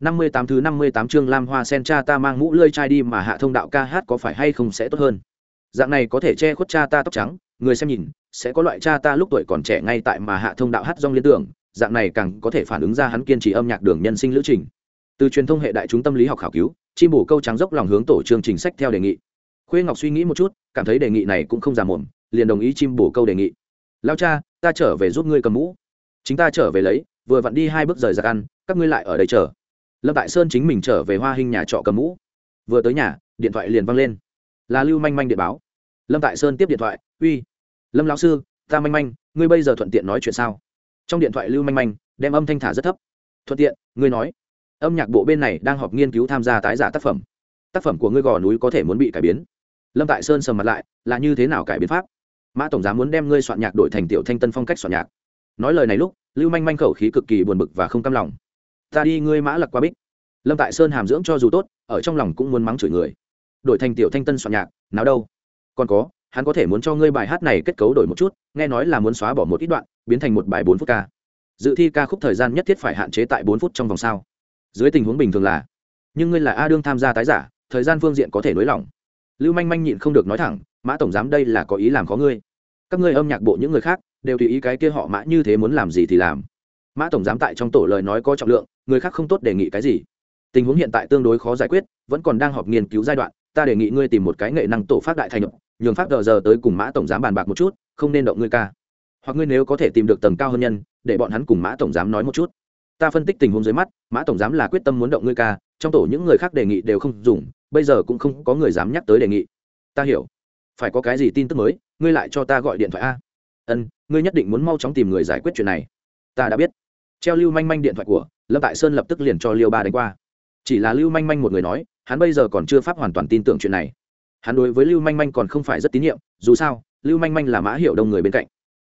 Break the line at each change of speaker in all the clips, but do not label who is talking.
năm mươi tám thứ năm mươi tám chương lam hoa sen cha ta mang mũ lơi chai đi mà hạ thông đạo ca hát có phải hay không sẽ tốt hơn. Dạng này có thể che khuất cha ta tóc trắng, người xem nhìn, sẽ có loại cha ta lúc tuổi còn trẻ ngay tại mà hạ thông đạo hát rong liên tưởng, dạng này càng có thể phản ứng ra hắn kiên trì âm nhạc đường nhân sinh lữ trình. Từ truyền thông hệ đại chúng tâm lý học khảo cứu, chim bổ câu trắng dốc lòng hướng tổ chương trình sách theo đề nghị. Khuê ngọc suy nghĩ một chút, cảm thấy đề nghị này cũng không già mồm, liền đồng ý chim bổ câu đề nghị. Lao cha, ta trở về giúp ngươi cầm mũ. Chính ta trở về lấy, vừa vặn đi hai bước rời giặc ăn, các ngươi lại ở đây chờ lâm tại sơn chính mình trở về hoa hình nhà trọ cầm mũ. Vừa tới nhà, điện thoại liền văng lên. Là lưu manh manh điện báo. Lâm tại sơn tiếp điện thoại, uy, lâm lão sư, ta manh manh, ngươi bây giờ thuận tiện nói chuyện sao? Trong điện thoại lưu manh manh đem âm thanh thả rất thấp. Thuận tiện, ngươi nói. Âm nhạc bộ bên này đang họp nghiên cứu tham gia tái giả tác phẩm. Tác phẩm của ngươi gò núi có thể muốn bị cải biến. Lâm tại sơn sầm mặt lại, là như thế nào cải biến pháp? Mã tổng giám muốn đem ngươi soạn nhạc đổi thành tiểu thanh tân phong cách soạn nhạc. Nói lời này lúc, lưu manh manh khẩu khí cực kỳ buồn bực và không cam lòng ta đi ngươi mã lặc qua bích. Lâm tại sơn hàm dưỡng cho dù tốt, ở trong lòng cũng muốn mắng chửi người. Đổi thành tiểu thanh tân soạn nhạc, nào đâu. Còn có, hắn có thể muốn cho ngươi bài hát này kết cấu đổi một chút, nghe nói là muốn xóa bỏ một ít đoạn, biến thành một bài bốn phút ca. Dự thi ca khúc thời gian nhất thiết phải hạn chế tại bốn phút trong vòng sao. Dưới tình huống bình thường là, nhưng ngươi là a đương tham gia tái giả, thời gian phương diện có thể nới lỏng. Lưu manh manh nhịn không được nói thẳng, mã tổng giám đây là có ý làm khó ngươi. Các ngươi âm nhạc bộ những người khác đều tùy ý cái kia họ mã như thế muốn làm gì thì làm. Mã tổng giám tại trong tổ lời nói có trọng lượng người khác không tốt đề nghị cái gì. Tình huống hiện tại tương đối khó giải quyết, vẫn còn đang họp nghiên cứu giai đoạn, ta đề nghị ngươi tìm một cái nghệ năng tổ phát đại thành nhường pháp giờ giờ tới cùng mã tổng giám bàn bạc một chút, không nên động ngươi ca. Hoặc ngươi nếu có thể tìm được tầng cao hơn nhân, để bọn hắn cùng mã tổng giám nói một chút. Ta phân tích tình huống dưới mắt, mã tổng giám là quyết tâm muốn động ngươi ca, trong tổ những người khác đề nghị đều không dùng, bây giờ cũng không có người dám nhắc tới đề nghị. Ta hiểu. Phải có cái gì tin tức mới, ngươi lại cho ta gọi điện thoại a. Ân, ngươi nhất định muốn mau chóng tìm người giải quyết chuyện này. Ta đã biết treo lưu manh manh điện thoại của, lâm tại sơn lập tức liền cho liêu ba đánh qua. Chỉ là lưu manh manh một người nói, hắn bây giờ còn chưa pháp hoàn toàn tin tưởng chuyện này. Hắn đối với lưu manh manh còn không phải rất tín nhiệm, dù sao, lưu manh manh là mã hiệu đông người bên cạnh.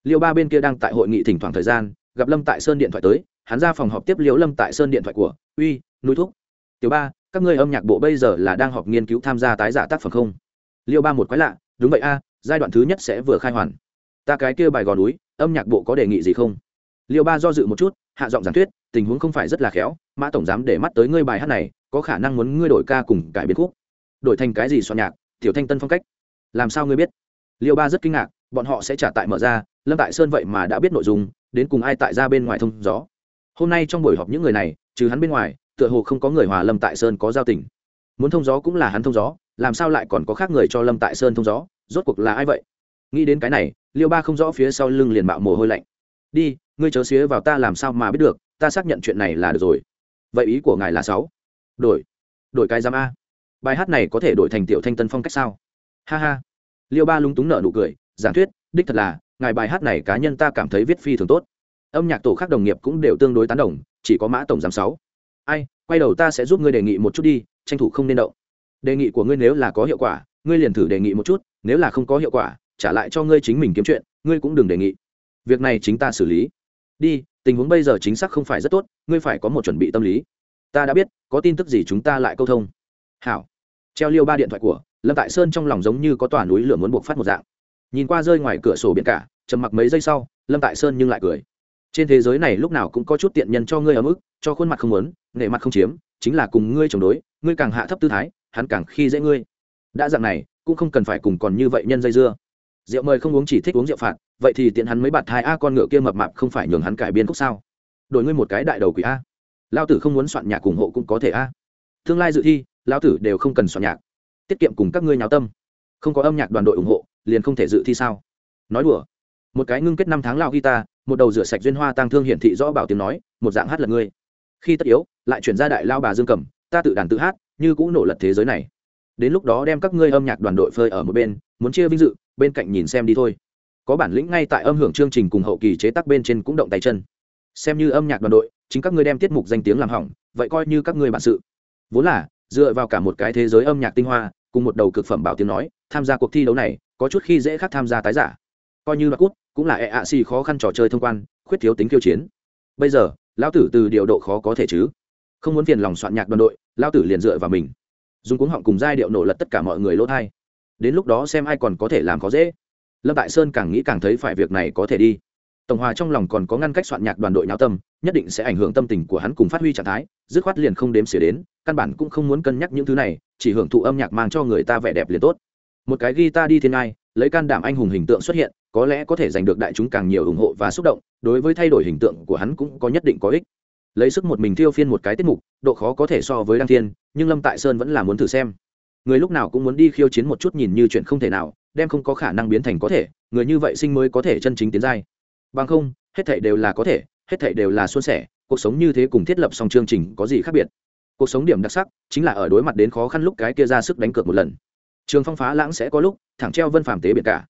Liêu ba bên kia đang tại hội nghị thỉnh thoảng thời gian, gặp lâm tại sơn điện thoại tới, hắn ra phòng họp tiếp liễu lâm tại sơn điện thoại của, uy núi thúc. Tiểu ba, các ngươi âm nhạc bộ bây giờ là đang họp nghiên cứu tham gia tái giả tác phẩm không? Liêu ba một quái lạ, đúng vậy a, giai đoạn thứ nhất sẽ vừa khai hoàn. Ta cái kia bài gò núi, âm nhạc bộ có đề nghị gì không? Liêu ba do dự một chút, hạ giọng giảng thuyết, tình huống không phải rất là khéo, mã tổng giám để mắt tới ngươi bài hát này, có khả năng muốn ngươi đổi ca cùng cải biến khúc. Đổi thành cái gì soạn nhạc, tiểu thanh tân phong cách. Làm sao ngươi biết? Liêu ba rất kinh ngạc, bọn họ sẽ trả tại mở ra, lâm tại sơn vậy mà đã biết nội dung, đến cùng ai tại ra bên ngoài thông gió. Hôm nay trong buổi họp những người này, trừ hắn bên ngoài, tựa hồ không có người hòa lâm tại sơn có giao tình. Muốn thông gió cũng là hắn thông gió, làm sao lại còn có khác người cho lâm tại sơn thông gió, rốt cuộc là ai vậy? Nghĩ đến cái này, liêu ba không rõ phía sau lưng liền mạo mồ hôi lạnh đi, ngươi chớ xía vào ta làm sao mà biết được, ta xác nhận chuyện này là được rồi. Vậy ý của ngài là sáu. Đổi đổi cái giám a. Bài hát này có thể đổi thành tiểu thanh tân phong cách sao? Ha ha. Liêu ba lúng túng nở nụ cười, giảng thuyết, đích thật là, ngài bài hát này cá nhân ta cảm thấy viết phi thường tốt. Âm nhạc tổ khác đồng nghiệp cũng đều tương đối tán đồng, chỉ có mã tổng giám sáu. Ai, quay đầu ta sẽ giúp ngươi đề nghị một chút đi, tranh thủ không nên động. Đề nghị của ngươi nếu là có hiệu quả, ngươi liền thử đề nghị một chút, nếu là không có hiệu quả, trả lại cho ngươi chính mình kiếm chuyện, ngươi cũng đừng đề nghị việc này chính ta xử lý. Đi, tình huống bây giờ chính xác không phải rất tốt, ngươi phải có một chuẩn bị tâm lý. Ta đã biết, có tin tức gì chúng ta lại câu thông. Hảo. Treo liêu ba điện thoại của, lâm tại sơn trong lòng giống như có tòa núi lửa muốn buộc phát một dạng. Nhìn qua rơi ngoài cửa sổ biển cả, trầm mặc mấy giây sau, lâm tại sơn nhưng lại cười. Trên thế giới này lúc nào cũng có chút tiện nhân cho ngươi ở mức cho khuôn mặt không muốn, nể mặt không chiếm, chính là cùng ngươi chống đối, ngươi càng hạ thấp tư thái, hắn càng khi dễ ngươi. Đã dạng này, cũng không cần phải cùng còn như vậy nhân dây dưa rượu mời không uống chỉ thích uống rượu phạt, vậy thì tiện hắn mấy bạt thai a con ngựa kia mập mạp không phải nhường hắn cải biên khúc sao? Đổi ngươi một cái đại đầu quỷ a. Lao tử không muốn soạn nhạc ủng hộ cũng có thể a. Tương lai dự thi lao tử đều không cần soạn nhạc. Tiết kiệm cùng các ngươi nháo tâm. Không có âm nhạc đoàn đội ủng hộ, liền không thể dự thi sao? Nói đùa. Một cái ngưng kết năm tháng lao guitar, một đầu rửa sạch duyên hoa tăng thương hiển thị rõ bảo tiếng nói, một dạng hát lật ngươi. Khi tất yếu, lại chuyển ra đại lao bà dương cầm, ta tự đàn tự hát, như cũng nổ lật thế giới này. Đến lúc đó đem các ngươi âm nhạc đoàn đội phơi ở một bên, muốn chia vinh dự bên cạnh nhìn xem đi thôi. Có bản lĩnh ngay tại âm hưởng chương trình cùng hậu kỳ chế tác bên trên cũng động tay chân. Xem như âm nhạc đoàn đội, chính các ngươi đem tiết mục danh tiếng làm hỏng, vậy coi như các ngươi bản sự. Vốn là, dựa vào cả một cái thế giới âm nhạc tinh hoa, cùng một đầu cực phẩm bảo tiếng nói, tham gia cuộc thi đấu này, có chút khi dễ khác tham gia tái giả. Coi như là cút, cũng là e ạ xì khó khăn trò chơi thông quan, khuyết thiếu tính kiêu chiến. Bây giờ, lão tử từ điều độ khó có thể chứ? Không muốn phiền lòng soạn nhạc đoàn đội, lão tử liền dựa vào mình. Dùng cuống họng cùng giai điệu nổ lật tất cả mọi người lỗ thai đến lúc đó xem ai còn có thể làm khó dễ. Lâm tại sơn càng nghĩ càng thấy phải việc này có thể đi. Tổng hòa trong lòng còn có ngăn cách soạn nhạc đoàn đội nháo tâm, nhất định sẽ ảnh hưởng tâm tình của hắn cùng phát huy trạng thái, dứt khoát liền không đếm xỉa đến, căn bản cũng không muốn cân nhắc những thứ này, chỉ hưởng thụ âm nhạc mang cho người ta vẻ đẹp liền tốt. Một cái guitar đi thiên ai lấy can đảm anh hùng hình tượng xuất hiện, có lẽ có thể giành được đại chúng càng nhiều ủng hộ và xúc động, đối với thay đổi hình tượng của hắn cũng có nhất định có ích. Lấy sức một mình thiêu phiên một cái tiết mục, độ khó có thể so với đăng thiên, nhưng lâm tại sơn vẫn là muốn thử xem người lúc nào cũng muốn đi khiêu chiến một chút nhìn như chuyện không thể nào, đem không có khả năng biến thành có thể, người như vậy sinh mới có thể chân chính tiến giai. Bằng không, hết thảy đều là có thể, hết thảy đều là suôn sẻ, cuộc sống như thế cùng thiết lập xong chương trình có gì khác biệt? Cuộc sống điểm đặc sắc chính là ở đối mặt đến khó khăn lúc cái kia ra sức đánh cược một lần. Trường phong phá lãng sẽ có lúc, thẳng treo vân phàm tế biệt cả.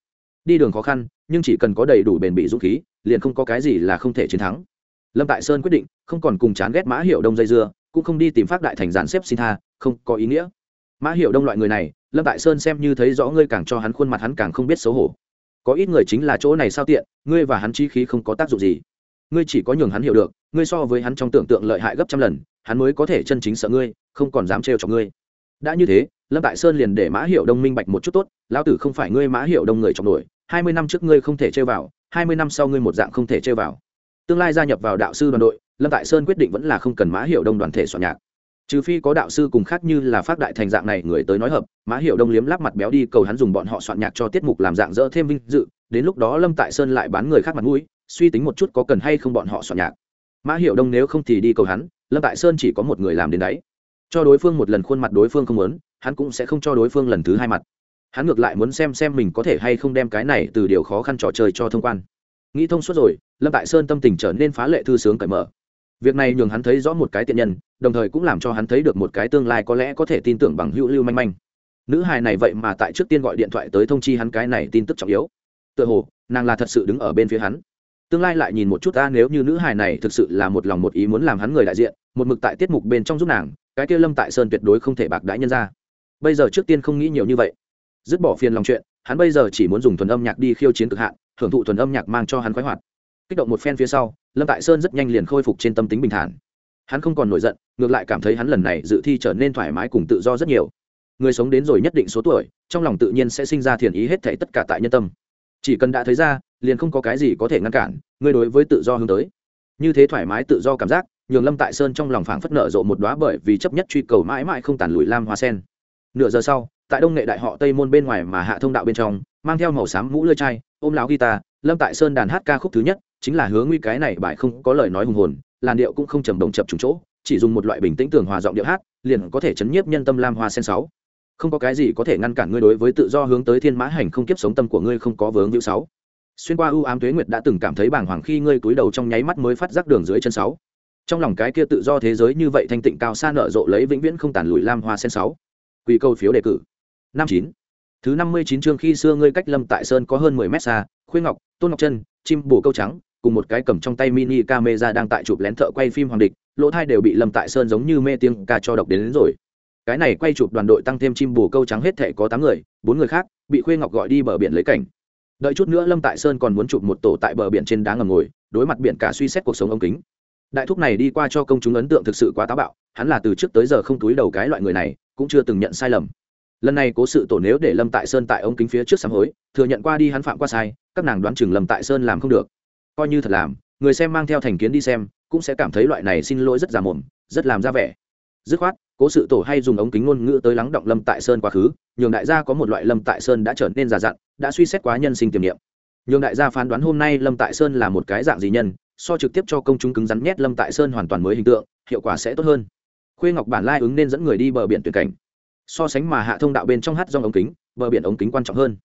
Đi đường khó khăn, nhưng chỉ cần có đầy đủ bền bỉ dũng khí, liền không có cái gì là không thể chiến thắng. Lâm tại sơn quyết định không còn cùng chán ghét mã hiệu đông dây dưa, cũng không đi tìm phát đại thành gián xếp xin tha, không có ý nghĩa mã hiệu đông loại người này, lâm tại sơn xem như thấy rõ ngươi càng cho hắn khuôn mặt hắn càng không biết xấu hổ. Có ít người chính là chỗ này sao tiện, ngươi và hắn chi khí không có tác dụng gì. Ngươi chỉ có nhường hắn hiểu được, ngươi so với hắn trong tưởng tượng lợi hại gấp trăm lần, hắn mới có thể chân chính sợ ngươi, không còn dám trêu cho ngươi. Đã như thế, lâm tại sơn liền để mã hiệu đông minh bạch một chút tốt, lão tử không phải ngươi mã hiệu đông người trong nổi, hai mươi năm trước ngươi không thể chơi vào, hai mươi năm sau ngươi một dạng không thể chơi vào. Tương lai gia nhập vào đạo sư đoàn đội, lâm tại sơn quyết định vẫn là không cần mã hiệu đông đoàn thể soạn nhạc trừ phi có đạo sư cùng khác như là phát đại thành dạng này người tới nói hợp, mã hiệu đông liếm lắp mặt béo đi cầu hắn dùng bọn họ soạn nhạc cho tiết mục làm dạng dỡ thêm vinh dự, đến lúc đó lâm tại sơn lại bán người khác mặt mũi, suy tính một chút có cần hay không bọn họ soạn nhạc. Mã hiệu đông nếu không thì đi cầu hắn, lâm tại sơn chỉ có một người làm đến đấy. Cho đối phương một lần khuôn mặt đối phương không muốn, hắn cũng sẽ không cho đối phương lần thứ hai mặt. Hắn ngược lại muốn xem xem mình có thể hay không đem cái này từ điều khó khăn trò chơi cho thông quan. Nghĩ thông suốt rồi, lâm tại sơn tâm tình trở nên phá lệ thư sướng cởi mở việc này nhường hắn thấy rõ một cái tiện nhân, đồng thời cũng làm cho hắn thấy được một cái tương lai có lẽ có thể tin tưởng bằng hữu lưu manh manh. Nữ hài này vậy mà tại trước tiên gọi điện thoại tới thông chi hắn cái này tin tức trọng yếu. Tựa hồ, nàng là thật sự đứng ở bên phía hắn. Tương lai lại nhìn một chút ta nếu như nữ hài này thực sự là một lòng một ý muốn làm hắn người đại diện, một mực tại tiết mục bên trong giúp nàng, cái kia lâm tại sơn tuyệt đối không thể bạc đãi nhân ra. Bây giờ trước tiên không nghĩ nhiều như vậy. Dứt bỏ phiền lòng chuyện, hắn bây giờ chỉ muốn dùng thuần âm nhạc đi khiêu chiến cực hạn, hưởng thụ thuần âm nhạc mang cho hắn khoái hoạt kích động một phen phía sau, lâm tại sơn rất nhanh liền khôi phục trên tâm tính bình thản. Hắn không còn nổi giận, ngược lại cảm thấy hắn lần này dự thi trở nên thoải mái cùng tự do rất nhiều. Người sống đến rồi nhất định số tuổi, trong lòng tự nhiên sẽ sinh ra thiền ý hết thể tất cả tại nhân tâm. Chỉ cần đã thấy ra, liền không có cái gì có thể ngăn cản, người đối với tự do hướng tới. Như thế thoải mái tự do cảm giác, nhường lâm tại sơn trong lòng phảng phất nở rộ một đoá bởi vì chấp nhất truy cầu mãi mãi không tàn lùi lam hoa sen. Nửa giờ sau, tại đông nghệ đại họ tây môn bên ngoài mà hạ thông đạo bên trong, mang theo màu xám mũ lưa chai, ôm láo guitar, lâm tại sơn đàn hát ca khúc thứ nhất chính là hướng nguy cái này bài không có lời nói hùng hồn, làn điệu cũng không trầm đồng chập trùng chỗ, chỉ dùng một loại bình tĩnh tường hòa giọng điệu hát, liền có thể chấn nhiếp nhân tâm lam hoa sen sáu. Không có cái gì có thể ngăn cản ngươi đối với tự do hướng tới thiên mã hành không kiếp sống tâm của ngươi không có vướng hữu sáu. Xuyên qua ưu ám tuế nguyệt đã từng cảm thấy bàng hoàng khi ngươi cúi đầu trong nháy mắt mới phát giác đường dưới chân sáu. Trong lòng cái kia tự do thế giới như vậy thanh tịnh cao xa nở rộ lấy vĩnh viễn không tàn lùi lam hoa sen sáu. Quy câu phiếu đề cử. Năm chín. Thứ năm mươi chín chương khi xưa ngươi cách lâm tại sơn có hơn mười mét xa khuyên ngọc, tôn ngọc chân chim bù câu trắng cùng một cái cầm trong tay mini camera đang tại chụp lén thợ quay phim hoàng địch lỗ thai đều bị lâm tại sơn giống như mê tiếng ca cho độc đến, đến rồi. Cái này quay chụp đoàn đội tăng thêm chim bồ câu trắng hết thể có tám người bốn người khác bị khuê ngọc gọi đi bờ biển lấy cảnh. Đợi chút nữa lâm tại sơn còn muốn chụp một tổ tại bờ biển trên đá ngầm ngồi đối mặt biển cả suy xét cuộc sống ống kính. Đại thúc này đi qua cho công chúng ấn tượng thực sự quá táo bạo hắn là từ trước tới giờ không túi đầu cái loại người này cũng chưa từng nhận sai lầm. Lần này cố sự tổ nếu để lâm tại sơn tại ống kính phía trước sám hối thừa nhận qua đi hắn phạm qua sai các nàng đoán chừng lâm tại sơn làm không được coi như thật làm, người xem mang theo thành kiến đi xem, cũng sẽ cảm thấy loại này xin lỗi rất già mồm, rất làm ra vẻ. Dứt khoát, cố sự tổ hay dùng ống kính ngôn ngữ tới lắng động lâm tại sơn quá khứ, nhường đại gia có một loại lâm tại sơn đã trở nên già dặn, đã suy xét quá nhân sinh tiềm niệm. nhường đại gia phán đoán hôm nay lâm tại sơn là một cái dạng gì nhân, so trực tiếp cho công chúng cứng rắn nhét lâm tại sơn hoàn toàn mới hình tượng, hiệu quả sẽ tốt hơn. Khuê ngọc bản lai ứng nên dẫn người đi bờ biển tuyển cảnh. So sánh mà hạ thông đạo bên trong hát dòng ống kính, bờ biển ống kính quan trọng hơn.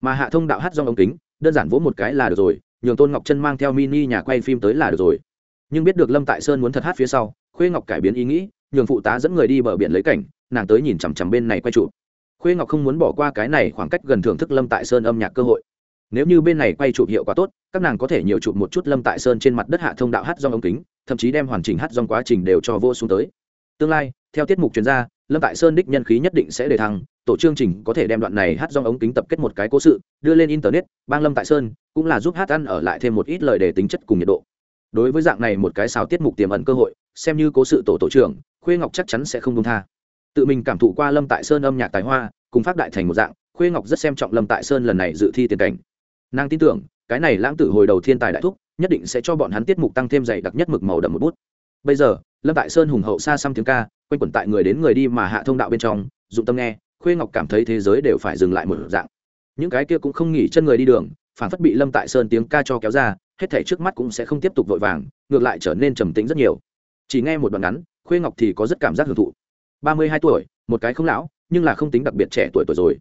Mà hạ thông đạo hát dòng ống kính, đơn giản vỗ một cái là được rồi nhường tôn ngọc chân mang theo mini nhà quay phim tới là được rồi. Nhưng biết được lâm tại sơn muốn thật hát phía sau, khuê ngọc cải biến ý nghĩ, nhường phụ tá dẫn người đi bờ biển lấy cảnh, nàng tới nhìn chằm chằm bên này quay chụp. Khuê ngọc không muốn bỏ qua cái này khoảng cách gần thưởng thức lâm tại sơn âm nhạc cơ hội. Nếu như bên này quay chụp hiệu quả tốt, các nàng có thể nhiều chụp một chút lâm tại sơn trên mặt đất hạ thông đạo hát dòng ống kính, thậm chí đem hoàn chỉnh hát dòng quá trình đều cho vô xuống tới. Tương lai, theo tiết mục chuyên gia lâm tại sơn đích nhân khí nhất định sẽ đề thăng, tổ chương trình có thể đem đoạn này hát dòng ống kính tập kết một cái cố sự, đưa lên internet, bang lâm tại sơn, cũng là giúp hát ăn ở lại thêm một ít lời đề tính chất cùng nhiệt độ. Đối với dạng này một cái xào tiết mục tiềm ẩn cơ hội, xem như cố sự tổ tổ trưởng, khuê ngọc chắc chắn sẽ không đông tha. Tự mình cảm thụ qua lâm tại sơn âm nhạc tài hoa, cùng phát đại thành một dạng, khuê ngọc rất xem trọng lâm tại sơn lần này dự thi tiền cảnh. Nàng tin tưởng, cái này lãng tử hồi đầu thiên tài đại thúc, nhất định sẽ cho bọn hắn tiết mục tăng thêm dày đặc nhất mực màu đậm một bút. Bây giờ, lâm tại sơn hùng hậu xa xăm tiếng ca quanh quẩn tại người đến người đi mà hạ thông đạo bên trong, dụng tâm nghe, khuê ngọc cảm thấy thế giới đều phải dừng lại một dạng. Những cái kia cũng không nghỉ chân người đi đường phản phất bị lâm tại sơn tiếng ca cho kéo ra, hết thể trước mắt cũng sẽ không tiếp tục vội vàng, ngược lại trở nên trầm tĩnh rất nhiều. Chỉ nghe một đoạn ngắn, khuê ngọc thì có rất cảm giác hưởng thụ. Ba mươi hai tuổi, một cái không lão, nhưng là không tính đặc biệt trẻ tuổi tuổi rồi.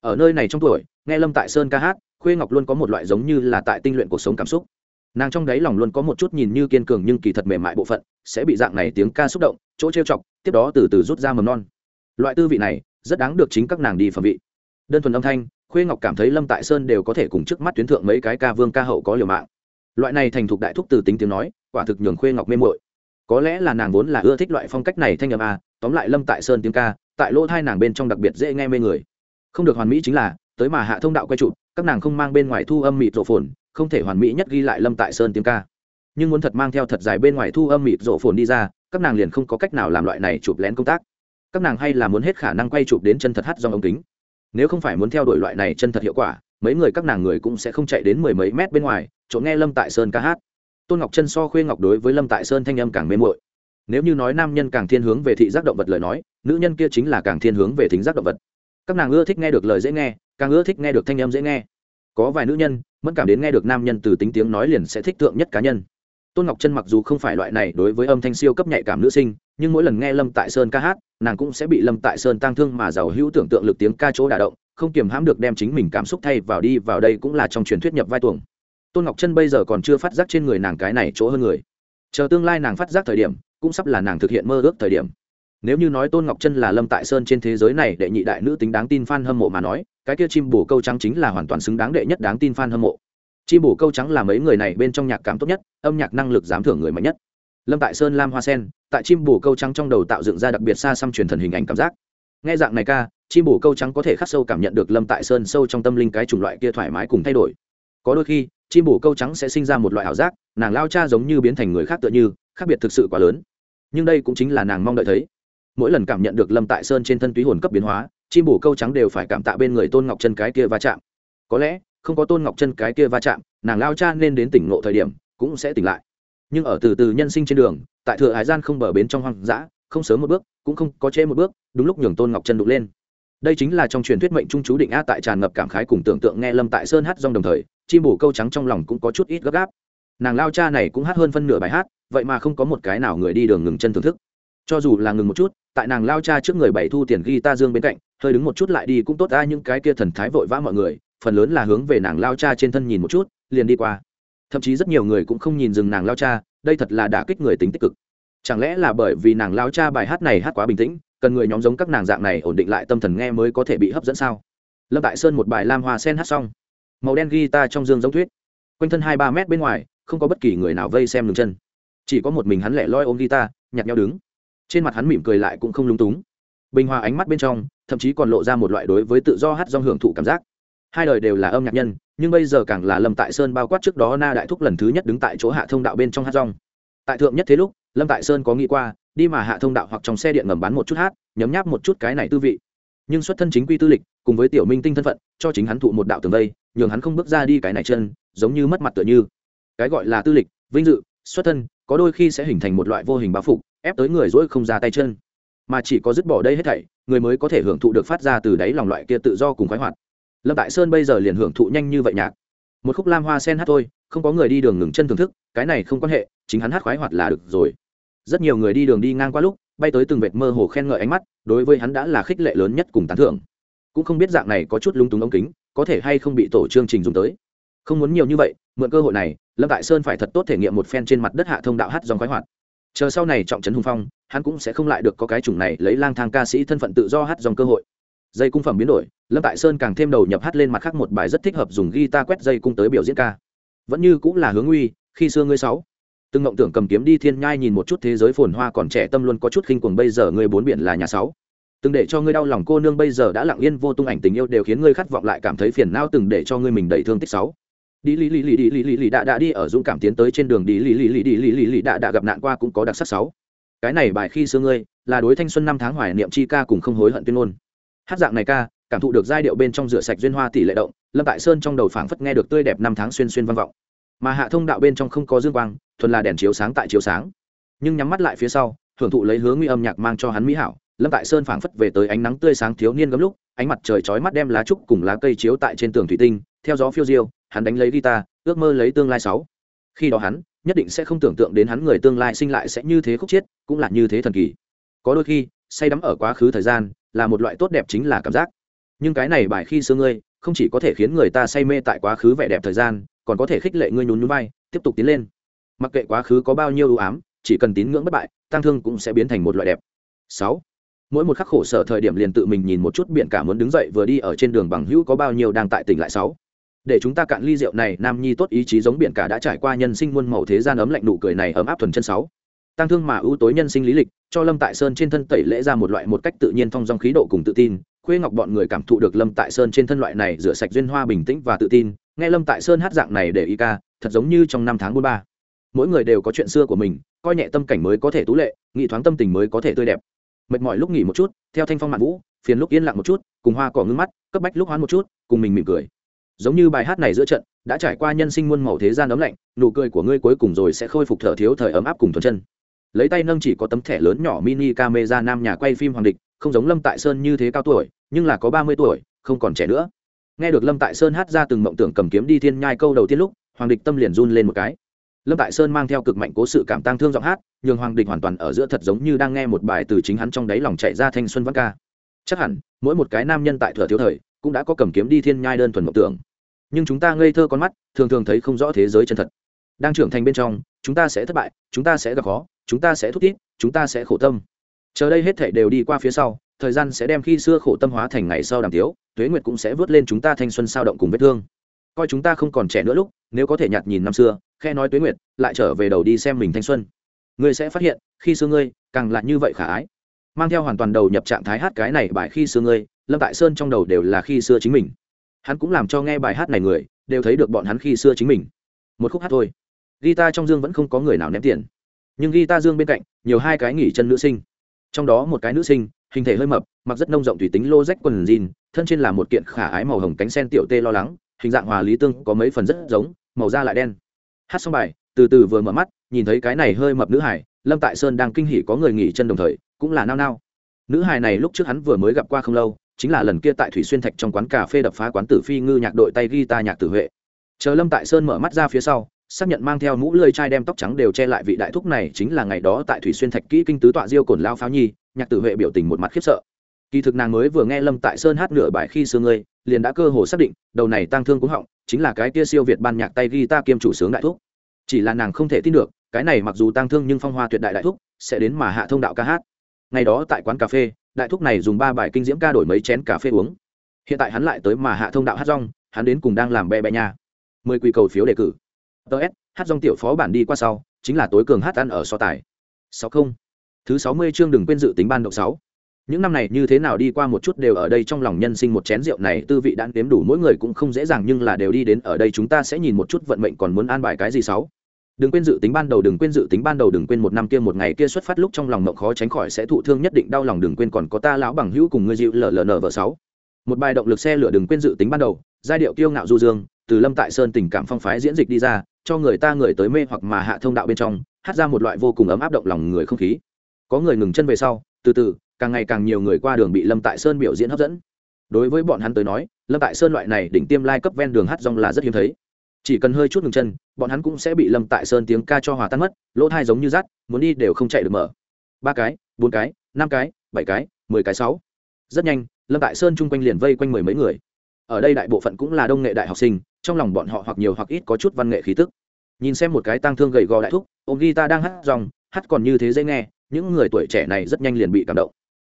Ở nơi này trong tuổi, nghe lâm tại sơn ca hát, khuê ngọc luôn có một loại giống như là tại tinh luyện cuộc sống cảm xúc nàng trong đáy lòng luôn có một chút nhìn như kiên cường nhưng kỳ thật mềm mại bộ phận, sẽ bị dạng này tiếng ca xúc động, chỗ trêu chọc, tiếp đó từ từ rút ra mầm non. Loại tư vị này, rất đáng được chính các nàng đi phẩm vị. Đơn thuần âm thanh, khuê ngọc cảm thấy lâm tại sơn đều có thể cùng trước mắt tuyến thượng mấy cái ca vương ca hậu có liều mạng. Loại này thành thục đại thúc từ tính tiếng nói, quả thực nhường khuê ngọc mê mội có lẽ là nàng vốn là ưa thích loại phong cách này thanh âm a tóm lại lâm tại sơn tiếng ca, tại lỗ thai nàng bên trong đặc biệt dễ nghe mê người. Không được hoàn mỹ chính là, tới mà hạ thông đạo quay trụ, các nàng không mang bên ngoài thu âm mịt rộ phồn không thể hoàn mỹ nhất ghi lại lâm tại sơn tiếng ca. Nhưng muốn thật mang theo thật dài bên ngoài thu âm mịt rộ phồn đi ra, các nàng liền không có cách nào làm loại này chụp lén công tác. Các nàng hay là muốn hết khả năng quay chụp đến chân thật hát do ống kính. Nếu không phải muốn theo đuổi loại này chân thật hiệu quả, mấy người các nàng người cũng sẽ không chạy đến mười mấy mét bên ngoài, chỗ nghe lâm tại sơn ca hát. Tôn ngọc chân so khuê ngọc đối với lâm tại sơn thanh âm càng mê mội nếu như nói nam nhân càng thiên hướng về thị giác động vật lời nói, nữ nhân kia chính là càng thiên hướng về thính giác động vật. Các nàng ưa thích nghe được lời dễ nghe, càng ưa thích nghe được thanh âm dễ nghe. Có vài nữ nhân mẫn cảm đến nghe được nam nhân từ tính tiếng nói liền sẽ thích thượng nhất cá nhân. Tôn ngọc chân mặc dù không phải loại này đối với âm thanh siêu cấp nhạy cảm nữ sinh, nhưng mỗi lần nghe lâm tại sơn ca hát, nàng cũng sẽ bị lâm tại sơn tăng thương mà giàu hữu tưởng tượng lực tiếng ca chỗ đả động, không kiềm hãm được đem chính mình cảm xúc thay vào đi vào đây cũng là trong truyền thuyết nhập vai tuồng. Tôn ngọc chân bây giờ còn chưa phát giác trên người nàng cái này chỗ hơn người. Chờ tương lai nàng phát giác thời điểm, cũng sắp là nàng thực hiện mơ ước thời điểm. Nếu như nói tôn ngọc chân là lâm tại sơn trên thế giới này đệ nhị đại nữ tính đáng tin f a n hâm mộ mà nói cái kia chim bổ câu trắng chính là hoàn toàn xứng đáng đệ nhất đáng tin f a n hâm mộ. Chim bổ câu trắng là mấy người này bên trong nhạc cảm tốt nhất, âm nhạc năng lực dám thưởng người mạnh nhất. Lâm tại sơn lam hoa sen, tại chim bổ câu trắng trong đầu tạo dựng ra đặc biệt xa xăm truyền thần hình ảnh cảm giác. Nghe dạng này ca, chim bổ câu trắng có thể khắc sâu cảm nhận được lâm tại sơn sâu trong tâm linh cái chủng loại kia thoải mái cùng thay đổi. Có đôi khi, chim bổ câu trắng sẽ sinh ra một loại ảo giác, nàng lao cha giống như biến thành người khác tựa như, khác biệt thực sự quá lớn. Nhưng đây cũng chính là nàng mong đợi thấy. Mỗi lần cảm nhận được lâm tại sơn trên thân túy hồn cấp biến hóa chim bổ câu trắng đều phải cảm tạ bên người tôn ngọc chân cái kia va chạm có lẽ không có tôn ngọc chân cái kia va chạm nàng lao cha nên đến tỉnh ngộ thời điểm cũng sẽ tỉnh lại nhưng ở từ từ nhân sinh trên đường tại thừa hải gian không bờ bến trong hoang dã không sớm một bước cũng không có trễ một bước đúng lúc nhường tôn ngọc chân đụng lên đây chính là trong truyền thuyết mệnh trung chú định a tại tràn ngập cảm khái cùng tưởng tượng nghe lâm tại sơn hát rong đồng thời chim bổ câu trắng trong lòng cũng có chút ít gấp gáp nàng lao cha này cũng hát hơn phân nửa bài hát vậy mà không có một cái nào người đi đường ngừng chân thưởng thức cho dù là ngừng một chút tại nàng lao cha trước người bảy thu tiền ghi ta dương bên cạnh hơi đứng một chút lại đi cũng tốt ra những cái kia thần thái vội vã mọi người, phần lớn là hướng về nàng lao cha trên thân nhìn một chút, liền đi qua. Thậm chí rất nhiều người cũng không nhìn dừng nàng lao cha, đây thật là đả kích người tính tích cực. Chẳng lẽ là bởi vì nàng lao cha bài hát này hát quá bình tĩnh, cần người nhóm giống các nàng dạng này ổn định lại tâm thần nghe mới có thể bị hấp dẫn sao? Lâm tại sơn một bài lam hoa sen hát xong. Màu đen ghi ta trong dương giống thuyết. Quanh thân hai ba mét bên ngoài, không có bất kỳ người nào vây xem đường chân. Chỉ có một mình hắn lẻ loi ôm guitar, nhặt nhau đứng. Trên mặt hắn mỉm cười lại cũng không lung túng bình hòa ánh mắt bên trong, thậm chí còn lộ ra một loại đối với tự do hát do hưởng thụ cảm giác. Hai đời đều là âm nhạc nhân, nhưng bây giờ càng là lâm tại sơn bao quát trước đó na đại thúc lần thứ nhất đứng tại chỗ hạ thông đạo bên trong hát rong tại thượng nhất thế lúc, lâm tại sơn có nghĩ qua, đi mà hạ thông đạo hoặc trong xe điện ngầm bán một chút hát, nhấm nháp một chút cái này tư vị. Nhưng xuất thân chính quy tư lịch, cùng với tiểu minh tinh thân phận, cho chính hắn thụ một đạo tường vây, nhường hắn không bước ra đi cái này chân, giống như mất mặt tựa như. Cái gọi là tư lịch, vinh dự, xuất thân, có đôi khi sẽ hình thành một loại vô hình báo phục, ép tới người dỗi không ra tay chân mà chỉ có dứt bỏ đây hết thảy, người mới có thể hưởng thụ được phát ra từ đáy lòng loại kia tự do cùng khoái hoạt. Lâm tại sơn bây giờ liền hưởng thụ nhanh như vậy nhạc. Một khúc lam hoa sen hát thôi, không có người đi đường ngừng chân thưởng thức, cái này không quan hệ, chính hắn hát khoái hoạt là được rồi. Rất nhiều người đi đường đi ngang qua lúc, bay tới từng vệt mơ hồ khen ngợi ánh mắt, đối với hắn đã là khích lệ lớn nhất cùng tán thưởng. Cũng không biết dạng này có chút lung túng ống kính, có thể hay không bị tổ chương trình dùng tới. Không muốn nhiều như vậy, mượn cơ hội này, lâm tại sơn phải thật tốt thể nghiệm một phen trên mặt đất hạ thông đạo hát dòng khoái hoạt chờ sau này trọng trấn hùng phong, hắn cũng sẽ không lại được có cái chủng này lấy lang thang ca sĩ thân phận tự do hát dòng cơ hội. Dây cung phẩm biến đổi, lâm tại sơn càng thêm đầu nhập hát lên mặt khác một bài rất thích hợp dùng guitar quét dây cung tới biểu diễn ca. Vẫn như cũng là hướng uy, khi xưa ngươi sáu. Từng ngộng tưởng cầm kiếm đi thiên nhai nhìn một chút thế giới phồn hoa còn trẻ tâm luôn có chút khinh cuồng, bây giờ ngươi bốn biển là nhà sáu. Từng để cho ngươi đau lòng cô nương bây giờ đã lặng yên vô tung ảnh tình yêu đều khiến ngươi khát vọng lại cảm thấy phiền não, từng để cho ngươi mình đầy thương tích sáu đi lì lì lì đi lì lì lì đã đã đi ở dũng cảm tiến tới trên đường đi lì lì lì đi lì lì lì đã đã gặp nạn qua cũng có đặc sắc sáu cái này bài khi xưa ngươi là đối thanh xuân năm tháng hoài niệm chi ca cùng không hối hận tuyên ngôn hát dạng này ca cảm thụ được giai điệu bên trong rửa sạch duyên hoa tỷ lệ động lâm tại sơn trong đầu phảng phất nghe được tươi đẹp năm tháng xuyên xuyên vang vọng mà hạ thông đạo bên trong không có dương quang thuần là đèn chiếu sáng tại chiếu sáng nhưng nhắm mắt lại phía sau hưởng thụ lấy hướng nguy âm nhạc mang cho hắn mỹ hảo lâm tại sơn phảng phất về tới ánh nắng tươi sáng thiếu niên gấm lúc ánh mặt trời chói mắt đem lá trúc cùng lá cây chiếu tại trên tường thủy tinh theo gió phiêu diêu hắn đánh lấy guitar, ước mơ lấy tương lai sáu. Khi đó hắn, nhất định sẽ không tưởng tượng đến hắn người tương lai sinh lại sẽ như thế khúc chiết, cũng là như thế thần kỳ. Có đôi khi, say đắm ở quá khứ thời gian, là một loại tốt đẹp chính là cảm giác. Nhưng cái này bài khi xưa ngươi, không chỉ có thể khiến người ta say mê tại quá khứ vẻ đẹp thời gian, còn có thể khích lệ ngươi nhún nhún vai, tiếp tục tiến lên. Mặc kệ quá khứ có bao nhiêu ưu ám, chỉ cần tín ngưỡng bất bại tăng thương cũng sẽ biến thành một loại đẹp. Sáu. Mỗi một khắc khổ sở thời điểm liền tự mình nhìn một chút biển cả muốn đứng dậy vừa đi ở trên đường bằng hữu có bao nhiêu đang tại tỉnh lại sáu để chúng ta cạn ly rượu này, nam nhi tốt ý chí giống biển cả đã trải qua nhân sinh muôn màu thế gian ấm lạnh nụ cười này ấm áp thuần chân sáu. Tăng thương mà ưu tối nhân sinh lý lịch, cho lâm tại sơn trên thân tẩy lễ ra một loại một cách tự nhiên thong dong khí độ cùng tự tin. Khuê ngọc bọn người cảm thụ được lâm tại sơn trên thân loại này rửa sạch duyên hoa bình tĩnh và tự tin. Nghe lâm tại sơn hát dạng này để y ca, thật giống như trong năm tháng bốn ba. Mỗi người đều có chuyện xưa của mình, coi nhẹ tâm cảnh mới có thể tú lệ nghị thoáng tâm tình mới có thể tươi đẹp. Mệt mỏi lúc nghỉ một chút, theo thanh phong mạn vũ, phiền lúc yên lặng một chút, cùng hoa cỏ ngưng mắt, cấp bách lúc hoán một chút, cùng mình mỉm cười giống như bài hát này giữa trận, đã trải qua nhân sinh muôn màu thế gian ấm lạnh, nụ cười của ngươi cuối cùng rồi sẽ khôi phục thở thiếu thời ấm áp cùng thuần chân. Lấy tay nâng chỉ có tấm thẻ lớn nhỏ mini camera nam nhà quay phim hoàng địch, không giống lâm tại sơn như thế cao tuổi, nhưng là có ba mươi tuổi, không còn trẻ nữa. Nghe được lâm tại sơn hát ra từng mộng tưởng cầm kiếm đi thiên nhai câu đầu tiên lúc, hoàng địch tâm liền run lên một cái. Lâm tại sơn mang theo cực mạnh cố sự cảm tăng thương giọng hát, nhường hoàng địch hoàn toàn ở giữa thật giống như đang nghe một bài từ chính hắn trong đáy lòng chạy ra thanh xuân văn ca. Chắc hẳn, mỗi một cái nam nhân tại thừa thiếu thời cũng đã có cầm kiếm đi thiên nhai đơn thuần mộng tưởng. Nhưng chúng ta ngây thơ con mắt, thường thường thấy không rõ thế giới chân thật. Đang trưởng thành bên trong, chúng ta sẽ thất bại, chúng ta sẽ gặp khó, chúng ta sẽ thúc thiết chúng ta sẽ khổ tâm. Chờ đây hết thể đều đi qua phía sau, thời gian sẽ đem khi xưa khổ tâm hóa thành ngày sau đàm tiếu, tuế nguyệt cũng sẽ vớt lên chúng ta thanh xuân sao động cùng vết thương. Coi chúng ta không còn trẻ nữa lúc, nếu có thể nhạt nhìn năm xưa, khe nói tuế nguyệt, lại trở về đầu đi xem mình thanh xuân. Ngươi sẽ phát hiện, khi xưa ngươi, càng lại như vậy khả ái mang theo hoàn toàn đầu nhập trạng thái hát cái này bài khi xưa ngươi, lâm tại sơn trong đầu đều là khi xưa chính mình. Hắn cũng làm cho nghe bài hát này người, đều thấy được bọn hắn khi xưa chính mình. Một khúc hát thôi. Guitar trong dương vẫn không có người nào ném tiền. Nhưng guitar dương bên cạnh, nhiều hai cái nghỉ chân nữ sinh. Trong đó một cái nữ sinh, hình thể hơi mập, mặc rất nông rộng tùy tính lô rách quần jean, thân trên là một kiện khả ái màu hồng cánh sen tiểu tê lo lắng, hình dạng hòa lý tương có mấy phần rất giống, màu da lại đen. Hát xong bài, từ từ vừa mở mắt, nhìn thấy cái này hơi mập nữ hải, lâm tại sơn đang kinh hỉ có người nghỉ chân đồng thời cũng là nao nao. Nữ hài này lúc trước hắn vừa mới gặp qua không lâu, chính là lần kia tại thủy xuyên thạch trong quán cà phê đập phá quán tử phi ngư nhạc đội tay guitar nhạc tử huệ. Chờ lâm tại sơn mở mắt ra phía sau, xác nhận mang theo mũ lơi chai đem tóc trắng đều che lại vị đại thúc này chính là ngày đó tại thủy xuyên thạch kỹ kinh tứ tọa diêu cồn lao pháo nhi, nhạc tử huệ biểu tình một mặt khiếp sợ. Kỳ thực nàng mới vừa nghe lâm tại sơn hát nửa bài khi xưa ngươi, liền đã cơ hồ xác định, đầu này tăng thương cũng họng, chính là cái kia siêu việt ban nhạc tay guitar kiêm chủ sướng đại thúc. Chỉ là nàng không thể tin được, cái này mặc dù tăng thương nhưng phong hoa tuyệt đại đại thúc, sẽ đến mà hạ thông đạo ca hát ngày đó tại quán cà phê, đại thúc này dùng ba bài kinh diễm ca đổi mấy chén cà phê uống. Hiện tại hắn lại tới mà hạ thông đạo hát rong, hắn đến cùng đang làm bè bè nha. Mười quy cầu phiếu đề cử. Ts hát rong tiểu phó bản đi qua sau, chính là tối cường hát ăn ở so tài. Sáu không. Thứ sáu mươi chương đừng quên dự tính ban độ sáu. Những năm này như thế nào đi qua một chút đều ở đây trong lòng nhân sinh một chén rượu này, tư vị đã đếm đủ, mỗi người cũng không dễ dàng nhưng là đều đi đến, ở đây chúng ta sẽ nhìn một chút vận mệnh còn muốn an bài cái gì sáu đừng quên dự tính ban đầu, đừng quên dự tính ban đầu, đừng quên một năm kia, một ngày kia xuất phát lúc trong lòng mộng khó tránh khỏi sẽ thụ thương nhất định đau lòng, đừng quên còn có ta lão bằng hữu cùng ngươi dịu ln vợ sáu. Một bài động lực xe lửa, đừng quên dự tính ban đầu, giai điệu kiêu ngạo du dương, từ lâm tại sơn tình cảm phong phái diễn dịch đi ra, cho người ta người tới mê hoặc mà hạ thông đạo bên trong, hát ra một loại vô cùng ấm áp động lòng người không khí. Có người ngừng chân về sau, từ từ, càng ngày càng nhiều người qua đường bị lâm tại sơn biểu diễn hấp dẫn. Đối với bọn hắn tới nói, lâm tại sơn loại này đỉnh tiêm lai cấp ven đường hát rong là rất hiếm thấy chỉ cần hơi chút ngừng chân, bọn hắn cũng sẽ bị lâm tại sơn tiếng ca cho hòa tan mất, lỗ thai giống như rát, muốn đi đều không chạy được mở. Ba cái, bốn cái, năm cái, bảy cái, mười cái, sáu. Rất nhanh, lâm tại sơn chung quanh liền vây quanh mười mấy người. Ở đây đại bộ phận cũng là đông nghệ đại học sinh, trong lòng bọn họ hoặc nhiều hoặc ít có chút văn nghệ khí tức. Nhìn xem một cái tang thương gầy gò đại thúc ôm ta đang hát dòng, hát còn như thế dễ nghe, những người tuổi trẻ này rất nhanh liền bị cảm động.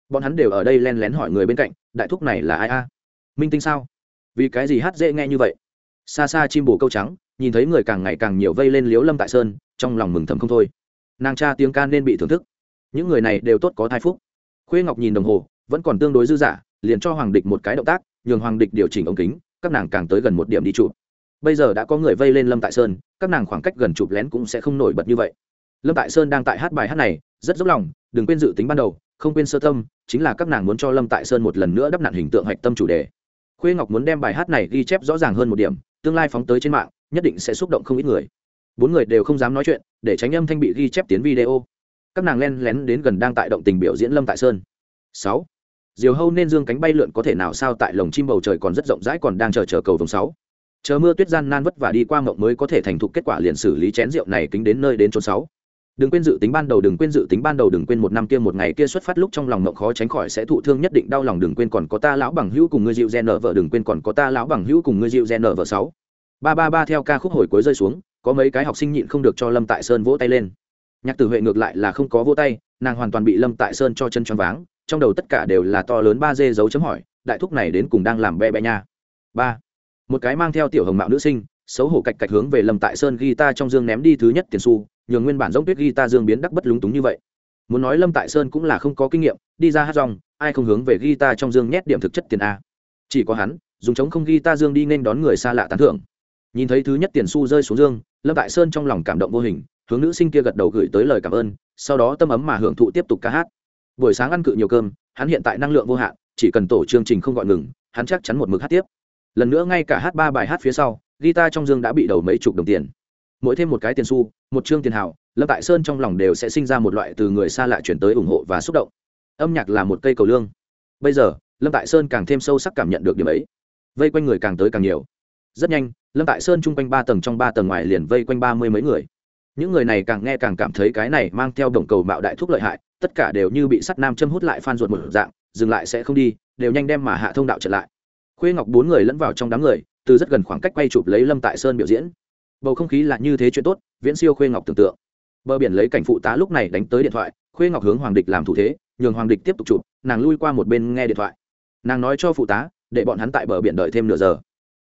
Bọn hắn đều ở đây len lén hỏi người bên cạnh, đại thúc này là ai a? Minh tinh sao? Vì cái gì hát dễ nghe như vậy? Xa xa chim bồ câu trắng, nhìn thấy người càng ngày càng nhiều vây lên liếu lâm tại sơn, trong lòng mừng thầm không thôi. Nàng cha tiếng ca nên bị thưởng thức. Những người này đều tốt có thai phúc. Khuê ngọc nhìn đồng hồ, vẫn còn tương đối dư dả, liền cho hoàng địch một cái động tác, nhường hoàng địch điều chỉnh ống kính, các nàng càng tới gần một điểm đi chụp. Bây giờ đã có người vây lên lâm tại sơn, các nàng khoảng cách gần chụp lén cũng sẽ không nổi bật như vậy. Lâm tại sơn đang tại hát bài hát này, rất dốc lòng, đừng quên dự tính ban đầu, không quên sơ tâm, chính là các nàng muốn cho lâm tại sơn một lần nữa đắp nặn hình tượng hạch tâm chủ đề. Khuê ngọc muốn đem bài hát này ghi chép rõ ràng hơn một điểm tương lai phóng tới trên mạng, nhất định sẽ xúc động không ít người. Bốn người đều không dám nói chuyện, để tránh âm thanh bị ghi chép tiến video. Các nàng len lén đến gần đang tại động tình biểu diễn lâm tại sơn. Sáu. Diều hâu nên dương cánh bay lượn có thể nào sao tại lồng chim bầu trời còn rất rộng rãi còn đang chờ chờ cầu vòng sáu. Chờ mưa tuyết gian nan vất vả đi qua mộng mới có thể thành thục kết quả liền xử lý chén rượu này kính đến nơi đến chốn sáu đừng quên dự tính ban đầu, đừng quên dự tính ban đầu, đừng quên một năm kia, một ngày kia xuất phát lúc trong lòng mộng khó tránh khỏi sẽ thụ thương nhất định đau lòng. Đừng quên còn có ta lão bằng hữu cùng ngươi dịu gen nở vợ. Đừng quên còn có ta lão bằng hữu cùng ngươi dịu gen nở vợ sáu. Ba ba ba theo ca khúc hồi cuối rơi xuống, có mấy cái học sinh nhịn không được cho lâm tại sơn vỗ tay lên. Nhạc tử huệ ngược lại là không có vỗ tay, nàng hoàn toàn bị lâm tại sơn cho chân choáng váng, trong đầu tất cả đều là to lớn ba dê dấu chấm hỏi, đại thúc này đến cùng đang làm be be nha. Ba, một cái mang theo tiểu hồng mạo nữ sinh, xấu hổ cạch cạch hướng về lâm tại sơn ghi ta trong dương ném đi thứ nhất tiền xu nhường nguyên bản giống tuyết ghi ta dương biến đắc bất lúng túng như vậy. Muốn nói lâm tại sơn cũng là không có kinh nghiệm, đi ra hát rong, ai không hướng về ghi ta trong dương nhét điểm thực chất tiền a. Chỉ có hắn, dùng chống không ghi ta dương đi nên đón người xa lạ tán thưởng. Nhìn thấy thứ nhất tiền xu rơi xuống dương, lâm tại sơn trong lòng cảm động vô hình, hướng nữ sinh kia gật đầu gửi tới lời cảm ơn, sau đó tâm ấm mà hưởng thụ tiếp tục ca hát. Buổi sáng ăn cự nhiều cơm, hắn hiện tại năng lượng vô hạn, chỉ cần tổ chương trình không gọi ngừng, hắn chắc chắn một mực hát tiếp. Lần nữa ngay cả hát ba bài hát phía sau, guitar trong dương đã bị đầu mấy chục đồng tiền. Mỗi thêm một cái tiền xu một chương tiền hảo, lâm tại sơn trong lòng đều sẽ sinh ra một loại từ người xa lạ chuyển tới ủng hộ và xúc động. Âm nhạc là một cây cầu lương. Bây giờ lâm tại sơn càng thêm sâu sắc cảm nhận được điểm ấy. Vây quanh người càng tới càng nhiều. Rất nhanh lâm tại sơn chung quanh ba tầng trong ba tầng ngoài liền vây quanh ba mươi mấy người. Những người này càng nghe càng cảm thấy cái này mang theo đồng cầu mạo đại thuốc lợi hại tất cả đều như bị sắt nam châm hút lại phan ruột một dạng dừng lại sẽ không đi đều nhanh đem mà hạ thông đạo trở lại. Khuê ngọc bốn người lẫn vào trong đám người từ rất gần khoảng cách quay chụp lấy lâm tại sơn biểu diễn bầu không khí là như thế chuyện tốt, viễn siêu khuê ngọc tưởng tượng. Bờ biển lấy cảnh phụ tá lúc này đánh tới điện thoại, khuê ngọc hướng hoàng địch làm thủ thế, nhường hoàng địch tiếp tục chụp, nàng lui qua một bên nghe điện thoại. Nàng nói cho phụ tá, để bọn hắn tại bờ biển đợi thêm nửa giờ.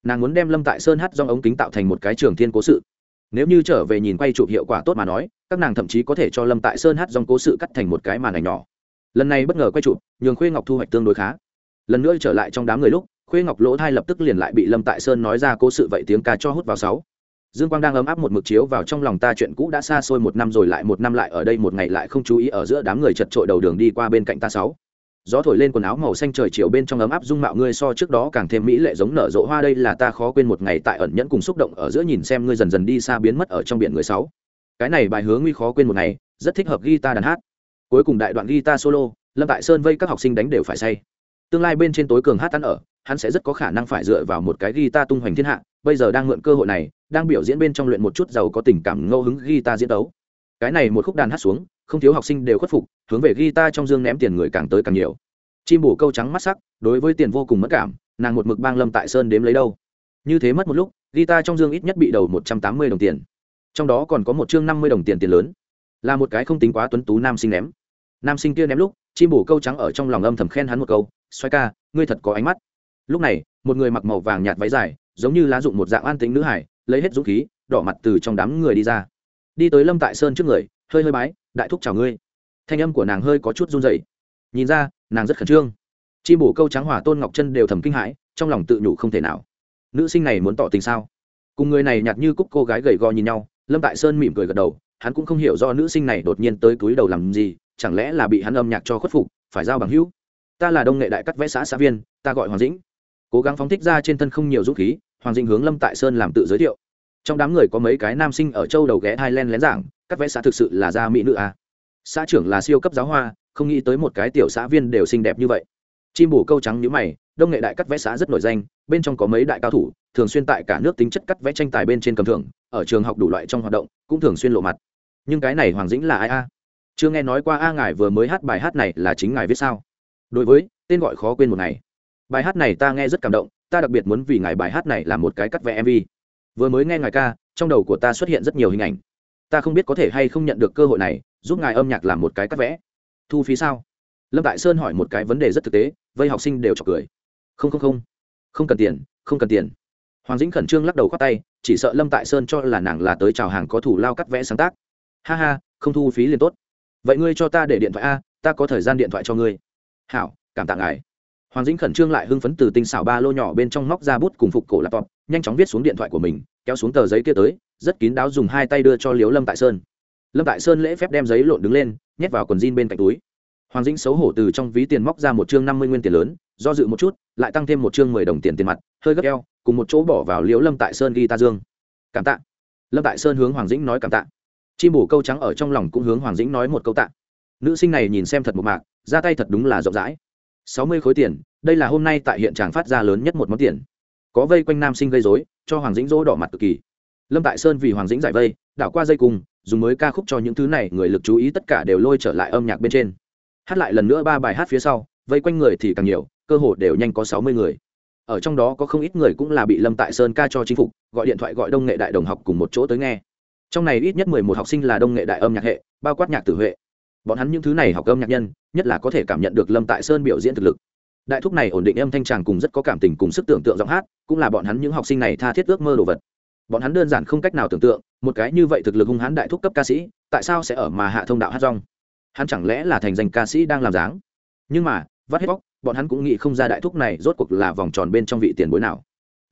Nàng muốn đem lâm tại sơn hát dong ống kính tạo thành một cái trường thiên cố sự. Nếu như trở về nhìn quay chụp hiệu quả tốt mà nói, các nàng thậm chí có thể cho lâm tại sơn hát dòng cố sự cắt thành một cái màn ảnh nhỏ. Lần này bất ngờ quay chụp, nhường khuê ngọc thu hoạch tương đối khá. Lần nữa trở lại trong đám người lúc, khuê ngọc lỗ thai lập tức liền lại bị lâm tại sơn nói ra cố sự vậy tiếng ca cho hút vào sáu dương quang đang ấm áp một mực chiếu vào trong lòng ta chuyện cũ đã xa xôi một năm rồi lại một năm lại ở đây một ngày lại không chú ý ở giữa đám người chật trội đầu đường đi qua bên cạnh ta sáu. Gió thổi lên quần áo màu xanh trời chiều bên trong ấm áp dung mạo ngươi so trước đó càng thêm mỹ lệ giống nở rộ hoa đây là ta khó quên một ngày tại ẩn nhẫn cùng xúc động ở giữa nhìn xem ngươi dần dần đi xa biến mất ở trong biển người sáu. Cái này bài hướng nguy khó quên một ngày, rất thích hợp guitar đàn hát. Cuối cùng đại đoạn guitar solo, lâm tại sơn vây các học sinh đánh đều phải say. Tương lai bên trên tối cường hát tan ở hắn sẽ rất có khả năng phải dựa vào một cái guitar tung hoành thiên hạ, bây giờ đang mượn cơ hội này, đang biểu diễn bên trong luyện một chút giàu có tình cảm ngẫu hứng guitar diễn đấu. Cái này một khúc đàn hát xuống, không thiếu học sinh đều khuất phục, hướng về guitar trong dương ném tiền người càng tới càng nhiều. Chim bổ câu trắng mắt sắc, đối với tiền vô cùng mất cảm, nàng một mực bang lâm tại sơn đếm lấy đâu. Như thế mất một lúc, guitar trong dương ít nhất bị đầu một trăm tám mươi đồng tiền. Trong đó còn có một chương năm mươi đồng tiền tiền lớn. Là một cái không tính quá tuấn tú nam sinh ném. Nam sinh kia ném lúc, chim bổ câu trắng ở trong lòng âm thầm khen hắn một câu xoay ca, ngươi thật có ánh mắt lúc này, một người mặc màu vàng nhạt váy dài, giống như lá dụng một dạng an tính nữ hải, lấy hết dũng khí, đỏ mặt từ trong đám người đi ra. Đi tới lâm tại sơn trước người, hơi hơi bái, đại thúc chào ngươi. Thanh âm của nàng hơi có chút run dậy nhìn ra, nàng rất khẩn trương. Chi bổ câu trắng hỏa tôn ngọc chân đều thầm kinh hãi, trong lòng tự nhủ không thể nào. Nữ sinh này muốn tỏ tình sao? Cùng người này nhạt như cúc cô gái gầy gò nhìn nhau, lâm tại sơn mỉm cười gật đầu, hắn cũng không hiểu do nữ sinh này đột nhiên tới túi đầu làm gì, chẳng lẽ là bị hắn âm nhạc cho khuất phục, phải giao bằng hữu? Ta là đông nghệ đại cắt vẽ xã xã viên, ta gọi hoàng dĩnh cố gắng phóng thích ra trên thân không nhiều dũng khí, hoàng dĩnh hướng lâm tại sơn làm tự giới thiệu. Trong đám người có mấy cái nam sinh ở châu đầu ghé hai len lén giảng cắt vẽ xã thực sự là gia mỹ nữ à. xã trưởng là siêu cấp giáo hoa, không nghĩ tới một cái tiểu xã viên đều xinh đẹp như vậy. Chim bù câu trắng nhữ mày, đông nghệ đại cắt vẽ xã rất nổi danh, bên trong có mấy đại cao thủ, thường xuyên tại cả nước tính chất cắt vẽ tranh tài bên trên cầm thưởng, ở trường học đủ loại trong hoạt động, cũng thường xuyên lộ mặt. Nhưng cái này hoàng dĩnh là ai a? Chưa nghe nói qua a ngài vừa mới hát bài hát này là chính ngài viết sao? Đối với, tên gọi khó quên một ngày bài hát này ta nghe rất cảm động, ta đặc biệt muốn vì ngài bài hát này là một cái cắt vẽ mv vừa mới nghe ngài ca, trong đầu của ta xuất hiện rất nhiều hình ảnh. Ta không biết có thể hay không nhận được cơ hội này, giúp ngài âm nhạc làm một cái cắt vẽ. Thu phí sao? Lâm tại sơn hỏi một cái vấn đề rất thực tế, vây học sinh đều chọc cười. Không không không. Không cần tiền, không cần tiền. Hoàng dĩnh khẩn trương lắc đầu khoát tay, chỉ sợ lâm tại sơn cho là nàng là tới chào hàng có thủ lao cắt vẽ sáng tác. Ha ha, không thu phí liền tốt. Vậy ngươi cho ta để điện thoại a, ta có thời gian điện thoại cho ngươi. Hảo, cảm tạ ngài hoàng dĩnh khẩn trương lại hưng phấn từ tinh xảo ba lô nhỏ bên trong móc ra bút cùng phục cổ laptop, nhanh chóng viết xuống điện thoại của mình, kéo xuống tờ giấy kia tới, rất kín đáo dùng hai tay đưa cho liếu lâm tại sơn. Lâm tại sơn lễ phép đem giấy lộn đứng lên, nhét vào quần jean bên cạnh túi. Hoàng dĩnh xấu hổ từ trong ví tiền móc ra một chương năm mươi nguyên tiền lớn, do dự một chút, lại tăng thêm một chương mười đồng tiền tiền mặt, hơi gấp eo, cùng một chỗ bỏ vào liễu lâm tại sơn ghi ta dương. Cảm tạ. Lâm tại sơn hướng hoàng dĩnh nói cảm tạ. Chim bổ câu trắng ở trong lòng cũng hướng hoàng dĩnh nói một câu tạ. Nữ sinh này nhìn xem thật một mạc, ra tay thật đúng là rộng rãi sáu mươi khối tiền, đây là hôm nay tại hiện tràng phát ra lớn nhất một món tiền. Có vây quanh nam sinh gây dối cho hoàng dĩnh dỗ đỏ mặt cực kỳ. Lâm tại sơn vì hoàng dĩnh giải vây, đảo qua dây cùng, dùng mới ca khúc cho những thứ này người lực chú ý tất cả đều lôi trở lại âm nhạc bên trên. Hát lại lần nữa ba bài hát phía sau, vây quanh người thì càng nhiều, cơ hồ đều nhanh có sáu mươi người. Ở trong đó có không ít người cũng là bị lâm tại sơn ca cho chính phục, gọi điện thoại gọi đông nghệ đại đồng học cùng một chỗ tới nghe. Trong này ít nhất mười một học sinh là đông nghệ đại âm nhạc hệ, bao quát nhạc tử huệ bọn hắn những thứ này học âm nhạc nhân, nhất là có thể cảm nhận được lâm tại sơn biểu diễn thực lực. Đại thúc này ổn định âm thanh tràng cùng rất có cảm tình cùng sức tưởng tượng giọng hát, cũng là bọn hắn những học sinh này tha thiết ước mơ đồ vật. Bọn hắn đơn giản không cách nào tưởng tượng, một cái như vậy thực lực hung hãn đại thúc cấp ca sĩ, tại sao sẽ ở mà hạ thông đạo hát rong? Hắn chẳng lẽ là thành danh ca sĩ đang làm dáng? Nhưng mà, vắt hết bóc, bọn hắn cũng nghĩ không ra đại thúc này rốt cuộc là vòng tròn bên trong vị tiền bối nào.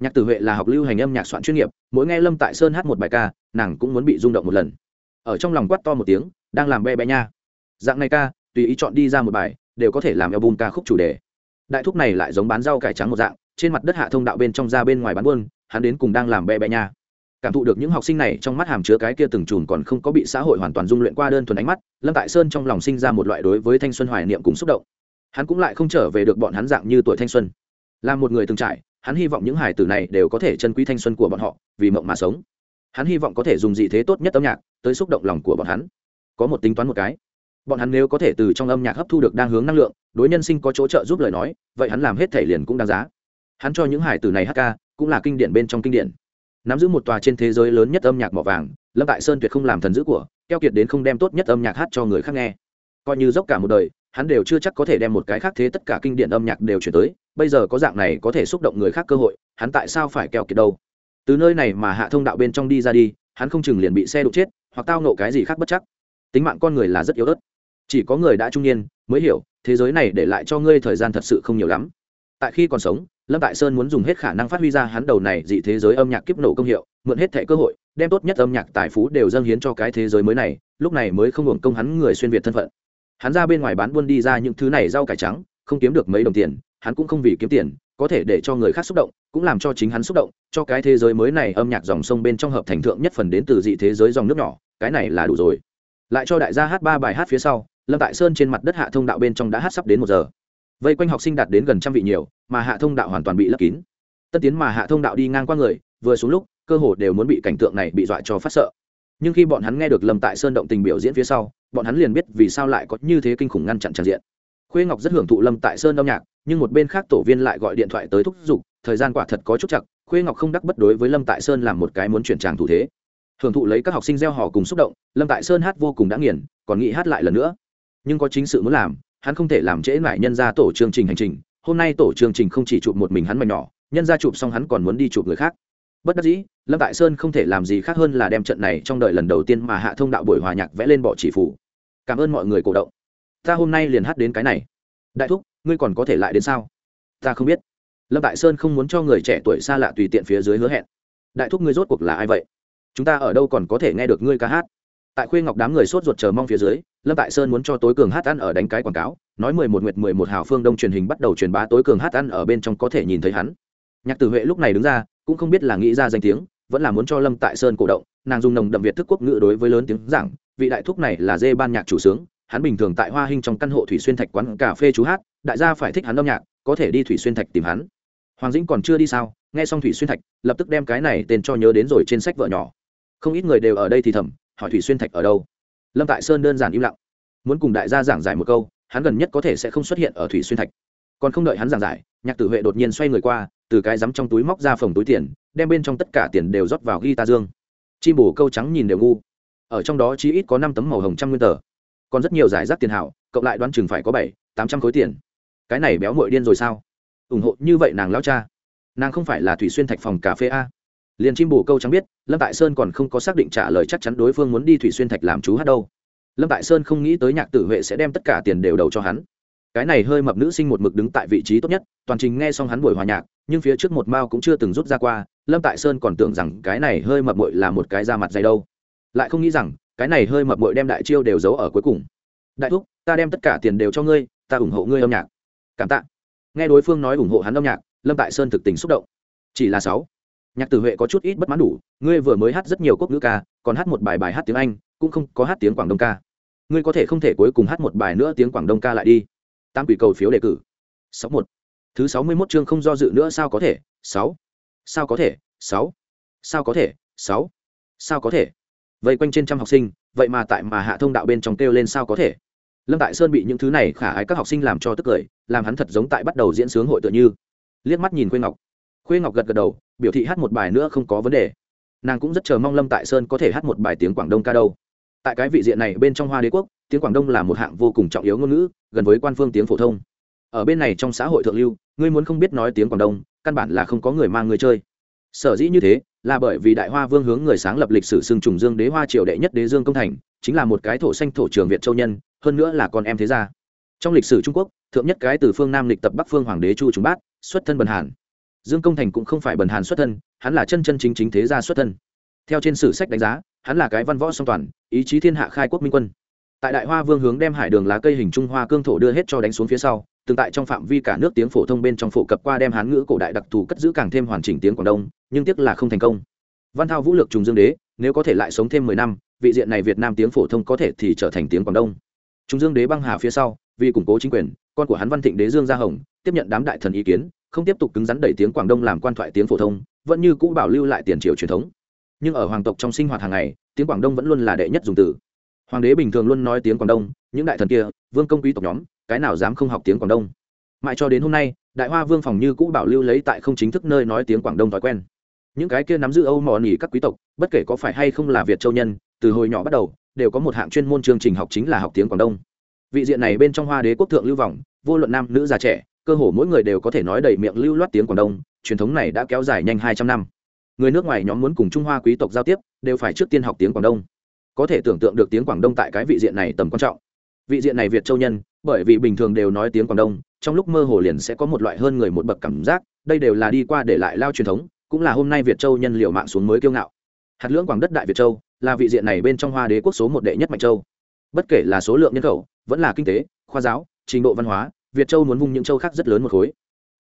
Nhạc tử huệ là học lưu hành âm nhạc soạn chuyên nghiệp, mỗi nghe lâm tại sơn hát một bài ca, nàng cũng muốn bị rung động một lần. Ở trong lòng quát to một tiếng, đang làm be be nha dạng này ca, tùy ý chọn đi ra một bài, đều có thể làm album ca khúc chủ đề. Đại thúc này lại giống bán rau cải trắng một dạng, trên mặt đất hạ thông đạo bên trong ra bên ngoài bán buôn, hắn đến cùng đang làm bè bè nha. Cảm thụ được những học sinh này trong mắt hàm chứa cái kia từng trùn còn không có bị xã hội hoàn toàn dung luyện qua đơn thuần ánh mắt, lâm tại sơn trong lòng sinh ra một loại đối với thanh xuân hoài niệm cùng xúc động. Hắn cũng lại không trở về được bọn hắn dạng như tuổi thanh xuân. Là một người từng trải, hắn hy vọng những hải tử này đều có thể chân quý thanh xuân của bọn họ, vì mộng mà sống. Hắn hy vọng có thể dùng dị thế tốt nhất âm nhạc, tới xúc động lòng của bọn hắn. Có một tính toán một cái bọn hắn nếu có thể từ trong âm nhạc hấp thu được đang hướng năng lượng, đối nhân sinh có chỗ trợ giúp lời nói, vậy hắn làm hết thể liền cũng đáng giá. Hắn cho những hải tử này hát ca, cũng là kinh điển bên trong kinh điển. Nắm giữ một tòa trên thế giới lớn nhất âm nhạc mỏ vàng, lâm tại sơn tuyệt không làm thần dữ của, keo kiệt đến không đem tốt nhất âm nhạc hát cho người khác nghe. Coi như dốc cả một đời, hắn đều chưa chắc có thể đem một cái khác thế tất cả kinh điển âm nhạc đều chuyển tới, bây giờ có dạng này có thể xúc động người khác cơ hội, hắn tại sao phải keo kiệt đâu? Từ nơi này mà hạ thông đạo bên trong đi ra đi, hắn không chừng liền bị xe đụng chết, hoặc tao nộ cái gì khác bất chắc. Tính mạng con người là rất yếu ớt chỉ có người đã trung niên mới hiểu, thế giới này để lại cho ngươi thời gian thật sự không nhiều lắm. Tại khi còn sống, lâm tại sơn muốn dùng hết khả năng phát huy ra hắn đầu này dị thế giới âm nhạc kiếp nổ công hiệu, mượn hết thẻ cơ hội, đem tốt nhất âm nhạc tài phú đều dâng hiến cho cái thế giới mới này, lúc này mới không hưởng công hắn người xuyên việt thân phận. Hắn ra bên ngoài bán buôn đi ra những thứ này rau cải trắng, không kiếm được mấy đồng tiền, hắn cũng không vì kiếm tiền, có thể để cho người khác xúc động, cũng làm cho chính hắn xúc động, cho cái thế giới mới này âm nhạc dòng sông bên trong hợp thành thượng nhất phần đến từ dị thế giới dòng nước nhỏ, cái này là đủ rồi. Lại cho đại gia hát ba bài hát phía sau lâm tại sơn trên mặt đất hạ thông đạo bên trong đã hát sắp đến một giờ vây quanh học sinh đạt đến gần trăm vị nhiều mà hạ thông đạo hoàn toàn bị lấp kín tân tiến mà hạ thông đạo đi ngang qua người vừa xuống lúc cơ hồ đều muốn bị cảnh tượng này bị dọa cho phát sợ nhưng khi bọn hắn nghe được lâm tại sơn động tình biểu diễn phía sau bọn hắn liền biết vì sao lại có như thế kinh khủng ngăn chặn tràn diện khuê ngọc rất hưởng thụ lâm tại sơn âm nhạc nhưng một bên khác tổ viên lại gọi điện thoại tới thúc giục thời gian quả thật có chút chặt khuê ngọc không đắc bất đối với lâm tại sơn làm một cái muốn chuyển tràng thủ thế hưởng thụ lấy các học sinh gieo hò cùng xúc động lâm tại sơn hát vô cùng đã nghiền còn nghĩ hát lại lần nữa nhưng có chính sự muốn làm, hắn không thể làm trễ lại nhân ra tổ chương trình hành trình. Hôm nay tổ chương trình không chỉ chụp một mình hắn mà nhỏ, nhân ra chụp xong hắn còn muốn đi chụp người khác. Bất đắc dĩ, lâm tại sơn không thể làm gì khác hơn là đem trận này trong đời lần đầu tiên mà hạ thông đạo buổi hòa nhạc vẽ lên bỏ chỉ phủ. Cảm ơn mọi người cổ động. Ta hôm nay liền hát đến cái này. Đại thúc, ngươi còn có thể lại đến sao? Ta không biết. Lâm tại sơn không muốn cho người trẻ tuổi xa lạ tùy tiện phía dưới hứa hẹn. Đại thúc, ngươi rốt cuộc là ai vậy? Chúng ta ở đâu còn có thể nghe được ngươi ca hát? Tại khuê ngọc đám người sốt ruột chờ mong phía dưới, lâm tại sơn muốn cho tối cường hát ăn ở đánh cái quảng cáo, nói mười một nguyệt mười một hào phương đông truyền hình bắt đầu truyền bá tối cường hát ăn ở bên trong có thể nhìn thấy hắn. Nhạc tử huệ lúc này đứng ra, cũng không biết là nghĩ ra danh tiếng, vẫn là muốn cho lâm tại sơn cổ động, nàng dùng nồng đậm việt thức quốc ngữ đối với lớn tiếng giảng, vị đại thúc này là dê ban nhạc chủ sướng, hắn bình thường tại hoa hinh trong căn hộ thủy xuyên thạch quán cà phê chú hát, đại gia phải thích hắn âm nhạc, có thể đi thủy xuyên thạch tìm hắn. Hoàng dĩnh còn chưa đi sao, nghe xong thủy xuyên thạch, lập tức đem cái này tên cho nhớ đến rồi trên sách vợ nhỏ. Không ít người đều ở đây thì thầm hỏi thủy xuyên thạch ở đâu? Lâm tại sơn đơn giản im lặng. Muốn cùng đại gia giảng giải một câu, hắn gần nhất có thể sẽ không xuất hiện ở thủy xuyên thạch. Còn không đợi hắn giảng giải, nhạc tử huệ đột nhiên xoay người qua, từ cái rắm trong túi móc ra phòng túi tiền, đem bên trong tất cả tiền đều rót vào ghi ta dương. Chim bổ câu trắng nhìn đều ngu. Ở trong đó chỉ ít có năm tấm màu hồng trăm nguyên tờ. Còn rất nhiều giải rác tiền hảo, cộng lại đoán chừng phải có bảy, tám trăm khối tiền. Cái này béo mội điên rồi sao? Ủng hộ như vậy nàng lao cha. Nàng không phải là thủy xuyên thạch phòng cà phê a liền chim bù câu chẳng biết, lâm tại sơn còn không có xác định trả lời chắc chắn đối phương muốn đi thủy xuyên thạch làm chú hát đâu. Lâm tại sơn không nghĩ tới nhạc tử huệ sẽ đem tất cả tiền đều đầu cho hắn. Cái này hơi mập nữ sinh một mực đứng tại vị trí tốt nhất, toàn trình nghe xong hắn buổi hòa nhạc, nhưng phía trước một mao cũng chưa từng rút ra qua, lâm tại sơn còn tưởng rằng cái này hơi mập mội là một cái da mặt dày đâu. Lại không nghĩ rằng, cái này hơi mập mội đem đại chiêu đều giấu ở cuối cùng. Đại thúc, ta đem tất cả tiền đều cho ngươi, ta ủng hộ ngươi âm nhạc. Cảm tạ. Nghe đối phương nói ủng hộ hắn âm nhạc, lâm tại sơn thực tình xúc động. Chỉ là sáu nhạc tử huệ có chút ít bất mãn đủ, ngươi vừa mới hát rất nhiều quốc ngữ ca, còn hát một bài bài hát tiếng anh, cũng không có hát tiếng quảng đông ca. Ngươi có thể không thể cuối cùng hát một bài nữa tiếng quảng đông ca lại đi. Tam quỷ cầu phiếu đề cử. Sáu một. Thứ sáu mươi mốt chương không do dự nữa sao có thể? Sáu. Sao có thể? Sáu. Sao có thể? Sáu. Sao có thể? Vậy quanh trên trăm học sinh, vậy mà tại mà hạ thông đạo bên trong kêu lên sao có thể? Lâm tại sơn bị những thứ này khả ái các học sinh làm cho tức cười, làm hắn thật giống tại bắt đầu diễn sướng hội tựa như. Liếc mắt nhìn khuê ngọc. Khuê ngọc gật gật đầu biểu thị hát một bài nữa không có vấn đề. Nàng cũng rất chờ mong lâm tại sơn có thể hát một bài tiếng quảng đông ca đâu. Tại cái vị diện này bên trong hoa đế quốc, tiếng quảng đông là một hạng vô cùng trọng yếu ngôn ngữ, gần với quan phương tiếng phổ thông. Ở bên này trong xã hội thượng lưu, ngươi muốn không biết nói tiếng quảng đông, căn bản là không có người mang người chơi. Sở dĩ như thế, là bởi vì đại hoa vương hướng người sáng lập lịch sử xưng trùng dương đế hoa triều đệ nhất đế dương công thành, chính là một cái thổ xanh thổ trường việt châu nhân, hơn nữa là con em thế gia. Trong lịch sử trung quốc, thượng nhất cái từ phương nam lịch tập bắc phương hoàng đế chu trùng bát, xuất thân bần hàn dương công thành cũng không phải bần hàn xuất thân, hắn là chân chân chính chính thế gia xuất thân. Theo trên sử sách đánh giá, hắn là cái văn võ song toàn, ý chí thiên hạ khai quốc minh quân. Tại đại hoa vương hướng đem hải đường lá cây hình trung hoa cương thổ đưa hết cho đánh xuống phía sau, từng tại trong phạm vi cả nước tiếng phổ thông bên trong phổ cập qua đem hán ngữ cổ đại đặc thù cất giữ càng thêm hoàn chỉnh tiếng quảng đông, nhưng tiếc là không thành công. Văn thao vũ lược trùng dương đế, nếu có thể lại sống thêm mười năm, vị diện này việt nam tiếng phổ thông có thể thì trở thành tiếng quảng đông. Trung dương đế băng hà phía sau, vì củng cố chính quyền, con của hắn văn thịnh đế dương gia hồng, tiếp nhận đám đại thần ý kiến không tiếp tục cứng rắn đẩy tiếng quảng đông làm quan thoại tiếng phổ thông, vẫn như cũ bảo lưu lại tiền triều truyền thống. Nhưng ở hoàng tộc trong sinh hoạt hàng ngày, tiếng quảng đông vẫn luôn là đệ nhất dùng từ. Hoàng đế bình thường luôn nói tiếng quảng đông, những đại thần kia, vương công quý tộc nhóm, cái nào dám không học tiếng quảng đông. Mãi cho đến hôm nay, đại hoa vương phòng như cũ bảo lưu lấy tại không chính thức nơi nói tiếng quảng đông thói quen. Những cái kia nắm giữ âu mò nỉ các quý tộc, bất kể có phải hay không là việt châu nhân, từ hồi nhỏ bắt đầu, đều có một hạng chuyên môn chương trình học chính là học tiếng quảng đông. Vị diện này bên trong hoa đế quốc thượng lưu vọng, vô luận nam, nữ, già, trẻ cơ hồ mỗi người đều có thể nói đầy miệng lưu loát tiếng quảng đông, truyền thống này đã kéo dài nhanh hai trăm năm. Người nước ngoài nhóm muốn cùng trung hoa quý tộc giao tiếp, đều phải trước tiên học tiếng quảng đông. Có thể tưởng tượng được tiếng quảng đông tại cái vị diện này tầm quan trọng. Vị diện này việt châu nhân, bởi vì bình thường đều nói tiếng quảng đông, trong lúc mơ hồ liền sẽ có một loại hơn người một bậc cảm giác, đây đều là đi qua để lại lao truyền thống, cũng là hôm nay việt châu nhân liệu mạng xuống mới kiêu ngạo. Hạt lưỡng quảng đất đại việt châu, là vị diện này bên trong hoa đế quốc số một đệ nhất mạnh châu. Bất kể là số lượng nhân khẩu, vẫn là kinh tế, khoa giáo, trình độ văn hóa việt châu muốn vung những châu khác rất lớn một khối.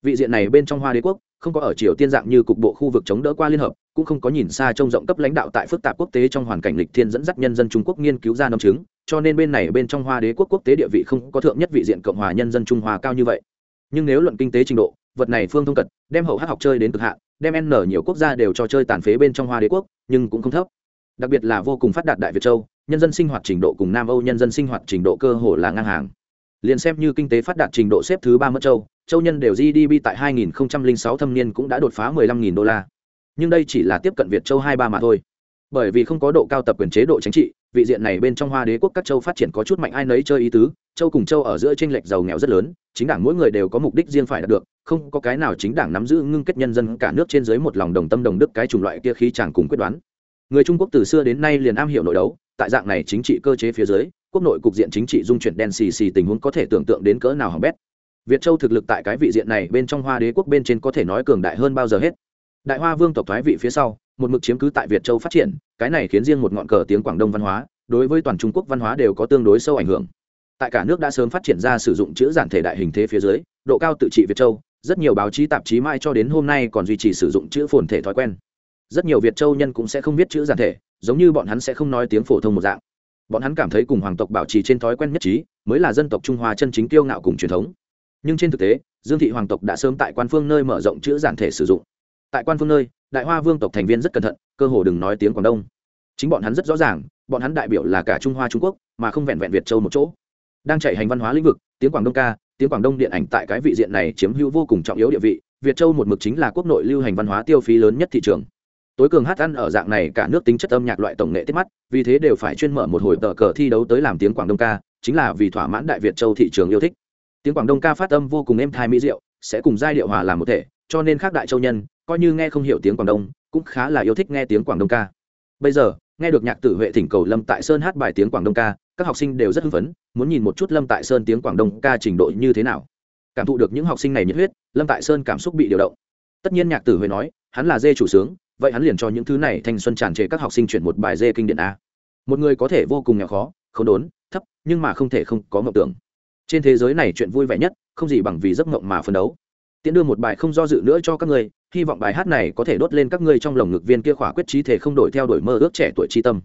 Vị diện này bên trong hoa đế quốc, không có ở triều tiên dạng như cục bộ khu vực chống đỡ qua liên hợp, cũng không có nhìn xa trông rộng cấp lãnh đạo tại phức tạp quốc tế trong hoàn cảnh lịch thiên dẫn dắt nhân dân trung quốc nghiên cứu ra năm chứng, cho nên bên này bên trong hoa đế quốc quốc tế địa vị không có thượng nhất vị diện cộng hòa nhân dân trung hoa cao như vậy. Nhưng nếu luận kinh tế trình độ, vật này phương thông cật, đem hậu hát học chơi đến cực hạn, đem n nhiều quốc gia đều cho chơi tàn phế bên trong hoa đế quốc, nhưng cũng không thấp. Đặc biệt là vô cùng phát đạt đại việt châu, nhân dân sinh hoạt trình độ cùng nam âu nhân dân sinh hoạt trình độ cơ hồ là ngang hàng liền xem như kinh tế phát đạt trình độ xếp thứ ba mất châu châu nhân đều gdp tại 2006 thâm niên cũng đã đột phá 15.000 đô la. Nhưng đây chỉ là tiếp cận việt châu hai ba mà thôi. Bởi vì không có độ cao tập quyền chế độ chính trị, vị diện này bên trong hoa đế quốc các châu phát triển có chút mạnh ai nấy chơi ý tứ, châu cùng châu ở giữa tranh lệch giàu nghèo rất lớn, chính đảng mỗi người đều có mục đích riêng phải đạt được, không có cái nào chính đảng nắm giữ ngưng kết nhân dân cả nước trên dưới một lòng đồng tâm đồng đức cái chủng loại kia khí chàng cùng quyết đoán. Người trung quốc từ xưa đến nay liền am hiểu nội đấu tại dạng này chính trị cơ chế phía dưới, quốc nội cục diện chính trị dung chuyển đen xì xì tình huống có thể tưởng tượng đến cỡ nào hỏng bét. Việt châu thực lực tại cái vị diện này bên trong hoa đế quốc bên trên có thể nói cường đại hơn bao giờ hết. Đại hoa vương tộc thoái vị phía sau, một mực chiếm cứ tại việt châu phát triển, cái này khiến riêng một ngọn cờ tiếng quảng đông văn hóa, đối với toàn trung quốc văn hóa đều có tương đối sâu ảnh hưởng. Tại cả nước đã sớm phát triển ra sử dụng chữ giản thể đại hình thế phía dưới, độ cao tự trị việt châu, rất nhiều báo chí tạp chí mai cho đến hôm nay còn duy trì sử dụng chữ phồn thể thói quen rất nhiều việt châu nhân cũng sẽ không biết chữ giản thể, giống như bọn hắn sẽ không nói tiếng phổ thông một dạng. Bọn hắn cảm thấy cùng hoàng tộc bảo trì trên thói quen nhất trí, mới là dân tộc trung hoa chân chính kiêu ngạo cùng truyền thống. Nhưng trên thực tế, dương thị hoàng tộc đã sớm tại quan phương nơi mở rộng chữ giản thể sử dụng. Tại quan phương nơi, đại hoa vương tộc thành viên rất cẩn thận, cơ hồ đừng nói tiếng quảng đông. Chính bọn hắn rất rõ ràng, bọn hắn đại biểu là cả trung hoa trung quốc, mà không vẹn vẹn việt châu một chỗ. Đang chạy hành văn hóa lĩnh vực, tiếng quảng đông ca, tiếng quảng đông điện ảnh tại cái vị diện này chiếm hữu vô cùng trọng yếu địa vị. Việt châu một mực chính là quốc nội lưu hành văn hóa tiêu phí lớn nhất thị trường tối cường hát ăn ở dạng này cả nước tính chất âm nhạc loại tổng nghệ tiết mắt, vì thế đều phải chuyên mở một hồi tờ cờ thi đấu tới làm tiếng quảng đông ca, chính là vì thỏa mãn đại việt châu thị trường yêu thích. Tiếng quảng đông ca phát âm vô cùng êm thai mỹ diệu, sẽ cùng giai điệu hòa làm một thể, cho nên khác đại châu nhân, coi như nghe không hiểu tiếng quảng đông, cũng khá là yêu thích nghe tiếng quảng đông ca. Bây giờ, nghe được nhạc tử huệ thỉnh cầu lâm tại sơn hát bài tiếng quảng đông ca, các học sinh đều rất hưng phấn, muốn nhìn một chút lâm tại sơn tiếng quảng đông ca trình độ như thế nào. Cảm thụ được những học sinh này nhiệt huyết, lâm tại sơn cảm xúc bị điều động. Tất nhiên nhạc tử huệ nói, hắn là dê chủ sướng vậy hắn liền cho những thứ này thanh xuân tràn trề các học sinh chuyển một bài dê kinh điển a. Một người có thể vô cùng nghèo khó, không đốn, thấp, nhưng mà không thể không có mộng tưởng. Trên thế giới này chuyện vui vẻ nhất, không gì bằng vì giấc mộng mà phấn đấu. Tiễn đưa một bài không do dự nữa cho các người, hy vọng bài hát này có thể đốt lên các ngươi trong lồng ngực viên kia khỏa quyết trí thể không đổi theo đổi mơ ước trẻ tuổi tri tâm.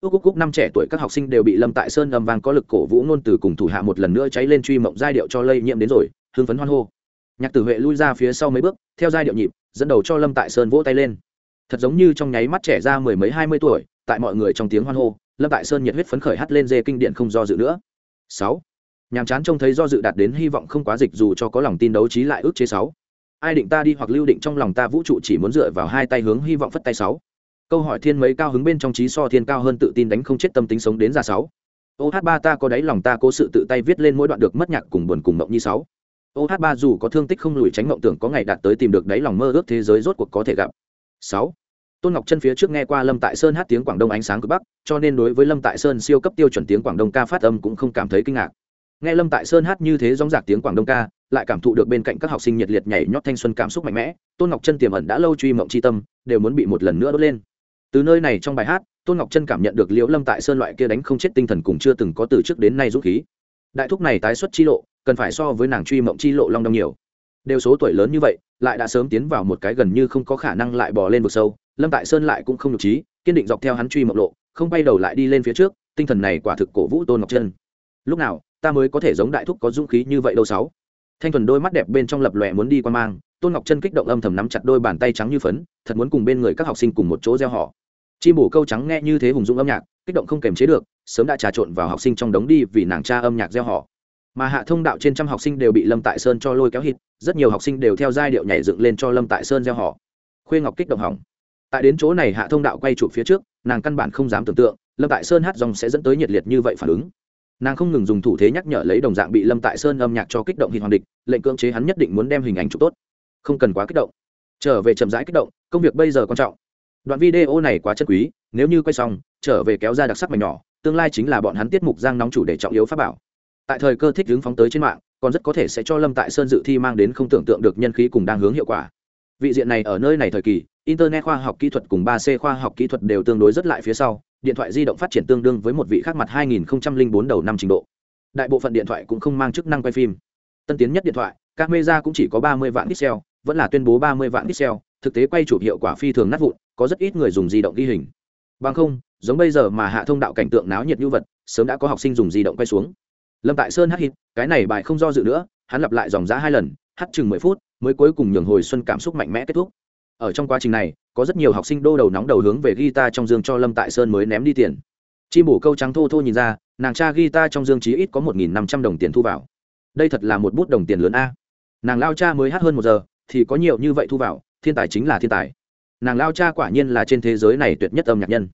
Ước ước ước năm trẻ tuổi các học sinh đều bị lâm tại sơn âm vang có lực cổ vũ ngôn từ cùng thủ hạ một lần nữa cháy lên truy mộng giai điệu cho lây nhiễm đến rồi, hưng phấn hoan hô. Nhạc tử huệ lui ra phía sau mấy bước, theo giai điệu nhịp, dẫn đầu cho lâm tại sơn vỗ tay lên thật giống như trong nháy mắt trẻ ra mười mấy hai mươi tuổi, tại mọi người trong tiếng hoan hô, lâm tại sơn nhiệt huyết phấn khởi hắt lên dê kinh điện không do dự nữa. Sáu. Nhàm chán trông thấy do dự đạt đến hy vọng không quá dịch dù cho có lòng tin đấu trí lại ước chế sáu. Ai định ta đi hoặc lưu định trong lòng ta vũ trụ chỉ muốn dựa vào hai tay hướng hy vọng phất tay sáu. Câu hỏi thiên mấy cao hứng bên trong trí so thiên cao hơn tự tin đánh không chết tâm tính sống đến già sáu. Ô hát ba ta có đáy lòng ta cố sự tự tay viết lên mỗi đoạn được mất nhạc cùng buồn cùng mộng như sáu. Ô hát ba dù có thương tích không lùi tránh mộng tưởng có ngày đạt tới tìm được đáy lòng mơ ước thế giới rốt cuộc có thể gặp. Sáu tôn ngọc chân phía trước nghe qua lâm tại sơn hát tiếng quảng đông ánh sáng cực bắc, cho nên đối với lâm tại sơn siêu cấp tiêu chuẩn tiếng quảng đông ca phát âm cũng không cảm thấy kinh ngạc. Nghe lâm tại sơn hát như thế dóng dạc tiếng quảng đông ca, lại cảm thụ được bên cạnh các học sinh nhiệt liệt nhảy nhót thanh xuân cảm xúc mạnh mẽ, tôn ngọc chân tiềm ẩn đã lâu truy mộng c h i tâm, đều muốn bị một lần nữa đốt lên. Từ nơi này trong bài hát, tôn ngọc chân cảm nhận được liễu lâm tại sơn loại kia đánh không chết tinh thần cùng chưa từng có từ trước đến nay dũng khí. Đại thúc này tái xuất chi lộ, cần phải so với nàng truy mộng chi lộ long đong nhiều. Đều số tuổi lớn như vậy, lại đã sớm tiến vào một cái gần như không có khả năng lại bò lên vực sâu lâm tại sơn lại cũng không nhục trí, kiên định dọc theo hắn truy mộc lộ, không bay đầu lại đi lên phía trước, tinh thần này quả thực cổ vũ tôn ngọc chân lúc nào, ta mới có thể giống đại thúc có dũng khí như vậy đâu sáu? Thanh thuần đôi mắt đẹp bên trong lập lòe muốn đi qua mang, tôn ngọc chân kích động âm thầm nắm chặt đôi bàn tay trắng như phấn, thật muốn cùng bên người các học sinh cùng một chỗ gieo họ. Chi bổ câu trắng nghe như thế hùng dũng âm nhạc, kích động không kềm chế được, sớm đã trà trộn vào học sinh trong đống đi vì nàng cha âm nhạc gieo họ. Mà hạ thông đạo trên trăm học sinh đều bị lâm tại sơn cho lôi kéo hít, rất nhiều học sinh đều theo giai điệu nhảy dựng lên cho lâm tại sơn gieo họ. Khuê ngọc kích động hỏng tại đến chỗ này hạ thông đạo quay chụp phía trước, nàng căn bản không dám tưởng tượng, lâm tại sơn hát dòng sẽ dẫn tới nhiệt liệt như vậy phản ứng. Nàng không ngừng dùng thủ thế nhắc nhở lấy đồng dạng bị lâm tại sơn âm nhạc cho kích động hình hoàng địch, lệnh cưỡng chế hắn nhất định muốn đem hình ảnh chụp tốt. Không cần quá kích động. Trở về chậm rãi kích động, công việc bây giờ quan trọng. Đoạn video này quá chất quý, nếu như quay xong, trở về kéo ra đặc sắc mảnh nhỏ, tương lai chính là bọn hắn tiết mục giang nóng chủ đề trọng yếu pháp bảo. Tại thời cơ thích hướng phóng tới trên mạng, còn rất có thể sẽ cho lâm tại sơn dự thi mang đến không tưởng tượng được nhân khí cùng đang hướng hiệu quả. Vị diện này ở nơi này thời kỳ internet khoa học kỹ thuật cùng ba c khoa học kỹ thuật đều tương đối rất lại phía sau, điện thoại di động phát triển tương đương với một vị khác mặt 2004 đầu năm trình độ. Đại bộ phận điện thoại cũng không mang chức năng quay phim. Tân tiến nhất điện thoại, các camera cũng chỉ có 30 vạn pixel, vẫn là tuyên bố 30 vạn pixel, thực tế quay chụp hiệu quả phi thường nát vụn, có rất ít người dùng di động ghi hình. Bằng không, giống bây giờ mà hạ thông đạo cảnh tượng náo nhiệt như vật, sớm đã có học sinh dùng di động quay xuống. Lâm tại sơn hắc hít, cái này bài không do dự nữa, hắn lặp lại dòng giá hai lần, hát chừng mười phút, mới cuối cùng nhường hồi xuân cảm xúc mạnh mẽ kết thúc ở trong quá trình này, có rất nhiều học sinh đô đầu nóng đầu hướng về guitar trong dương cho lâm tại sơn mới ném đi tiền. Chim bổ câu trắng thô thô nhìn ra, nàng cha guitar trong dương chí ít có một nghìn năm trăm đồng tiền thu vào. Đây thật là một bút đồng tiền lớn a. Nàng lao cha mới hát hơn một giờ, thì có nhiều như vậy thu vào, thiên tài chính là thiên tài. Nàng lao cha quả nhiên là trên thế giới này tuyệt nhất âm nhạc nhân.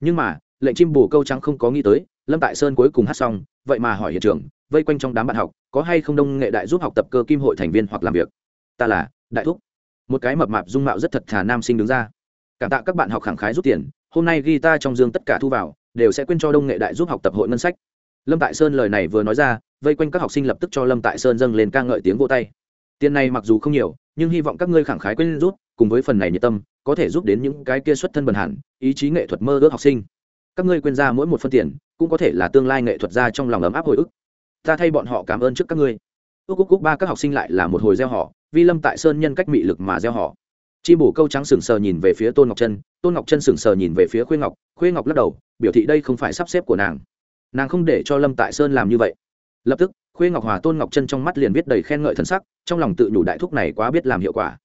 Nhưng mà, lệnh chim bổ câu trắng không có nghĩ tới, lâm tại sơn cuối cùng hát xong, vậy mà hỏi hiện trường, vây quanh trong đám bạn học, có hay không đông nghệ đại giúp học tập cơ kim hội thành viên hoặc làm việc? Ta là, đại thúc một cái mập mạp dung mạo rất thật thà nam sinh đứng ra. Cảm tạ các bạn học khẳng khái rút tiền, hôm nay ghi ta trong dương tất cả thu vào, đều sẽ quên cho đông nghệ đại giúp học tập hội ngân sách. Lâm tại sơn lời này vừa nói ra, vây quanh các học sinh lập tức cho lâm tại sơn dâng lên ca ngợi tiếng vô tay. Tiền này mặc dù không nhiều, nhưng hy vọng các ngươi khẳng khái quên rút, cùng với phần này nhiệt tâm, có thể giúp đến những cái kia xuất thân bần hẳn, ý chí nghệ thuật mơ ước học sinh. Các ngươi quên ra mỗi một phân tiền, cũng có thể là tương lai nghệ thuật ra trong lòng ấm áp hồi ức. Ta thay bọn họ cảm ơn trước các ngươi. Ước cúc cúc ba các học sinh lại là một hồi gieo họ vi lâm tại sơn nhân cách mị lực mà gieo họ. Chim bổ câu trắng sừng sờ nhìn về phía tôn ngọc chân tôn ngọc chân sừng sờ nhìn về phía khuê ngọc khuê ngọc lắc đầu, biểu thị đây không phải sắp xếp của nàng. Nàng không để cho lâm tại sơn làm như vậy. Lập tức, khuê ngọc hòa tôn ngọc chân trong mắt liền viết đầy khen ngợi thân sắc, trong lòng tự nhủ đại thúc này quá biết làm hiệu quả.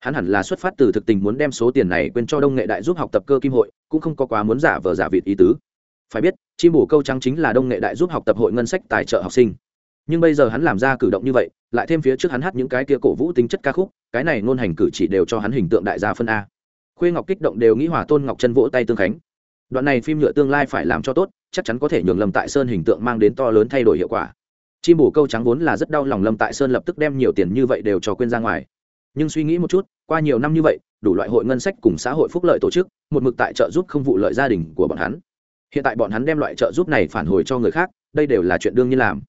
Hắn hẳn là xuất phát từ thực tình muốn đem số tiền này quên cho đông nghệ đại giúp học tập cơ kim hội, cũng không có quá muốn giả vờ giả vịt ý tứ. Phải biết, chim bổ câu trắng chính là đông nghệ đại giúp học tập hội ngân sách tài trợ học sinh nhưng bây giờ hắn làm ra cử động như vậy, lại thêm phía trước hắn hát những cái kia cổ vũ tính chất ca khúc, cái này ngôn hành cử chỉ đều cho hắn hình tượng đại gia phân a. Khuê ngọc kích động đều nghĩ hòa tôn ngọc chân vỗ tay tương khánh. Đoạn này phim nhựa tương lai phải làm cho tốt, chắc chắn có thể nhường lâm tại sơn hình tượng mang đến to lớn thay đổi hiệu quả. Chim bổ câu trắng vốn là rất đau lòng lâm tại sơn lập tức đem nhiều tiền như vậy đều cho quên ra ngoài. Nhưng suy nghĩ một chút, qua nhiều năm như vậy, đủ loại hội ngân sách cùng xã hội phúc lợi tổ chức, một mực tại trợ giúp không vụ lợi gia đình của bọn hắn. Hiện tại bọn hắn đem loại trợ giúp này phản hồi cho người khác, đây đều là chuyện đương nhiên làm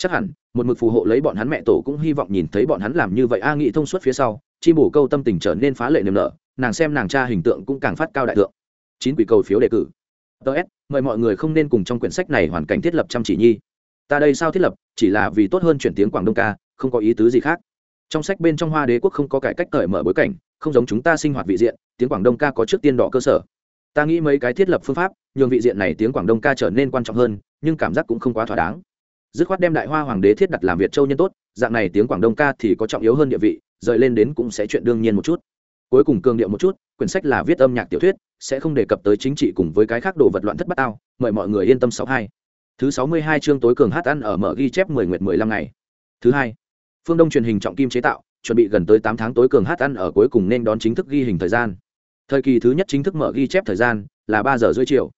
chắc hẳn, một mực phù hộ lấy bọn hắn mẹ tổ cũng hy vọng nhìn thấy bọn hắn làm như vậy. A nghĩ thông suốt phía sau chi bổ câu tâm tình trở nên phá lệ niềm nở, nàng xem nàng cha hình tượng cũng càng phát cao đại tượng chín quỷ cầu phiếu đề cử. Ts mời mọi người không nên cùng trong quyển sách này hoàn cảnh thiết lập chăm chỉ nhi. Ta đây sao thiết lập, chỉ là vì tốt hơn chuyển tiếng quảng đông ca, không có ý tứ gì khác. Trong sách bên trong hoa đế quốc không có cải cách cởi mở bối cảnh, không giống chúng ta sinh hoạt vị diện, tiếng quảng đông ca có trước tiên đỏ cơ sở. Ta nghĩ mấy cái thiết lập phương pháp, nhường vị diện này tiếng quảng đông ca trở nên quan trọng hơn, nhưng cảm giác cũng không quá thỏa đáng dứt khoát đem đại hoa hoàng đế thiết đặt làm việt châu nhân tốt, dạng này tiếng quảng đông ca thì có trọng yếu hơn địa vị, rời lên đến cũng sẽ chuyện đương nhiên một chút. Cuối cùng cường điệu một chút, quyển sách là viết âm nhạc tiểu thuyết, sẽ không đề cập tới chính trị cùng với cái khác đồ vật loạn thất bát ao mời mọi người yên tâm sáu hai. Thứ sáu mươi hai chương tối cường hát ăn ở mở ghi chép mười nguyệt mười lăm ngày. Thứ hai, phương đông truyền hình trọng kim chế tạo, chuẩn bị gần tới tám tháng tối cường hát ăn ở cuối cùng nên đón chính thức ghi hình thời gian. Thời kỳ thứ nhất chính thức mở ghi chép thời gian là ba giờ rưỡi chiều.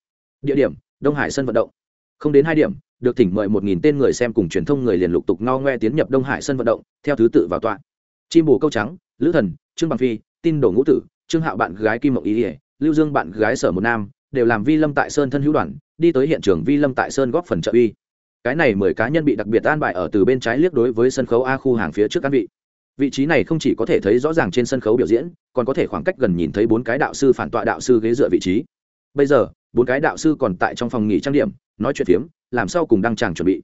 Địa điểm, đông hải sân vận động. Không đến hai điểm được thỉnh mời một nghìn tên người xem cùng truyền thông người liền lục tục ngao ngoe tiến nhập đông hải sân vận động, theo thứ tự vào tọa. Chim bồ câu trắng, lữ thần, trương bằng phi, tin đồ ngũ tử, trương hạo bạn gái kim mộng ý ỉa, lưu dương bạn gái sở một nam, đều làm vi lâm tại sơn thân hữu đoàn, đi tới hiện trường vi lâm tại sơn góp phần trợ uy. Cái này mười cá nhân bị đặc biệt an bài ở từ bên trái liếc đối với sân khấu a khu hàng phía trước cán vị. Vị trí này không chỉ có thể thấy rõ ràng trên sân khấu biểu diễn, còn có thể khoảng cách gần nhìn thấy bốn cái đạo sư phản tọa đạo sư ghế dựa vị trí. Bây giờ, bốn cái đạo sư còn tại trong phòng nghỉ trang điểm, nói chuyện phiếm làm sao cùng đăng tràng chuẩn bị.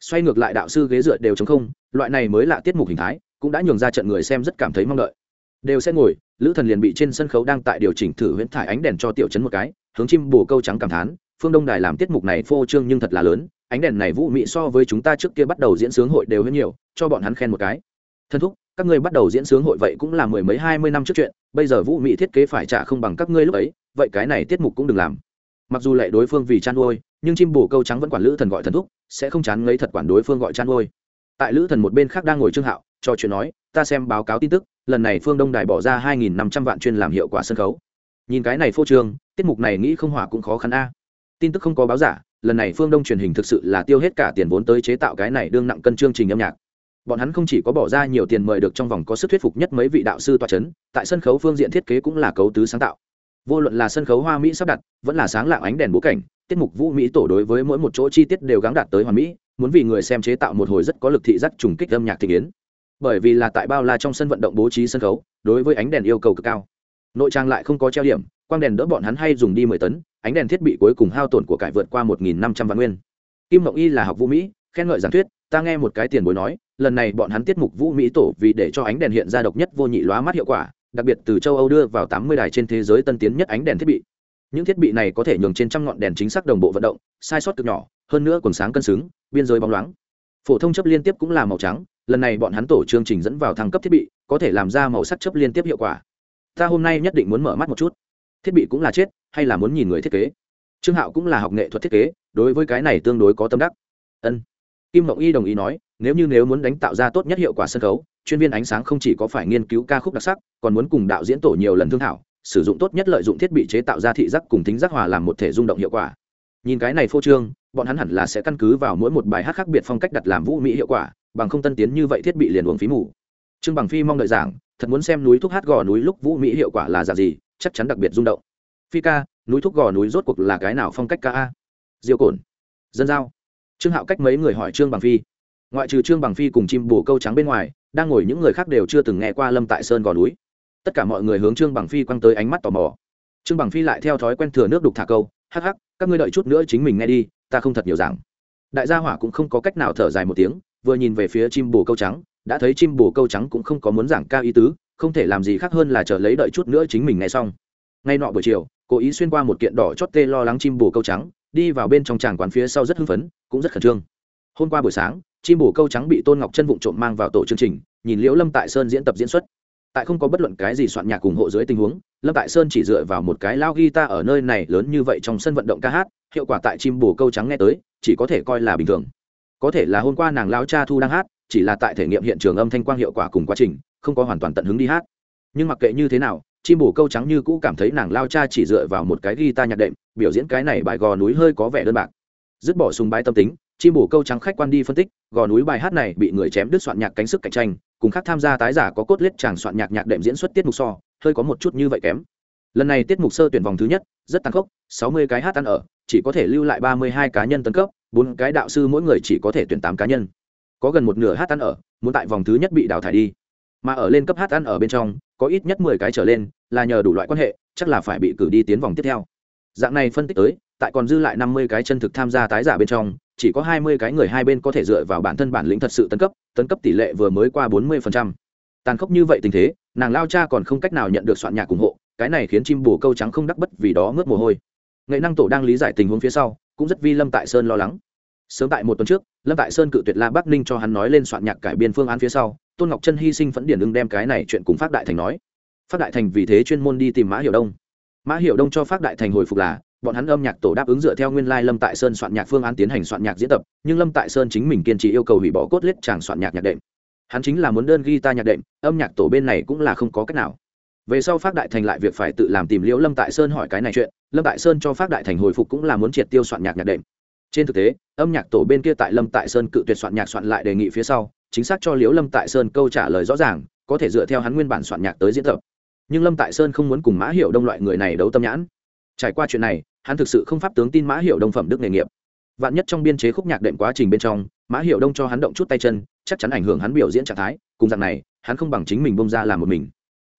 Xoay ngược lại đạo sư ghế dựa đều chống không, loại này mới là tiết mục hình thái, cũng đã nhường ra trận người xem rất cảm thấy mong đợi. Đều sẽ ngồi, lữ thần liền bị trên sân khấu đang tại điều chỉnh thử huyễn thải ánh đèn cho tiểu chấn một cái, hướng chim bồ câu trắng cảm thán, phương đông đài làm tiết mục này phô trương nhưng thật là lớn, ánh đèn này vũ mị so với chúng ta trước kia bắt đầu diễn sướng hội đều hơn nhiều, cho bọn hắn khen một cái. Thân thúc, các ngươi bắt đầu diễn sướng hội vậy cũng là mười mấy hai mươi năm trước chuyện, bây giờ vũ mị thiết kế phải trả không bằng các ngươi lúc ấy, vậy cái này tiết mục cũng đừng làm mặc dù lệ đối phương vì chăn nuôi, nhưng chim bồ câu trắng vẫn quản lữ thần gọi thần thúc, sẽ không chán ngấy thật quản đối phương gọi chăn nuôi. Tại lữ thần một bên khác đang ngồi trương hạo cho chuyện nói, ta xem báo cáo tin tức, lần này phương đông đài bỏ ra hai nghìn năm trăm vạn chuyên làm hiệu quả sân khấu. Nhìn cái này phô trương, tiết mục này nghĩ không hỏa cũng khó khăn a. Tin tức không có báo giả, lần này phương đông truyền hình thực sự là tiêu hết cả tiền vốn tới chế tạo cái này đương nặng cân chương trình âm nhạc. Bọn hắn không chỉ có bỏ ra nhiều tiền mời được trong vòng có sức thuyết phục nhất mấy vị đạo sư toa c h ấ n tại sân khấu phương diện thiết kế cũng là cấu tứ sáng tạo vô luận là sân khấu hoa mỹ sắp đặt, vẫn là sáng lạng ánh đèn bố cảnh, tiết mục vũ mỹ tổ đối với mỗi một chỗ chi tiết đều gắng đạt tới hoàn mỹ, muốn vì người xem chế tạo một hồi rất có lực thị giác trùng kích âm nhạc thị kiến. Bởi vì là tại bao la trong sân vận động bố trí sân khấu, đối với ánh đèn yêu cầu cực cao. Nội trang lại không có treo điểm, quang đèn đỡ bọn hắn hay dùng đi mười tấn, ánh đèn thiết bị cuối cùng hao tổn của cải vượt qua một nghìn năm trăm vạn nguyên. Kim mộng y là học vũ mỹ, khen ngợi giảng thuyết, ta nghe một cái tiền bối nói, lần này bọn hắn tiết mục vũ mỹ tổ vì để cho ánh đèn hiện ra độc nhất vô nhị lóa mắt hiệu quả đặc biệt từ châu âu đưa vào tám mươi đài trên thế giới tân tiến nhất ánh đèn thiết bị. Những thiết bị này có thể nhường trên trăm ngọn đèn chính xác đồng bộ vận động, sai sót cực nhỏ, hơn nữa còn sáng cân xứng, biên giới bóng loáng. Phổ thông chấp liên tiếp cũng là màu trắng, lần này bọn hắn tổ chương trình dẫn vào thăng cấp thiết bị, có thể làm ra màu sắc chấp liên tiếp hiệu quả. Ta hôm nay nhất định muốn mở mắt một chút. Thiết bị cũng là chết, hay là muốn nhìn người thiết kế? Trương hạo cũng là học nghệ thuật thiết kế, đối với cái này tương đối có tâm đắc. Ân kim mộng y đồng ý nói, nếu như nếu muốn đánh tạo ra tốt nhất hiệu quả sân khấu, chuyên viên ánh sáng không chỉ có phải nghiên cứu ca khúc đặc sắc, còn muốn cùng đạo diễn tổ nhiều lần thương thảo, sử dụng tốt nhất lợi dụng thiết bị chế tạo ra thị giác cùng tính giác hòa làm một thể rung động hiệu quả. Nhìn cái này phô trương, bọn hắn hẳn là sẽ căn cứ vào mỗi một bài hát khác biệt phong cách đặt làm vũ mỹ hiệu quả, bằng không tân tiến như vậy thiết bị liền uống phí mù. Trương bằng phi mong đợi giảng, thật muốn xem núi thuốc hát gò núi lúc vũ mỹ hiệu quả là dạng gì, chắc chắn đặc biệt rung động. Phi ca, núi thuốc gò núi rốt cuộc là cái nào phong cách ca a? Diêu cồn dân giao trương hạo cách mấy người hỏi trương bằng phi. Ngoại trừ trương bằng phi cùng chim bồ câu trắng bên ngoài, đang ngồi những người khác đều chưa từng nghe qua lâm tại sơn gò núi. Tất cả mọi người hướng trương bằng phi quăng tới ánh mắt tò mò. Trương bằng phi lại theo thói quen thừa nước đục thả câu, hắc hắc, các ngươi đợi chút nữa chính mình nghe đi, ta không thật nhiều giảng. Đại gia hỏa cũng không có cách nào thở dài một tiếng, vừa nhìn về phía chim bồ câu trắng, đã thấy chim bồ câu trắng cũng không có muốn giảng ca ý tứ, không thể làm gì khác hơn là chờ lấy đợi chút nữa chính mình nghe xong. Ngay nọ buổi chiều, cố ý xuyên qua một kiện đỏ chót tê lo lắng chim bồ câu trắng đi vào bên trong tràng quán phía sau rất hưng phấn, cũng rất khẩn trương. Hôm qua buổi sáng, chim bồ câu trắng bị tôn ngọc chân vụng trộm mang vào tổ chương trình, nhìn liễu lâm tại sơn diễn tập diễn xuất. Tại không có bất luận cái gì soạn nhạc ủng hộ dưới tình huống, lâm tại sơn chỉ dựa vào một cái lao guitar ở nơi này lớn như vậy trong sân vận động ca hát, hiệu quả tại chim bồ câu trắng nghe tới, chỉ có thể coi là bình thường. Có thể là hôm qua nàng lao cha thu đang hát, chỉ là tại thể nghiệm hiện trường âm thanh quang hiệu quả cùng quá trình, không có hoàn toàn tận hứng đi hát. Nhưng mặc kệ như thế nào chim bổ câu trắng như cũ cảm thấy nàng lao cha chỉ dựa vào một cái guitar nhạc đệm, biểu diễn cái này bài gò núi hơi có vẻ đơn bạc. Dứt bỏ sùng bái tâm tính, chim bổ câu trắng khách quan đi phân tích, gò núi bài hát này bị người chém đứt soạn nhạc cánh sức cạnh tranh, cùng khác tham gia tái giả có cốt lết chàng soạn nhạc nhạc đệm diễn xuất tiết mục so, hơi có một chút như vậy kém. Lần này tiết mục sơ tuyển vòng thứ nhất, rất tăng khốc, sáu mươi cái hát ăn ở, chỉ có thể lưu lại ba mươi hai cá nhân tấn cấp, bốn cái đạo sư mỗi người chỉ có thể tuyển tám cá nhân. Có gần một nửa hát ăn ở, muốn tại vòng thứ nhất bị đào thải đi mà ở lên cấp hát ăn ở bên trong, có ít nhất mười cái trở lên, là nhờ đủ loại quan hệ, chắc là phải bị cử đi tiến vòng tiếp theo. Dạng này phân tích tới, tại còn dư lại năm mươi cái chân thực tham gia tái giả bên trong, chỉ có hai mươi cái người hai bên có thể dựa vào bản thân bản lĩnh thật sự tấn cấp tấn cấp tỷ lệ vừa mới qua bốn mươi phần trăm. tàn khốc như vậy tình thế, nàng lao cha còn không cách nào nhận được soạn nhạc ủng hộ, cái này khiến chim bồ câu trắng không đắc bất vì đó ngớt mồ hôi. Nghệ năng tổ đang lý giải tình huống phía sau, cũng rất vi lâm tại sơn lo lắng. Sớm tại một tuần trước, lâm tại sơn cự tuyệt la bắc ninh cho hắn nói lên soạn nhạc cải biên phương án phía sau tôn ngọc chân hy sinh phẫn điển ưng đem cái này chuyện cùng phát đại thành nói. Phát đại thành vì thế chuyên môn đi tìm mã hiểu đông. Mã hiểu đông cho phát đại thành hồi phục là, bọn hắn âm nhạc tổ đáp ứng dựa theo nguyên lai lâm tại sơn soạn nhạc phương án tiến hành soạn nhạc diễn tập, nhưng lâm tại sơn chính mình kiên trì yêu cầu hủy bỏ cốt lết chàng soạn nhạc nhạc đệm. Hắn chính là muốn đơn guitar nhạc đệm, âm nhạc tổ bên này cũng là không có cách nào. Về sau phát đại thành lại việc phải tự làm tìm liễu lâm tại sơn hỏi cái này chuyện, lâm tại sơn cho phát đại thành hồi phục cũng là muốn triệt tiêu soạn nhạc nhạc đệm. Trên thực tế, âm nhạc tổ bên kia tại lâm tại sơn cự tuyệt soạn nhạc soạn lại đề nghị phía sau chính xác cho liễu lâm tại sơn câu trả lời rõ ràng, có thể dựa theo hắn nguyên bản soạn nhạc tới diễn tập. Nhưng lâm tại sơn không muốn cùng mã hiệu đông loại người này đấu tâm nhãn. Trải qua chuyện này, hắn thực sự không pháp tướng tin mã hiệu đông phẩm đức nghề nghiệp. Vạn nhất trong biên chế khúc nhạc đệm quá trình bên trong, mã hiệu đông cho hắn động chút tay chân, chắc chắn ảnh hưởng hắn biểu diễn trạng thái, cùng dạng này, hắn không bằng chính mình bông ra làm một mình.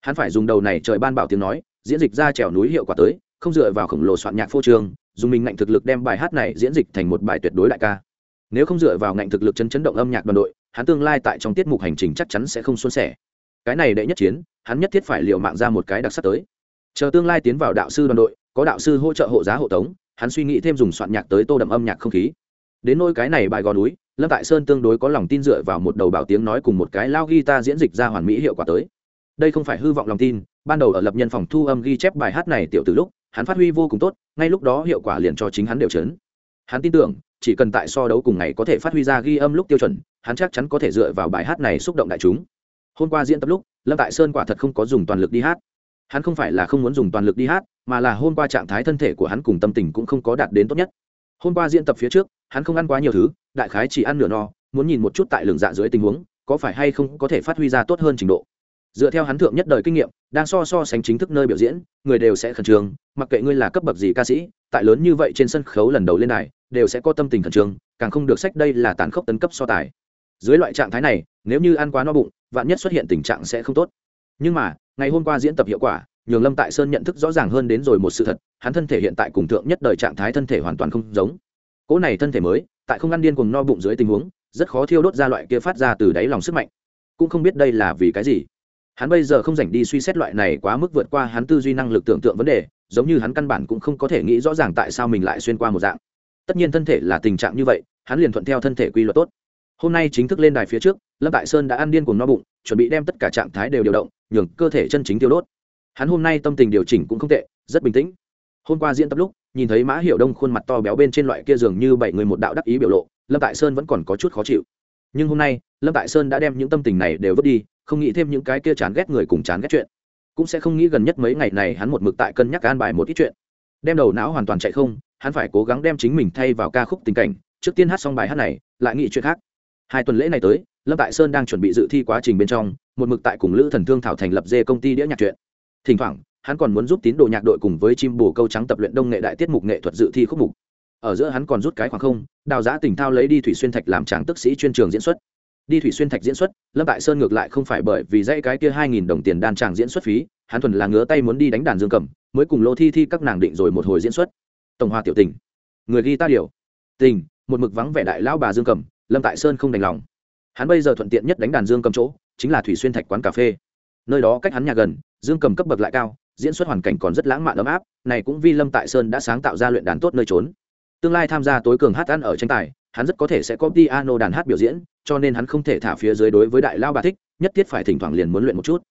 Hắn phải dùng đầu này trời ban bảo tiếng nói, diễn dịch ra trèo núi hiệu quả tới, không dựa vào khổng lồ soạn nhạc phô trương, dùng mình ngạnh thực lực đem bài hát này diễn dịch thành một bài tuyệt đối đại ca. Nếu không dựa vào ngạnh thực lực chấn chấn động âm nhạc đoàn đội hắn tương lai tại trong tiết mục hành trình chắc chắn sẽ không xuân sẻ. Cái này đệ nhất chiến, hắn nhất thiết phải liệu mạng ra một cái đặc sắc tới. Chờ tương lai tiến vào đạo sư đoàn đội, có đạo sư hỗ trợ hộ giá hộ tống, hắn suy nghĩ thêm dùng soạn nhạc tới tô đậm âm nhạc không khí. Đến nôi cái này bài gò núi, lâm tại sơn tương đối có lòng tin dựa vào một đầu bảo tiếng nói cùng một cái lao guitar diễn dịch ra hoàn mỹ hiệu quả tới. Đây không phải hư vọng lòng tin, ban đầu ở lập nhân phòng thu âm ghi chép bài hát này tiểu từ lúc, hắn phát huy vô cùng tốt, ngay lúc đó hiệu quả liền cho chính hắn đều chấn. Hắn tin tưởng chỉ cần tại so đấu cùng ngày có thể phát huy ra ghi âm lúc tiêu chuẩn, hắn chắc chắn có thể dựa vào bài hát này xúc động đại chúng. Hôm qua diễn tập lúc, lâm tại sơn quả thật không có dùng toàn lực đi hát. Hắn không phải là không muốn dùng toàn lực đi hát, mà là hôm qua trạng thái thân thể của hắn cùng tâm tình cũng không có đạt đến tốt nhất. Hôm qua diễn tập phía trước, hắn không ăn quá nhiều thứ, đại khái chỉ ăn nửa no, muốn nhìn một chút tại lường dạ dưới tình huống, có phải hay không có thể phát huy ra tốt hơn trình độ. Dựa theo hắn thượng nhất đời kinh nghiệm, đang so so sánh chính thức nơi biểu diễn, người đều sẽ khẩn trương, mặc kệ ngươi là cấp bậc gì ca sĩ tại lớn như vậy trên sân khấu lần đầu lên này đều sẽ có tâm tình khẩn trương, càng không được sách đây là tàn khốc tấn cấp so tài. Dưới loại trạng thái này, nếu như ăn quá no bụng, vạn nhất xuất hiện tình trạng sẽ không tốt. Nhưng mà, ngày hôm qua diễn tập hiệu quả, nhường lâm tại sơn nhận thức rõ ràng hơn đến rồi một sự thật, hắn thân thể hiện tại cùng thượng nhất đời trạng thái thân thể hoàn toàn không giống. Cỗ này thân thể mới, tại không ăn điên cùng no bụng dưới tình huống, rất khó thiêu đốt ra loại kia phát ra từ đáy lòng sức mạnh. Cũng không biết đây là vì cái gì. Hắn bây giờ không dành đi suy xét loại này quá mức vượt qua hắn tư duy năng lực tưởng tượng vấn đề giống như hắn căn bản cũng không có thể nghĩ rõ ràng tại sao mình lại xuyên qua một dạng. Tất nhiên thân thể là tình trạng như vậy, hắn liền thuận theo thân thể quy luật tốt. Hôm nay chính thức lên đài phía trước, lâm tại sơn đã ăn điên cùng no bụng, chuẩn bị đem tất cả trạng thái đều điều động, nhường cơ thể chân chính tiêu đốt. Hắn hôm nay tâm tình điều chỉnh cũng không tệ, rất bình tĩnh. Hôm qua diễn tập lúc, nhìn thấy mã hiệu đông khuôn mặt to béo bên trên loại kia dường như bảy người một đạo đắc ý biểu lộ, lâm tại sơn vẫn còn có chút khó chịu. Nhưng hôm nay, lâm tại sơn đã đem những tâm tình này đều vứt đi, không nghĩ thêm những cái kia chán ghét người cùng chán ghét chuyện cũng sẽ không nghĩ gần nhất mấy ngày này hắn một mực tại cân nhắc an bài một ít chuyện. Đem đầu não hoàn toàn chạy không, hắn phải cố gắng đem chính mình thay vào ca khúc tình cảnh. Trước tiên hát xong bài hát này, lại nghĩ chuyện khác. Hai tuần lễ này tới, lâm tại sơn đang chuẩn bị dự thi quá trình bên trong, một mực tại cùng lữ thần thương thảo thành lập dê công ty đĩa nhạc chuyện. Thỉnh thoảng, hắn còn muốn giúp tín đồ nhạc đội cùng với chim bồ câu trắng tập luyện đông nghệ đại tiết mục nghệ thuật dự thi khúc mục. Ở giữa hắn còn rút cái khoảng không, đào giã tỉnh thao lấy đi thủy xuyên thạch làm tráng tức sĩ chuyên trường diễn xuất đi thủy xuyên thạch diễn xuất, lâm tại sơn ngược lại không phải bởi vì dãy cái kia hai nghìn đồng tiền đan tràng diễn xuất phí, hắn thuần là ngứa tay muốn đi đánh đàn dương cầm, mới cùng lô thi thi các nàng định rồi một hồi diễn xuất. Tổng hòa tiểu tình. Người ghi ta điều. Tình, một mực vắng vẻ đại lão bà dương cầm, lâm tại sơn không đành lòng. Hắn bây giờ thuận tiện nhất đánh đàn dương cầm chỗ, chính là thủy xuyên thạch quán cà phê. Nơi đó cách hắn nhà gần, dương cầm cấp bậc lại cao, diễn xuất hoàn cảnh còn rất lãng mạn ấm áp, này cũng vì lâm tại sơn đã sáng tạo ra luyện đàn tốt nơi trốn. Tương lai tham gia tối cường hát ăn ở tranh tài hắn rất có thể sẽ có piano đàn hát biểu diễn, cho nên hắn không thể thả phía dưới đối với đại lao bà thích, nhất thiết phải thỉnh thoảng liền muốn luyện một chút.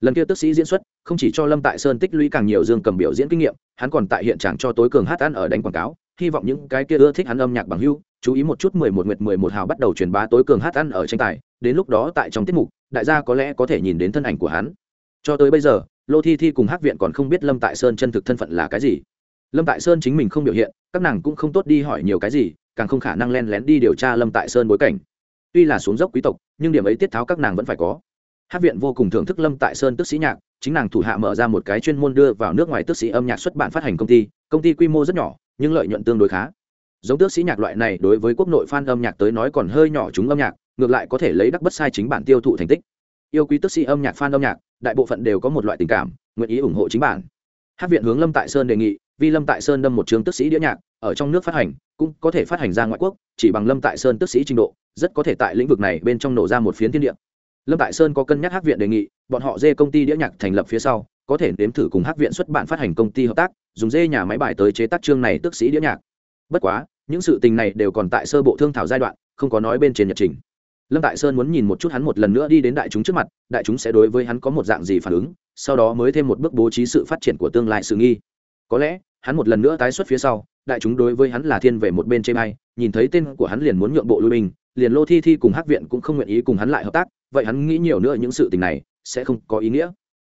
Lần kia tức sĩ diễn xuất, không chỉ cho lâm tại sơn tích lũy càng nhiều dương cầm biểu diễn kinh nghiệm, hắn còn tại hiện trạng cho tối cường hát ăn ở đánh quảng cáo, hy vọng những cái kia ưa thích hắn âm nhạc bằng hưu chú ý một chút mười một nguyệt mười một hào bắt đầu truyền bá tối cường hát ăn ở tranh tài, đến lúc đó tại trong tiết mục, đại gia có lẽ có thể nhìn đến thân ảnh của hắn. Cho tới bây giờ, lô thi thi cùng hát viện còn không biết lâm tại sơn chân thực thân phận là cái gì. Lâm tại sơn chính mình không biểu hiện, các nàng cũng không tốt đi hỏi nhiều cái gì càng không khả năng len lén đi điều tra lâm tại sơn bối cảnh. Tuy là xuống dốc quý tộc, nhưng điểm ấy tiết tháo các nàng vẫn phải có. Hát viện vô cùng thưởng thức lâm tại sơn tức sĩ nhạc, chính nàng thủ hạ mở ra một cái chuyên môn đưa vào nước ngoài tức sĩ âm nhạc xuất bản phát hành công ty công ty quy mô rất nhỏ, nhưng lợi nhuận tương đối khá. Giống tước sĩ nhạc loại này, đối với quốc nội fan âm nhạc tới nói còn hơi nhỏ chúng âm nhạc, ngược lại có thể lấy đắc bất sai chính bản tiêu thụ thành tích. Yêu quý tức sĩ âm nhạc, fan âm nhạc, đại bộ phận đều có một loại tình cảm, nguyện ý ủng hộ chính bản. Hát viện hướng lâm tại sơn đề nghị vì lâm tại sơn đâm một trường tức sĩ đĩa nhạc, ở trong nước phát hành, cũng có thể phát hành ra ngoại quốc, chỉ bằng lâm tại sơn tức sĩ trình độ, rất có thể tại lĩnh vực này bên trong nổ ra một phiến thiên địa. Lâm tại sơn có cân nhắc hát viện đề nghị, bọn họ dê công ty đĩa nhạc thành lập phía sau, có thể nếm thử cùng hát viện xuất bản phát hành công ty hợp tác, dùng dê nhà máy bài tới chế tác chương này tức sĩ đĩa nhạc. Bất quá, những sự tình này đều còn tại sơ bộ thương thảo giai đoạn, không có nói bên trên nhật trình. Lâm tại sơn muốn nhìn một chút hắn một lần nữa đi đến đại chúng trước mặt, đại chúng sẽ đối với hắn có một dạng gì phản ứng, sau đó mới thêm một bước bố trí sự phát triển của tương lai sự nghi. Có lẽ hắn một lần nữa tái xuất phía sau, đại chúng đối với hắn là thiên về một bên chê bay nhìn thấy tên của hắn liền muốn nhượng bộ lui binh, liền lô thi thi cùng hắc viện cũng không nguyện ý cùng hắn lại hợp tác, vậy hắn nghĩ nhiều nữa những sự tình này, sẽ không có ý nghĩa.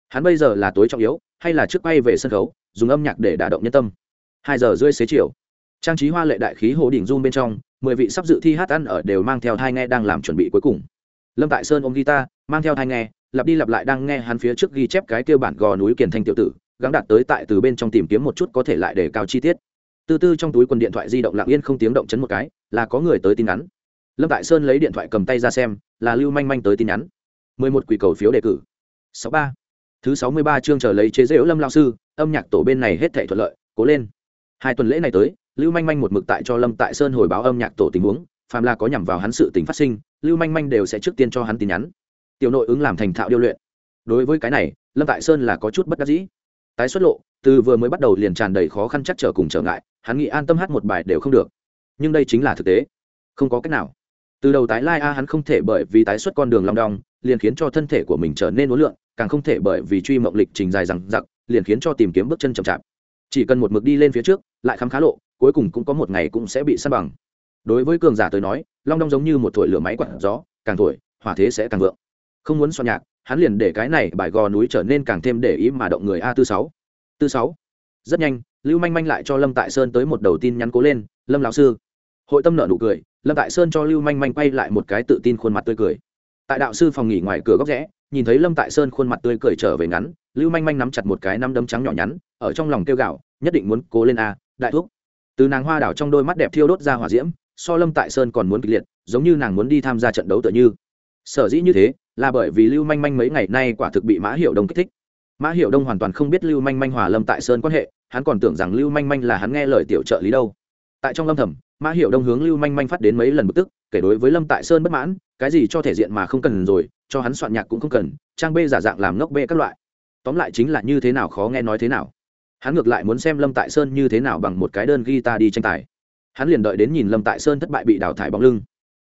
Hắn bây giờ là tối trọng yếu, hay là trước bay về sân khấu, dùng âm nhạc để đả động nhân tâm. Hai giờ rưỡi xế chiều, trang trí hoa lệ đại khí hồ đỉnh dung bên trong, mười vị sắp dự thi hát ăn ở đều mang theo thai nghe đang làm chuẩn bị cuối cùng. Lâm tại sơn ôm guitar, mang theo thai nghe, lặp đi lặp lại đang nghe hắn phía trước ghi chép cái kêu bản gò núi kiền thanh tiểu tử gắng đạt tới tại từ bên trong tìm kiếm một chút có thể lại để cao chi tiết. Từ từ trong túi quần điện thoại di động lặng yên không tiếng động chấn một cái, là có người tới tin nhắn. Lâm tại sơn lấy điện thoại cầm tay ra xem, là lưu manh manh tới tin nhắn. Mười một quỷ cầu phiếu đề cử. Sáu ba. Thứ sáu mươi ba chương chờ lấy chế dễu lâm lao sư, âm nhạc tổ bên này hết thể thuận lợi, cố lên. Hai tuần lễ này tới, lưu manh manh một mực tại cho lâm tại sơn hồi báo âm nhạc tổ tình huống, phàm là có nhằm vào hắn sự tình phát sinh, lưu manh manh đều sẽ trước tiên cho hắn tin nhắn. Tiểu nội ứng làm thành thạo điêu luyện. Đối với cái này, lâm tại sơn là có chút bất đắc dĩ tái xuất lộ, từ vừa mới bắt đầu liền tràn đầy khó khăn chắc trở cùng trở ngại, hắn nghĩ an tâm hát một bài đều không được. Nhưng đây chính là thực tế. Không có cách nào. Từ đầu tái lai a hắn không thể bởi vì tái xuất con đường long đong, liền khiến cho thân thể của mình trở nên uốn lượn, càng không thể bởi vì truy mộng lịch trình dài rằng giặc liền khiến cho tìm kiếm bước chân chậm chạp. Chỉ cần một mực đi lên phía trước, lại khám khá lộ, cuối cùng cũng có một ngày cũng sẽ bị săn bằng. Đối với cường giả tới nói, long đong giống như một thổi lửa máy quặn gió, càng thổi, hỏa thế sẽ càng vượng. Không muốn soạn nhạc hắn liền để cái này bài gò núi trở nên càng thêm để ý mà động người a tư sáu. Tư sáu. Rất nhanh, lưu manh manh lại cho lâm tại sơn tới một đầu tin nhắn cố lên, lâm lão sư. Hội tâm nợ nụ cười, lâm tại sơn cho lưu manh manh quay lại một cái tự tin khuôn mặt tươi cười. Tại đạo sư phòng nghỉ ngoài cửa góc rẽ, nhìn thấy lâm tại sơn khuôn mặt tươi cười trở về ngắn, lưu manh manh nắm chặt một cái nắm đấm trắng nhỏ nhắn, ở trong lòng kêu gạo nhất định muốn cố lên a, đại thúc. Từ nàng hoa đảo trong đôi mắt đẹp thiêu đốt ra hỏa diễm, so lâm tại sơn còn muốn kịch liệt, giống như nàng muốn đi tham gia trận đấu tựa như. Sở dĩ như thế là bởi vì lưu manh manh mấy ngày nay quả thực bị mã hiệu đông kích thích. Mã hiệu đông hoàn toàn không biết lưu manh manh hòa lâm tại sơn quan hệ hắn còn tưởng rằng lưu manh manh là hắn nghe lời tiểu trợ lý đâu. Tại trong lâm thầm, mã hiệu đông hướng lưu manh manh phát đến mấy lần bực tức kể đối với lâm tại sơn bất mãn cái gì cho thể diện mà không cần rồi cho hắn soạn nhạc cũng không cần trang bê giả dạng làm ngốc bê các loại. Tóm lại chính là như thế nào khó nghe nói thế nào. Hắn ngược lại muốn xem lâm tại sơn như thế nào bằng một cái đơn guitar đi tranh tài. Hắn liền đợi đến nhìn lâm tại sơn thất bại bị đào thải bóng lưng.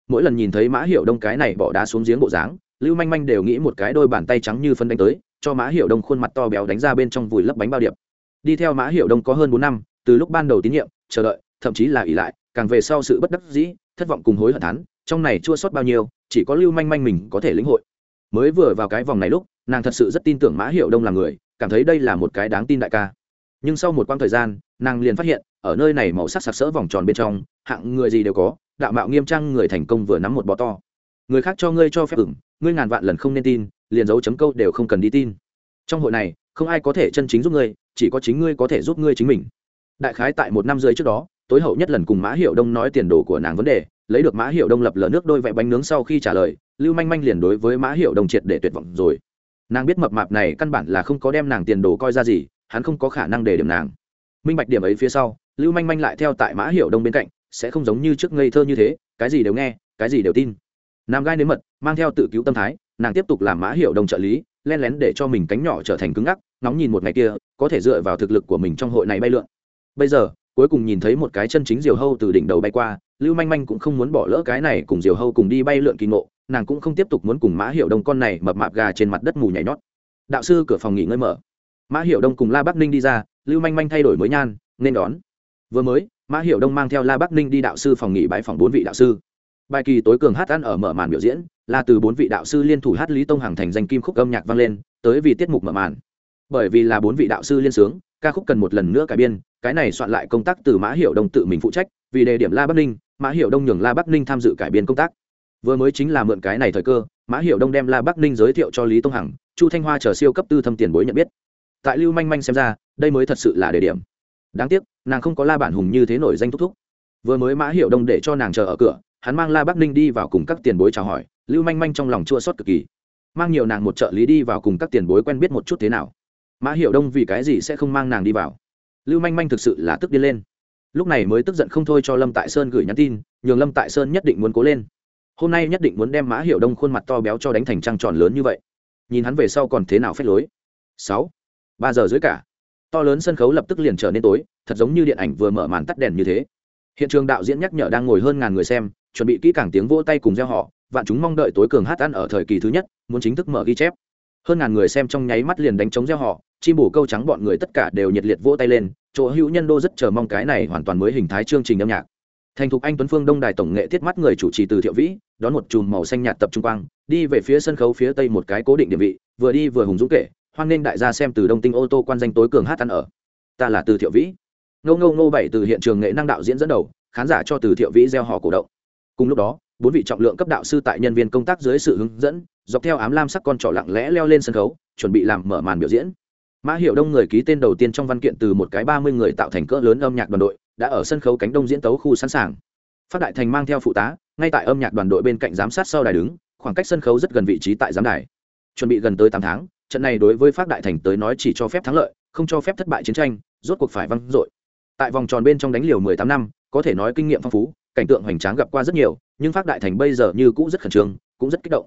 Mỗi lần nhìn thấy mã hiệu đông cái này bỏ đá xuống giếng bộ dáng lưu manh manh đều nghĩ một cái đôi bàn tay trắng như phân đánh tới, cho mã hiệu đông khuôn mặt to béo đánh ra bên trong vùi lấp bánh bao điệp. Đi theo mã hiệu đông có hơn bốn năm, từ lúc ban đầu tín nhiệm, chờ đợi, thậm chí là ỉ lại, càng về sau sự bất đắc dĩ, thất vọng cùng hối hận thắn trong này chua sót bao nhiêu, chỉ có lưu manh manh mình có thể lĩnh hội. Mới vừa vào cái vòng này lúc, nàng thật sự rất tin tưởng mã hiệu đông là người, cảm thấy đây là một cái đáng tin đại ca. Nhưng sau một quãng thời gian, nàng liền phát hiện, ở nơi này màu sắc sặc sỡ vòng tròn bên trong, hạng người gì đều có, đạo mạo nghiêm trang người thành công vừa nắm một bọ to người khác cho ngươi cho phép ửng, ngươi ngàn vạn lần không nên tin, liền dấu chấm câu đều không cần đi tin. Trong hội này, không ai có thể chân chính giúp ngươi, chỉ có chính ngươi có thể giúp ngươi chính mình. Đại khái tại một năm rưỡi trước đó, tối hậu nhất lần cùng mã hiệu đông nói tiền đồ của nàng vấn đề, lấy được mã hiệu đông lập lờ nước đôi vẹ bánh nướng sau khi trả lời, lưu manh manh liền đối với mã hiệu đông triệt để tuyệt vọng rồi. Nàng biết mập mạp này căn bản là không có đem nàng tiền đồ coi ra gì, hắn không có khả năng để điểm nàng. Minh bạch điểm ấy phía sau, lưu manh manh lại theo tại mã hiệu đông bên cạnh, sẽ không giống như trước ngây thơ như thế, cái gì đều nghe, cái gì đều tin nam gai nếm mật, mang theo tự cứu tâm thái, nàng tiếp tục làm mã hiệu đồng trợ lý, len lén để cho mình cánh nhỏ trở thành cứng ngắc nóng nhìn một ngày kia, có thể dựa vào thực lực của mình trong hội này bay lượn. Bây giờ, cuối cùng nhìn thấy một cái chân chính diều hâu từ đỉnh đầu bay qua, lưu manh manh cũng không muốn bỏ lỡ cái này cùng diều hâu cùng đi bay lượn kỳ ngộ, nàng cũng không tiếp tục muốn cùng mã hiệu đông con này mập mạp gà trên mặt đất mù nhảy nhót. Đạo sư cửa phòng nghỉ ngơi mở. Mã hiệu đông cùng la bắc ninh đi ra, lưu manh manh thay đổi mới nhan, nên đón. Vừa mới, mã hiệu đông mang theo la bắc ninh đi đạo sư phòng nghỉ bãi phòng bốn vị đạo sư bài kỳ tối cường hát ăn ở mở màn biểu diễn, là từ bốn vị đạo sư liên thủ hát lý tông hàng thành danh kim khúc âm nhạc vang lên, tới vì tiết mục mở màn. Bởi vì là bốn vị đạo sư liên sướng, ca khúc cần một lần nữa cải biên, cái này soạn lại công tác từ mã hiệu đông tự mình phụ trách, vì đề điểm la bắc ninh, mã hiệu đông nhường la bắc ninh tham dự cải biên công tác. Vừa mới chính là mượn cái này thời cơ, mã hiệu đông đem la bắc ninh giới thiệu cho lý tông hằng, chu thanh hoa chờ siêu cấp tư thâm tiền bối nhận biết. Tại lưu manh manh xem ra, đây mới thật sự là đề điểm. Đáng tiếc, nàng không có la bản hùng như thế nổi danh thúc thúc. Vừa mới mã hiệu đông để cho nàng chờ ở cửa hắn mang la bắc ninh đi vào cùng các tiền bối chào hỏi, lưu manh manh trong lòng chua xót cực kỳ. Mang nhiều nàng một trợ lý đi vào cùng các tiền bối quen biết một chút thế nào. Mã hiệu đông vì cái gì sẽ không mang nàng đi vào? Lưu manh manh thực sự là tức điên lên. Lúc này mới tức giận không thôi cho lâm tại sơn gửi nhắn tin, nhường lâm tại sơn nhất định muốn cố lên. Hôm nay nhất định muốn đem mã hiệu đông khuôn mặt to béo cho đánh thành trăng tròn lớn như vậy. Nhìn hắn về sau còn thế nào phép lối? Sáu. Ba giờ dưới cả. To lớn sân khấu lập tức liền trở nên tối, thật giống như điện ảnh vừa mở màn tắt đèn như thế. Hiện trường đạo diễn nhắc nhở đang ngồi hơn ngàn người xem chuẩn bị kỹ càng tiếng vỗ tay cùng gieo họ, vạn chúng mong đợi tối cường hát ăn ở thời kỳ thứ nhất, muốn chính thức mở ghi chép. Hơn ngàn người xem trong nháy mắt liền đánh trống gieo họ, chim bổ câu trắng bọn người tất cả đều nhiệt liệt vỗ tay lên, chỗ hữu nhân đô rất chờ mong cái này hoàn toàn mới hình thái chương trình âm nhạc. Thành thục anh tuấn phương đông đài tổng nghệ thiết mắt người chủ trì từ thiệu vĩ, đón một chùm màu xanh nhạt tập trung quang, đi về phía sân khấu phía tây một cái cố định địa vị, vừa đi vừa hùng dũng kể, hoan nghênh đại gia xem từ đông tinh ô tô quan danh tối cường hát ăn ở. Ta là từ thiệu vĩ. Ngô ngô ngô bảy từ hiện trường nghệ năng đạo diễn dẫn đầu, khán giả cho từ thiệu vĩ gieo họ cổ động cùng lúc đó, bốn vị trọng lượng cấp đạo sư tại nhân viên công tác dưới sự hướng dẫn, dọc theo ám lam sắc con trỏ lặng lẽ leo lên sân khấu, chuẩn bị làm mở màn biểu diễn. Mã hiệu đông người ký tên đầu tiên trong văn kiện từ một cái ba mươi người tạo thành cỡ lớn âm nhạc đoàn đội, đã ở sân khấu cánh đông diễn tấu khu sẵn sàng. Phát đại thành mang theo phụ tá, ngay tại âm nhạc đoàn đội bên cạnh giám sát sau đài đứng, khoảng cách sân khấu rất gần vị trí tại giám đài. Chuẩn bị gần tới tám tháng, trận này đối với phát đại thành tới nói chỉ cho phép thắng lợi, không cho phép thất bại chiến tranh, rốt cuộc phải văng dội. Tại vòng tròn bên trong đánh liều mười tám năm, có thể nói kinh nghiệm phong phú cảnh tượng hoành tráng gặp qua rất nhiều, nhưng phát đại thành bây giờ như cũ rất khẩn trương, cũng rất kích động.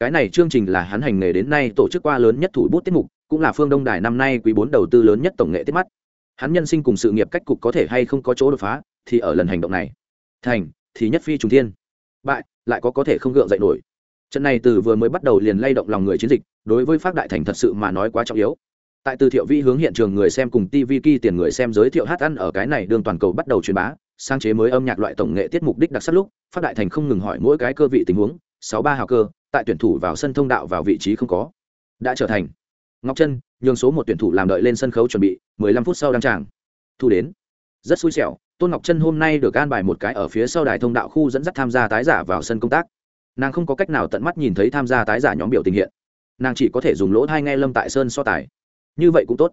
Cái này chương trình là hắn hành nghề đến nay tổ chức qua lớn nhất thủ bút tiết mục, cũng là phương đông đài năm nay quý bốn đầu tư lớn nhất tổng nghệ tiết mắt. Hắn nhân sinh cùng sự nghiệp cách cục có thể hay không có chỗ đột phá, thì ở lần hành động này. Thành, thì nhất phi trùng thiên. Bại, lại có có thể không gượng dậy nổi. Trận này từ vừa mới bắt đầu liền lay động lòng người chiến dịch, đối với phát đại thành thật sự mà nói quá trọng yếu tại từ thiệu vi hướng hiện trường người xem cùng tv ki tiền người xem giới thiệu hát ăn ở cái này đường toàn cầu bắt đầu truyền bá, sáng chế mới âm nhạc loại tổng nghệ tiết mục đích đặc sắc lúc, phát đại thành không ngừng hỏi mỗi cái cơ vị tình huống, sáu ba hào cơ, tại tuyển thủ vào sân thông đạo vào vị trí không có, đã trở thành. Ngọc chân nhường số một tuyển thủ làm đợi lên sân khấu chuẩn bị, mười lăm phút sau đăng tràng. Thu đến. Rất xui xẻo, tôn ngọc chân hôm nay được an bài một cái ở phía sau đài thông đạo khu dẫn dắt tham gia tái giả vào sân công tác. Nàng không có cách nào tận mắt nhìn thấy tham gia tái giả nhóm biểu tình hiện. Nàng chỉ có thể dùng lỗ thai nghe lâm tại sơn so tài như vậy cũng tốt.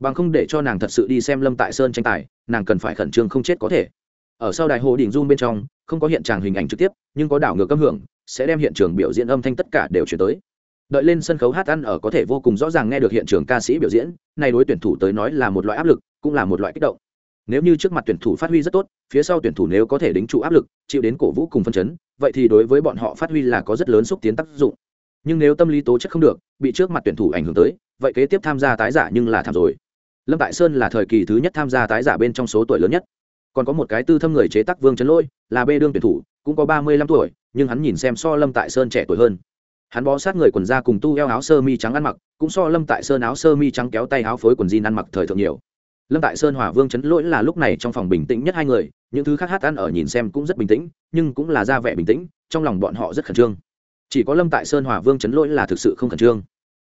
Bằng không để cho nàng thật sự đi xem lâm tại sơn tranh tài, nàng cần phải khẩn trương không chết có thể. Ở sau đài hồ đỉnh dung bên trong, không có hiện tràng hình ảnh trực tiếp, nhưng có đảo ngược âm hưởng, sẽ đem hiện trường biểu diễn âm thanh tất cả đều chuyển tới. Đợi lên sân khấu hát ăn ở có thể vô cùng rõ ràng nghe được hiện trường ca sĩ biểu diễn nay đối tuyển thủ tới nói là một loại áp lực, cũng là một loại kích động. Nếu như trước mặt tuyển thủ phát huy rất tốt, phía sau tuyển thủ nếu có thể đính trụ áp lực, chịu đến cổ vũ cùng phân chấn, vậy thì đối với bọn họ phát huy là có rất lớn xúc tiến tác dụng nhưng nếu tâm lý tố chất không được, bị trước mặt tuyển thủ ảnh hưởng tới, vậy kế tiếp tham gia tái giả nhưng là thảm rồi. Lâm tại sơn là thời kỳ thứ nhất tham gia tái giả bên trong số tuổi lớn nhất. Còn có một cái tư thâm người chế tác vương trấn lôi, là bê đương tuyển thủ, cũng có ba mươi lăm tuổi, nhưng hắn nhìn xem so lâm tại sơn trẻ tuổi hơn. Hắn bó sát người quần da cùng tu eo áo sơ mi trắng ăn mặc, cũng so lâm tại sơn áo sơ mi trắng kéo tay áo phối quần jean ăn mặc thời thượng nhiều. Lâm tại sơn hòa vương chấn lỗi là lúc này trong phòng bình tĩnh nhất hai người, những thứ khác hát ăn ở nhìn xem cũng rất bình tĩnh, nhưng cũng là ra vẻ bình tĩnh, trong lòng bọn họ rất khẩn trương chỉ có lâm tại sơn hòa vương chấn lỗi là thực sự không khẩn trương.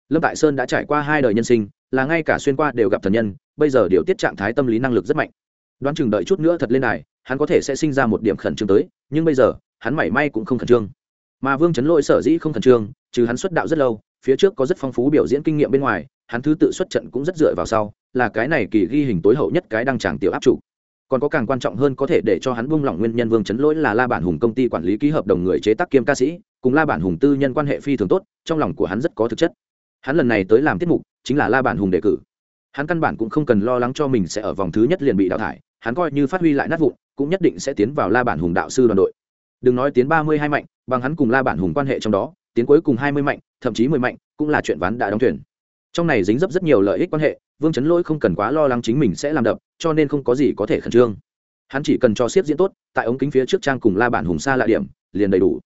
Lâm tại sơn đã trải qua hai đời nhân sinh, là ngay cả xuyên qua đều gặp thần nhân, bây giờ điều tiết trạng thái tâm lý năng lực rất mạnh. Đoán chừng đợi chút nữa thật lên này hắn có thể sẽ sinh ra một điểm khẩn trương tới, nhưng bây giờ, hắn mảy may cũng không khẩn trương. Mà vương chấn lỗi sở dĩ không khẩn trương, trừ hắn xuất đạo rất lâu, phía trước có rất phong phú biểu diễn kinh nghiệm bên ngoài, hắn thứ tự xuất trận cũng rất dựa vào sau, là cái này kỳ ghi hình tối hậu nhất cái đăng tràng tiểu áp chủ. Còn có càng quan trọng hơn có thể để cho hắn buông lỏng nguyên nhân vương chấn lỗi là la bản hùng công ty quản lý ký hợp đồng người chế tác kiêm ca sĩ cùng la bản hùng tư nhân quan hệ phi thường tốt, trong lòng của hắn rất có thực chất. Hắn lần này tới làm tiết mục, chính là la bản hùng đề cử. Hắn căn bản cũng không cần lo lắng cho mình sẽ ở vòng thứ nhất liền bị đào thải, hắn coi như phát huy lại nát vụn, cũng nhất định sẽ tiến vào la bản hùng đạo sư đoàn đội. Đừng nói tiến ba mươi hai mạnh, bằng hắn cùng la bản hùng quan hệ trong đó, tiến cuối cùng hai mươi mạnh, thậm chí mười mạnh, cũng là chuyện ván đã đóng thuyền. Trong này dính dấp rất nhiều lợi ích quan hệ, vương chấn lỗi không cần quá lo lắng chính mình sẽ làm đập, cho nên không có gì có thể khẩn trương. Hắn chỉ cần cho siết diễn tốt, tại ống kính phía trước trang cùng la bản hùng xa lạ điểm, liền đầy đủ.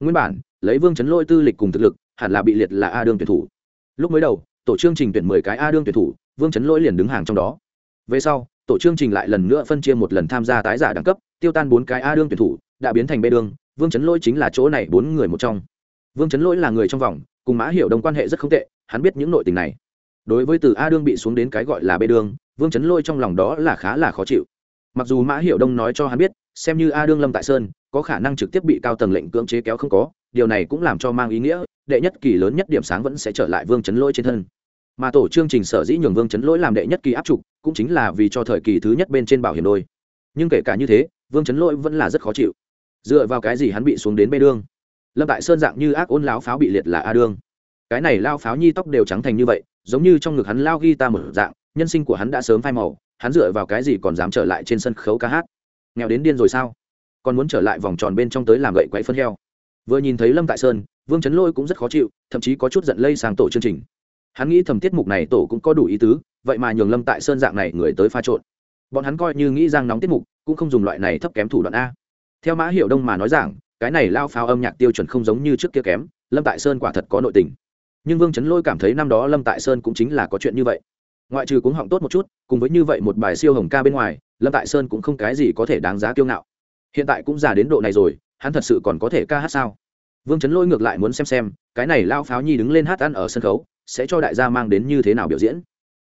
Nguyên bản lấy vương chấn lỗi tư lịch cùng thực lực, hẳn là bị liệt là a đương tuyển thủ. Lúc mới đầu, tổ chương trình tuyển mười cái a đương tuyển thủ, vương chấn lỗi liền đứng hàng trong đó. Về sau, tổ chương trình lại lần nữa phân chia một lần tham gia tái giả đẳng cấp, tiêu tan bốn cái a đương tuyển thủ, đã biến thành bê đương, vương chấn lỗi chính là chỗ này bốn người một trong. Vương chấn lỗi là người trong vòng, cùng mã hiểu đồng quan hệ rất không tệ, hắn biết những nội tình này. Đối với từ a đương bị xuống đến cái gọi là bê đương, vương chấn lôi trong lòng đó là khá là khó chịu. Mặc dù mã hiệu đông nói cho hắn biết xem như a đương lâm tại sơn, có khả năng trực tiếp bị cao tầng lệnh cưỡng chế kéo không có, điều này cũng làm cho mang ý nghĩa, đệ nhất kỳ lớn nhất điểm sáng vẫn sẽ trở lại vương chấn lỗi trên thân. Mà tổ chương trình sở dĩ nhường vương chấn lỗi làm đệ nhất kỳ áp trục, cũng chính là vì cho thời kỳ thứ nhất bên trên bảo hiểm đôi. Nhưng kể cả như thế, vương chấn lỗi vẫn là rất khó chịu. Dựa vào cái gì hắn bị xuống đến bê đương? Lâm tại sơn dạng như ác ôn láo pháo bị liệt là a đương. Cái này lao pháo nhi tóc đều trắng thành như vậy, giống như trong ngực hắn lao ghi ta một dạng, nhân sinh của hắn đã sớm phai màu, hắn dựa vào cái gì còn dám trở lại trên sân khấu ca hát? Nghèo đến điên rồi sao? Còn muốn trở lại vòng tròn bên trong tới làm gậy quậy phân heo. Vừa nhìn thấy lâm tại sơn, vương chấn lôi cũng rất khó chịu, thậm chí có chút giận lây sang tổ chương trình. Hắn nghĩ thầm tiết mục này tổ cũng có đủ ý tứ, vậy mà nhường lâm tại sơn dạng này người tới pha trộn. Bọn hắn coi như nghĩ giang nóng tiết mục, cũng không dùng loại này thấp kém thủ đoạn a. Theo mã hiệu đông mà nói rằng cái này lao pháo âm nhạc tiêu chuẩn không giống như trước kia kém, lâm tại sơn quả thật có nội tình. Nhưng vương chấn lôi cảm thấy năm đó lâm tại sơn cũng chính là có chuyện như vậy. Ngoại trừ cuống họng tốt một chút, cùng với như vậy một bài siêu hồng ca bên ngoài lâm tại sơn cũng không cái gì có thể đáng giá kiêu ngạo. Hiện tại cũng già đến độ này rồi, hắn thật sự còn có thể ca hát sao? Vương chấn lôi ngược lại muốn xem xem, cái này lao pháo nhi đứng lên hát ăn ở sân khấu, sẽ cho đại gia mang đến như thế nào biểu diễn?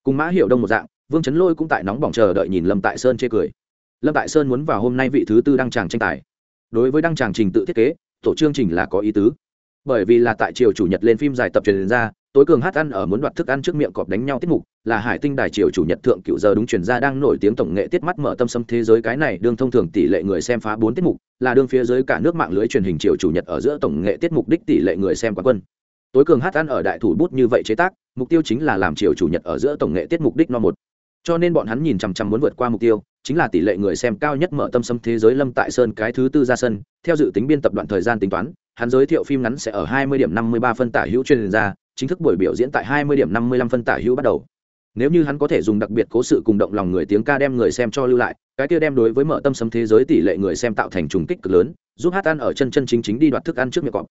Cùng mã hiệu đông một dạng, vương chấn lôi cũng tại nóng bỏng chờ đợi nhìn lâm tại sơn chê cười. Lâm tại sơn muốn vào hôm nay vị thứ tư đăng tràng tranh tài. Đối với đăng tràng trình tự thiết kế, tổ chương trình là có ý tứ. Bởi vì là tại triều chủ nhật lên phim dài tập truyền ra tối cường hát ăn ở muốn đoạt thức ăn trước miệng cọp đánh nhau tiết mục, là hải tinh đài triều chủ nhật thượng cựu giờ đúng truyền ra đang nổi tiếng tổng nghệ tiết mắt mở tâm sâm thế giới cái này đương thông thường tỷ lệ người xem phá bốn tiết mục, là đương phía dưới cả nước mạng lưới truyền hình triều chủ nhật ở giữa tổng nghệ tiết mục đích tỷ lệ người xem quá quân. Tối cường hát ăn ở đại thủ bút như vậy chế tác, mục tiêu chính là làm triều chủ nhật ở giữa tổng nghệ tiết mục đích no một. Cho nên bọn hắn nhìn chằm chằm muốn vượt qua mục tiêu, chính là tỷ lệ người xem cao nhất mở tâm sâm thế giới lâm tại sơn cái thứ tư ra sân. Theo dự tính biên tập đoạn thời gian tính toán, hắn giới thiệu phim ngắn sẽ ở 20 điểm 53 phân tả hữu truyền ra chính thức buổi biểu diễn tại 20 điểm 55 phân tả hữu bắt đầu. Nếu như hắn có thể dùng đặc biệt cố sự cùng động lòng người tiếng ca đem người xem cho lưu lại, cái kia đem đối với mở tâm sấm thế giới tỷ lệ người xem tạo thành trùng kích cực lớn, giúp hát ăn ở chân chân chính chính đi đoạt thức ăn trước miệng cọp.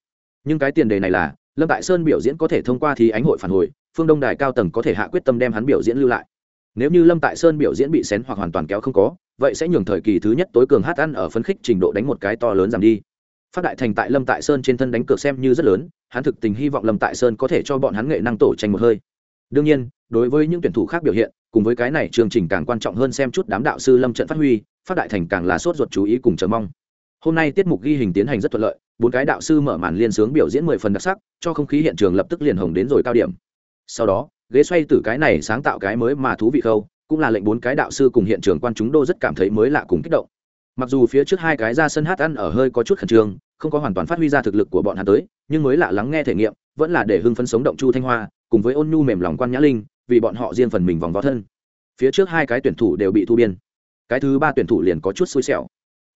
Nhưng cái tiền đề này là, lâm tại sơn biểu diễn có thể thông qua thì ánh hội phản hồi, phương đông đài cao tầng có thể hạ quyết tâm đem hắn biểu diễn lưu lại. Nếu như lâm tại sơn biểu diễn bị xén hoặc hoàn toàn kéo không có, vậy sẽ nhường thời kỳ thứ nhất tối cường hát ăn ở phấn khích trình độ đánh một cái to lớn giảm đi. Phát đại thành tại lâm tại sơn trên thân đánh cược xem như rất lớn hắn thực tình hy vọng lâm tại sơn có thể cho bọn hắn nghệ năng tổ tranh một hơi. Đương nhiên, đối với những tuyển thủ khác biểu hiện, cùng với cái này chương trình càng quan trọng hơn xem chút đám đạo sư lâm trận phát huy, phát đại thành càng là sốt ruột chú ý cùng chờ mong. Hôm nay tiết mục ghi hình tiến hành rất thuận lợi, bốn cái đạo sư mở màn liên sướng biểu diễn mười phần đặc sắc, cho không khí hiện trường lập tức liền hồng đến rồi cao điểm. Sau đó, ghế xoay từ cái này sáng tạo cái mới mà thú vị khâu, cũng là lệnh bốn cái đạo sư cùng hiện trường quan chúng đô rất cảm thấy mới lạ cùng kích động. Mặc dù phía trước hai cái ra sân hát ăn ở hơi có chút khẩn trương không có hoàn toàn phát huy ra thực lực của bọn hắn tới, nhưng mới lạ lắng nghe thể nghiệm, vẫn là để hưng phấn sống động chu thanh hoa, cùng với ôn nhu mềm lòng quan nhã linh, vì bọn họ riêng phần mình vòng vó thân. Phía trước hai cái tuyển thủ đều bị thu biên. Cái thứ ba tuyển thủ liền có chút xui xẻo.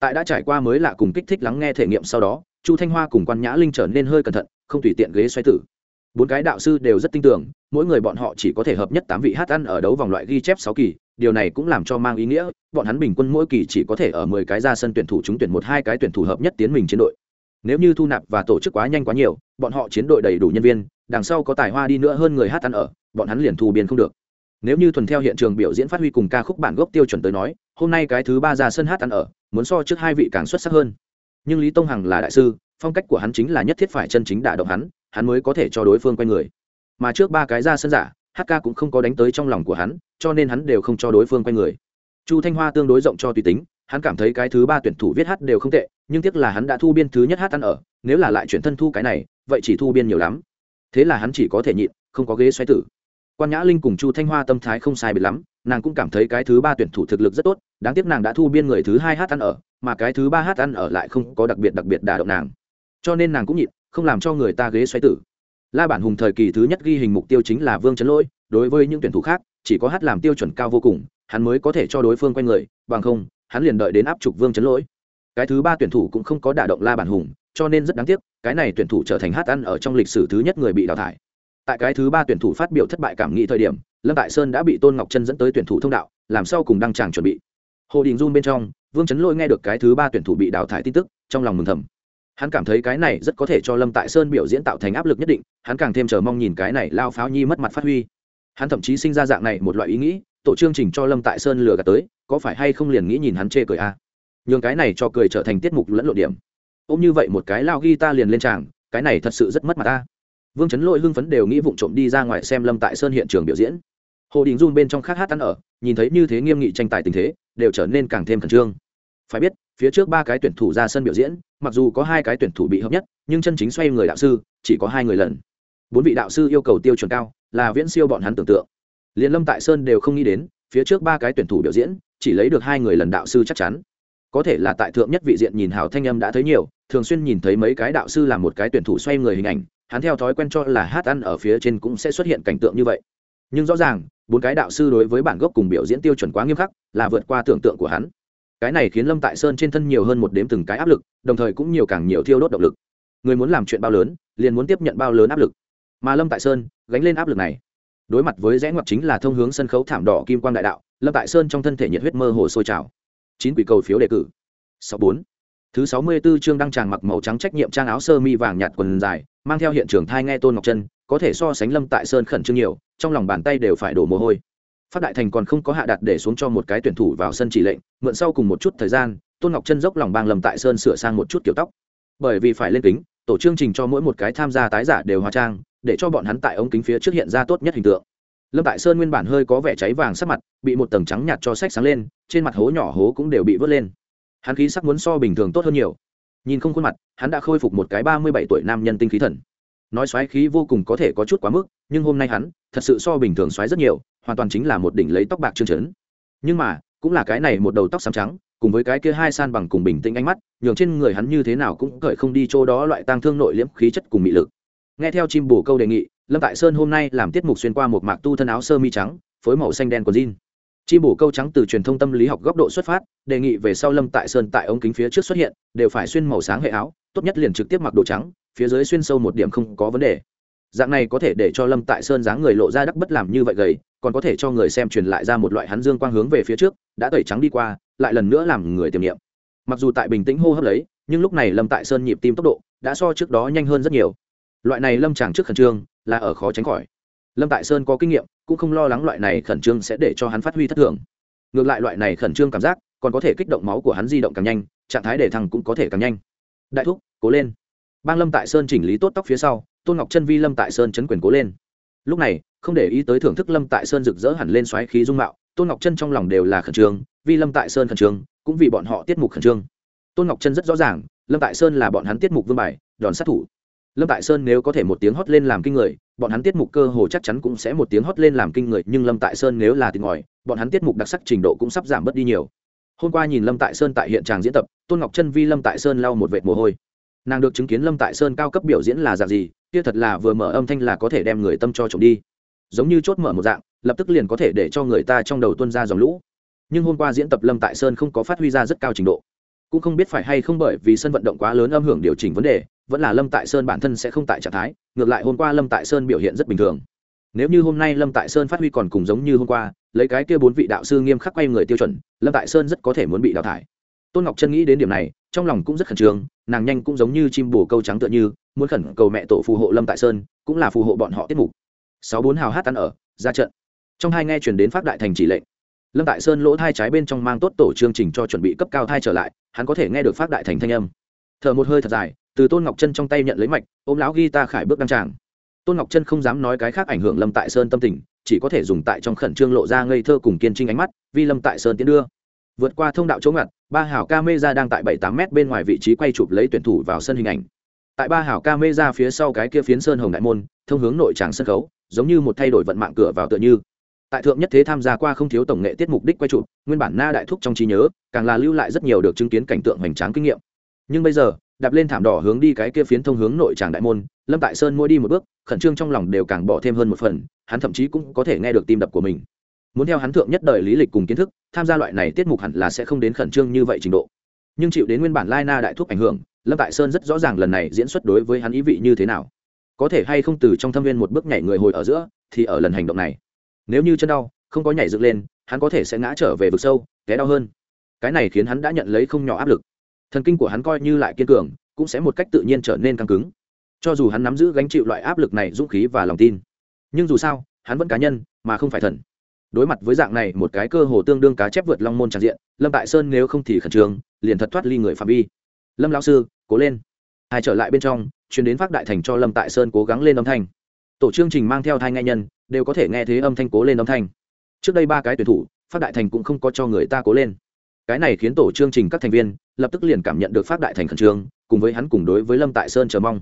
Tại đã trải qua mới lạ cùng kích thích lắng nghe thể nghiệm sau đó, chu thanh hoa cùng quan nhã linh trở nên hơi cẩn thận, không tùy tiện ghế xoay tử. Bốn cái đạo sư đều rất tin tưởng, mỗi người bọn họ chỉ có thể hợp nhất tám vị hát ăn ở đấu vòng loại ghi chép sáu kỳ, điều này cũng làm cho mang ý nghĩa, bọn hắn bình quân mỗi kỳ chỉ có thể ở mười cái ra sân tuyển thủ chúng tuyển một hai cái tuyển thủ hợp nhất tiến mình chiến đội nếu như thu nạp và tổ chức quá nhanh quá nhiều, bọn họ chiến đội đầy đủ nhân viên, đằng sau có tài hoa đi nữa hơn người hát ăn ở, bọn hắn liền thu biên không được. Nếu như thuần theo hiện trường biểu diễn phát huy cùng ca khúc bản gốc tiêu chuẩn tới nói, hôm nay cái thứ ba ra sân hát ăn ở, muốn so trước hai vị càng xuất sắc hơn. Nhưng lý tông hằng là đại sư, phong cách của hắn chính là nhất thiết phải chân chính đả động hắn hắn mới có thể cho đối phương quay người. Mà trước ba cái ra sân giả, hát ca cũng không có đánh tới trong lòng của hắn, cho nên hắn đều không cho đối phương quay người. Chu thanh hoa tương đối rộng cho tùy tính hắn cảm thấy cái thứ ba tuyển thủ viết hát đều không tệ, nhưng tiếc là hắn đã thu biên thứ nhất hát ăn ở, nếu là lại chuyển thân thu cái này, vậy chỉ thu biên nhiều lắm. Thế là hắn chỉ có thể nhịn, không có ghế xoay tử. Quan nhã linh cùng chu thanh hoa tâm thái không sai biệt lắm, nàng cũng cảm thấy cái thứ ba tuyển thủ thực lực rất tốt, đáng tiếc nàng đã thu biên người thứ hai hát ăn ở, mà cái thứ ba hát ăn ở lại không có đặc biệt đặc biệt đả động nàng. Cho nên nàng cũng nhịn, không làm cho người ta ghế xoay tử. La bản hùng thời kỳ thứ nhất ghi hình mục tiêu chính là vương trấn lỗi, đối với những tuyển thủ khác, chỉ có hát làm tiêu chuẩn cao vô cùng, hắn mới có thể cho đối phương quay người, bằng không hắn liền đợi đến áp trục vương Chấn lỗi. Cái thứ ba tuyển thủ cũng không có đả động la bản hùng, cho nên rất đáng tiếc, cái này tuyển thủ trở thành hát ăn ở trong lịch sử thứ nhất người bị đào thải. Tại cái thứ ba tuyển thủ phát biểu thất bại cảm nghĩ thời điểm, lâm tại sơn đã bị tôn ngọc chân dẫn tới tuyển thủ thông đạo, làm sao cùng đăng tràng chuẩn bị. Hồ đình dung bên trong, vương Chấn Lỗi nghe được cái thứ ba tuyển thủ bị đào thải tin tức, trong lòng mừng thầm. Hắn cảm thấy cái này rất có thể cho lâm tại sơn biểu diễn tạo thành áp lực nhất định, hắn càng thêm chờ mong nhìn cái này lao pháo nhi mất mặt phát huy. Hắn thậm chí sinh ra dạng này một loại ý nghĩ, tổ chương trình cho lâm tại sơn lừa gạt tới có phải hay không liền nghĩ nhìn hắn chê cười a à? nhường cái này cho cười trở thành tiết mục lẫn lộ điểm. Ôm như vậy một cái lao ghi ta liền lên tràng, cái này thật sự rất mất mặt ta. Vương chấn lỗi hưng phấn đều nghĩ vụng trộm đi ra ngoài xem lâm tại sơn hiện trường biểu diễn. Hồ đình dung bên trong khác hát ăn ở, nhìn thấy như thế nghiêm nghị tranh tài tình thế, đều trở nên càng thêm khẩn trương. Phải biết, phía trước ba cái tuyển thủ ra sân biểu diễn, mặc dù có hai cái tuyển thủ bị hợp nhất, nhưng chân chính xoay người đạo sư, chỉ có hai người lần. Bốn vị đạo sư yêu cầu tiêu chuẩn cao, là viễn siêu bọn hắn tưởng tượng. Liền lâm tại sơn đều không nghĩ đến, phía trước ba cái tuyển thủ biểu diễn chỉ lấy được hai người lần đạo sư chắc chắn. Có thể là tại thượng nhất vị diện nhìn hào thanh âm đã thấy nhiều, thường xuyên nhìn thấy mấy cái đạo sư làm một cái tuyển thủ xoay người hình ảnh, hắn theo thói quen cho là hát ăn ở phía trên cũng sẽ xuất hiện cảnh tượng như vậy. Nhưng rõ ràng, bốn cái đạo sư đối với bản gốc cùng biểu diễn tiêu chuẩn quá nghiêm khắc, là vượt qua tưởng tượng của hắn. Cái này khiến lâm tại sơn trên thân nhiều hơn một đếm từng cái áp lực, đồng thời cũng nhiều càng nhiều thiêu đốt động lực. Người muốn làm chuyện bao lớn, liền muốn tiếp nhận bao lớn áp lực. Mà lâm tại sơn gánh lên áp lực này. Đối mặt với rẽ ngoặt chính là thông hướng sân khấu thảm đỏ kim quang đại đạo lâm tại sơn trong thân thể nhiệt huyết mơ hồ sôi trào. Chín quỷ cầu phiếu đề cử. Sáu bốn. Thứ sáu mươi 64 chương đăng tràng mặc màu trắng trách nhiệm trang áo sơ mi vàng nhạt quần dài, mang theo hiện trường thai nghe tôn ngọc chân có thể so sánh lâm tại sơn khẩn trương nhiều, trong lòng bàn tay đều phải đổ mồ hôi. Phát đại thành còn không có hạ đặt để xuống cho một cái tuyển thủ vào sân chỉ lệnh, mượn sau cùng một chút thời gian, tôn ngọc chân dốc lòng bang lâm tại sơn sửa sang một chút kiểu tóc. Bởi vì phải lên kính, tổ chương trình cho mỗi một cái tham gia tái giả đều hóa trang, để cho bọn hắn tại ống kính phía trước hiện ra tốt nhất hình tượng lâm tại sơn nguyên bản hơi có vẻ cháy vàng sắc mặt, bị một tầng trắng nhạt cho sách sáng lên, trên mặt hố nhỏ hố cũng đều bị vớt lên. Hắn khí sắc muốn so bình thường tốt hơn nhiều. Nhìn không khuôn mặt, hắn đã khôi phục một cái ba mươi bảy tuổi nam nhân tinh khí thần. Nói xoáy khí vô cùng có thể có chút quá mức, nhưng hôm nay hắn, thật sự so bình thường xoáy rất nhiều, hoàn toàn chính là một đỉnh lấy tóc bạc trương trấn. Nhưng mà, cũng là cái này một đầu tóc xám trắng, cùng với cái kia hai san bằng cùng bình tĩnh ánh mắt, nhường trên người hắn như thế nào cũng cởi không đi chỗ đó loại tang thương nội liễm khí chất cùng mị lực. Nghe theo chim bồ câu đề nghị lâm tại sơn hôm nay làm tiết mục xuyên qua một mạc tu thân áo sơ mi trắng, phối màu xanh đen của jean. Chim bổ câu trắng từ truyền thông tâm lý học góc độ xuất phát, đề nghị về sau lâm tại sơn tại ống kính phía trước xuất hiện, đều phải xuyên màu sáng hệ áo, tốt nhất liền trực tiếp mặc đồ trắng, phía dưới xuyên sâu một điểm không có vấn đề. Dạng này có thể để cho lâm tại sơn dáng người lộ ra đắc bất làm như vậy gầy, còn có thể cho người xem truyền lại ra một loại hắn dương quang hướng về phía trước, đã tẩy trắng đi qua, lại lần nữa làm người tiềm nghiệm mặc dù tại bình tĩnh hô hấp lấy, nhưng lúc này lâm tại sơn nhịp tim tốc độ, đã so trước đó nhanh hơn rất nhiều. Loại này lâm tràng trước khẩn trương là ở khó tránh khỏi. Lâm tại sơn có kinh nghiệm, cũng không lo lắng loại này khẩn trương sẽ để cho hắn phát huy thất thường. Ngược lại loại này khẩn trương cảm giác, còn có thể kích động máu của hắn di động càng nhanh, trạng thái để thằng cũng có thể càng nhanh. Đại thúc, cố lên. Bang lâm tại sơn chỉnh lý tốt tóc phía sau, tôn ngọc chân vi lâm tại sơn chấn quyền cố lên. Lúc này, không để ý tới thưởng thức lâm tại sơn rực rỡ hẳn lên xoáy khí dung mạo, tôn ngọc chân trong lòng đều là khẩn trương, Vì lâm tại sơn khẩn trương, cũng vì bọn họ tiết mục khẩn trương. Tôn ngọc chân rất rõ ràng, lâm tại sơn là bọn hắn tiết mục vương bài, đòn sát thủ lâm tại sơn nếu có thể một tiếng hót lên làm kinh người, bọn hắn tiết mục cơ hồ chắc chắn cũng sẽ một tiếng hót lên làm kinh người, nhưng lâm tại sơn nếu là tiếng ngòi bọn hắn tiết mục đặc sắc trình độ cũng sắp giảm bớt đi nhiều. Hôm qua nhìn lâm tại sơn tại hiện tràng diễn tập, tôn ngọc chân vi lâm tại sơn lau một vệt mồ hôi. Nàng được chứng kiến lâm tại sơn cao cấp biểu diễn là dạng gì, kia thật là vừa mở âm thanh là có thể đem người tâm cho trộm đi. Giống như chốt mở một dạng, lập tức liền có thể để cho người ta trong đầu tuân ra dòng lũ. Nhưng hôm qua diễn tập lâm tại sơn không có phát huy ra rất cao trình độ cũng không biết phải hay không bởi vì sân vận động quá lớn âm hưởng điều chỉnh vấn đề, vẫn là lâm tại sơn bản thân sẽ không tại trạng thái, ngược lại hôm qua lâm tại sơn biểu hiện rất bình thường. Nếu như hôm nay lâm tại sơn phát huy còn cùng giống như hôm qua, lấy cái kia bốn vị đạo sư nghiêm khắc quay người tiêu chuẩn, lâm tại sơn rất có thể muốn bị đào thải. Tôn ngọc chân nghĩ đến điểm này, trong lòng cũng rất khẩn trương, nàng nhanh cũng giống như chim bồ câu trắng tựa như, muốn khẩn cầu mẹ tổ phù hộ lâm tại sơn, cũng là phù hộ bọn họ tiết mục. Sáu bốn hào hát ăn ở, ra trận. Trong hai nghe chuyển đến phát đại thành chỉ lệnh lâm tại sơn lỗ thai trái bên trong mang tốt tổ chương trình cho chuẩn bị cấp cao thai trở lại, hắn có thể nghe được phát đại thành thanh âm. Thở một hơi thật dài, từ tôn ngọc chân trong tay nhận lấy mạch, ôm lão ghi ta khải bước đăng tràng. Tôn ngọc chân không dám nói cái khác ảnh hưởng lâm tại sơn tâm tình, chỉ có thể dùng tại trong khẩn trương lộ ra ngây thơ cùng kiên trinh ánh mắt, vì lâm tại sơn tiến đưa. Vượt qua thông đạo chống ngặt, ba hảo ca mê ra đang tại bảy tám m bên ngoài vị trí quay chụp lấy tuyển thủ vào sân hình ảnh. Tại ba hảo ca mê ra phía sau cái kia phiến sơn hồng đại môn, thông hướng nội tràng sân khấu, giống như một thay đổi vận mạng cửa vào tựa như tại thượng nhất thế tham gia qua không thiếu tổng nghệ tiết mục đích quay trụ nguyên bản na đại thúc trong trí nhớ, càng là lưu lại rất nhiều được chứng kiến cảnh tượng hoành tráng kinh nghiệm. Nhưng bây giờ, đạp lên thảm đỏ hướng đi cái kia phiến thông hướng nội tràng đại môn, lâm tại sơn mỗi đi một bước, khẩn trương trong lòng đều càng bỏ thêm hơn một phần, hắn thậm chí cũng có thể nghe được tim đập của mình. Muốn theo hắn thượng nhất đời lý lịch cùng kiến thức, tham gia loại này tiết mục hẳn là sẽ không đến khẩn trương như vậy trình độ. Nhưng chịu đến nguyên bản lai na đại thúc ảnh hưởng, lâm tại sơn rất rõ ràng lần này diễn xuất đối với hắn ý vị như thế nào. Có thể hay không từ trong thâm viên một bước nhảy người hồi ở giữa, thì ở lần hành động này nếu như chân đau, không có nhảy dựng lên, hắn có thể sẽ ngã trở về vực sâu, té đau hơn. Cái này khiến hắn đã nhận lấy không nhỏ áp lực. Thần kinh của hắn coi như lại kiên cường, cũng sẽ một cách tự nhiên trở nên căng cứng. Cho dù hắn nắm giữ gánh chịu loại áp lực này dũng khí và lòng tin, nhưng dù sao, hắn vẫn cá nhân, mà không phải thần. Đối mặt với dạng này, một cái cơ hồ tương đương cá chép vượt long môn tràn diện, lâm tại sơn nếu không thì khẩn trương, liền thật thoát ly người phạm vi. Lâm lão sư, cố lên. Hai trở lại bên trong chuyển đến phát đại thành cho lâm tại sơn cố gắng lên âm thanh. Tổ chương trình mang theo thai nghe nhân đều có thể nghe thấy âm thanh cố lên âm thanh. Trước đây ba cái tuyển thủ, phát đại thành cũng không có cho người ta cố lên. Cái này khiến tổ chương trình các thành viên lập tức liền cảm nhận được phát đại thành khẩn trương, cùng với hắn cùng đối với lâm tại sơn chờ mong.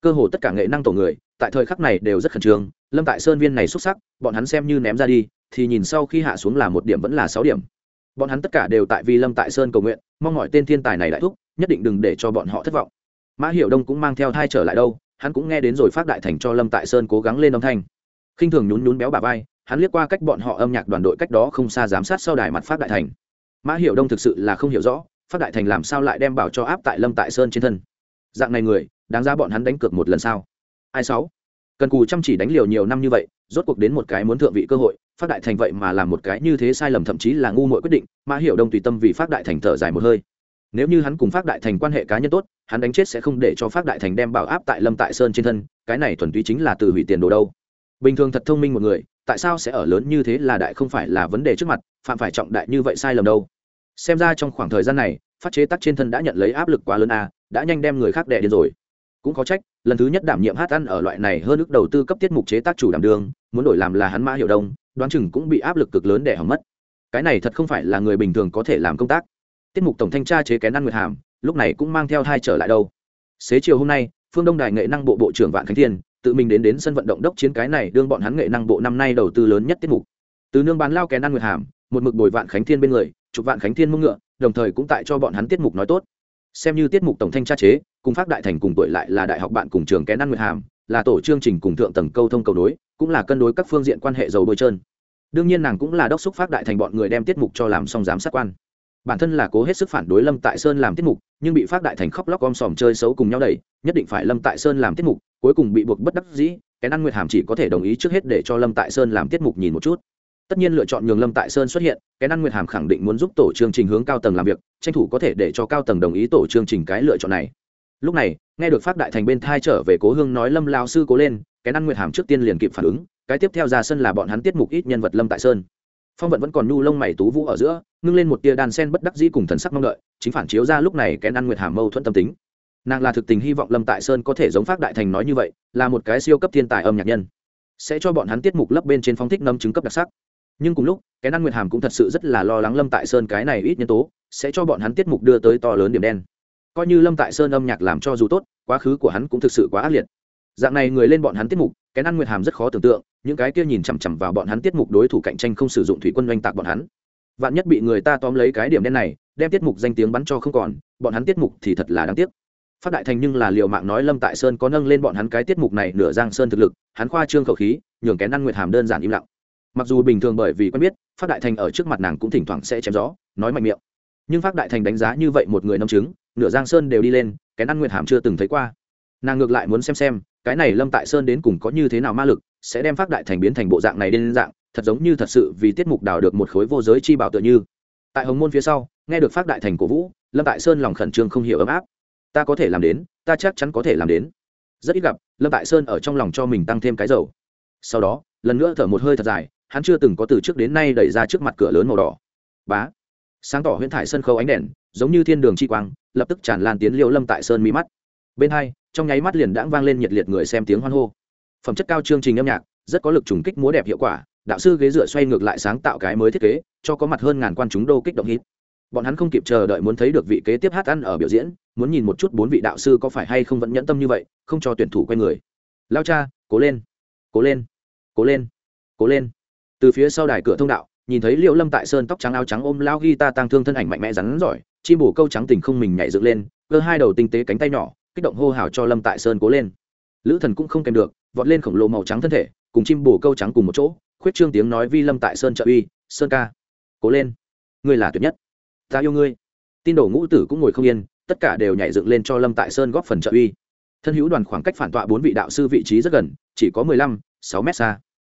Cơ hồ tất cả nghệ năng tổ người, tại thời khắc này đều rất khẩn trương, lâm tại sơn viên này xuất sắc, bọn hắn xem như ném ra đi, thì nhìn sau khi hạ xuống là một điểm vẫn là sáu điểm. Bọn hắn tất cả đều tại vì lâm tại sơn cầu nguyện, mong mọi tên thiên tài này đại thúc, nhất định đừng để cho bọn họ thất vọng. Mã hiệu đông cũng mang theo thai trở lại đâu, hắn cũng nghe đến rồi phát đại thành cho lâm tại sơn cố gắng lên âm thanh khinh thường nhún nhún béo bà vai, hắn liếc qua cách bọn họ âm nhạc đoàn đội cách đó không xa giám sát sau đài mặt phát đại thành. Mã hiểu đông thực sự là không hiểu rõ, phát đại thành làm sao lại đem bảo cho áp tại lâm tại sơn trên thân? Dạng này người, đáng ra bọn hắn đánh cược một lần sao? Ai sáu? Cần cù chăm chỉ đánh liều nhiều năm như vậy, rốt cuộc đến một cái muốn thượng vị cơ hội, phát đại thành vậy mà làm một cái như thế sai lầm thậm chí là ngu muội quyết định, mã hiểu đông tùy tâm vì phát đại thành thở dài một hơi. Nếu như hắn cùng phát đại thành quan hệ cá nhân tốt, hắn đánh chết sẽ không để cho phát đại thành đem bảo áp tại lâm tại sơn trên thân, cái này thuần túy chính là từ hủy tiền đồ đâu bình thường thật thông minh một người tại sao sẽ ở lớn như thế là đại không phải là vấn đề trước mặt phạm phải trọng đại như vậy sai lầm đâu? Xem ra trong khoảng thời gian này phát chế tắc trên thân đã nhận lấy áp lực quá lớn à, đã nhanh đem người khác đẻ điên rồi. Cũng có trách lần thứ nhất đảm nhiệm hát ăn ở loại này hơn ước đầu tư cấp tiết mục chế tác chủ đảm đường muốn đổi làm là hắn mã hiệu đông đoán chừng cũng bị áp lực cực lớn để hỏng mất. Cái này thật không phải là người bình thường có thể làm công tác. Tiết mục tổng thanh tra chế kén ăn nguyệt hàm lúc này cũng mang theo thai trở lại đâu. Xế chiều hôm nay phương đông đài nghệ năng bộ bộ trưởng vạn khánh thiên tự mình đến đến sân vận động đốc chiến cái này đương bọn hắn nghệ năng bộ năm nay đầu tư lớn nhất tiết mục. Từ nương bán lao kén ăn nguyệt hàm, một mực bồi vạn khánh thiên bên người, chụp vạn khánh thiên mông ngựa, đồng thời cũng tại cho bọn hắn tiết mục nói tốt. Xem như tiết mục tổng thanh tra chế, cùng phát đại thành cùng tuổi lại là đại học bạn cùng trường kén ăn nguyệt hàm, là tổ chương trình cùng thượng tầng câu thông cầu đối cũng là cân đối các phương diện quan hệ dầu bôi trơn. Đương nhiên nàng cũng là đốc xúc phát đại thành bọn người đem tiết mục cho làm xong giám sát quan bản thân là cố hết sức phản đối lâm tại sơn làm tiết mục, nhưng bị phát đại thành khóc lóc om sòm chơi xấu cùng nhau đẩy, nhất định phải lâm tại sơn làm tiết mục, cuối cùng bị buộc bất đắc dĩ cái ăn nguyệt hàm chỉ có thể đồng ý trước hết để cho lâm tại sơn làm tiết mục nhìn một chút. Tất nhiên lựa chọn nhường lâm tại sơn xuất hiện cái ăn nguyệt hàm khẳng định muốn giúp tổ chương trình hướng cao tầng làm việc, tranh thủ có thể để cho cao tầng đồng ý tổ chương trình cái lựa chọn này. Lúc này, nghe được phát đại thành bên thai trở về cố hương nói lâm lao sư cố lên cái ăn nguyệt hàm trước tiên liền kịp phản ứng, cái tiếp theo ra sân là bọn hắn tiết mục ít nhân vật lâm tại sơn phong vận vẫn còn nhu lông mày tú vũ ở giữa, ngưng lên một tia đàn sen bất đắc dĩ cùng thần sắc mong đợi, chính phản chiếu ra lúc này kén ăn nguyệt hàm mâu thuẫn tâm tính. Nàng là thực tình hy vọng lâm tại sơn có thể giống phát đại thành nói như vậy, là một cái siêu cấp thiên tài âm nhạc nhân. Sẽ cho bọn hắn tiết mục lấp bên trên phong thích nâm chứng cấp đặc sắc. Nhưng cùng lúc cái ăn nguyệt hàm cũng thật sự rất là lo lắng lâm tại sơn cái này ít nhân tố, sẽ cho bọn hắn tiết mục đưa tới to lớn điểm đen. Coi như lâm tại sơn âm nhạc làm cho dù tốt, quá khứ của hắn cũng thực sự quá ác liệt. Dạng này người lên bọn hắn tiết mục kén ăn nguyệt hàm rất khó tưởng tượng, những cái kia nhìn chằm chằm vào bọn hắn tiết mục đối thủ cạnh tranh không sử dụng thủy quân oanh tạc bọn hắn. Vạn nhất bị người ta tóm lấy cái điểm đen này, đem tiết mục danh tiếng bắn cho không còn, bọn hắn tiết mục thì thật là đáng tiếc. Phát đại thành nhưng là liệu mạng nói lâm tại sơn có nâng lên bọn hắn cái tiết mục này nửa giang sơn thực lực, hắn khoa trương khẩu khí, nhường kén ăn nguyệt hàm đơn giản im lặng. Mặc dù bình thường bởi vì quen biết, phát đại thành ở trước mặt nàng cũng thỉnh thoảng sẽ chém gió, nói mạnh miệng. Nhưng phát đại thành đánh giá như vậy một người nông chứng, nửa giang sơn đều đi lên, kén ăn nguyệt hàm chưa từng thấy qua nàng ngược lại muốn xem xem, cái này lâm tại sơn đến cùng có như thế nào ma lực, sẽ đem phát đại thành biến thành bộ dạng này đến dạng, thật giống như thật sự vì tiết mục đào được một khối vô giới chi bảo tựa như. Tại hồng môn phía sau, nghe được phát đại thành cổ vũ, lâm tại sơn lòng khẩn trương không hiểu ấm áp. Ta có thể làm đến, ta chắc chắn có thể làm đến. Rất ít gặp, lâm tại sơn ở trong lòng cho mình tăng thêm cái dầu. Sau đó, lần nữa thở một hơi thật dài, hắn chưa từng có từ trước đến nay đẩy ra trước mặt cửa lớn màu đỏ. Bá! Sáng tỏ huyễn thải sân khấu ánh đèn, giống như thiên đường chi quang, lập tức tràn lan tiến liêu lâm tại sơn mi mắt. Bên hai trong nháy mắt liền đãng vang lên nhiệt liệt người xem tiếng hoan hô. Phẩm chất cao chương trình âm nhạc, rất có lực trùng kích múa đẹp hiệu quả, đạo sư ghế dựa xoay ngược lại sáng tạo cái mới thiết kế, cho có mặt hơn ngàn quan chúng đô kích động hít bọn hắn không kịp chờ đợi muốn thấy được vị kế tiếp hát ăn ở biểu diễn, muốn nhìn một chút bốn vị đạo sư có phải hay không vẫn nhẫn tâm như vậy, không cho tuyển thủ quay người. Lao cha, cố lên cố lên cố lên cố lên. Từ phía sau đài cửa thông đạo, nhìn thấy liệu lâm tại sơn tóc trắng áo trắng ôm lao ghi ta tăng thương thân ảnh mạnh mẽ rắn giỏi, chim bổ câu trắng tình không mình nhảy dựng lên, cơ hai đầu tinh tế cánh tay nhỏ kích động hô hào cho lâm tại sơn cố lên. Lữ thần cũng không kèm được, vọt lên khổng lồ màu trắng thân thể, cùng chim Bồ câu trắng cùng một chỗ, khuyết trương tiếng nói vi lâm tại sơn trợ uy, sơn ca, cố lên, ngươi là tuyệt nhất. Ta yêu ngươi. Tin đồ ngũ tử cũng ngồi không yên, tất cả đều nhảy dựng lên cho lâm tại sơn góp phần trợ uy. Thân hữu đoàn khoảng cách phản tọa bốn vị đạo sư vị trí rất gần, chỉ có mười lăm, sáu mét xa.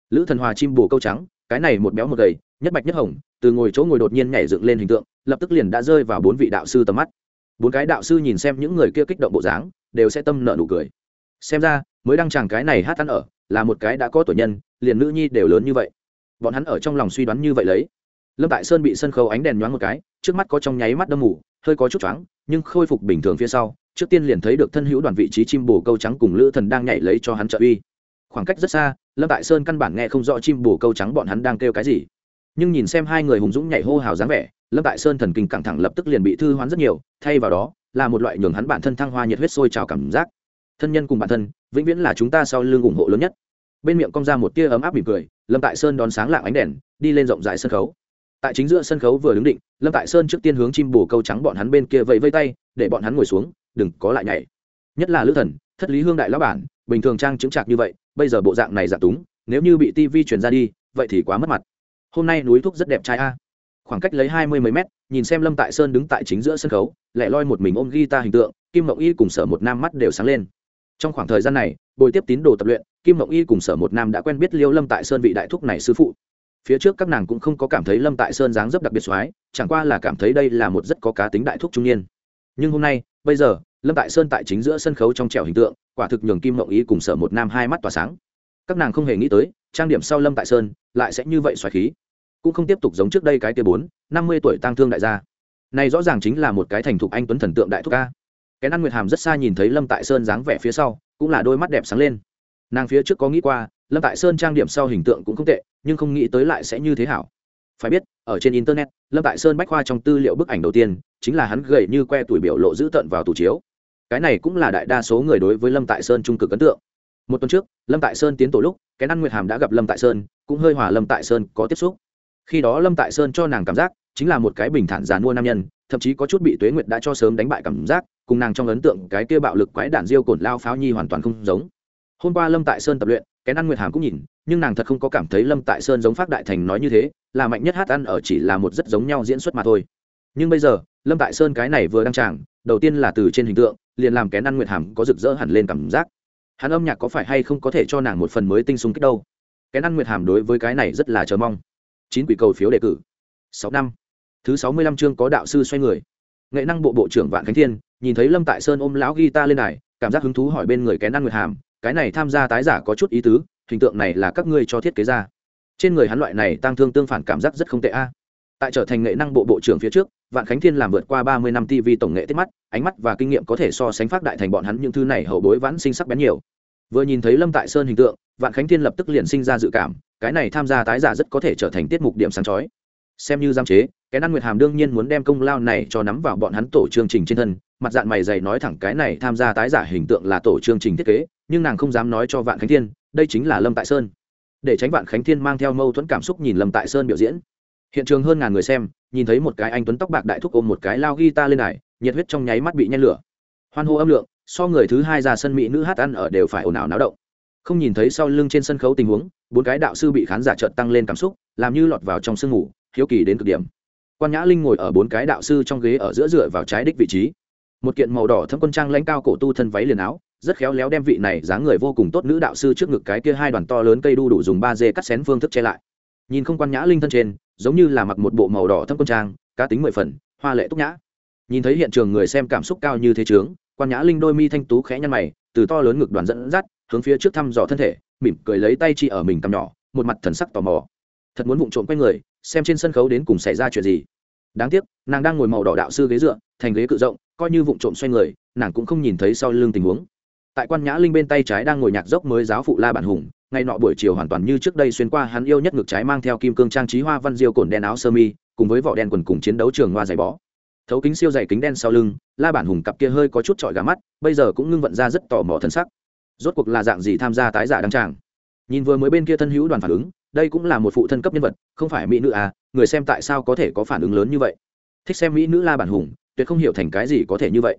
Lữ thần hòa chim bồ câu trắng, cái này một béo một gầy, nhất bạch nhất hồng, từ ngồi chỗ ngồi đột nhiên nhảy dựng lên hình tượng, lập tức liền đã rơi vào bốn vị đạo sư tầm mắt bốn cái đạo sư nhìn xem những người kia kích động bộ dáng, đều sẽ tâm nợ nụ cười. Xem ra, mới đăng chàng cái này hát ăn ở, là một cái đã có tuổi nhân, liền nữ nhi đều lớn như vậy. Bọn hắn ở trong lòng suy đoán như vậy lấy. Lâm tại sơn bị sân khấu ánh đèn nhoáng một cái, trước mắt có trong nháy mắt đâm mù, hơi có chút choáng, nhưng khôi phục bình thường phía sau, trước tiên liền thấy được thân hữu đoàn vị trí chim bồ câu trắng cùng lữ thần đang nhảy lấy cho hắn trợ uy. Khoảng cách rất xa, lâm tại sơn căn bản nghe không rõ chim bồ câu trắng bọn hắn đang kêu cái gì. Nhưng nhìn xem hai người hùng dũng nhảy hô hào dáng vẻ lâm tại sơn thần kinh căng thẳng lập tức liền bị thư hoán rất nhiều, thay vào đó, là một loại nhường hắn bản thân thăng hoa nhiệt huyết sôi trào cảm giác. Thân nhân cùng bản thân, vĩnh viễn là chúng ta sau lưng ủng hộ lớn nhất. Bên miệng cong ra một tia ấm áp mỉm cười, lâm tại sơn đón sáng lạng ánh đèn, đi lên rộng rãi sân khấu. Tại chính giữa sân khấu vừa đứng định, lâm tại sơn trước tiên hướng chim bồ câu trắng bọn hắn bên kia vẫy vây tay, để bọn hắn ngồi xuống, đừng có lại nhảy. Nhất là lữ thần, thất lý hương đại lão bản, bình thường trang chứng trạc như vậy, bây giờ bộ dạng này giả túng, nếu như bị Tivi truyền ra đi, vậy thì quá mất mặt. Hôm nay núi thuốc rất đẹp trai a khoảng cách lấy hai mươi mấy mét, nhìn xem lâm tại sơn đứng tại chính giữa sân khấu lại loi một mình ôm ghi ta hình tượng, kim mộng y cùng sở một nam mắt đều sáng lên. Trong khoảng thời gian này bồi tiếp tín đồ tập luyện, kim mộng y cùng sở một nam đã quen biết liêu lâm tại sơn vị đại thúc này sư phụ. Phía trước các nàng cũng không có cảm thấy lâm tại sơn dáng dấp đặc biệt soái chẳng qua là cảm thấy đây là một rất có cá tính đại thúc trung niên. Nhưng hôm nay, bây giờ, lâm tại sơn tại chính giữa sân khấu trong trèo hình tượng, quả thực nhường kim mộng y cùng sở một nam hai mắt tỏa sáng. Các nàng không hề nghĩ tới, trang điểm sau lâm tại sơn lại sẽ như vậy xoài khí cũng không tiếp tục giống trước đây cái tia bốn, năm mươi tuổi tăng thương đại gia. Này rõ ràng chính là một cái thành thục anh tuấn thần tượng đại thúc ca. Cái năn nguyệt hàm rất xa nhìn thấy lâm tại sơn dáng vẻ phía sau, cũng là đôi mắt đẹp sáng lên. Nàng phía trước có nghĩ qua, lâm tại sơn trang điểm sau hình tượng cũng không tệ, nhưng không nghĩ tới lại sẽ như thế hảo. Phải biết, ở trên internet, lâm tại sơn bách khoa trong tư liệu bức ảnh đầu tiên, chính là hắn gầy như que tuổi biểu lộ dữ tợn vào tủ chiếu. Cái này cũng là đại đa số người đối với lâm tại sơn trung cực ấn tượng. Một tuần trước, lâm tại sơn tiến tổ lúc cái năn nguyệt hàm đã gặp lâm tại sơn, cũng hơi hòa lâm tại sơn có tiếp xúc khi đó lâm tại sơn cho nàng cảm giác chính là một cái bình thản giàn mua nam nhân, thậm chí có chút bị tuế nguyệt đã cho sớm đánh bại cảm giác, cùng nàng trong ấn tượng cái kia bạo lực quái đạn diêu cồn lao pháo nhi hoàn toàn không giống. Hôm qua lâm tại sơn tập luyện cái ăn nguyệt hàm cũng nhìn, nhưng nàng thật không có cảm thấy lâm tại sơn giống phát đại thành nói như thế, là mạnh nhất hát ăn ở chỉ là một rất giống nhau diễn xuất mà thôi. Nhưng bây giờ, lâm tại sơn cái này vừa đăng tràng, đầu tiên là từ trên hình tượng, liền làm kén ăn nguyệt hàm có rực rỡ hẳn lên cảm giác. Hắn âm nhạc có phải hay không có thể cho nàng một phần mới tinh sung kích đâu? Kén ăn nguyệt hàm đối với cái này rất là chờ mong chín quỷ cầu phiếu đề cử. Sáu năm. Thứ sáu mươi lăm chương có đạo sư xoay người. Nghệ năng bộ bộ trưởng vạn khánh thiên, nhìn thấy lâm tại sơn ôm lão guitar lên này cảm giác hứng thú hỏi bên người kén ăn nguyệt hàm, cái này tham gia tái giả có chút ý tứ, hình tượng này là các ngươi cho thiết kế ra. Trên người hắn loại này tăng thương tương phản cảm giác rất không tệ a. Tại trở thành nghệ năng bộ bộ trưởng phía trước, vạn khánh thiên làm vượt qua ba mươi năm tv tổng nghệ tiết mắt, ánh mắt và kinh nghiệm có thể so sánh phát đại thành bọn hắn những thứ này hậu bối vãn sinh sắc bén nhiều. Vừa nhìn thấy lâm tại sơn hình tượng, vạn khánh thiên lập tức liền sinh ra dự cảm cái này tham gia tái giả rất có thể trở thành tiết mục điểm sáng chói. Xem như giam chế cái năn nguyệt hàm đương nhiên muốn đem công lao này cho nắm vào bọn hắn tổ chương trình trên thân, mặt dạng mày dày nói thẳng cái này tham gia tái giả hình tượng là tổ chương trình thiết kế, nhưng nàng không dám nói cho vạn khánh thiên, đây chính là lâm tại sơn. Để tránh vạn khánh thiên mang theo mâu thuẫn cảm xúc nhìn lâm tại sơn biểu diễn. Hiện trường hơn ngàn người xem, nhìn thấy một cái anh tuấn tóc bạc đại thúc ôm một cái lao guitar lên này nhiệt huyết trong nháy mắt bị nhen lửa. Hoan hô âm lượng, so người thứ hai ra sân mỹ nữ hát ăn ở đều phải ồn ào náo động không nhìn thấy sau lưng trên sân khấu tình huống, bốn cái đạo sư bị khán giả trợn tăng lên cảm xúc, làm như lọt vào trong sương ngủ hiếu kỳ đến cực điểm. Quan nhã linh ngồi ở bốn cái đạo sư trong ghế ở giữa dựa vào trái đích vị trí. Một kiện màu đỏ thâm quân trang lãnh cao cổ tu thân váy liền áo, rất khéo léo đem vị này dáng người vô cùng tốt nữ đạo sư trước ngực cái kia hai đoàn to lớn cây đu đủ dùng ba dê cắt xén phương thức che lại. Nhìn không quan nhã linh thân trên, giống như là mặc một bộ màu đỏ thâm quân trang, cá tính mười phần, hoa lệ túc nhã. Nhìn thấy hiện trường người xem cảm xúc cao như thế trướng, quan nhã linh đôi mi thanh tú khẽ nhăn mày, từ to lớn ngực đoàn dẫn dắt hướng phía trước thăm dò thân thể, mỉm cười lấy tay chị ở mình cầm nhỏ, một mặt thần sắc tò mò. Thật muốn vụng trộm quay người, xem trên sân khấu đến cùng xảy ra chuyện gì. Đáng tiếc, nàng đang ngồi màu đỏ đạo sư ghế dựa, thành ghế cự rộng, coi như vụng trộm xoay người, nàng cũng không nhìn thấy sau lưng tình huống. Tại quan nhã linh bên tay trái đang ngồi nhạc dốc mới giáo phụ la bản hùng ngay nọ buổi chiều hoàn toàn như trước đây xuyên qua hắn yêu nhất ngực trái mang theo kim cương trang trí hoa văn diêu cồn đen áo sơ mi, cùng với vỏ đen quần cùng chiến đấu trường hoa giày bó. Thấu kính siêu dày kính đen sau lưng, la bản hùng cặp kia hơi có chút trọi gà mắt, bây giờ cũng ngưng vận ra rất tò mò thân sắc rốt cuộc là dạng gì tham gia tái giả đăng tràng? Nhìn vừa mới bên kia thân hữu đoàn phản ứng, đây cũng là một phụ thân cấp nhân vật, không phải mỹ nữ à người xem tại sao có thể có phản ứng lớn như vậy? Thích xem mỹ nữ la bản hùng, tuyệt không hiểu thành cái gì có thể như vậy.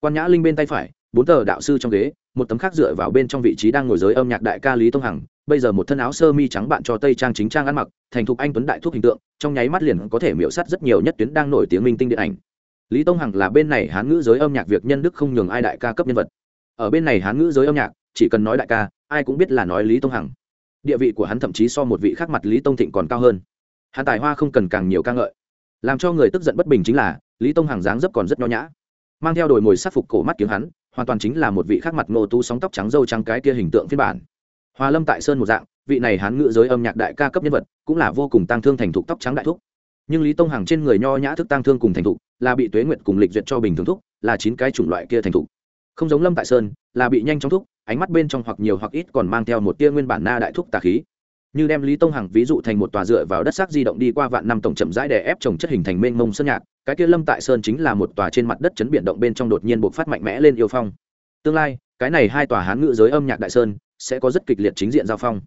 Quan nhã linh bên tay phải, bốn tờ đạo sư trong ghế, một tấm khác dựa vào bên trong vị trí đang ngồi giới âm nhạc đại ca lý tông hằng, bây giờ một thân áo sơ mi trắng bạn cho tây trang chính trang ăn mặc, thành thục anh tuấn đại thuốc hình tượng, trong nháy mắt liền có thể miễu sắt rất nhiều nhất tuyến đang nổi tiếng minh tinh điện ảnh. Lý tông hằng là bên này hán ngữ giới âm nhạc việc nhân đức không nhường ai đại ca cấp nhân vật. Ở bên này hán ngữ giới âm nhạc chỉ cần nói đại ca, ai cũng biết là nói lý tông hằng. Địa vị của hắn thậm chí so một vị khác mặt lý tông thịnh còn cao hơn. Hắn tài hoa không cần càng nhiều ca ngợi. Làm cho người tức giận bất bình chính là, lý tông hằng dáng dấp còn rất nho nhã. Mang theo đồi mồi sắc phục cổ mắt kiếm hắn, hoàn toàn chính là một vị khác mặt ngô tu sóng tóc trắng dâu trắng cái kia hình tượng phiên bản. Hòa lâm tại sơn một dạng, vị này hắn ngự giới âm nhạc đại ca cấp nhân vật, cũng là vô cùng tăng thương thành thục tóc trắng đại thúc. Nhưng lý tông hằng trên người nho nhã thức tăng thương cùng thành thục, là bị tuế nguyện cùng lịch duyệt cho bình thường thúc, là chín cái chủng loại kia thành thục. Không giống lâm tại sơn, là bị nhanh chóng thúc ánh mắt bên trong hoặc nhiều hoặc ít còn mang theo một tia nguyên bản na đại thúc tà khí. Như đem lý tông hằng ví dụ thành một tòa dựa vào đất xác di động đi qua vạn năm tổng chậm rãi đè ép trồng chất hình thành mênh mông sơn nhạc, cái kia lâm tại sơn chính là một tòa trên mặt đất chấn biển động bên trong đột nhiên buộc phát mạnh mẽ lên yêu phong. Tương lai, cái này hai tòa hán ngự giới âm nhạc đại sơn sẽ có rất kịch liệt chính diện giao phong.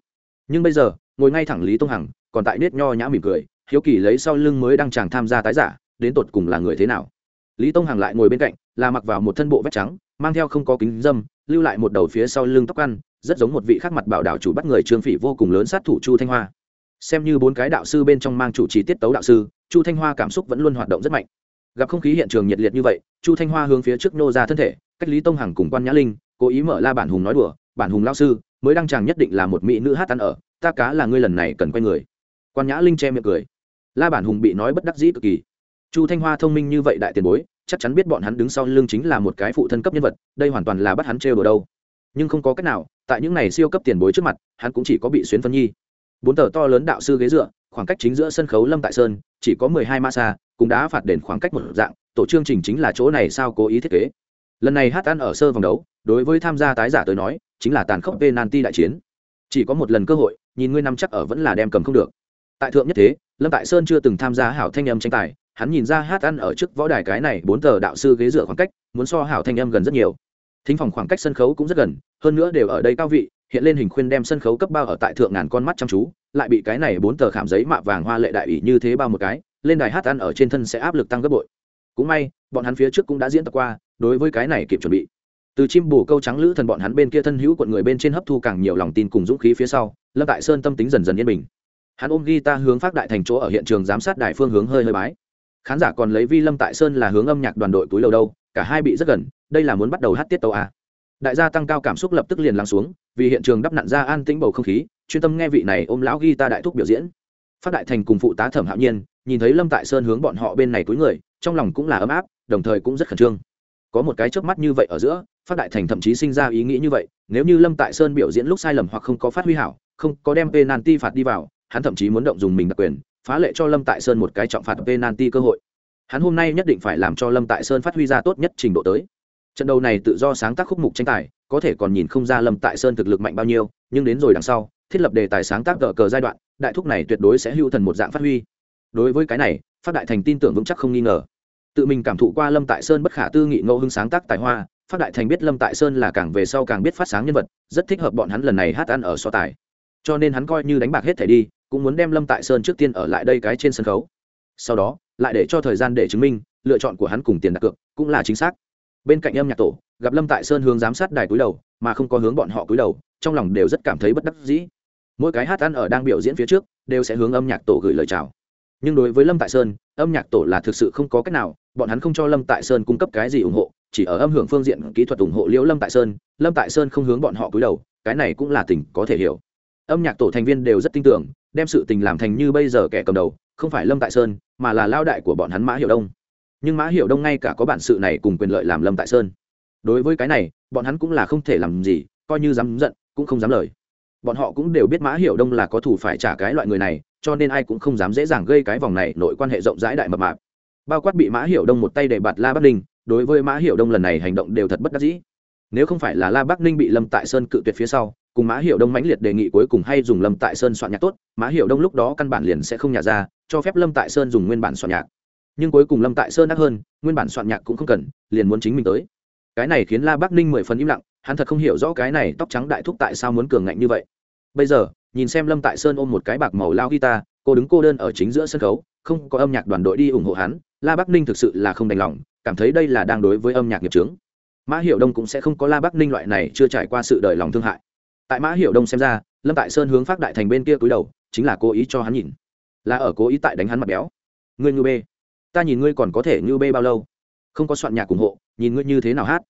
Nhưng bây giờ, ngồi ngay thẳng lý tông hằng, còn tại nết nho nhã mỉm cười, hiếu kỳ lấy sau lưng mới đang chàng tham gia tái giả, đến tột cùng là người thế nào? Lý tông hằng lại ngồi bên cạnh là mặc vào một thân bộ vest trắng, mang theo không có kính dâm, lưu lại một đầu phía sau lưng tóc ăn, rất giống một vị khác mặt bảo đạo chủ bắt người trương phỉ vô cùng lớn sát thủ chu thanh hoa. Xem như bốn cái đạo sư bên trong mang chủ trì tiết tấu đạo sư, chu thanh hoa cảm xúc vẫn luôn hoạt động rất mạnh. Gặp không khí hiện trường nhiệt liệt như vậy, chu thanh hoa hướng phía trước nô ra thân thể, cách lý tông hằng cùng quan nhã linh, cố ý mở la bản hùng nói đùa, bản hùng lao sư, mới đăng chàng nhất định là một mỹ nữ hát ăn ở, ta cá là ngươi lần này cần quay người. Quan nhã linh che miệng cười. La bản hùng bị nói bất đắc dĩ cực kỳ. Chu thanh hoa thông minh như vậy đại tiền bối chắc chắn biết bọn hắn đứng sau lưng chính là một cái phụ thân cấp nhân vật, đây hoàn toàn là bắt hắn trêu đùa đâu. Nhưng không có cách nào, tại những này siêu cấp tiền bối trước mặt, hắn cũng chỉ có bị xuyến phân nhi. Bốn tờ to lớn đạo sư ghế dựa, khoảng cách chính giữa sân khấu lâm tại sơn, chỉ có mười hai ma xa cũng đã phạt đền khoảng cách một dạng, tổ chương trình chính là chỗ này sao cố ý thiết kế. Lần này hát ăn ở sơ vòng đấu, đối với tham gia tái giả tới nói, chính là tàn khốc penalty đại chiến. Chỉ có một lần cơ hội, nhìn ngươi năm chắc ở vẫn là đem cầm không được. Tại thượng nhất thế, lâm tại sơn chưa từng tham gia hảo thanh âm tranh tài hắn nhìn ra hát ăn ở trước võ đài cái này bốn tờ đạo sư ghế dựa khoảng cách, muốn so hảo thanh âm gần rất nhiều. Thính phòng khoảng cách sân khấu cũng rất gần, hơn nữa đều ở đây cao vị, hiện lên hình khuyên đem sân khấu cấp bao ở tại thượng ngàn con mắt chăm chú, lại bị cái này bốn tờ khảm giấy mạ vàng hoa lệ đại ủy như thế bao một cái, lên đài hát ăn ở trên thân sẽ áp lực tăng gấp bội. Cũng may, bọn hắn phía trước cũng đã diễn tập qua, đối với cái này kịp chuẩn bị. Từ chim bù câu trắng lữ thần bọn hắn bên kia thân hữu quận người bên trên hấp thu càng nhiều lòng tin cùng dũng khí phía sau, lâm tại sơn tâm tính dần dần yên bình. Hắn ôm ghi ta hướng phát đại thành chỗ ở hiện trường giám sát đài phương hướng hơi hơi bái khán giả còn lấy vi lâm tại sơn là hướng âm nhạc đoàn đội túi lầu đâu, cả hai bị rất gần, đây là muốn bắt đầu hát tiết tàu à. đại gia tăng cao cảm xúc lập tức liền lắng xuống, vì hiện trường đắp nặn ra an tĩnh bầu không khí, chuyên tâm nghe vị này ôm lão ghi ta đại thúc biểu diễn phát đại thành cùng phụ tá thẩm hạo nhiên, nhìn thấy lâm tại sơn hướng bọn họ bên này túi người, trong lòng cũng là ấm áp, đồng thời cũng rất khẩn trương có một cái trước mắt như vậy ở giữa, phát đại thành thậm chí sinh ra ý nghĩ như vậy, nếu như lâm tại sơn biểu diễn lúc sai lầm hoặc không có phát huy hảo, không có đem penalty phạt đi vào, hắn thậm chí muốn động dùng mình đặc quyền phá lệ cho lâm tại sơn một cái trọng phạt penalty cơ hội. Hắn hôm nay nhất định phải làm cho lâm tại sơn phát huy ra tốt nhất trình độ tới. Trận đấu này tự do sáng tác khúc mục tranh tài, có thể còn nhìn không ra lâm tại sơn thực lực mạnh bao nhiêu, nhưng đến rồi đằng sau, thiết lập đề tài sáng tác cờ cờ giai đoạn, đại thúc này tuyệt đối sẽ hưu thần một dạng phát huy. Đối với cái này, phát đại thành tin tưởng vững chắc không nghi ngờ. Tự mình cảm thụ qua lâm tại sơn bất khả tư nghị ngẫu hưng sáng tác tài hoa, phát đại thành biết lâm tại sơn là càng về sau càng biết phát sáng nhân vật, rất thích hợp bọn hắn lần này hát ăn ở so tài. Cho nên hắn coi như đánh bạc hết thể đi cũng muốn đem lâm tại sơn trước tiên ở lại đây cái trên sân khấu. Sau đó, lại để cho thời gian để chứng minh, lựa chọn của hắn cùng tiền đặt cược cũng là chính xác. Bên cạnh âm nhạc tổ, gặp lâm tại sơn hướng giám sát đài cúi đầu, mà không có hướng bọn họ cúi đầu, trong lòng đều rất cảm thấy bất đắc dĩ. Mỗi cái hát ăn ở đang biểu diễn phía trước, đều sẽ hướng âm nhạc tổ gửi lời chào. Nhưng đối với lâm tại sơn, âm nhạc tổ là thực sự không có cách nào, bọn hắn không cho lâm tại sơn cung cấp cái gì ủng hộ, chỉ ở âm hưởng phương diện kỹ thuật ủng hộ liễu lâm tại sơn, lâm tại sơn không hướng bọn họ cúi đầu, cái này cũng là tình có thể hiểu. Âm nhạc tổ thành viên đều rất tin tưởng đem sự tình làm thành như bây giờ kẻ cầm đầu, không phải lâm tại sơn, mà là lao đại của bọn hắn mã hiệu đông. Nhưng mã hiệu đông ngay cả có bản sự này cùng quyền lợi làm lâm tại sơn. Đối với cái này, bọn hắn cũng là không thể làm gì, coi như dám giận, cũng không dám lời. Bọn họ cũng đều biết mã hiệu đông là có thủ phải trả cái loại người này, cho nên ai cũng không dám dễ dàng gây cái vòng này nội quan hệ rộng rãi đại mập mạp. Bao quát bị mã hiệu đông một tay để bạt la bắc ninh, đối với mã hiệu đông lần này hành động đều thật bất đắc dĩ. Nếu không phải là la bắc ninh bị lâm tại sơn cự tuyệt phía sau cùng mã hiệu đông mãnh liệt đề nghị cuối cùng hay dùng lâm tại sơn soạn nhạc tốt. Mã hiệu đông lúc đó căn bản liền sẽ không nhả ra, cho phép lâm tại sơn dùng nguyên bản soạn nhạc. Nhưng cuối cùng lâm tại sơn đắt hơn, nguyên bản soạn nhạc cũng không cần, liền muốn chính mình tới. Cái này khiến la bắc ninh mười phần im lặng, hắn thật không hiểu rõ cái này tóc trắng đại thúc tại sao muốn cường ngạnh như vậy. Bây giờ, nhìn xem lâm tại sơn ôm một cái bạc màu lao guitar, cô đứng cô đơn ở chính giữa sân khấu, không có âm nhạc đoàn đội đi ủng hộ hắn, la bắc ninh thực sự là không đành lòng, cảm thấy đây là đang đối với âm nhạc nghiệp trướng mã hiệu đông cũng sẽ không có la bắc ninh loại này chưa trải qua sự đời lòng thương hại tại mã hiệu đông xem ra, lâm tại sơn hướng phát đại thành bên kia cúi đầu, chính là cố ý cho hắn nhìn. Là ở cố ý tại đánh hắn mặt béo. Ngươi ngư bê, ta nhìn ngươi còn có thể ngư bê bao lâu? Không có soạn nhạc ủng hộ, nhìn ngươi như thế nào hát?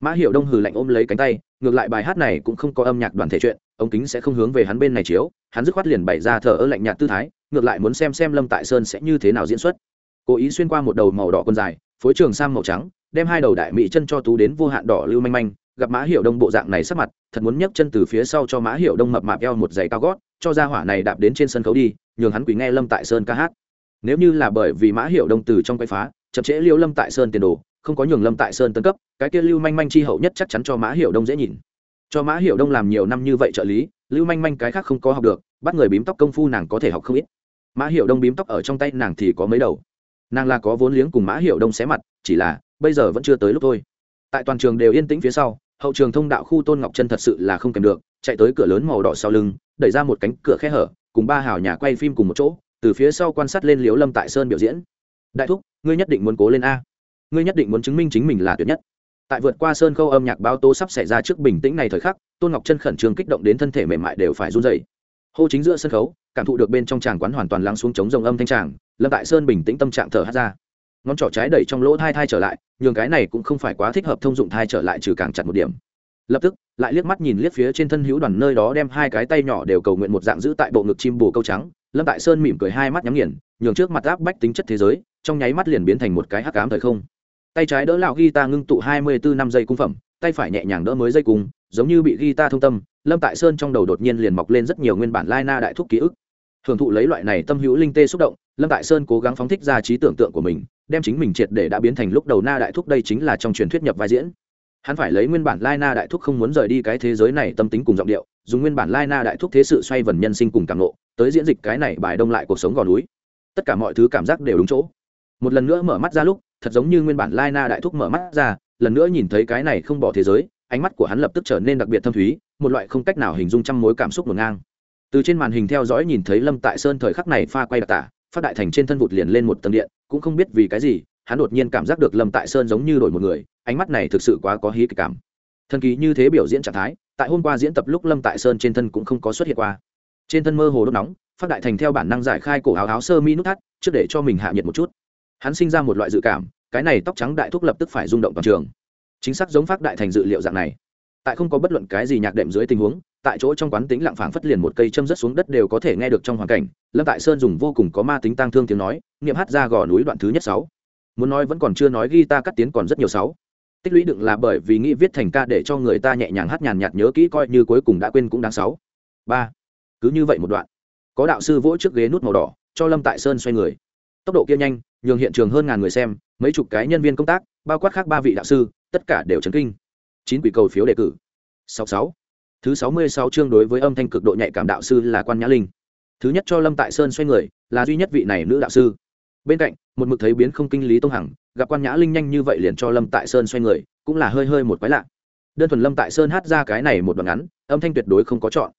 Mã hiệu đông hừ lạnh ôm lấy cánh tay, ngược lại bài hát này cũng không có âm nhạc đoàn thể chuyện ống kính sẽ không hướng về hắn bên này chiếu, hắn dứt khoát liền bày ra thờ ơ lạnh nhạt tư thái, ngược lại muốn xem xem lâm tại sơn sẽ như thế nào diễn xuất. Cố ý xuyên qua một đầu màu đỏ quần dài, phối trường sang màu trắng, đem hai đầu đại mỹ chân cho tú đến vô hạn đỏ lưu manh manh gặp mã hiệu đông bộ dạng này sắp mặt, thật muốn nhấc chân từ phía sau cho mã hiệu đông mập mạp eo một giày cao gót, cho ra hỏa này đạp đến trên sân khấu đi, nhường hắn quỳ nghe lâm tại sơn ca hát. Nếu như là bởi vì mã hiệu đông từ trong quay phá, chậm trễ liêu lâm tại sơn tiền đồ, không có nhường lâm tại sơn tân cấp, cái kia lưu manh manh chi hậu nhất chắc chắn cho mã hiệu đông dễ nhìn. Cho mã hiệu đông làm nhiều năm như vậy trợ lý, lưu manh manh cái khác không có học được, bắt người bím tóc công phu nàng có thể học không ít. Mã hiệu đông bím tóc ở trong tay nàng thì có mấy đầu. Nàng là có vốn liếng cùng mã hiệu đông xé mặt, chỉ là bây giờ vẫn chưa tới lúc thôi. Tại toàn trường đều yên tĩnh phía sau hậu trường thông đạo khu tôn ngọc chân thật sự là không kèm được, chạy tới cửa lớn màu đỏ sau lưng, đẩy ra một cánh cửa khe hở, cùng ba hào nhà quay phim cùng một chỗ, từ phía sau quan sát lên liếu lâm tại sơn biểu diễn. Đại thúc, ngươi nhất định muốn cố lên a. Ngươi nhất định muốn chứng minh chính mình là tuyệt nhất. Tại vượt qua sơn khâu âm nhạc báo tố sắp xảy ra trước bình tĩnh này thời khắc, tôn ngọc chân khẩn trương kích động đến thân thể mềm mại đều phải run dày hô chính giữa sân khấu, cảm thụ được bên trong tràng quán hoàn toàn lắng xuống chống rồng âm thanh tràng, lâm tại sơn bình tĩnh tâm trạng thở hát ra. Ngón trỏ trái đẩy trong lỗ thai thai trở lại nhường cái này cũng không phải quá thích hợp thông dụng thai trở lại trừ càng chặt một điểm. Lập tức, lại liếc mắt nhìn liếc phía trên thân hữu đoàn nơi đó đem hai cái tay nhỏ đều cầu nguyện một dạng giữ tại bộ ngực chim bồ câu trắng. Lâm tại sơn mỉm cười hai mắt nhắm nghiền, nhường trước mặt áp bách tính chất thế giới, trong nháy mắt liền biến thành một cái hắc ám thời không. Tay trái đỡ lão ghi ta ngưng tụ hai mươi bốn năm giây cung phẩm, tay phải nhẹ nhàng đỡ mới dây cung, giống như bị ghi ta thông tâm, lâm tại sơn trong đầu đột nhiên liền mọc lên rất nhiều nguyên bản lai na đại thúc ký ức. Hưởng thụ lấy loại này tâm hữu linh tê xúc động, lâm tại sơn cố gắng phóng thích ra trí tưởng tượng của mình đem chính mình triệt để đã biến thành lúc đầu na đại thúc đây chính là trong truyền thuyết nhập vai diễn. Hắn phải lấy nguyên bản lai na đại thúc không muốn rời đi cái thế giới này tâm tính cùng giọng điệu, dùng nguyên bản lai na đại thúc thế sự xoay vần nhân sinh cùng cảm lộ tới diễn dịch cái này bài đông lại cuộc sống gò núi. Tất cả mọi thứ cảm giác đều đúng chỗ. Một lần nữa mở mắt ra lúc, thật giống như nguyên bản lai na đại thúc mở mắt ra, lần nữa nhìn thấy cái này không bỏ thế giới, ánh mắt của hắn lập tức trở nên đặc biệt thâm thúy, một loại không cách nào hình dung trăm mối cảm xúc ngổn ngang. Từ trên màn hình theo dõi nhìn thấy lâm tại sơn thời khắc này pha quay đặc tả, phát đại thành trên thân vụt liền lên một tầng điện cũng không biết vì cái gì, hắn đột nhiên cảm giác được lâm tại sơn giống như đổi một người, ánh mắt này thực sự quá có hí kịch cảm. Thần kỳ như thế biểu diễn trạng thái, tại hôm qua diễn tập lúc lâm tại sơn trên thân cũng không có xuất hiện qua. Trên thân mơ hồ đốt nóng, phát đại thành theo bản năng giải khai cổ áo áo sơ mi nút thắt, trước để cho mình hạ nhiệt một chút. Hắn sinh ra một loại dự cảm, cái này tóc trắng đại thúc lập tức phải rung động toàn trường. Chính xác giống phát đại thành dự liệu dạng này. Tại không có bất luận cái gì nhạc đệm dưới tình huống tại chỗ trong quán tính lặng phảng phất liền một cây châm rất xuống đất đều có thể nghe được trong hoàn cảnh, lâm tại sơn dùng vô cùng có ma tính tăng thương tiếng nói, niệm hát ra gò núi đoạn thứ nhất sáu. Muốn nói vẫn còn chưa nói ghi ta cắt tiến còn rất nhiều sáu. Tích lũy đựng là bởi vì nghĩ viết thành ca để cho người ta nhẹ nhàng hát nhàn nhạt nhớ kỹ coi như cuối cùng đã quên cũng đáng sáu. Ba. Cứ như vậy một đoạn. Có đạo sư vỗ trước ghế nút màu đỏ, cho lâm tại sơn xoay người. Tốc độ kia nhanh, nhường hiện trường hơn ngàn người xem, mấy chục cái nhân viên công tác, bao quát khác ba vị đạo sư, tất cả đều chấn kinh. Chín quỷ cầu phiếu đề cử. Sáu sáu thứ sáu mươi sáu chương đối với âm thanh cực độ nhạy cảm đạo sư là quan nhã linh. Thứ nhất cho lâm tại sơn xoay người, là duy nhất vị này nữ đạo sư. Bên cạnh, một mực thấy biến không kinh lý tông hằng, gặp quan nhã linh nhanh như vậy liền cho lâm tại sơn xoay người, cũng là hơi hơi một quái lạ. Đơn thuần lâm tại sơn hát ra cái này một đoạn ngắn, âm thanh tuyệt đối không có chọn.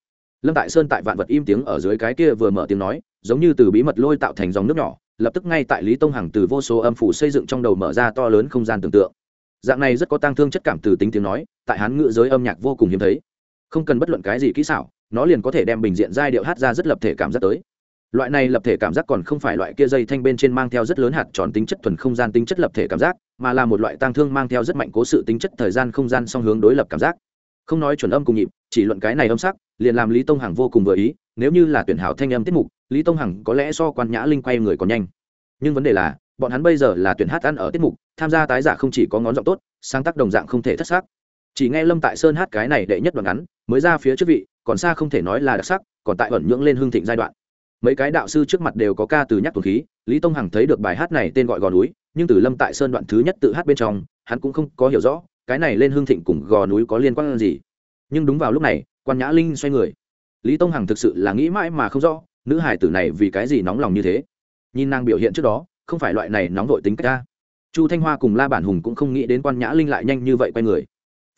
Lâm tại sơn tại vạn vật im tiếng ở dưới cái kia vừa mở tiếng nói, giống như từ bí mật lôi tạo thành dòng nước nhỏ, lập tức ngay tại lý tông hằng từ vô số âm phủ xây dựng trong đầu mở ra to lớn không gian tưởng tượng. Dạng này rất có tăng thương chất cảm từ tính tiếng nói, tại hán ngữ giới âm nhạc vô cùng hiếm thấy không cần bất luận cái gì kỹ xảo, nó liền có thể đem bình diện giai điệu hát ra rất lập thể cảm giác tới. Loại này lập thể cảm giác còn không phải loại kia dây thanh bên trên mang theo rất lớn hạt tròn tính chất thuần không gian tính chất lập thể cảm giác, mà là một loại tăng thương mang theo rất mạnh cố sự tính chất thời gian không gian song hướng đối lập cảm giác. Không nói chuẩn âm cùng nhịp, chỉ luận cái này âm sắc, liền làm lý tông hằng vô cùng vừa ý, nếu như là tuyển hảo thanh âm tiết mục, lý tông hằng có lẽ so quan nhã linh quay người còn nhanh. Nhưng vấn đề là, bọn hắn bây giờ là tuyển hát ăn ở tiết mục, tham gia tái giả không chỉ có ngón giọng tốt, sáng tác đồng dạng không thể thất xác chỉ nghe lâm tại sơn hát cái này đệ nhất đoạn ngắn, mới ra phía trước vị, còn xa không thể nói là đặc sắc, còn tại ẩn nhưỡng lên hương thịnh giai đoạn. Mấy cái đạo sư trước mặt đều có ca từ nhắc tuần khí, lý tông hằng thấy được bài hát này tên gọi gò núi, nhưng từ lâm tại sơn đoạn thứ nhất tự hát bên trong, hắn cũng không có hiểu rõ, cái này lên hương thịnh cùng gò núi có liên quan gì. Nhưng đúng vào lúc này, quan nhã linh xoay người. Lý tông hằng thực sự là nghĩ mãi mà không rõ, nữ hải tử này vì cái gì nóng lòng như thế. Nhìn nàng biểu hiện trước đó, không phải loại này nóng vội tính cách ta. Chu thanh hoa cùng la bản hùng cũng không nghĩ đến quan nhã linh lại nhanh như vậy quay người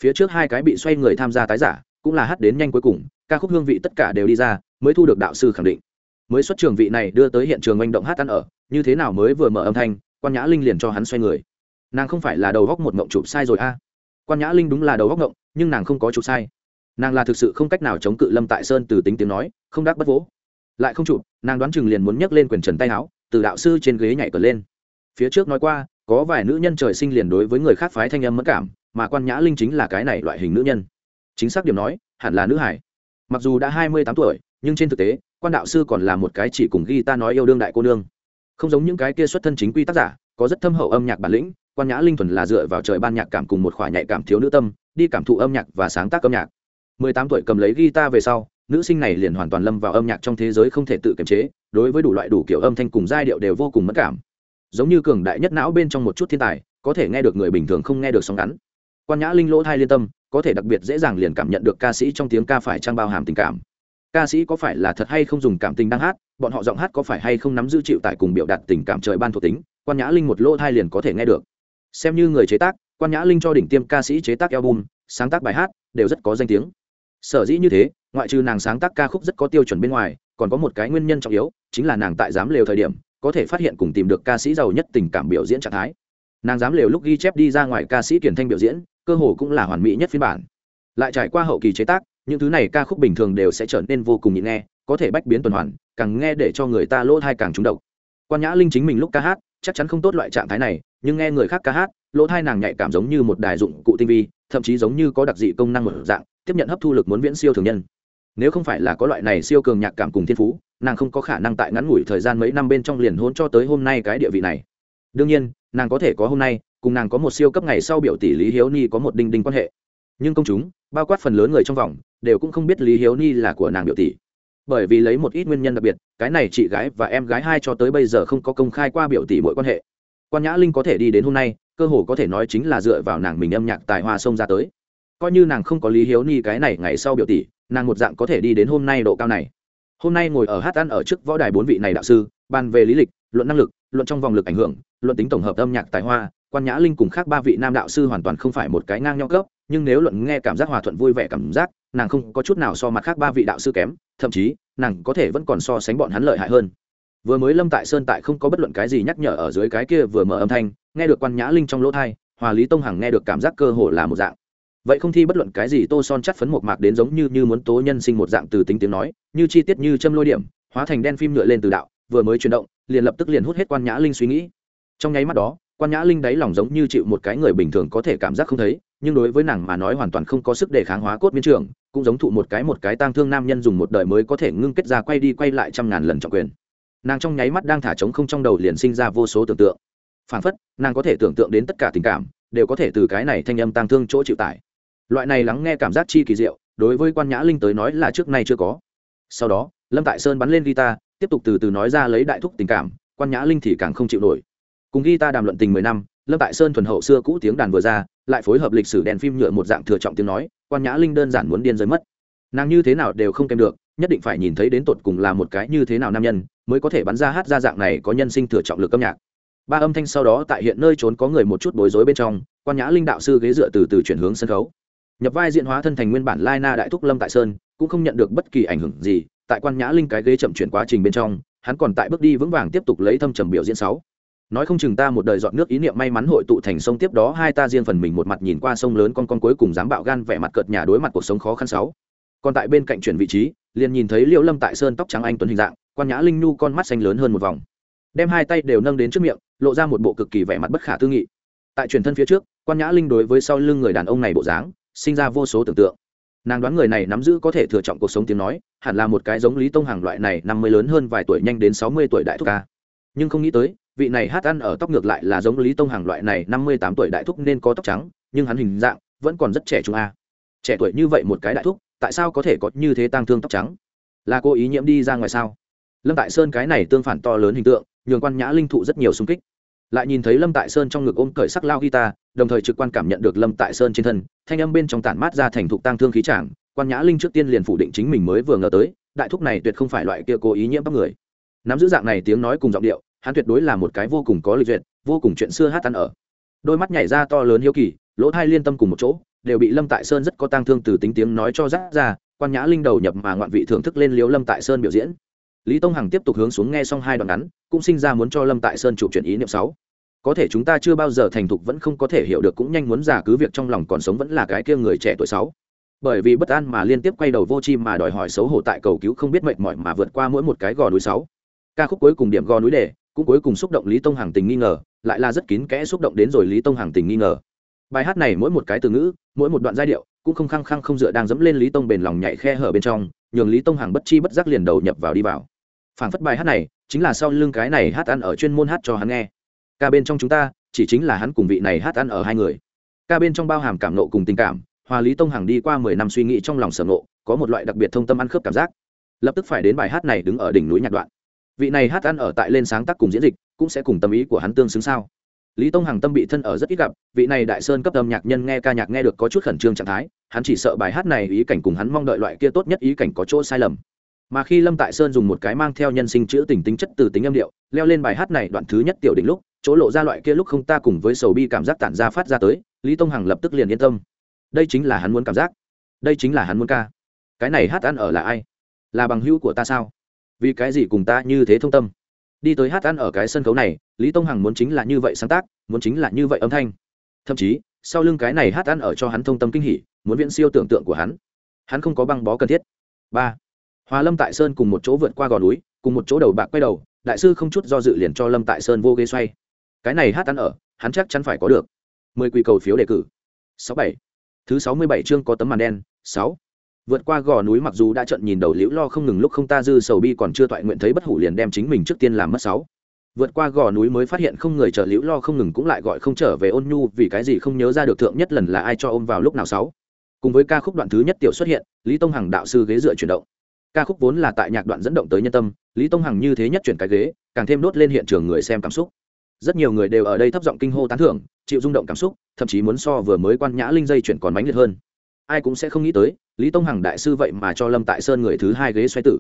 phía trước hai cái bị xoay người tham gia tái giả, cũng là hát đến nhanh cuối cùng, ca khúc hương vị tất cả đều đi ra, mới thu được đạo sư khẳng định. Mới xuất trường vị này đưa tới hiện trường manh động hát ăn ở, như thế nào mới vừa mở âm thanh, quan nhã linh liền cho hắn xoay người. Nàng không phải là đầu góc một ngộng chụp sai rồi a. À. quan nhã linh đúng là đầu góc ngộng, nhưng nàng không có chụp sai. Nàng là thực sự không cách nào chống cự lâm tại sơn từ tính tiếng nói, không đắc bất vỗ. Lại không chụp, nàng đoán chừng liền muốn nhấc lên quyền trần tay áo, từ đạo sư trên ghế nhảy cờ lên. Phía trước nói qua, có vài nữ nhân trời sinh liền đối với người khác phái thanh âm mất cảm mà quan nhã linh chính là cái này loại hình nữ nhân. Chính xác điểm nói, hẳn là nữ hải. Mặc dù đã hai mươi tám tuổi, nhưng trên thực tế, quan đạo sư còn là một cái chỉ cùng ghi ta nói yêu đương đại cô nương. Không giống những cái kia xuất thân chính quy tác giả, có rất thâm hậu âm nhạc bản lĩnh, quan nhã linh thuần là dựa vào trời ban nhạc cảm cùng một khỏa nhạy cảm thiếu nữ tâm, đi cảm thụ âm nhạc và sáng tác âm nhạc. mười tám tuổi cầm lấy guitar về sau, nữ sinh này liền hoàn toàn lâm vào âm nhạc trong thế giới không thể tự kiềm chế, đối với đủ loại đủ kiểu âm thanh cùng giai điệu đều vô cùng mất cảm. Giống như cường đại nhất não bên trong một chút thiên tài, có thể nghe được người bình thường không nghe được sóng ngắn quan nhã linh lỗ thai liên tâm, có thể đặc biệt dễ dàng liền cảm nhận được ca sĩ trong tiếng ca phải trang bao hàm tình cảm. Ca sĩ có phải là thật hay không dùng cảm tình đang hát, bọn họ giọng hát có phải hay không nắm giữ chịu tại cùng biểu đạt tình cảm trời ban thuộc tính, quan nhã linh một lỗ thai liền có thể nghe được. Xem như người chế tác, quan nhã linh cho đỉnh tiêm ca sĩ chế tác album, sáng tác bài hát, đều rất có danh tiếng. Sở dĩ như thế, ngoại trừ nàng sáng tác ca khúc rất có tiêu chuẩn bên ngoài, còn có một cái nguyên nhân trọng yếu, chính là nàng tại dám lều thời điểm, có thể phát hiện cùng tìm được ca sĩ giàu nhất tình cảm biểu diễn trạng thái. Nàng dám lều lúc ghi chép đi ra ngoài ca sĩ kiển thanh biểu diễn cơ hồ cũng là hoàn mỹ nhất phiên bản. Lại trải qua hậu kỳ chế tác, những thứ này ca khúc bình thường đều sẽ trở nên vô cùng nhịn nghe, có thể bách biến tuần hoàn, càng nghe để cho người ta lỗ thai càng trúng độc. Quan nhã linh chính mình lúc ca hát, chắc chắn không tốt loại trạng thái này, nhưng nghe người khác ca hát, lỗ thai nàng nhạy cảm giống như một đài dụng cụ tinh vi, thậm chí giống như có đặc dị công năng một dạng, tiếp nhận hấp thu lực muốn viễn siêu thường nhân. Nếu không phải là có loại này siêu cường nhạc cảm cùng thiên phú, nàng không có khả năng tại ngắn ngủi thời gian mấy năm bên trong liền hôn cho tới hôm nay cái địa vị này đương nhiên, nàng có thể có hôm nay, cùng nàng có một siêu cấp ngày sau biểu tỷ lý hiếu ni có một đinh đinh quan hệ. Nhưng công chúng, bao quát phần lớn người trong vòng, đều cũng không biết lý hiếu ni là của nàng biểu tỷ. Bởi vì lấy một ít nguyên nhân đặc biệt, cái này chị gái và em gái hai cho tới bây giờ không có công khai qua biểu tỷ mỗi quan hệ. Quan nhã linh có thể đi đến hôm nay, cơ hồ có thể nói chính là dựa vào nàng mình âm nhạc tài hoa sông ra tới. Coi như nàng không có lý hiếu ni cái này ngày sau biểu tỷ, nàng một dạng có thể đi đến hôm nay độ cao này. Hôm nay ngồi ở hát ăn ở trước võ đài bốn vị này đạo sư, bàn về lý lịch, luận năng lực luận trong vòng lực ảnh hưởng, luận tính tổng hợp âm nhạc tài hoa, quan nhã linh cùng khác ba vị nam đạo sư hoàn toàn không phải một cái ngang nhau cấp, nhưng nếu luận nghe cảm giác hòa thuận vui vẻ cảm giác, nàng không có chút nào so mặt khác ba vị đạo sư kém, thậm chí, nàng có thể vẫn còn so sánh bọn hắn lợi hại hơn. Vừa mới lâm tại sơn tại không có bất luận cái gì nhắc nhở ở dưới cái kia vừa mở âm thanh, nghe được quan nhã linh trong lỗ thai, hòa lý tông hằng nghe được cảm giác cơ hồ là một dạng. Vậy không thi bất luận cái gì tô son chắt phấn một mạc đến giống như như muốn tố nhân sinh một dạng từ tính tiếng nói, như chi tiết như châm lôi điểm, hóa thành đen phim nhựa lên từ đạo, vừa mới chuyển động liền lập tức liền hút hết quan nhã linh suy nghĩ. Trong nháy mắt đó, quan nhã linh đáy lòng giống như chịu một cái người bình thường có thể cảm giác không thấy, nhưng đối với nàng mà nói hoàn toàn không có sức để kháng hóa cốt miên trường, cũng giống thụ một cái một cái tang thương nam nhân dùng một đời mới có thể ngưng kết ra quay đi quay lại trăm ngàn lần trọng quyền. Nàng trong nháy mắt đang thả trống không trong đầu liền sinh ra vô số tưởng tượng. Phản phất, nàng có thể tưởng tượng đến tất cả tình cảm, đều có thể từ cái này thanh âm tang thương chỗ chịu tải. Loại này lắng nghe cảm giác chi kỳ diệu, đối với quan nhã linh tới nói là trước nay chưa có. Sau đó, lâm tại sơn bắn lên guitar tiếp tục từ từ nói ra lấy đại thúc tình cảm, quan nhã linh thì càng không chịu nổi. Cùng ghi ta đàm luận tình mười năm, lâm tại sơn thuần hậu xưa cũ tiếng đàn vừa ra, lại phối hợp lịch sử đèn phim nhựa một dạng thừa trọng tiếng nói, quan nhã linh đơn giản muốn điên rơi mất. Nàng như thế nào đều không kèm được, nhất định phải nhìn thấy đến tột cùng là một cái như thế nào nam nhân, mới có thể bắn ra hát ra dạng này có nhân sinh thừa trọng lực âm nhạc. Ba âm thanh sau đó tại hiện nơi trốn có người một chút bối rối bên trong, quan nhã linh đạo sư ghế dựa từ từ chuyển hướng sân khấu. Nhập vai diễn hóa thân thành nguyên bản lai na đại thúc lâm tại sơn, cũng không nhận được bất kỳ ảnh hưởng gì tại quan nhã linh cái ghế chậm chuyển quá trình bên trong, hắn còn tại bước đi vững vàng tiếp tục lấy thâm trầm biểu diễn sáu. Nói không chừng ta một đời dọn nước ý niệm may mắn hội tụ thành sông tiếp đó, hai ta riêng phần mình một mặt nhìn qua sông lớn con con cuối cùng dám bạo gan vẻ mặt cợt nhà đối mặt cuộc sống khó khăn sáu. Còn tại bên cạnh chuyển vị trí, liền nhìn thấy liễu lâm tại sơn tóc trắng anh tuấn hình dạng, quan nhã linh nhu con mắt xanh lớn hơn một vòng. Đem hai tay đều nâng đến trước miệng, lộ ra một bộ cực kỳ vẻ mặt bất khả tư nghị. Tại truyền thân phía trước, quan nhã linh đối với sau lưng người đàn ông này bộ dáng, sinh ra vô số tưởng tượng nàng đoán người này nắm giữ có thể thừa trọng cuộc sống tiếng nói, hẳn là một cái giống lý tông hàng loại này năm mươi lớn hơn vài tuổi nhanh đến sáu mươi tuổi đại thúc ca. Nhưng không nghĩ tới, vị này hát ăn ở tóc ngược lại là giống lý tông hàng loại này năm mươi tám tuổi đại thúc nên có tóc trắng, nhưng hắn hình dạng vẫn còn rất trẻ trung a. Trẻ tuổi như vậy một cái đại thúc, tại sao có thể có như thế tăng thương tóc trắng? Là cô ý nhiễm đi ra ngoài sao? Lâm tại sơn cái này tương phản to lớn hình tượng, nhường quan nhã linh thụ rất nhiều xung kích lại nhìn thấy lâm tại sơn trong ngực ôm cởi sắc lao guitar, đồng thời trực quan cảm nhận được lâm tại sơn trên thân, thanh âm bên trong tản mát ra thành thục tăng thương khí trảng quan nhã linh trước tiên liền phủ định chính mình mới vừa ngờ tới, đại thúc này tuyệt không phải loại kia cố ý nhiễm tóc người. Nắm giữ dạng này tiếng nói cùng giọng điệu, hắn tuyệt đối là một cái vô cùng có lịch duyệt, vô cùng chuyện xưa hát ăn ở. Đôi mắt nhảy ra to lớn hiếu kỳ, lỗ thai liên tâm cùng một chỗ, đều bị lâm tại sơn rất có tang thương từ tính tiếng nói cho rác ra, quan nhã linh đầu nhập mà ngoạn vị thưởng thức lên liếu lâm tại sơn biểu diễn lý tông hằng tiếp tục hướng xuống nghe xong hai đoạn ngắn, cũng sinh ra muốn cho lâm tại sơn chụp chuyển ý niệm sáu. Có thể chúng ta chưa bao giờ thành thục vẫn không có thể hiểu được, cũng nhanh muốn giả cứ việc trong lòng còn sống vẫn là cái kia người trẻ tuổi sáu. Bởi vì bất an mà liên tiếp quay đầu vô chi mà đòi hỏi xấu hổ tại cầu cứu không biết mệt mỏi mà vượt qua mỗi một cái gò núi sáu. Ca khúc cuối cùng điểm gò núi đề, cũng cuối cùng xúc động lý tông Hằng tình nghi ngờ, lại là rất kín kẽ xúc động đến rồi lý tông Hằng tình nghi ngờ. Bài hát này mỗi một cái từ ngữ, mỗi một đoạn giai điệu, cũng không khăng khăng không dựa đang dẫm lên lý tông bền lòng nhảy khe hở bên trong, nhường lý tông Hằng bất chi bất giác liền đầu nhập vào đi vào phản phất bài hát này chính là sau lưng cái này hát ăn ở chuyên môn hát cho hắn nghe. Ca bên trong chúng ta chỉ chính là hắn cùng vị này hát ăn ở hai người. Ca bên trong bao hàm cảm nộ cùng tình cảm hòa lý tông hằng đi qua mười năm suy nghĩ trong lòng sở nộ có một loại đặc biệt thông tâm ăn khớp cảm giác. Lập tức phải đến bài hát này đứng ở đỉnh núi nhạc đoạn. Vị này hát ăn ở tại lên sáng tác cùng diễn dịch, cũng sẽ cùng tâm ý của hắn tương xứng sao? Lý tông hằng tâm bị thân ở rất ít gặp, vị này đại sơn cấp âm nhạc nhân nghe ca nhạc nghe được có chút khẩn trương trạng thái, hắn chỉ sợ bài hát này ý cảnh cùng hắn mong đợi loại kia tốt nhất ý cảnh có chỗ sai lầm mà khi lâm tại sơn dùng một cái mang theo nhân sinh chữ tình tính chất từ tính âm điệu, leo lên bài hát này đoạn thứ nhất tiểu đỉnh lúc, chỗ lộ ra loại kia lúc không ta cùng với sầu bi cảm giác tản ra phát ra tới, lý tông hằng lập tức liền yên tâm. Đây chính là hắn muốn cảm giác. Đây chính là hắn muốn ca. Cái này hát ăn ở là ai? Là bằng hữu của ta sao? Vì cái gì cùng ta như thế thông tâm? Đi tới hát ăn ở cái sân khấu này, lý tông hằng muốn chính là như vậy sáng tác, muốn chính là như vậy âm thanh. Thậm chí, sau lưng cái này hát ăn ở cho hắn thông tâm kinh hỉ, muốn viễn siêu tưởng tượng của hắn. Hắn không có băng bó cần thiết. Ba hòa lâm tại sơn cùng một chỗ vượt qua gò núi, cùng một chỗ đầu bạc quay đầu, đại sư không chút do dự liền cho lâm tại sơn vô ghế xoay. Cái này hát ăn ở, hắn chắc chắn phải có được. Mười quỳ cầu phiếu đề cử. Sáu bảy. Thứ sáu mươi bảy chương có tấm màn đen, sáu. Vượt qua gò núi mặc dù đã trận nhìn đầu liễu lo không ngừng lúc không ta dư sầu bi còn chưa toại nguyện thấy bất hủ liền đem chính mình trước tiên làm mất sáu. Vượt qua gò núi mới phát hiện không người chờ liễu lo không ngừng cũng lại gọi không trở về ôn nhu, vì cái gì không nhớ ra được thượng nhất lần là ai cho ôm vào lúc nào sáu. Cùng với ca khúc đoạn thứ nhất tiểu xuất hiện, lý tông hằng đạo sư ghế dựa chuyển động ca khúc vốn là tại nhạc đoạn dẫn động tới nhân tâm, lý tông hằng như thế nhất chuyển cái ghế, càng thêm đốt lên hiện trường người xem cảm xúc. Rất nhiều người đều ở đây thấp giọng kinh hô tán thưởng, chịu rung động cảm xúc, thậm chí muốn so vừa mới quan nhã linh dây chuyển còn mãnh liệt hơn. Ai cũng sẽ không nghĩ tới, lý tông hằng đại sư vậy mà cho lâm tại sơn người thứ hai ghế xoay tử.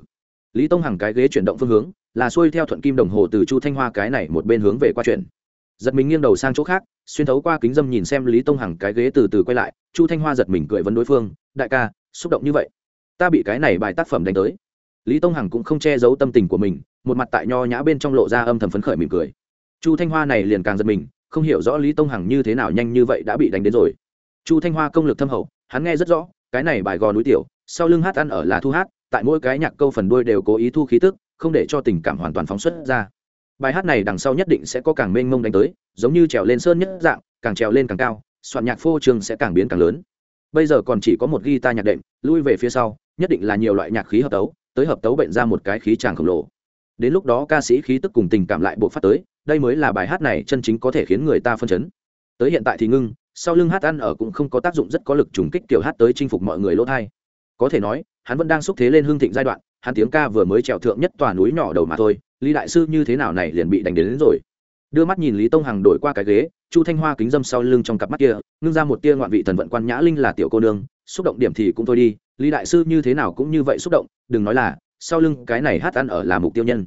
Lý tông hằng cái ghế chuyển động phương hướng, là xuôi theo thuận kim đồng hồ từ chu thanh hoa cái này một bên hướng về qua chuyển. Giật mình nghiêng đầu sang chỗ khác, xuyên thấu qua kính dâm nhìn xem lý tông hằng cái ghế từ từ quay lại, chu thanh hoa giật mình cười vấn đối phương, đại ca, xúc động như vậy ta bị cái này bài tác phẩm đánh tới. Lý tông hằng cũng không che giấu tâm tình của mình, một mặt tại nho nhã bên trong lộ ra âm thầm phấn khởi mỉm cười. Chu thanh hoa này liền càng giật mình, không hiểu rõ lý tông hằng như thế nào nhanh như vậy đã bị đánh đến rồi. Chu thanh hoa công lực thâm hậu, hắn nghe rất rõ, cái này bài gò núi tiểu, sau lưng hát ăn ở là thu hát, tại mỗi cái nhạc câu phần đuôi đều cố ý thu khí tức, không để cho tình cảm hoàn toàn phóng xuất ra. Bài hát này đằng sau nhất định sẽ có càng mênh mông đánh tới, giống như trèo lên sơn nhất dạng, càng trèo lên càng cao, soạn nhạc phô trường sẽ càng biến càng lớn. Bây giờ còn chỉ có một guitar nhạc đệm, lui về phía sau nhất định là nhiều loại nhạc khí hợp tấu tới hợp tấu bệnh ra một cái khí tràng khổng lồ. Đến lúc đó ca sĩ khí tức cùng tình cảm lại buộc phát tới đây mới là bài hát này chân chính có thể khiến người ta phân chấn. Tới hiện tại thì ngưng sau lưng hát ăn ở cũng không có tác dụng rất có lực trùng kích kiểu hát tới chinh phục mọi người lỗ thai. Có thể nói hắn vẫn đang xúc thế lên hương thịnh giai đoạn hắn tiếng ca vừa mới trèo thượng nhất tòa núi nhỏ đầu mà thôi lý đại sư như thế nào này liền bị đánh đến, đến rồi. Đưa mắt nhìn lý tông hằng đổi qua cái ghế chu thanh hoa kính dâm sau lưng trong cặp mắt kia ngưng ra một tia ngoạn vị thần vận quan nhã linh là tiểu cô nương xúc động điểm thì cũng thôi đi lý đại sư như thế nào cũng như vậy xúc động, đừng nói là, sau lưng cái này hát ăn ở là mục tiêu nhân.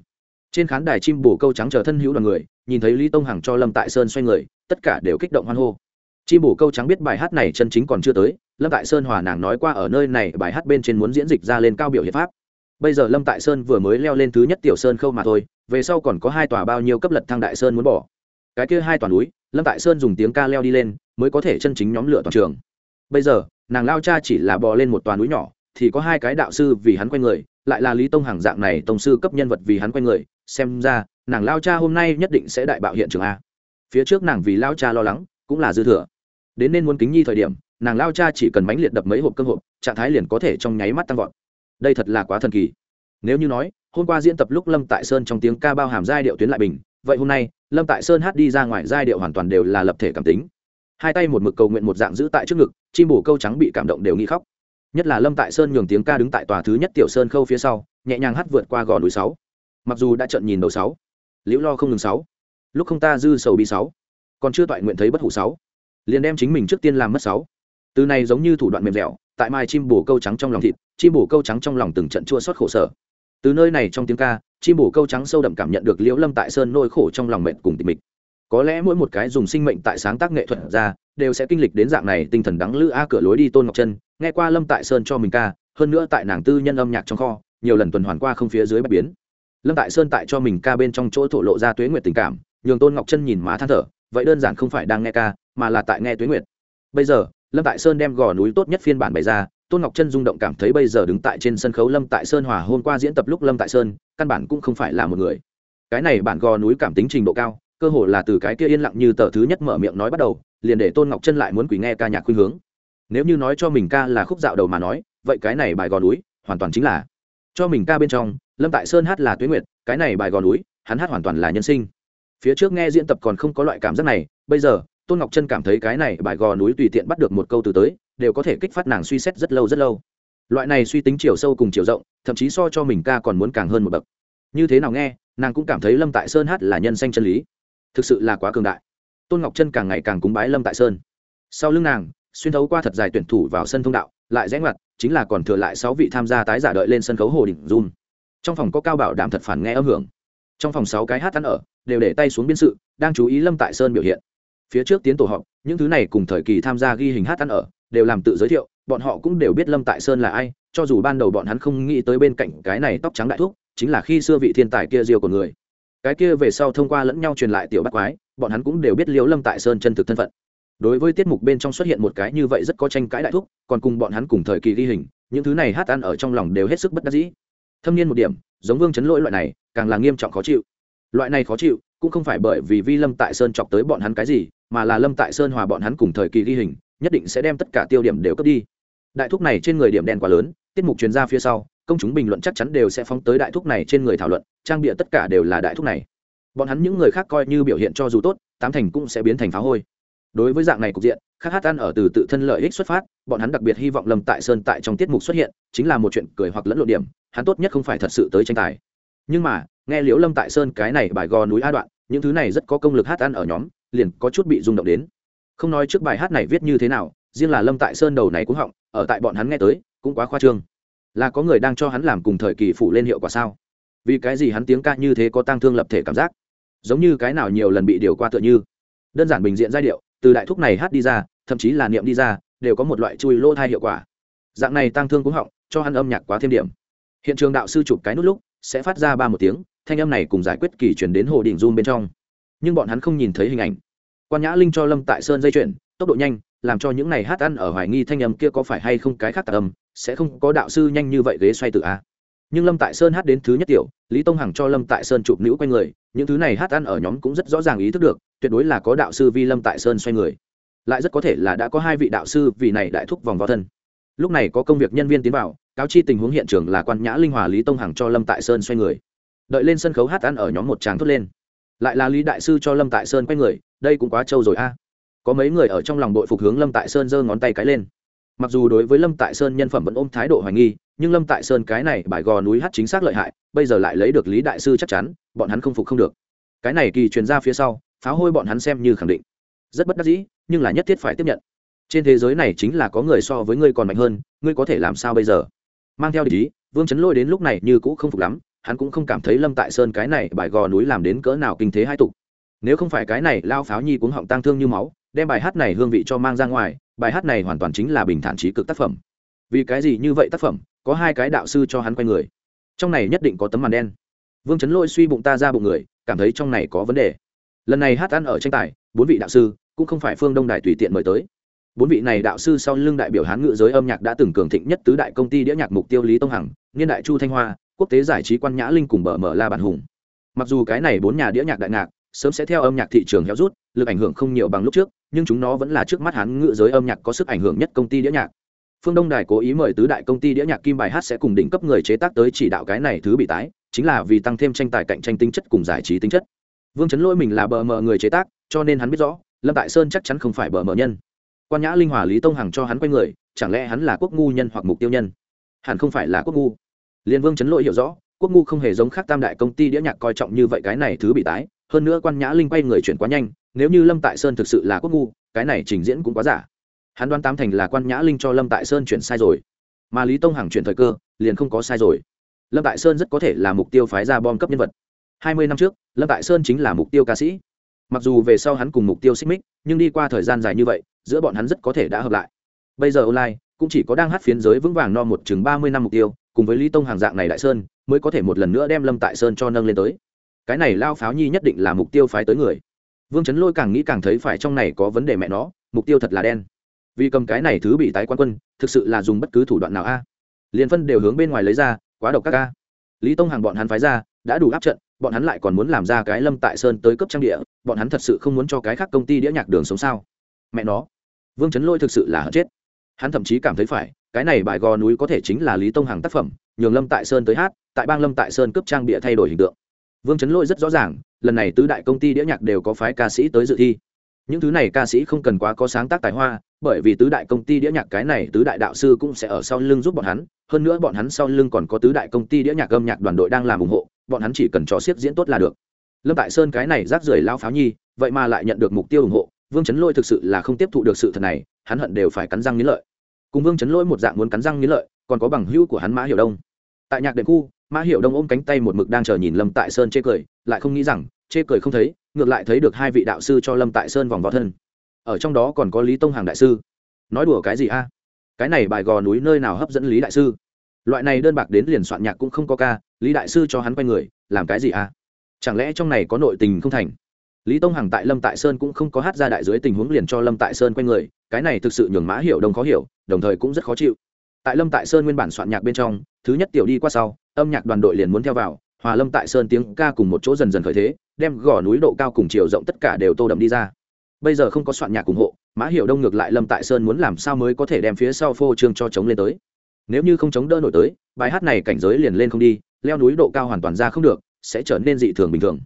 Trên khán đài chim bổ câu trắng chờ thân hữu đoàn người, nhìn thấy lý tông hằng cho lâm tại sơn xoay người, tất cả đều kích động hoan hô. Chim bổ câu trắng biết bài hát này chân chính còn chưa tới, lâm tại sơn hòa nàng nói qua ở nơi này bài hát bên trên muốn diễn dịch ra lên cao biểu hiệp pháp. Bây giờ lâm tại sơn vừa mới leo lên thứ nhất tiểu sơn khâu mà thôi, về sau còn có hai tòa bao nhiêu cấp lật thang đại sơn muốn bỏ. Cái kia hai toàn núi, lâm tại sơn dùng tiếng ca leo đi lên, mới có thể chân chính nhóm lửa toàn trường. Bây giờ nàng lao cha chỉ là bò lên một toàn núi nhỏ, thì có hai cái đạo sư vì hắn quen người, lại là lý tông hàng dạng này tổng sư cấp nhân vật vì hắn quen người, xem ra, nàng lao cha hôm nay nhất định sẽ đại bạo hiện trường a. Phía trước nàng vì lao cha lo lắng, cũng là dư thừa. Đến nên muốn kính nhi thời điểm, nàng lao cha chỉ cần bánh liệt đập mấy hộp cơm hộp, trạng thái liền có thể trong nháy mắt tăng vọt. Đây thật là quá thần kỳ. Nếu như nói, hôm qua diễn tập lúc lâm tại sơn trong tiếng ca bao hàm giai điệu tuyến lại bình, vậy hôm nay, lâm tại sơn hát đi ra ngoài giai điệu hoàn toàn đều là lập thể cảm tính hai tay một mực cầu nguyện một dạng giữ tại trước ngực, chim bổ câu trắng bị cảm động đều nghĩ khóc. Nhất là lâm tại sơn nhường tiếng ca đứng tại tòa thứ nhất tiểu sơn khâu phía sau, nhẹ nhàng hát vượt qua gò núi sáu. Mặc dù đã trận nhìn đầu sáu, liễu lo không ngừng sáu. Lúc không ta dư sầu bi sáu, còn chưa toại nguyện thấy bất hủ sáu. Liền đem chính mình trước tiên làm mất sáu. Từ này giống như thủ đoạn mềm dẻo, tại mai chim bổ câu trắng trong lòng thịt, chim bổ câu trắng trong lòng từng trận chua xót khổ sở. Từ nơi này trong tiếng ca, chim bổ câu trắng sâu đậm cảm nhận được liễu lâm tại sơn nỗi khổ trong lòng mệt cùng tịch mịch có lẽ mỗi một cái dùng sinh mệnh tại sáng tác nghệ thuật ra, đều sẽ kinh lịch đến dạng này tinh thần đắng lữ a cửa lối đi tôn ngọc chân nghe qua lâm tại sơn cho mình ca, hơn nữa tại nàng tư nhân âm nhạc trong kho, nhiều lần tuần hoàn qua không phía dưới bạch biến. Lâm tại sơn tại cho mình ca bên trong chỗ thổ lộ ra tuế nguyệt tình cảm, nhường tôn ngọc chân nhìn má than thở, vậy đơn giản không phải đang nghe ca, mà là tại nghe tuế nguyệt. Bây giờ, lâm tại sơn đem gò núi tốt nhất phiên bản bày ra, tôn ngọc chân rung động cảm thấy bây giờ đứng tại trên sân khấu lâm tại sơn hòa hôm qua diễn tập lúc lâm tại sơn, căn bản cũng không phải là một người. Cái này bản gò núi cảm tính trình độ cao cơ hồ là từ cái kia yên lặng như tờ thứ nhất mở miệng nói bắt đầu, liền để tôn ngọc chân lại muốn quỳ nghe ca nhạc khuyên hướng. Nếu như nói cho mình ca là khúc dạo đầu mà nói, vậy cái này bài gò núi, hoàn toàn chính là cho mình ca bên trong, lâm tại sơn hát là tuyến nguyệt, cái này bài gò núi, hắn hát hoàn toàn là nhân sinh. Phía trước nghe diễn tập còn không có loại cảm giác này, bây giờ, tôn ngọc chân cảm thấy cái này bài gò núi tùy tiện bắt được một câu từ tới, đều có thể kích phát nàng suy xét rất lâu rất lâu. Loại này suy tính chiều sâu cùng chiều rộng, thậm chí so cho mình ca còn muốn càng hơn một bậc. Như thế nào nghe, nàng cũng cảm thấy lâm tại sơn hát là nhân xanh chân lý thực sự là quá cường đại. Tôn ngọc chân càng ngày càng cúng bái lâm tại sơn. Sau lưng nàng, xuyên thấu qua thật dài tuyển thủ vào sân thông đạo, lại rẽ ngoặt, chính là còn thừa lại sáu vị tham gia tái giả đợi lên sân khấu hồ đỉnh dung. Trong phòng có cao bảo đảm thật phản nghe âm hưởng. Trong phòng sáu cái hát ăn ở, đều để tay xuống biên sự, đang chú ý lâm tại sơn biểu hiện. Phía trước tiến tổ họp, những thứ này cùng thời kỳ tham gia ghi hình hát ăn ở, đều làm tự giới thiệu, bọn họ cũng đều biết lâm tại sơn là ai, cho dù ban đầu bọn hắn không nghĩ tới bên cạnh cái này tóc trắng đại thúc, chính là khi xưa vị thiên tài kia diêu của người cái kia về sau thông qua lẫn nhau truyền lại tiểu bắt quái, bọn hắn cũng đều biết liễu lâm tại sơn chân thực thân phận. Đối với tiết mục bên trong xuất hiện một cái như vậy rất có tranh cãi đại thúc, còn cùng bọn hắn cùng thời kỳ ghi hình, những thứ này hát ăn ở trong lòng đều hết sức bất đắc dĩ. Thâm niên một điểm, giống vương chấn lỗi loại này, càng là nghiêm trọng khó chịu. Loại này khó chịu, cũng không phải bởi vì vi lâm tại sơn chọc tới bọn hắn cái gì, mà là lâm tại sơn hòa bọn hắn cùng thời kỳ ghi hình, nhất định sẽ đem tất cả tiêu điểm đều cấp đi. Đại thúc này trên người điểm đen quá lớn, tiết mục chuyên gia phía sau công chúng bình luận chắc chắn đều sẽ phóng tới đại thúc này trên người thảo luận, trang bịa tất cả đều là đại thúc này. Bọn hắn những người khác coi như biểu hiện cho dù tốt, tám thành cũng sẽ biến thành phá hôi. Đối với dạng này cục diện khác hát ăn ở từ tự thân lợi ích xuất phát, bọn hắn đặc biệt hy vọng lâm tại sơn tại trong tiết mục xuất hiện, chính là một chuyện cười hoặc lẫn lộ điểm, hắn tốt nhất không phải thật sự tới tranh tài. Nhưng mà, nghe liễu lâm tại sơn cái này bài gò núi a đoạn, những thứ này rất có công lực hát ăn ở nhóm, liền có chút bị rung động đến. Không nói trước bài hát này viết như thế nào, riêng là lâm tại sơn đầu này cũng họng, ở tại bọn hắn nghe tới, cũng quá khoa trương là có người đang cho hắn làm cùng thời kỳ phụ lên hiệu quả sao? Vì cái gì hắn tiếng ca như thế có tăng thương lập thể cảm giác? Giống như cái nào nhiều lần bị điều qua tựa như. Đơn giản bình diện giai điệu, từ đại thúc này hát đi ra, thậm chí là niệm đi ra, đều có một loại chui lô thai hiệu quả. Dạng này tăng thương cũng họng, cho hắn âm nhạc quá thêm điểm. Hiện trường đạo sư chụp cái nút lúc, sẽ phát ra ba một tiếng, thanh âm này cùng giải quyết kỳ chuyển đến hồ đỉnh zoom bên trong. Nhưng bọn hắn không nhìn thấy hình ảnh. Quan nhã linh cho lâm tại sơn dây chuyển, tốc độ nhanh làm cho những này hát ăn ở hoài nghi thanh âm kia có phải hay không cái khác tạc âm, sẽ không có đạo sư nhanh như vậy ghế xoay tự a. Nhưng lâm tại sơn hát đến thứ nhất tiểu, lý tông hằng cho lâm tại sơn chụp nữ q u a n người, những thứ này hát ăn ở nhóm cũng rất rõ ràng ý thức được, tuyệt đối là có đạo sư vi lâm tại sơn xoay người. Lại rất có thể là đã có hai vị đạo sư vì này đại thúc vòng vào thân. Lúc này có công việc nhân viên tiến vào, cáo chi tình huống hiện trường là quan nhã linh hòa lý tông hằng cho lâm tại sơn xoay người. Đợi lên sân khấu hát ăn ở nhóm một tràng thốt lên. Lại là lý đại sư cho lâm tại sơn quay người, đây cũng quá trâu rồi a có mấy người ở trong lòng đội phục hướng lâm tại sơn giơ ngón tay cái lên. Mặc dù đối với lâm tại sơn nhân phẩm vẫn ôm thái độ hoài nghi, nhưng lâm tại sơn cái này bài gò núi hát chính xác lợi hại, bây giờ lại lấy được lý đại sư chắc chắn, bọn hắn không phục không được. Cái này kỳ truyền ra phía sau pháo hôi bọn hắn xem như khẳng định. Rất bất đắc dĩ, nhưng là nhất thiết phải tiếp nhận. Trên thế giới này chính là có người so với ngươi còn mạnh hơn, ngươi có thể làm sao bây giờ? Mang theo ý, vương chấn lôi đến lúc này như cũ không phục lắm, hắn cũng không cảm thấy lâm tại sơn cái này bài gò núi làm đến cỡ nào kinh thế hai tục. Nếu không phải cái này lao pháo nhi cuống họng tang thương như máu đem bài hát này hương vị cho mang ra ngoài, bài hát này hoàn toàn chính là bình thản trí cực tác phẩm. Vì cái gì như vậy tác phẩm, có hai cái đạo sư cho hắn quay người. Trong này nhất định có tấm màn đen. Vương chấn lôi suy bụng ta ra bụng người, cảm thấy trong này có vấn đề. Lần này hát ăn ở tranh tài, bốn vị đạo sư cũng không phải phương đông đài tùy tiện mời tới. Bốn vị này đạo sư sau lưng đại biểu hán ngự giới âm nhạc đã từng cường thịnh nhất tứ đại công ty đĩa nhạc mục tiêu lý tông hằng, niên đại chu thanh hoa, quốc tế giải trí quan nhã linh cùng bờ mở la bản hùng. Mặc dù cái này bốn nhà đĩa nhạc đại ngạc, sớm sẽ theo âm nhạc thị trường héo rút, lực ảnh hưởng không nhiều bằng lúc trước nhưng chúng nó vẫn là trước mắt hắn ngựa giới âm nhạc có sức ảnh hưởng nhất công ty đĩa nhạc. Phương đông đài cố ý mời tứ đại công ty đĩa nhạc kim bài hát sẽ cùng đỉnh cấp người chế tác tới chỉ đạo cái này thứ bị tái, chính là vì tăng thêm tranh tài cạnh tranh tính chất cùng giải trí tính chất. Vương chấn lỗi mình là bờ mờ người chế tác, cho nên hắn biết rõ, lâm tại sơn chắc chắn không phải bờ mờ nhân. Quan nhã linh hòa lý tông hằng cho hắn quay người, chẳng lẽ hắn là quốc ngu nhân hoặc mục tiêu nhân? Hẳn không phải là quốc ngu. Liên vương chấn lỗi hiểu rõ, quốc ngu không hề giống khác tam đại công ty đĩa nhạc coi trọng như vậy cái này thứ bị tái, hơn nữa quan nhã linh quay người chuyển quá nhanh nếu như lâm tại sơn thực sự là quốc ngu, cái này trình diễn cũng quá giả. Hắn đoán tám thành là quan nhã linh cho lâm tại sơn chuyển sai rồi. Mà lý tông hằng chuyển thời cơ, liền không có sai rồi. Lâm tại sơn rất có thể là mục tiêu phái ra bom cấp nhân vật. Hai mươi năm trước, lâm tại sơn chính là mục tiêu ca sĩ. Mặc dù về sau hắn cùng mục tiêu xích mích, nhưng đi qua thời gian dài như vậy, giữa bọn hắn rất có thể đã hợp lại. Bây giờ online, cũng chỉ có đang hát phiến giới vững vàng no một chừng ba mươi năm mục tiêu, cùng với lý tông hàng dạng này đại sơn, mới có thể một lần nữa đem lâm tại sơn cho nâng lên tới. Cái này lao pháo nhi nhất định là mục tiêu phái tới người vương chấn lôi càng nghĩ càng thấy phải trong này có vấn đề mẹ nó, mục tiêu thật là đen. Vì cầm cái này thứ bị tái quan quân, thực sự là dùng bất cứ thủ đoạn nào a. À. liền phân đều hướng bên ngoài lấy ra, quá độc các ca lý tông hàng bọn hắn phái ra, đã đủ áp trận, bọn hắn lại còn muốn làm ra cái lâm tại sơn tới cấp trang địa, bọn hắn thật sự không muốn cho cái khác công ty đĩa nhạc đường sống sao? Mẹ nó. Vương chấn lôi thực sự là hận chết. Hắn thậm chí cảm thấy phải, cái này bài gò núi có thể chính là lý tông hằng tác phẩm, nhường lâm tại sơn tới hát, tại bang lâm tại sơn cấp trang địa thay đổi hình tượng vương chấn lôi rất rõ ràng, lần này tứ đại công ty đĩa nhạc đều có phái ca sĩ tới dự thi. Những thứ này ca sĩ không cần quá có sáng tác tài hoa, bởi vì tứ đại công ty đĩa nhạc cái này tứ đại đạo sư cũng sẽ ở sau lưng giúp bọn hắn. Hơn nữa bọn hắn sau lưng còn có tứ đại công ty đĩa nhạc âm nhạc đoàn đội đang làm ủng hộ, bọn hắn chỉ cần trò xiết diễn tốt là được. Lâm tại sơn cái này rác rưởi lao pháo nhi, vậy mà lại nhận được mục tiêu ủng hộ, vương chấn lôi thực sự là không tiếp thụ được sự thật này, hắn hận đều phải cắn răng nghĩ lợi. Cùng vương chấn lôi một dạng muốn cắn răng nghĩ lợi, còn có bằng hữu của hắn mã hiểu đông. Tại nhạc đệm khu mã hiểu đông ôm cánh tay một mực đang chờ nhìn lâm tại sơn chê cười, lại không nghĩ rằng, chê cười không thấy, ngược lại thấy được hai vị đạo sư cho lâm tại sơn vòng vào thân. Ở trong đó còn có lý tông hàng đại sư. Nói đùa cái gì a? Cái này bài gò núi nơi nào hấp dẫn lý đại sư? Loại này đơn bạc đến liền soạn nhạc cũng không có ca, lý đại sư cho hắn quay người, làm cái gì a? Chẳng lẽ trong này có nội tình không thành? Lý tông hằng tại lâm tại sơn cũng không có hát ra đại dưới tình huống liền cho lâm tại sơn quay người, cái này thực sự nhường mã hiểu đông khó hiểu, đồng thời cũng rất khó chịu tại lâm tại sơn nguyên bản soạn nhạc bên trong, thứ nhất tiểu đi qua sau, âm nhạc đoàn đội liền muốn theo vào, hòa lâm tại sơn tiếng ca cùng một chỗ dần dần khởi thế, đem gò núi độ cao cùng chiều rộng tất cả đều tô đậm đi ra. Bây giờ không có soạn nhạc ủng hộ, mã Hiểu đông ngược lại lâm tại sơn muốn làm sao mới có thể đem phía sau phô trương cho chống lên tới. Nếu như không chống đỡ nổi tới, bài hát này cảnh giới liền lên không đi, leo núi độ cao hoàn toàn ra không được, sẽ trở nên dị thường bình thường.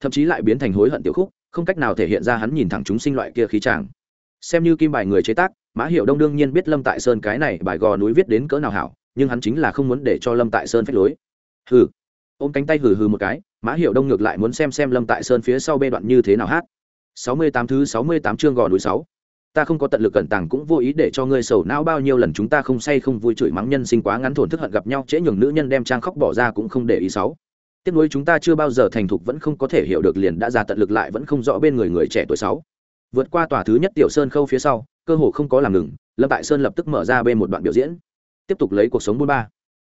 Thậm chí lại biến thành hối hận tiểu khúc, không cách nào thể hiện ra hắn nhìn thẳng chúng sinh loại kia khí tràng xem như kim bài người chế tác mã hiệu đông đương nhiên biết lâm tại sơn cái này bài gò núi viết đến cỡ nào hảo, nhưng hắn chính là không muốn để cho lâm tại sơn phép lối. Hừ. Ôm cánh tay hừ hừ một cái, mã hiệu đông ngược lại muốn xem xem lâm tại sơn phía sau bê đoạn như thế nào hát. Sáu mươi tám thứ sáu mươi tám chương gò núi sáu. Ta không có tận lực cẩn tàng cũng vô ý để cho ngươi sầu não bao nhiêu lần chúng ta không say không vui chửi mắng nhân sinh quá ngắn thổn thức hận gặp nhau, trễ nhường nữ nhân đem trang khóc bỏ ra cũng không để ý sáu. Tiếc nuối chúng ta chưa bao giờ thành thục vẫn không có thể hiểu được liền đã ra tận lực lại vẫn không rõ bên người người trẻ tuổi sáu. Vượt qua tòa thứ nhất tiểu sơn khâu phía sau cơ hồ không có làm ngừng, lâm tại sơn lập tức mở ra bên một đoạn biểu diễn. Tiếp tục lấy cuộc sống bôn ba.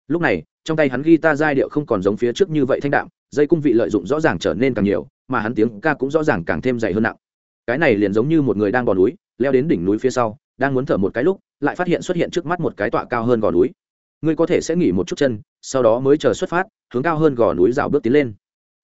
Lúc này, trong tay hắn ghi ta giai điệu không còn giống phía trước như vậy thanh đạm, dây cung vị lợi dụng rõ ràng trở nên càng nhiều, mà hắn tiếng ca cũng rõ ràng càng thêm dày hơn nặng. Cái này liền giống như một người đang bò núi, leo đến đỉnh núi phía sau, đang muốn thở một cái lúc, lại phát hiện xuất hiện trước mắt một cái tọa cao hơn gò núi. Ngươi có thể sẽ nghỉ một chút chân, sau đó mới chờ xuất phát, hướng cao hơn gò núi rào bước tiến lên.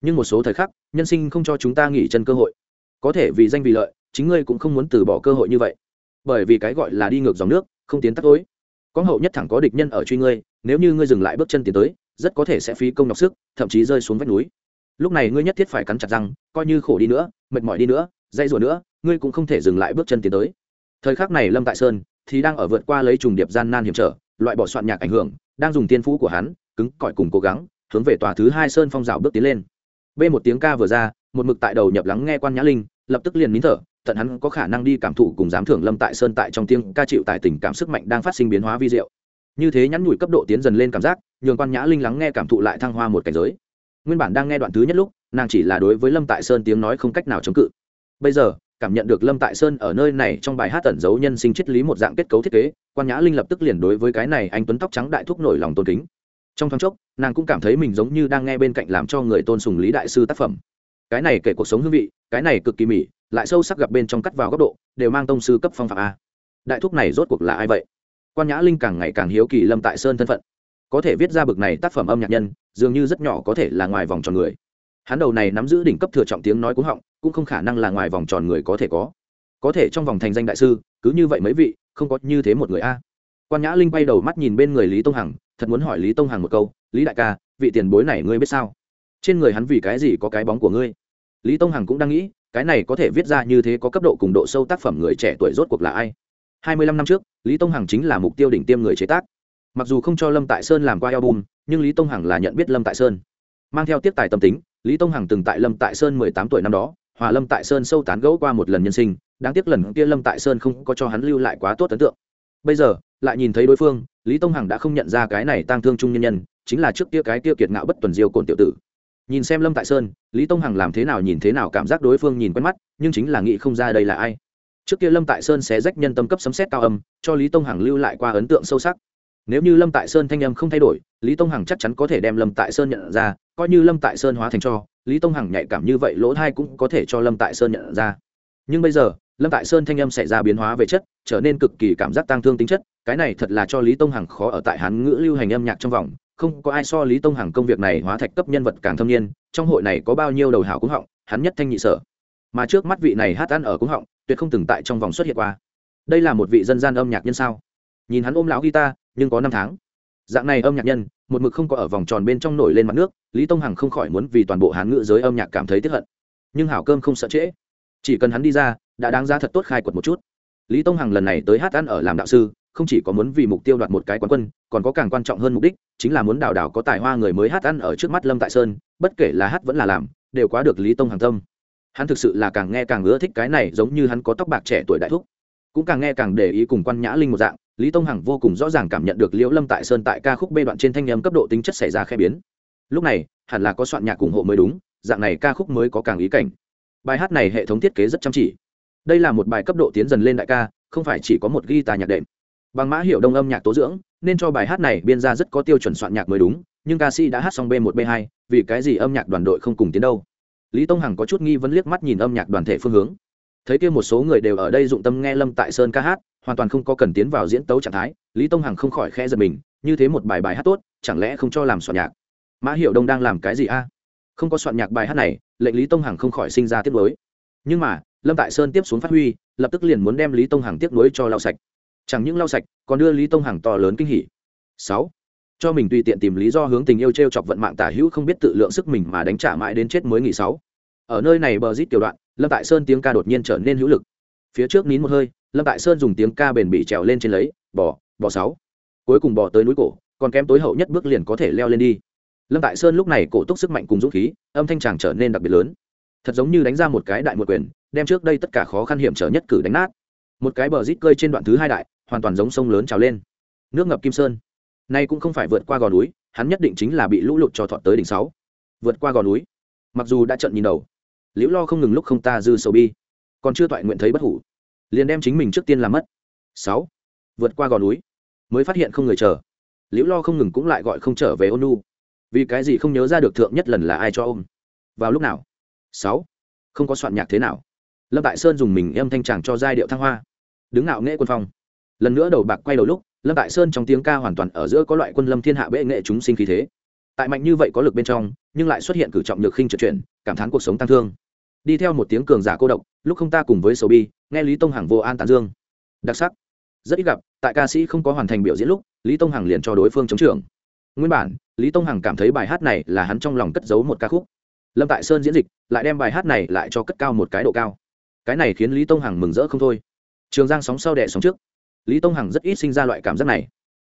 Nhưng một số thời khắc, nhân sinh không cho chúng ta nghỉ chân cơ hội. Có thể vì danh vì lợi, chính ngươi cũng không muốn từ bỏ cơ hội như vậy bởi vì cái gọi là đi ngược dòng nước, không tiến tắt tối. Có hậu nhất thẳng có địch nhân ở truy ngươi, nếu như ngươi dừng lại bước chân tiến tới, rất có thể sẽ phí công nhọc sức, thậm chí rơi xuống vách núi. Lúc này ngươi nhất thiết phải cắn chặt răng, coi như khổ đi nữa, mệt mỏi đi nữa dây rùa nữa, ngươi cũng không thể dừng lại bước chân tiến tới. Thời khắc này lâm tại sơn thì đang ở vượt qua lấy trùng điệp gian nan hiểm trở, loại bỏ soạn nhạc ảnh hưởng, đang dùng tiên phú của hắn, cứng cỏi cùng cố gắng, hướng về tòa thứ hai sơn phong rào bước tiến lên. B một tiếng ca vừa ra, một mực tại đầu nhập lắng nghe quan nhã linh, lập tức liền nín thở tận hắn có khả năng đi cảm thụ cùng giám thưởng lâm tại sơn tại trong tiếng ca chịu tại tình cảm sức mạnh đang phát sinh biến hóa vi diệu. Như thế nhắn nhủi cấp độ tiến dần lên cảm giác, nhường quan nhã linh lắng nghe cảm thụ lại thăng hoa một cảnh giới. Nguyên bản đang nghe đoạn thứ nhất lúc, nàng chỉ là đối với lâm tại sơn tiếng nói không cách nào chống cự. Bây giờ, cảm nhận được lâm tại sơn ở nơi này trong bài hát tẩn giấu nhân sinh triết lý một dạng kết cấu thiết kế, quan nhã linh lập tức liền đối với cái này anh tuấn tóc trắng đại thúc nổi lòng tôn kính. Trong thoáng chốc, nàng cũng cảm thấy mình giống như đang nghe bên cạnh làm cho người tôn sùng lý đại sư tác phẩm. Cái này kể cuộc sống hương vị, cái này cực kỳ mỉ lại sâu sắc gặp bên trong cắt vào góc độ, đều mang tông sư cấp phong phạm a. Đại thúc này rốt cuộc là ai vậy? Quan nhã linh càng ngày càng hiếu kỳ lâm tại sơn thân phận. Có thể viết ra bực này tác phẩm âm nhạc nhân, dường như rất nhỏ có thể là ngoài vòng tròn người. Hắn đầu này nắm giữ đỉnh cấp thừa trọng tiếng nói cúng họng, cũng không khả năng là ngoài vòng tròn người có thể có. Có thể trong vòng thành danh đại sư, cứ như vậy mấy vị, không có như thế một người a. Quan nhã linh bay đầu mắt nhìn bên người lý tông hằng, thật muốn hỏi lý tông hằng một câu, lý đại ca, vị tiền bối này ngươi biết sao? Trên người hắn vì cái gì có cái bóng của ngươi? Lý tông hằng cũng đang nghĩ cái này có thể viết ra như thế có cấp độ cùng độ sâu tác phẩm người trẻ tuổi rốt cuộc là ai? Hai mươi lăm năm trước, lý tông hằng chính là mục tiêu đỉnh tiêm người chế tác. Mặc dù không cho lâm tại sơn làm qua album, nhưng lý tông hằng là nhận biết lâm tại sơn. Mang theo tiếp tài tâm tính, lý tông hằng từng tại lâm tại sơn mười tám tuổi năm đó, hòa lâm tại sơn sâu tán gẫu qua một lần nhân sinh, đáng tiếc lần kia lâm tại sơn không có cho hắn lưu lại quá tốt ấn tượng. Bây giờ, lại nhìn thấy đối phương, lý tông hằng đã không nhận ra cái này tang thương trung nhân nhân, chính là trước kia cái kia kiệt ngạo bất tuần diêu cồn tiểu tử nhìn xem lâm tại sơn, lý tông hằng làm thế nào nhìn thế nào cảm giác đối phương nhìn quen mắt, nhưng chính là nghĩ không ra đây là ai. Trước kia lâm tại sơn sẽ rách nhân tâm cấp sấm xét cao âm, cho lý tông hằng lưu lại qua ấn tượng sâu sắc. Nếu như lâm tại sơn thanh âm không thay đổi, lý tông hằng chắc chắn có thể đem lâm tại sơn nhận ra, coi như lâm tại sơn hóa thành cho, lý tông hằng nhạy cảm như vậy lỗ thai cũng có thể cho lâm tại sơn nhận ra. Nhưng bây giờ, lâm tại sơn thanh âm xảy ra biến hóa về chất, trở nên cực kỳ cảm giác tăng thương tính chất, cái này thật là cho lý tông hằng khó ở tại hán ngữ lưu hành âm nhạc trong vòng không có ai so lý tông hằng công việc này hóa thạch cấp nhân vật càng thâm niên, trong hội này có bao nhiêu đầu hảo cúng họng, hắn nhất thanh nhị sở. Mà trước mắt vị này hát ăn ở cúng họng, tuyệt không từng tại trong vòng xuất hiện qua. Đây là một vị dân gian âm nhạc nhân sao? Nhìn hắn ôm lão guitar, nhưng có năm tháng. Dạng này âm nhạc nhân, một mực không có ở vòng tròn bên trong nổi lên mặt nước, lý tông hằng không khỏi muốn vì toàn bộ hán ngữ giới âm nhạc cảm thấy tiếp hận. Nhưng hảo cơm không sợ trễ. Chỉ cần hắn đi ra, đã đáng ra thật tốt khai quật một chút. Lý tông hằng lần này tới hát ăn ở làm đạo sư không chỉ có muốn vì mục tiêu đoạt một cái quán quân, còn có càng quan trọng hơn mục đích, chính là muốn đào đào có tài hoa người mới hát ăn ở trước mắt lâm tại sơn, bất kể là hát vẫn là làm, đều quá được lý tông hằng tâm. Hắn thực sự là càng nghe càng ưa thích cái này giống như hắn có tóc bạc trẻ tuổi đại thúc. Cũng càng nghe càng để ý cùng quan nhã linh một dạng, lý tông hằng vô cùng rõ ràng cảm nhận được liễu lâm tại sơn tại ca khúc b đoạn trên thanh nhâm cấp độ tính chất xảy ra khẽ biến. Lúc này, hẳn là có soạn nhạc ủng hộ mới đúng, dạng này ca khúc mới có càng ý cảnh. Bài hát này hệ thống thiết kế rất chăm chỉ. Đây là một bài cấp độ tiến dần lên đại ca, không phải chỉ có một guitar nhạc đệm bằng mã hiệu đông âm nhạc tố dưỡng, nên cho bài hát này biên ra rất có tiêu chuẩn soạn nhạc mới đúng, nhưng ca sĩ đã hát xong b một, b hai, vì cái gì âm nhạc đoàn đội không cùng tiến đâu? Lý tông hằng có chút nghi vấn liếc mắt nhìn âm nhạc đoàn thể phương hướng. Thấy kia một số người đều ở đây dụng tâm nghe lâm tại sơn ca hát, hoàn toàn không có cần tiến vào diễn tấu trạng thái, lý tông hằng không khỏi khe giật mình, như thế một bài bài hát tốt, chẳng lẽ không cho làm soạn nhạc? Mã hiệu đông đang làm cái gì a? Không có soạn nhạc bài hát này, lệnh lý tông hằng không khỏi sinh ra tiết nuối. Nhưng mà, lâm tại sơn tiếp xuống phát huy, lập tức liền muốn đem lý tông hằng tiếp nối cho lau sạch chẳng những lau sạch, còn đưa lý tông hằng to lớn kinh hỉ. Sáu, cho mình tùy tiện tìm lý do hướng tình yêu t r e o chọc vận mạng tả hữu không biết tự lượng sức mình mà đánh trả mãi đến chết mới nghỉ sáu. Ở nơi này bờ rít tiểu đoạn, lâm tại sơn tiếng ca đột nhiên trở nên hữu lực. Phía trước nín một hơi, lâm tại sơn dùng tiếng ca bền bị trèo lên trên lấy bỏ bỏ sáu. Cuối cùng bỏ tới núi cổ, còn kém tối hậu nhất bước liền có thể leo lên đi. Lâm tại sơn lúc này cổ túc sức mạnh cùng dũng khí, âm thanh tràng trở nên đặc biệt lớn. Thật giống như đánh ra một cái đại một quyền, đem trước đây tất cả khó khăn hiểm trở nhất cử đánh nát. Một cái bờ rít cơi trên đoạn thứ hai đại hoàn toàn giống sông lớn trào lên. Nước ngập kim sơn. Nay cũng không phải vượt qua gò núi, hắn nhất định chính là bị lũ lụt cho thọt tới đỉnh sáu. Vượt qua gò núi. Mặc dù đã trận nhìn đầu. Liễu lo không ngừng lúc không ta dư sầu bi. Còn chưa toại nguyện thấy bất hủ. Liền đem chính mình trước tiên làm mất. Sáu. Vượt qua gò núi. Mới phát hiện không người chờ. Liễu lo không ngừng cũng lại gọi không trở về ôn nu. Vì cái gì không nhớ ra được thượng nhất lần là ai cho ôm? Vào lúc nào? Sáu. Không có soạn nhạc thế nào. Lâm tại sơn dùng mình âm thanh tràng cho giai điệu thăng hoa. Đứng ngạo nghệ quân phong lần nữa đầu bạc quay đầu lúc, lâm tại sơn trong tiếng ca hoàn toàn ở giữa có loại quân lâm thiên hạ bệ nghệ chúng sinh khí thế. Tại mạnh như vậy có lực bên trong, nhưng lại xuất hiện cử trọng nhược khinh trượt chuyển, cảm thán cuộc sống tăng thương. Đi theo một tiếng cường giả cô độc, lúc không ta cùng với sầu bi, nghe lý tông hằng vô an tán dương. Đặc sắc. Rất ít gặp, tại ca sĩ không có hoàn thành biểu diễn lúc, lý tông hằng liền cho đối phương chống trưởng. Nguyên bản, lý tông hằng cảm thấy bài hát này là hắn trong lòng cất giấu một ca khúc. Lâm tại sơn diễn dịch, lại đem bài hát này lại cho cất cao một cái độ cao. Cái này khiến lý tông hằng mừng rỡ không thôi. Trường giang sóng sau đẻ sóng trước lý tông hằng rất ít sinh ra loại cảm giác này.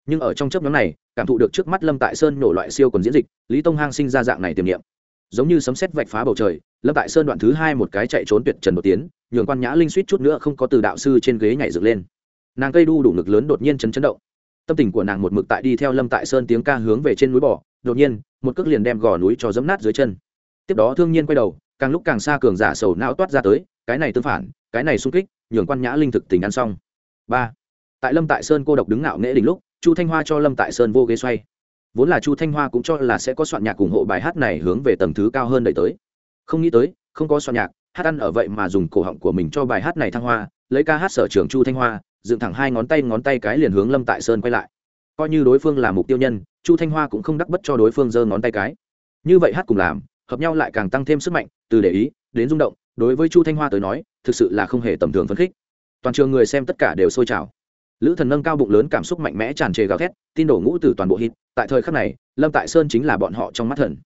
Nhưng ở trong chấp nhóm này cảm thụ được trước mắt lâm tại sơn nổ loại siêu còn diễn dịch lý tông hằng sinh ra dạng này tiềm niệm, giống như sấm xét vạch phá bầu trời lâm tại sơn đoạn thứ hai một cái chạy trốn tuyệt trần một tiếng, nhường quan nhã linh suýt chút nữa không có từ đạo sư trên ghế nhảy dựng lên. Nàng cây đu đủ ngực lớn đột nhiên chấn chấn động. Tâm tình của nàng một mực tại đi theo lâm tại sơn tiếng ca hướng về trên núi bò đột nhiên một cước liền đem gò núi cho dẫm nát dưới chân. Tiếp đó thương nhiên quay đầu càng lúc càng xa cường giả sầu não toát ra tới cái này tương phản cái này sung kích nhường quan nhã linh thực tình ăn xong. Ba tại lâm tại sơn cô độc đứng ngạo nghễ đỉnh lúc, chu thanh hoa cho lâm tại sơn vô ghế xoay. Vốn là chu thanh hoa cũng cho là sẽ có soạn nhạc ủng hộ bài hát này hướng về tầng thứ cao hơn đẩy tới. Không nghĩ tới, không có soạn nhạc, hát ăn ở vậy mà dùng cổ họng của mình cho bài hát này thăng hoa, lấy ca hát sở trường chu thanh hoa, dựng thẳng hai ngón tay ngón tay cái liền hướng lâm tại sơn quay lại. Coi như đối phương là mục tiêu nhân, chu thanh hoa cũng không đắc bất cho đối phương giơ ngón tay cái. Như vậy hát cùng làm, hợp nhau lại càng tăng thêm sức mạnh, từ để ý đến rung động, đối với chu thanh hoa tới nói, thực sự là không hề tầm thường phấn khích. Toàn trường người xem tất cả đều sôi trào lữ thần nâng cao bụng lớn cảm xúc mạnh mẽ tràn trề gào thét, tin đổ ngũ từ toàn bộ hít tại thời khắc này, lâm tại sơn chính là bọn họ trong mắt thần.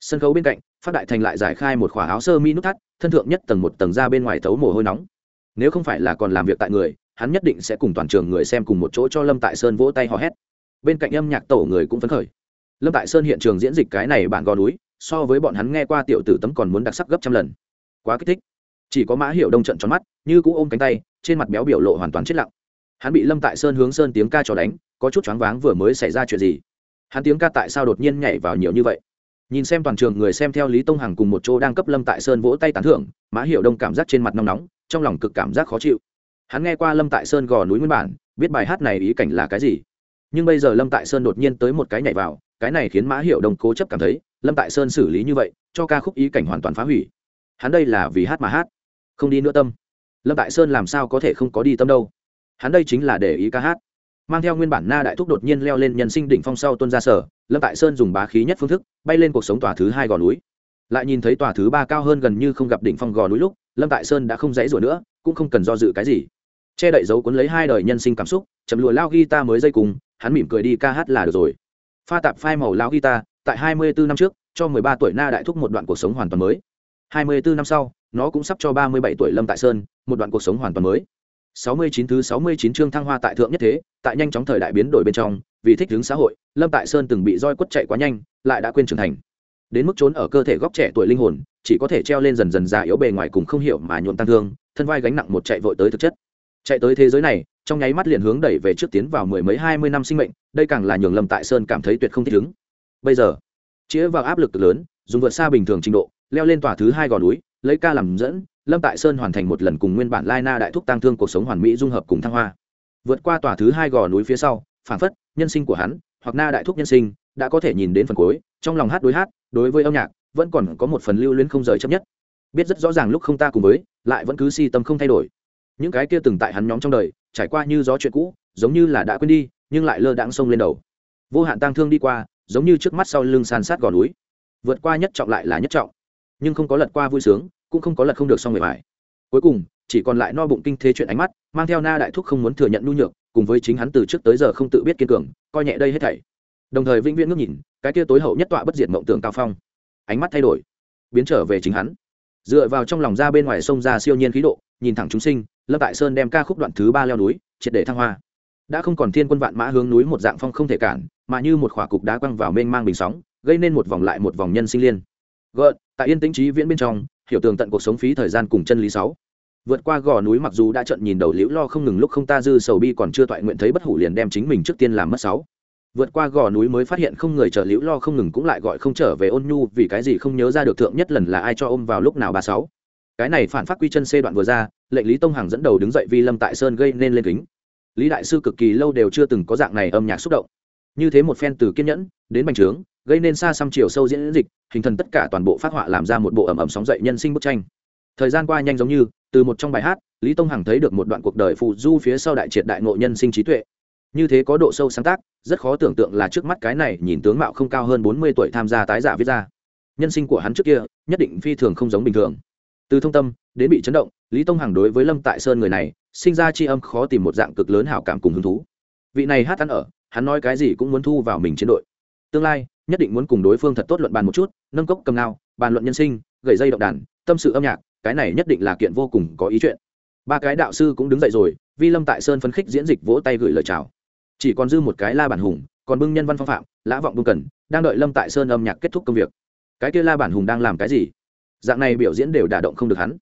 Sân khấu bên cạnh, phát đại thành lại giải khai một khỏa áo sơ mi nút thắt, thân thượng nhất tầng một tầng ra bên ngoài thấu mồ hôi nóng. Nếu không phải là còn làm việc tại người, hắn nhất định sẽ cùng toàn trường người xem cùng một chỗ cho lâm tại sơn vỗ tay hò hét. Bên cạnh âm nhạc tổ người cũng phấn khởi. Lâm tại sơn hiện trường diễn dịch cái này bản gò núi, so với bọn hắn nghe qua tiểu tử tấm còn muốn đặc sắc gấp trăm lần. Quá kích thích. Chỉ có mã hiệu đông trận tròn mắt, như cũ ôm cánh tay, trên mặt béo biểu lộ hoàn toàn chết lặng hắn bị lâm tại sơn hướng sơn tiếng ca trò đánh, có chút choáng váng vừa mới xảy ra chuyện gì. Hắn tiếng ca tại sao đột nhiên nhảy vào nhiều như vậy? Nhìn xem toàn trường người xem theo lý tông hằng cùng một chỗ đang cấp lâm tại sơn vỗ tay tán thưởng, mã hiệu đông cảm giác trên mặt nóng nóng, trong lòng cực cảm giác khó chịu. Hắn nghe qua lâm tại sơn gò núi nguyên bản, biết bài hát này ý cảnh là cái gì. Nhưng bây giờ lâm tại sơn đột nhiên tới một cái nhảy vào, cái này khiến mã hiệu đông cố chấp cảm thấy, lâm tại sơn xử lý như vậy, cho ca khúc ý cảnh hoàn toàn phá hủy. Hắn đây là vì hát mà hát, không đi nữa tâm. Lâm tại sơn làm sao có thể không có đi tâm đâu? Hắn đây chính là để ý ca hát. Mang theo nguyên bản na đại thúc đột nhiên leo lên nhân sinh đỉnh phong sau tuân ra sở, lâm tại sơn dùng bá khí nhất phương thức, bay lên cuộc sống tòa thứ hai gò núi. Lại nhìn thấy tòa thứ ba cao hơn gần như không gặp đỉnh phong gò núi lúc, lâm tại sơn đã không dãy rủa nữa, cũng không cần do dự cái gì. Che đậy dấu cuốn lấy hai đời nhân sinh cảm xúc, chậm lùa lao guitar mới dây cùng, hắn mỉm cười đi ca hát là được rồi. Pha tạp phai màu lao guitar, tại hai mươi bốn năm trước, cho mười ba tuổi na đại thúc một đoạn cuộc sống hoàn toàn mới. Hai mươi bốn năm sau, nó cũng sắp cho ba mươi bảy tuổi lâm tại sơn, một đoạn cuộc sống hoàn toàn mới sáu mươi chín thứ sáu mươi chín chương thăng hoa tại thượng nhất thế, tại nhanh chóng thời đại biến đổi bên trong, vì thích ứng xã hội, lâm tại sơn từng bị roi quất chạy quá nhanh, lại đã quên trưởng thành. Đến mức trốn ở cơ thể góc trẻ tuổi linh hồn, chỉ có thể treo lên dần dần già yếu bề ngoài cùng không hiểu mà nhuộm tăng thương, thân vai gánh nặng một chạy vội tới thực chất. Chạy tới thế giới này, trong nháy mắt liền hướng đẩy về trước tiến vào mười mấy hai mươi năm sinh mệnh, đây càng là nhường lâm tại sơn cảm thấy tuyệt không thích ứng. Bây giờ, chĩa vào áp lực lớn, dùng vượt xa bình thường trình độ, leo lên tòa thứ hai gò núi, lấy ca làm dẫn lâm tại sơn hoàn thành một lần cùng nguyên bản lai na đại thúc tăng thương cuộc sống hoàn mỹ dung hợp cùng thăng hoa. Vượt qua tòa thứ hai gò núi phía sau phản phất, nhân sinh của hắn, hoặc na đại thúc nhân sinh, đã có thể nhìn đến phần cuối, trong lòng hát đối hát, đối với âm nhạc, vẫn còn có một phần lưu luyến không rời chấp nhất. Biết rất rõ ràng lúc không ta cùng với, lại vẫn cứ si tâm không thay đổi. Những cái kia từng tại hắn nhóm trong đời, trải qua như gió chuyện cũ, giống như là đã quên đi, nhưng lại lơ đãng sông lên đầu. Vô hạn tang thương đi qua, giống như trước mắt sau lưng san sát gò núi. Vượt qua nhất trọng lại là nhất trọng, nhưng không có lật qua vui sướng cũng không có lật không được xong người phải cuối cùng, chỉ còn lại no bụng kinh thế chuyện ánh mắt, mang theo na đại thúc không muốn thừa nhận nhu nhược, cùng với chính hắn từ trước tới giờ không tự biết kiên cường, coi nhẹ đây hết thảy. Đồng thời vĩnh viễn ngước nhìn, cái kia tối hậu nhất tọa bất diệt mộng tưởng cao phong. Ánh mắt thay đổi, biến trở về chính hắn. Dựa vào trong lòng ra bên ngoài sông ra siêu nhiên khí độ, nhìn thẳng chúng sinh, lâm tại sơn đem ca khúc đoạn thứ ba leo núi, triệt để thăng hoa. Đã không còn thiên quân vạn mã hướng núi một dạng phong không thể cản, mà như một khỏa cục đá quăng vào mênh mang bình sóng, gây nên một vòng lại một vòng nhân sinh liên. Gợn, tại yên tĩnh trí viễn bên trong hiểu tường tận cuộc sống phí thời gian cùng chân lý sáu. Vượt qua gò núi mặc dù đã trận nhìn đầu liễu lo không ngừng lúc không ta dư sầu bi còn chưa toại nguyện thấy bất hủ liền đem chính mình trước tiên làm mất sáu. Vượt qua gò núi mới phát hiện không người chờ liễu lo không ngừng cũng lại gọi không trở về ôn nhu vì cái gì không nhớ ra được thượng nhất lần là ai cho ôm vào lúc nào ba sáu. Cái này phản phát quy chân c đoạn vừa ra, lệnh lý tông hằng dẫn đầu đứng dậy vi lâm tại sơn gây nên lên kính. Lý đại sư cực kỳ lâu đều chưa từng có dạng này âm nhạc xúc động. Như thế một phen từ kiên nhẫn, đến bành trướng gây nên xa xăm chiều sâu diễn dịch, hình thần tất cả toàn bộ phát họa làm ra một bộ ẩm ẩm sóng dậy nhân sinh bức tranh. Thời gian qua nhanh giống như, từ một trong bài hát, lý tông hằng thấy được một đoạn cuộc đời phụ du phía sau đại triệt đại ngộ nhân sinh trí tuệ. Như thế có độ sâu sáng tác, rất khó tưởng tượng là trước mắt cái này nhìn tướng mạo không cao hơn bốn mươi tuổi tham gia tái giả viết ra. Nhân sinh của hắn trước kia, nhất định phi thường không giống bình thường. Từ thông tâm, đến bị chấn động, lý tông hằng đối với lâm tại sơn người này, sinh ra tri âm khó tìm một dạng cực lớn hảo cảm cùng hứng thú. Vị này hát ăn ở, hắn nói cái gì cũng muốn thu vào mình chiến đội. Tương lai nhất định muốn cùng đối phương thật tốt luận bàn một chút, nâng cốc cầm nào bàn luận nhân sinh gậy dây động đàn, tâm sự âm nhạc, cái này nhất định là kiện vô cùng có ý chuyện. Ba cái đạo sư cũng đứng dậy rồi, vi lâm tại sơn phấn khích diễn dịch vỗ tay gửi lời chào. Chỉ còn dư một cái la bản hùng, còn bưng nhân văn phong phạm, lã vọng bưng cần, đang đợi lâm tại sơn âm nhạc kết thúc công việc. Cái kia la bản hùng đang làm cái gì? Dạng này biểu diễn đều đả động không được hắn.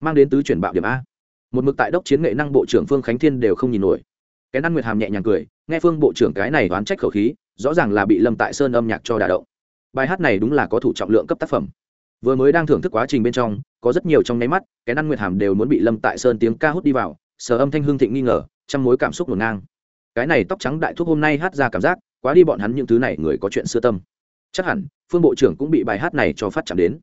Mang đến tứ chuyển bạo điểm a. Một mực tại đốc chiến nghệ năng bộ trưởng phương khánh thiên đều không nhìn nổi. Cái năng nguyệt hàm nhẹ nhàng cười, nghe phương bộ trưởng cái này đoán trách khẩu khí rõ ràng là bị lâm tại sơn âm nhạc cho đả động. Bài hát này đúng là có thủ trọng lượng cấp tác phẩm. Vừa mới đang thưởng thức quá trình bên trong, có rất nhiều trong nháy mắt cái năng nguyệt hàm đều muốn bị lâm tại sơn tiếng ca hút đi vào sở âm thanh hương thịnh nghi ngờ chăm mối cảm xúc ngổn ngang. Cái này tóc trắng đại thuốc hôm nay hát ra cảm giác, quá đi bọn hắn những thứ này người có chuyện xưa tâm. Chắc hẳn, phương bộ trưởng cũng bị bài hát này cho phát chạm đến.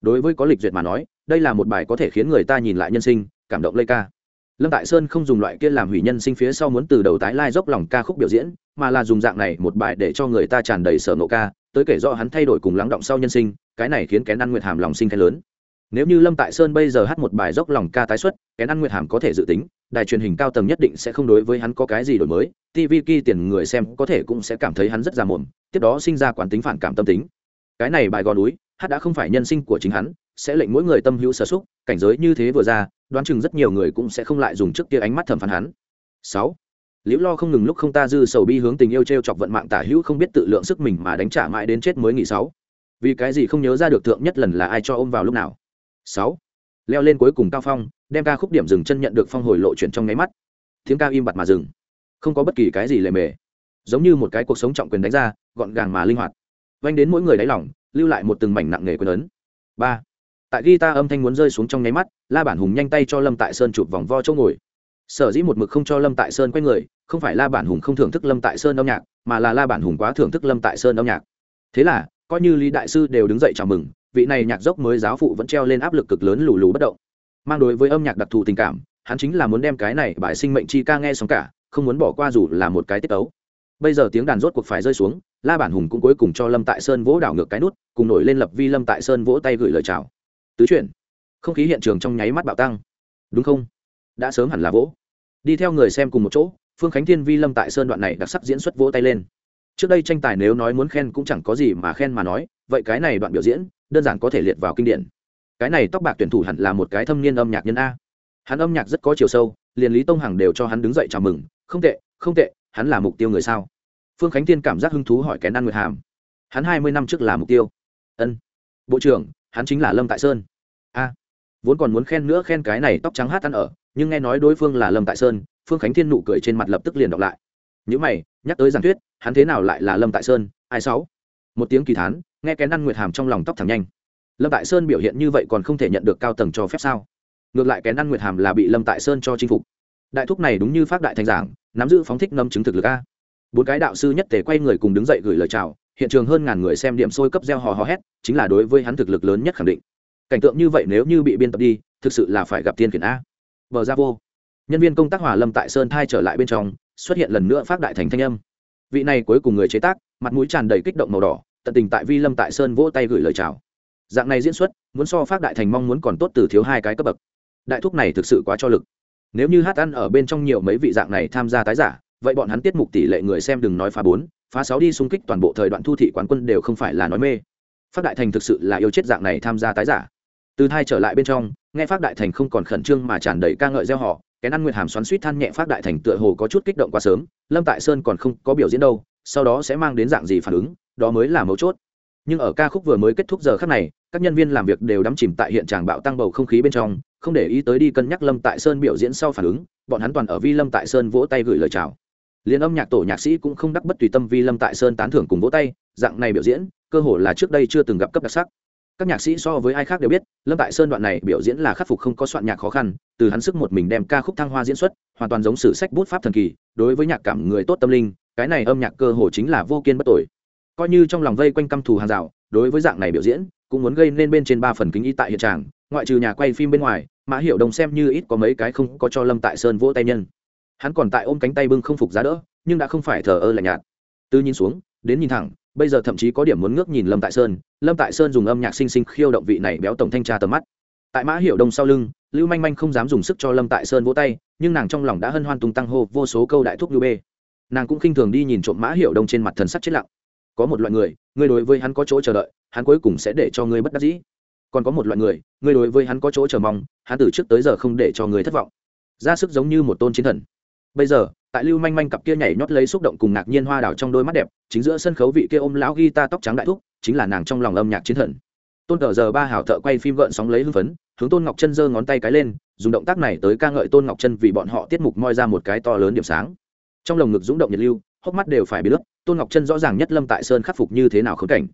Đối với có lịch duyệt mà nói, đây là một bài có thể khiến người ta nhìn lại nhân sinh, cảm động lây ca lâm tại sơn không dùng loại kia làm hủy nhân sinh phía sau muốn từ đầu tái lai dốc lòng ca khúc biểu diễn, mà là dùng dạng này một bài để cho người ta tràn đầy sở nộ ca, tới kể do hắn thay đổi cùng lắng động sau nhân sinh, cái này khiến kén ăn nguyệt hàm lòng sinh khen lớn. Nếu như lâm tại sơn bây giờ hát một bài dốc lòng ca tái xuất, kén ăn nguyệt hàm có thể dự tính, đài truyền hình cao tầng nhất định sẽ không đối với hắn có cái gì đổi mới tv ki tiền người xem có thể cũng sẽ cảm thấy hắn rất già mồm, tiếp đó sinh ra quán tính phản cảm tâm tính. Cái này bài gò núi, hát đã không phải nhân sinh của chính hắn sẽ lệnh mỗi người tâm hữu sở xúc, cảnh giới như thế vừa ra, đoán chừng rất nhiều người cũng sẽ không lại dùng trước kia ánh mắt thẩm phán hắn. Sáu, liễu lo không ngừng lúc không ta dư sầu bi hướng tình yêu t r e o chọc vận mạng tả hữu không biết tự lượng sức mình mà đánh trả mãi đến chết mới nghỉ sáu. Vì cái gì không nhớ ra được thượng nhất lần là ai cho ôm vào lúc nào? Sáu, leo lên cuối cùng cao phong, đem ca khúc điểm dừng chân nhận được phong hồi lộ chuyển trong nháy mắt. Tiếng ca im bặt mà dừng. Không có bất kỳ cái gì lề mề. Giống như một cái cuộc sống trọng quyền đánh ra, gọn gàng mà linh hoạt. Vanh đến mỗi người đáy lỏng lưu lại một từng mảnh nặng nghề quyền ấn. Ba tại ghi ta âm thanh muốn rơi xuống trong nháy mắt, la bản hùng nhanh tay cho lâm tại sơn chụp vòng vo chỗ ngồi. Sở dĩ một mực không cho lâm tại sơn quay người, không phải la bản hùng không thưởng thức lâm tại sơn âm nhạc, mà là la bản hùng quá thưởng thức lâm tại sơn âm nhạc. Thế là, coi như lý đại sư đều đứng dậy chào mừng, vị này nhạc dốc mới giáo phụ vẫn treo lên áp lực cực lớn lù lù bất động. Mang đối với âm nhạc đặc thù tình cảm, hắn chính là muốn đem cái này bài sinh mệnh chi ca nghe xong cả, không muốn bỏ qua dù là một cái tiết tấu. Bây giờ tiếng đàn rốt cuộc phải rơi xuống, la bản hùng cũng cuối cùng cho lâm tại sơn vỗ đảo ngược cái nút, cùng nổi lên lập vi lâm tại sơn vỗ tay gửi lời chào tứ chuyển. Không khí hiện trường trong nháy mắt bạo tăng. Đúng không? Đã sớm hẳn là vỗ. Đi theo người xem cùng một chỗ, phương khánh thiên vi lâm tại sơn đoạn này đặc sắc diễn xuất vỗ tay lên. Trước đây tranh tài nếu nói muốn khen cũng chẳng có gì mà khen mà nói, vậy cái này đoạn biểu diễn, đơn giản có thể liệt vào kinh điển. Cái này tóc bạc tuyển thủ hẳn là một cái thâm niên âm nhạc nhân a. Hắn âm nhạc rất có chiều sâu, liền lý tông hằng đều cho hắn đứng dậy chào mừng, không tệ không tệ, hắn là mục tiêu người sao? Phương khánh thiên cảm giác hứng thú hỏi kẻ ăn nguyệt hàm. Hắn hai mươi năm trước là mục tiêu. Ân. Bộ trưởng hắn chính là lâm tại sơn. A, vốn còn muốn khen nữa khen cái này tóc trắng hát ăn ở, nhưng nghe nói đối phương là lâm tại sơn, phương khánh thiên nụ cười trên mặt lập tức liền đọc lại. Những mày, nhắc tới giảng thuyết, hắn thế nào lại là lâm tại sơn, ai sáu? Một tiếng kỳ thán, nghe cái năn nguyệt hàm trong lòng tóc thẳng nhanh. Lâm tại sơn biểu hiện như vậy còn không thể nhận được cao tầng cho phép sao? Ngược lại cái năn nguyệt hàm là bị lâm tại sơn cho chinh phục. Đại thúc này đúng như phát đại thành giảng, nắm giữ phóng thích ngâm chứng thực lực a. Bốn cái đạo sư nhất thể quay người cùng đứng dậy gửi lời chào hiện trường hơn ngàn người xem điểm sôi cấp gieo hò hò hét, chính là đối với hắn thực lực lớn nhất khẳng định. Cảnh tượng như vậy nếu như bị biên tập đi, thực sự là phải gặp tiên khiển a. Bờ ra vô. Nhân viên công tác hòa lâm tại sơn thai trở lại bên trong, xuất hiện lần nữa phát đại thành thanh âm. Vị này cuối cùng người chế tác, mặt mũi tràn đầy kích động màu đỏ, tận tình tại vi lâm tại sơn vỗ tay gửi lời chào. Dạng này diễn xuất, muốn so phát đại thành mong muốn còn tốt từ thiếu hai cái cấp bậc. Đại thúc này thực sự quá cho lực. Nếu như hát ăn ở bên trong nhiều mấy vị dạng này tham gia tái giả, vậy bọn hắn tiết mục tỷ lệ người xem đừng nói phá bốn phá sáu đi xung kích toàn bộ thời đoạn thu thị quán quân đều không phải là nói mê. Phát đại thành thực sự là yêu chết dạng này tham gia tái giả. Từ thai trở lại bên trong, nghe phát đại thành không còn khẩn trương mà tràn đầy ca ngợi gieo họ cái ăn nguyệt hàm xoắn suýt than nhẹ phát đại thành tựa hồ có chút kích động quá sớm, lâm tại sơn còn không có biểu diễn đâu, sau đó sẽ mang đến dạng gì phản ứng, đó mới là mấu chốt. Nhưng ở ca khúc vừa mới kết thúc giờ khắc này, các nhân viên làm việc đều đắm chìm tại hiện tràng bạo tăng bầu không khí bên trong, không để ý tới đi cân nhắc lâm tại sơn biểu diễn sau phản ứng, bọn hắn toàn ở vi lâm tại sơn vỗ tay gửi lời chào liên âm nhạc tổ nhạc sĩ cũng không đắc bất tùy tâm vi lâm tại sơn tán thưởng cùng vỗ tay, dạng này biểu diễn, cơ hồ là trước đây chưa từng gặp cấp đặc sắc. Các nhạc sĩ so với ai khác đều biết, lâm tại sơn đoạn này biểu diễn là khắc phục không có soạn nhạc khó khăn, từ hắn sức một mình đem ca khúc thăng hoa diễn xuất, hoàn toàn giống sử sách bút pháp thần kỳ, đối với nhạc cảm người tốt tâm linh, cái này âm nhạc cơ hồ chính là vô kiên bất tội coi như trong lòng vây quanh căm thù hàng rào, đối với dạng này biểu diễn, cũng muốn gây nên bên trên ba phần kính y tại hiện tràng ngoại trừ nhà quay phim bên ngoài, mã hiệu đồng xem như ít có mấy cái không có cho lâm tại sơn vỗ tay nhân hắn còn tại ôm cánh tay bưng không phục giá đỡ, nhưng đã không phải thờ ơ lạnh nhạt. Từ nhìn xuống, đến nhìn thẳng, bây giờ thậm chí có điểm muốn ngước nhìn lâm tại sơn, lâm tại sơn dùng âm nhạc sinh sinh khiêu động vị này béo tổng thanh tra tầm mắt. Tại mã hiệu đông sau lưng, lưu manh manh không dám dùng sức cho lâm tại sơn vỗ tay, nhưng nàng trong lòng đã hân hoan tung tăng hô vô số câu đại thuốc lưu bê. Nàng cũng khinh thường đi nhìn trộm mã hiệu đông trên mặt thần sắc chết lặng. Có một loại người người đối với hắn có chỗ chờ đợi, hắn cuối cùng sẽ để cho người bất đắc dĩ. Còn có một loại người người đối với hắn có chỗ chờ mong, hắn từ trước tới giờ không để cho người thất vọng. Ra sức giống như một tôn chiến thần bây giờ, tại lưu manh manh cặp kia nhảy nhót lấy xúc động cùng ngạc nhiên hoa đào trong đôi mắt đẹp, chính giữa sân khấu vị kia ôm lão ghi ta tóc trắng đại thúc, chính là nàng trong lòng âm nhạc chiến thần. Tôn cờ giờ ba hảo thợ quay phim gợn sóng lấy hưng phấn, hướng tôn ngọc chân giơ ngón tay cái lên, dùng động tác này tới ca ngợi tôn ngọc chân vì bọn họ tiết mục moi ra một cái to lớn điểm sáng. Trong lồng ngực rúng động nhiệt lưu, hốc mắt đều phải bị lấp tôn ngọc chân rõ ràng nhất lâm tại sơn khắc phục như thế nào khốn cảnh.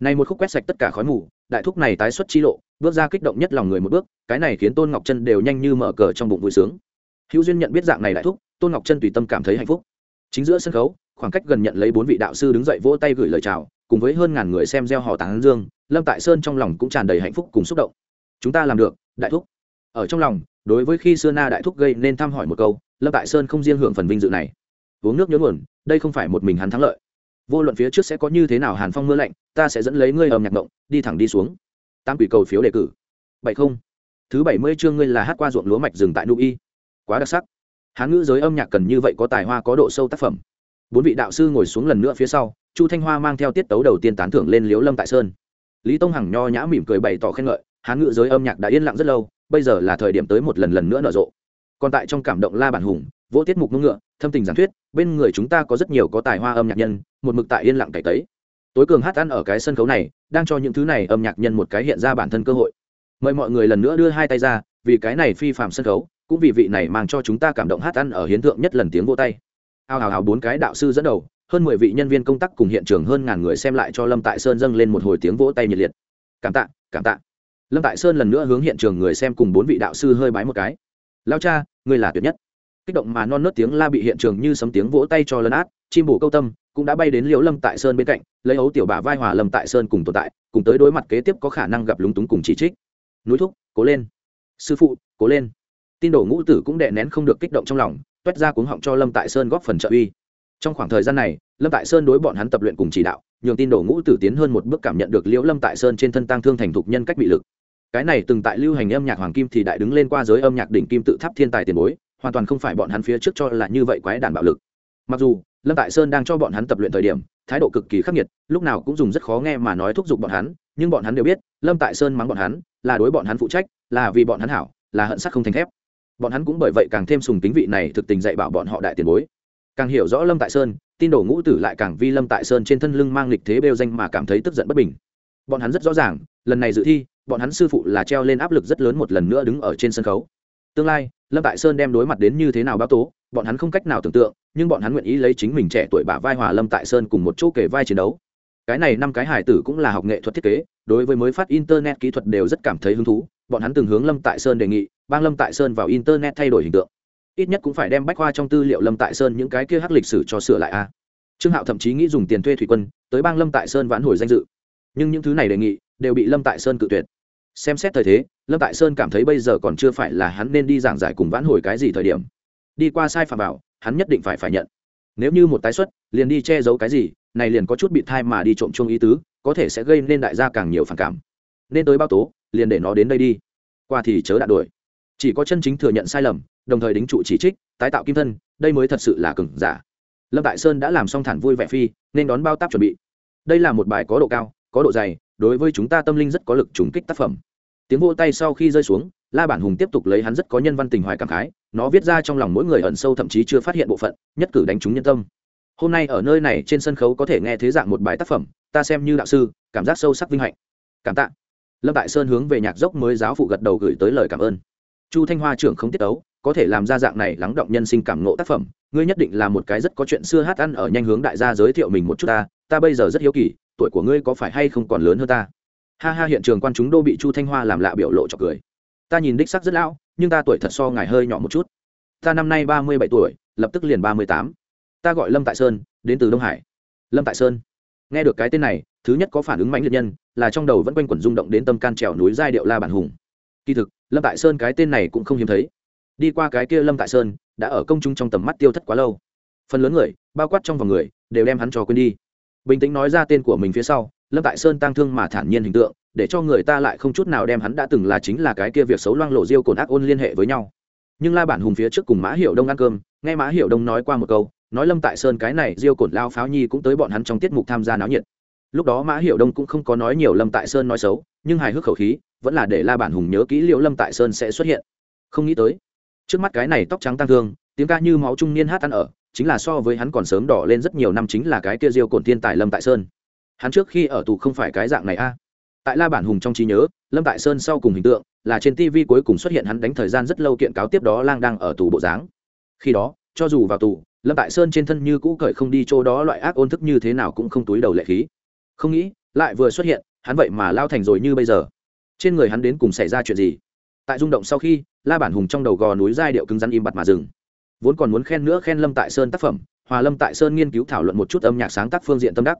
Này một khúc quét sạch tất cả khói mù, đại thúc này tái xuất chi lộ, bước ra kích động nhất lòng người một bước, cái này khiến tôn ngọc chân đều nhanh như mở cờ trong bụng vui sướng. Hữu duyên nhận biết dạng này đại thúc tôn ngọc chân tùy tâm cảm thấy hạnh phúc. Chính giữa sân khấu, khoảng cách gần nhận lấy bốn vị đạo sư đứng dậy vỗ tay gửi lời chào, cùng với hơn ngàn người xem gieo họ tán dương, lâm tại sơn trong lòng cũng tràn đầy hạnh phúc cùng xúc động. Chúng ta làm được, đại thúc. Ở trong lòng, đối với khi xưa na đại thúc gây nên thăm hỏi một câu, lâm tại sơn không riêng hưởng phần vinh dự này. Uống nước nhớ nguồn, đây không phải một mình hắn thắng lợi. Vô luận phía trước sẽ có như thế nào hàn phong mưa lạnh, ta sẽ dẫn lấy ngươi ầm nhạc động đi thẳng đi xuống. Tam quỷ cầu phiếu đề cử. Bảy không. Thứ bảy mươi chương ngươi là hát qua ruộng lúa mạch rừng tại nụ y. Quá đặc sắc hán ngữ giới âm nhạc cần như vậy có tài hoa có độ sâu tác phẩm. Bốn vị đạo sư ngồi xuống lần nữa phía sau, chu thanh hoa mang theo tiết tấu đầu tiên tán thưởng lên liếu lâm tại sơn. Lý tông hằng nho nhã mỉm cười bày tỏ khen ngợi, hán ngữ giới âm nhạc đã yên lặng rất lâu, bây giờ là thời điểm tới một lần lần nữa nở rộ. Còn tại trong cảm động la bản hùng vỗ tiết mục ngôn ngựa, thâm tình giảng thuyết, bên người chúng ta có rất nhiều có tài hoa âm nhạc nhân, một mực tại yên lặng cải tấy tối cường hát ăn ở cái sân khấu này, đang cho những thứ này âm nhạc nhân một cái hiện ra bản thân cơ hội. Mời mọi người lần nữa đưa hai tay ra, vì cái này phi phạm sân khấu cũng vì vị này mang cho chúng ta cảm động hát ăn ở hiến thượng nhất lần tiếng vô tay. Ao hào hào bốn cái đạo sư dẫn đầu, hơn mười vị nhân viên công tác cùng hiện trường hơn ngàn người xem lại cho lâm tại sơn dâng lên một hồi tiếng vỗ tay nhiệt liệt. Cảm tạ cảm tạ. Lâm tại sơn lần nữa hướng hiện trường người xem cùng bốn vị đạo sư hơi bái một cái. Lao cha ngươi là tuyệt nhất. Kích động mà non nớt tiếng la bị hiện trường như sấm tiếng vỗ tay cho lấn át, chim bổ câu tâm cũng đã bay đến liễu lâm tại sơn bên cạnh, lấy ấu tiểu bà vai hòa lâm tại sơn cùng tồn tại, cùng tới đối mặt kế tiếp có khả năng gặp lúng túng cùng chỉ trích. Núi thúc, cố lên. Sư phụ, cố lên tin đồ ngũ tử cũng đè nén không được kích động trong lòng, toét ra cuống họng cho lâm tại sơn góp phần trợ uy. Trong khoảng thời gian này, lâm tại sơn đối bọn hắn tập luyện cùng chỉ đạo, nhường tin đồ ngũ tử tiến hơn một bước cảm nhận được liễu lâm tại sơn trên thân tăng thương thành thục nhân cách bị lực. Cái này từng tại lưu hành âm nhạc hoàng kim thì đại đứng lên qua giới âm nhạc đỉnh kim tự tháp thiên tài tiền bối, hoàn toàn không phải bọn hắn phía trước cho là như vậy quái đản bạo lực. Mặc dù, lâm tại sơn đang cho bọn hắn tập luyện thời điểm, thái độ cực kỳ khắc nghiệt, lúc nào cũng dùng rất khó nghe mà nói thúc giục bọn hắn, nhưng bọn hắn đều biết, lâm tại sơn mắng bọn hắn, là đối bọn hắn phụ trách, là vì bọn hắn hảo, là hận sắc không thành thép bọn hắn cũng bởi vậy càng thêm sùng tính vị này thực tình dạy bảo bọn họ đại tiền bối. Càng hiểu rõ lâm tại sơn, tin đồ ngũ tử lại càng vi lâm tại sơn trên thân lưng mang lịch thế bêu danh mà cảm thấy tức giận bất bình. Bọn hắn rất rõ ràng, lần này dự thi, bọn hắn sư phụ là treo lên áp lực rất lớn một lần nữa đứng ở trên sân khấu. Tương lai, lâm tại sơn đem đối mặt đến như thế nào báo tố, bọn hắn không cách nào tưởng tượng, nhưng bọn hắn nguyện ý lấy chính mình trẻ tuổi bả vai hòa lâm tại sơn cùng một chỗ kể vai chiến đấu. Cái này năm cái hải tử cũng là học nghệ thuật thiết kế, đối với mới phát internet kỹ thuật đều rất cảm thấy hứng thú, bọn hắn từng hướng lâm tại sơn đề nghị bang lâm tại sơn vào internet thay đổi hình tượng. Ít nhất cũng phải đem bách khoa trong tư liệu lâm tại sơn những cái kia hắc lịch sử cho sửa lại a trương hạo thậm chí nghĩ dùng tiền thuê thủy quân, tới bang lâm tại sơn vãn hồi danh dự. Nhưng những thứ này đề nghị đều bị lâm tại sơn cự tuyệt. Xem xét thời thế, lâm tại sơn cảm thấy bây giờ còn chưa phải là hắn nên đi giảng giải cùng vãn hồi cái gì thời điểm. Đi qua sai phạm bảo hắn nhất định phải phải nhận. Nếu như một tái xuất, liền đi che giấu cái gì, này liền có chút bị thai mà đi trộm chung ý tứ, có thể sẽ gây nên đại gia càng nhiều phản cảm. Nên tới bao tố, liền để nó đến đây đi. Qua thì chớ đạn đuổi chỉ có chân chính thừa nhận sai lầm, đồng thời đính trụ chỉ trích, tái tạo kim thân, đây mới thật sự là cừng giả. Lâm tại sơn đã làm xong thản vui vẻ phi, nên đón bao táp chuẩn bị. Đây là một bài có độ cao, có độ dày, đối với chúng ta tâm linh rất có lực trùng kích tác phẩm. Tiếng vô tay sau khi rơi xuống, la bản hùng tiếp tục lấy hắn rất có nhân văn tình hoài cảm khái, nó viết ra trong lòng mỗi người ẩn sâu thậm chí chưa phát hiện bộ phận, nhất cử đánh trúng nhân tâm. Hôm nay ở nơi này trên sân khấu có thể nghe thế dạng một bài tác phẩm, ta xem như đạo sư, cảm giác sâu sắc vinh hạnh. Cảm tạ. Lâm tại sơn hướng về nhạc dốc mới giáo phụ gật đầu gửi tới lời cảm ơn chu thanh hoa trưởng không tiết tấu, có thể làm ra dạng này lắng động nhân sinh cảm ngộ tác phẩm, ngươi nhất định là một cái rất có chuyện xưa hát ăn ở nhanh hướng đại gia giới thiệu mình một chút ta ta bây giờ rất hiếu kỳ, tuổi của ngươi có phải hay không còn lớn hơn ta? Ha ha, hiện trường quan chúng đô bị chu thanh hoa làm lạ biểu lộ cho cười. Ta nhìn đích sắc rất lão, nhưng ta tuổi thật so ngài hơi nhỏ một chút. Ta năm nay ba mươi bảy tuổi, lập tức liền ba mươi tám. Ta gọi lâm tại sơn, đến từ đông hải. Lâm tại sơn. Nghe được cái tên này, thứ nhất có phản ứng mạnh liệt nhân, là trong đầu vẫn quanh quẩn rung động đến tâm can trèo núi giai điệu la bản hùng. Kỳ thực lâm tại sơn cái tên này cũng không hiếm thấy. Đi qua cái kia lâm tại sơn, đã ở công chúng trong tầm mắt tiêu thất quá lâu. Phần lớn người, bao quát trong vòng người, đều đem hắn cho quên đi. Bình tĩnh nói ra tên của mình phía sau, lâm tại sơn tăng thương mà thản nhiên hình tượng, để cho người ta lại không chút nào đem hắn đã từng là chính là cái kia việc xấu loang lộ diêu cồn ác ôn liên hệ với nhau. Nhưng la bản hùng phía trước cùng mã hiệu đông ăn cơm, nghe mã hiệu đông nói qua một câu, nói lâm tại sơn cái này diêu cồn lao pháo nhi cũng tới bọn hắn trong tiết mục tham gia náo nhiệt lúc đó mã hiệu đông cũng không có nói nhiều lâm tại sơn nói xấu, nhưng hài hước khẩu khí vẫn là để la bản hùng nhớ kỹ liệu lâm tại sơn sẽ xuất hiện. Không nghĩ tới, trước mắt cái này tóc trắng tăng thương, tiếng ca như máu trung niên hát ăn ở, chính là so với hắn còn sớm đỏ lên rất nhiều năm chính là cái kia diêu cồn thiên tài lâm tại sơn. Hắn trước khi ở tù không phải cái dạng này a. Tại la bản hùng trong trí nhớ, lâm tại sơn sau cùng hình tượng là trên tv cuối cùng xuất hiện hắn đánh thời gian rất lâu kiện cáo tiếp đó lang đang ở tù bộ dáng. Khi đó, cho dù vào tù, lâm tại sơn trên thân như cũ cởi không đi chỗ đó loại ác ôn thức như thế nào cũng không túi đầu lệ khí không nghĩ, lại vừa xuất hiện, hắn vậy mà lao thành rồi như bây giờ. Trên người hắn đến cùng xảy ra chuyện gì? Tại rung động sau khi, la bản hùng trong đầu gò núi giai điệu cứng rắn im bặt mà dừng. Vốn còn muốn khen nữa khen lâm tại sơn tác phẩm, hòa lâm tại sơn nghiên cứu thảo luận một chút âm nhạc sáng tác phương diện tâm đắc.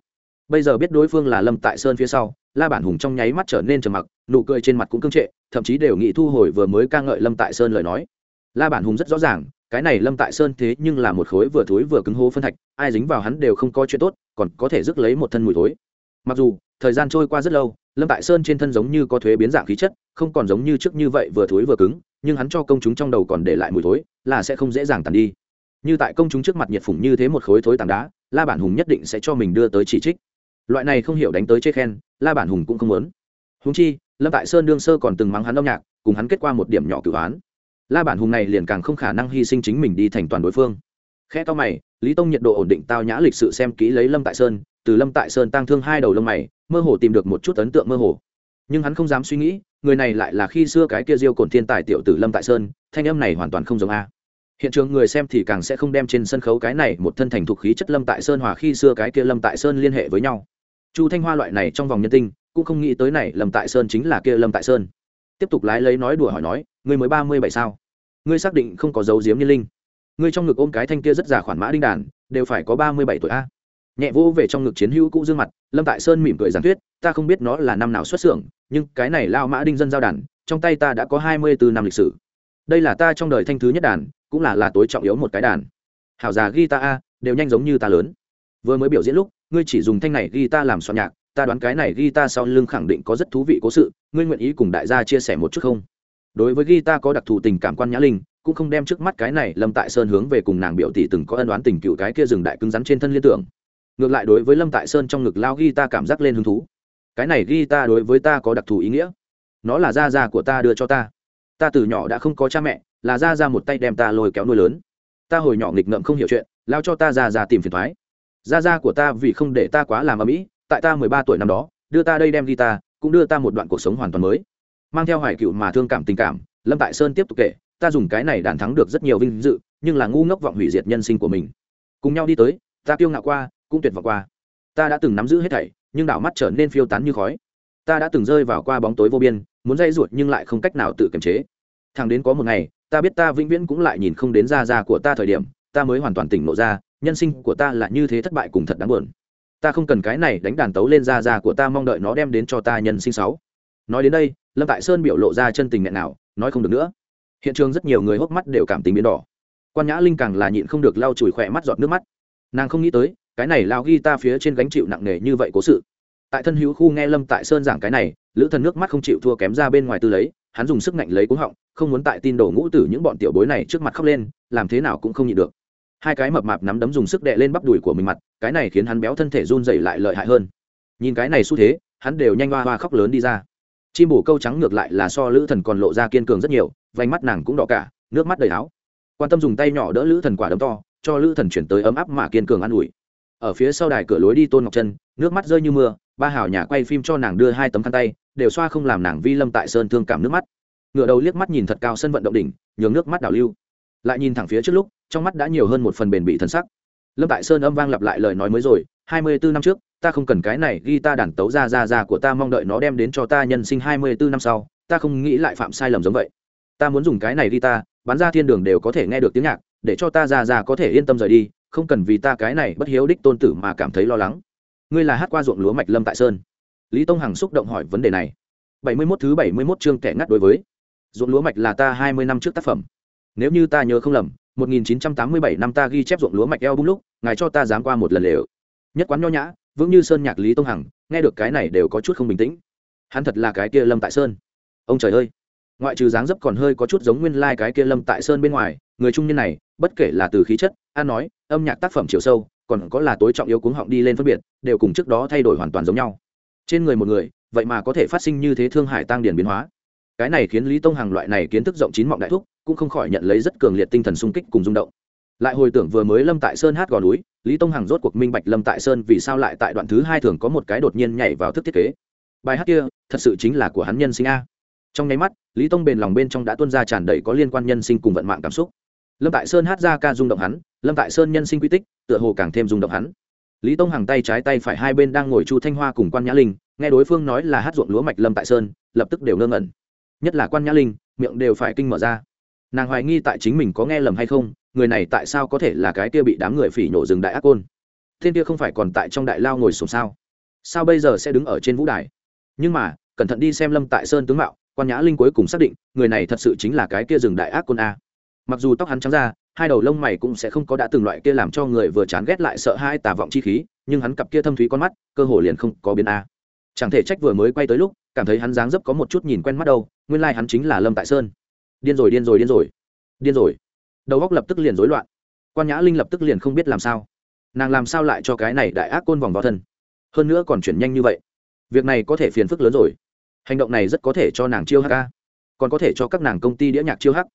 Bây giờ biết đối phương là lâm tại sơn phía sau, la bản hùng trong nháy mắt trở nên trầm mặc, nụ cười trên mặt cũng cưng trệ, thậm chí đều nghĩ thu hồi vừa mới ca ngợi lâm tại sơn lời nói. La bản hùng rất rõ ràng, cái này lâm tại sơn thế nhưng là một khối vừa thối vừa cứng hô phân thạch, ai dính vào hắn đều không có chuyện tốt, còn có thể rước lấy một thân mùi thối mặc dù, thời gian trôi qua rất lâu, lâm tại sơn trên thân giống như có thuế biến dạng khí chất, không còn giống như trước như vậy vừa thối vừa cứng, nhưng hắn cho công chúng trong đầu còn để lại mùi thối, là sẽ không dễ dàng tàn đi. Như tại công chúng trước mặt nhiệt phủng như thế một khối thối tảng đá, la bản hùng nhất định sẽ cho mình đưa tới chỉ trích. Loại này không hiểu đánh tới chê khen, la bản hùng cũng không muốn. Húng chi, lâm tại sơn đương sơ còn từng mắng hắn âm nhạc, cùng hắn kết qua một điểm nhỏ cử án la bản hùng này liền càng không khả năng hy sinh chính mình đi thành toàn đối phương. Khe to mày, lý tông nhiệt độ ổn định tao nhã lịch sự xem kỹ lấy lâm tại sơn từ lâm tại sơn tăng thương hai đầu lông mày, mơ hồ tìm được một chút ấn tượng mơ hồ. Nhưng hắn không dám suy nghĩ, người này lại là khi xưa cái kia diêu cổn thiên tài tiểu tử lâm tại sơn, thanh âm này hoàn toàn không giống a. Hiện trường người xem thì càng sẽ không đem trên sân khấu cái này một thân thành thuộc khí chất lâm tại sơn hòa khi xưa cái kia lâm tại sơn liên hệ với nhau. Chu thanh hoa loại này trong vòng nhân tinh cũng không nghĩ tới này lâm tại sơn chính là kia lâm tại sơn. Tiếp tục lái lấy nói đùa hỏi nói, ngươi mới ba mươi bảy sao? Ngươi xác định không có dấu diếm nhân linh. Ngươi trong ngực ôm cái thanh kia rất già khoản mã đinh đàn, đều phải có ba mươi bảy tuổi a nhẹ vỗ về trong ngực chiến hữu cũ dương mặt, lâm tại sơn mỉm cười giảng thuyết, ta không biết nó là năm nào xuất xưởng, nhưng cái này lao mã đinh dân giao đàn, trong tay ta đã có hai mươi bốn năm lịch sử. Đây là ta trong đời thanh thứ nhất đàn, cũng là là tối trọng yếu một cái đàn. Hảo già ghi ta a, đều nhanh giống như ta lớn. Vừa mới biểu diễn lúc, ngươi chỉ dùng thanh này ghi ta làm soạn nhạc, ta đoán cái này ghi ta sau lưng khẳng định có rất thú vị cố sự, ngươi nguyện ý cùng đại gia chia sẻ một chút không? Đối với ghi ta có đặc thù tình cảm quan nhã linh, cũng không đem trước mắt cái này lâm tại sơn hướng về cùng nàng biểu tỷ từng có ân đoán tình cựu cái kia rừng đại cứng rắn trên thân liên tưởng ngược lại đối với lâm tại sơn trong ngực lao ghi ta cảm giác lên hứng thú. Cái này ghi ta đối với ta có đặc thù ý nghĩa. Nó là da da của ta đưa cho ta. Ta từ nhỏ đã không có cha mẹ, là da da một tay đem ta lôi kéo nuôi lớn. Ta hồi nhỏ nghịch ngợm không hiểu chuyện, lao cho ta ra ra tìm phiền thoái. Da da của ta vì không để ta quá làm âm mỹ tại ta mười ba tuổi năm đó, đưa ta đây đem ghi ta cũng đưa ta một đoạn cuộc sống hoàn toàn mới. Mang theo hoài cựu mà thương cảm tình cảm, lâm tại sơn tiếp tục kể, ta dùng cái này đàn thắng được rất nhiều vinh dự, nhưng là ngu ngốc vọng hủy diệt nhân sinh của mình. Cùng nhau đi tới, ta kiêu ngạo qua cũng tuyệt vọng qua. Ta đã từng nắm giữ hết thảy, nhưng đảo mắt trở nên phiêu tán như khói. Ta đã từng rơi vào qua bóng tối vô biên, muốn dây ruột nhưng lại không cách nào tự kiềm chế. Thằng đến có một ngày, ta biết ta vĩnh viễn cũng lại nhìn không đến ra ra của ta thời điểm, ta mới hoàn toàn tỉnh lộ ra, nhân sinh của ta là như thế thất bại cùng thật đáng buồn. Ta không cần cái này đánh đàn tấu lên ra ra của ta, mong đợi nó đem đến cho ta nhân sinh sáu. Nói đến đây, lâm tại sơn biểu lộ ra chân tình nghẹn nào nói không được nữa. Hiện trường rất nhiều người hốc mắt đều cảm tình biến đỏ. Quan nhã linh càng là nhịn không được lau chùi khỏe mắt giọt nước mắt. Nàng không nghĩ tới cái này lao ghi ta phía trên gánh chịu nặng nề như vậy cố sự. Tại thân hữu khu nghe lâm tại sơn giảng cái này, lữ thần nước mắt không chịu thua kém ra bên ngoài tư lấy, hắn dùng sức ngạnh lấy cúng họng, không muốn tại tin đổ ngũ tử những bọn tiểu bối này trước mặt khóc lên, làm thế nào cũng không nhịn được. Hai cái mập mạp nắm đấm dùng sức đệ lên bắp đùi của mình mặt, cái này khiến hắn béo thân thể run dày lại lợi hại hơn. Nhìn cái này xu thế, hắn đều nhanh hoa hoa khóc lớn đi ra. Chim bổ câu trắng ngược lại là so lữ thần còn lộ ra kiên cường rất nhiều, vành mắt nàng cũng đỏ cả, nước mắt đầy áo. Quan tâm dùng tay nhỏ đỡ lữ thần quả đấm to, cho lữ thần chuyển tới ấm áp mà kiên cường an ủi ở phía sau đài cửa lối đi tôn ngọc chân nước mắt rơi như mưa, ba hảo nhà quay phim cho nàng đưa hai tấm khăn tay, đều xoa không làm nàng vi lâm tại sơn thương cảm nước mắt. Ngựa đầu liếc mắt nhìn thật cao sân vận động đỉnh, nhường nước mắt đảo lưu. Lại nhìn thẳng phía trước lúc, trong mắt đã nhiều hơn một phần bền bị thân sắc. Lâm tại sơn âm vang lặp lại lời nói mới rồi, hai mươi bốn năm trước, ta không cần cái này, ghi ta đàn tấu ra ra ra của ta, mong đợi nó đem đến cho ta nhân sinh hai mươi bốn năm sau, ta không nghĩ lại phạm sai lầm giống vậy. Ta muốn dùng cái này ghi ta bán ra thiên đường đều có thể nghe được tiếng nhạc, để cho ta ra ra có thể yên tâm rời đi không cần vì ta cái này bất hiếu đích tôn tử mà cảm thấy lo lắng. Ngươi là hát qua ruộng lúa mạch lâm tại sơn. Lý tông hằng xúc động hỏi vấn đề này. Bảy mươi mốt thứ bảy mươi mốt chương kẻ ngắt đối với. Ruộng lúa mạch là ta hai mươi năm trước tác phẩm. Nếu như ta nhớ không lầm, một nghìn chín trăm tám mươi bảy năm ta ghi chép ruộng lúa mạch eo bung lúc, ngài cho ta dám qua một lần lều. Nhất quán nho nhã, vững như sơn nhạc lý tông hằng, nghe được cái này đều có chút không bình tĩnh. Hắn thật là cái kia lâm tại sơn. Ông trời ơi! Ngoại trừ dáng dấp còn hơi có chút giống nguyên lai cái kia lâm tại sơn bên ngoài người trung niên này, bất kể là từ khí chất an nói, âm nhạc tác phẩm chiều sâu, còn có là tối trọng yếu cuống họng đi lên phân biệt, đều cùng trước đó thay đổi hoàn toàn giống nhau. Trên người một người, vậy mà có thể phát sinh như thế thương hải tăng điển biến hóa. Cái này khiến lý tông hàng loại này kiến thức rộng chín mọng đại thúc, cũng không khỏi nhận lấy rất cường liệt tinh thần sung kích cùng rung động. Lại hồi tưởng vừa mới lâm tại sơn hát gò núi, lý tông hằng rốt cuộc minh bạch lâm tại sơn vì sao lại tại đoạn thứ hai thường có một cái đột nhiên nhảy vào thức thiết kế. Bài hát kia, thật sự chính là của hắn nhân sinh a. Trong nháy mắt, lý tông bền lòng bên trong đã tuân ra tràn đầy có liên quan nhân sinh cùng vận mạng cảm xúc lâm tại sơn hát ra ca rung động hắn, lâm tại sơn nhân sinh quy tích, tựa hồ càng thêm rung động hắn. Lý tông hằng tay trái tay phải hai bên đang ngồi chu thanh hoa cùng quan nhã linh, nghe đối phương nói là hát ruộng lúa mạch lâm tại sơn, lập tức đều ngơ ngẩn. Nhất là quan nhã linh, miệng đều phải kinh mở ra. Nàng hoài nghi tại chính mình có nghe lầm hay không, người này tại sao có thể là cái kia bị đám người phỉ nhổ rừng đại ác côn? Thiên kia không phải còn tại trong đại lao ngồi sùng sao? Sao bây giờ sẽ đứng ở trên vũ đài? Nhưng mà, cẩn thận đi xem lâm tại sơn tướng mạo, quan nhã linh cuối cùng xác định, người này thật sự chính là cái kia rừng đại ác côn a mặc dù tóc hắn trắng ra, hai đầu lông mày cũng sẽ không có đã từng loại kia làm cho người vừa chán ghét lại sợ hai tà vọng chi khí, nhưng hắn cặp kia thâm thúy con mắt, cơ hồ liền không có biến a. Chẳng thể trách vừa mới quay tới lúc, cảm thấy hắn dáng dấp có một chút nhìn quen mắt đâu, nguyên lai、like、hắn chính là lâm tại sơn. Điên rồi điên rồi điên rồi. Điên rồi. Đầu góc lập tức liền rối loạn. Quan nhã linh lập tức liền không biết làm sao. Nàng làm sao lại cho cái này đại ác côn vòng vào thân? Hơn nữa còn chuyển nhanh như vậy. Việc này có thể phiền phức lớn rồi. Hành động này rất có thể cho nàng chiêu hắc còn có thể cho các nàng công ty đĩa nhạc chiêu hắc.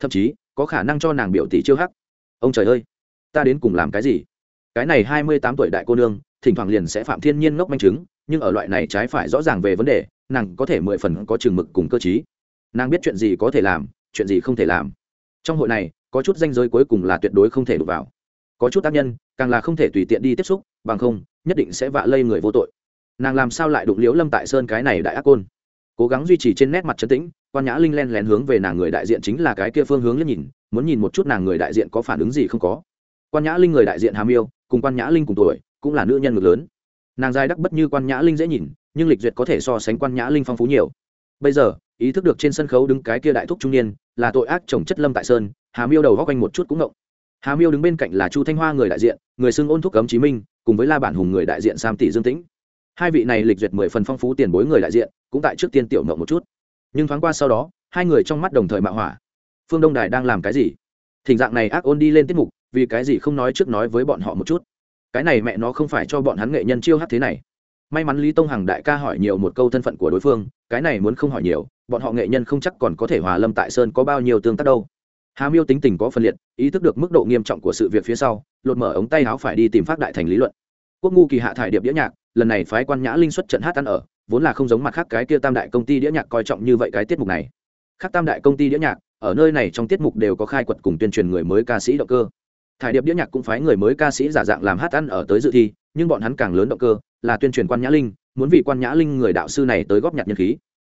Thậm chí có khả năng cho nàng biểu tỷ chiêu hắc. Ông trời ơi, ta đến cùng làm cái gì? Cái này hai mươi tám tuổi đại cô nương, thỉnh thoảng liền sẽ phạm thiên nhiên ngốc manh chứng, nhưng ở loại này trái phải rõ ràng về vấn đề, nàng có thể mười phần có chừng mực cùng cơ t nàng biết chuyện gì có thể làm, chuyện gì không thể làm. Trong hội này, có chút danh giới cuối cùng là tuyệt đối không thể đụng vào. Có chút tác nhân, càng là không thể tùy tiện đi tiếp xúc, bằng không, nhất định sẽ vạ lây người vô tội. Nàng làm sao lại đụng liễu lâm tại sơn cái này đại ác côn? Cố gắng duy trì trên nét mặt trấn tĩnh, quan nhã linh len lén hướng về nàng người đại diện chính là cái kia phương hướng liếc nhìn, muốn nhìn một chút nàng người đại diện có phản ứng gì không có. Quan nhã linh người đại diện hàm yêu cùng quan nhã linh cùng tuổi, cũng là nữ nhân ngực lớn. Nàng dài đắc bất như quan nhã linh dễ nhìn, nhưng lịch duyệt có thể so sánh quan nhã linh phong phú nhiều. Bây giờ, ý thức được trên sân khấu đứng cái kia đại thúc trung niên, là tội ác chồng chất lâm tại sơn hàm yêu đầu góc quanh một chút cũng ngộng. Hàm yêu đứng bên cạnh là chu thanh hoa người đại diện, người xưng ôn thúc cấm chí minh, cùng với la bản hùng người đại diện sam tỷ dương tĩnh. Hai vị này lịch duyệt mười phần phong phú tiền bối người đại diện cũng tại trước tiên tiểu mộng một chút. Nhưng thoáng qua sau đó, hai người trong mắt đồng thời mạo hỏa. Phương đông đài đang làm cái gì? Thỉnh dạng này ác ôn đi lên tiết mục, vì cái gì không nói trước nói với bọn họ một chút? Cái này mẹ nó không phải cho bọn hắn nghệ nhân chiêu hát thế này. May mắn lý tông hằng đại ca hỏi nhiều một câu thân phận của đối phương, cái này muốn không hỏi nhiều, bọn họ nghệ nhân không chắc còn có thể hòa lâm tại sơn có bao nhiêu tương tác đâu. Hà miêu tính tình có phân liệt, ý thức được mức độ nghiêm trọng của sự việc phía sau, lột mở ống tay áo phải đi tìm phát đại thành lý luận. Quốc ngu kỳ hạ thải điệp đĩa nhạc lần này phái quan nhã linh xuất trận hát ăn ở, vốn là không giống mặt khác cái kia tam đại công ty đĩa nhạc coi trọng như vậy cái tiết mục này. Khác tam đại công ty đĩa nhạc, ở nơi này trong tiết mục đều có khai quật cùng tuyên truyền người mới ca sĩ động cơ. Thải điệp đĩa nhạc cũng phái người mới ca sĩ giả dạng làm hát ăn ở tới dự thi, nhưng bọn hắn càng lớn động cơ, là tuyên truyền quan nhã linh, muốn vị quan nhã linh người đạo sư này tới góp nhặt nhân khí.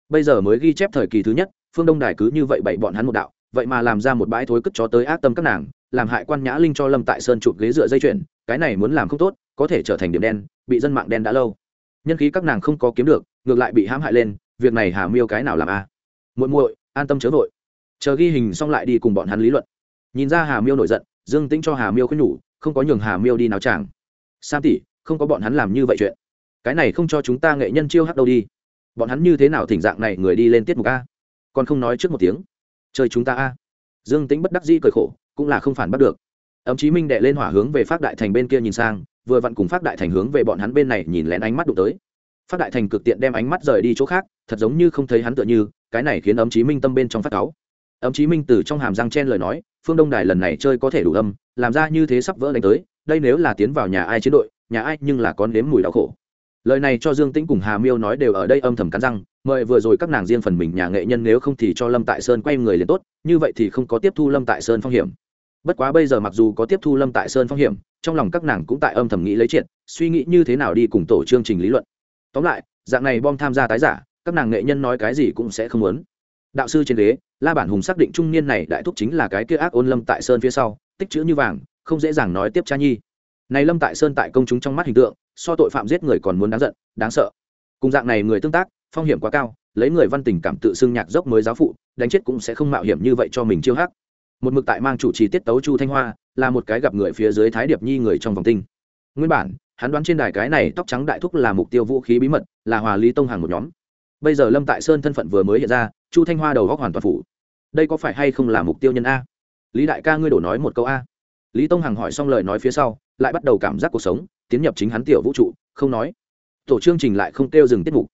Bây giờ mới ghi chép thời kỳ thứ nhất, phương đông đài cứ như vậy bậy bọn hắn một đạo, vậy mà làm ra một bãi thối cất chó tới ác tâm các nàng, làm hại quan nhã linh cho lâm tại sơn chụp ghế dựa dây chuyển cái này muốn làm không tốt có thể trở thành điểm đen, bị dân mạng đen đã lâu. Nhân khí các nàng không có kiếm được, ngược lại bị hãm hại lên, việc này hà miêu cái nào làm a? À? muội muội, an tâm chớ vội. Chờ ghi hình xong lại đi cùng bọn hắn lý luận. Nhìn ra hà miêu nổi giận, dương tĩnh cho hà miêu khuyên nhủ, không có nhường hà miêu đi nào chàng sam tỷ, không có bọn hắn làm như vậy chuyện. Cái này không cho chúng ta nghệ nhân chiêu hát đâu đi. Bọn hắn như thế nào thỉnh dạng này người đi lên tiết mục a? À? Còn không nói trước một tiếng. Chơi chúng ta a. À? Dương tính bất đắc dĩ cười khổ, cũng là không phản bắt được ấm chí minh đệ lên hỏa hướng về phát đại thành bên kia nhìn sang, vừa vặn cùng phát đại thành hướng về bọn hắn bên này nhìn lén ánh mắt đụng tới. Phát đại thành cực tiện đem ánh mắt rời đi chỗ khác, thật giống như không thấy hắn tựa như, cái này khiến ấm chí minh tâm bên trong phát cáu. Ấm chí minh từ trong hàm răng chen lời nói, phương đông đài lần này chơi có thể đủ âm, làm ra như thế sắp vỡ đánh tới, đây nếu là tiến vào nhà ai chiến đội, nhà ai nhưng là con nếm mùi đau khổ. Lời này cho dương tĩnh cùng hà miêu nói đều ở đây âm thầm cắn răng, mời vừa rồi các nàng riêng phần mình nhà nghệ nhân nếu không thì cho lâm tại sơn quay người liền tốt, như vậy thì không có tiếp thu lâm tại sơn phong hiểm bất quá bây giờ mặc dù có tiếp thu lâm tại sơn phong hiểm, trong lòng các nàng cũng tại âm thầm nghĩ lấy chuyện suy nghĩ như thế nào đi cùng tổ chương trình lý luận. Tóm lại, dạng này bom tham gia tái giả, các nàng nghệ nhân nói cái gì cũng sẽ không muốn. Đạo sư trên ghế, la bản hùng xác định trung niên này đại thúc chính là cái kia ác ôn lâm tại sơn phía sau, tích chữ như vàng, không dễ dàng nói tiếp cha nhi. Này lâm tại sơn tại công chúng trong mắt hình tượng, so tội phạm giết người còn muốn đáng giận, đáng sợ. Cùng dạng này người tương tác, phong hiểm quá cao, lấy người văn tình cảm tự xưng nhạc dốc mới giáo phụ, đánh chết cũng sẽ không mạo hiểm như vậy cho mình chiêu hắc một mực tại mang chủ trì tiết tấu chu thanh hoa, là một cái gặp người phía dưới thái điệp nhi người trong vòng tinh. Nguyên bản, hắn đoán trên đài cái này tóc trắng đại thúc là mục tiêu vũ khí bí mật, là hòa lý tông hàng một nhóm. Bây giờ lâm tại sơn thân phận vừa mới hiện ra, chu thanh hoa đầu góc hoàn toàn phủ. Đây có phải hay không là mục tiêu nhân a? Lý đại ca ngươi đổ nói một câu a. Lý tông hằng hỏi xong lời nói phía sau, lại bắt đầu cảm giác cuộc sống, tiến nhập chính hắn tiểu vũ trụ, không nói. Tổ chương trình lại không kêu dừng tiết mục.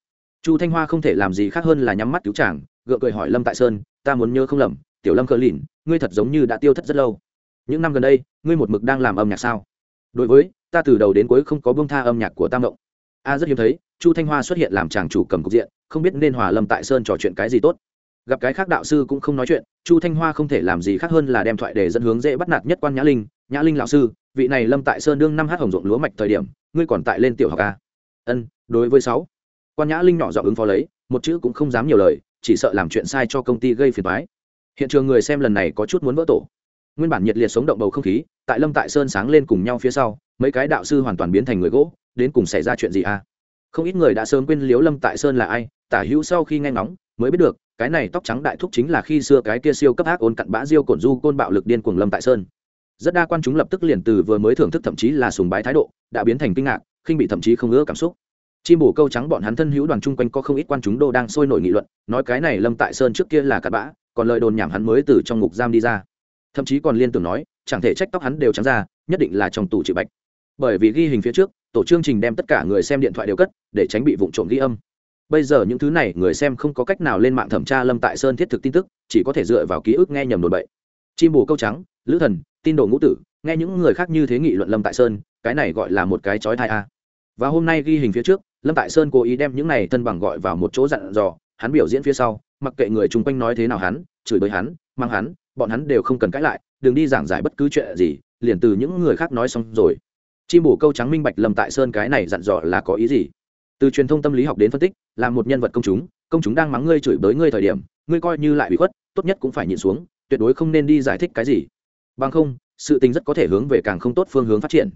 Chu thanh hoa không thể làm gì khác hơn là nhắm mắt cứu chàng, gượng cười hỏi lâm tại sơn, ta muốn nhớ không lầm tiểu lâm cờ lìn, ngươi thật giống như đã tiêu thất rất lâu. Những năm gần đây, ngươi một mực đang làm âm nhạc sao? Đối với, ta từ đầu đến cuối không có bông tha âm nhạc của tam động a, rất hiếm thấy, chu thanh hoa xuất hiện làm chàng chủ cầm cục diện, không biết nên hòa lâm tại sơn trò chuyện cái gì tốt. Gặp cái khác đạo sư cũng không nói chuyện, chu thanh hoa không thể làm gì khác hơn là đem thoại để dẫn hướng dễ bắt nạt nhất quan nhã linh. Nhã linh lão sư, vị này lâm tại sơn đương năm hát hồng ruộng lúa mạch thời điểm, ngươi còn tại lên tiểu học a. Ân, đối với sáu. Quan nhã linh nhỏ dọ ứng phó lấy, một chữ cũng không dám nhiều lời, chỉ sợ làm chuyện sai cho công ty gây phiền toái hiện trường người xem lần này có chút muốn vỡ tổ. Nguyên bản nhiệt liệt sống động bầu không khí, tại lâm tại sơn sáng lên cùng nhau phía sau, mấy cái đạo sư hoàn toàn biến thành người gỗ, đến cùng xảy ra chuyện gì à? không ít người đã sớm quên liếu lâm tại sơn là ai, tả hữu sau khi nghe ngóng, mới biết được, cái này tóc trắng đại thúc chính là khi xưa cái kia siêu cấp ác ôn cặn bã diêu cổn du côn bạo lực điên cuồng lâm tại sơn. Rất đa quan chúng lập tức liền từ vừa mới thưởng thức thậm chí là sùng bái thái độ, đã biến thành kinh ngạc, khinh bị thậm chí không ngỡ cảm xúc. Chim bổ câu trắng bọn hắn thân hữu đoàn chung quanh có không ít quan chúng đô đang sôi nổi nghị luận, nói cái này lâm tại sơn trước kia là cặn bã còn lời đồn nhảm hắn mới từ trong ngục giam đi ra. Thậm chí còn liên tưởng nói, chẳng thể trách tóc hắn đều trắng ra, nhất định là trong tù chịu bạch. Bởi vì ghi hình phía trước, tổ chương trình đem tất cả người xem điện thoại đều cất, để tránh bị vụ trộm ghi âm. Bây giờ những thứ này người xem không có cách nào lên mạng thẩm tra lâm tại sơn thiết thực tin tức, chỉ có thể dựa vào ký ức nghe nhầm đồn bậy. Chim bồ câu trắng, lữ thần, tin đồ ngũ tử, nghe những người khác như thế nghị luận lâm tại sơn, cái này gọi là một cái chói thai a. Và hôm nay ghi hình phía trước, lâm tại sơn cố ý đem những này thân bằng gọi vào một chỗ dặn dò hắn biểu diễn phía sau, mặc kệ người chung quanh nói thế nào hắn, chửi bới hắn, mang hắn, bọn hắn đều không cần cãi lại, đừng đi giảng giải bất cứ chuyện gì, liền từ những người khác nói xong rồi. Chim bổ câu trắng minh bạch lâm tại sơn cái này dặn dò là có ý gì? Từ truyền thông tâm lý học đến phân tích, là một nhân vật công chúng công chúng đang mắng ngươi chửi bới ngươi thời điểm, ngươi coi như lại bị khuất, tốt nhất cũng phải nhịn xuống, tuyệt đối không nên đi giải thích cái gì. Bằng không, sự tình rất có thể hướng về càng không tốt phương hướng phát triển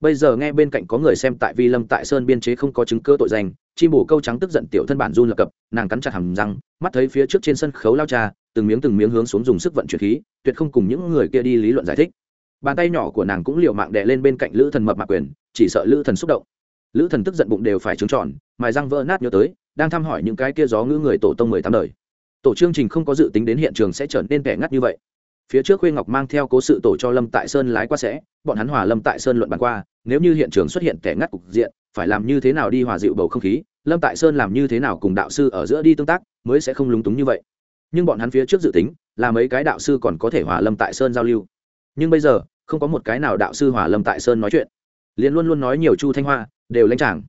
bây giờ nghe bên cạnh có người xem tại vi lâm tại sơn biên chế không có chứng cơ tội danh, chim bổ câu trắng tức giận tiểu thân bản run lập cập, nàng cắn chặt hầm răng, mắt thấy phía trước trên sân khấu lao cha, từng miếng từng miếng hướng xuống dùng sức vận chuyển khí, tuyệt không cùng những người kia đi lý luận giải thích. Bàn tay nhỏ của nàng cũng liều mạng đè lên bên cạnh lữ thần mập mạc quyền, chỉ sợ lữ thần xúc động. Lữ thần tức giận bụng đều phải trứng tròn, mài răng vỡ nát nhớ tới, đang thăm hỏi những cái kia gió ngữ người tổ tông mười tám đời. Tổ chương trình không có dự tính đến hiện trường sẽ trở nên kẻ ngắt như vậy. Phía trước khuê ngọc mang theo cố sự tổ cho lâm tại sơn lái qua sẽ, bọn hắn hòa lâm tại sơn luận bàn qua nếu như hiện trường xuất hiện kẻ ngắt cục diện, phải làm như thế nào đi hòa dịu bầu không khí? Lâm tại sơn làm như thế nào cùng đạo sư ở giữa đi tương tác mới sẽ không lúng túng như vậy? Nhưng bọn hắn phía trước dự tính là mấy cái đạo sư còn có thể hòa lâm tại sơn giao lưu. Nhưng bây giờ, không có một cái nào đạo sư hòa lâm tại sơn nói chuyện. Liền luôn luôn nói nhiều chu thanh hoa, đều lãnh tràng.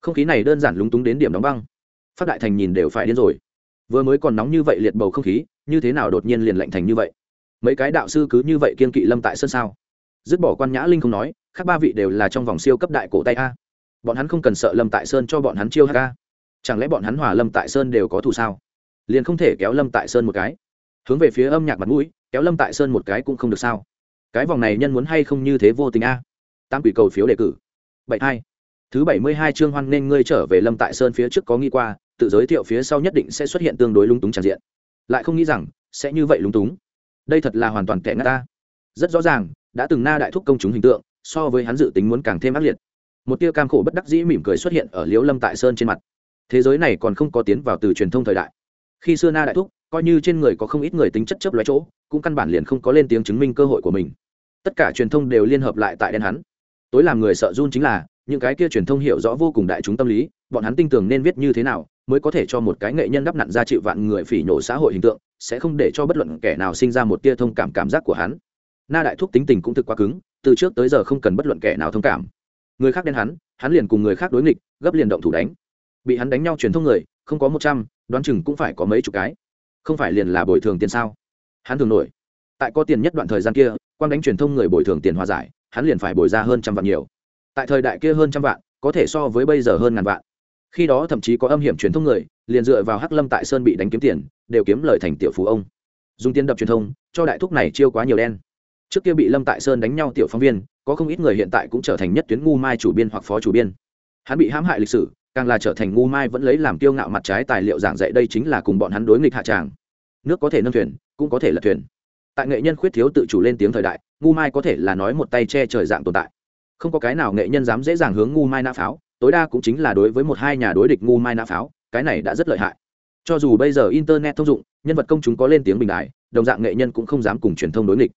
Không khí này đơn giản lúng túng đến điểm đóng băng. Phát đại thành nhìn đều phải điên rồi. Vừa mới còn nóng như vậy liệt bầu không khí, như thế nào đột nhiên liền lạnh thành như vậy? Mấy cái đạo sư cứ như vậy kiên kỵ lâm tại sơn sao? Dứt bỏ quan nhã linh không nói khác ba vị đều là trong vòng siêu cấp đại cổ tay a. Bọn hắn không cần sợ lâm tại sơn cho bọn hắn chiêu hk chẳng lẽ bọn hắn hòa lâm tại sơn đều có thù sao? Liền không thể kéo lâm tại sơn một cái. Hướng về phía âm nhạc mặt mũi, kéo lâm tại sơn một cái cũng không được sao. Cái vòng này nhân muốn hay không như thế vô tình a? Tám tam quỷ cầu phiếu đề cử. Bảy hai. Thứ bảy mươi hai chương hoan nên ngươi trở về lâm tại sơn phía trước có nghi qua, tự giới thiệu phía sau nhất định sẽ xuất hiện tương đối lung túng tràn diện. Lại không nghĩ rằng, sẽ như vậy lung túng. Đây thật là hoàn toàn tệ ngã ta. Rất rõ ràng, đã từng na đại thúc công chúng hình tượng so với hắn dự tính muốn càng thêm ác liệt. Một tia cam khổ bất đắc dĩ mỉm cười xuất hiện ở liễu lâm tại sơn trên mặt. Thế giới này còn không có tiến vào từ truyền thông thời đại. Khi xưa na đại thúc, coi như trên người có không ít người tính chất chấp lóe chỗ, cũng căn bản liền không có lên tiếng chứng minh cơ hội của mình. Tất cả truyền thông đều liên hợp lại tại đen hắn. Tối làm người sợ run chính là, những cái kia truyền thông hiểu rõ vô cùng đại chúng tâm lý, bọn hắn tin tưởng nên viết như thế nào, mới có thể cho một cái nghệ nhân đắp nặn ra chịu vạn người phỉ nhổ xã hội hình tượng, sẽ không để cho bất luận kẻ nào sinh ra một tia thông cảm cảm giác của hắn. Na đại thúc tính tình cũng thực quá cứng từ trước tới giờ không cần bất luận kẻ nào thông cảm. Người khác đen hắn hắn liền cùng người khác đối nghịch, gấp liền động thủ đánh. Bị hắn đánh nhau truyền thông người, không có một trăm, đoán chừng cũng phải có mấy chục cái. Không phải liền là bồi thường tiền sao? Hắn thường nổi. Tại có tiền nhất đoạn thời gian kia quan đánh truyền thông người bồi thường tiền hòa giải, hắn liền phải bồi ra hơn trăm vạn nhiều. Tại thời đại kia hơn trăm vạn, có thể so với bây giờ hơn ngàn vạn. Khi đó thậm chí có âm hiểm truyền thông người, liền dựa vào hắc lâm tại sơn bị đánh kiếm tiền, đều kiếm lời thành tiểu phú ông. Dùng tiền đập truyền thông, cho đại thúc này chiêu quá nhiều đen trước kia bị lâm tại sơn đánh nhau tiểu phóng viên, có không ít người hiện tại cũng trở thành nhất tuyến ngu mai chủ biên hoặc phó chủ biên. Hắn bị hãm hại lịch sử, càng là trở thành ngu mai vẫn lấy làm kiêu ngạo mặt trái tài liệu giảng dạy đây chính là cùng bọn hắn đối nghịch hạ tràng. Nước có thể nâng thuyền, cũng có thể là thuyền. Tại nghệ nhân khuyết thiếu tự chủ lên tiếng thời đại, ngu mai có thể là nói một tay che trời dạng tồn tại. Không có cái nào nghệ nhân dám dễ dàng hướng ngu mai nã pháo, tối đa cũng chính là đối với một hai nhà đối địch ngu mai nã pháo, cái này đã rất lợi hại. Cho dù bây giờ internet thông dụng, nhân vật công chúng có lên tiếng bình đại, đồng dạng nghệ nhân cũng không dám cùng truyền thông đối nghịch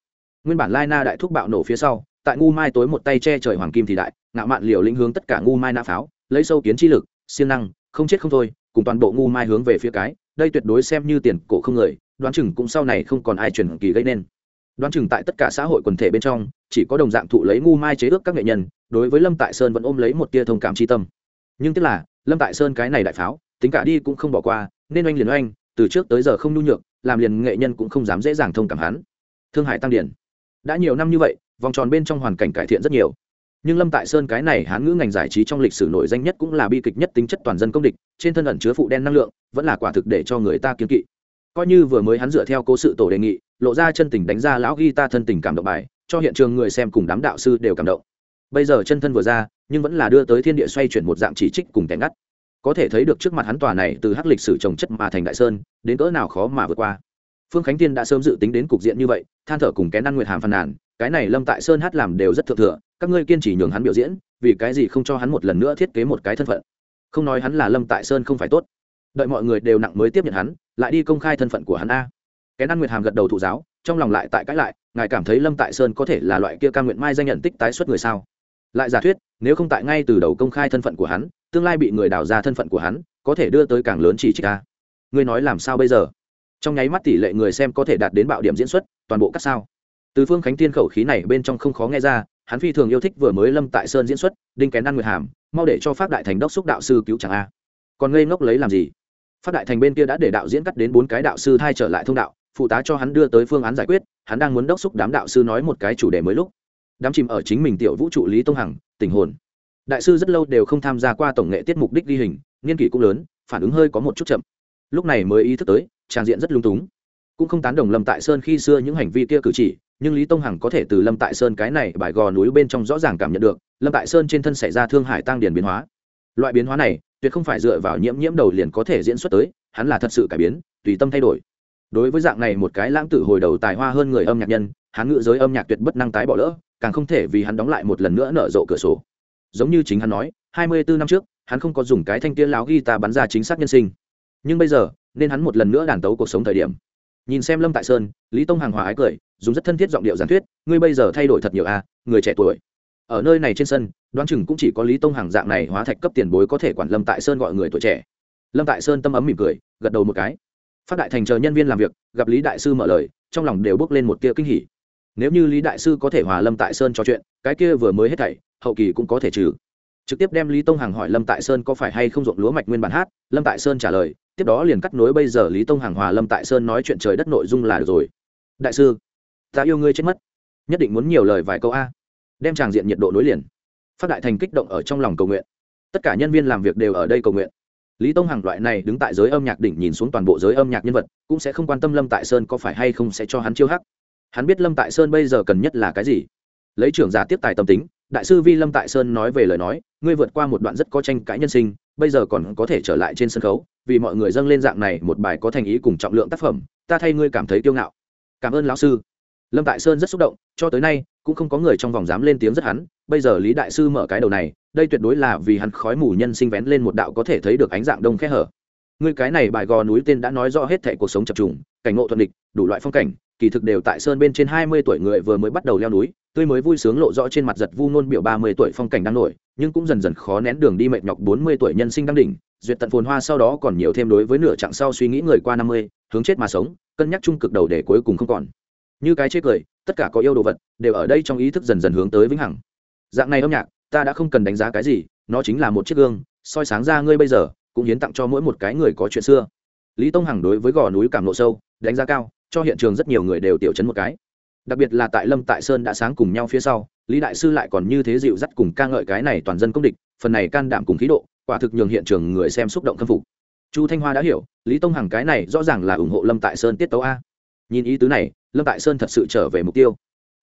nguyên bản lai na đại thúc bạo nổ phía sau, tại ngu mai tối một tay che trời hoàng kim thì đại, ngạo mạn liều lĩnh hướng tất cả ngu mai nã pháo, lấy sâu kiến chi lực, siêng năng, không chết không thôi, cùng toàn bộ ngu mai hướng về phía cái, đây tuyệt đối xem như tiền cổ không người, đoán chừng cũng sau này không còn ai truyền kỳ gây nên. Đoán chừng tại tất cả xã hội quần thể bên trong, chỉ có đồng dạng thụ lấy ngu mai chế ước các nghệ nhân, đối với lâm tại sơn vẫn ôm lấy một tia thông cảm tri tâm. Nhưng tức là, lâm tại sơn cái này đại pháo, tính cả đi cũng không bỏ qua, nên oanh liền oanh, từ trước tới giờ không nhu nhược, làm liền nghệ nhân cũng không dám dễ dàng thông cảm hắn. Thương hải tăng điển đã nhiều năm như vậy, vòng tròn bên trong hoàn cảnh cải thiện rất nhiều. Nhưng lâm tại sơn cái này hán ngữ ngành giải trí trong lịch sử nổi danh nhất cũng là bi kịch nhất tính chất toàn dân công địch, trên thân ẩn chứa phụ đen năng lượng, vẫn là quả thực để cho người ta kiếm kỵ. Coi như vừa mới hắn dựa theo cố sự tổ đề nghị, lộ ra chân tình đánh ra lão ghi ta thân tình cảm động bài, cho hiện trường người xem cùng đám đạo sư đều cảm động. Bây giờ chân thân vừa ra, nhưng vẫn là đưa tới thiên địa xoay chuyển một dạng chỉ trích cùng tẻ ngắt. Có thể thấy được trước mặt hắn tòa này từ hắc lịch sử trồng chất mà thành đại sơn, đến cỡ nào khó mà vượt qua phương khánh tiên đã sớm dự tính đến cục diện như vậy, than thở cùng kén ăn nguyệt hàm phàn nàn, cái này lâm tại sơn hát làm đều rất thượng thừa, các ngươi kiên trì nhường hắn biểu diễn, vì cái gì không cho hắn một lần nữa thiết kế một cái thân phận? Không nói hắn là lâm tại sơn không phải tốt. Đợi mọi người đều nặng mới tiếp nhận hắn, lại đi công khai thân phận của hắn a. Kén ăn nguyệt hàm gật đầu thụ giáo, trong lòng lại tại cãi lại, ngài cảm thấy lâm tại sơn có thể là loại kia ca nguyện mai danh nhận tích tái xuất người sao? Lại giả thuyết, nếu không tại ngay từ đầu công khai thân phận của hắn, tương lai bị người đào ra thân phận của hắn, có thể đưa tới càng lớn chỉ trích ca ngươi nói làm sao bây giờ? Trong nháy mắt tỷ lệ người xem có thể đạt đến bạo điểm diễn xuất, toàn bộ các sao. Từ phương khánh thiên khẩu khí này bên trong không khó nghe ra, hắn phi thường yêu thích vừa mới lâm tại sơn diễn xuất, đinh kén ăn nguyệt hàm, mau để cho phát đại thành đốc xúc đạo sư cứu chẳng a. Còn ngây ngốc lấy làm gì? Phát đại thành bên kia đã để đạo diễn cắt đến bốn cái đạo sư thay trở lại thông đạo, phụ tá cho hắn đưa tới phương án giải quyết, hắn đang muốn đốc xúc đám đạo sư nói một cái chủ đề mới lúc. Đám chìm ở chính mình tiểu vũ trụ lý tông hằng tình hồn. Đại sư rất lâu đều không tham gia qua tổng nghệ tiết mục đích ghi hình nghiên kỷ cũng lớn, phản ứng hơi có một chút chậm. Lúc này mới ý thức tới trang diện rất lung túng. Cũng không tán đồng lâm tại sơn khi xưa những hành vi kia cử chỉ, nhưng lý tông hằng có thể từ lâm tại sơn cái này bài gò núi bên trong rõ ràng cảm nhận được, lâm tại sơn trên thân xảy ra thương hải tăng điển biến hóa. Loại biến hóa này, tuyệt không phải dựa vào nhiễm nhiễm đầu liền có thể diễn xuất tới, hắn là thật sự cải biến, tùy tâm thay đổi. Đối với dạng này một cái lãng tử hồi đầu tài hoa hơn người âm nhạc nhân, hắn ngự giới âm nhạc tuyệt bất năng tái bỏ lỡ, càng không thể vì hắn đóng lại một lần nữa nở rộ cửa sổ. Giống như chính hắn nói, hai mươi bốn năm trước, hắn không có dùng cái thanh tiên láo ghi ta bắn ra chính xác nhân sinh. Nhưng bây giờ nên hắn một lần nữa đàn tấu cuộc sống thời điểm. Nhìn xem lâm tại sơn lý tông hàng hòa ái cười dùng rất thân thiết giọng điệu giản thuyết ngươi bây giờ thay đổi thật nhiều a à, người trẻ tuổi. Ở nơi này trên sân đoán chừng cũng chỉ có lý tông hàng dạng này hóa thạch cấp tiền bối có thể quản lâm tại sơn gọi người tuổi trẻ. Lâm tại sơn tâm ấm mỉm cười gật đầu một cái. Phát đại thành chờ nhân viên làm việc gặp lý đại sư mở lời trong lòng đều bước lên một tia kinh hỉ. Nếu như lý đại sư có thể hòa lâm tại sơn trò chuyện cái kia vừa mới hết thảy hậu kỳ cũng có thể trừ. Trực tiếp đem lý tông hằng hỏi lâm tại sơn có phải hay không ruộng lúa mạch nguyên bản hát lâm tại sơn trả lời tiếp đó liền cắt nối bây giờ lý tông hằng hòa lâm tại sơn nói chuyện trời đất nội dung là được rồi. Đại sư, ta yêu ngươi chết mất. Nhất định muốn nhiều lời vài câu a. Đem tràng diện nhiệt độ nối liền. Phát đại thành kích động ở trong lòng cầu nguyện. Tất cả nhân viên làm việc đều ở đây cầu nguyện. Lý tông hằng loại này đứng tại giới âm nhạc đỉnh nhìn xuống toàn bộ giới âm nhạc nhân vật, cũng sẽ không quan tâm lâm tại sơn có phải hay không sẽ cho hắn chiêu hắc. Hắn biết lâm tại sơn bây giờ cần nhất là cái gì. Lấy trưởng giả tiếp tài tâm tính, đại sư vi lâm tại sơn nói về lời nói, ngươi vượt qua một đoạn rất có tranh cãi nhân sinh bây giờ còn có thể trở lại trên sân khấu, vì mọi người dâng lên dạng này một bài có thành ý cùng trọng lượng tác phẩm, ta thay ngươi cảm thấy kiêu ngạo. Cảm ơn lão sư. Lâm tại sơn rất xúc động, cho tới nay, cũng không có người trong vòng dám lên tiếng rất hắn, bây giờ lý đại sư mở cái đầu này, đây tuyệt đối là vì hắn khói mù nhân sinh vén lên một đạo có thể thấy được ánh dạng đông khe hở. Ngươi cái này bài gò núi tên đã nói rõ hết thảy cuộc sống chập trùng, cảnh ngộ thuận địch, đủ loại phong cảnh kỳ thực đều tại sơn bên trên hai mươi tuổi người vừa mới bắt đầu leo núi, tươi mới vui sướng lộ rõ trên mặt giật vu nôn biểu ba mươi tuổi phong cảnh đang nổi, nhưng cũng dần dần khó nén đường đi mệt nhọc bốn mươi tuổi nhân sinh đang đỉnh, duyệt tận phồn hoa sau đó còn nhiều thêm đối với nửa chặng sau suy nghĩ người qua năm mươi, hướng chết mà sống, cân nhắc trung cực đầu để cuối cùng không còn. Như cái chết cười, tất cả có yêu đồ vật, đều ở đây trong ý thức dần dần hướng tới vĩnh hằng. Dạng này âm nhạc, ta đã không cần đánh giá cái gì, nó chính là một chiếc gương, soi sáng ra ngươi bây giờ, cũng hiến tặng cho mỗi một cái người có chuyện xưa. Lý tông hằng đối với gò núi cảm lộ sâu, đánh giá cao cho hiện trường rất nhiều người đều tiểu chấn một cái. Đặc biệt là tại lâm tại sơn đã sáng cùng nhau phía sau, lý đại sư lại còn như thế dịu dắt cùng ca ngợi cái này toàn dân công địch, phần này can đảm cùng khí độ, quả thực nhường hiện trường người xem xúc động khâm phục. Chu thanh hoa đã hiểu, lý tông hằng cái này rõ ràng là ủng hộ lâm tại sơn tiết tấu a. Nhìn ý tứ này, lâm tại sơn thật sự trở về mục tiêu.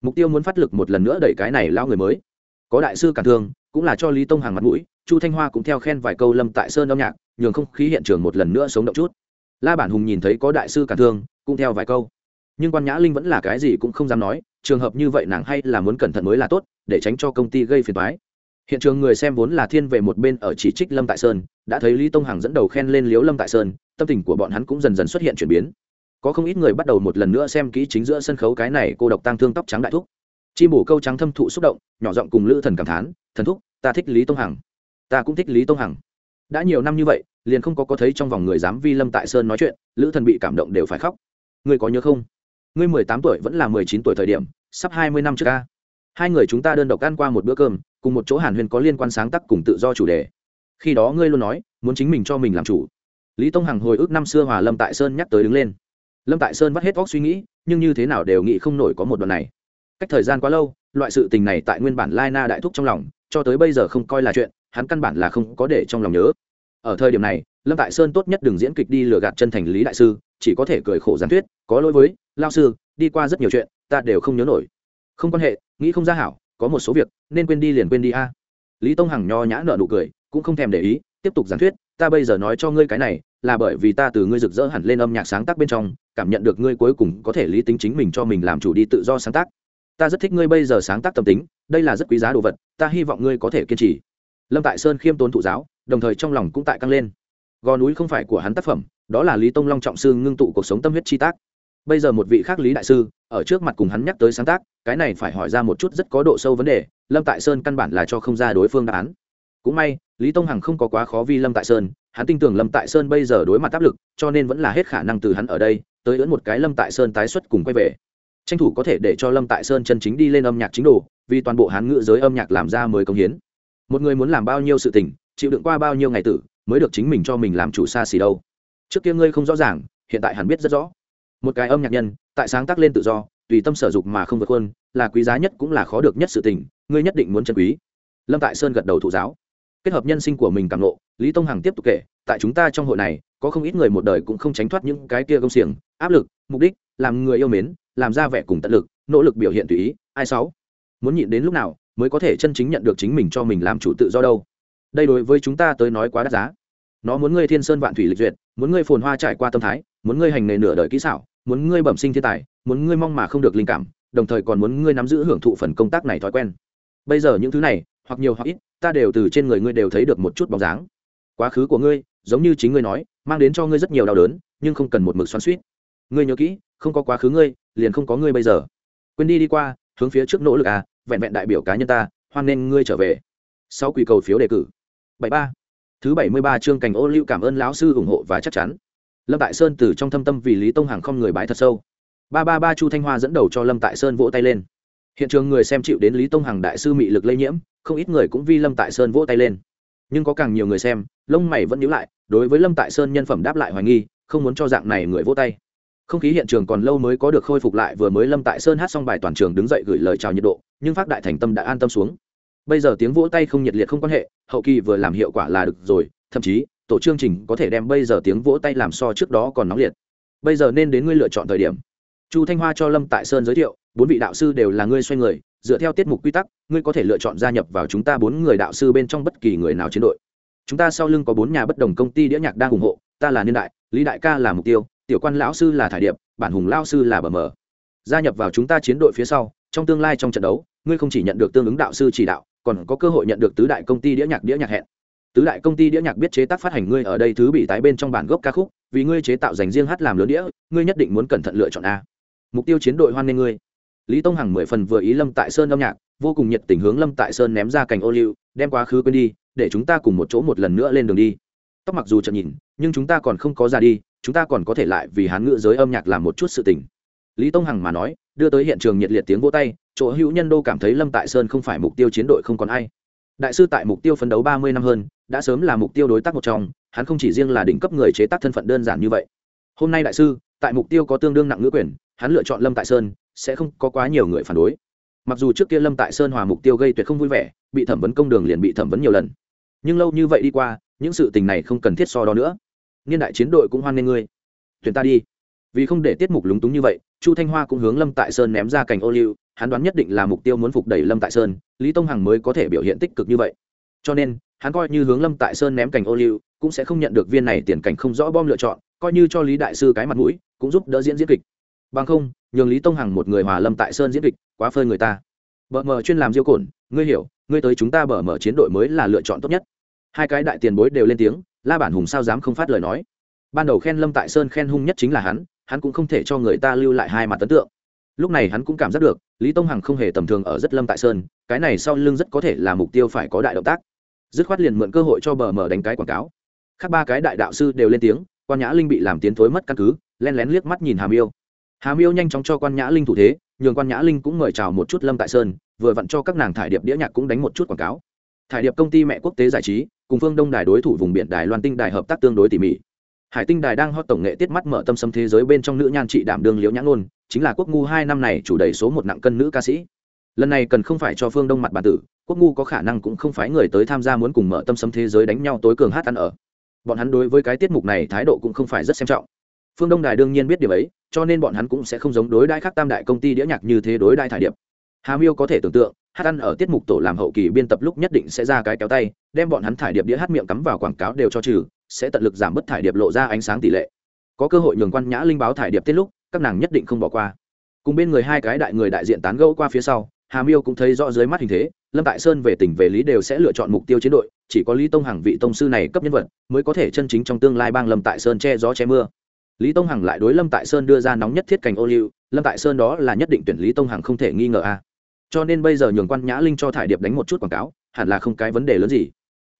Mục tiêu muốn phát lực một lần nữa đẩy cái này lao người mới. Có đại sư cản thương, cũng là cho lý tông hằng mặt mũi, chu thanh hoa cũng theo khen vài câu lâm tại sơn âm nhạc, nhường không khí hiện trường một lần nữa sống động chút la bản hùng nhìn thấy có đại sư cản thương, cũng theo vài câu. Nhưng quan nhã linh vẫn là cái gì cũng không dám nói, trường hợp như vậy nàng hay là muốn cẩn thận mới là tốt, để tránh cho công ty gây phiền toái. Hiện trường người xem vốn là thiên về một bên ở chỉ trích lâm tại sơn, đã thấy lý tông hằng dẫn đầu khen lên liếu lâm tại sơn, tâm tình của bọn hắn cũng dần dần xuất hiện chuyển biến. Có không ít người bắt đầu một lần nữa xem kỹ chính giữa sân khấu cái này cô độc tăng thương tóc trắng đại thúc. Chi bổ câu trắng thâm thụ xúc động, nhỏ giọng cùng lữ thần cảm thán, thần thúc, ta thích lý tông hằng. Ta cũng thích lý tông hằng đã nhiều năm như vậy, liền không có có thấy trong vòng người dám vi lâm tại sơn nói chuyện, lữ thần bị cảm động đều phải khóc. Ngươi có nhớ không? Ngươi mười tám tuổi vẫn là mười chín tuổi thời điểm, sắp hai mươi năm trước ca hai người chúng ta đơn độc ăn qua một bữa cơm, cùng một chỗ hàn huyền có liên quan sáng tác cùng tự do chủ đề. Khi đó ngươi luôn nói, muốn chính mình cho mình làm chủ. Lý tông hằng hồi ức năm xưa hòa lâm tại sơn nhắc tới đứng lên. Lâm tại sơn vắt hết óc suy nghĩ, nhưng như thế nào đều nghĩ không nổi có một đoạn này. Cách thời gian quá lâu, loại sự tình này tại nguyên bản lai na đại thúc trong lòng, cho tới bây giờ không coi là chuyện hắn căn bản là không có để trong lòng nhớ. Ở thời điểm này, lâm tại sơn tốt nhất đừng diễn kịch đi lừa gạt chân thành lý đại sư, chỉ có thể cười khổ gián thuyết, có lỗi với lao sư, đi qua rất nhiều chuyện, ta đều không nhớ nổi. Không quan hệ, nghĩ không ra hảo, có một số việc, nên quên đi liền quên đi a. Lý tông hằng nho nhã nợ nụ cười, cũng không thèm để ý, tiếp tục giảng thuyết, ta bây giờ nói cho ngươi cái này, là bởi vì ta từ ngươi rực rỡ hẳn lên âm nhạc sáng tác bên trong, cảm nhận được ngươi cuối cùng có thể lý tính chính mình cho mình làm chủ đi tự do sáng tác. Ta rất thích ngươi bây giờ sáng tác tâm tính, đây là rất quý giá đồ vật, ta hy vọng ngươi có thể kiên trì lâm tại sơn khiêm tốn thụ giáo, đồng thời trong lòng cũng tại căng lên. Gò núi không phải của hắn tác phẩm, đó là lý tông long trọng sư ngưng tụ cuộc sống tâm huyết chi tác. Bây giờ một vị khác lý đại sư, ở trước mặt cùng hắn nhắc tới sáng tác, cái này phải hỏi ra một chút rất có độ sâu vấn đề, lâm tại sơn căn bản là cho không ra đối phương đáp án. Cũng may, lý tông hằng không có quá khó vì lâm tại sơn, hắn tin tưởng lâm tại sơn bây giờ đối mặt áp lực, cho nên vẫn là hết khả năng từ hắn ở đây, tới ưỡn một cái lâm tại sơn tái xuất cùng quay về. Tranh thủ có thể để cho lâm tại sơn chân chính đi lên âm nhạc chính đồ, vì toàn bộ hán ngữ giới âm nhạc làm ra mới công hiến một người muốn làm bao nhiêu sự tình, chịu đựng qua bao nhiêu ngày tử, mới được chính mình cho mình làm chủ xa xỉ đâu. Trước kia ngươi không rõ ràng, hiện tại hẳn biết rất rõ. Một cái âm nhạc nhân, tại sáng tác lên tự do, tùy tâm sở dục mà không vượt hơn là quý giá nhất cũng là khó được nhất sự tình, ngươi nhất định muốn chân quý. Lâm tại sơn gật đầu thụ giáo. Kết hợp nhân sinh của mình cảm lộ lý tông hằng tiếp tục kể, tại chúng ta trong hội này, có không ít người một đời cũng không tránh thoát những cái kia công xiềng, áp lực, mục đích, làm người yêu mến, làm ra vẻ cùng tận lực, nỗ lực biểu hiện tùy ý, ai sáu muốn nhịn đến lúc nào mới có thể chân chính nhận được chính mình cho mình làm chủ tự do đâu. Đây đối với chúng ta tới nói quá đắt giá. Nó muốn ngươi thiên sơn vạn thủy lịch duyệt, muốn ngươi phồn hoa trải qua tâm thái, muốn ngươi hành nghề nửa đời kỹ xảo, muốn ngươi bẩm sinh thiên tài, muốn ngươi mong mà không được linh cảm, đồng thời còn muốn ngươi nắm giữ hưởng thụ phần công tác này thói quen. Bây giờ những thứ này, hoặc nhiều hoặc ít, ta đều từ trên người ngươi đều thấy được một chút bóng dáng. Quá khứ của ngươi, giống như chính ngươi nói, mang đến cho ngươi rất nhiều đau đớn, nhưng không cần một mực xoắn suýt ngươi nhớ kỹ, không có quá khứ ngươi, liền không có ngươi bây giờ. Quên đi đi qua, hướng phía trước nỗ lực à vẹn vẹn đại biểu cá nhân ta, hoan nên ngươi trở về. Sau quỳ cầu phiếu đề cử. Bảy ba. Thứ bảy mươi ba chương cảnh ô liu cảm ơn lão sư ủng hộ và chắc chắn. Lâm tại sơn từ trong thâm tâm vì lý tông Hằng không người bái thật sâu. Ba ba ba chu thanh hoa dẫn đầu cho lâm tại sơn vỗ tay lên. Hiện trường người xem chịu đến lý tông hằng đại sư mị lực lây nhiễm, không ít người cũng vi lâm tại sơn vỗ tay lên. Nhưng có càng nhiều người xem, lông mày vẫn nhíu lại, đối với lâm tại sơn nhân phẩm đáp lại hoài nghi, không muốn cho dạng này người vỗ tay không khí hiện trường còn lâu mới có được khôi phục lại, vừa mới lâm tại sơn hát xong bài toàn trường đứng dậy gửi lời chào nhiệt độ, nhưng phát đại thành tâm đã an tâm xuống. Bây giờ tiếng vỗ tay không nhiệt liệt không quan hệ, hậu kỳ vừa làm hiệu quả là được rồi, thậm chí, tổ chương trình có thể đem bây giờ tiếng vỗ tay làm so trước đó còn nóng liệt. Bây giờ nên đến ngươi lựa chọn thời điểm. Chu thanh hoa cho lâm tại sơn giới thiệu, bốn vị đạo sư đều là ngươi xoay người, dựa theo tiết mục quy tắc, ngươi có thể lựa chọn gia nhập vào chúng ta bốn người đạo sư bên trong bất kỳ người nào chiến đội. Chúng ta sau lưng có bốn nhà bất đồng công ty đĩa nhạc đang ủng hộ, ta là niên đại, lý đại ca là mục tiêu tiểu quan lão sư là thải điệp, bản hùng lao sư là bờ mờ. Gia nhập vào chúng ta chiến đội phía sau, trong tương lai trong trận đấu, ngươi không chỉ nhận được tương ứng đạo sư chỉ đạo, còn có cơ hội nhận được tứ đại công ty đĩa nhạc đĩa nhạc hẹn. Tứ đại công ty đĩa nhạc biết chế tác phát hành ngươi ở đây thứ bị tái bên trong bản gốc ca khúc, vì ngươi chế tạo dành riêng hát làm lớn đĩa, ngươi nhất định muốn cẩn thận lựa chọn a. Mục tiêu chiến đội hoan nghênh ngươi. Lý tông hằng mười phần vừa ý lâm tại sơn âm nhạc, vô cùng nhiệt tình hướng lâm tại sơn ném ra cành ô liu, đem quá khứ quên đi, để chúng ta cùng một chỗ một lần nữa lên đường đi. Tóc mặc dù chậm nhìn, nhưng chúng ta còn không có ra đi chúng ta còn có thể lại vì hán ngữ giới âm nhạc làm một chút sự tình. Lý tông hằng mà nói, đưa tới hiện trường nhiệt liệt tiếng vỗ tay, chỗ hữu nhân đô cảm thấy lâm tại sơn không phải mục tiêu chiến đội không còn ai. Đại sư tại mục tiêu phấn đấu ba mươi năm hơn, đã sớm là mục tiêu đối tác một trong, hắn không chỉ riêng là đỉnh cấp người chế tác thân phận đơn giản như vậy. Hôm nay đại sư, tại mục tiêu có tương đương nặng ngữ quyền, hắn lựa chọn lâm tại sơn, sẽ không có quá nhiều người phản đối. Mặc dù trước kia lâm tại sơn hòa mục tiêu gây tuyệt không vui vẻ, bị thẩm vấn công đường liền bị thẩm vấn nhiều lần. Nhưng lâu như vậy đi qua, những sự tình này không cần thiết so đó nữa niên đại chiến đội cũng hoan nghênh ngươi. Tuyển ta đi. Vì không để tiết mục lúng túng như vậy, chu thanh hoa cũng hướng lâm tại sơn ném ra cành ô liu, hắn đoán nhất định là mục tiêu muốn phục đẩy lâm tại sơn, lý tông hằng mới có thể biểu hiện tích cực như vậy. Cho nên, hắn coi như hướng lâm tại sơn ném cành ô liu, cũng sẽ không nhận được viên này tiền cảnh không rõ bom lựa chọn, coi như cho lý đại sư cái mặt mũi, cũng giúp đỡ diễn diễn kịch. Bằng không, nhường lý tông hằng một người hòa lâm tại sơn diễn kịch, quá phơi người ta. Bờ mờ chuyên làm diêu cồn ngươi hiểu, ngươi tới chúng ta bờ mờ chiến đội mới là lựa chọn tốt nhất. Hai cái đại tiền bối đều lên tiếng la bản hùng sao dám không phát lời nói? Ban đầu khen lâm tại sơn khen hung nhất chính là hắn hắn cũng không thể cho người ta lưu lại hai mặt ấn tượng. Lúc này hắn cũng cảm giác được, lý tông hằng không hề tầm thường ở rất lâm tại sơn, cái này sau lưng rất có thể là mục tiêu phải có đại động tác. Dứt khoát liền mượn cơ hội cho bờ mờ đánh cái quảng cáo. Khác ba cái đại đạo sư đều lên tiếng, quan nhã linh bị làm tiến thối mất căn cứ, len lén liếc mắt nhìn hàm yêu hàm yêu nhanh chóng cho quan nhã linh thủ thế, nhường quan nhã linh cũng mời chào một chút lâm tại sơn, vừa vặn cho các nàng thải điệp đĩa nhạc cũng đánh một chút quảng cáo thải điệp công ty mẹ quốc tế giải trí, cùng phương đông đài đối thủ vùng biển đài loan tinh đài hợp tác tương đối tỉ mỉ. Hải tinh đài đang hot tổng nghệ tiết mắt mở tâm sâm thế giới bên trong nữ nhan trị đảm đương liễu nhãn ôn chính là quốc ngu hai năm này chủ đầy số một nặng cân nữ ca sĩ. Lần này cần không phải cho phương đông mặt bản tử, quốc ngu có khả năng cũng không phải người tới tham gia muốn cùng mở tâm sâm thế giới đánh nhau tối cường hát ăn ở. Bọn hắn đối với cái tiết mục này thái độ cũng không phải rất xem trọng. Phương đông đài đương nhiên biết điều ấy, cho nên bọn hắn cũng sẽ không giống đối đãi khác tam đại công ty đĩa nhạc như thế đối đãi thải điệp. Hà miêu có thể tưởng tượng hát ăn ở tiết mục tổ làm hậu kỳ biên tập lúc nhất định sẽ ra cái kéo tay, đem bọn hắn thải điệp đĩa hát miệng cắm vào quảng cáo đều cho trừ, sẽ tận lực giảm bớt thải điệp lộ ra ánh sáng tỷ lệ. Có cơ hội nhường quan nhã linh báo thải điệp tiết lúc, các nàng nhất định không bỏ qua. Cùng bên người hai cái đại người đại diện tán gẫu qua phía sau, hà miêu cũng thấy rõ dưới mắt hình thế, lâm tại sơn về tỉnh về lý đều sẽ lựa chọn mục tiêu chiến đội, chỉ có lý tông hằng vị tông sư này cấp nhân vật, mới có thể chân chính trong tương lai bang lâm tại sơn che gió che mưa. Lý tông hằng lại đối lâm tại sơn đưa ra nóng nhất thiết cảnh ô liu, lâm tại sơn đó là nhất định tuyển lý tông hằng không thể nghi ngờ a cho nên bây giờ nhường quan nhã linh cho thải điệp đánh một chút quảng cáo, hẳn là không cái vấn đề lớn gì.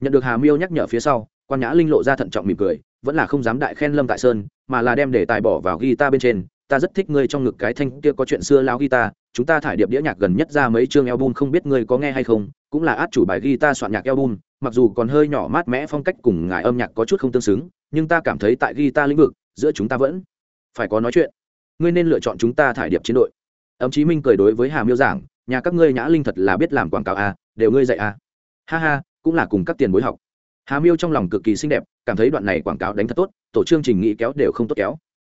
Nhận được hà miêu nhắc nhở phía sau, quan nhã linh lộ ra thận trọng mỉm cười, vẫn là không dám đại khen lâm tại sơn, mà là đem để tài bỏ vào ghi ta bên trên. Ta rất thích ngươi trong ngực cái thanh kia có chuyện xưa lao guitar, chúng ta thải điệp đĩa nhạc gần nhất ra mấy chương album không biết ngươi có nghe hay không, cũng là át chủ bài guitar soạn nhạc album, mặc dù còn hơi nhỏ mát mẽ phong cách cùng ngài âm nhạc có chút không tương xứng, nhưng ta cảm thấy tại guitar lĩnh vực, giữa chúng ta vẫn phải có nói chuyện. Ngươi nên lựa chọn chúng ta thải điệp chiến đội. Ấm chí minh cười đối với hà miêu giảng nhà các ngươi nhã linh thật là biết làm quảng cáo à, đều ngươi dạy à. ha ha cũng là cùng các tiền bối học. Hà miêu trong lòng cực kỳ xinh đẹp cảm thấy đoạn này quảng cáo đánh thật tốt tổ chương trình nghĩ kéo đều không tốt kéo.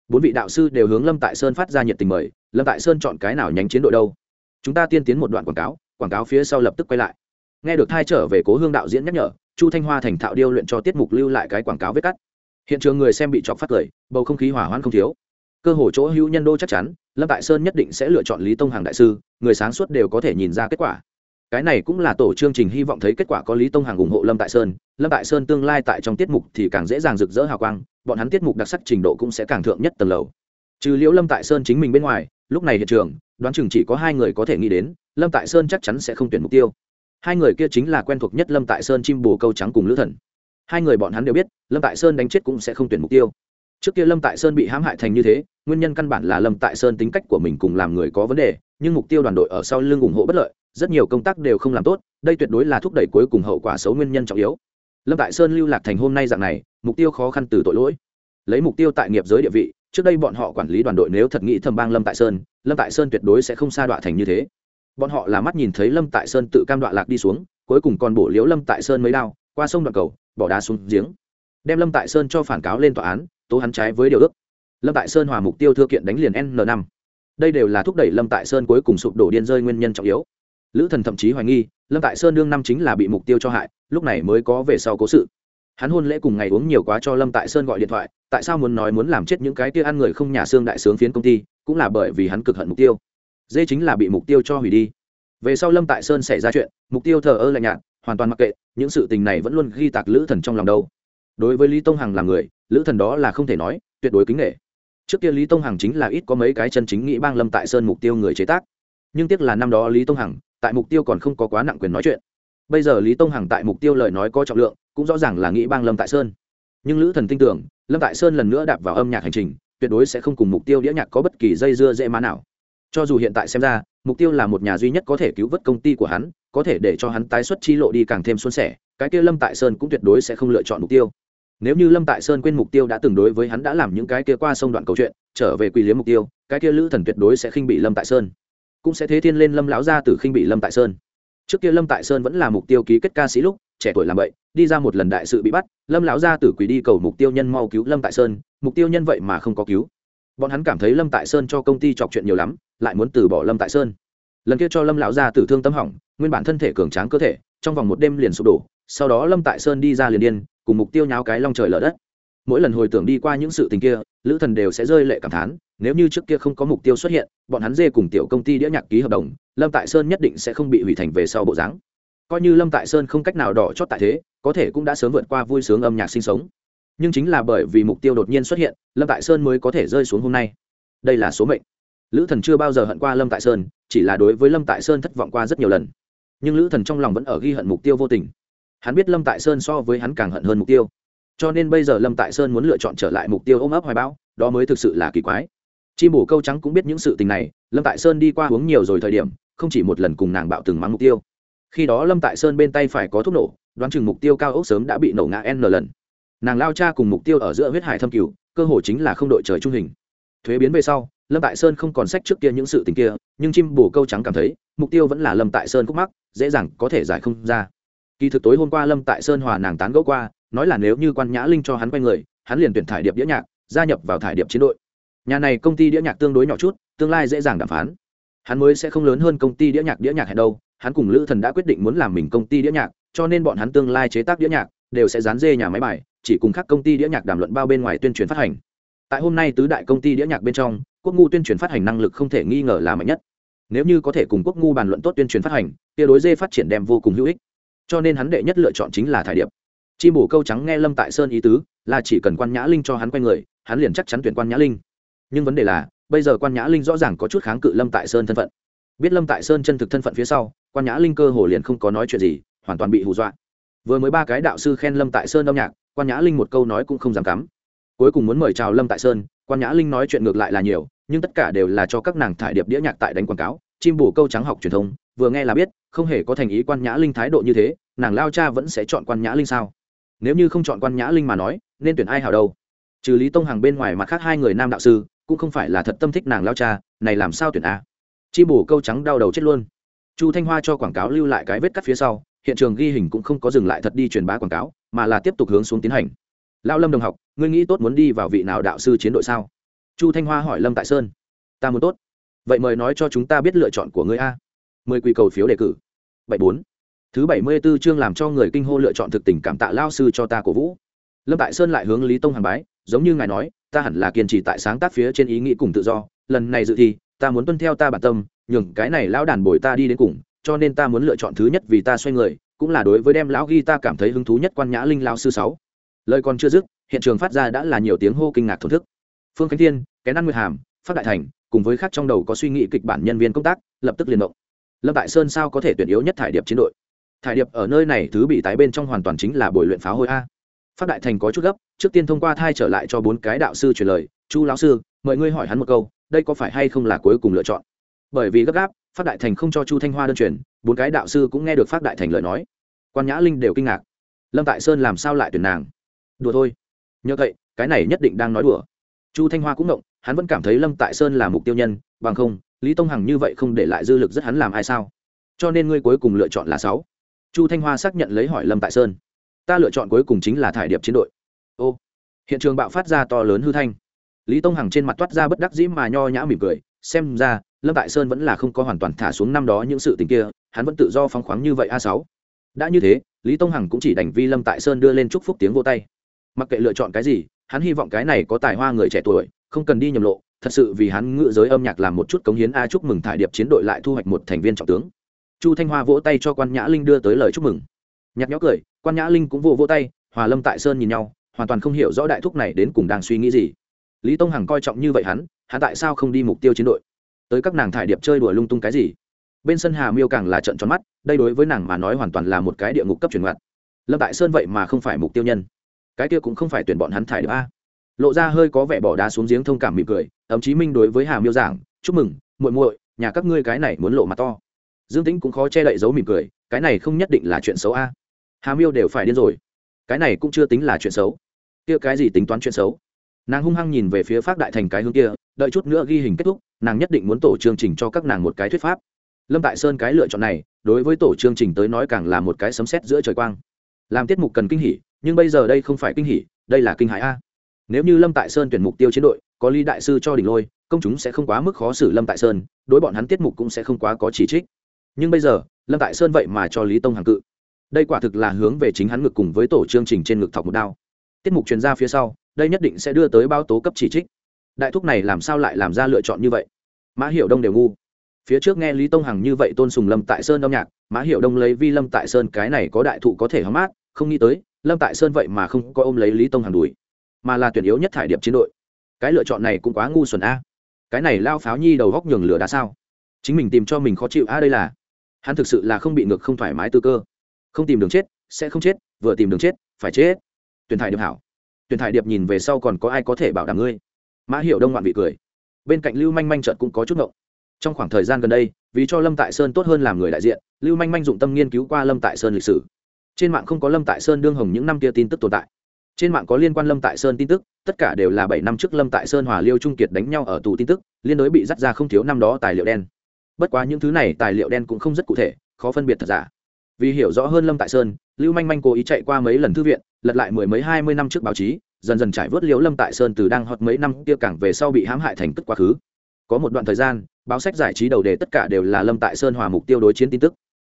Bốn vị đạo sư đều hướng lâm tại sơn phát ra nhiệt tình mời lâm tại sơn chọn cái nào nhánh chiến đội đâu? Chúng ta tiên tiến một đoạn quảng cáo quảng cáo phía sau lập tức quay lại. Nghe được thai trở về cố hương đạo diễn nhắc nhở chu thanh hoa thành thạo điêu luyện cho tiết mục lưu lại cái quảng cáo vết cắt. Hiện trường người xem bị chọc phát cười bầu không khí hỏa hoãn không thiếu. Cơ hồ chỗ hữu nhân đô chắc chắn lâm tại sơn nhất định sẽ lựa chọn lý tông hàng đại sư, người sáng suốt đều có thể nhìn ra kết quả. Cái này cũng là tổ chương trình hy vọng thấy kết quả có lý tông hàng ủng hộ lâm tại sơn. Lâm tại sơn tương lai tại trong tiết mục thì càng dễ dàng rực rỡ hào quang, bọn hắn tiết mục đặc sắc trình độ cũng sẽ càng thượng nhất tầng lầu. Trừ liễu lâm tại sơn chính mình bên ngoài, lúc này hiện trường, đoán chừng chỉ có hai người có thể nghĩ đến, lâm tại sơn chắc chắn sẽ không tuyển mục tiêu. Hai người kia chính là quen thuộc nhất lâm tại sơn chim bồ câu trắng cùng lữ thần. Hai người bọn hắn đều biết, lâm tại sơn đánh chết cũng sẽ không tuyển mục tiêu trước kia lâm tại sơn bị hãm hại thành như thế, nguyên nhân căn bản là lâm tại sơn tính cách của mình cùng làm người có vấn đề, nhưng mục tiêu đoàn đội ở sau lưng ủng hộ bất lợi, rất nhiều công tác đều không làm tốt, đây tuyệt đối là thúc đẩy cuối cùng hậu quả xấu nguyên nhân trọng yếu. Lâm tại sơn lưu lạc thành hôm nay dạng này, mục tiêu khó khăn từ tội lỗi. Lấy mục tiêu tại nghiệp giới địa vị, trước đây bọn họ quản lý đoàn đội nếu thật nghĩ thầm bang lâm tại sơn, lâm tại sơn tuyệt đối sẽ không sa đọa thành như thế. Bọn họ là mắt nhìn thấy lâm tại sơn tự cam đoạn lạc đi xuống, cuối cùng còn bổ liếu lâm tại sơn mấy đao, qua sông đoạn cầu, bỏ đá xuống giếng. Đem lâm tại sơn cho phản cáo lên tòa án tố hắn trái với điều ước. Lâm tại sơn hòa mục tiêu thư kiện đánh liền n năm. Đây đều là thúc đẩy lâm tại sơn cuối cùng sụp đổ điên rơi nguyên nhân trọng yếu. Lữ thần thậm chí hoài nghi, lâm tại sơn đương năm chính là bị mục tiêu cho hại, lúc này mới có về sau cố sự. Hắn hôn lễ cùng ngày uống nhiều quá cho lâm tại sơn gọi điện thoại, tại sao muốn nói muốn làm chết những cái kia ăn người không nhà xương đại sướng phiến công ty, cũng là bởi vì hắn cực hận mục tiêu. Dê chính là bị mục tiêu cho hủy đi. Về sau lâm tại sơn xảy ra chuyện, mục tiêu thờ ơ lạnh nhạt, hoàn toàn mặc kệ, những sự tình này vẫn luôn ghi tạc lữ thần trong lòng đâu. Đối với lý tông hằng là người lữ thần đó là không thể nói, tuyệt đối kính nghệ trước kia lý tông hằng chính là ít có mấy cái chân chính nghĩ bang lâm tại sơn mục tiêu người chế tác. Nhưng tiếc là năm đó lý tông hằng, tại mục tiêu còn không có quá nặng quyền nói chuyện. Bây giờ lý tông hằng tại mục tiêu lời nói có trọng lượng, cũng rõ ràng là nghĩ bang lâm tại sơn. Nhưng lữ thần tin tưởng, lâm tại sơn lần nữa đạp vào âm nhạc hành trình, tuyệt đối sẽ không cùng mục tiêu đĩa nhạc có bất kỳ dây dưa dễ má nào. Cho dù hiện tại xem ra, mục tiêu là một nhà duy nhất có thể cứu vớt công ty của hắn, có thể để cho hắn tái xuất chi lộ đi càng thêm xuân sẻ, cái kia lâm tại sơn cũng tuyệt đối sẽ không lựa chọn mục tiêu nếu như lâm tại sơn quên mục tiêu đã từng đối với hắn đã làm những cái kia qua sông đoạn câu chuyện, trở về quỳ liếm mục tiêu, cái kia lữ thần tuyệt đối sẽ khinh bị lâm tại sơn. Cũng sẽ thế thiên lên lâm lão gia từ khinh bị lâm tại sơn. Trước kia lâm tại sơn vẫn là mục tiêu ký kết ca sĩ lúc, trẻ tuổi làm vậy, đi ra một lần đại sự bị bắt, lâm lão gia tử quỳ đi cầu mục tiêu nhân mau cứu lâm tại sơn, mục tiêu nhân vậy mà không có cứu. Bọn hắn cảm thấy lâm tại sơn cho công ty chọc chuyện nhiều lắm, lại muốn từ bỏ lâm tại sơn. Lần kia cho lâm lão gia tử thương tâm hỏng, nguyên bản thân thể cường tráng cơ thể, trong vòng một đêm liền sụp đổ sau đó lâm tại sơn đi ra liền điên, cùng mục tiêu nháo cái long trời lở đất. Mỗi lần hồi tưởng đi qua những sự tình kia, lữ thần đều sẽ rơi lệ cảm thán, nếu như trước kia không có mục tiêu xuất hiện, bọn hắn dê cùng tiểu công ty đĩa nhạc ký hợp đồng, lâm tại sơn nhất định sẽ không bị hủy thành về sau bộ dáng. Coi như lâm tại sơn không cách nào đỏ chót tại thế, có thể cũng đã sớm vượt qua vui sướng âm nhạc sinh sống. Nhưng chính là bởi vì mục tiêu đột nhiên xuất hiện, lâm tại sơn mới có thể rơi xuống hôm nay. Đây là số mệnh. Lữ thần chưa bao giờ hận qua lâm tại sơn, chỉ là đối với lâm tại sơn thất vọng qua rất nhiều lần. Nhưng lữ thần trong lòng vẫn ở ghi hận mục tiêu vô tình hắn biết lâm tại sơn so với hắn càng hận hơn mục tiêu. Cho nên bây giờ lâm tại sơn muốn lựa chọn trở lại mục tiêu ôm ấp hoài bão, đó mới thực sự là kỳ quái. Chi bổ câu trắng cũng biết những sự tình này, lâm tại sơn đi qua uống nhiều rồi thời điểm, không chỉ một lần cùng nàng bạo từng mắng mục tiêu. Khi đó lâm tại sơn bên tay phải có thuốc nổ, đoán chừng mục tiêu cao ốc sớm đã bị nổ ngã n lần. Nàng lao cha cùng mục tiêu ở giữa huyết hải thâm cửu cơ hồ chính là không đội trời trung hình. Thuế biến về sau, lâm tại sơn không còn sách trước kia những sự tình kia, nhưng chim bổ câu trắng cảm thấy, mục tiêu vẫn là lâm tại sơn khúc mắc, dễ dàng có thể giải không ra kỳ thực tối hôm qua lâm tại sơn hòa nàng tán gẫu qua, nói là nếu như quan nhã linh cho hắn quay người, hắn liền tuyển thải điệp đĩa nhạc, gia nhập vào thải điệp chiến đội. Nhà này công ty đĩa nhạc tương đối nhỏ chút, tương lai dễ dàng đàm phán. Hắn mới sẽ không lớn hơn công ty đĩa nhạc đĩa nhạc hẹn đâu, hắn cùng lữ thần đã quyết định muốn làm mình công ty đĩa nhạc, cho nên bọn hắn tương lai chế tác đĩa nhạc đều sẽ dán dê nhà máy bài, chỉ cùng các công ty đĩa nhạc đàm luận bao bên ngoài tuyên truyền phát hành. Tại hôm nay tứ đại công ty đĩa nhạc bên trong, quốc ngu tuyên truyền phát hành năng lực không thể nghi ngờ là mạnh nhất. Nếu như có thể cùng quốc ngu bàn luận tốt tuyên truyền phát hành tia đối dê phát triển đem vô cùng hữu ích cho nên hắn đệ nhất lựa chọn chính là thải điệp. Chim bổ câu trắng nghe lâm tại sơn ý tứ, là chỉ cần quan nhã linh cho hắn quay người, hắn liền chắc chắn tuyển quan nhã linh. Nhưng vấn đề là, bây giờ quan nhã linh rõ ràng có chút kháng cự lâm tại sơn thân phận. Biết lâm tại sơn chân thực thân phận phía sau, quan nhã linh cơ hồ liền không có nói chuyện gì, hoàn toàn bị hù dọa. Vừa mới ba cái đạo sư khen lâm tại sơn âm nhạc, quan nhã linh một câu nói cũng không dám cắm. Cuối cùng muốn mời chào lâm tại sơn, quan nhã linh nói chuyện ngược lại là nhiều, nhưng tất cả đều là cho các nàng thải điệp đĩa nhạc tại đánh quảng cáo. Chim bổ câu trắng học truyền thông vừa nghe là biết, không hề có thành ý quan nhã linh thái độ như thế, nàng lao cha vẫn sẽ chọn quan nhã linh sao? Nếu như không chọn quan nhã linh mà nói, nên tuyển ai hào đâu? Trừ lý tông hàng bên ngoài mặt khác hai người nam đạo sư, cũng không phải là thật tâm thích nàng lao cha, này làm sao tuyển a? Chi bổ câu trắng đau đầu chết luôn. Chu thanh hoa cho quảng cáo lưu lại cái vết cắt phía sau, hiện trường ghi hình cũng không có dừng lại thật đi truyền bá quảng cáo, mà là tiếp tục hướng xuống tiến hành. Lao lâm đồng học, ngươi nghĩ tốt muốn đi vào vị nào đạo sư chiến đội sao? Chu thanh hoa hỏi lâm tại sơn. Ta muốn tốt. Vậy mời nói cho chúng ta biết lựa chọn của ngươi a mười quy cầu phiếu đề cử. Bảy bốn. Thứ bảy mươi b ố chương làm cho người kinh hô lựa chọn thực tình cảm tạ lao sư cho ta cổ vũ. Lâm tại sơn lại hướng lý tông hàng bái, giống như ngài nói, ta hẳn là kiên trì tại sáng tác phía trên ý nghĩ cùng tự do, lần này dự thi, ta muốn tuân theo ta bản tâm, nhường cái này lão đàn bồi ta đi đến cùng, cho nên ta muốn lựa chọn thứ nhất vì ta xoay người, cũng là đối với đem lão ghi ta cảm thấy hứng thú nhất quan nhã linh lao sư sáu. Lời còn chưa dứt, hiện trường phát ra đã là nhiều tiếng hô kinh ngạc thổn thức. Phương khánh thiên, kén ăn nguyệt hàm phát đại thành, cùng với khác trong đầu có suy nghĩ kịch bản nhân viên công tác, lập tức liền động lâm tại sơn sao có thể tuyển yếu nhất thải điệp chiến đội? Thải điệp ở nơi này thứ bị tái bên trong hoàn toàn chính là buổi luyện pháo hôi a. Phát đại thành có chút gấp, trước tiên thông qua thai trở lại cho bốn cái đạo sư truyền lời, chu lão sư mời ngươi hỏi hắn một câu, đây có phải hay không là cuối cùng lựa chọn? Bởi vì gấp gáp, phát đại thành không cho chu thanh hoa đơn truyền, bốn cái đạo sư cũng nghe được phát đại thành lời nói. Quan nhã linh đều kinh ngạc. Lâm tại sơn làm sao lại tuyển nàng? Đùa thôi. Nhờ vậy, cái này nhất định đang nói đùa. Chu thanh hoa cũng động hắn vẫn cảm thấy lâm tại sơn là mục tiêu nhân, bằng không lý tông hằng như vậy không để lại dư lực rất hắn làm ai sao? Cho nên ngươi cuối cùng lựa chọn là sáu. Chu thanh hoa xác nhận lấy hỏi lâm tại sơn. Ta lựa chọn cuối cùng chính là thải điệp chiến đội. Ô, hiện trường bạo phát ra to lớn hư thanh. Lý tông hằng trên mặt toát ra bất đắc dĩ mà nho nhã mỉm cười, xem ra, lâm tại sơn vẫn là không có hoàn toàn thả xuống năm đó những sự tình kia, hắn vẫn tự do phóng khoáng như vậy a sáu. Đã như thế, lý tông hằng cũng chỉ đành vi lâm tại sơn đưa lên chúc phúc tiếng vô tay. Mặc kệ lựa chọn cái gì, hắn hy vọng cái này có tài hoa người trẻ tuổi, không cần đi nhầm lộ thật sự vì hắn ngự giới âm nhạc làm một chút cống hiến a chúc mừng thải điệp chiến đội lại thu hoạch một thành viên trọng tướng. Chu thanh hoa vỗ tay cho quan nhã linh đưa tới lời chúc mừng. Nhạc nhó cười, quan nhã linh cũng vỗ vỗ tay, hòa lâm tại sơn nhìn nhau, hoàn toàn không hiểu rõ đại thúc này đến cùng đang suy nghĩ gì. Lý tông hằng coi trọng như vậy hắn hắn tại sao không đi mục tiêu chiến đội? Tới các nàng thải điệp chơi đùa lung tung cái gì? Bên sân hà miêu càng là trận tròn mắt, đây đối với nàng mà nói hoàn toàn là một cái địa ngục cấp truyền ngặt lâm tại sơn vậy mà không phải mục tiêu nhân. Cái kia cũng không phải tuyển bọn hắn thải điệp a. Lộ ra hơi có vẻ bỏ đá xuống giếng thông cảm mỉm cười ấm chí minh đối với hà miêu giảng, chúc mừng, muội muội, nhà các ngươi cái này muốn lộ mặt to. Dương tính cũng khó che đậy giấu mỉm cười, cái này không nhất định là chuyện xấu a. Hà miêu đều phải điên rồi. Cái này cũng chưa tính là chuyện xấu. Kia cái gì tính toán chuyện xấu? Nàng hung hăng nhìn về phía phát đại thành cái hướng kia, đợi chút nữa ghi hình kết thúc, nàng nhất định muốn tổ chương trình cho các nàng một cái thuyết pháp. Lâm tại sơn cái lựa chọn này, đối với tổ chương trình tới nói càng là một cái sấm sét giữa trời quang. Làm tiết mục cần kinh hỉ, nhưng bây giờ đây không phải kinh hỉ, đây là kinh hãi a nếu như lâm tại sơn tuyển mục tiêu chiến đội, có lý đại sư cho đỉnh lôi, công chúng sẽ không quá mức khó xử lâm tại sơn, đối bọn hắn tiết mục cũng sẽ không quá có chỉ trích. Nhưng bây giờ, lâm tại sơn vậy mà cho lý tông hàng cự. Đây quả thực là hướng về chính hắn ngực cùng với tổ chương trình trên ngực thọc một đao. Tiết mục chuyên gia phía sau, đây nhất định sẽ đưa tới bao tố cấp chỉ trích. Đại thúc này làm sao lại làm ra lựa chọn như vậy? Mã hiệu đông đều ngu. Phía trước nghe lý tông hằng như vậy tôn sùng lâm tại sơn âm nhạc, mã hiệu đông lấy vi lâm tại sơn cái này có đại thụ có thể hóng mát, không nghĩ tới, lâm tại sơn vậy mà không có ôm lấy lý tông hằng đùi mà là tuyển yếu nhất thải điệp chiến đội. Cái lựa chọn này cũng quá ngu xuẩn a. Cái này lao pháo nhi đầu góc nhường lửa đá sao? Chính mình tìm cho mình khó chịu a, đây là. Hắn thực sự là không bị ngược không thoải mái tư cơ. Không tìm đường chết, sẽ không chết, vừa tìm đường chết, phải chết. Tuyển thải điệp hảo. Tuyển thải điệp nhìn về sau còn có ai có thể bảo đảm ngươi? Mã hiệu đông ngoạn vị cười. Bên cạnh lưu manh manh trợt cũng có chút ngộng. Trong khoảng thời gian gần đây, vì cho lâm tại sơn tốt hơn làm người đại diện, lưu manh manh dụng tâm nghiên cứu qua lâm tại sơn lịch sử. Trên mạng không có lâm tại sơn đương hồng những năm kia tin tức tồn tại trên mạng có liên quan lâm tại sơn tin tức, tất cả đều là bảy năm trước lâm tại sơn hòa liêu trung kiệt đánh nhau ở tù tin tức, liên đối bị dắt ra không thiếu năm đó tài liệu đen. Bất quá những thứ này tài liệu đen cũng không rất cụ thể, khó phân biệt thật giả. Vì hiểu rõ hơn lâm tại sơn, lưu manh manh cố ý chạy qua mấy lần thư viện, lật lại mười mấy hai mươi năm trước báo chí, dần dần trải vớt liễu lâm tại sơn từ đang hot mấy năm kia cảng về sau bị hãm hại thành tức quá khứ. Có một đoạn thời gian, báo sách giải trí đầu đề tất cả đều là lâm tại sơn hòa mục tiêu đối chiến tin tức.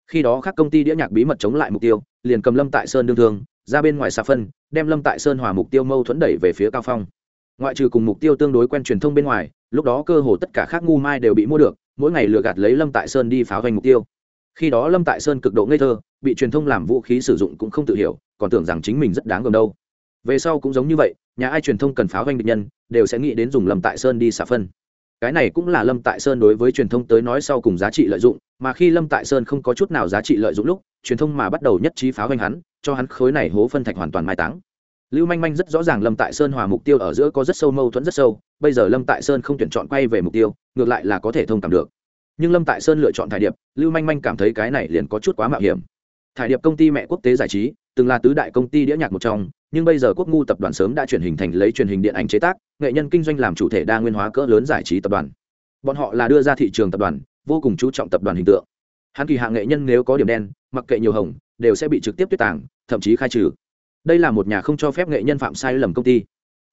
Khi đó các công ty đĩa nhạc bí mật chống lại mục tiêu, liền cầm lâm tại sơn đương thương ra bên ngoài xà phân, đem lâm tại sơn hòa mục tiêu mâu thuẫn đẩy về phía cao phong. Ngoại trừ cùng mục tiêu tương đối quen truyền thông bên ngoài, lúc đó cơ hồ tất cả khác ngu mai đều bị mua được, mỗi ngày lừa gạt lấy lâm tại sơn đi pháo vanh mục tiêu. Khi đó lâm tại sơn cực độ ngây thơ, bị truyền thông làm vũ khí sử dụng cũng không tự hiểu, còn tưởng rằng chính mình rất đáng gờm đâu. Về sau cũng giống như vậy, nhà ai truyền thông cần pháo vanh địch nhân, đều sẽ nghĩ đến dùng lâm tại sơn đi xả phân cái này cũng là lâm tại sơn đối với truyền thông tới nói sau cùng giá trị lợi dụng, mà khi lâm tại sơn không có chút nào giá trị lợi dụng lúc, truyền thông mà bắt đầu nhất trí phá hoành hắn, cho hắn khối này hố phân thạch hoàn toàn mai táng. Lưu manh manh rất rõ ràng lâm tại sơn hòa mục tiêu ở giữa có rất sâu mâu thuẫn rất sâu, bây giờ lâm tại sơn không tuyển chọn quay về mục tiêu, ngược lại là có thể thông cảm được. Nhưng lâm tại sơn lựa chọn thải điệp, lưu manh manh cảm thấy cái này liền có chút quá mạo hiểm. Thải điệp công ty mẹ quốc tế giải trí, từng là tứ đại công ty đĩa nhạc một trong nhưng bây giờ quốc ngu tập đoàn sớm đã chuyển hình thành lấy truyền hình điện ảnh chế tác, nghệ nhân kinh doanh làm chủ thể đa nguyên hóa cỡ lớn giải trí tập đoàn. Bọn họ là đưa ra thị trường tập đoàn, vô cùng chú trọng tập đoàn hình tượng. Hắn kỳ hạ nghệ nhân nếu có điểm đen, mặc kệ nhiều hồng, đều sẽ bị trực tiếp tuyết tàng, thậm chí khai trừ. Đây là một nhà không cho phép nghệ nhân phạm sai lầm công ty.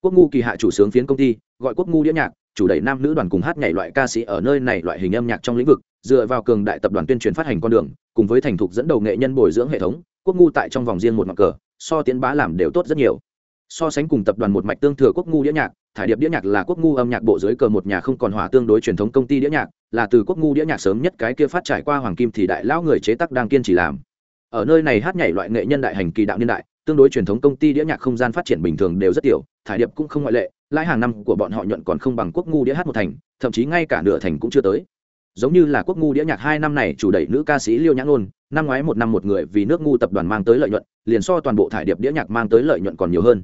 Quốc ngu kỳ hạ chủ sướng phiến công ty, gọi quốc ngu đĩa nhạc chủ đẩy nam nữ đoàn cùng hát nhảy loại ca sĩ ở nơi này loại hình âm nhạc trong lĩnh vực, dựa vào cường đại tập đoàn tuyên truyền phát hành con đường, cùng với thành thục dẫn đầu nghệ nhân bồi dưỡng hệ thống, quốc ngu tại trong vòng riêng một mặt cờ, so tiến bá làm đều tốt rất nhiều. So sánh cùng tập đoàn một mạch tương thừa quốc ngu đĩa nhạc, thải điệp đĩa nhạc là quốc ngu âm nhạc bộ dưới cờ một nhà không còn hòa tương đối truyền thống công ty đĩa nhạc, là từ quốc ngu đĩa nhạc sớm nhất cái kia phát trải qua hoàng kim thì đại lão người chế tác đang kiên trì làm. Ở nơi này hát nhảy loại nghệ nhân đại hành kỳ đạo niên đại tương đối truyền thống công ty đĩa nhạc không gian phát triển bình thường đều rất tiểu, thải điệp cũng không ngoại lệ, lãi hàng năm của bọn họ nhuận còn không bằng quốc ngu đĩa hát một thành, thậm chí ngay cả nửa thành cũng chưa tới. Giống như là quốc ngu đĩa nhạc hai năm này chủ đẩy nữ ca sĩ liêu nhã ôn năm ngoái một năm một người vì nước ngu tập đoàn mang tới lợi nhuận, liền so toàn bộ thải điệp đĩa nhạc mang tới lợi nhuận còn nhiều hơn.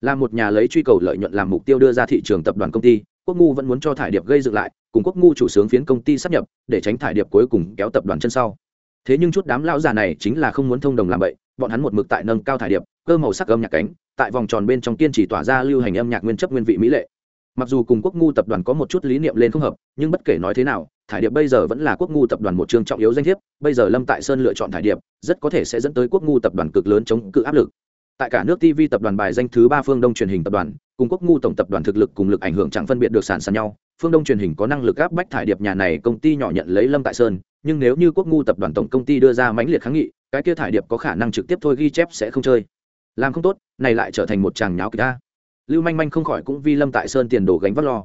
Là một nhà lấy truy cầu lợi nhuận làm mục tiêu đưa ra thị trường tập đoàn công ty, quốc ngu vẫn muốn cho thải điệp gây dựng lại, cùng quốc ngu chủ sướng phiến công ty sắp nhập, để tránh thải điệp cuối cùng kéo tập đoàn chân sau. Thế nhưng chút đám lão già này chính là không muốn thông đồng làm vậy bọn hắn một mực tại nâng cao thải điệp, cơ màu sắc âm nhạc cánh, tại vòng tròn bên trong kiên trì tỏa ra lưu hành âm nhạc nguyên chấp nguyên vị mỹ lệ. Mặc dù cùng quốc ngu tập đoàn có một chút lý niệm lên không hợp, nhưng bất kể nói thế nào, thải điệp bây giờ vẫn là quốc ngu tập đoàn một chương trọng yếu danh thiếp, bây giờ lâm tại sơn lựa chọn thải điệp, rất có thể sẽ dẫn tới quốc ngu tập đoàn cực lớn chống cự áp lực. Tại cả nước tv tập đoàn bài danh thứ ba phương đông truyền hình tập đoàn, cùng quốc ngu tổng tập đoàn thực lực cùng lực ảnh hưởng chẳng phân biệt được sản sản nhau, phương đông truyền hình có năng lực áp bách thải điệp nhà này công ty nhỏ nhận lấy lâm tại sơn nhưng nếu như quốc ngu tập đoàn tổng công ty đưa ra mãnh liệt kháng nghị, cái kia thải điệp có khả năng trực tiếp thôi ghi chép sẽ không chơi. Làm không tốt, này lại trở thành một chàng nháo kịch ta. Lưu manh manh không khỏi cũng vi lâm tại sơn tiền đồ gánh vắt lo.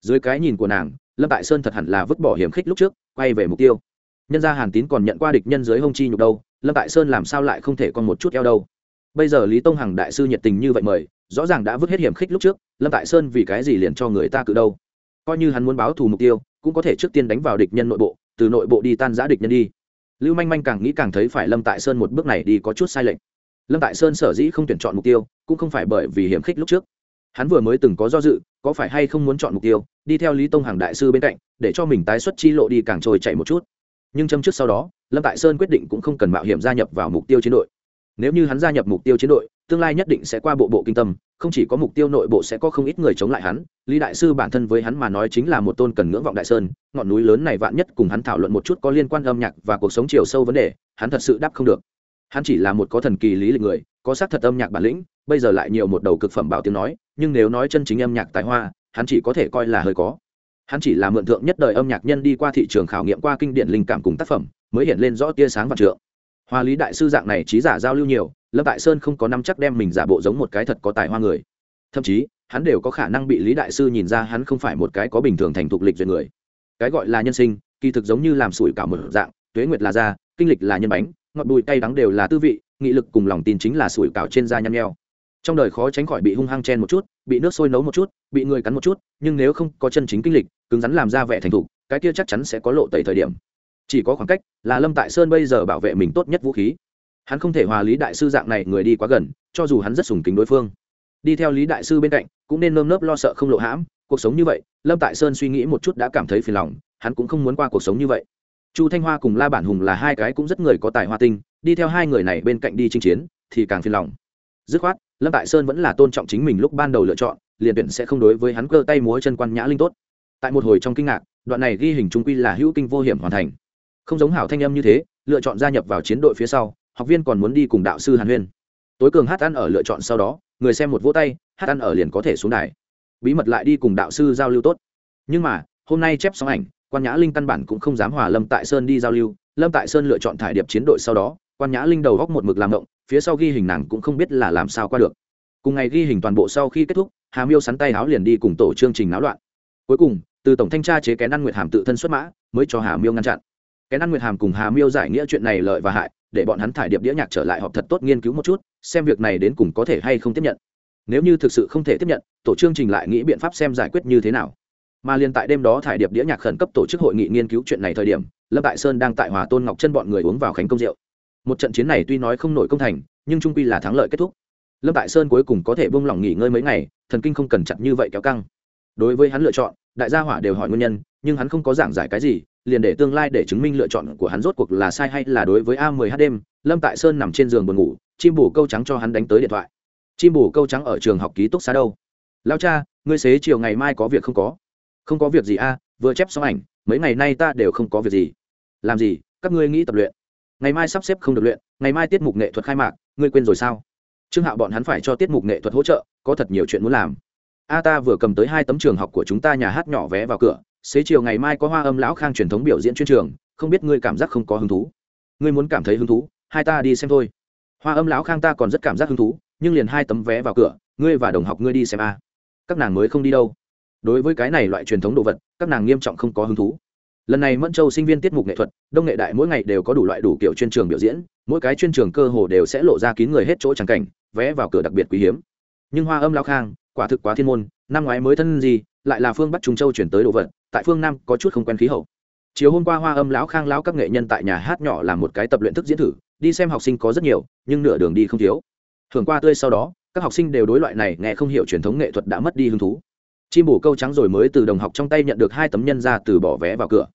Dưới cái nhìn của nàng, lâm tại sơn thật hẳn là vứt bỏ hiểm khích lúc trước, quay về mục tiêu. Nhân gia hàn tín còn nhận qua địch nhân dưới hông chi nhục đâu, lâm tại sơn làm sao lại không thể còn một chút eo đâu. Bây giờ lý tông hằng đại sư nhiệt tình như vậy mời, rõ ràng đã vứt hết hiểm khích lúc trước, lâm tại sơn vì cái gì liền cho người ta cự đâu? Coi như hắn muốn báo thù mục tiêu, cũng có thể trước tiên đánh vào địch nhân nội bộ từ nội bộ đi tan giã địch nhân đi. Lưu manh manh càng nghĩ càng thấy phải lâm tại sơn một bước này đi có chút sai lệch. Lâm tại sơn sở dĩ không tuyển chọn mục tiêu, cũng không phải bởi vì hiểm khích lúc trước. Hắn vừa mới từng có do dự, có phải hay không muốn chọn mục tiêu, đi theo lý tông hàng đại sư bên cạnh, để cho mình tái xuất chi lộ đi càng trôi chạy một chút. Nhưng châm trước sau đó, lâm tại sơn quyết định cũng không cần mạo hiểm gia nhập vào mục tiêu chiến đội nếu như hắn gia nhập mục tiêu chiến đội, tương lai nhất định sẽ qua bộ bộ kinh tâm, không chỉ có mục tiêu nội bộ sẽ có không ít người chống lại hắn, lý đại sư bản thân với hắn mà nói chính là một tôn cần ngưỡng vọng đại sơn, ngọn núi lớn này vạn nhất cùng hắn thảo luận một chút có liên quan âm nhạc và cuộc sống chiều sâu vấn đề, hắn thật sự đáp không được. Hắn chỉ là một có thần kỳ lý lịch người, có xác thật âm nhạc bản lĩnh, bây giờ lại nhiều một đầu cực phẩm bảo tiếng nói, nhưng nếu nói chân chính âm nhạc tài hoa, hắn chỉ có thể coi là hơi có. Hắn chỉ là mượn thượng nhất đời âm nhạc nhân đi qua thị trường khảo nghiệm qua kinh điển linh cảm cùng tác phẩm, mới hiện lên rõ tia sáng và trượng hoa lý đại sư dạng này trí giả giao lưu nhiều, lâm tại sơn không có năm chắc đem mình giả bộ giống một cái thật có tài hoa người. Thậm chí, hắn đều có khả năng bị lý đại sư nhìn ra hắn không phải một cái có bình thường thành thục lịch duyệt người. Cái gọi là nhân sinh, kỳ thực giống như làm sủi cả một dạng, tuế nguyệt là da, kinh lịch là nhân bánh, ngọt bùi cay đắng đều là tư vị, nghị lực cùng lòng tin chính là sủi cảo trên da nhăn nheo. Trong đời khó tránh khỏi bị hung hăng chen một chút, bị nước sôi nấu một chút, bị người cắn một chút, nhưng nếu không có chân chính kinh lịch, cứng rắn làm ra vẻ thành thục, cái kia chắc chắn sẽ có lộ tẩy thời điểm chỉ có khoảng cách là lâm tại sơn bây giờ bảo vệ mình tốt nhất vũ khí hắn không thể hòa lý đại sư dạng này người đi quá gần cho dù hắn rất sùng kính đối phương đi theo lý đại sư bên cạnh cũng nên nơm nớp lo sợ không lộ hãm cuộc sống như vậy lâm tại sơn suy nghĩ một chút đã cảm thấy phiền lòng hắn cũng không muốn qua cuộc sống như vậy chu thanh hoa cùng la bản hùng là hai cái cũng rất người có tài hoa tinh đi theo hai người này bên cạnh đi chinh chiến thì càng phiền lòng dứt khoát lâm tại sơn vẫn là tôn trọng chính mình lúc ban đầu lựa chọn liền tuyển sẽ không đối với hắn cơ tay múa chân quan nhã linh tốt tại một hồi trong kinh ngạc đoạn này ghi hình trung quy là hữu kinh vô hiểm hoàn thành không giống hảo thanh âm như thế, lựa chọn gia nhập vào chiến đội phía sau, học viên còn muốn đi cùng đạo sư hàn huyên. Tối cường hát ăn ở lựa chọn sau đó, người xem một vỗ tay, hát ăn ở liền có thể xuống đài. Bí mật lại đi cùng đạo sư giao lưu tốt. Nhưng mà, hôm nay chép xong ảnh, quan nhã linh căn bản cũng không dám hòa lâm tại sơn đi giao lưu. Lâm tại sơn lựa chọn thải điệp chiến đội sau đó, quan nhã linh đầu góc một mực làm động, phía sau ghi hình nàng cũng không biết là làm sao qua được. Cùng ngày ghi hình toàn bộ sau khi kết thúc, hà miêu sắn tay áo liền đi cùng tổ chương trình náo loạn. Cuối cùng, từ tổng thanh tra chế kén ăn nguyệt hàm tự thân xuất mã, mới cho hà miêu ngăn chặn. Cái ăn nguyệt hàm cùng hà miêu giải nghĩa chuyện này lợi và hại, để bọn hắn thải điệp đĩa nhạc trở lại họp thật tốt nghiên cứu một chút, xem việc này đến cùng có thể hay không tiếp nhận. Nếu như thực sự không thể tiếp nhận, tổ chương trình lại nghĩ biện pháp xem giải quyết như thế nào. Mà liên tại đêm đó thải điệp đĩa nhạc khẩn cấp tổ chức hội nghị nghiên cứu chuyện này thời điểm, lâm tại sơn đang tại hòa tôn ngọc chân bọn người uống vào khánh công rượu. Một trận chiến này tuy nói không nổi công thành, nhưng trung quy là thắng lợi kết thúc. Lâm tại sơn cuối cùng có thể bông lỏng nghỉ ngơi mấy ngày, thần kinh không cần chặt như vậy kéo căng. Đối với hắn lựa chọn, đại gia hỏa đều hỏi nguyên nhân, nhưng hắn không có giảng giải cái gì liền để tương lai để chứng minh lựa chọn của hắn rốt cuộc là sai hay là đối với a 10 h đêm, lâm tại sơn nằm trên giường buồn ngủ, chim bổ câu trắng cho hắn đánh tới điện thoại. Chim bổ câu trắng ở trường học ký túc xá đâu? Lao cha, ngươi xế chiều ngày mai có việc không có? Không có việc gì a, vừa chép xong ảnh, mấy ngày nay ta đều không có việc gì. Làm gì, các ngươi nghĩ tập luyện. Ngày mai sắp xếp không được luyện, ngày mai tiết mục nghệ thuật khai mạc, ngươi quên rồi sao? Trương hạo bọn hắn phải cho tiết mục nghệ thuật hỗ trợ, có thật nhiều chuyện muốn làm. A ta vừa cầm tới hai tấm trường học của chúng ta nhà hát nhỏ vé vào cửa xế chiều ngày mai có hoa âm lão khang truyền thống biểu diễn chuyên trường, không biết ngươi cảm giác không có hứng thú. Ngươi muốn cảm thấy hứng thú, hai ta đi xem thôi. Hoa âm lão khang ta còn rất cảm giác hứng thú, nhưng liền hai tấm vé vào cửa, ngươi và đồng học ngươi đi xem a. Các nàng mới không đi đâu. Đối với cái này loại truyền thống đồ vật, các nàng nghiêm trọng không có hứng thú. Lần này mẫn châu sinh viên tiết mục nghệ thuật, đông nghệ đại mỗi ngày đều có đủ loại đủ kiểu chuyên trường biểu diễn, mỗi cái chuyên trường cơ hồ đều sẽ lộ ra kín người hết chỗ tràng cảnh, vé vào cửa đặc biệt quý hiếm. Nhưng hoa âm lao khang, quả thực quá thiên môn, năm ngoái mới thân gì lại là phương bắc trung châu chuyển tới đồ vật, tại phương nam có chút không quen khí hậu. Chiều hôm qua hoa âm lão khang lão các nghệ nhân tại nhà hát nhỏ làm một cái tập luyện thức diễn thử, đi xem học sinh có rất nhiều, nhưng nửa đường đi không thiếu. Thường qua tươi sau đó, các học sinh đều đối loại này nghe không hiểu truyền thống nghệ thuật đã mất đi hứng thú. Chim bổ câu trắng rồi mới từ đồng học trong tay nhận được hai tấm nhân ra từ bỏ vé vào cửa.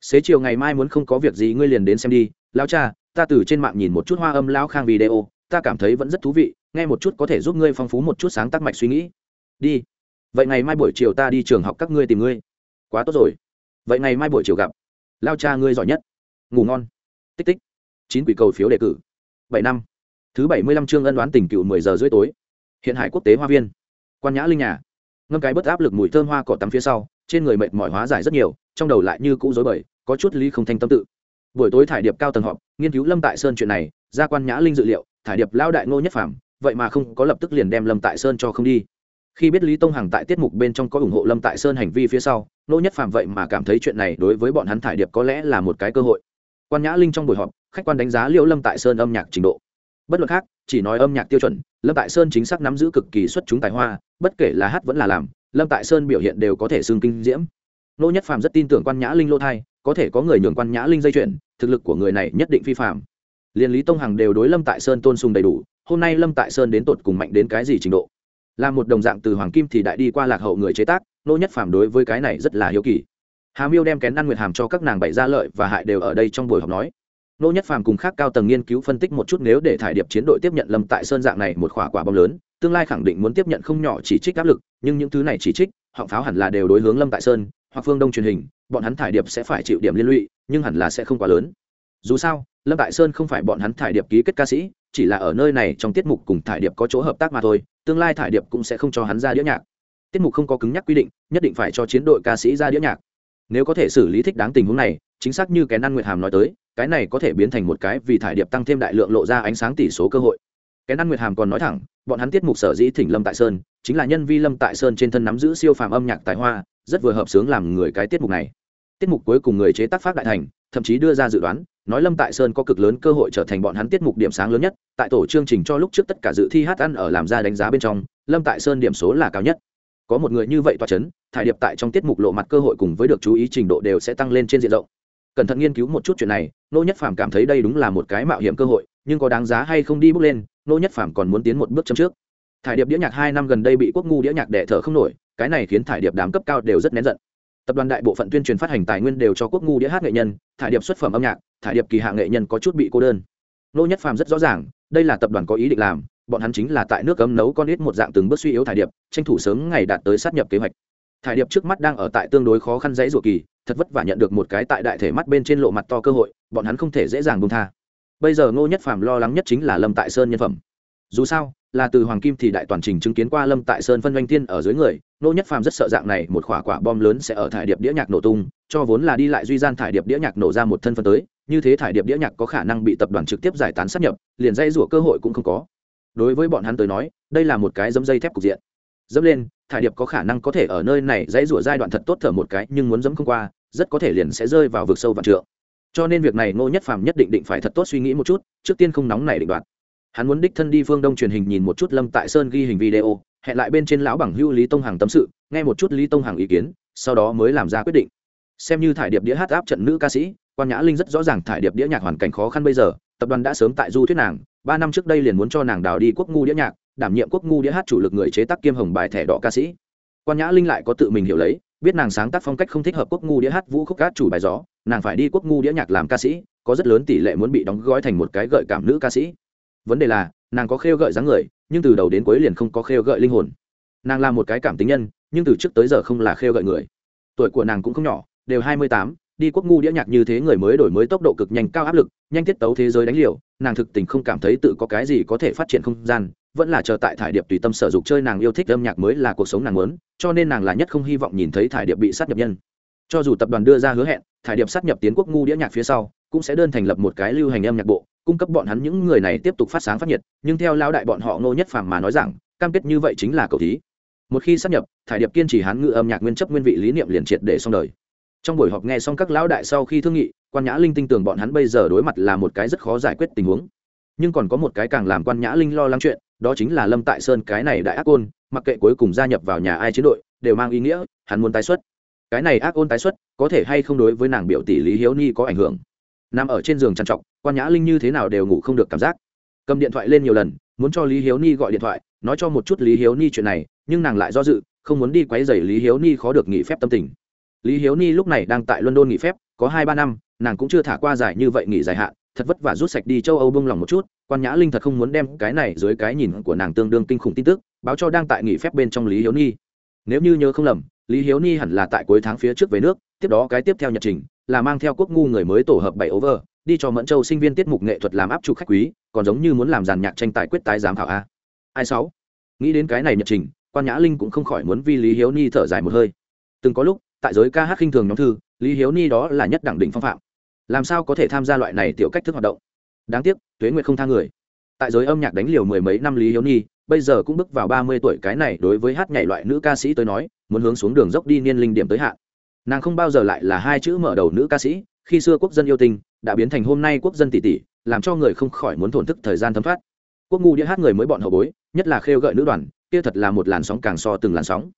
Xế chiều ngày mai muốn không có việc gì ngươi liền đến xem đi, lão cha, ta từ trên mạng nhìn một chút hoa âm lão khang video, ta cảm thấy vẫn rất thú vị, nghe một chút có thể giúp ngươi phong phú một chút sáng tác mạch suy nghĩ. Đi vậy ngày mai buổi chiều ta đi trường học các ngươi tìm ngươi. Quá tốt rồi. Vậy ngày mai buổi chiều gặp. Lao cha ngươi giỏi nhất. Ngủ ngon. Tích tích. Chín quỷ cầu phiếu đề cử. Bảy năm. Thứ bảy mươi lăm chương ân đoán tình cựu mười giờ rưỡi tối. Hiện hải quốc tế hoa viên. Quan nhã linh nhà. Ngâm cái bất áp lực mùi thơm hoa cỏ tắm phía sau, trên người mệt mỏi hóa giải rất nhiều, trong đầu lại như cũ dối bời, có chút ly không thanh tâm tự. Buổi tối thải điệp cao tầng họp, nghiên cứu lâm tại sơn chuyện này ra quan nhã linh dự liệu, thải điệp lao đại ngô nhất phảm vậy mà không có lập tức liền đem lâm tại sơn cho không đi khi biết lý tông hằng tại tiết mục bên trong có ủng hộ lâm tại sơn hành vi phía sau Nỗ nhất phạm vậy mà cảm thấy chuyện này đối với bọn hắn thải điệp có lẽ là một cái cơ hội. Quan nhã linh trong buổi họp, khách quan đánh giá liễu lâm tại sơn âm nhạc trình độ. Bất luận khác, chỉ nói âm nhạc tiêu chuẩn, lâm tại sơn chính xác nắm giữ cực kỳ xuất chúng tài hoa, bất kể là hát vẫn là làm, lâm tại sơn biểu hiện đều có thể xương kinh diễm. Nỗ nhất phàm rất tin tưởng quan nhã linh lô thai, có thể có người nhường quan nhã linh dây chuyển thực lực của người này nhất định phi phạm liên lý tông hằng đều đối lâm tại sơn tôn sùng đầy đủ, hôm nay lâm tại sơn đến tột cùng mạnh đến cái gì trình độ? Là một đồng dạng từ hoàng kim thì đại đi qua lạc hậu người chế tác nô nhất phàm đối với cái này rất là hiếu kỳ. Hà miêu đem kén ăn nguyệt hàm cho các nàng bày ra lợi và hại đều ở đây trong buổi họp nói. Nô nhất phàm cùng khác cao tầng nghiên cứu phân tích một chút nếu để thải điệp chiến đội tiếp nhận lâm tại sơn dạng này một khỏa quả bom lớn, tương lai khẳng định muốn tiếp nhận không nhỏ chỉ trích áp lực, nhưng những thứ này chỉ trích, họng pháo hẳn là đều đối hướng lâm tại sơn, hoặc phương đông truyền hình, bọn hắn thải điệp sẽ phải chịu điểm liên lụy, nhưng hẳn là sẽ không quá lớn. Dù sao, lâm tại sơn không phải bọn hắn thải điệp ký kết ca sĩ chỉ là ở nơi này trong tiết mục cùng thải điệp có chỗ hợp tác mà thôi, tương lai thải điệp cũng sẽ không cho hắn ra đĩa nhạc. Tiết mục không có cứng nhắc quy định, nhất định phải cho chiến đội ca sĩ ra đĩa nhạc. Nếu có thể xử lý thích đáng tình huống này, chính xác như cái Năn nguyệt hàm nói tới, cái này có thể biến thành một cái vì thải điệp tăng thêm đại lượng lộ ra ánh sáng tỷ số cơ hội. Cái Năn nguyệt hàm còn nói thẳng, bọn hắn tiết mục sở dĩ thỉnh lâm tại sơn, chính là nhân vi lâm tại sơn trên thân nắm giữ siêu phàm âm nhạc tài hoa, rất vừa hợp sướng làm người cái tiết mục này. Tiết mục cuối cùng người chế tác phát đại thành, thậm chí đưa ra dự đoán nói lâm tại sơn có cực lớn cơ hội trở thành bọn hắn tiết mục điểm sáng lớn nhất, tại tổ chương trình cho lúc trước tất cả dự thi hát ăn ở làm ra đánh giá bên trong, lâm tại sơn điểm số là cao nhất. Có một người như vậy toa c h ấ n thải điệp tại trong tiết mục lộ mặt cơ hội cùng với được chú ý trình độ đều sẽ tăng lên trên diện rộng. Cẩn thận nghiên cứu một chút chuyện này, nô nhất phàm cảm thấy đây đúng là một cái mạo hiểm cơ hội, nhưng có đáng giá hay không đi bước lên, nô nhất phàm còn muốn tiến một bước châm trước. Thải điệp đĩa nhạc hai năm gần đây bị quốc ngu đĩa nhạc đẻ thở không nổi, cái này khiến thải điệp đám cấp cao đều rất nén giận tập đoàn đại bộ phận tuyên truyền phát hành tài nguyên đều cho quốc ngu đĩa hát nghệ nhân thải điệp xuất phẩm âm nhạc thải điệp kỳ hạ nghệ nhân có chút bị cô đơn. Nô nhất phàm rất rõ ràng, đây là tập đoàn có ý định làm, bọn hắn chính là tại nước cấm nấu con ít một dạng từng bước suy yếu thải điệp, tranh thủ sớm ngày đạt tới sát nhập kế hoạch. Thải điệp trước mắt đang ở tại tương đối khó khăn dãy ruột kỳ, thật vất vả nhận được một cái tại đại thể mắt bên trên lộ mặt to cơ hội, bọn hắn không thể dễ dàng buông tha. Bây giờ ngô nhất phàm lo lắng nhất chính là lâm tại sơn nhân phẩm. Dù sao, là từ hoàng kim thì đại toàn trình chứng kiến qua lâm tại sơn phân doanh thiên ở dưới người nô nhất phàm rất sợ dạng này, một khỏa quả bom lớn sẽ ở thải điệp đĩa nhạc nổ tung, cho vốn là đi lại duy gian thải điệp đĩa nhạc nổ ra một thân phân tới, như thế thải điệp đĩa nhạc có khả năng bị tập đoàn trực tiếp giải tán sắp nhập, liền dây rủa cơ hội cũng không có. Đối với bọn hắn tới nói, đây là một cái dấm dây thép cục diện. Dẫm lên, thải điệp có khả năng có thể ở nơi này dãy rủa giai đoạn thật tốt thở một cái, nhưng muốn dẫm không qua, rất có thể liền sẽ rơi vào vực sâu vạn trượng. Cho nên việc này ngô nhất phàm nhất định định phải thật tốt suy nghĩ một chút, trước tiên không nóng này định đoạt. Hắn muốn đích thân đi phương đông truyền hình nhìn một chút lâm tại sơn ghi hình video hẹn lại bên trên lão bằng hưu lý tông hằng tâm sự, nghe một chút lý tông hằng ý kiến, sau đó mới làm ra quyết định. Xem như thải điệp đĩa hát áp trận nữ ca sĩ, quan nhã linh rất rõ ràng thải điệp đĩa nhạc hoàn cảnh khó khăn bây giờ, tập đoàn đã sớm tại du thuyết nàng, ba năm trước đây liền muốn cho nàng đào đi quốc ngu đĩa nhạc, đảm nhiệm quốc ngu đĩa hát chủ lực người chế tác kiêm hồng bài thẻ đỏ ca sĩ. Quan nhã linh lại có tự mình hiểu lấy, biết nàng sáng tác phong cách không thích hợp quốc ngu đĩa hát vũ khúc cát chủ bài gió, nàng phải đi quốc ngu đĩa nhạc làm ca sĩ, có rất lớn tỷ lệ muốn bị đóng gói thành một cái gợi cảm nữ ca sĩ. Vấn đề là, nàng có khêu gợi dáng người nhưng từ đầu đến cuối liền không có khêu gợi linh hồn. Nàng là một cái cảm tính nhân, nhưng từ trước tới giờ không là khêu gợi người. Tuổi của nàng cũng không nhỏ, đều hai mươi tám, đi quốc ngu đĩa nhạc như thế người mới đổi mới tốc độ cực nhanh, cao áp lực, nhanh tiết tấu thế giới đánh liều, nàng thực tình không cảm thấy tự có cái gì có thể phát triển không gian, vẫn là chờ tại thải điệp tùy tâm sở dục chơi nàng yêu thích âm nhạc mới là cuộc sống nàng muốn, cho nên nàng là nhất không hy vọng nhìn thấy thải điệp bị sát nhập nhân. Cho dù tập đoàn đưa ra hứa hẹn, thải điệp sát nhập tiến quốc ngu đĩa nhạc phía sau, cũng sẽ đơn thành lập một cái lưu hành âm nhạc bộ cung cấp bọn hắn những người này tiếp tục phát sáng phát nhiệt, nhưng theo lao đại bọn họ ngô nhất phàm mà nói rằng, cam kết như vậy chính là cầu thí. Một khi sắp nhập, thải điệp kiên trì hán ngự âm nhạc nguyên chấp nguyên vị lý niệm liền triệt để xong đời. Trong buổi họp nghe xong các lão đại sau khi thương nghị, quan nhã linh tin tưởng bọn hắn bây giờ đối mặt là một cái rất khó giải quyết tình huống. Nhưng còn có một cái càng làm quan nhã linh lo lắng chuyện, đó chính là lâm tại sơn cái này đại ác ôn, mặc kệ cuối cùng gia nhập vào nhà ai chiến đội, đều mang ý nghĩa, hắn muốn tái xuất. Cái này ác ôn tái xuất, có thể hay không đối với nàng biểu tỷ lý hiếu ni có ảnh hưởng? Nằm ở trên giường trằn trọc quan nhã linh như thế nào đều ngủ không được cảm giác. Cầm điện thoại lên nhiều lần, muốn cho lý hiếu ni gọi điện thoại, nói cho một chút lý hiếu ni chuyện này, nhưng nàng lại do dự, không muốn đi quấy dày lý hiếu ni khó được nghỉ phép tâm tình. Lý hiếu ni lúc này đang tại london nghỉ phép, có hai ba năm, nàng cũng chưa thả qua dài như vậy nghỉ dài hạn, thật vất vả rút sạch đi châu âu bông lòng một chút, quan nhã linh thật không muốn đem cái này dưới cái nhìn của nàng tương đương kinh khủng tin tức, báo cho đang tại nghỉ phép bên trong lý hiếu ni. Nếu như nhớ không lầm, lý hiếu ni hẳn là tại cuối tháng phía trước về nước, tiếp đó cái tiếp theo nhật trình, là mang theo quốc ngu người mới tổ hợp bảy over đi cho mẫn châu sinh viên tiết mục nghệ thuật làm áp trụ khách quý, còn giống như muốn làm giàn nhạc tranh tài quyết tái giám khảo a. Ai sáu? Nghĩ đến cái này nhật trình, quan nhã linh cũng không khỏi muốn vi lý hiếu ni thở dài một hơi. Từng có lúc, tại giới ca hát khinh thường nhóm thư, lý hiếu ni đó là nhất đẳng định phong phạm. Làm sao có thể tham gia loại này tiểu cách thức hoạt động? Đáng tiếc, tuế nguyệt không tha người. Tại giới âm nhạc đánh liều mười mấy năm lý hiếu ni, bây giờ cũng bước vào ba mươi tuổi cái này đối với hát nhảy loại nữ ca sĩ tới nói, muốn hướng xuống đường dốc đi niên linh điểm tới hạn. Nàng không bao giờ lại là hai chữ mở đầu nữ ca sĩ, khi xưa quốc dân yêu tình đã biến thành hôm nay quốc dân tỷ tỷ, làm cho người không khỏi muốn thổn thức thời gian thấm thoát. Quốc ngu đĩa hát người mới bọn hậu bối, nhất là khêu gợi nữ đoàn, kia thật là một làn sóng càng so từng làn sóng.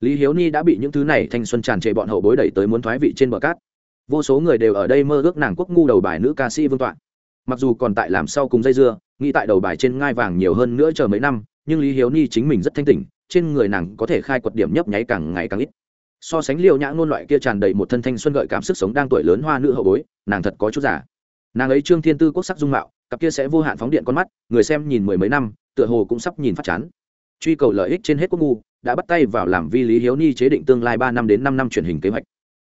Lý hiếu ni đã bị những thứ này thanh xuân tràn trề bọn hậu bối đẩy tới muốn thoái vị trên bờ cát. Vô số người đều ở đây mơ ước nàng quốc ngu đầu bài nữ ca sĩ vương tọa. Mặc dù còn tại làm sau cùng dây dưa, nghĩ tại đầu bài trên ngai vàng nhiều hơn nữa chờ mấy năm, nhưng lý hiếu ni chính mình rất thanh tỉnh, trên người nàng có thể khai quật điểm nhấp nháy càng ngày càng ít so sánh liều nhã ngôn loại kia tràn đầy một thân thanh xuân gợi cảm sức sống đang tuổi lớn hoa nữ hậu bối, nàng thật có chút giả nàng ấy trương thiên tư quốc sắc dung mạo, cặp kia sẽ vô hạn phóng điện con mắt, người xem nhìn mười mấy năm, tựa hồ cũng sắp nhìn phát chán. Truy cầu lợi ích trên hết quốc ngu, đã bắt tay vào làm vi lý hiếu ni chế định tương lai ba năm đến năm năm truyền hình kế hoạch.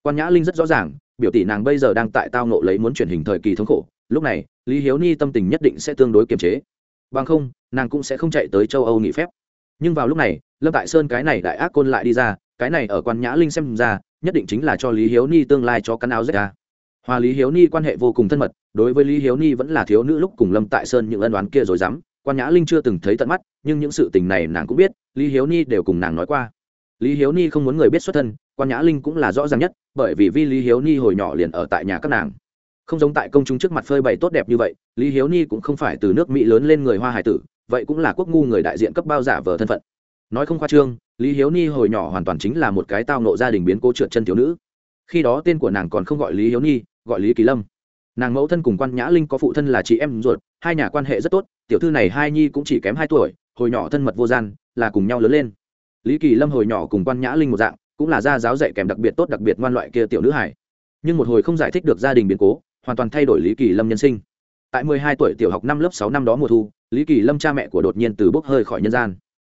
Quan nhã linh rất rõ ràng, biểu tỷ nàng bây giờ đang tại tao nộ lấy muốn truyền hình thời kỳ thống khổ, lúc này, lý hiếu ni tâm tình nhất định sẽ tương đối kiềm chế. Bằng không, nàng cũng sẽ không chạy tới châu âu nghỉ phép. Nhưng vào lúc này, lâm tại sơn cái này đại ác côn lại đi ra cái này ở quan nhã linh xem ra, nhất định chính là cho lý hiếu ni tương lai cho căn áo rách ra. Hòa lý hiếu ni quan hệ vô cùng thân mật, đối với lý hiếu ni vẫn là thiếu nữ lúc cùng lâm tại sơn những ân đoán kia rồi dám. Quan nhã linh chưa từng thấy tận mắt, nhưng những sự tình này nàng cũng biết, lý hiếu ni đều cùng nàng nói qua. Lý hiếu ni không muốn người biết xuất thân, quan nhã linh cũng là rõ ràng nhất, bởi vì vi lý hiếu ni hồi nhỏ liền ở tại nhà các nàng. Không giống tại công chúng trước mặt phơi bày tốt đẹp như vậy, lý hiếu ni cũng không phải từ nước mỹ lớn lên người hoa hải tử, vậy cũng là quốc ngu người đại diện cấp bao giả vờ thân phận. Nói không khoa trương lý hiếu ni hồi nhỏ hoàn toàn chính là một cái tao nộ gia đình biến cố trượt chân thiếu nữ. Khi đó tên của nàng còn không gọi lý hiếu ni, gọi lý kỳ lâm. Nàng mẫu thân cùng quan nhã linh có phụ thân là chị em ruột, hai nhà quan hệ rất tốt, tiểu thư này hai nhi cũng chỉ kém hai tuổi, hồi nhỏ thân mật vô gian, là cùng nhau lớn lên. Lý kỳ lâm hồi nhỏ cùng quan nhã linh một dạng, cũng là gia giáo dạy kèm đặc biệt tốt đặc biệt ngoan loại kia tiểu nữ hải nhưng một hồi không giải thích được gia đình biến cố, hoàn toàn thay đổi lý kỳ lâm nhân sinh. Tại mười hai tuổi tiểu học năm lớp sáu năm đó mùa thu, lý kỳ lâm cha mẹ của đột nhiên từ bốc hơi khỏi nhân gian.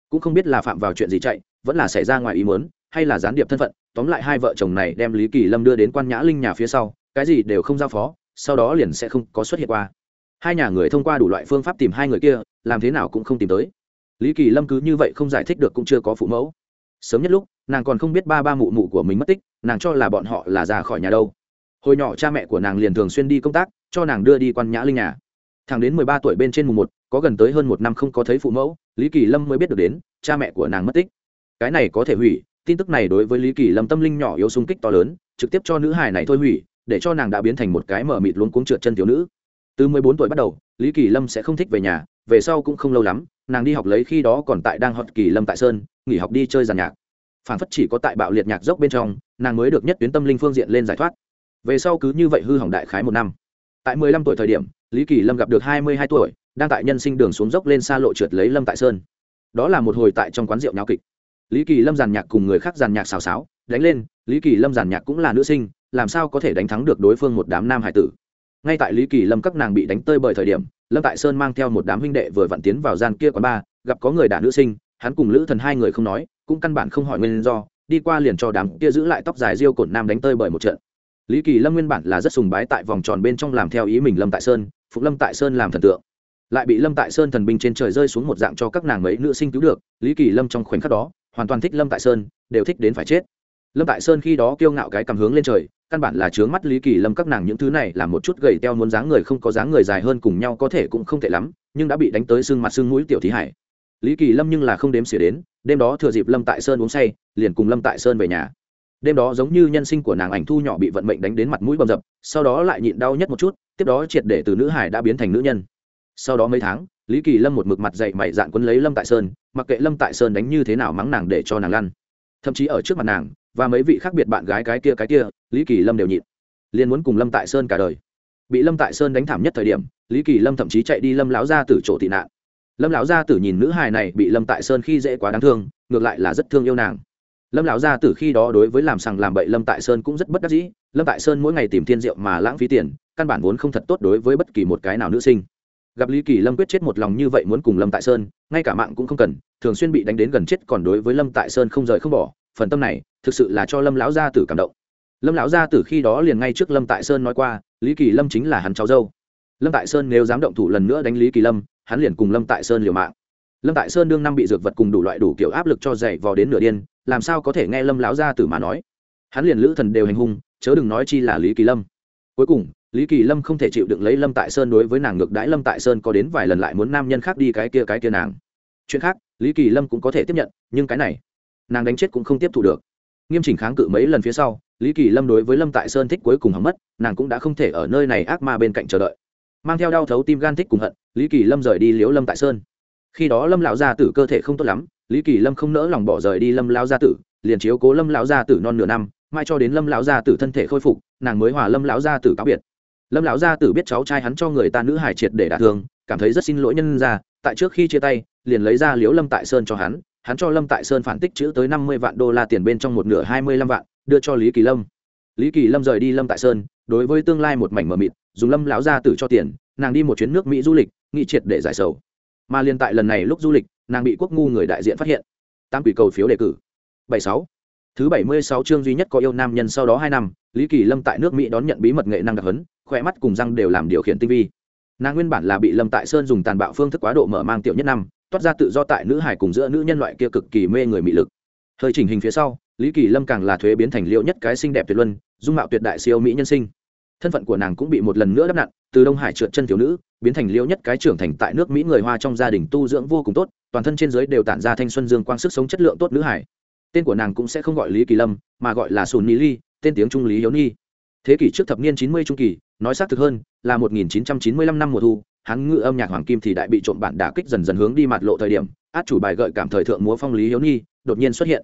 Cũng không biết là phạm vào chuyện gì chạy vẫn là xảy ra ngoài ý muốn, hay là gián điệp thân phận, tóm lại hai vợ chồng này đem lý kỳ lâm đưa đến quan nhã linh nhà phía sau, cái gì đều không giao phó, sau đó liền sẽ không có xuất hiện qua. Hai nhà người thông qua đủ loại phương pháp tìm hai người kia, làm thế nào cũng không tìm tới. Lý kỳ lâm cứ như vậy không giải thích được cũng chưa có phụ mẫu. Sớm nhất lúc, nàng còn không biết ba ba mụ mụ của mình mất tích, nàng cho là bọn họ là ra khỏi nhà đâu. Hồi nhỏ cha mẹ của nàng liền thường xuyên đi công tác, cho nàng đưa đi quan nhã linh nhà. Thằng đến mười ba tuổi bên trên mùng một, có gần tới hơn một năm không có thấy phụ mẫu, lý kỳ lâm mới biết được đến, cha mẹ của nàng mất tích cái này có thể hủy, tin tức này đối với lý kỳ lâm tâm linh nhỏ yếu sung kích to lớn, trực tiếp cho nữ hài này thôi hủy, để cho nàng đã biến thành một cái mở mịt luống cuống trượt chân thiếu nữ. Từ mười bốn tuổi bắt đầu, lý kỳ lâm sẽ không thích về nhà, về sau cũng không lâu lắm, nàng đi học lấy khi đó còn tại đang học kỳ lâm tại sơn, nghỉ học đi chơi giàn nhạc. Phản phất chỉ có tại bạo liệt nhạc dốc bên trong, nàng mới được nhất tuyến tâm linh phương diện lên giải thoát. Về sau cứ như vậy hư hỏng đại khái một năm. Tại mười lăm tuổi thời điểm, lý kỳ lâm gặp được hai mươi hai tuổi, đang tại nhân sinh đường xuống dốc lên xa lộ trượt lấy lâm tại sơn. Đó là một hồi tại trong quán rượu nháo kịch lý kỳ lâm giàn nhạc cùng người khác giàn nhạc xào xáo, đánh lên, lý kỳ lâm giàn nhạc cũng là nữ sinh, làm sao có thể đánh thắng được đối phương một đám nam hải tử? Ngay tại lý kỳ lâm các nàng bị đánh tơi bởi thời điểm, lâm tại sơn mang theo một đám huynh đệ vừa vặn tiến vào gian kia quán ba gặp có người đả nữ sinh, hắn cùng lữ thần hai người không nói, cũng căn bản không hỏi nguyên do, đi qua liền cho đám kia giữ lại tóc dài riêu cổn nam đánh tơi bởi một trận. Lý kỳ lâm nguyên bản là rất sùng bái tại vòng tròn bên trong làm theo ý mình lâm tại sơn, phục lâm tại sơn làm thần tượng. Lại bị lâm tại sơn thần binh trên trời rơi xuống một dạng cho các nàng mấy nữ sinh cứu được, lý kỳ lâm trong khoảnh khắc đó hoàn toàn thích lâm tại sơn đều thích đến phải chết lâm tại sơn khi đó kiêu ngạo cái cầm hướng lên trời căn bản là chướng mắt lý kỳ lâm các nàng những thứ này là một chút gầy teo muốn dáng người không có dáng người dài hơn cùng nhau có thể cũng không thể lắm nhưng đã bị đánh tới xương mặt xương mũi tiểu thí hải lý kỳ lâm nhưng là không đếm xỉa đến đêm đó thừa dịp lâm tại sơn uống say liền cùng lâm tại sơn về nhà đêm đó giống như nhân sinh của nàng ảnh thu nhỏ bị vận mệnh đánh đến mặt mũi bầm dập sau đó lại nhịn đau nhất một chút tiếp đó triệt để từ nữ hải đã biến thành nữ nhân sau đó mấy tháng lý kỳ lâm một mực mặt dậy mày dạn quấn lấy lâm tại sơn mặc kệ lâm tại sơn đánh như thế nào mắng nàng để cho nàng lăn. Thậm chí ở trước mặt nàng, và mấy vị khác biệt bạn gái cái kia cái kia, lý kỳ lâm đều nhịn. Liền muốn cùng lâm tại sơn cả đời. Bị lâm tại sơn đánh thảm nhất thời điểm, lý kỳ lâm thậm chí chạy đi lâm lão ra từ chỗ tị nạn. Lâm lão gia tử nhìn nữ hài này bị lâm tại sơn khi dễ quá đáng thương, ngược lại là rất thương yêu nàng. Lâm lão gia tử khi đó đối với làm sằng làm bậy lâm tại sơn cũng rất bất đắc dĩ, lâm tại sơn mỗi ngày tìm thiên rượu mà lãng phí tiền, căn bản vốn không thật tốt đối với bất kỳ một cái nào nữ sinh. Gặp lý kỳ lâm quyết chết một lòng như vậy muốn cùng lâm tại sơn ngay cả mạng cũng không cần, thường xuyên bị đánh đến gần chết còn đối với lâm tại sơn không rời không bỏ, phần tâm này, thực sự là cho lâm lão gia tử cảm động. Lâm lão gia tử khi đó liền ngay trước lâm tại sơn nói qua, lý kỳ lâm chính là hắn cháu dâu. Lâm tại sơn nếu dám động thủ lần nữa đánh lý kỳ lâm, hắn liền cùng lâm tại sơn liều mạng. Lâm tại sơn đương năm bị dược vật cùng đủ loại đủ kiểu áp lực cho dày vò đến nửa điên, làm sao có thể nghe lâm lão gia tử mà nói? Hắn liền lữ thần đều hành hung, chớ đừng nói chi là lý kỳ lâm. Cuối cùng lý kỳ lâm không thể chịu đựng lấy lâm tại sơn đối với nàng ngược đãi. Lâm tại sơn có đến vài lần lại muốn nam nhân khác đi cái kia cái kia nàng. Chuyện khác, lý kỳ lâm cũng có thể tiếp nhận, nhưng cái này, nàng đánh chết cũng không tiếp thu được. Nghiêm chỉnh kháng cự mấy lần phía sau, lý kỳ lâm đối với lâm tại sơn thích cuối cùng hắn mất, nàng cũng đã không thể ở nơi này ác ma bên cạnh chờ đợi. Mang theo đau thấu tim gan thích cùng hận, lý kỳ lâm rời đi liễu lâm tại sơn. Khi đó lâm lão gia tử cơ thể không tốt lắm, lý kỳ lâm không nỡ lòng bỏ rời đi lâm lão gia tử, liền chiếu cố lâm lão gia tử non nửa năm, mai cho đến lâm lão gia tử thân thể khôi phục, nàng mới hòa lâm lão gia tử cáo biệt lâm lão gia tử biết cháu trai hắn cho người ta nữ hải triệt để đả thương, cảm thấy rất xin lỗi nhân ra tại trước khi chia tay, liền lấy ra liếu lâm tại sơn cho hắn hắn cho lâm tại sơn phản tích chữ tới năm mươi vạn đô la tiền bên trong một nửa hai mươi lăm vạn, đưa cho lý kỳ lâm. Lý kỳ lâm rời đi lâm tại sơn, đối với tương lai một mảnh mờ mịt, dùng lâm lão gia tử cho tiền, nàng đi một chuyến nước mỹ du lịch nghị triệt để giải sầu. Mà liên tại lần này lúc du lịch, nàng bị quốc ngu người đại diện phát hiện. Tám quỷ cầu phiếu đề cử. Bảy sáu. Thứ bảy mươi sáu chương duy nhất có yêu nam nhân sau đó hai năm, lý kỳ lâm tại nước mỹ đón nhận bí mật nghệ năng đặc hấn khỏe mắt cùng răng đều làm điều khiển tinh vi. Nàng nguyên bản là bị lâm tại sơn dùng tàn bạo phương thức quá độ mở mang tiểu nhất năm, toát ra tự do tại nữ hải cùng giữa nữ nhân loại kia cực kỳ mê người mị lực. Thời chỉnh hình phía sau, lý kỳ lâm càng là thuế biến thành liệu nhất cái xinh đẹp tuyệt luân, dung mạo tuyệt đại siêu mỹ nhân sinh. Thân phận của nàng cũng bị một lần nữa đắp nặn, từ đông hải trượt chân thiếu nữ, biến thành liêu nhất cái trưởng thành tại nước mỹ người hoa trong gia đình tu dưỡng vô cùng tốt, toàn thân trên giới đều tản ra thanh xuân dương quang sức sống chất lượng tốt nữ hải tên của nàng cũng sẽ không gọi lý kỳ lâm, mà gọi là sùn ni ly, tên tiếng trung lý hiếu ni thế kỷ trước thập niên chín mươi trung kỳ, nói xác thực hơn, là một nghìn chín trăm chín mươi lăm năm mùa thu hắn ngự âm nhạc hoàng kim thì đại bị trộm bản đả kích dần dần hướng đi mặt lộ thời điểm, át chủ bài gợi cảm thời thượng múa phong lý hiếu nhi đột nhiên xuất hiện.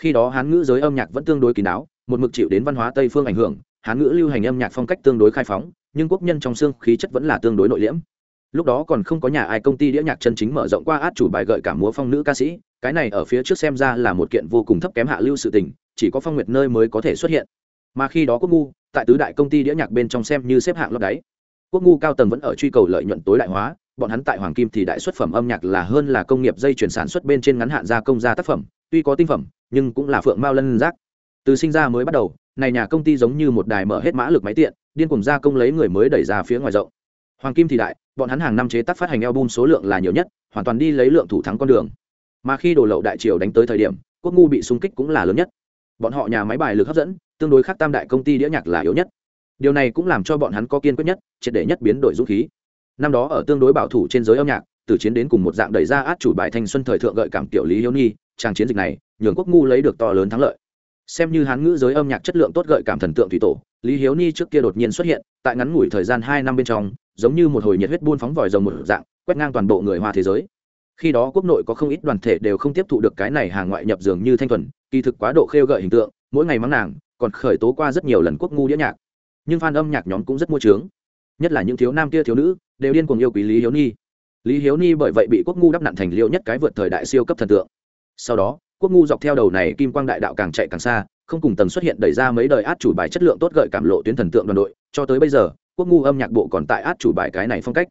Khi đó hán ngữ giới âm nhạc vẫn tương đối kín đáo, một mực chịu đến văn hóa tây phương ảnh hưởng, hán ngữ lưu hành âm nhạc phong cách tương đối khai phóng, nhưng quốc nhân trong xương khí chất vẫn là tương đối nội liễm. Lúc đó còn không có nhà ai công ty đĩa nhạc chân chính mở rộng qua át chủ bài gợi cảm múa phong nữ ca sĩ, cái này ở phía trước xem ra là một kiện vô cùng thấp kém hạ lưu sự tình, chỉ có phong nguyệt nơi mới có thể xuất hiện mà khi đó quốc ngu tại tứ đại công ty đĩa nhạc bên trong xem như xếp hạng lót đáy. Quốc ngu cao tầng vẫn ở truy cầu lợi nhuận tối đại hóa, bọn hắn tại hoàng kim thì đại xuất phẩm âm nhạc là hơn là công nghiệp dây chuyển sản xuất bên trên ngắn hạn gia công ra tác phẩm, tuy có tinh phẩm, nhưng cũng là phượng mao lân giác. Từ sinh ra mới bắt đầu, này nhà công ty giống như một đài mở hết mã lực máy tiện, điên cùng gia công lấy người mới đẩy ra phía ngoài rộng. Hoàng kim thì đại, bọn hắn hàng năm chế tác phát hành album số lượng là nhiều nhất, hoàn toàn đi lấy lượng thủ thắng con đường. Mà khi đồ lậu đại triều đánh tới thời điểm, quốc ngu bị xung kích cũng là lớn nhất. Bọn họ nhà máy bài lực hấp dẫn tương đối khác tam đại công ty đĩa nhạc là yếu nhất. Điều này cũng làm cho bọn hắn có kiên quyết nhất, triệt để nhất biến đổi dũng khí. Năm đó ở tương đối bảo thủ trên giới âm nhạc, từ chiến đến cùng một dạng đẩy ra át chủ bài thanh xuân thời thượng gợi cảm tiểu lý hiếu nhi trang chiến dịch này, nhường quốc ngu lấy được to lớn thắng lợi. Xem như hán ngữ giới âm nhạc chất lượng tốt gợi cảm thần tượng thủy tổ, lý hiếu ni trước kia đột nhiên xuất hiện, tại ngắn ngủi thời gian hai năm bên trong, giống như một hồi nhiệt huyết buôn phóng vòi rồng một dạng, quét ngang toàn bộ người hoa thế giới. Khi đó quốc nội có không ít đoàn thể đều không tiếp thụ được cái này hàng ngoại nhập dường như thanh thuần, kỳ thực quá độ khêu gợi hình tượng, mỗi ngày mắng nàng còn khởi tố qua rất nhiều lần quốc ngu đĩa nhạc. Nhưng fan âm nhạc nhóm cũng rất mua trướng nhất là những thiếu nam kia thiếu nữ, đều điên cuồng yêu quý lý hiếu ni lý hiếu ni bởi vậy bị quốc ngu đắp nặn thành liêu nhất cái vượt thời đại siêu cấp thần tượng. Sau đó, quốc ngu dọc theo đầu này kim quang đại đạo càng chạy càng xa, không cùng tầng xuất hiện đẩy ra mấy đời át chủ bài chất lượng tốt gợi cảm lộ tuyến thần tượng đoàn đội. Cho tới bây giờ, quốc ngu âm nhạc bộ còn tại át chủ bài cái này phong cách.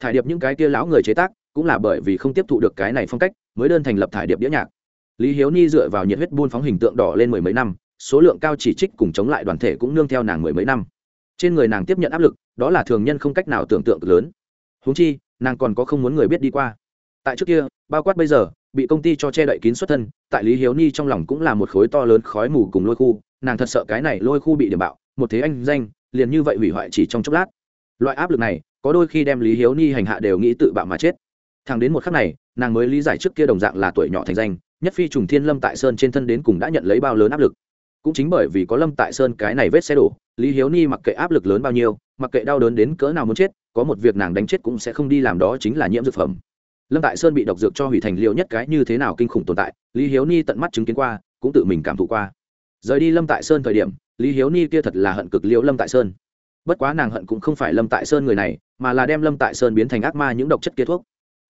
Thải điệp những cái kia lão người chế tác, cũng là bởi vì không tiếp thụ được cái này phong cách, mới đơn thành lập thải điệp đĩa nhạc. Lý hiếu ni dựa vào nhiệt huyết buôn phóng hình tượng đỏ lên mười mấy năm số lượng cao chỉ trích cùng chống lại đoàn thể cũng nương theo nàng mười mấy năm. Trên người nàng tiếp nhận áp lực, đó là thường nhân không cách nào tưởng tượng lớn. Húng chi, nàng còn có không muốn người biết đi qua. Tại trước kia, bao quát bây giờ, bị công ty cho che đậy kín xuất thân, tại lý hiếu ni trong lòng cũng là một khối to lớn khói mù cùng lôi khu, nàng thật sợ cái này lôi khu bị điểm bạo, một thế anh danh, liền như vậy hủy hoại chỉ trong chốc lát. Loại áp lực này, có đôi khi đem lý hiếu ni hành hạ đều nghĩ tự bạo mà chết. Thằng đến một khắc này, nàng mới lý giải trước kia đồng dạng là tuổi nhỏ thành danh, nhất phi trùng thiên lâm tại sơn trên thân đến cùng đã nhận lấy bao lớn áp lực cũng chính bởi vì có lâm tại sơn cái này vết xe đổ, lý hiếu ni mặc kệ áp lực lớn bao nhiêu, mặc kệ đau đớn đến cỡ nào muốn chết, có một việc nàng đánh chết cũng sẽ không đi làm đó chính là nhiễm dược phẩm. Lâm tại sơn bị độc dược cho hủy thành liệu nhất cái như thế nào kinh khủng tồn tại, lý hiếu ni tận mắt chứng kiến qua, cũng tự mình cảm thụ qua. Rời đi lâm tại sơn thời điểm, lý hiếu ni kia thật là hận cực liễu lâm tại sơn. Bất quá nàng hận cũng không phải lâm tại sơn người này, mà là đem lâm tại sơn biến thành ác ma những độc chất kia thuốc.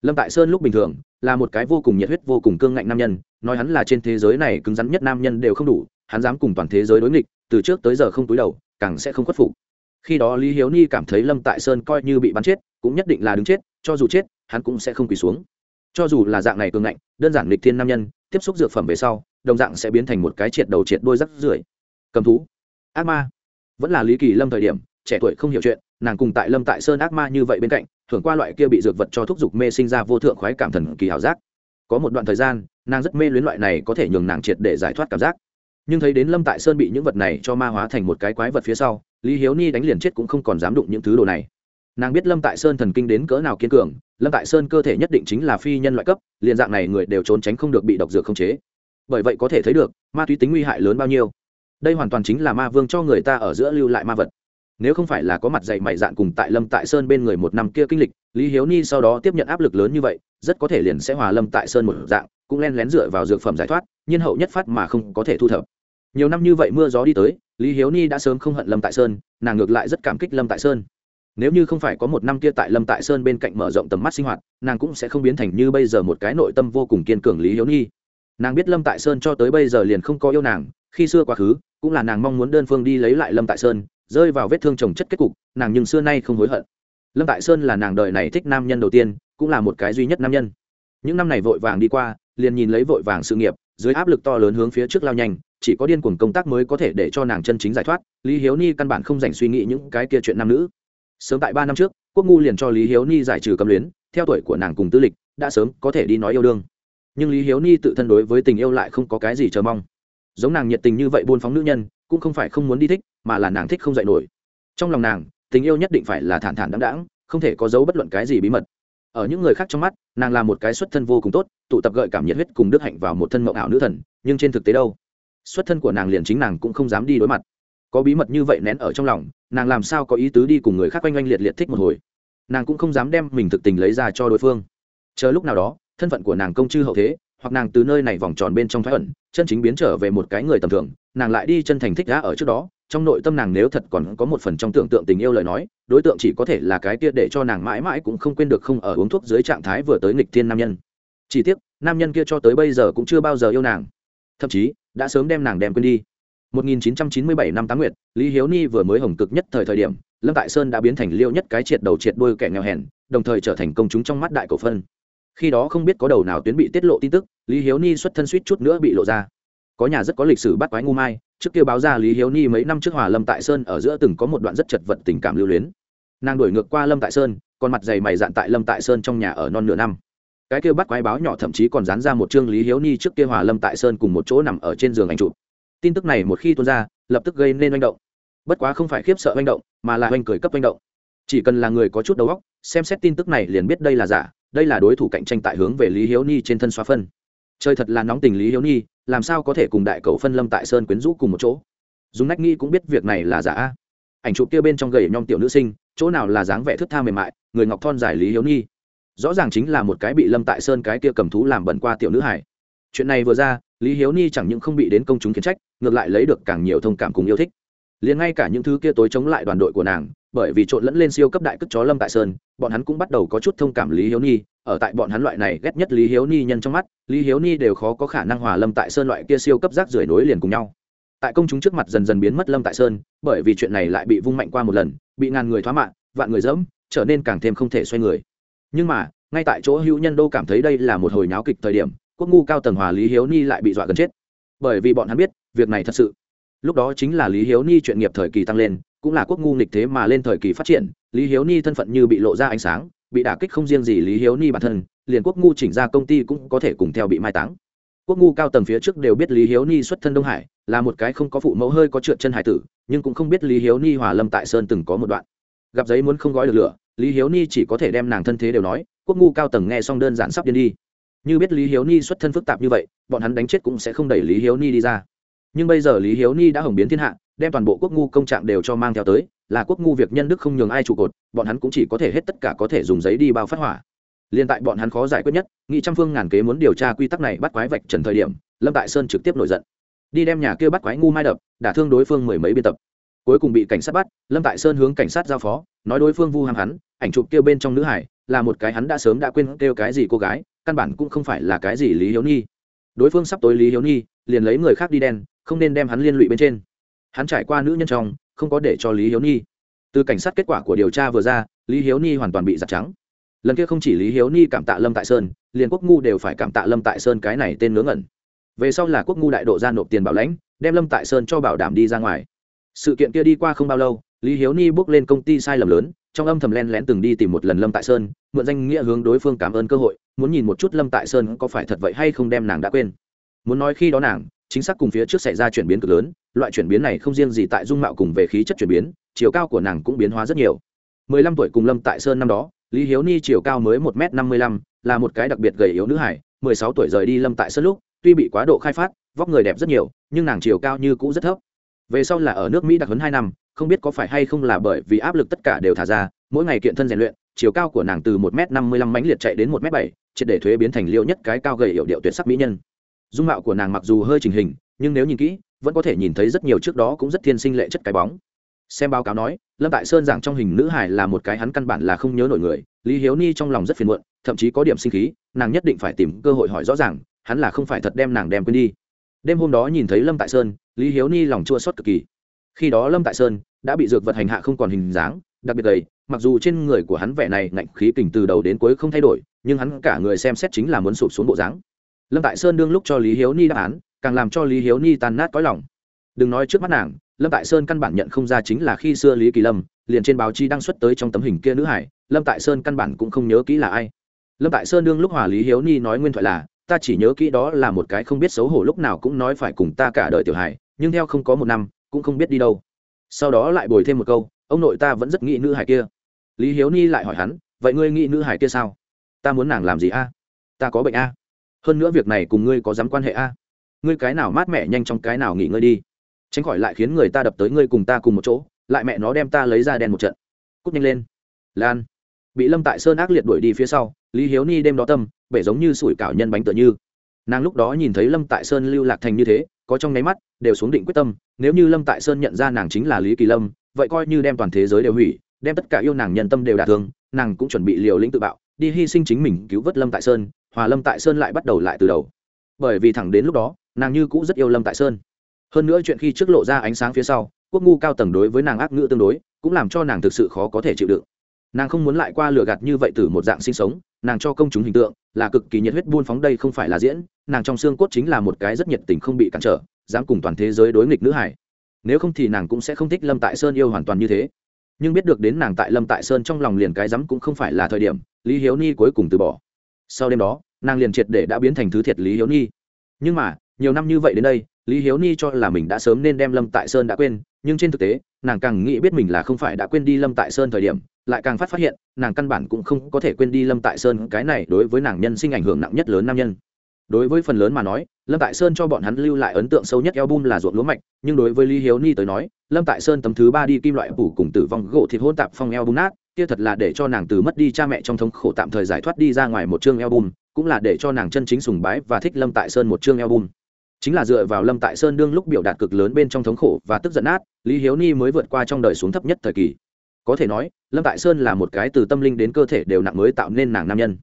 Lâm tại sơn lúc bình thường, là một cái vô cùng nhiệt huyết, vô cùng cương ngạnh nam nhân, nói hắn là trên thế giới này cứng rắn nhất nam nhân đều không đủ hắn dám cùng toàn thế giới đối nghịch, từ trước tới giờ không túi đầu, càng sẽ không khuất phục. Khi đó lý hiếu ni cảm thấy lâm tại sơn coi như bị bắn chết, cũng nhất định là đứng chết, cho dù chết, hắn cũng sẽ không quỳ xuống. Cho dù là dạng này cường ngạnh, đơn giản lịch thiên nam nhân, tiếp xúc dược phẩm về sau, đồng dạng sẽ biến thành một cái triệt đầu triệt đôi rắc rưởi. Cầm thú. Ác ma. Vẫn là lý kỳ lâm thời điểm, trẻ tuổi không hiểu chuyện, nàng cùng tại lâm tại sơn ác ma như vậy bên cạnh thường qua loại kia bị dược vật cho thúc giục mê sinh ra vô thượng khoái cảm thần kỳ hảo giác. Có một đoạn thời gian, nàng rất mê luyến loại này có thể nhường nàng triệt để giải thoát cảm giác nhưng thấy đến lâm tại sơn bị những vật này cho ma hóa thành một cái quái vật phía sau lý hiếu ni đánh liền chết cũng không còn dám đụng những thứ đồ này nàng biết lâm tại sơn thần kinh đến cỡ nào kiên cường lâm tại sơn cơ thể nhất định chính là phi nhân loại cấp liền dạng này người đều trốn tránh không được bị độc dược khống chế bởi vậy có thể thấy được ma túy tính nguy hại lớn bao nhiêu đây hoàn toàn chính là ma vương cho người ta ở giữa lưu lại ma vật nếu không phải là có mặt dạy mày dạn cùng tại lâm tại sơn bên người một năm kia kinh lịch lý hiếu ni sau đó tiếp nhận áp lực lớn như vậy rất có thể liền sẽ hòa lâm tại sơn một dạng cũng len lén dựa vào dược phẩm giải thoát, nhiên hậu nhất phát mà không có thể thu thập. Nhiều năm như vậy mưa gió đi tới, lý hiếu ni đã sớm không hận lâm tại sơn, nàng ngược lại rất cảm kích lâm tại sơn. Nếu như không phải có một năm kia tại lâm tại sơn bên cạnh mở rộng tầm mắt sinh hoạt, nàng cũng sẽ không biến thành như bây giờ một cái nội tâm vô cùng kiên cường lý hiếu ni. Nàng biết lâm tại sơn cho tới bây giờ liền không có yêu nàng, khi xưa quá khứ, cũng là nàng mong muốn đơn phương đi lấy lại lâm tại sơn, rơi vào vết thương trồng chất kết cục, nàng nhưng xưa nay không hối hận. Lâm tại sơn là nàng đời này thích nam nhân đầu tiên, cũng là một cái duy nhất nam nhân. Những năm này vội vàng đi qua liền nhìn lấy vội vàng sự nghiệp, dưới áp lực to lớn hướng phía trước lao nhanh, chỉ có điên cuồng công tác mới có thể để cho nàng chân chính giải thoát, lý hiếu ni căn bản không dành suy nghĩ những cái kia chuyện nam nữ. Sớm tại ba năm trước, quốc ngu liền cho lý hiếu ni giải trừ cấm luyến, theo tuổi của nàng cùng tư lịch, đã sớm có thể đi nói yêu đương. Nhưng lý hiếu ni tự thân đối với tình yêu lại không có cái gì chờ mong. Giống nàng nhiệt tình như vậy buôn phóng nữ nhân, cũng không phải không muốn đi thích, mà là nàng thích không dạy nổi. Trong lòng nàng, tình yêu nhất định phải là thản thản đáng đáng không thể có dấu bất luận cái gì bí mật ở những người khác trong mắt, nàng là một cái xuất thân vô cùng tốt, tụ tập gợi cảm nhiệt huyết cùng đức hạnh vào một thân mộng ảo nữ thần, nhưng trên thực tế đâu? Xuất thân của nàng liền chính nàng cũng không dám đi đối mặt. Có bí mật như vậy nén ở trong lòng, nàng làm sao có ý tứ đi cùng người khác oanh oanh liệt liệt thích một hồi? Nàng cũng không dám đem mình thực tình lấy ra cho đối phương. Chờ lúc nào đó, thân phận của nàng công chư hậu thế, hoặc nàng từ nơi này vòng tròn bên trong thoái ẩn, chân chính biến trở về một cái người tầm thường, nàng lại đi chân thành thích gã ở trước đó trong nội tâm nàng nếu thật còn có một phần trong tưởng tượng tình yêu lời nói, đối tượng chỉ có thể là cái kia để cho nàng mãi mãi cũng không quên được không ở uống thuốc dưới trạng thái vừa tới nghịch thiên nam nhân. Chỉ tiếc, nam nhân kia cho tới bây giờ cũng chưa bao giờ yêu nàng. Thậm chí, đã sớm đem nàng đem quên đi. 1997 năm tám nguyệt, lý hiếu ni vừa mới hồng cực nhất thời thời điểm, lâm tại sơn đã biến thành liêu nhất cái triệt đầu triệt đuôi kẻ nghèo hèn, đồng thời trở thành công chúng trong mắt đại cổ phân. Khi đó không biết có đầu nào tuyến bị tiết lộ tin tức, lý hiếu ni xuất thân suýt chút nữa bị lộ ra. Có nhà rất có lịch sử bắt quái ngu mai trước kia báo ra lý hiếu ni mấy năm trước hòa lâm tại sơn, ở giữa từng có một đoạn rất chật vật tình cảm lưu luyến. Nàng đuổi ngược qua lâm tại sơn, còn mặt dày mày dạn tại lâm tại sơn trong nhà ở non nửa năm. Cái kia bắt quái báo nhỏ thậm chí còn dán ra một chương lý hiếu ni trước kia hòa lâm tại sơn cùng một chỗ nằm ở trên giường anh chụp. Tin tức này một khi tuôn ra, lập tức gây nên manh động. Bất quá không phải khiếp sợ manh động, mà là oanh cười cấp manh động. Chỉ cần là người có chút đầu óc, xem xét tin tức này liền biết đây là giả, đây là đối thủ cạnh tranh tại hướng về lý hiếu ni trên thân xóa phân trời thật là nóng tình lý hiếu ni làm sao có thể cùng đại cầu phân lâm tại sơn quyến rũ cùng một chỗ? Dùng nách nghĩ cũng biết việc này là giả. Ảnh chụp kia bên trong gầy nhom tiểu nữ sinh, chỗ nào là dáng vẻ thức tha mềm mại, người ngọc thon dài lý hiếu ni rõ ràng chính là một cái bị lâm tại sơn cái kia cầm thú làm bẩn qua tiểu nữ hải chuyện này vừa ra, lý hiếu ni chẳng những không bị đến công chúng kiến trách, ngược lại lấy được càng nhiều thông cảm cùng yêu thích. Liền ngay cả những thứ kia tối chống lại đoàn đội của nàng bởi vì trộn lẫn lên siêu cấp đại cất chó lâm tại sơn, bọn hắn cũng bắt đầu có chút thông cảm lý hiếu ni. Ở tại bọn hắn loại này ghét nhất lý hiếu ni nhân trong mắt, lý hiếu ni đều khó có khả năng hòa lâm tại sơn loại kia siêu cấp rác rưởi nối liền cùng nhau. Tại công chúng trước mặt dần dần biến mất lâm tại sơn, bởi vì chuyện này lại bị vung mạnh qua một lần, bị ngàn người thoá mạng vạn người dẫm, trở nên càng thêm không thể xoay người. Nhưng mà, ngay tại chỗ hữu nhân đô cảm thấy đây là một hồi nháo kịch thời điểm, quốc ngu cao tầng hòa lý hiếu ni lại bị dọa gần chết. Bởi vì bọn hắn biết, việc này thật sự. Lúc đó chính là lý hiếu ni chuyện nghiệp thời kỳ tăng lên cũng là quốc ngu nghịch thế mà lên thời kỳ phát triển, lý hiếu ni thân phận như bị lộ ra ánh sáng, bị đả kích không riêng gì lý hiếu ni bản thân, liền quốc ngu chỉnh ra công ty cũng có thể cùng theo bị mai táng. Quốc ngu cao tầng phía trước đều biết lý hiếu ni xuất thân đông hải, là một cái không có phụ mẫu hơi có trượt chân hải tử, nhưng cũng không biết lý hiếu ni hòa lâm tại sơn từng có một đoạn. Gặp giấy muốn không gói được lửa, lý hiếu ni chỉ có thể đem nàng thân thế đều nói, quốc ngu cao tầng nghe xong đơn giản sắp điên đi. Như biết lý hiếu ni xuất thân phức tạp như vậy, bọn hắn đánh chết cũng sẽ không đẩy lý hiếu ni đi ra nhưng bây giờ lý hiếu ni đã hồng biến thiên hạ, đem toàn bộ quốc ngu công trạng đều cho mang theo tới, là quốc ngu việc nhân đức không nhường ai trụ cột, bọn hắn cũng chỉ có thể hết tất cả có thể dùng giấy đi bao phát hỏa. Liên tại bọn hắn khó giải quyết nhất, nghị trăm phương ngàn kế muốn điều tra quy tắc này bắt quái vạch trần thời điểm, lâm tại sơn trực tiếp nổi giận. Đi đem nhà kia bắt quái ngu mai đập, đả thương đối phương mười mấy biên tập. Cuối cùng bị cảnh sát bắt, lâm tại sơn hướng cảnh sát giao phó, nói đối phương vu hàm hắn, ảnh chụp kêu bên trong nữ hải, là một cái hắn đã sớm đã quên kêu cái gì cô gái, căn bản cũng không phải là cái gì lý hiếu nhi đối phương sắp tối lý hiếu nhi liền lấy người khác đi đen không nên đem hắn liên lụy bên trên. Hắn trải qua nữ nhân trong, không có để cho lý hiếu nhi. Từ cảnh sát kết quả của điều tra vừa ra, lý hiếu nhi hoàn toàn bị giặt trắng. Lần kia không chỉ lý hiếu nhi cảm tạ lâm tại sơn, liền quốc ngu đều phải cảm tạ lâm tại sơn cái này tên ngớ ngẩn. Về sau là quốc ngu đại độ ra nộp tiền bảo lãnh, đem lâm tại sơn cho bảo đảm đi ra ngoài. Sự kiện kia đi qua không bao lâu, lý hiếu ni bước lên công ty sai lầm lớn, trong âm thầm len lén từng đi tìm một lần lâm tại sơn, mượn danh nghĩa hướng đối phương cảm ơn cơ hội, muốn nhìn một chút lâm tại sơn có phải thật vậy hay không đem nàng đã quên. Muốn nói khi đó nàng chính xác cùng phía trước xảy ra chuyển biến cực lớn, loại chuyển biến này không riêng gì tại dung mạo cùng về khí chất chuyển biến, chiều cao của nàng cũng biến hóa rất nhiều. Mười lăm tuổi cùng lâm tại sơn năm đó, lý hiếu ni chiều cao mới một m năm mươi lăm, là một cái đặc biệt gầy yếu nữ hải mười sáu tuổi rời đi lâm tại sơn lúc, tuy bị quá độ khai phát, vóc người đẹp rất nhiều, nhưng nàng chiều cao như cũ rất thấp. Về sau là ở nước mỹ đặc huấn hai năm, không biết có phải hay không là bởi vì áp lực tất cả đều thả ra, mỗi ngày kiện thân rèn luyện, chiều cao của nàng từ một m năm mươi lăm mánh liệt chạy đến một m bảy, triệt để thuế biến thành liệu nhất cái cao gầy hiệu điệu tuyệt sắc mỹ nhân dung mạo của nàng mặc dù hơi trình hình, nhưng nếu nhìn kỹ, vẫn có thể nhìn thấy rất nhiều trước đó cũng rất thiên sinh lệ chất cái bóng. Xem báo cáo nói, lâm tại sơn giảng trong hình nữ hải là một cái hắn căn bản là không nhớ nổi người, lý hiếu ni trong lòng rất phiền muộn, thậm chí có điểm sinh khí, nàng nhất định phải tìm cơ hội hỏi rõ ràng, hắn là không phải thật đem nàng đem quên đi. Đêm hôm đó nhìn thấy lâm tại sơn, lý hiếu ni lòng chua xót cực kỳ. Khi đó lâm tại sơn đã bị dược vật hành hạ không còn hình dáng, đặc biệt đầy mặc dù trên người của hắn vẻ này ngạnh khí kình từ đầu đến cuối không thay đổi, nhưng hắn cả người xem xét chính là muốn sụp xuống bộ dáng lâm tại sơn đương lúc cho lý hiếu ni đáp án, càng làm cho lý hiếu ni tan nát cõi lòng. Đừng nói trước mắt nàng, lâm tại sơn căn bản nhận không ra chính là khi xưa lý kỳ lâm, liền trên báo chí đăng xuất tới trong tấm hình kia nữ hải, lâm tại sơn căn bản cũng không nhớ kỹ là ai. Lâm tại sơn đương lúc hòa lý hiếu ni nói nguyên thoại là, ta chỉ nhớ kỹ đó là một cái không biết xấu hổ lúc nào cũng nói phải cùng ta cả đời tiểu hải nhưng theo không có một năm, cũng không biết đi đâu. Sau đó lại bồi thêm một câu, ông nội ta vẫn rất nghĩ nữ hải kia. Lý hiếu ni lại hỏi hắn, vậy ngươi nghĩ nữ hải kia sao? Ta muốn nàng làm gì a? Ta có bệnh a? Hơn nữa việc này cùng ngươi có dám quan hệ a? Ngươi cái nào mát mẻ nhanh trong cái nào nghỉ ngơi đi. Tránh khỏi lại khiến người ta đập tới ngươi cùng ta cùng một chỗ, lại mẹ nó đem ta lấy ra đen một trận. Cúp nhanh lên. Lan. Bị lâm tại sơn ác liệt đuổi đi phía sau, lý hiếu ni đêm đó tâm, bể giống như sủi cảo nhân bánh tựa như. Nàng lúc đó nhìn thấy lâm tại sơn lưu lạc thành như thế, có trong nháy mắt, đều xuống định quyết tâm, nếu như lâm tại sơn nhận ra nàng chính là lý kỳ lâm, vậy coi như đem toàn thế giới đều hủy, đem tất cả yêu nàng nhân tâm đều đả thương, nàng cũng chuẩn bị liều lĩnh tự bạo, đi hy sinh chính mình cứu vớt lâm tại sơn hòa lâm tại sơn lại bắt đầu lại từ đầu. Bởi vì thẳng đến lúc đó, nàng như cũng rất yêu lâm tại sơn. Hơn nữa chuyện khi trước lộ ra ánh sáng phía sau, quốc ngu cao tầng đối với nàng ác ngữ tương đối, cũng làm cho nàng thực sự khó có thể chịu đựng. Nàng không muốn lại qua lửa gạt như vậy từ một dạng sinh sống, nàng cho công chúng hình tượng, là cực kỳ nhiệt huyết buôn phóng đây không phải là diễn, nàng trong xương cốt chính là một cái rất nhiệt tình không bị cản trở, dám cùng toàn thế giới đối nghịch nữ hải. Nếu không thì nàng cũng sẽ không thích lâm tại sơn yêu hoàn toàn như thế. Nhưng biết được đến nàng tại lâm tại sơn trong lòng liền cái rắm cũng không phải là thời điểm, lý hiếu ni cuối cùng từ bỏ. Sau đêm đó nàng liền triệt để đã biến thành thứ thiệt lý hiếu ni. Nhưng mà, nhiều năm như vậy đến đây, lý hiếu ni cho là mình đã sớm nên đem lâm tại sơn đã quên, nhưng trên thực tế, nàng càng nghĩ biết mình là không phải đã quên đi lâm tại sơn thời điểm, lại càng phát phát hiện, nàng căn bản cũng không có thể quên đi lâm tại sơn. Cái này đối với nàng nhân sinh ảnh hưởng nặng nhất lớn nam nhân. Đối với phần lớn mà nói, lâm tại sơn cho bọn hắn lưu lại ấn tượng sâu nhất album là ruộng lúa mạch, nhưng đối với lý hiếu ni tới nói, lâm tại sơn tấm thứ ba đi kim loại phủ cùng tử vong gỗ thịt hôn tạp phong album nát, kia thật là để cho nàng từ mất đi cha mẹ trong thống khổ tạm thời giải thoát đi ra ngoài một chương album cũng là để cho nàng chân chính sùng bái và thích lâm tại sơn một chương album. Chính là dựa vào lâm tại sơn đương lúc biểu đạt cực lớn bên trong thống khổ và tức giận át lý hiếu ni mới vượt qua trong đời xuống thấp nhất thời kỳ. Có thể nói, lâm tại sơn là một cái từ tâm linh đến cơ thể đều nặng mới tạo nên nàng nam nhân.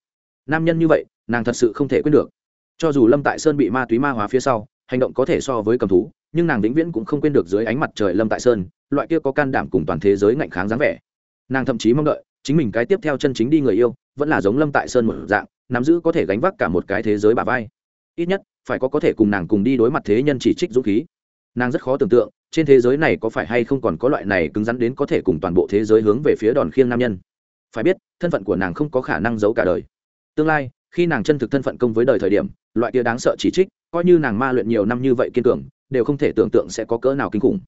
Nam nhân như vậy, nàng thật sự không thể quên được. Cho dù lâm tại sơn bị ma túy ma hóa phía sau, hành động có thể so với cầm thú, nhưng nàng vĩnh viễn cũng không quên được dưới ánh mặt trời lâm tại sơn, loại kia có can đảm cùng toàn thế giới ngạnh kháng dáng vẻ. Nàng thậm chí mong đợi, chính mình cái tiếp theo chân chính đi người yêu, vẫn là giống lâm tại sơn một dạng nắm giữ có thể gánh vác cả một cái thế giới bà vai. Ít nhất, phải có có thể cùng nàng cùng đi đối mặt thế nhân chỉ trích dũng khí. Nàng rất khó tưởng tượng, trên thế giới này có phải hay không còn có loại này cứng rắn đến có thể cùng toàn bộ thế giới hướng về phía đòn khiêng nam nhân. Phải biết, thân phận của nàng không có khả năng giấu cả đời. Tương lai, khi nàng chân thực thân phận công với đời thời điểm, loại kia đáng sợ chỉ trích, coi như nàng ma luyện nhiều năm như vậy kiên cường, đều không thể tưởng tượng sẽ có cỡ nào kinh khủng.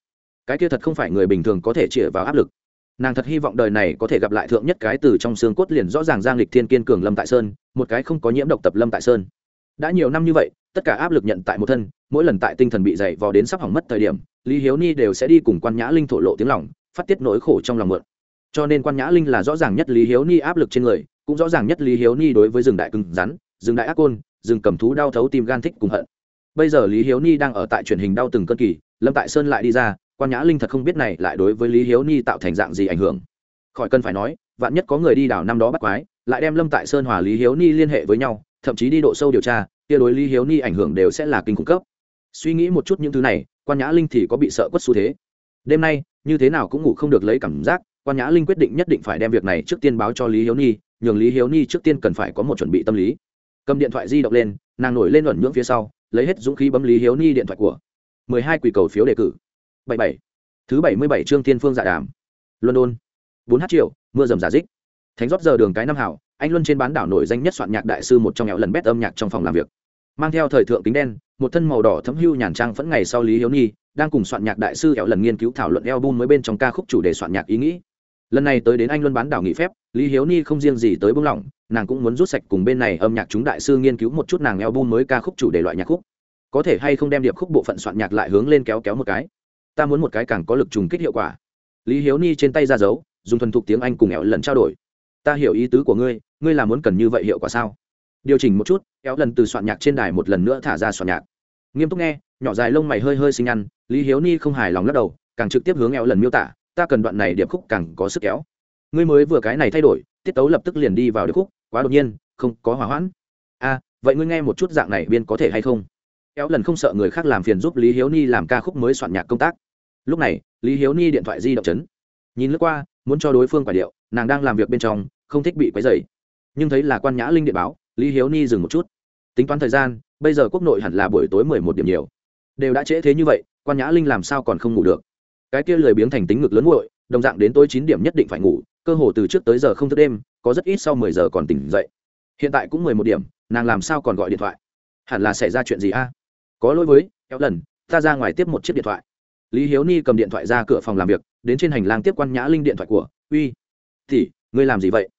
Cái kia thật không phải người bình thường có thể chĩa vào áp lực nàng thật hy vọng đời này có thể gặp lại thượng nhất cái từ trong xương cốt liền rõ ràng giang lịch thiên kiên cường lâm tại sơn, một cái không có nhiễm độc tập lâm tại sơn. Đã nhiều năm như vậy, tất cả áp lực nhận tại một thân, mỗi lần tại tinh thần bị dày vò đến sắp hỏng mất thời điểm, lý hiếu ni đều sẽ đi cùng quan nhã linh thổ lộ tiếng lòng, phát tiết nỗi khổ trong lòng mượn. Cho nên quan nhã linh là rõ ràng nhất lý hiếu ni áp lực trên người, cũng rõ ràng nhất lý hiếu ni đối với rừng đại cưng rắn, rừng đại ác côn, rừng cầm thú đau thấu tim gan thích cùng hận. Bây giờ lý hiếu ni đang ở tại truyền hình đau từng cơn kỳ, lâm tại sơn lại đi ra quan nhã linh thật không biết này lại đối với lý hiếu ni tạo thành dạng gì ảnh hưởng. Khỏi cần phải nói, vạn nhất có người đi đảo năm đó bắt quái, lại đem lâm tại sơn hòa lý hiếu ni liên hệ với nhau, thậm chí đi độ sâu điều tra, kia đối lý hiếu ni ảnh hưởng đều sẽ là kinh khủng cấp. Suy nghĩ một chút những thứ này, quan nhã linh thì có bị sợ quất xu thế. Đêm nay, như thế nào cũng ngủ không được lấy cảm giác, quan nhã linh quyết định nhất định phải đem việc này trước tiên báo cho lý hiếu ni, nhường lý hiếu ni trước tiên cần phải có một chuẩn bị tâm lý. Cầm điện thoại di động lên, nàng nổi lên luẩn nhưỡng phía sau, lấy hết dũng khí bấm lý hiếu ni điện thoại của mười hai quỷ cầu phiếu đề cử bảy bảy. Thứ bảy mươi bảy trương thiên phương dạ đàm. London. bốn h triệu, mưa rầm giả dích. Thánh rót giờ đường cái năm hảo anh luân trên bán đảo nổi danh nhất soạn nhạc đại sư một trong nghèo lần bét âm nhạc trong phòng làm việc. Mang theo thời thượng kính đen, một thân màu đỏ thấm hưu nhàn trang vẫn ngày sau lý hiếu nhi, đang cùng soạn nhạc đại sư ẻo lần nghiên cứu thảo luận album mới bên trong ca khúc chủ đề soạn nhạc ý nghĩ. Lần này tới đến anh luân bán đảo nghỉ phép, lý hiếu ni không riêng gì tới bưng lỏng, nàng cũng muốn rút sạch cùng bên này âm nhạc chúng đại sư nghiên cứu một chút nàng album mới ca khúc chủ đề loại nhạc khúc. Có thể hay không đem điệp khúc bộ phận soạn nhạc lại hướng lên kéo kéo một cái ta muốn một cái càng có lực trùng kích hiệu quả. Lý hiếu ni trên tay ra dấu, dùng thuần thục tiếng anh cùng éo lần trao đổi. Ta hiểu ý tứ của ngươi ngươi là muốn cần như vậy hiệu quả sao? Điều chỉnh một chút éo lần từ soạn nhạc trên đài một lần nữa thả ra soạn nhạc. Nghiêm túc nghe, nhỏ dài lông mày hơi hơi xinh ăn, lý hiếu ni không hài lòng lắc đầu, càng trực tiếp hướng éo lần miêu tả, ta cần đoạn này điệp khúc càng có sức kéo. Ngươi mới vừa cái này thay đổi, tiết tấu lập tức liền đi vào điệp khúc, quá đột nhiên, không có hỏa hoãn. A vậy ngươi nghe một chút dạng này biên có thể hay không? Éo lần không sợ người khác làm phiền giúp lý hiếu ni làm ca khúc mới soạn nhạc công tác lúc này, lý hiếu ni điện thoại di động chấn. Nhìn lướt qua, muốn cho đối phương quả điệu, nàng đang làm việc bên trong, không thích bị quấy dày nhưng thấy là quan nhã linh điện báo, lý hiếu ni dừng một chút. Tính toán thời gian, bây giờ quốc nội hẳn là buổi tối mười một điểm nhiều. Đều đã trễ thế như vậy, quan nhã linh làm sao còn không ngủ được? Cái kia lười biếng thành tính ngực lớn nguội đồng dạng đến tối chín điểm nhất định phải ngủ, cơ hồ từ trước tới giờ không thức đêm, có rất ít sau mười giờ còn tỉnh dậy. Hiện tại cũng mười một điểm, nàng làm sao còn gọi điện thoại? Hẳn là xảy ra chuyện gì a? Có lỗi với, kéo lần, ta ra ngoài tiếp một chiếc điện thoại lý hiếu ni cầm điện thoại ra cửa phòng làm việc, đến trên hành lang tiếp quan nhã linh điện thoại của, uy thì ngươi làm gì vậy?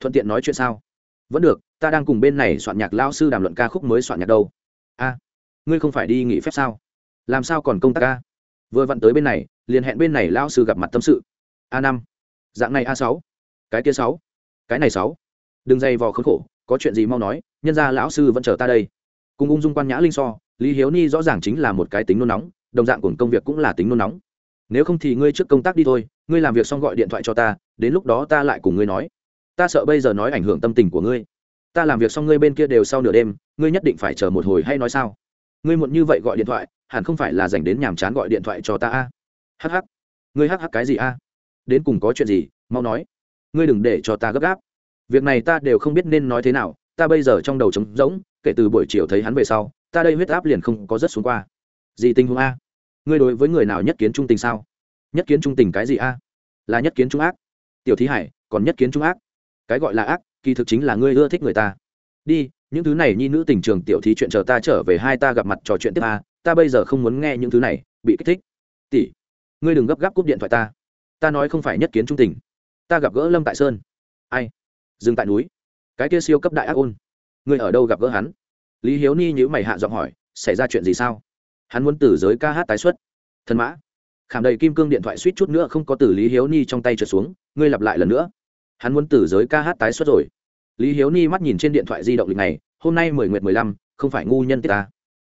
Thuận tiện nói chuyện sao? Vẫn được, ta đang cùng bên này soạn nhạc lao sư đàm luận ca khúc mới soạn nhạc đâu. A, ngươi không phải đi nghỉ phép sao? Làm sao còn công tác ca? Vừa vặn tới bên này, liền hẹn bên này lao sư gặp mặt tâm sự. A năm, dạng này a sáu, cái kia sáu, cái này sáu. Đừng dây vò khốn khổ, có chuyện gì mau nói, nhân ra lão sư vẫn chờ ta đây. Cùng ung dung quan nhã linh so, lý hiếu ni rõ ràng chính là một cái tính nôn nóng đồng dạng của công việc cũng là tính nôn nóng. Nếu không thì ngươi trước công tác đi thôi, ngươi làm việc xong gọi điện thoại cho ta, đến lúc đó ta lại cùng ngươi nói. Ta sợ bây giờ nói ảnh hưởng tâm tình của ngươi. Ta làm việc xong ngươi bên kia đều sau nửa đêm, ngươi nhất định phải chờ một hồi hay nói sao? Ngươi muộn như vậy gọi điện thoại, hẳn không phải là dành đến nhàm chán gọi điện thoại cho ta a? Hh ngươi hh cái gì a? Đến cùng có chuyện gì, mau nói. Ngươi đừng để cho ta gấp gáp. Việc này ta đều không biết nên nói thế nào, ta bây giờ trong đầu trống rỗng, kể từ buổi chiều thấy hắn về sau, ta đây huyết áp liền không có rất xuống qua. Gì tình huống a? Ngươi đối với người nào nhất kiến trung tình sao? Nhất kiến trung tình cái gì a? Là nhất kiến trung ác. Tiểu thí hải, còn nhất kiến trung ác. Cái gọi là ác, kỳ thực chính là ngươi ưa thích người ta. Đi, những thứ này nhi nữ tình trường tiểu thí chuyện chờ ta trở về hai ta gặp mặt trò chuyện tiếp a. Ta bây giờ không muốn nghe những thứ này, bị kích thích. Tỷ, ngươi đừng gấp gáp cúp điện thoại ta. Ta nói không phải nhất kiến trung tình. Ta gặp gỡ lâm tại sơn. Ai? Dừng tại núi. Cái kia siêu cấp đại ác ôn. Ngươi ở đâu gặp gỡ hắn? Lý hiếu ni nhữ mày hạ giọng hỏi, xảy ra chuyện gì sao? Hắn muốn từ giới ca hát tái xuất. Thần mã. Khảm đầy kim cương điện thoại suýt chút nữa không có từ lý hiếu ni trong tay trượt xuống, ngươi lặp lại lần nữa. Hắn muốn từ giới ca hát tái xuất rồi. Lý hiếu ni mắt nhìn trên điện thoại di động lịch này, hôm nay mười nguyệt mười lăm, không phải ngu nhân tiết ta.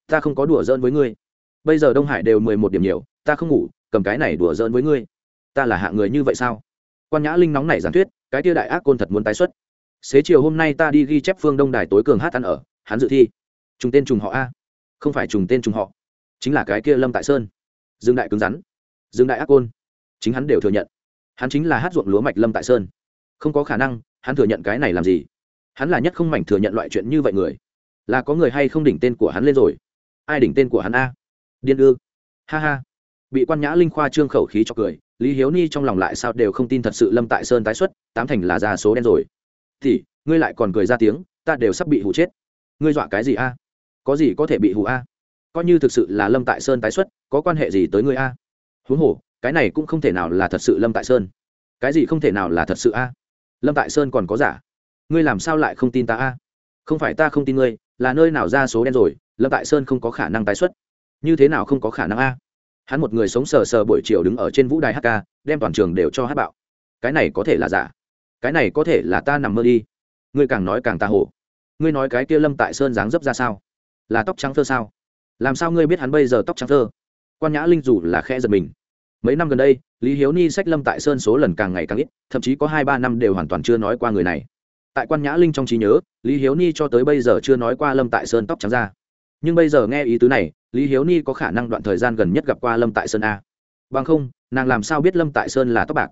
Ta không có đùa giỡn với ngươi. Bây giờ đông hải đều mười một điểm nhiều, ta không ngủ, cầm cái này đùa giỡn với ngươi. Ta là hạng người như vậy sao? Quan nhã linh nóng này giảng thuyết, cái tia đại ác côn thật muốn tái xuất. Xế chiều hôm nay ta đi ghi chép phương đông đài tối cường hát ăn ở, hắn dự thi. Trùng tên trùng họ a. Không phải trùng tên trùng họ chính là cái kia lâm tại sơn dương đại cứng rắn dương đại ác côn chính hắn đều thừa nhận hắn chính là hát ruộng lúa mạch lâm tại sơn không có khả năng hắn thừa nhận cái này làm gì hắn là nhất không mảnh thừa nhận loại chuyện như vậy người là có người hay không đỉnh tên của hắn lên rồi ai đỉnh tên của hắn a điên ư ha ha bị quan nhã linh khoa trương khẩu khí cho cười lý hiếu ni trong lòng lại sao đều không tin thật sự lâm tại sơn tái xuất tám thành là ra số đen rồi thì ngươi lại còn cười ra tiếng ta đều sắp bị hụ chết ngươi dọa cái gì a có gì có thể bị hụ a coi như thực sự là lâm tại sơn tái xuất, có quan hệ gì tới ngươi a? Huống hồ, cái này cũng không thể nào là thật sự lâm tại sơn. Cái gì không thể nào là thật sự a? Lâm tại sơn còn có giả. Ngươi làm sao lại không tin ta a? Không phải ta không tin ngươi, là nơi nào ra số đen rồi, lâm tại sơn không có khả năng tái xuất. Như thế nào không có khả năng a? Hắn một người sống sờ sờ buổi chiều đứng ở trên vũ đài hk đem toàn trường đều cho hát bạo. Cái này có thể là giả. Cái này có thể là ta nằm mơ đi. Ngươi càng nói càng ta hổ. Ngươi nói cái kia lâm tại sơn dáng dấp ra sao? Là tóc trắng thơ sao? Làm sao ngươi biết hắn bây giờ tóc trắng thơ? Quan nhã linh dù là khe giật mình. Mấy năm gần đây, lý hiếu ni sách lâm tại sơn số lần càng ngày càng ít, thậm chí có hai ba năm đều hoàn toàn chưa nói qua người này. Tại quan nhã linh trong trí nhớ, lý hiếu ni cho tới bây giờ chưa nói qua lâm tại sơn tóc trắng ra. Nhưng bây giờ nghe ý tứ này, lý hiếu ni có khả năng đoạn thời gian gần nhất gặp qua lâm tại sơn a. Bằng không, nàng làm sao biết lâm tại sơn là tóc bạc?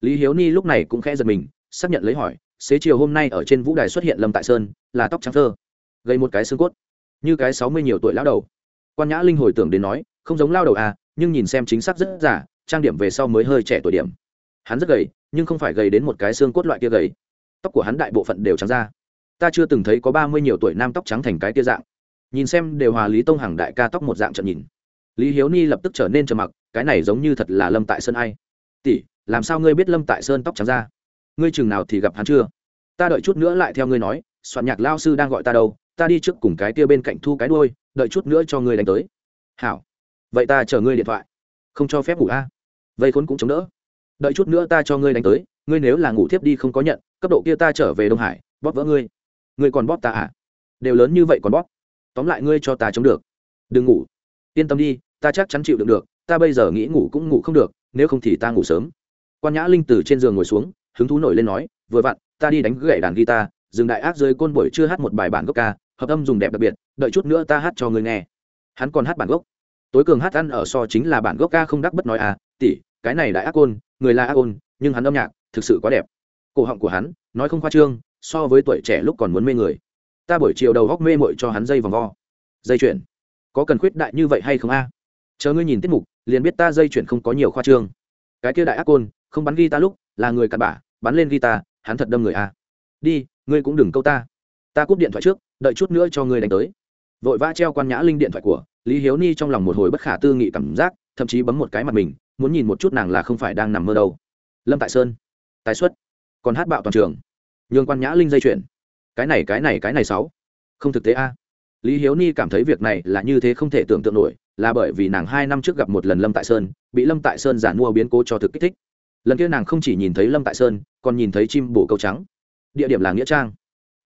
Lý hiếu ni lúc này cũng khẽ giật mình, xác nhận lấy hỏi, xế chiều hôm nay ở trên vũ đài xuất hiện lâm tại sơn, là tóc trắng thơ? Gây một cái xương cốt. Như cái sáu mươi nhiều tuổi lão đầu quan nhã linh hồi tưởng đến nói, không giống lao đầu à nhưng nhìn xem chính xác rất giả, trang điểm về sau mới hơi trẻ tuổi điểm. Hắn rất gầy, nhưng không phải gầy đến một cái xương cốt loại kia gầy. Tóc của hắn đại bộ phận đều trắng ra ta chưa từng thấy có ba mươi nhiều tuổi nam tóc trắng thành cái kia dạng. Nhìn xem đều hòa lý tông hằng đại ca tóc một dạng trận nhìn. Lý hiếu ni lập tức trở nên trầm mặc, cái này giống như thật là lâm tại sơn ai? Tỷ, làm sao ngươi biết lâm tại sơn tóc trắng ra ngươi chừng nào thì gặp hắn chưa? Ta đợi chút nữa lại theo ngươi nói soạn nhạc lao sư đang gọi ta đâu, ta đi trước cùng cái kia bên cạnh thu cái đuôi, đợi chút nữa cho ngươi đánh tới. Hảo. Vậy ta chờ ngươi điện thoại. Không cho phép ngủ a. Vây khốn cũng chống đỡ. Đợi chút nữa ta cho ngươi đánh tới, ngươi nếu là ngủ tiếp đi không có nhận, cấp độ kia ta trở về đông hải, bóp vỡ ngươi. Ngươi còn bóp ta à? Đều lớn như vậy còn bóp. Tóm lại ngươi cho ta chống được. Đừng ngủ. Yên tâm đi, ta chắc chắn chịu đựng được, ta bây giờ nghĩ ngủ cũng ngủ không được, nếu không thì ta ngủ sớm. Quan nhã linh từ trên giường ngồi xuống, hứng thú nổi lên nói, vừa vặn, ta đi đánh gậy đàn guitar dừng đại ác dưới côn buổi chưa hát một bài bản gốc ca, hợp âm dùng đẹp đặc biệt, đợi chút nữa ta hát cho người nghe. Hắn còn hát bản gốc. Tối cường hát ăn ở so chính là bản gốc ca không đắc bất nói à tỷ, cái này đại ác côn, người là ác côn, nhưng hắn âm nhạc thực sự quá đẹp. Cổ họng của hắn, nói không khoa trương, so với tuổi trẻ lúc còn muốn mê người. Ta buổi chiều đầu góc mê mội cho hắn dây vòng vo. Dây chuyển có cần khuyết đại như vậy hay không a? Chờ ngươi nhìn tiết mục, liền biết ta dây chuyển không có nhiều khoa trương. Cái kia đại ác côn, không bắn ghi ta lúc, là người cặn bả bắn lên ghi ta hắn thật đâm người a. Đi ngươi cũng đừng câu ta. Ta cúp điện thoại trước, đợi chút nữa cho ngươi đánh tới. Vội vã treo quan nhã linh điện thoại của lý hiếu ni trong lòng một hồi bất khả tư nghị cảm giác, thậm chí bấm một cái mặt mình, muốn nhìn một chút nàng là không phải đang nằm mơ đâu. Lâm tại sơn, tái xuất, còn hát bạo toàn trường. Nhường quan nhã linh dây chuyển cái này cái này cái này sáu. Không thực tế a. Lý hiếu ni cảm thấy việc này là như thế không thể tưởng tượng nổi, là bởi vì nàng hai năm trước gặp một lần lâm tại sơn, bị lâm tại sơn giả mua biến cố cho thực kích thích. Lần kia nàng không chỉ nhìn thấy lâm tại sơn, còn nhìn thấy chim bổ câu trắng địa điểm là nghĩa trang.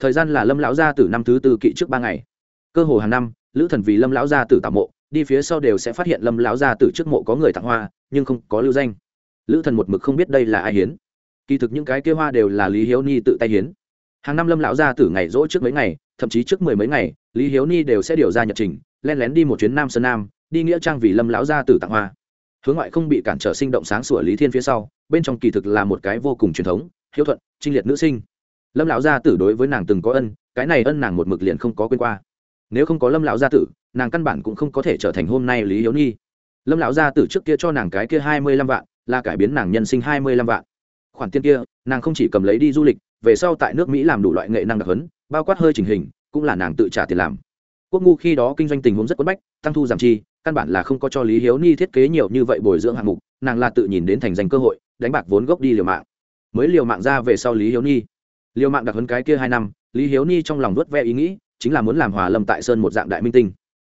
Thời gian là lâm lão gia từ năm thứ tư kỵ trước ba ngày. Cơ hồ hàng năm, lữ thần vì lâm lão gia tử tạo mộ, đi phía sau đều sẽ phát hiện lâm lão gia tử trước mộ có người tặng hoa, nhưng không có lưu danh. Lữ thần một mực không biết đây là ai hiến. Kỳ thực những cái kia hoa đều là lý hiếu ni tự tay hiến. Hàng năm lâm lão gia tử ngày rỗ trước mấy ngày, thậm chí trước mười mấy ngày, lý hiếu ni đều sẽ điều ra nhật trình, len lén đi một chuyến nam sơn nam, đi nghĩa trang vì lâm lão gia tử tặng hoa. Hướng ngoại không bị cản trở sinh động sáng sủa lý thiên phía sau, bên trong kỳ thực là một cái vô cùng truyền thống, hiếu thuận, trinh liệt nữ sinh lâm lão gia tử đối với nàng từng có ân, cái này ân nàng một mực liền không có quên qua. Nếu không có lâm lão gia tử, nàng căn bản cũng không có thể trở thành hôm nay lý hiếu nhi. Lâm lão gia tử trước kia cho nàng cái kia hai mươi lăm vạn, là cải biến nàng nhân sinh hai mươi lăm vạn. Khoản tiền kia, nàng không chỉ cầm lấy đi du lịch, về sau tại nước mỹ làm đủ loại nghệ năng đặc hấn bao quát hơi trình hình, cũng là nàng tự trả tiền làm. Quốc ngu khi đó kinh doanh tình huống rất quất bách, tăng thu giảm chi, căn bản là không có cho lý hiếu ni thiết kế nhiều như vậy bồi dưỡng hạng mục, nàng là tự nhìn đến thành danh cơ hội, đánh bạc vốn gốc đi liều mạng. Mới liều mạng ra về sau lý hiếu ni liều mạng đặc hấn cái kia hai năm, lý hiếu ni trong lòng vớt ve ý nghĩ, chính là muốn làm hòa lâm tại sơn một dạng đại minh tinh.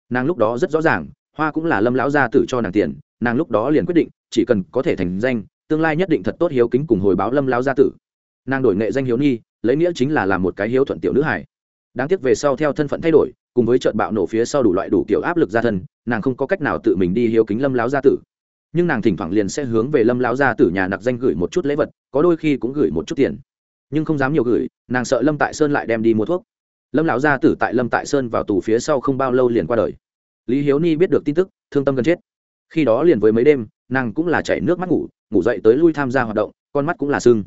Nàng lúc đó rất rõ ràng, hoa cũng là lâm lão gia tử cho nàng tiền, nàng lúc đó liền quyết định, chỉ cần có thể thành danh, tương lai nhất định thật tốt hiếu kính cùng hồi báo lâm lão gia tử. Nàng đổi nghệ danh hiếu nhi lấy nghĩa chính là làm một cái hiếu thuận tiểu nữ hải đáng tiếc về sau theo thân phận thay đổi, cùng với trận bạo nổ phía sau đủ loại đủ kiểu áp lực gia thân, nàng không có cách nào tự mình đi hiếu kính lâm lão gia tử. Nhưng nàng thỉnh thoảng liền sẽ hướng về lâm lão gia tử nhà nặc danh gửi một chút lễ vật, có đôi khi cũng gửi một chút tiền nhưng không dám nhiều gửi, nàng sợ lâm tại sơn lại đem đi mua thuốc. Lâm lão gia tử tại lâm tại sơn vào tù phía sau không bao lâu liền qua đời. Lý hiếu ni biết được tin tức, thương tâm gần chết. Khi đó liền với mấy đêm, nàng cũng là chảy nước mắt ngủ ngủ dậy tới lui tham gia hoạt động, con mắt cũng là sưng.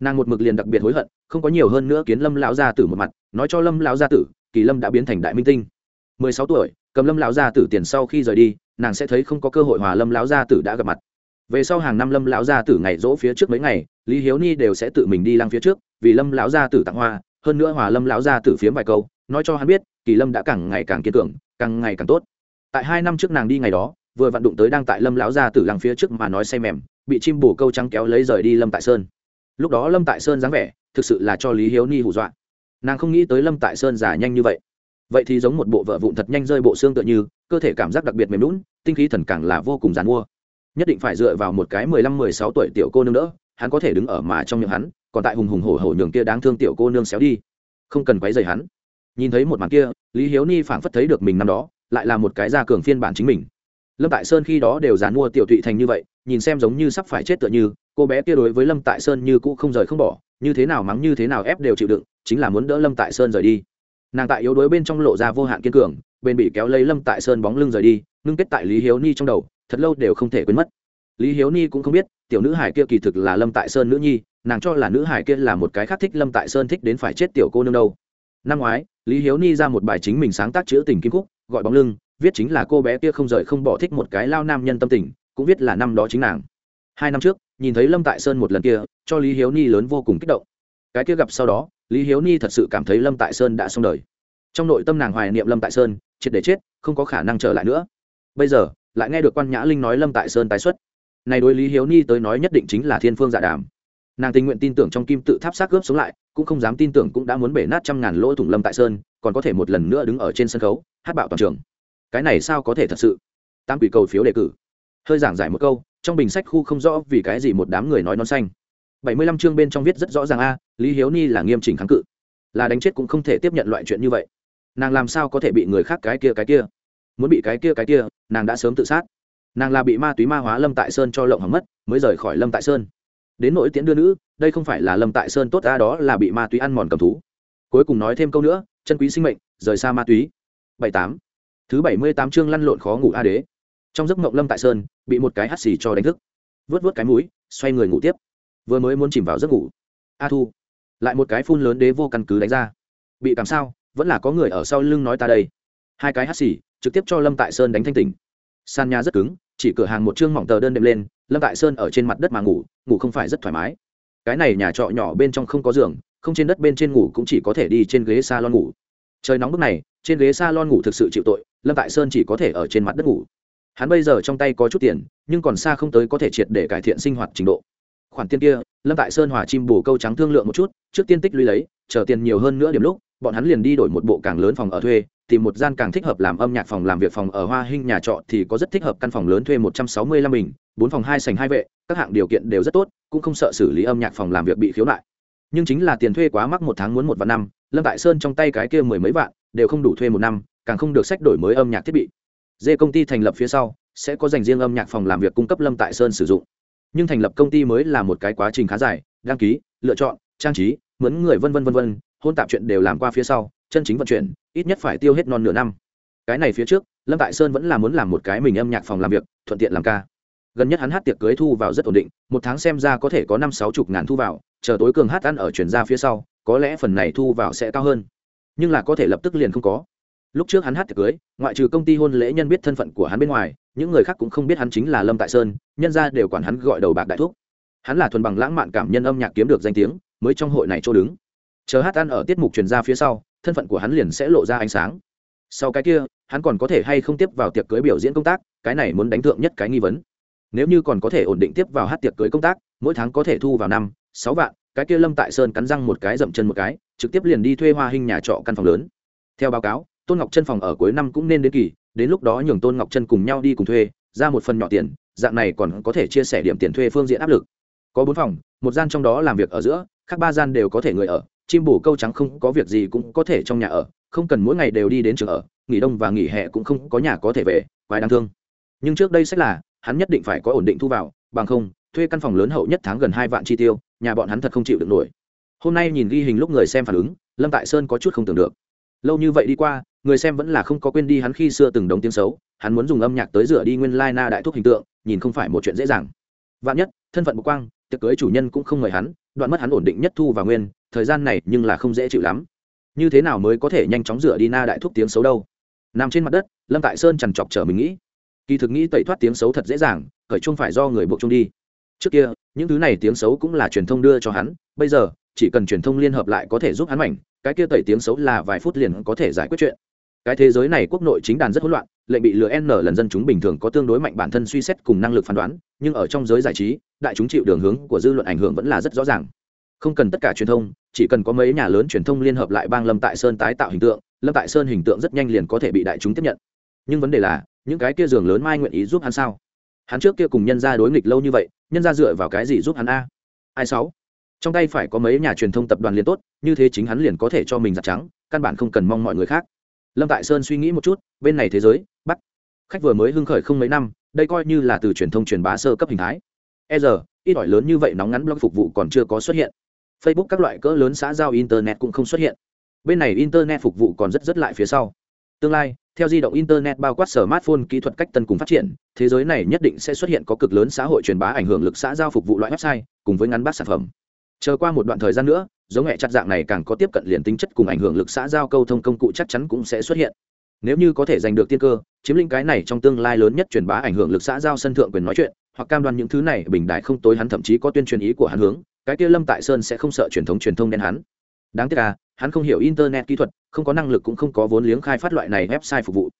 Nàng một mực liền đặc biệt hối hận, không có nhiều hơn nữa kiến lâm lão gia tử một mặt, nói cho lâm lão gia tử, kỳ lâm đã biến thành đại minh tinh. Mười sáu tuổi, cầm lâm lão gia tử tiền sau khi rời đi, nàng sẽ thấy không có cơ hội hòa lâm lão gia tử đã gặp mặt. Về sau hàng năm lâm lão gia tử ngày rỗ phía trước mấy ngày lý hiếu ni đều sẽ tự mình đi lăng phía trước, vì lâm lão gia tử tặng hoa, hơn nữa hòa lâm lão gia tử phiếm vài câu, nói cho hắn biết, kỳ lâm đã càng ngày càng kiên cường, càng ngày càng tốt. Tại hai năm trước nàng đi ngày đó, vừa vặn đụng tới đang tại lâm lão gia tử lăng phía trước mà nói say mềm, bị chim bổ câu trắng kéo lấy rời đi lâm tại sơn. Lúc đó lâm tại sơn dáng vẻ, thực sự là cho lý hiếu ni hù dọa. Nàng không nghĩ tới lâm tại sơn giả nhanh như vậy. Vậy thì giống một bộ vợ vụn thật nhanh rơi bộ xương tựa như, cơ thể cảm giác đặc biệt mềm lún tinh khí thần càng là vô cùng dàn mua. Nhất định phải dựa vào một cái mười lăm mười sáu tuổi tiểu cô nương đỡ hắn có thể đứng ở mà trong miệng hắn, còn tại hùng hùng hổ hổ nhường kia đáng thương tiểu cô nương xéo đi. Không cần quấy rầy hắn. Nhìn thấy một màn kia, lý hiếu ni phảng phất thấy được mình năm đó, lại là một cái gia cường phiên bản chính mình. Lâm tại sơn khi đó đều dàn mua tiểu thụy thành như vậy, nhìn xem giống như sắp phải chết tựa như, cô bé kia đối với lâm tại sơn như cũ không rời không bỏ, như thế nào mắng như thế nào ép đều chịu đựng, chính là muốn đỡ lâm tại sơn rời đi. Nàng tại yếu đuối bên trong lộ ra vô hạn kiên cường, bên bị kéo lấy lâm tại sơn bóng lưng rời đi, ngưng kết tại lý hiếu ni trong đầu, thật lâu đều không thể quên mất lý hiếu ni cũng không biết, tiểu nữ hải kia kỳ thực là lâm tại sơn nữ nhi, nàng cho là nữ hải kia là một cái khác thích lâm tại sơn thích đến phải chết tiểu cô nương đâu. Năm ngoái, lý hiếu ni ra một bài chính mình sáng tác chữ tình kim cúc gọi bóng lưng, viết chính là cô bé kia không rời không bỏ thích một cái lao nam nhân tâm tình, cũng viết là năm đó chính nàng. Hai năm trước, nhìn thấy lâm tại sơn một lần kia, cho lý hiếu ni lớn vô cùng kích động. Cái kia gặp sau đó, lý hiếu ni thật sự cảm thấy lâm tại sơn đã xong đời. Trong nội tâm nàng hoài niệm lâm tại sơn, triệt để chết, không có khả năng trở lại nữa. Bây giờ, lại nghe được quan nhã linh nói lâm tại sơn tái xuất này đối lý hiếu ni tới nói nhất định chính là thiên phương dạ đàm. Nàng tình nguyện tin tưởng trong kim tự tháp xác cướp sống lại, cũng không dám tin tưởng cũng đã muốn bể nát trăm ngàn lỗ thủng lâm tại sơn, còn có thể một lần nữa đứng ở trên sân khấu, hát bạo toàn trường. Cái này sao có thể thật sự? Tam quỷ cầu phiếu đề cử. Hơi giảng giải một câu, trong bình sách khu không rõ vì cái gì một đám người nói non xanh. Bảy mươi lăm chương bên trong viết rất rõ ràng a, lý hiếu ni là nghiêm chỉnh kháng cự. Là đánh chết cũng không thể tiếp nhận loại chuyện như vậy. Nàng làm sao có thể bị người khác cái kia cái kia? Muốn bị cái kia cái kia, nàng đã sớm tự sát nàng là bị ma túy ma hóa lâm tại sơn cho lộng hỏng mất, mới rời khỏi lâm tại sơn. Đến nỗi tiễn đưa nữ, đây không phải là lâm tại sơn tốt ra đó là bị ma túy ăn mòn cầm thú. Cuối cùng nói thêm câu nữa, chân quý sinh mệnh, rời xa ma túy. Bảy tám. Thứ bảy mươi tám chương lăn lộn khó ngủ a đế. Trong giấc mộng lâm tại sơn, bị một cái hắt xì cho đánh thức. Vớt vớt cái mũi, xoay người ngủ tiếp. Vừa mới muốn chìm vào giấc ngủ. A thu. Lại một cái phun lớn đế vô căn cứ đánh ra. Bị cảm sao? Vẫn là có người ở sau lưng nói ta đây. Hai cái hắt xì, trực tiếp cho lâm tại sơn đánh thanh tỉnh sàn nhà rất cứng, chỉ cửa hàng một chương mỏng tờ đơn đệm lên, lâm tại sơn ở trên mặt đất mà ngủ ngủ không phải rất thoải mái. Cái này nhà trọ nhỏ bên trong không có giường, không trên đất bên trên ngủ cũng chỉ có thể đi trên ghế s a lon ngủ. Trời nóng bức này, trên ghế s a lon ngủ thực sự chịu tội, lâm tại sơn chỉ có thể ở trên mặt đất ngủ. Hắn bây giờ trong tay có chút tiền, nhưng còn xa không tới có thể triệt để cải thiện sinh hoạt trình độ. Khoản tiền kia, lâm tại sơn hòa chim bù câu trắng thương lượng một chút, trước tiên tích lũy lấy, chờ tiền nhiều hơn nữa điểm lúc bọn hắn liền đi đổi một bộ càng lớn phòng ở thuê, tìm một gian càng thích hợp làm âm nhạc phòng làm việc phòng ở hoa hinh nhà trọ thì có rất thích hợp căn phòng lớn thuê một trăm sáu mươi lăm bình, bốn phòng hai sành hai vệ, các hạng điều kiện đều rất tốt, cũng không sợ xử lý âm nhạc phòng làm việc bị khiếu nại. Nhưng chính là tiền thuê quá mắc một tháng muốn một vạn năm, lâm tại sơn trong tay cái kia mười mấy vạn, đều không đủ thuê một năm, càng không được sách đổi mới âm nhạc thiết bị. Dê công ty thành lập phía sau, sẽ có dành riêng âm nhạc phòng làm việc cung cấp lâm tại sơn sử dụng. Nhưng thành lập công ty mới là một cái quá trình khá dài, đăng ký, lựa chọn, trang trí, mướn người vân vân vân vân hôn tạp chuyện đều làm qua phía sau, chân chính vận chuyển, ít nhất phải tiêu hết non nửa năm. Cái này phía trước, lâm tại sơn vẫn là muốn làm một cái mình âm nhạc phòng làm việc, thuận tiện làm ca. Gần nhất hắn hát tiệc cưới thu vào rất ổn định, một tháng xem ra có thể có năm sáu chục ngàn thu vào, chờ tối cường hát ăn ở chuyển ra phía sau, có lẽ phần này thu vào sẽ cao hơn. Nhưng là có thể lập tức liền không có. Lúc trước hắn hát tiệc cưới, ngoại trừ công ty hôn lễ nhân biết thân phận của hắn bên ngoài, những người khác cũng không biết hắn chính là lâm tại sơn, nhân ra đều quản hắn gọi đầu bạc đại thúc. Hắn là thuần bằng lãng mạn cảm nhân âm nhạc kiếm được danh tiếng, mới trong hội này chỗ đứng chờ hát ăn ở tiết mục truyền ra phía sau, thân phận của hắn liền sẽ lộ ra ánh sáng. Sau cái kia, hắn còn có thể hay không tiếp vào tiệc cưới biểu diễn công tác, cái này muốn đánh thượng nhất cái nghi vấn. Nếu như còn có thể ổn định tiếp vào hát tiệc cưới công tác, mỗi tháng có thể thu vào năm, sáu vạn, cái kia lâm tại sơn cắn răng một cái dậm chân một cái, trực tiếp liền đi thuê hoa hình nhà trọ căn phòng lớn. Theo báo cáo, tôn ngọc chân phòng ở cuối năm cũng nên đến kỳ, đến lúc đó nhường tôn ngọc chân cùng nhau đi cùng thuê, ra một phần nhỏ tiền, dạng này còn có thể chia sẻ điểm tiền thuê phương diện áp lực. Có bốn phòng, một gian trong đó làm việc ở giữa, khác ba gian đều có thể người ở chim bổ câu trắng không có việc gì cũng có thể trong nhà ở, không cần mỗi ngày đều đi đến trường ở, nghỉ đông và nghỉ hè cũng không có nhà có thể về, quái đáng thương. Nhưng trước đây sẽ là, hắn nhất định phải có ổn định thu vào, bằng không, thuê căn phòng lớn hậu nhất tháng gần hai vạn chi tiêu, nhà bọn hắn thật không chịu được nổi. Hôm nay nhìn ghi hình lúc người xem phản ứng, lâm tại sơn có chút không tưởng được. Lâu như vậy đi qua, người xem vẫn là không có quên đi hắn khi xưa từng đống tiếng xấu, hắn muốn dùng âm nhạc tới rửa đi nguyên lai na đại thuốc hình tượng, nhìn không phải một chuyện dễ dàng. Vạn nhất, thân phận bộc quang, tiệc cưới chủ nhân cũng không mời hắn, đoạn mất hắn ổn định nhất thu và nguyên thời gian này nhưng là không dễ chịu lắm. Như thế nào mới có thể nhanh chóng rửa đi na đại thúc tiếng xấu đâu? Nằm trên mặt đất, lâm tại sơn trằn trọc chờ mình nghĩ. Kỳ thực nghĩ tẩy thoát tiếng xấu thật dễ dàng, khởi chung phải do người buộc chung đi. Trước kia, những thứ này tiếng xấu cũng là truyền thông đưa cho hắn, bây giờ, chỉ cần truyền thông liên hợp lại có thể giúp hắn mảnh, cái kia tẩy tiếng xấu là vài phút liền có thể giải quyết chuyện. Cái thế giới này quốc nội chính đàn rất hỗn loạn, lệnh bị lừa n lần dân chúng bình thường có tương đối mạnh bản thân suy xét cùng năng lực phán đoán, nhưng ở trong giới giải trí, đại chúng chịu đường hướng của dư luận ảnh hưởng vẫn là rất rõ ràng không cần tất cả truyền thông, chỉ cần có mấy nhà lớn truyền thông liên hợp lại bang lâm tại sơn tái tạo hình tượng, lâm tại sơn hình tượng rất nhanh liền có thể bị đại chúng tiếp nhận. Nhưng vấn đề là, những cái kia giường lớn mai nguyện ý giúp hắn sao? Hắn trước kia cùng nhân ra đối nghịch lâu như vậy, nhân ra dựa vào cái gì giúp hắn a? Ai sáu? Trong tay phải có mấy nhà truyền thông tập đoàn liền tốt, như thế chính hắn liền có thể cho mình giặt trắng, căn bản không cần mong mọi người khác. Lâm tại sơn suy nghĩ một chút, bên này thế giới bắc khách vừa mới hưng khởi không mấy năm, đây coi như là từ truyền thông truyền bá sơ cấp hình thái. E giờ, ít ỏi lớn như vậy nóng ngắn blog phục vụ còn chưa có xuất hiện facebook các loại cỡ lớn xã giao internet cũng không xuất hiện. Bên này internet phục vụ còn rất rất lại phía sau. Tương lai, theo di động internet bao quát smartphone kỹ thuật cách tân cùng phát triển, thế giới này nhất định sẽ xuất hiện có cực lớn xã hội truyền bá ảnh hưởng lực xã giao phục vụ loại website, cùng với ngắn bát sản phẩm. Chờ qua một đoạn thời gian nữa, giống hệ chặt dạng này càng có tiếp cận liền tính chất cùng ảnh hưởng lực xã giao câu thông công cụ chắc chắn cũng sẽ xuất hiện. Nếu như có thể giành được tiên cơ, chiếm lĩnh cái này trong tương lai lớn nhất truyền bá ảnh hưởng lực xã giao sân thượng quyền nói chuyện, hoặc cam đoan những thứ này bình đại không tối hắn thậm chí có tuyên truyền ý của hắn hướng cái kia lâm tại sơn sẽ không sợ truyền thống truyền thông đen hắn. Đáng tiếc là hắn không hiểu internet kỹ thuật, không có năng lực cũng không có vốn liếng khai phát loại này website phục vụ.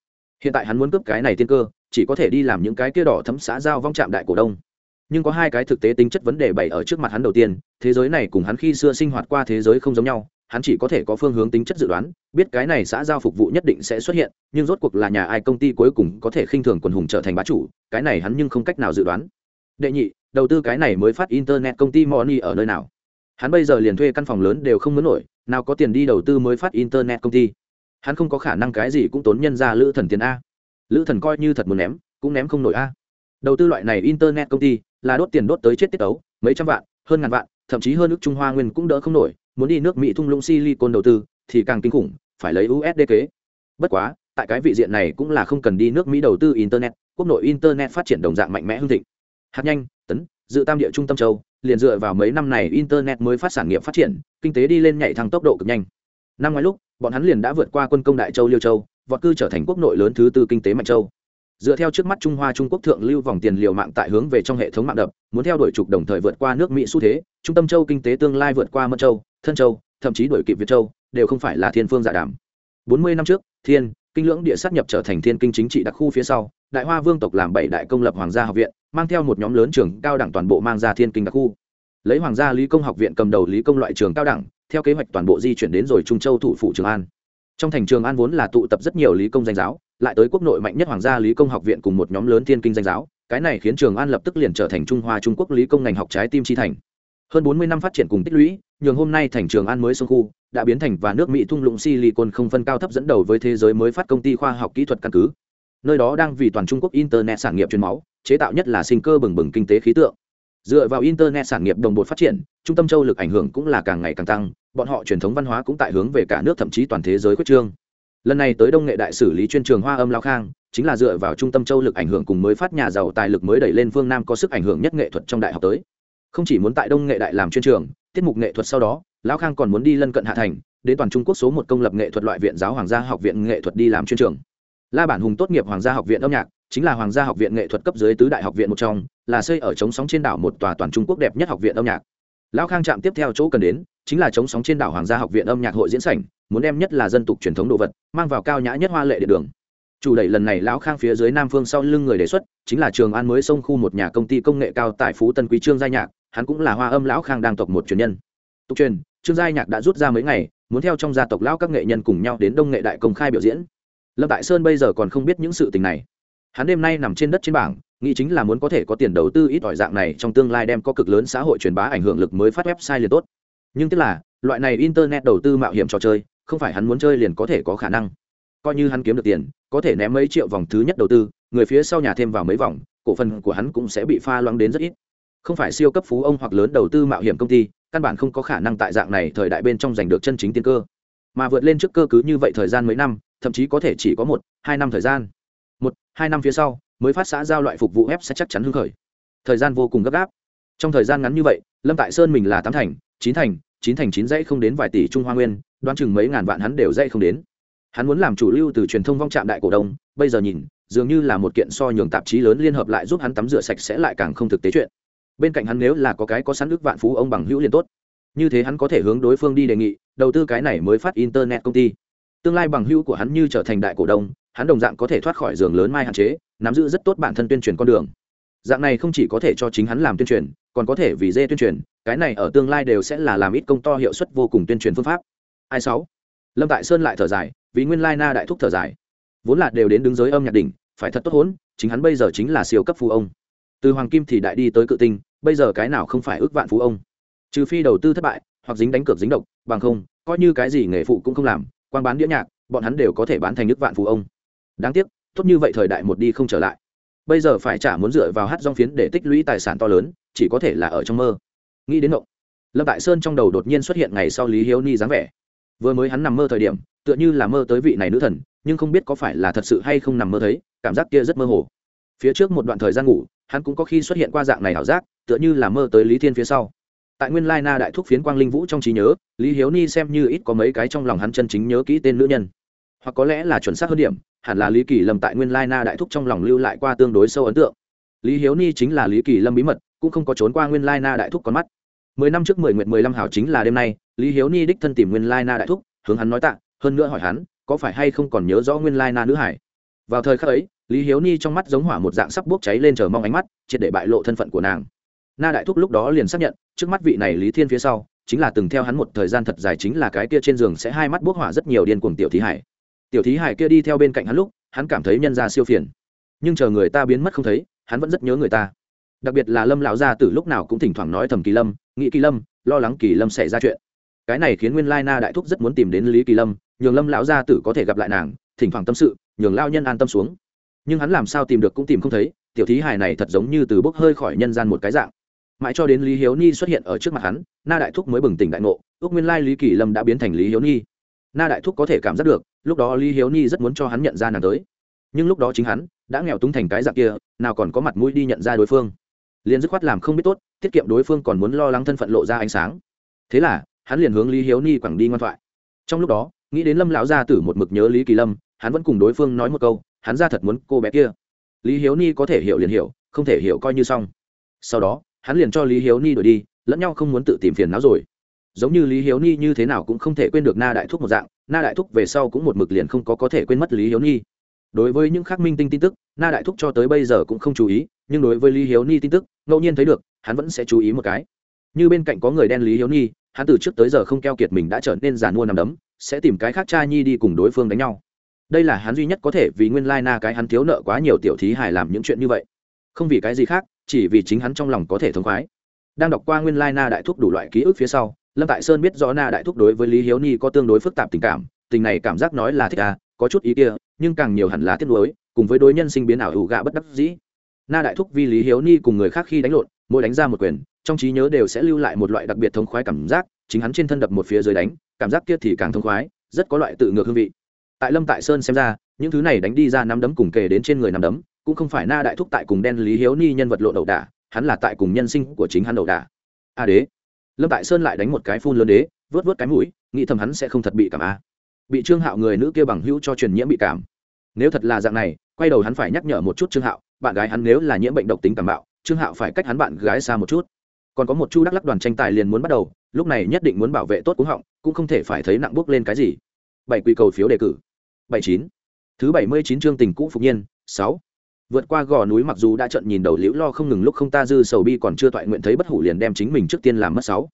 Hiện tại hắn muốn cướp cái này tiên cơ, chỉ có thể đi làm những cái kia đỏ thấm xã giao vong trạm đại cổ đông. Nhưng có hai cái thực tế tính chất vấn đề bày ở trước mặt hắn đầu tiên, thế giới này cùng hắn khi xưa sinh hoạt qua thế giới không giống nhau, hắn chỉ có thể có phương hướng tính chất dự đoán, biết cái này xã giao phục vụ nhất định sẽ xuất hiện, nhưng rốt cuộc là nhà ai công ty cuối cùng có thể khinh thường quần hùng trở thành bá chủ, cái này hắn nhưng không cách nào dự đoán. Đệ nhị đầu tư cái này mới phát internet công ty money ở nơi nào? Hắn bây giờ liền thuê căn phòng lớn đều không muốn nổi, nào có tiền đi đầu tư mới phát internet công ty? Hắn không có khả năng cái gì cũng tốn nhân ra lữ thần tiền a. Lữ thần coi như thật muốn ném, cũng ném không nổi a. Đầu tư loại này internet công ty, là đốt tiền đốt tới chết tiết tấu, mấy trăm vạn, hơn ngàn vạn, thậm chí hơn nước trung hoa nguyên cũng đỡ không nổi, muốn đi nước mỹ thung lũng silicon đầu tư, thì càng kinh khủng, phải lấy usd kế. Bất quá, tại cái vị diện này cũng là không cần đi nước mỹ đầu tư internet, quốc nội internet phát triển đồng dạng mạnh mẽ hương thịnh. Hạt nhanh dự tam địa trung tâm châu, liền dựa vào mấy năm này internet mới phát sản nghiệp phát triển, kinh tế đi lên nhảy thăng tốc độ cực nhanh. Năm ngoái lúc, bọn hắn liền đã vượt qua quân công đại châu liêu châu, vọt cư trở thành quốc nội lớn thứ tư kinh tế mạnh châu. Dựa theo trước mắt trung hoa trung quốc thượng lưu vòng tiền liều mạng tại hướng về trong hệ thống mạng đập, muốn theo đuổi trục đồng thời vượt qua nước mỹ xu thế, trung tâm châu kinh tế tương lai vượt qua mân châu, thân châu, thậm chí đuổi kịp việt châu, đều không phải là thiên phương dạ giả đảm. bốn mươi năm trước, thiên, kinh lưỡng địa sát nhập trở thành thiên kinh chính trị đặc khu phía sau, đại hoa vương tộc làm bảy đại công lập hoàng gia học viện mang theo một nhóm lớn trường cao đẳng toàn bộ mang ra thiên kinh đặc khu. Lấy hoàng gia lý công học viện cầm đầu lý công loại trường cao đẳng, theo kế hoạch toàn bộ di chuyển đến rồi trung châu thủ phủ trường an. Trong thành trường an vốn là tụ tập rất nhiều lý công danh giáo, lại tới quốc nội mạnh nhất hoàng gia lý công học viện cùng một nhóm lớn thiên kinh danh giáo, cái này khiến trường an lập tức liền trở thành trung hoa trung quốc lý công ngành học trái tim chi thành. Hơn bốn mươi năm phát triển cùng tích lũy, nhường hôm nay thành trường an mới sông khu, đã biến thành và nước mỹ thung lũng silicon không phân cao thấp dẫn đầu với thế giới mới phát công ty khoa học kỹ thuật căn cứ. Nơi đó đang vì toàn trung quốc internet sản nghiệp truyền máu chế tạo nhất là sinh cơ bừng bừng kinh tế khí tượng. Dựa vào internet sản nghiệp đồng bộ phát triển, trung tâm châu lực ảnh hưởng cũng là càng ngày càng tăng, bọn họ truyền thống văn hóa cũng tại hướng về cả nước thậm chí toàn thế giới quyết trương. Lần này tới đông nghệ đại xử lý chuyên trường hoa âm lao khang, chính là dựa vào trung tâm châu lực ảnh hưởng cùng mới phát nhà giàu tài lực mới đẩy lên phương nam có sức ảnh hưởng nhất nghệ thuật trong đại học tới. Không chỉ muốn tại đông nghệ đại làm chuyên trường, tiết mục nghệ thuật sau đó lão khang còn muốn đi lân cận hạ thành, đến toàn trung quốc số một công lập nghệ thuật loại viện giáo hoàng gia học viện nghệ thuật đi làm chuyên trường la bản hùng tốt nghiệp hoàng gia học viện âm nhạc, chính là hoàng gia học viện nghệ thuật cấp dưới tứ đại học viện một trong, là xây ở chống sóng trên đảo một tòa toàn trung quốc đẹp nhất học viện âm nhạc. Lão khang trạm tiếp theo chỗ cần đến, chính là chống sóng trên đảo hoàng gia học viện âm nhạc hội diễn sảnh, muốn đem nhất là dân tục truyền thống đồ vật, mang vào cao nhã nhất hoa lệ địa đường. Chủ đẩy lần này lão khang phía dưới nam phương sau lưng người đề xuất, chính là trường an mới sông khu một nhà công ty công nghệ cao tại phú tân quý trương gia nhạc, hắn cũng là hoa âm lão khang đang tộc một truyền nhân. Tục truyền, trương gia nhạc đã rút ra mấy ngày, muốn theo trong gia tộc lão các nghệ nhân cùng nhau đến đông nghệ đại công khai biểu diễn lâm tại sơn bây giờ còn không biết những sự tình này. Hắn đêm nay nằm trên đất trên bảng, nghĩ chính là muốn có thể có tiền đầu tư ít ỏi dạng này trong tương lai đem có cực lớn xã hội truyền bá ảnh hưởng lực mới phát website liền tốt. Nhưng tức là, loại này internet đầu tư mạo hiểm trò chơi, không phải hắn muốn chơi liền có thể có khả năng. Coi như hắn kiếm được tiền, có thể ném mấy triệu vòng thứ nhất đầu tư, người phía sau nhà thêm vào mấy vòng, cổ phần của hắn cũng sẽ bị pha loãng đến rất ít. Không phải siêu cấp phú ông hoặc lớn đầu tư mạo hiểm công ty, căn bản không có khả năng tại dạng này thời đại bên trong giành được chân chính tiên cơ. Mà vượt lên trước cơ cứ như vậy thời gian mấy năm thậm chí có thể chỉ có một, hai năm thời gian. Một, hai năm phía sau, mới phát xã giao loại phục vụ web sẽ chắc chắn hưng khởi. Thời gian vô cùng gấp gáp. Trong thời gian ngắn như vậy, lâm tại sơn mình là tám thành, chín thành chín thành chín dãy không đến vài tỷ trung hoa nguyên, đoán chừng mấy ngàn vạn hắn đều dãy không đến. Hắn muốn làm chủ lưu từ truyền thông vong trạm đại cổ đông, bây giờ nhìn, dường như là một kiện so nhường tạp chí lớn liên hợp lại giúp hắn tắm rửa sạch sẽ lại càng không thực tế chuyện. Bên cạnh hắn nếu là có cái có sẵn ước vạn phú ông bằng hữu liền tốt. Như thế hắn có thể hướng đối phương đi đề nghị, đầu tư cái này mới phát internet công ty tương lai bằng hữu của hắn như trở thành đại cổ đông, hắn đồng dạng có thể thoát khỏi giường lớn mai hạn chế, nắm giữ rất tốt bản thân tuyên truyền con đường. Dạng này không chỉ có thể cho chính hắn làm tuyên truyền, còn có thể vì dê tuyên truyền, cái này ở tương lai đều sẽ là làm ít công to hiệu suất vô cùng tuyên truyền phương pháp. Ai sáu? Lâm tại sơn lại thở dài, vì nguyên lai na đại thúc thở dài. Vốn là đều đến đứng giới âm nhạc đỉnh, phải thật tốt hốn, chính hắn bây giờ chính là siêu cấp phú ông. Từ hoàng kim thì đại đi tới cự tinh, bây giờ cái nào không phải ước vạn phú ông? Trừ phi đầu tư thất bại, hoặc dính đánh cược dính độc, bằng không, coi như cái gì nghề phụ cũng không làm quan bán đĩa nhạc, bọn hắn đều có thể bán thành nước vạn phú ông. Đáng tiếc, tốt như vậy thời đại một đi không trở lại. Bây giờ phải trả muốn dựa vào hát rong phiến để tích lũy tài sản to lớn, chỉ có thể là ở trong mơ. Nghĩ đến động lâm tại sơn trong đầu đột nhiên xuất hiện ngày sau lý hiếu ni dáng vẻ. Vừa mới hắn nằm mơ thời điểm, tựa như là mơ tới vị này nữ thần, nhưng không biết có phải là thật sự hay không nằm mơ thấy, cảm giác kia rất mơ hồ. Phía trước một đoạn thời gian ngủ, hắn cũng có khi xuất hiện qua dạng này ảo giác, tựa như là mơ tới lý thiên phía sau tại nguyên lai na đại thúc phiến quang linh vũ trong trí nhớ, lý hiếu ni xem như ít có mấy cái trong lòng hắn chân chính nhớ kỹ tên nữ nhân. Hoặc có lẽ là chuẩn xác hơn điểm, hẳn là lý kỳ lâm tại nguyên lai na đại thúc trong lòng lưu lại qua tương đối sâu ấn tượng. Lý hiếu ni chính là lý kỳ lâm bí mật, cũng không có trốn qua nguyên lai na đại thúc con mắt. Mười năm trước mười nguyện mười lăm hảo chính là đêm nay, lý hiếu ni đích thân tìm nguyên lai na đại thúc, hướng hắn nói tạ, hơn nữa hỏi hắn, có phải hay không còn nhớ rõ nguyên lai na nữ hải. Vào thời khắc ấy, lý hiếu ni trong mắt giống hỏa một dạng sắp bốc cháy lên chờ mong ánh mắt, triệt để bại lộ thân phận của nàng na đại thúc lúc đó liền xác nhận, trước mắt vị này lý thiên phía sau, chính là từng theo hắn một thời gian thật dài chính là cái kia trên giường sẽ hai mắt bốc hỏa rất nhiều điên cuồng tiểu thí hải. Tiểu thí hải kia đi theo bên cạnh hắn lúc, hắn cảm thấy nhân ra siêu phiền. Nhưng chờ người ta biến mất không thấy, hắn vẫn rất nhớ người ta. Đặc biệt là lâm lão gia từ lúc nào cũng thỉnh thoảng nói thầm kỳ lâm, nghĩ kỳ lâm, lo lắng kỳ lâm xảy ra chuyện. Cái này khiến nguyên lai na đại thúc rất muốn tìm đến lý kỳ lâm, nhường lâm lão gia tử có thể gặp lại nàng, thỉnh thoảng tâm sự, nhường lao nhân an tâm xuống. Nhưng hắn làm sao tìm được cũng tìm không thấy, tiểu thí hài này thật giống như từ bốc hơi khỏi nhân gian một cái dạng mãi cho đến lý hiếu ni xuất hiện ở trước mặt hắn, na đại thúc mới bừng tỉnh đại ngộ, ước nguyên lai lý kỳ lâm đã biến thành lý hiếu ni na đại thúc có thể cảm giác được, lúc đó lý hiếu ni rất muốn cho hắn nhận ra nàng tới. Nhưng lúc đó chính hắn, đã nghèo túng thành cái dạng kia, nào còn có mặt mũi đi nhận ra đối phương. Liền dứt khoát làm không biết tốt, tiết kiệm đối phương còn muốn lo lắng thân phận lộ ra ánh sáng. Thế là, hắn liền hướng lý hiếu ni quẳng đi ngoan thoại. Trong lúc đó, nghĩ đến lâm lão gia tử một mực nhớ lý kỳ lâm, hắn vẫn cùng đối phương nói một câu, hắn ra thật muốn cô bé kia. Lý hiếu ni có thể hiểu liền hiểu, không thể hiểu coi như xong. Sau đó hắn liền cho lý hiếu ni đổi đi, lẫn nhau không muốn tự tìm phiền não rồi. Giống như lý hiếu ni như thế nào cũng không thể quên được na đại thúc một dạng, na đại thúc về sau cũng một mực liền không có có thể quên mất lý hiếu ni. Đối với những khắc minh tinh tin tức, na đại thúc cho tới bây giờ cũng không chú ý, nhưng đối với lý hiếu ni tin tức, ngẫu nhiên thấy được, hắn vẫn sẽ chú ý một cái. Như bên cạnh có người đen lý hiếu ni, hắn từ trước tới giờ không keo kiệt mình đã trở nên giàn mua nằm đấm, sẽ tìm cái khác cha nhi đi cùng đối phương đánh nhau. Đây là hắn duy nhất có thể vì nguyên lai na cái hắn thiếu nợ quá nhiều tiểu thí hài làm những chuyện như vậy. Không vì cái gì khác chỉ vì chính hắn trong lòng có thể thống khoái. Đang đọc qua nguyên lai na đại thúc đủ loại ký ức phía sau, lâm tại sơn biết rõ na đại thúc đối với lý hiếu ni có tương đối phức tạp tình cảm, tình này cảm giác nói là thích à có chút ý kia, nhưng càng nhiều hẳn là tiếc nuối, cùng với đối nhân sinh biến ảo ủ gạ bất đắc dĩ. Na đại thúc vì lý hiếu ni cùng người khác khi đánh lộn, mỗi đánh ra một quyền, trong trí nhớ đều sẽ lưu lại một loại đặc biệt thống khoái cảm giác, chính hắn trên thân đập một phía dưới đánh, cảm giác kia thì càng thông khoái, rất có loại tự ngược hương vị. Tại lâm tại sơn xem ra, những thứ này đánh đi ra nắm đấm cùng kề đến trên người nắm đấm cũng không phải na đại thúc tại cùng đen lý hiếu ni nhân vật lộ đầu đả hắn là tại cùng nhân sinh của chính hắn đầu đả a à đế. Lâm tại sơn lại đánh một cái phun lớn đế, vớt vớt cái mũi, nghĩ thầm hắn sẽ không thật bị cảm a. Bị trương hạo người nữ kia bằng hữu cho truyền nhiễm bị cảm. Nếu thật là dạng này, quay đầu hắn phải nhắc nhở một chút trương hạo, bạn gái hắn nếu là nhiễm bệnh độc tính cảm bạo, trương hạo phải cách hắn bạn gái xa một chút. Còn có một chu đắc lắc đoàn tranh tài liền muốn bắt đầu, lúc này nhất định muốn bảo vệ tốt cúng họng, cũng không thể phải thấy nặng bước lên cái gì. Bảy quy cầu phiếu đề cử. Bảy chín. Thứ bảy mươi chín chương tình cũ phục nhiên, sáu vượt qua gò núi mặc dù đã trận nhìn đầu liễu lo không ngừng lúc không ta dư sầu bi còn chưa toại nguyện thấy bất hủ liền đem chính mình trước tiên làm mất sáu.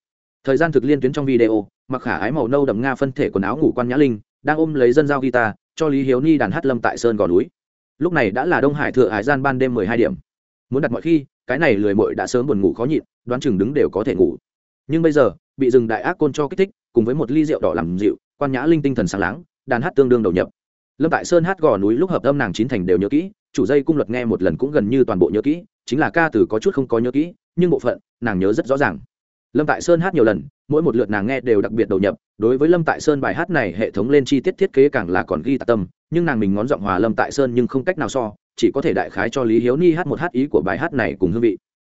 Thời gian thực liên tuyến trong video, mặc khả ái màu nâu đậm nga phân thể quần áo ngủ quan nhã linh, đang ôm lấy dân giao guitar, cho lý hiếu ni đàn hát lâm tại sơn gò núi. Lúc này đã là đông hải thượng hải gian ban đêm mười hai điểm. Muốn đặt mọi khi, cái này lười mội đã sớm buồn ngủ khó nhịn, đoán chừng đứng đều có thể ngủ. Nhưng bây giờ, bị rừng đại ác côn cho kích thích, cùng với một ly rượu đỏ làm dịu, quan nhã linh tinh thần sáng láng, đàn hát tương đương đầu nhập. Lâm tại sơn hát gò núi lúc hợp âm nàng chín thành đều nhớ kỹ chủ dây cung luật nghe một lần cũng gần như toàn bộ nhớ kỹ, chính là ca từ có chút không có nhớ kỹ, nhưng bộ phận, nàng nhớ rất rõ ràng. Lâm tại sơn hát nhiều lần, mỗi một lượt nàng nghe đều đặc biệt đầu nhập, đối với lâm tại sơn bài hát này hệ thống lên chi tiết thiết kế càng là còn ghi tạ tâm, nhưng nàng mình ngón giọng hòa lâm tại sơn nhưng không cách nào so, chỉ có thể đại khái cho lý hiếu ni hát một hát ý của bài hát này cùng hương vị.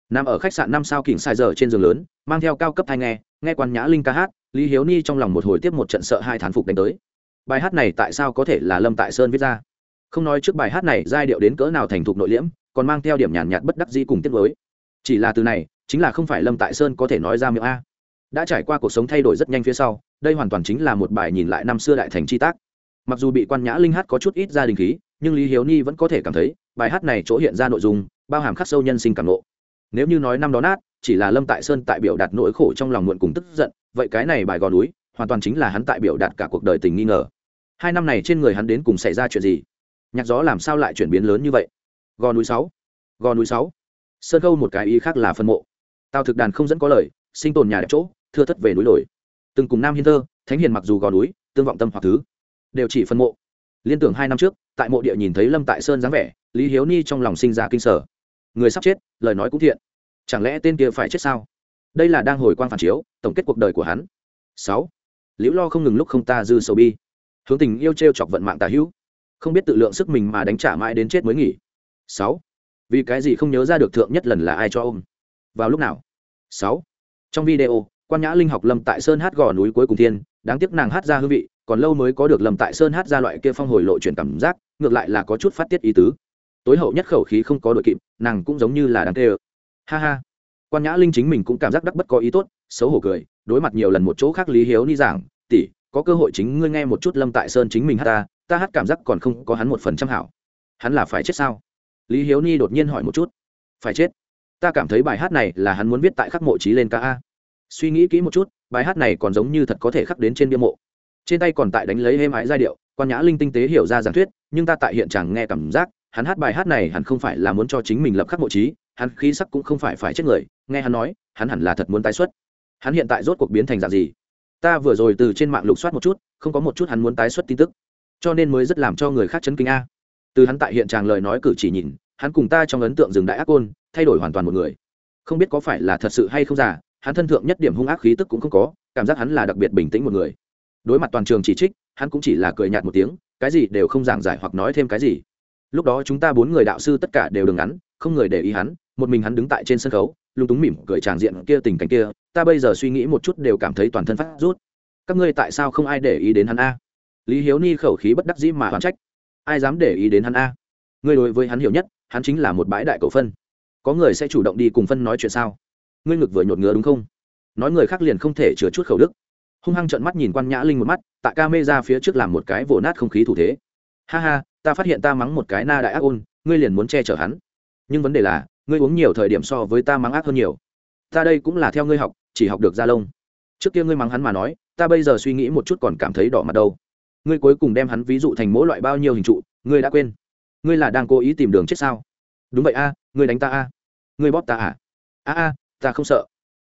Nằm ở khách sạn năm sao kỉnh sai giờ trên giường lớn, mang theo cao cấp thai nghe nghe quan nhã linh ca hát, lý hiếu ni trong lòng một hồi tiếp một trận sợ hai thán phục đánh tới. Bài hát này tại sao có thể là lâm tại sơn viết ra? Không nói trước bài hát này giai điệu đến cỡ nào thành thục nội liễm, còn mang theo điểm nhàn nhạt bất đắc dĩ cùng tiết mới chỉ là từ này, chính là không phải lâm tại sơn có thể nói ra miệng a. Đã trải qua cuộc sống thay đổi rất nhanh phía sau, đây hoàn toàn chính là một bài nhìn lại năm xưa đại thành chi tác. Mặc dù bị quan nhã linh hát có chút ít gia đình khí, nhưng lý hiếu ni vẫn có thể cảm thấy, bài hát này chỗ hiện ra nội dung, bao hàm khắc sâu nhân sinh cảm nộ nếu như nói năm đó nát, chỉ là lâm tại sơn tại biểu đạt nỗi khổ trong lòng muộn cùng tức giận, vậy cái này bài gò núi, hoàn toàn chính là hắn tại biểu đạt cả cuộc đời tình nghi ngờ. Hai năm này trên người hắn đến cùng xảy ra chuyện gì? Nhạc gió làm sao lại chuyển biến lớn như vậy? Gò núi sáu. Gò núi sáu. Sơn khâu một cái ý khác là phân mộ. Tao thực đàn không dẫn có lời, sinh tồn nhà đẹp chỗ, thưa thất về núi lồi từng cùng nam hiên thơ, thánh hiền mặc dù gò núi, tương vọng tâm hoặc thứ, đều chỉ phân mộ. Liên tưởng hai năm trước, tại mộ địa nhìn thấy lâm tại sơn dáng vẻ, lý hiếu ni trong lòng sinh ra kinh sở người sắp chết, lời nói cũng thiện. Chẳng lẽ tên kia phải chết sao? Đây là đang hồi quan phản chiếu, tổng kết cuộc đời của hắn. Sáu. Liễu lo không ngừng lúc không ta dư sầu bi. Hướng tình yêu t r e o chọc vận mạng tà hữu không biết tự lượng sức mình mà đánh trả mãi đến chết mới nghỉ. Sáu. Vì cái gì không nhớ ra được thượng nhất lần là ai cho ôm? Vào lúc nào? Sáu. Trong video, quan nhã linh học lâm tại sơn hát gò núi cuối cùng thiên, đáng tiếc nàng hát ra hương vị, còn lâu mới có được lâm tại sơn hát ra loại kia phong hồi lộ chuyển cảm giác, ngược lại là có chút phát tiết ý tứ. Tối hậu nhất khẩu khí không có đội kịp, nàng cũng giống như là đáng tê ơ. Ha ha. Quan nhã linh chính mình cũng cảm giác đắc bất có ý tốt, xấu hổ cười, đối mặt nhiều lần một chỗ khác lý hiếu ni giảng, tỷ, có cơ hội chính ngươi nghe một chút lâm tại sơn chính mình hát ta ta hát cảm giác còn không có hắn một phần trăm hảo. Hắn là phải chết sao? Lý hiếu ni đột nhiên hỏi một chút. Phải chết. Ta cảm thấy bài hát này là hắn muốn viết tại khắc mộ trí lên ca a. Suy nghĩ kỹ một chút, bài hát này còn giống như thật có thể khắc đến trên bia mộ. Trên tay còn tại đánh lấy êm ái giai điệu, quan nhã linh tinh tế hiểu ra giảng thuyết, nhưng ta tại hiện trạng nghe cảm giác, hắn hát bài hát này hẳn không phải là muốn cho chính mình lập khắc mộ trí, hắn khí sắc cũng không phải phải chết người, nghe hắn nói, hắn hẳn là thật muốn tái xuất. Hắn hiện tại rốt cuộc biến thành dạng gì? Ta vừa rồi từ trên mạng lục soát một chút, không có một chút hắn muốn tái xuất tin tức cho nên mới rất làm cho người khác chấn kinh a. Từ hắn tại hiện tràng lời nói cử chỉ nhìn, hắn cùng ta trong ấn tượng dừng đại ác côn, thay đổi hoàn toàn một người. Không biết có phải là thật sự hay không giả hắn thân thượng nhất điểm hung ác khí tức cũng không có, cảm giác hắn là đặc biệt bình tĩnh một người. Đối mặt toàn trường chỉ trích, hắn cũng chỉ là cười nhạt một tiếng, cái gì đều không giảng giải hoặc nói thêm cái gì. Lúc đó chúng ta bốn người đạo sư tất cả đều đứng ngắn, không người để ý hắn, một mình hắn đứng tại trên sân khấu, lúng túng mỉm cười tràng diện kia tình cảnh kia, ta bây giờ suy nghĩ một chút đều cảm thấy toàn thân phát rút. Các ngươi tại sao không ai để ý đến hắn a? Lý hiếu ni khẩu khí bất đắc dĩ mà hoán trách. Ai dám để ý đến hắn a? Ngươi đối với hắn hiểu nhất, hắn chính là một bãi đại cầu phân. Có người sẽ chủ động đi cùng phân nói chuyện sao? Ngươi ngực vừa nhột ngứa đúng không? Nói người khác liền không thể chứa chút khẩu đức. Hung hăng trợn mắt nhìn quan nhã linh một mắt tại ca mê ra phía trước làm một cái vồ nát không khí thủ thế. Ha ha, ta phát hiện ta mắng một cái na đại ác ôn, ngươi liền muốn che chở hắn. Nhưng vấn đề là, ngươi uống nhiều thời điểm so với ta mắng ác hơn nhiều. Ta đây cũng là theo ngươi học, chỉ học được ra lông. Trước kia ngươi mắng hắn mà nói, ta bây giờ suy nghĩ một chút còn cảm thấy đỏ mặt đâu ngươi cuối cùng đem hắn ví dụ thành mỗi loại bao nhiêu hình trụ, ngươi đã quên. Ngươi là đang cố ý tìm đường chết sao? Đúng vậy a, ngươi đánh ta a. Ngươi bóp ta à? A a, ta không sợ.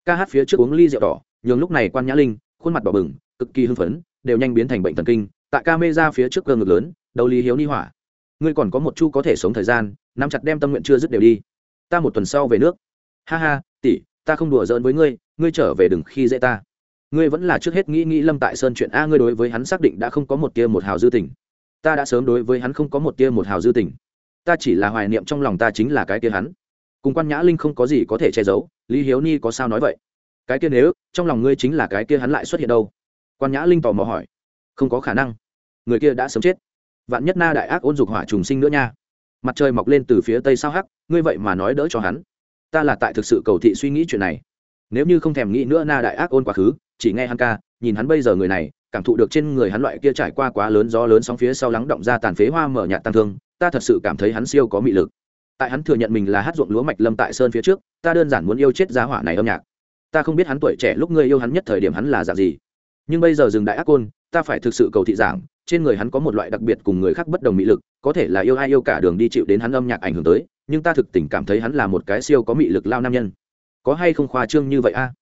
Ca hát phía trước uống ly rượu đỏ, nhường lúc này quan nhã linh, khuôn mặt đỏ bừng, cực kỳ hưng phấn, đều nhanh biến thành bệnh thần kinh. Tại ca mê ra phía trước cơ ngực lớn, đầu lý hiếu ni hỏa. Ngươi còn có một chu có thể sống thời gian, nắm chặt đem tâm nguyện chưa dứt đều đi. Ta một tuần sau về nước. Ha ha, tỷ, ta không đùa giỡn với ngươi ngươi trở về đừng khi dễ ta ngươi vẫn là trước hết nghĩ nghĩ lâm tại sơn chuyện a, ngươi đối với hắn xác định đã không có một tia một hào dư tình. Ta đã sớm đối với hắn không có một tia một hào dư tình. Ta chỉ là hoài niệm trong lòng ta chính là cái tia hắn. Cùng quan nhã linh không có gì có thể che giấu, lý hiếu ni có sao nói vậy? Cái kia nếu, trong lòng ngươi chính là cái kia hắn lại xuất hiện đâu? Quan nhã linh tò mò hỏi. Không có khả năng. Người kia đã sớm chết. Vạn nhất na đại ác ôn dục hỏa trùng sinh nữa nha. Mặt trời mọc lên từ phía tây sao hắc, ngươi vậy mà nói đỡ cho hắn. Ta là tại thực sự cầu thị suy nghĩ chuyện này. Nếu như không thèm nghĩ nữa na đại ác ôn quá khứ chỉ nghe hắn ca, nhìn hắn bây giờ người này, cảm thụ được trên người hắn loại kia trải qua quá lớn gió lớn sóng phía sau lắng động ra tàn phế hoa mở nhạt tăng thương, ta thật sự cảm thấy hắn siêu có mị lực. Tại hắn thừa nhận mình là hát ruộng lúa mạch lâm tại sơn phía trước, ta đơn giản muốn yêu chết giá hỏa này âm nhạc. Ta không biết hắn tuổi trẻ lúc ngươi yêu hắn nhất thời điểm hắn là dạng gì. Nhưng bây giờ dừng đại ác côn, ta phải thực sự cầu thị giảng, trên người hắn có một loại đặc biệt cùng người khác bất đồng mỹ lực, có thể là yêu ai yêu cả đường đi chịu đến hắn âm nhạc ảnh hưởng tới, nhưng ta thực tình cảm thấy hắn là một cái siêu có mị lực lao nam nhân. Có hay không khoa trương như vậy a?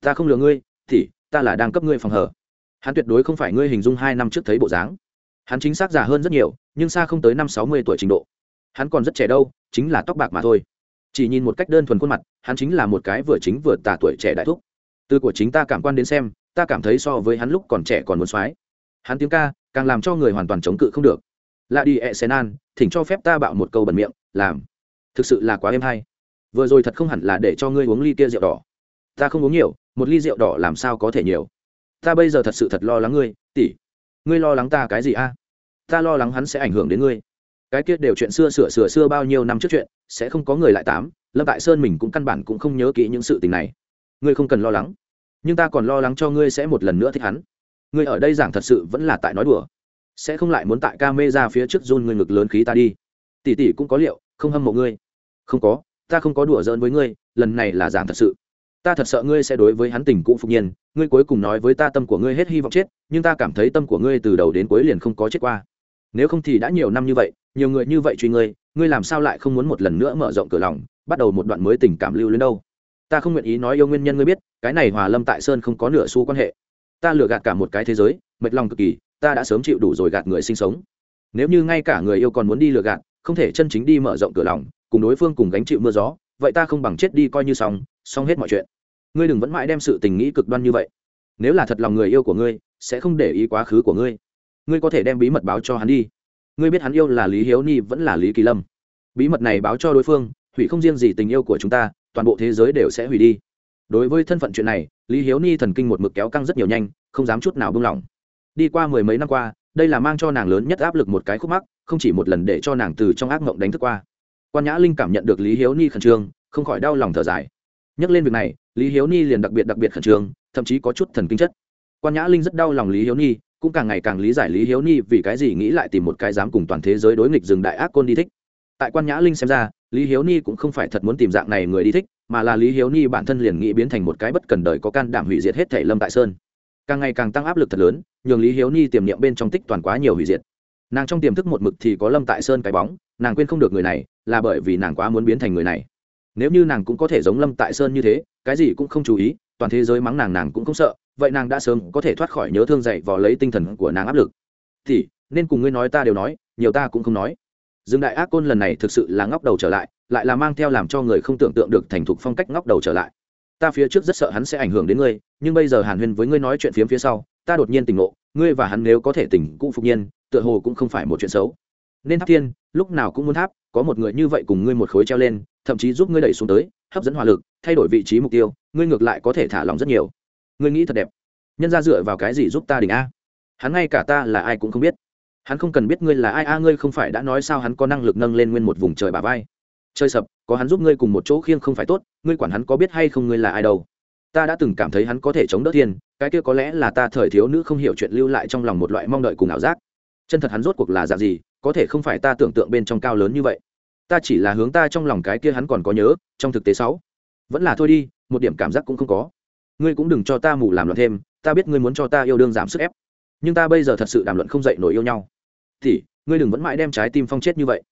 Ta không lừa ngươi, thì ta là đang cấp ngươi phòng hở hắn tuyệt đối không phải ngươi hình dung hai năm trước thấy bộ dáng. Hắn chính xác già hơn rất nhiều, nhưng xa không tới năm sáu mươi tuổi trình độ. Hắn còn rất trẻ đâu, chính là tóc bạc mà thôi. Chỉ nhìn một cách đơn thuần khuôn mặt, hắn chính là một cái vừa chính vừa tà tuổi trẻ đại thúc. Từ của chính ta cảm quan đến xem, ta cảm thấy so với hắn lúc còn trẻ còn muốn soái. Hắn tiếng ca, càng làm cho người hoàn toàn chống cự không được. Lạ đi e senan thỉnh cho phép ta bạo một câu bẩn miệng, làm. Thực sự là quá êm hay. Vừa rồi thật không hẳn là để cho ngươi uống ly kia rượu đỏ. Ta không uống nhiều một ly rượu đỏ làm sao có thể nhiều? Ta bây giờ thật sự thật lo lắng ngươi, tỷ. Ngươi lo lắng ta cái gì a? Ta lo lắng hắn sẽ ảnh hưởng đến ngươi. Cái kia đều chuyện xưa, sửa sửa xưa bao nhiêu năm trước chuyện, sẽ không có người lại tám. Lâm tại sơn mình cũng căn bản cũng không nhớ kỹ những sự tình này. Ngươi không cần lo lắng. Nhưng ta còn lo lắng cho ngươi sẽ một lần nữa thích hắn. Ngươi ở đây giảng thật sự vẫn là tại nói đùa. Sẽ không lại muốn tại ca mê ra phía trước run ngươi ngực lớn khí ta đi. Tỷ tỷ cũng có liệu, không hâm mộ ngươi. Không có, ta không có đùa giỡn với ngươi, lần này là giảng thật sự ta thật sợ ngươi sẽ đối với hắn tình cũ phục nhiên, ngươi cuối cùng nói với ta tâm của ngươi hết hy vọng chết, nhưng ta cảm thấy tâm của ngươi từ đầu đến cuối liền không có chết qua. Nếu không thì đã nhiều năm như vậy, nhiều người như vậy truy ngươi ngươi làm sao lại không muốn một lần nữa mở rộng cửa lòng, bắt đầu một đoạn mới tình cảm lưu lên đâu? Ta không nguyện ý nói yêu nguyên nhân ngươi biết, cái này hòa lâm tại sơn không có nửa xu quan hệ. Ta lừa gạt cả một cái thế giới, mệt lòng cực kỳ, ta đã sớm chịu đủ rồi gạt người sinh sống. Nếu như ngay cả người yêu còn muốn đi lừa gạt, không thể chân chính đi mở rộng cửa lòng, cùng đối phương cùng gánh chịu mưa gió, vậy ta không bằng chết đi coi như xong xong hết mọi chuyện ngươi đừng vẫn mãi đem sự tình nghĩ cực đoan như vậy. Nếu là thật lòng người yêu của ngươi, sẽ không để ý quá khứ của ngươi. Ngươi có thể đem bí mật báo cho hắn đi. Ngươi biết hắn yêu là lý hiếu ni vẫn là lý kỳ lâm. Bí mật này báo cho đối phương, hủy không riêng gì tình yêu của chúng ta, toàn bộ thế giới đều sẽ hủy đi. Đối với thân phận chuyện này, lý hiếu ni thần kinh một mực kéo căng rất nhiều nhanh, không dám chút nào buông lỏng. Đi qua mười mấy năm qua, đây là mang cho nàng lớn nhất áp lực một cái khúc mắc, không chỉ một lần để cho nàng từ trong ác mộng đánh thức qua. Quan nhã linh cảm nhận được lý hiếu ni khẩn trương, không khỏi đau lòng thở dài. Nhắc lên việc này lý hiếu ni liền đặc biệt đặc biệt khẩn trương, thậm chí có chút thần kinh chất. Quan nhã linh rất đau lòng lý hiếu ni cũng càng ngày càng lý giải lý hiếu ni vì cái gì nghĩ lại tìm một cái dám cùng toàn thế giới đối nghịch rừng đại ác côn đi thích. Tại quan nhã linh xem ra, lý hiếu ni cũng không phải thật muốn tìm dạng này người đi thích, mà là lý hiếu ni bản thân liền nghĩ biến thành một cái bất cần đời có can đảm hủy diệt hết thể lâm tại sơn. Càng ngày càng tăng áp lực thật lớn, nhường lý hiếu ni tiềm niệm bên trong tích toàn quá nhiều hủy diệt. Nàng trong tiềm thức một mực thì có lâm tại sơn cái bóng, nàng quên không được người này, là bởi vì nàng quá muốn biến thành người này. Nếu như nàng cũng có thể giống lâm tại sơn như thế cái gì cũng không chú ý, toàn thế giới mắng nàng nàng cũng không sợ, vậy nàng đã sớm có thể thoát khỏi nhớ thương dậy vò lấy tinh thần của nàng áp lực. Thì, nên cùng ngươi nói ta đều nói, nhiều ta cũng không nói. Dương đại ác côn lần này thực sự là ngóc đầu trở lại lại là mang theo làm cho người không tưởng tượng được thành thục phong cách ngóc đầu trở lại. Ta phía trước rất sợ hắn sẽ ảnh hưởng đến ngươi, nhưng bây giờ hàn huyên với ngươi nói chuyện phiếm phía sau, ta đột nhiên tỉnh ngộ, ngươi và hắn nếu có thể tỉnh cũng phục nhiên, tựa hồ cũng không phải một chuyện xấu. Nên tháp thiên, lúc nào cũng muốn tháp có một người như vậy cùng ngươi một khối treo lên thậm chí giúp ngươi đẩy xuống tới, hấp dẫn hỏa lực, thay đổi vị trí mục tiêu, ngươi ngược lại có thể thả lỏng rất nhiều. Ngươi nghĩ thật đẹp. Nhân ra dựa vào cái gì giúp ta đỉnh a? Hắn ngay cả ta là ai cũng không biết. Hắn không cần biết ngươi là ai, a, ngươi không phải đã nói sao hắn có năng lực nâng lên nguyên một vùng trời bà vai. Chơi sập, có hắn giúp ngươi cùng một chỗ khiêng không phải tốt, ngươi quản hắn có biết hay không ngươi là ai đâu. Ta đã từng cảm thấy hắn có thể chống đỡ thiên, cái kia có lẽ là ta thời thiếu nữ không hiểu chuyện lưu lại trong lòng một loại mong đợi cùng ảo giác. Chân thật hắn rốt cuộc là dạng gì, có thể không phải ta tưởng tượng bên trong cao lớn như vậy ta chỉ là hướng ta trong lòng cái kia hắn còn có nhớ, trong thực tế sáu. Vẫn là thôi đi, một điểm cảm giác cũng không có. Ngươi cũng đừng cho ta mù làm loạn thêm, ta biết ngươi muốn cho ta yêu đương giảm sức ép. Nhưng ta bây giờ thật sự đàm luận không dậy nổi yêu nhau. Thì, ngươi đừng vẫn mãi đem trái tim phong chết như vậy.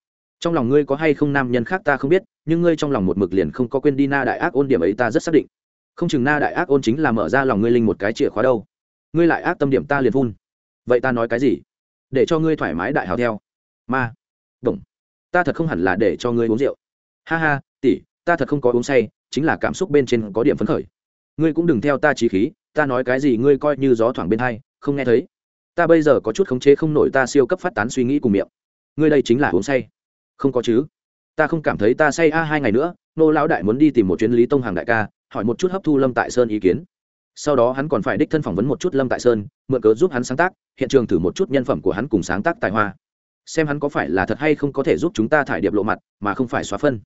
Trong lòng ngươi có hay không nam nhân khác ta không biết, nhưng ngươi trong lòng một mực liền không có quên đi na đại ác ôn điểm ấy ta rất xác định. Không chừng na đại ác ôn chính là mở ra lòng ngươi linh một cái chìa khóa đâu. Ngươi lại ác tâm điểm ta liền phun. Vậy ta nói cái gì? Để cho ngươi thoải mái đại hào theo. Ma. Bổng ta thật không hẳn là để cho ngươi uống rượu. Ha ha, tỷ, ta thật không có uống say, chính là cảm xúc bên trên có điểm phấn khởi. Ngươi cũng đừng theo ta trí khí, ta nói cái gì ngươi coi như gió thoảng bên hai, không nghe thấy. Ta bây giờ có chút khống chế không nổi ta siêu cấp phát tán suy nghĩ cùng miệng. Ngươi đây chính là uống say. Không có chứ. Ta không cảm thấy ta say a hai ngày nữa, nô lão đại muốn đi tìm một chuyến lý tông hàng đại ca, hỏi một chút hấp thu lâm tại sơn ý kiến. Sau đó hắn còn phải đích thân phỏng vấn một chút lâm tại sơn, mượn cớ giúp hắn sáng tác, hiện trường thử một chút nhân phẩm của hắn cùng sáng tác tài hoa xem hắn có phải là thật hay không có thể giúp chúng ta thải điệp lộ mặt, mà không phải xóa phân.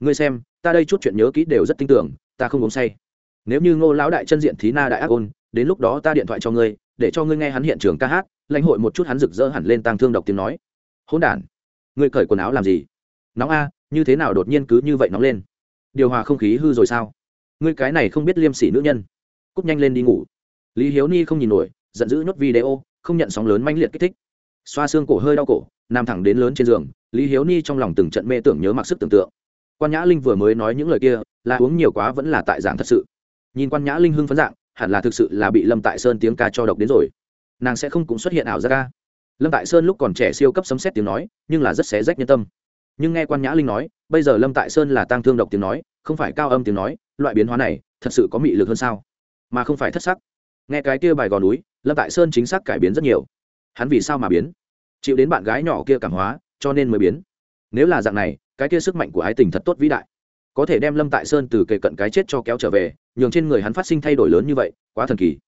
Ngươi xem, ta đây chút chuyện nhớ kỹ đều rất tin tưởng, ta không uống say. Nếu như ngô lão đại chân diện thí na đại ác ôn, đến lúc đó ta điện thoại cho ngươi, để cho ngươi nghe hắn hiện trường ca hát, lãnh hội một chút hắn rực rỡ hẳn lên tăng thương độc tiếng nói. Hỗn đản, ngươi cởi quần áo làm gì? Nóng a, như thế nào đột nhiên cứ như vậy nóng lên? Điều hòa không khí hư rồi sao? Ngươi cái này không biết liêm sỉ nữ nhân. Cúp nhanh lên đi ngủ. Lý hiếu ni không nhìn nổi, giận dữ nhốt video, không nhận sóng lớn manh liệt kích thích. Xoa xương cổ hơi đau cổ nằm thẳng đến lớn trên giường, lý hiếu ni trong lòng từng trận mê tưởng nhớ mặc sức tưởng tượng. Quan nhã linh vừa mới nói những lời kia, là uống nhiều quá vẫn là tại dạng thật sự. Nhìn quan nhã linh hưng phấn dạng, hẳn là thực sự là bị lâm tại sơn tiếng ca cho độc đến rồi. Nàng sẽ không cũng xuất hiện ảo ra ca. Lâm tại sơn lúc còn trẻ siêu cấp sấm xét tiếng nói, nhưng là rất xé rách nhân tâm. Nhưng nghe quan nhã linh nói, bây giờ lâm tại sơn là tăng thương độc tiếng nói, không phải cao âm tiếng nói, loại biến hóa này, thật sự có mị lực hơn sao? Mà không phải thất sắc. Nghe cái kia bài gò núi, lâm tại sơn chính xác cải biến rất nhiều. Hắn vì sao mà biến? Chịu đến bạn gái nhỏ kia cảm hóa, cho nên mới biến. Nếu là dạng này, cái kia sức mạnh của ái tình thật tốt vĩ đại. Có thể đem lâm tại sơn từ kề cận cái chết cho kéo trở về, nhường trên người hắn phát sinh thay đổi lớn như vậy, quá thần kỳ.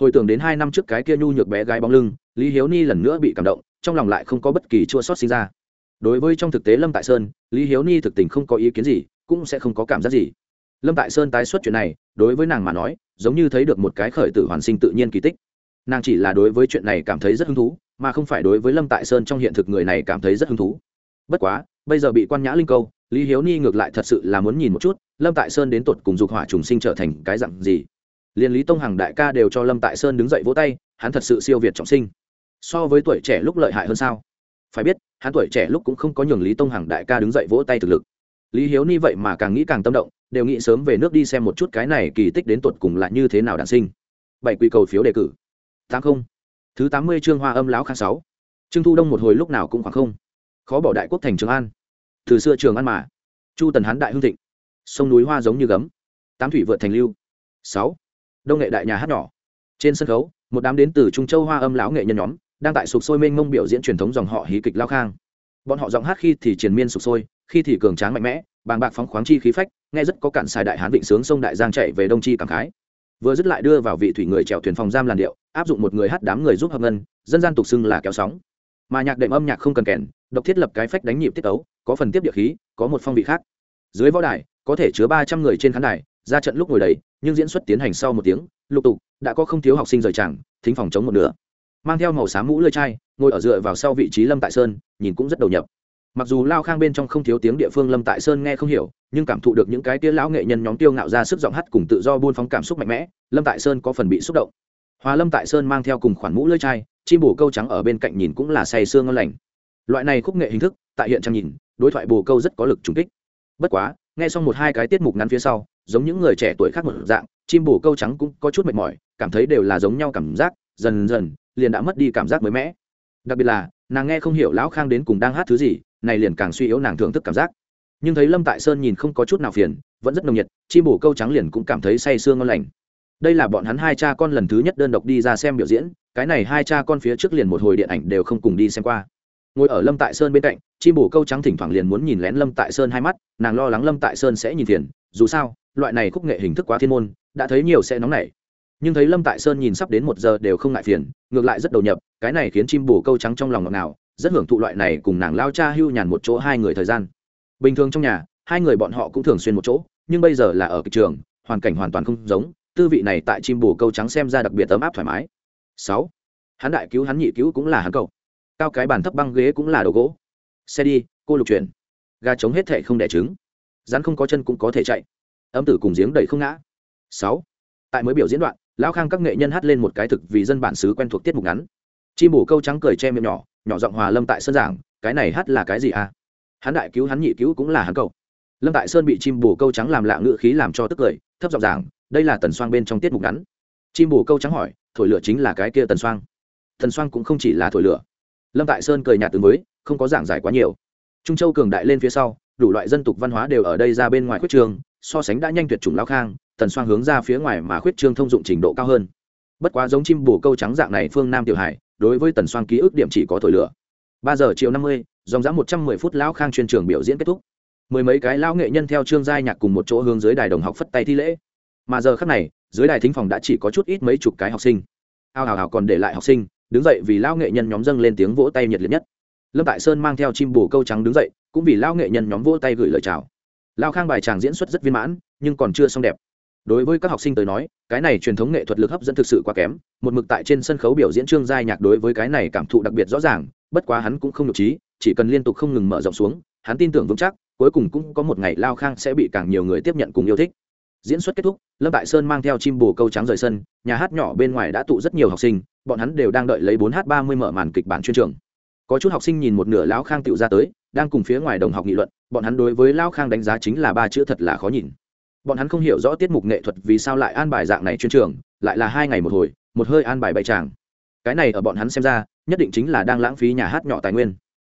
Hồi tưởng đến hai năm trước cái kia nhu nhược bé gái bóng lưng, lý hiếu ni lần nữa bị cảm động, trong lòng lại không có bất kỳ chua sót sinh ra. Đối với trong thực tế lâm tại sơn, lý hiếu ni thực tình không có ý kiến gì, cũng sẽ không có cảm giác gì. Lâm tại sơn tái xuất chuyện này, đối với nàng mà nói, giống như thấy được một cái khởi tử hoàn sinh tự nhiên kỳ tích. Nàng chỉ là đối với chuyện này cảm thấy rất hứng thú mà không phải đối với lâm tại sơn trong hiện thực người này cảm thấy rất hứng thú. Bất quá, bây giờ bị quan nhã linh câu, lý hiếu ni ngược lại thật sự là muốn nhìn một chút, lâm tại sơn đến tột cùng dục hỏa trùng sinh trở thành cái dặn gì. Liền lý tông hằng đại ca đều cho lâm tại sơn đứng dậy vỗ tay, hắn thật sự siêu việt trọng sinh. So với tuổi trẻ lúc lợi hại hơn sao? Phải biết, hắn tuổi trẻ lúc cũng không có nhường lý tông hằng đại ca đứng dậy vỗ tay thực lực. Lý hiếu ni vậy mà càng nghĩ càng tâm động, đều nghĩ sớm về nước đi xem một chút cái này kỳ tích đến tột cùng là như thế nào đản sinh. Bảy quy cầu phiếu đề cử. Tám không thứ tám mươi chương hoa âm lão khang sáu. Trương thu đông một hồi lúc nào cũng khoảng không. Khó bỏ đại quốc thành trường an. Từ xưa trường an mà. Chu tần hán đại hương thịnh. Sông núi hoa giống như gấm. Tám thủy vượt thành lưu. Sáu. Đông nghệ đại nhà hát nhỏ. Trên sân khấu, một đám đến từ trung châu hoa âm lão nghệ nhân nhóm, đang tại sục sôi mênh mông biểu diễn truyền thống dòng họ hí kịch lao khang. Bọn họ giọng hát khi thì triền miên sục sôi, khi thì cường tráng mạnh mẽ, bàng bạc phóng khoáng chi khí phách, nghe rất có cản xài đại hán vịnh sướng sông đại giang chạy về đông chi cảm khái vừa dứt lại đưa vào vị thủy người chèo thuyền phòng giam làn điệu, áp dụng một người hát đám người giúp hợp ngân, dân gian tục xưng là kéo sóng. Mà nhạc đệm âm nhạc không cần kèn, độc thiết lập cái phách đánh nhịp tiết ấu có phần tiếp địa khí, có một phong vị khác. Dưới võ đài, có thể chứa ba trăm người trên khán đài, ra trận lúc ngồi đầy, nhưng diễn xuất tiến hành sau một tiếng, lục tục, đã có không thiếu học sinh rời tràng, thính phòng chống một nửa. Mang theo màu xám mũ lơi chai, ngồi ở dựa vào sau vị trí lâm tại sơn, nhìn cũng rất đầu nhập mặc dù lao khang bên trong không thiếu tiếng địa phương lâm tại sơn nghe không hiểu, nhưng cảm thụ được những cái tia lão nghệ nhân nhóm tiêu ngạo ra sức giọng hát cùng tự do buôn phóng cảm xúc mạnh mẽ, lâm tại sơn có phần bị xúc động. Hòa lâm tại sơn mang theo cùng khoản mũ lưỡi chai, chim bồ câu trắng ở bên cạnh nhìn cũng là say sương ngon lành. Loại này khúc nghệ hình thức, tại hiện trang nhìn, đối thoại bồ câu rất có lực trùng kích. Bất quá, nghe xong một hai cái tiết mục ngắn phía sau, giống những người trẻ tuổi khác một dạng, chim bồ câu trắng cũng có chút mệt mỏi, cảm thấy đều là giống nhau cảm giác, dần dần liền đã mất đi cảm giác mới mẻ. Đặc biệt là, nàng nghe không hiểu lão khang đến cùng đang hát thứ gì này liền càng suy yếu nàng thưởng thức cảm giác. Nhưng thấy lâm tại sơn nhìn không có chút nào phiền, vẫn rất nồng nhiệt, chim bổ câu trắng liền cũng cảm thấy say sương ngon lành. Đây là bọn hắn hai cha con lần thứ nhất đơn độc đi ra xem biểu diễn, cái này hai cha con phía trước liền một hồi điện ảnh đều không cùng đi xem qua. Ngồi ở lâm tại sơn bên cạnh, chim bổ câu trắng thỉnh thoảng liền muốn nhìn lén lâm tại sơn hai mắt, nàng lo lắng lâm tại sơn sẽ nhìn phiền, dù sao, loại này khúc nghệ hình thức quá thiên môn, đã thấy nhiều sẽ nóng nảy. Nhưng thấy lâm tại sơn nhìn sắp đến một giờ đều không ngại phiền, ngược lại rất đầu nhập, cái này khiến chim bổ câu trắng trong lòng ngọt nào rất hưởng thụ loại này cùng nàng lao cha hưu nhàn một chỗ hai người thời gian. Bình thường trong nhà, hai người bọn họ cũng thường xuyên một chỗ, nhưng bây giờ là ở kịch trường, hoàn cảnh hoàn toàn không giống, tư vị này tại chim bồ câu trắng xem ra đặc biệt ấm áp thoải mái. Sáu, hắn đại cứu hắn nhị cứu cũng là hắn cậu. Cao cái bàn thấp băng ghế cũng là đồ gỗ. Xe đi, cô lục chuyển. Gà trống hết thệ không đẻ trứng. Rắn không có chân cũng có thể chạy. Âm tử cùng giếng đầy không ngã. Sáu, tại mới biểu diễn đoạn, lão khang các nghệ nhân hát lên một cái thực vì dân bản xứ quen thuộc tiết mục ngắn. Chim bù câu trắng cười che miệng nhỏ nhỏ giọng hòa lâm tại sơn giảng, cái này hát là cái gì à? Hắn đại cứu hắn nhị cứu cũng là hắn cậu. Lâm tại sơn bị chim bù câu trắng làm lạ ngự khí làm cho tức cười, thấp giọng giảng, đây là tần xoang bên trong tiết mục ngắn. Chim bù câu trắng hỏi, thổi lửa chính là cái kia tần xoang. Tần xoang cũng không chỉ là thổi lửa. Lâm tại sơn cười nhạt từ mới, không có giảng giải quá nhiều. Trung châu cường đại lên phía sau, đủ loại dân tục văn hóa đều ở đây ra bên ngoài khuyết trường, so sánh đã nhanh tuyệt chủng lao khang, tần xoang hướng ra phía ngoài mà khuyết trương thông dụng trình độ cao hơn. Bất quá giống chim bồ câu trắng dạng này phương nam tiểu hải đối với tần xoang ký ức điểm chỉ có thổi lửa. Ba giờ chiều năm mươi, dòng dã một trăm mười phút lão khang chuyên trường biểu diễn kết thúc. Mười mấy cái lão nghệ nhân theo trương giai nhạc cùng một chỗ hướng dưới đài đồng học phất tay thi lễ. Mà giờ khắc này, dưới đài thính phòng đã chỉ có chút ít mấy chục cái học sinh. Ao hào hào còn để lại học sinh, đứng dậy vì lão nghệ nhân nhóm dâng lên tiếng vỗ tay nhiệt liệt nhất. Lâm tại sơn mang theo chim bồ câu trắng đứng dậy, cũng vì lão nghệ nhân nhóm vỗ tay gửi lời chào. Lao khang bài tràng diễn xuất rất viên mãn, nhưng còn chưa xong đẹp đối với các học sinh tới nói, cái này truyền thống nghệ thuật lực hấp dẫn thực sự quá kém, một mực tại trên sân khấu biểu diễn trương giai nhạc đối với cái này cảm thụ đặc biệt rõ ràng, bất quá hắn cũng không nhục trí, chỉ cần liên tục không ngừng mở rộng xuống, hắn tin tưởng vững chắc, cuối cùng cũng có một ngày lao khang sẽ bị càng nhiều người tiếp nhận cùng yêu thích. Diễn xuất kết thúc, lâm đại sơn mang theo chim bồ câu trắng rời sân, nhà hát nhỏ bên ngoài đã tụ rất nhiều học sinh, bọn hắn đều đang đợi lấy bốn h ba mươi mở màn kịch bản chuyên trường. Có chút học sinh nhìn một nửa lão khang tựu ra tới, đang cùng phía ngoài đồng học nghị luận, bọn hắn đối với lão khang đánh giá chính là ba chữ thật là khó nhìn bọn hắn không hiểu rõ tiết mục nghệ thuật vì sao lại an bài dạng này chuyên trường, lại là hai ngày một hồi, một hơi an bài bày tràng. Cái này ở bọn hắn xem ra, nhất định chính là đang lãng phí nhà hát nhỏ tài nguyên.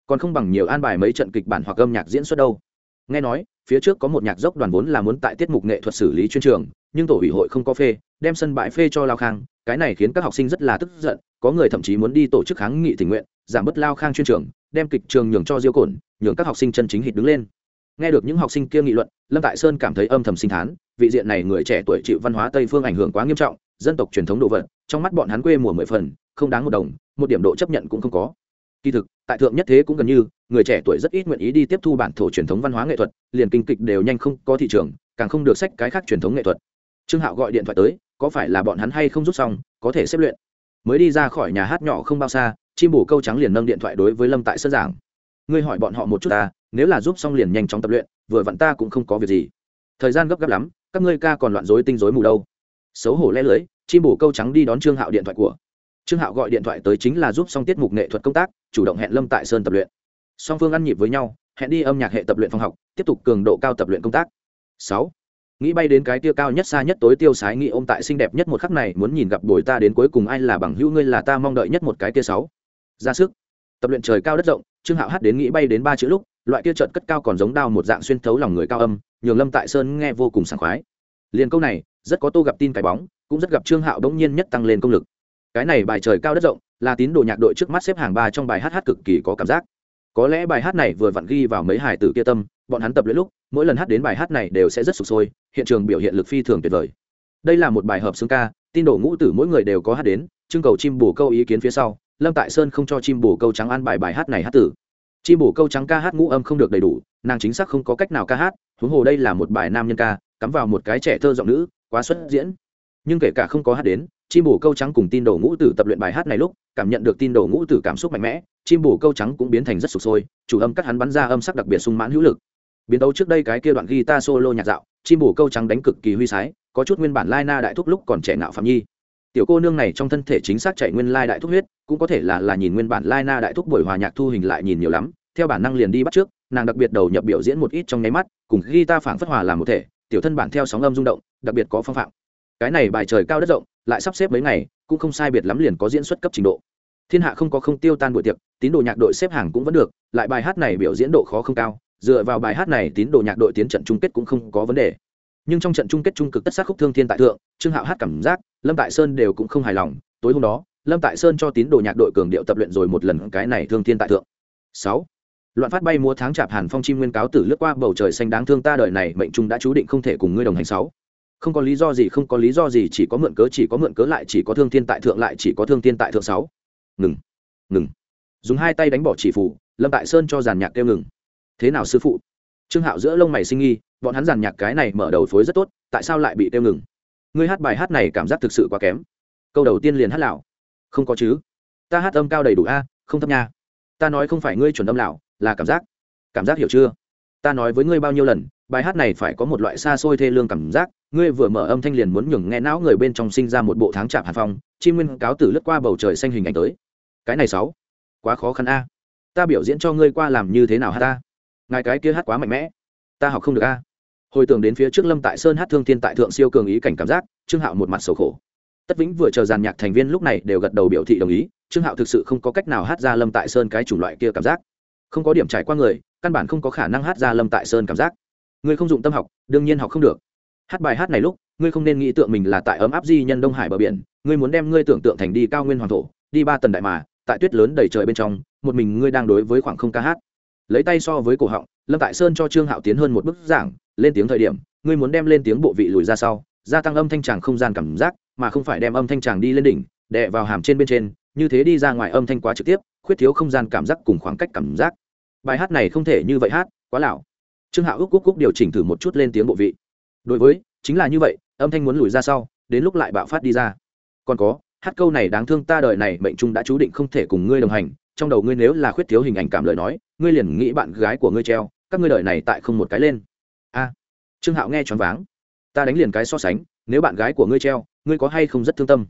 Còn không bằng nhiều an bài mấy trận kịch bản hoặc âm nhạc diễn xuất đâu. Nghe nói, phía trước có một nhạc dốc đoàn vốn là muốn tại tiết mục nghệ thuật xử lý chuyên trường, nhưng tổ ủy hội không có phê, đem sân bãi phê cho lao khang, cái này khiến các học sinh rất là tức giận, có người thậm chí muốn đi tổ chức kháng nghị tình nguyện, giảm bớt lao khang chuyên trường, đem kịch trường nhường cho diêu cổn, nhường các học sinh chân chính hít đứng lên nghe được những học sinh kia nghị luận, lâm tại sơn cảm thấy âm thầm sinh thán, vị diện này người trẻ tuổi chịu văn hóa tây phương ảnh hưởng quá nghiêm trọng, dân tộc truyền thống đồ vật, trong mắt bọn hắn quê mùa mười phần, không đáng một đồng, một điểm độ chấp nhận cũng không có. Kỳ thực, tại thượng nhất thế cũng gần như, người trẻ tuổi rất ít nguyện ý đi tiếp thu bản thổ truyền thống văn hóa nghệ thuật, liền kinh kịch đều nhanh không có thị trường, càng không được sách cái khác truyền thống nghệ thuật. Trương hạo gọi điện thoại tới, có phải là bọn hắn hay không rút xong, có thể xếp luyện. Mới đi ra khỏi nhà hát nhỏ không bao xa, chim bổ câu trắng liền nâng điện thoại đối với lâm tại sơn giảng ngươi hỏi bọn họ một chút ta, nếu là giúp xong liền nhanh chóng tập luyện, vừa vặn ta cũng không có việc gì. Thời gian gấp gáp lắm, các ngươi ca còn loạn rối tinh rối mù đâu. Xấu hổ lẽ lưới, chim bổ câu trắng đi đón trương hạo điện thoại của. Trương hạo gọi điện thoại tới chính là giúp xong tiết mục nghệ thuật công tác, chủ động hẹn lâm tại sơn tập luyện. Song phương ăn nhịp với nhau, hẹn đi âm nhạc hệ tập luyện phòng học, tiếp tục cường độ cao tập luyện công tác. Sáu, nghĩ bay đến cái tiêu cao nhất xa nhất tối tiêu sái, nghĩ ôm tại xinh đẹp nhất một khắc này, muốn nhìn gặp bồi ta đến cuối cùng ai là bằng hữu, ngươi là ta mong đợi nhất một cái tia sáu. Ra sức. Tập luyện trời cao đất rộng trương hạo hát đến nghĩ bay đến ba chữ lúc, loại kia trợt cất cao còn giống đao một dạng xuyên thấu lòng người cao âm, nhường lâm tại sơn nghe vô cùng sảng khoái. Liền câu này, rất có tô gặp tin cái bóng, cũng rất gặp trương hạo bỗng nhiên nhất tăng lên công lực. Cái này bài trời cao đất rộng, là tín đồ nhạc đội trước mắt xếp hàng ba trong bài hát hát cực kỳ có cảm giác. Có lẽ bài hát này vừa vặn ghi vào mấy hài tử kia tâm, bọn hắn tập luyện lúc, mỗi lần hát đến bài hát này đều sẽ rất sụp sôi, hiện trường biểu hiện lực phi thường tuyệt vời. Đây là một bài hợp xướng ca, tin đồ ngũ tử mỗi người đều có hát đến trưng cầu chim bổ câu ý kiến phía sau lâm tại sơn không cho chim bổ câu trắng ăn bài bài hát này hát tử. Chim bổ câu trắng ca hát ngũ âm không được đầy đủ, nàng chính xác không có cách nào ca hát, huống hồ đây là một bài nam nhân ca, cắm vào một cái trẻ thơ giọng nữ, quá xuất diễn. Nhưng kể cả không có hát đến, chim bổ câu trắng cùng tin đồ ngũ tử tập luyện bài hát này lúc, cảm nhận được tin đồ ngũ tử cảm xúc mạnh mẽ, chim bổ câu trắng cũng biến thành rất sụp sôi, chủ âm cắt hắn bắn ra âm sắc đặc biệt sung mãn hữu lực. Biến tấu trước đây cái kia đoạn guitar solo nhạc dạo, chim bổ câu trắng đánh cực kỳ huy sái, có chút nguyên bản lai na đại thúc lúc còn trẻ ngạo phạm nhi tiểu cô nương này trong thân thể chính xác chạy nguyên lai đại thúc huyết, cũng có thể là là nhìn nguyên bản lai na đại thúc buổi hòa nhạc thu hình lại nhìn nhiều lắm, theo bản năng liền đi bắt trước, nàng đặc biệt đầu nhập biểu diễn một ít trong nháy mắt, cùng guitar phảng phất hòa làm một thể, tiểu thân bản theo sóng âm rung động, đặc biệt có phong phạm. Cái này bài trời cao đất rộng, lại sắp xếp mấy ngày, cũng không sai biệt lắm liền có diễn xuất cấp trình độ. Thiên hạ không có không tiêu tan buổi tiệc, tín đồ nhạc đội xếp hàng cũng vẫn được, lại bài hát này biểu diễn độ khó không cao, dựa vào bài hát này tín đồ nhạc đội tiến trận chung kết cũng không có vấn đề nhưng trong trận chung kết trung cực tất sát khúc thương thiên tại thượng, trương hạo hát cảm giác, lâm tại sơn đều cũng không hài lòng. Tối hôm đó, lâm tại sơn cho tín đồ nhạc đội cường điệu tập luyện rồi một lần cái này thương thiên tại thượng. Sáu. Loạn phát bay mua tháng chạp hàn phong chim nguyên cáo tử lướt qua bầu trời xanh đáng thương ta đời này, mệnh trung đã chú định không thể cùng ngươi đồng hành. Sáu. Không có lý do gì, không có lý do gì, chỉ có mượn cớ, chỉ có mượn cớ lại, chỉ có thương thiên tại thượng lại, chỉ có thương thiên tại thượng. Sáu. Ngừng. Ngừng. Dùng hai tay đánh bỏ chỉ phủ, lâm tại sơn cho giàn nhạc kêu ngừng. Thế nào, sư phụ? Trương hạo giữa lông mày sinh nghi bọn hắn giàn nhạc cái này mở đầu phối rất tốt, tại sao lại bị tiêu ngừng? Ngươi hát bài hát này cảm giác thực sự quá kém. Câu đầu tiên liền hát lão không có chứ. Ta hát âm cao đầy đủ a, không thấp nha. Ta nói không phải ngươi chuẩn âm lão là cảm giác. Cảm giác hiểu chưa? Ta nói với ngươi bao nhiêu lần, bài hát này phải có một loại xa xôi thê lương cảm giác. Ngươi vừa mở âm thanh liền muốn nhường nghe não người bên trong sinh ra một bộ tháng chạm hàn phong chi nguyên cáo tử lướt qua bầu trời xanh hình ảnh tới. Cái này sáu. Quá khó khăn a. Ta biểu diễn cho ngươi qua làm như thế nào hát ta ngài cái kia hát quá mạnh mẽ. Ta học không được a hồi tưởng đến phía trước lâm tại sơn hát thương thiên tại thượng siêu cường ý cảnh cảm giác, trương hạo một mặt sầu khổ. Tất vĩnh vừa chờ giàn nhạc thành viên lúc này đều gật đầu biểu thị đồng ý, trương hạo thực sự không có cách nào hát ra lâm tại sơn cái chủng loại kia cảm giác. Không có điểm trải qua người, căn bản không có khả năng hát ra lâm tại sơn cảm giác. Ngươi không dụng tâm học, đương nhiên học không được. Hát bài hát này lúc, ngươi không nên nghĩ tượng mình là tại ấm áp di nhân đông hải bờ biển, ngươi muốn đem ngươi tưởng tượng thành đi cao nguyên hoàng thổ, đi ba tần đại mà, tại tuyết lớn đầy trời bên trong, một mình ngươi đang đối với khoảng không ca hát. Lấy tay so với cổ họng lâm tại sơn cho trương hạo tiến hơn một bức giảng, lên tiếng thời điểm, ngươi muốn đem lên tiếng bộ vị lùi ra sau, gia tăng âm thanh tràng không gian cảm giác, mà không phải đem âm thanh tràng đi lên đỉnh, đè vào hàm trên bên trên, như thế đi ra ngoài âm thanh quá trực tiếp, khuyết thiếu không gian cảm giác cùng khoảng cách cảm giác. Bài hát này không thể như vậy hát, quá lão trương hạo ước cúc cúc điều chỉnh thử một chút lên tiếng bộ vị. Đối với, chính là như vậy, âm thanh muốn lùi ra sau, đến lúc lại bạo phát đi ra. Còn có, hát câu này đáng thương ta đời này, mệnh trung đã chú định không thể cùng ngươi đồng hành, trong đầu ngươi nếu là khuyết thiếu hình ảnh cảm lời nói ngươi liền nghĩ bạn gái của ngươi treo, các ngươi đời này tại không một cái lên. A à, trương hạo nghe choáng váng. Ta đánh liền cái so sánh, nếu bạn gái của ngươi treo, ngươi có hay không rất thương tâm?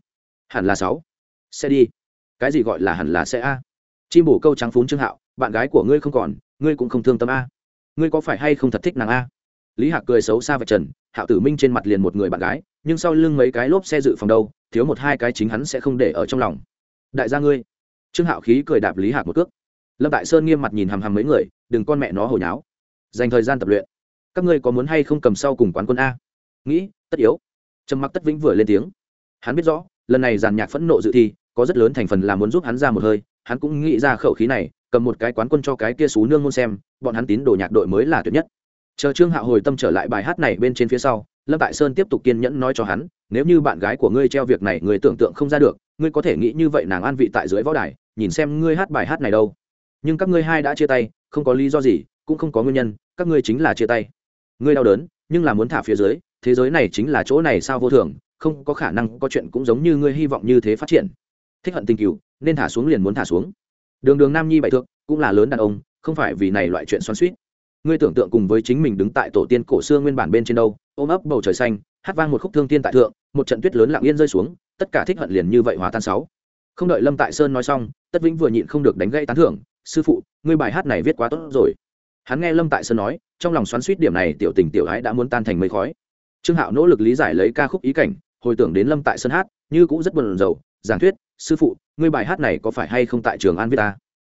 Hẳn là sáu. Sẽ đi. Cái gì gọi là hẳn là sẽ a? Chim bổ câu trắng phún trương hạo, bạn gái của ngươi không còn, ngươi cũng không thương tâm a. Ngươi có phải hay không thật thích nàng a? Lý hạc cười xấu xa vạch trần, hạo tử minh trên mặt liền một người bạn gái, nhưng sau lưng mấy cái lốp xe dự phòng đâu, thiếu một hai cái chính hắn sẽ không để ở trong lòng. Đại gia ngươi. Trương hạo khí cười đạp lý hạc một cước lâm tại sơn nghiêm mặt nhìn hằm hằm mấy người, đừng con mẹ nó hồi nháo. Dành thời gian tập luyện. Các ngươi có muốn hay không cầm sau cùng quán quân a? Nghĩ, tất yếu. Trầm mặc tất vĩnh vừa lên tiếng. Hắn biết rõ, lần này giàn nhạc phẫn nộ dự thi, có rất lớn thành phần là muốn giúp hắn ra một hơi. Hắn cũng nghĩ ra khẩu khí này, cầm một cái quán quân cho cái kia xú nương môn xem, bọn hắn tín đồ nhạc đội mới là tuyệt nhất. Chờ trương Hạ hồi tâm trở lại bài hát này bên trên phía sau, lâm tại sơn tiếp tục kiên nhẫn nói cho hắn, nếu như bạn gái của ngươi treo việc này, người tưởng tượng không ra được, ngươi có thể nghĩ như vậy nàng an vị tại dưới võ đài, nhìn xem ngươi hát bài hát này đâu nhưng các ngươi hai đã chia tay, không có lý do gì, cũng không có nguyên nhân, các ngươi chính là chia tay. Ngươi đau đớn, nhưng là muốn thả phía dưới, thế giới này chính là chỗ này sao vô thường, không có khả năng có chuyện cũng giống như ngươi hy vọng như thế phát triển. Thích hận tình cựu nên thả xuống liền muốn thả xuống. Đường đường nam nhi bại thượng cũng là lớn đàn ông, không phải vì này loại chuyện xoắn suýt ngươi tưởng tượng cùng với chính mình đứng tại tổ tiên cổ xưa nguyên bản bên trên đâu, ôm ấp bầu trời xanh, hát vang một khúc thương tiên tại thượng, một trận tuyết lớn lặng yên rơi xuống, tất cả thích hận liền như vậy hòa tan sáu. Không đợi lâm tại sơn nói xong, tất vĩnh vừa nhịn không được đánh gãy tán thưởng sư phụ, ngươi bài hát này viết quá tốt rồi. Hắn nghe lâm tại sơn nói, trong lòng xoắn suýt điểm này tiểu tình tiểu ái đã muốn tan thành mây khói. Trương hạo nỗ lực lý giải lấy ca khúc ý cảnh, hồi tưởng đến lâm tại sơn hát, như cũng rất buồn rầu, giảng thuyết, sư phụ, ngươi bài hát này có phải hay không tại trường an viết ta?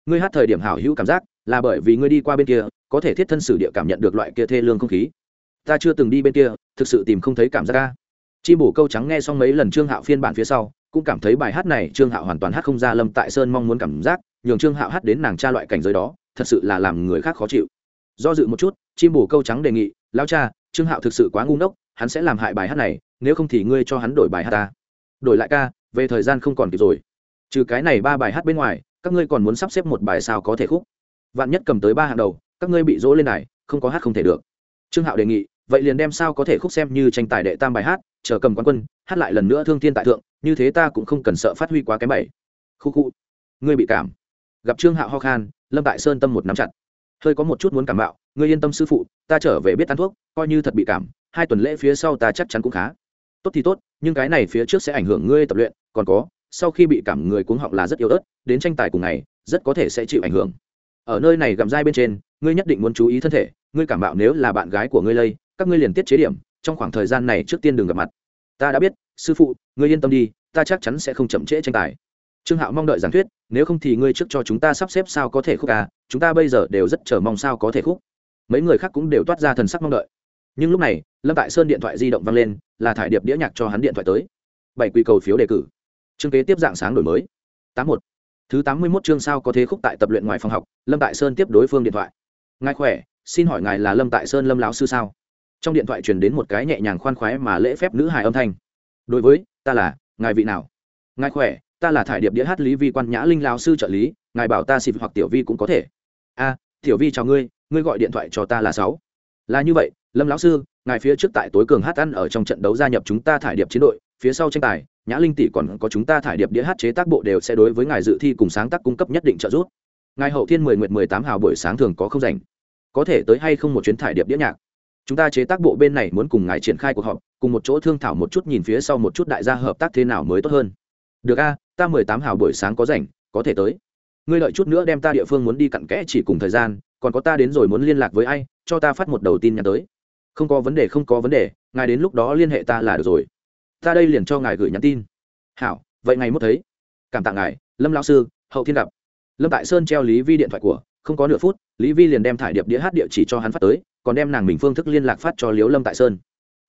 Ngươi hát thời điểm hảo hữu cảm giác, là bởi vì ngươi đi qua bên kia, có thể thiết thân sử địa cảm nhận được loại kia thê lương không khí. Ta chưa từng đi bên kia, thực sự tìm không thấy cảm giác ca. Chim bổ câu trắng nghe xong mấy lần trương hạo phiên bản phía sau cũng cảm thấy bài hát này trương hạo hoàn toàn hát không ra lâm tại sơn mong muốn cảm giác, nhường trương hạo hát đến nàng cha loại cảnh giới đó, thật sự là làm người khác khó chịu. Do dự một chút, chim bổ câu trắng đề nghị lao cha, trương hạo thực sự quá ngu ngốc, hắn sẽ làm hại bài hát này, nếu không thì ngươi cho hắn đổi bài hát ta. Đổi lại ca, về thời gian không còn kịp rồi. Trừ cái này ba bài hát bên ngoài, các ngươi còn muốn sắp xếp một bài sao có thể khúc? Vạn nhất cầm tới ba hàng đầu, các ngươi bị dỗ lên này, không có hát không thể được. Trương hạo đề nghị vậy liền đem sao có thể khúc xem như tranh tài đệ tam bài hát, chờ cầm quán quân, hát lại lần nữa thương thiên tại thượng, như thế ta cũng không cần sợ phát huy quá cái bảy. Khu khu. Ngươi bị cảm. Gặp trương hạo ho khan, lâm tại sơn tâm một nắm chặt. Hơi có một chút muốn cảm bạo ngươi yên tâm sư phụ, ta trở về biết ăn thuốc, coi như thật bị cảm, hai tuần lễ phía sau ta chắc chắn cũng khá. Tốt thì tốt, nhưng cái này phía trước sẽ ảnh hưởng ngươi tập luyện, còn có, sau khi bị cảm người cuống họng là rất yếu ớt, đến tranh tài cùng ngày, rất có thể sẽ chịu ảnh hưởng. Ở nơi này gặm dai bên trên, ngươi nhất định muốn chú ý thân thể, ngươi cảm bạo nếu là bạn gái của ngươi lây các ngươi liền tiết chế điểm, trong khoảng thời gian này trước tiên đừng gặp mặt. Ta đã biết, sư phụ, ngươi yên tâm đi, ta chắc chắn sẽ không chậm trễ tranh tài. Trương hạo mong đợi giảng thuyết, nếu không thì ngươi trước cho chúng ta sắp xếp sao có thể khúc à chúng ta bây giờ đều rất chờ mong sao có thể khúc. Mấy người khác cũng đều toát ra thần sắc mong đợi. Nhưng lúc này, lâm tại sơn điện thoại di động vang lên, là thải điệp đĩa nhạc cho hắn điện thoại tới. Bảy quy cầu phiếu đề cử. Chương kế tiếp dạng sáng đổi mới. Tám một. Thứ tám mươi mốt chương sao có thế khúc tại tập luyện ngoài phòng học, lâm tại sơn tiếp đối phương điện thoại. Ngài khỏe, xin hỏi ngài là lâm tại sơn lâm lão sư sao? Trong điện thoại truyền đến một cái nhẹ nhàng khoan khoái mà lễ phép nữ hài âm thanh. Đối với, ta là, ngài vị nào? Ngài khỏe, ta là thải điệp đĩa hát lý vi quan nhã linh lão sư trợ lý, ngài bảo ta xịt hoặc tiểu vi cũng có thể. A, tiểu vi chào ngươi ngươi gọi điện thoại cho ta là sáu. Là như vậy, lâm lão sư, ngài phía trước tại tối cường hát ăn ở trong trận đấu gia nhập chúng ta thải điệp chiến đội, phía sau tranh tài, nhã linh tỷ còn có chúng ta thải điệp đĩa hát chế tác bộ đều sẽ đối với ngài dự thi cùng sáng tác cung cấp nhất định trợ giúp. Ngài hậu thiên mười nguyệt mười tám hào buổi sáng thường có không rảnh. Có thể tới hay không một chuyến thải điệp đĩa nhạc? Chúng ta chế tác bộ bên này muốn cùng ngài triển khai cuộc họp, cùng một chỗ thương thảo một chút nhìn phía sau một chút đại gia hợp tác thế nào mới tốt hơn. Được a, ta mười tám hào buổi sáng có rảnh, có thể tới. Ngươi lợi chút nữa đem ta địa phương muốn đi cặn kẽ chỉ cùng thời gian, còn có ta đến rồi muốn liên lạc với ai, cho ta phát một đầu tin nhắn tới. Không có vấn đề, không có vấn đề, ngài đến lúc đó liên hệ ta là được rồi. Ta đây liền cho ngài gửi nhắn tin. Hảo, vậy ngày mốt thấy. Cảm tạ ngài, lâm lão sư, hậu thiên gặp. Lâm tại sơn treo lý vi điện thoại của không có nửa phút, lý vi liền đem thải điệp đĩa hát địa chỉ cho hắn phát tới, còn đem nàng mình phương thức liên lạc phát cho liếu lâm tại sơn.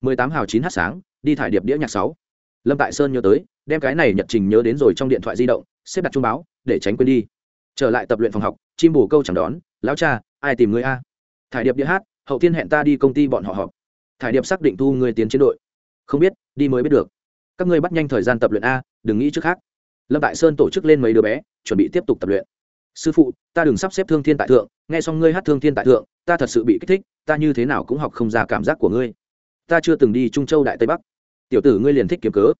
Mười tám hào chín h sáng, đi thải điệp đĩa nhạc sáu. Lâm tại sơn nhớ tới, đem cái này nhật trình nhớ đến rồi trong điện thoại di động, xếp đặt trung báo, để tránh quên đi. Trở lại tập luyện phòng học, chim bù câu chẳng đón, lão cha, ai tìm người a? Thải điệp đĩa hát, hậu thiên hẹn ta đi công ty bọn họ họp. Thải điệp xác định thu người tiến chiến đội. Không biết, đi mới biết được. Các ngươi bắt nhanh thời gian tập luyện a, đừng nghĩ trước khác. Lâm tại sơn tổ chức lên mấy đứa bé, chuẩn bị tiếp tục tập luyện sư phụ, ta đừng sắp xếp thương thiên tại thượng, nghe xong ngươi hát thương thiên tại thượng, ta thật sự bị kích thích, ta như thế nào cũng học không ra cảm giác của ngươi. Ta chưa từng đi trung châu đại tây bắc. Tiểu tử ngươi liền thích kiếm cớ.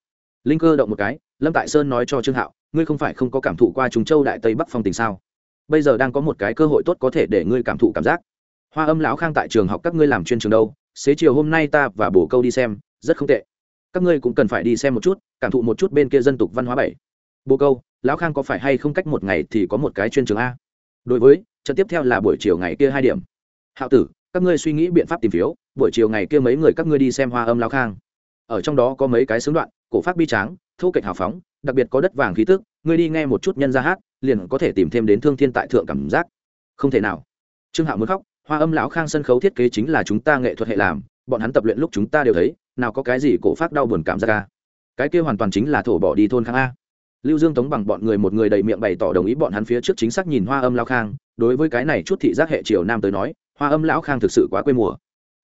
Linh cơ động một cái, lâm tại sơn nói cho trương hạo, ngươi không phải không có cảm thụ qua trung châu đại tây bắc phong tình sao? Bây giờ đang có một cái cơ hội tốt có thể để ngươi cảm thụ cảm giác. Hoa âm lão khang tại trường học các ngươi làm chuyên trường đâu? Xế chiều hôm nay ta và bổ câu đi xem, rất không tệ. Các ngươi cũng cần phải đi xem một chút, cảm thụ một chút bên kia dân tục văn hóa bảy. Bồ câu lão khang có phải hay không cách một ngày thì có một cái chuyên trường a? Đối với, trận tiếp theo là buổi chiều ngày kia hai điểm. Hạo tử, các ngươi suy nghĩ biện pháp tìm phiếu, buổi chiều ngày kia mấy người các ngươi đi xem hoa âm lão khang. Ở trong đó có mấy cái xướng đoạn, cổ phát bi tráng thu kịch hào phóng, đặc biệt có đất vàng khí tức, ngươi đi nghe một chút nhân ra hát, liền có thể tìm thêm đến thương thiên tại thượng cảm giác. Không thể nào. Trương hạo muốn khóc, hoa âm lão khang sân khấu thiết kế chính là chúng ta nghệ thuật hệ làm, bọn hắn tập luyện lúc chúng ta đều thấy, nào có cái gì cổ phát đau buồn cảm giác ca cái kia hoàn toàn chính là thổ bỏ đi thôn khang a lưu dương tống bằng bọn người một người đầy miệng bày tỏ đồng ý bọn hắn phía trước chính xác nhìn hoa âm lão khang. Đối với cái này chút thị giác hệ triều nam tới nói, hoa âm lão khang thực sự quá quê mùa.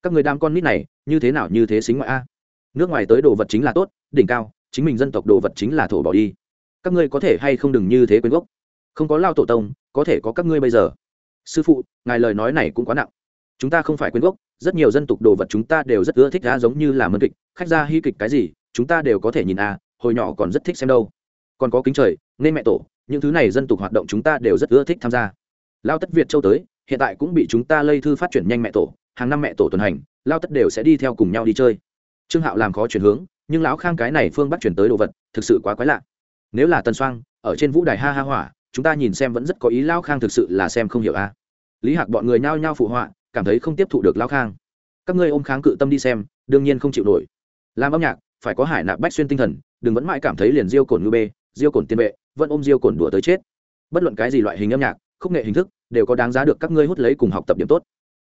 Các người đam con nít này, như thế nào như thế xính ngoại a? Nước ngoài tới đồ vật chính là tốt, đỉnh cao, chính mình dân tộc đồ vật chính là thổ bỏ đi. Các ngươi có thể hay không đừng như thế quên gốc? Không có lao tổ tông, có thể có các ngươi bây giờ. Sư phụ, ngài lời nói này cũng quá nặng. Chúng ta không phải quên gốc, rất nhiều dân tục đồ vật chúng ta đều rất ưa thích ra giống như là mân kịch. Khách ra hy kịch cái gì, chúng ta đều có thể nhìn à hồi nhỏ còn rất thích xem đâu còn có kính trời, nên mẹ tổ, những thứ này dân tục hoạt động chúng ta đều rất ưa thích tham gia. Lao tất việt châu tới, hiện tại cũng bị chúng ta lây thư phát triển nhanh mẹ tổ, hàng năm mẹ tổ tuần hành, lao tất đều sẽ đi theo cùng nhau đi chơi. Trương hạo làm khó chuyển hướng, nhưng lão khang cái này phương bắt chuyển tới đồ vật, thực sự quá quái lạ. Nếu là tân soang, ở trên vũ đài ha ha hỏa, chúng ta nhìn xem vẫn rất có ý lão khang thực sự là xem không hiểu a. Lý hạc bọn người nhao nhao phụ họa, cảm thấy không tiếp thụ được lão khang. Các ngươi ôm kháng cự tâm đi xem, đương nhiên không chịu nổi. Làm âm nhạc, phải có hải nạp bách xuyên tinh thần, đừng vẫn mãi cảm thấy liền diêu cồn ngư bê diêu cồn tiên vệ, vẫn ôm diêu cồn đùa tới chết. Bất luận cái gì loại hình âm nhạc, khúc nghệ hình thức, đều có đáng giá được các ngươi hút lấy cùng học tập điểm tốt.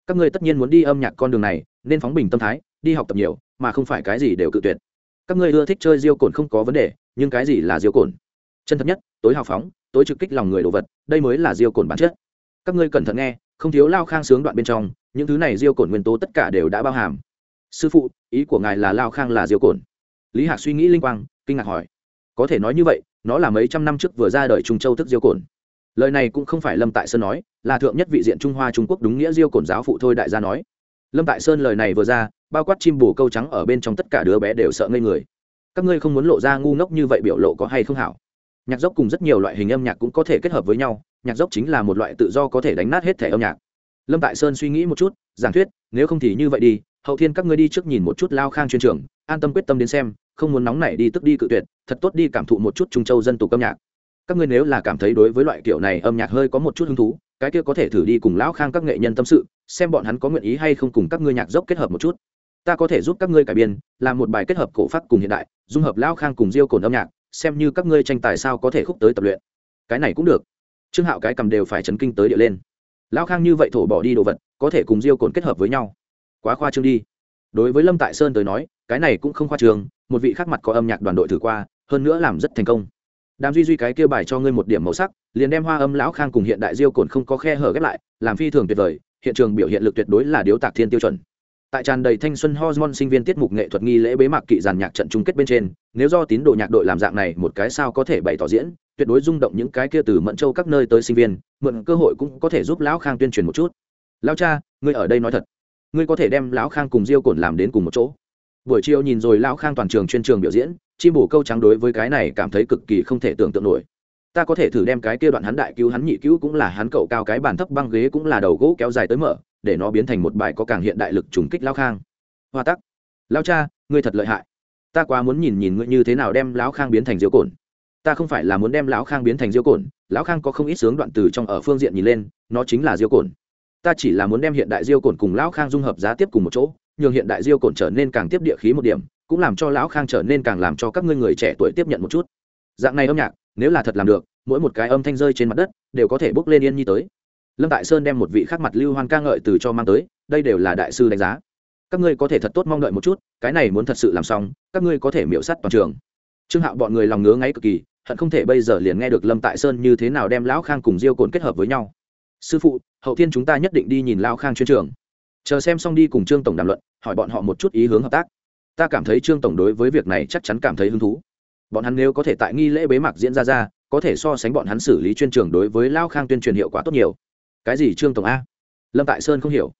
Các ngươi tất nhiên muốn đi âm nhạc con đường này, nên phóng bình tâm thái, đi học tập nhiều, mà không phải cái gì đều cự tuyệt. Các ngươi ưa thích chơi diêu cồn không có vấn đề, nhưng cái gì là diêu cồn chân thật nhất, tối hào phóng, tối trực kích lòng người đồ vật, đây mới là diêu cồn bản chất. Các ngươi cẩn thận nghe, không thiếu lao khang sướng đoạn bên trong, những thứ này diêu cồn nguyên tố tất cả đều đã bao hàm. Sư phụ, ý của ngài là lao khang là diêu cồn lý hạc suy nghĩ linh quang, kinh ngạc hỏi. Có thể nói như vậy nó là mấy trăm năm trước vừa ra đời trung châu thức diêu cồn lời này cũng không phải lâm tại sơn nói, là thượng nhất vị diện trung hoa trung quốc đúng nghĩa diêu cồn giáo phụ thôi đại gia nói. Lâm tại sơn lời này vừa ra, bao quát chim bù câu trắng ở bên trong tất cả đứa bé đều sợ ngây người. Các ngươi không muốn lộ ra ngu ngốc như vậy biểu lộ có hay không hảo? Nhạc dốc cùng rất nhiều loại hình âm nhạc cũng có thể kết hợp với nhau, nhạc dốc chính là một loại tự do có thể đánh nát hết thẻ âm nhạc. Lâm tại sơn suy nghĩ một chút, giảng thuyết, nếu không thì như vậy đi, hậu thiên các ngươi đi trước nhìn một chút lao khang chuyên trường, an tâm quyết tâm đến xem không muốn nóng nảy đi tức đi cự tuyệt, thật tốt đi cảm thụ một chút trung châu dân tục âm nhạc. Các ngươi nếu là cảm thấy đối với loại kiểu này âm nhạc hơi có một chút hứng thú, cái kia có thể thử đi cùng lão khang các nghệ nhân tâm sự, xem bọn hắn có nguyện ý hay không cùng các ngươi nhạc dốc kết hợp một chút. Ta có thể giúp các ngươi cải biên, làm một bài kết hợp cổ pháp cùng hiện đại, dung hợp lão khang cùng diêu cồn âm nhạc, xem như các ngươi tranh tài sao có thể khúc tới tập luyện. Cái này cũng được. Trương hạo cái cầm đều phải chấn kinh tới địa lên. Lão khang như vậy thổ bỏ đi đồ vật, có thể cùng diêu cồn kết hợp với nhau. Quá khoa trương đi. Đối với lâm tại sơn tới nói, cái này cũng không khoa trương một vị khác mặt có âm nhạc đoàn đội thử qua, hơn nữa làm rất thành công. Đàm duy duy cái kia bài cho ngươi một điểm màu sắc, liền đem hoa âm lão khang cùng hiện đại diêu cồn không có khe hở ghép lại, làm phi thường tuyệt vời, hiện trường biểu hiện lực tuyệt đối là điếu tạc thiên tiêu chuẩn. Tại tràn đầy thanh xuân hormone sinh viên tiết mục nghệ thuật nghi lễ bế mạc kỵ giàn nhạc trận chung kết bên trên, nếu do tín đồ nhạc đội làm dạng này, một cái sao có thể bày tỏ diễn, tuyệt đối rung động những cái kia từ mận châu các nơi tới sinh viên, mượn cơ hội cũng có thể giúp lão khang tuyên truyền một chút. Lão cha, ngươi ở đây nói thật. Ngươi có thể đem lão khang cùng diêu cồn làm đến cùng một chỗ buổi chiều nhìn rồi lão khang toàn trường chuyên trường biểu diễn, chim bổ câu trắng đối với cái này cảm thấy cực kỳ không thể tưởng tượng nổi. Ta có thể thử đem cái kia đoạn hắn đại cứu hắn nhị cứu cũng là hắn cậu cao cái bàn thấp băng ghế cũng là đầu gỗ kéo dài tới mở, để nó biến thành một bài có càng hiện đại lực trùng kích lao khang. Hoa tắc. Lao cha, ngươi thật lợi hại. Ta quá muốn nhìn nhìn ngươi như thế nào đem lão khang biến thành diêu cồn. Ta không phải là muốn đem lão khang biến thành diêu cồn, lão khang có không ít sướng đoạn từ trong ở phương diện nhìn lên, nó chính là diêu cồn. Ta chỉ là muốn đem hiện đại diêu cồn cùng lão khang dung hợp giá tiếp cùng một chỗ nhường hiện đại diêu cồn trở nên càng tiếp địa khí một điểm, cũng làm cho lão khang trở nên càng làm cho các ngươi người trẻ tuổi tiếp nhận một chút. Dạng này âm nhạc, nếu là thật làm được, mỗi một cái âm thanh rơi trên mặt đất, đều có thể bốc lên yên nhi tới. Lâm tại sơn đem một vị khác mặt lưu hoan ca ngợi từ cho mang tới, đây đều là đại sư đánh giá. Các ngươi có thể thật tốt mong đợi một chút, cái này muốn thật sự làm xong, các ngươi có thể miễu sắt toàn trường. Trương hạo bọn người lòng ngứa ngáy cực kỳ, hận không thể bây giờ liền nghe được lâm tại sơn như thế nào đem lão khang cùng diêu cồn kết hợp với nhau. Sư phụ, hậu thiên chúng ta nhất định đi nhìn lão khang chuyên trường chờ xem xong đi cùng trương tổng đàm luận, hỏi bọn họ một chút ý hướng hợp tác. Ta cảm thấy trương tổng đối với việc này chắc chắn cảm thấy hứng thú. Bọn hắn nếu có thể tại nghi lễ bế mạc diễn ra ra, có thể so sánh bọn hắn xử lý chuyên trường đối với lao khang tuyên truyền hiệu quả tốt nhiều. Cái gì trương tổng a? Lâm tại sơn không hiểu.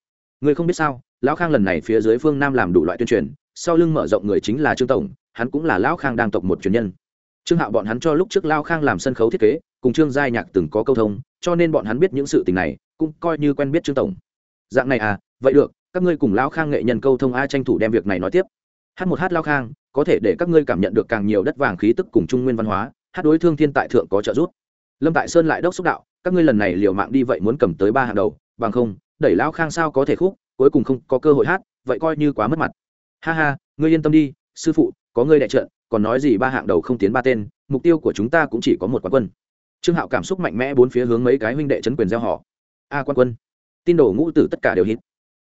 Người không biết sao lão khang lần này phía dưới phương nam làm đủ loại tuyên truyền, sau lưng mở rộng người chính là trương tổng, hắn cũng là lão khang đang tộc một truyền nhân. Trương hạo bọn hắn cho lúc trước lao khang làm sân khấu thiết kế, cùng trương giai nhạc từng có câu thông, cho nên bọn hắn biết những sự tình này, cũng coi như quen biết trương tổng. Dạng này à vậy được các ngươi cùng lão khang nghệ nhân câu thông a tranh thủ đem việc này nói tiếp. Hát một hát lao khang có thể để các ngươi cảm nhận được càng nhiều đất vàng khí tức cùng trung nguyên văn hóa hát đối thương thiên tại thượng có trợ giúp. Lâm tại sơn lại đốc xúc đạo các ngươi lần này liều mạng đi vậy muốn cầm tới ba hàng đầu bằng không đẩy lão khang sao có thể khúc cuối cùng không có cơ hội hát vậy coi như quá mất mặt. Ha ha ngươi yên tâm đi sư phụ có ngươi đại trợn còn nói gì ba hạng đầu không tiến ba tên mục tiêu của chúng ta cũng chỉ có một quán quân. Trương hạo cảm xúc mạnh mẽ bốn phía hướng mấy cái huynh đệ chấn quyền gieo họ. A à, quan quân. Tin đồ ngũ tử tất cả đều hít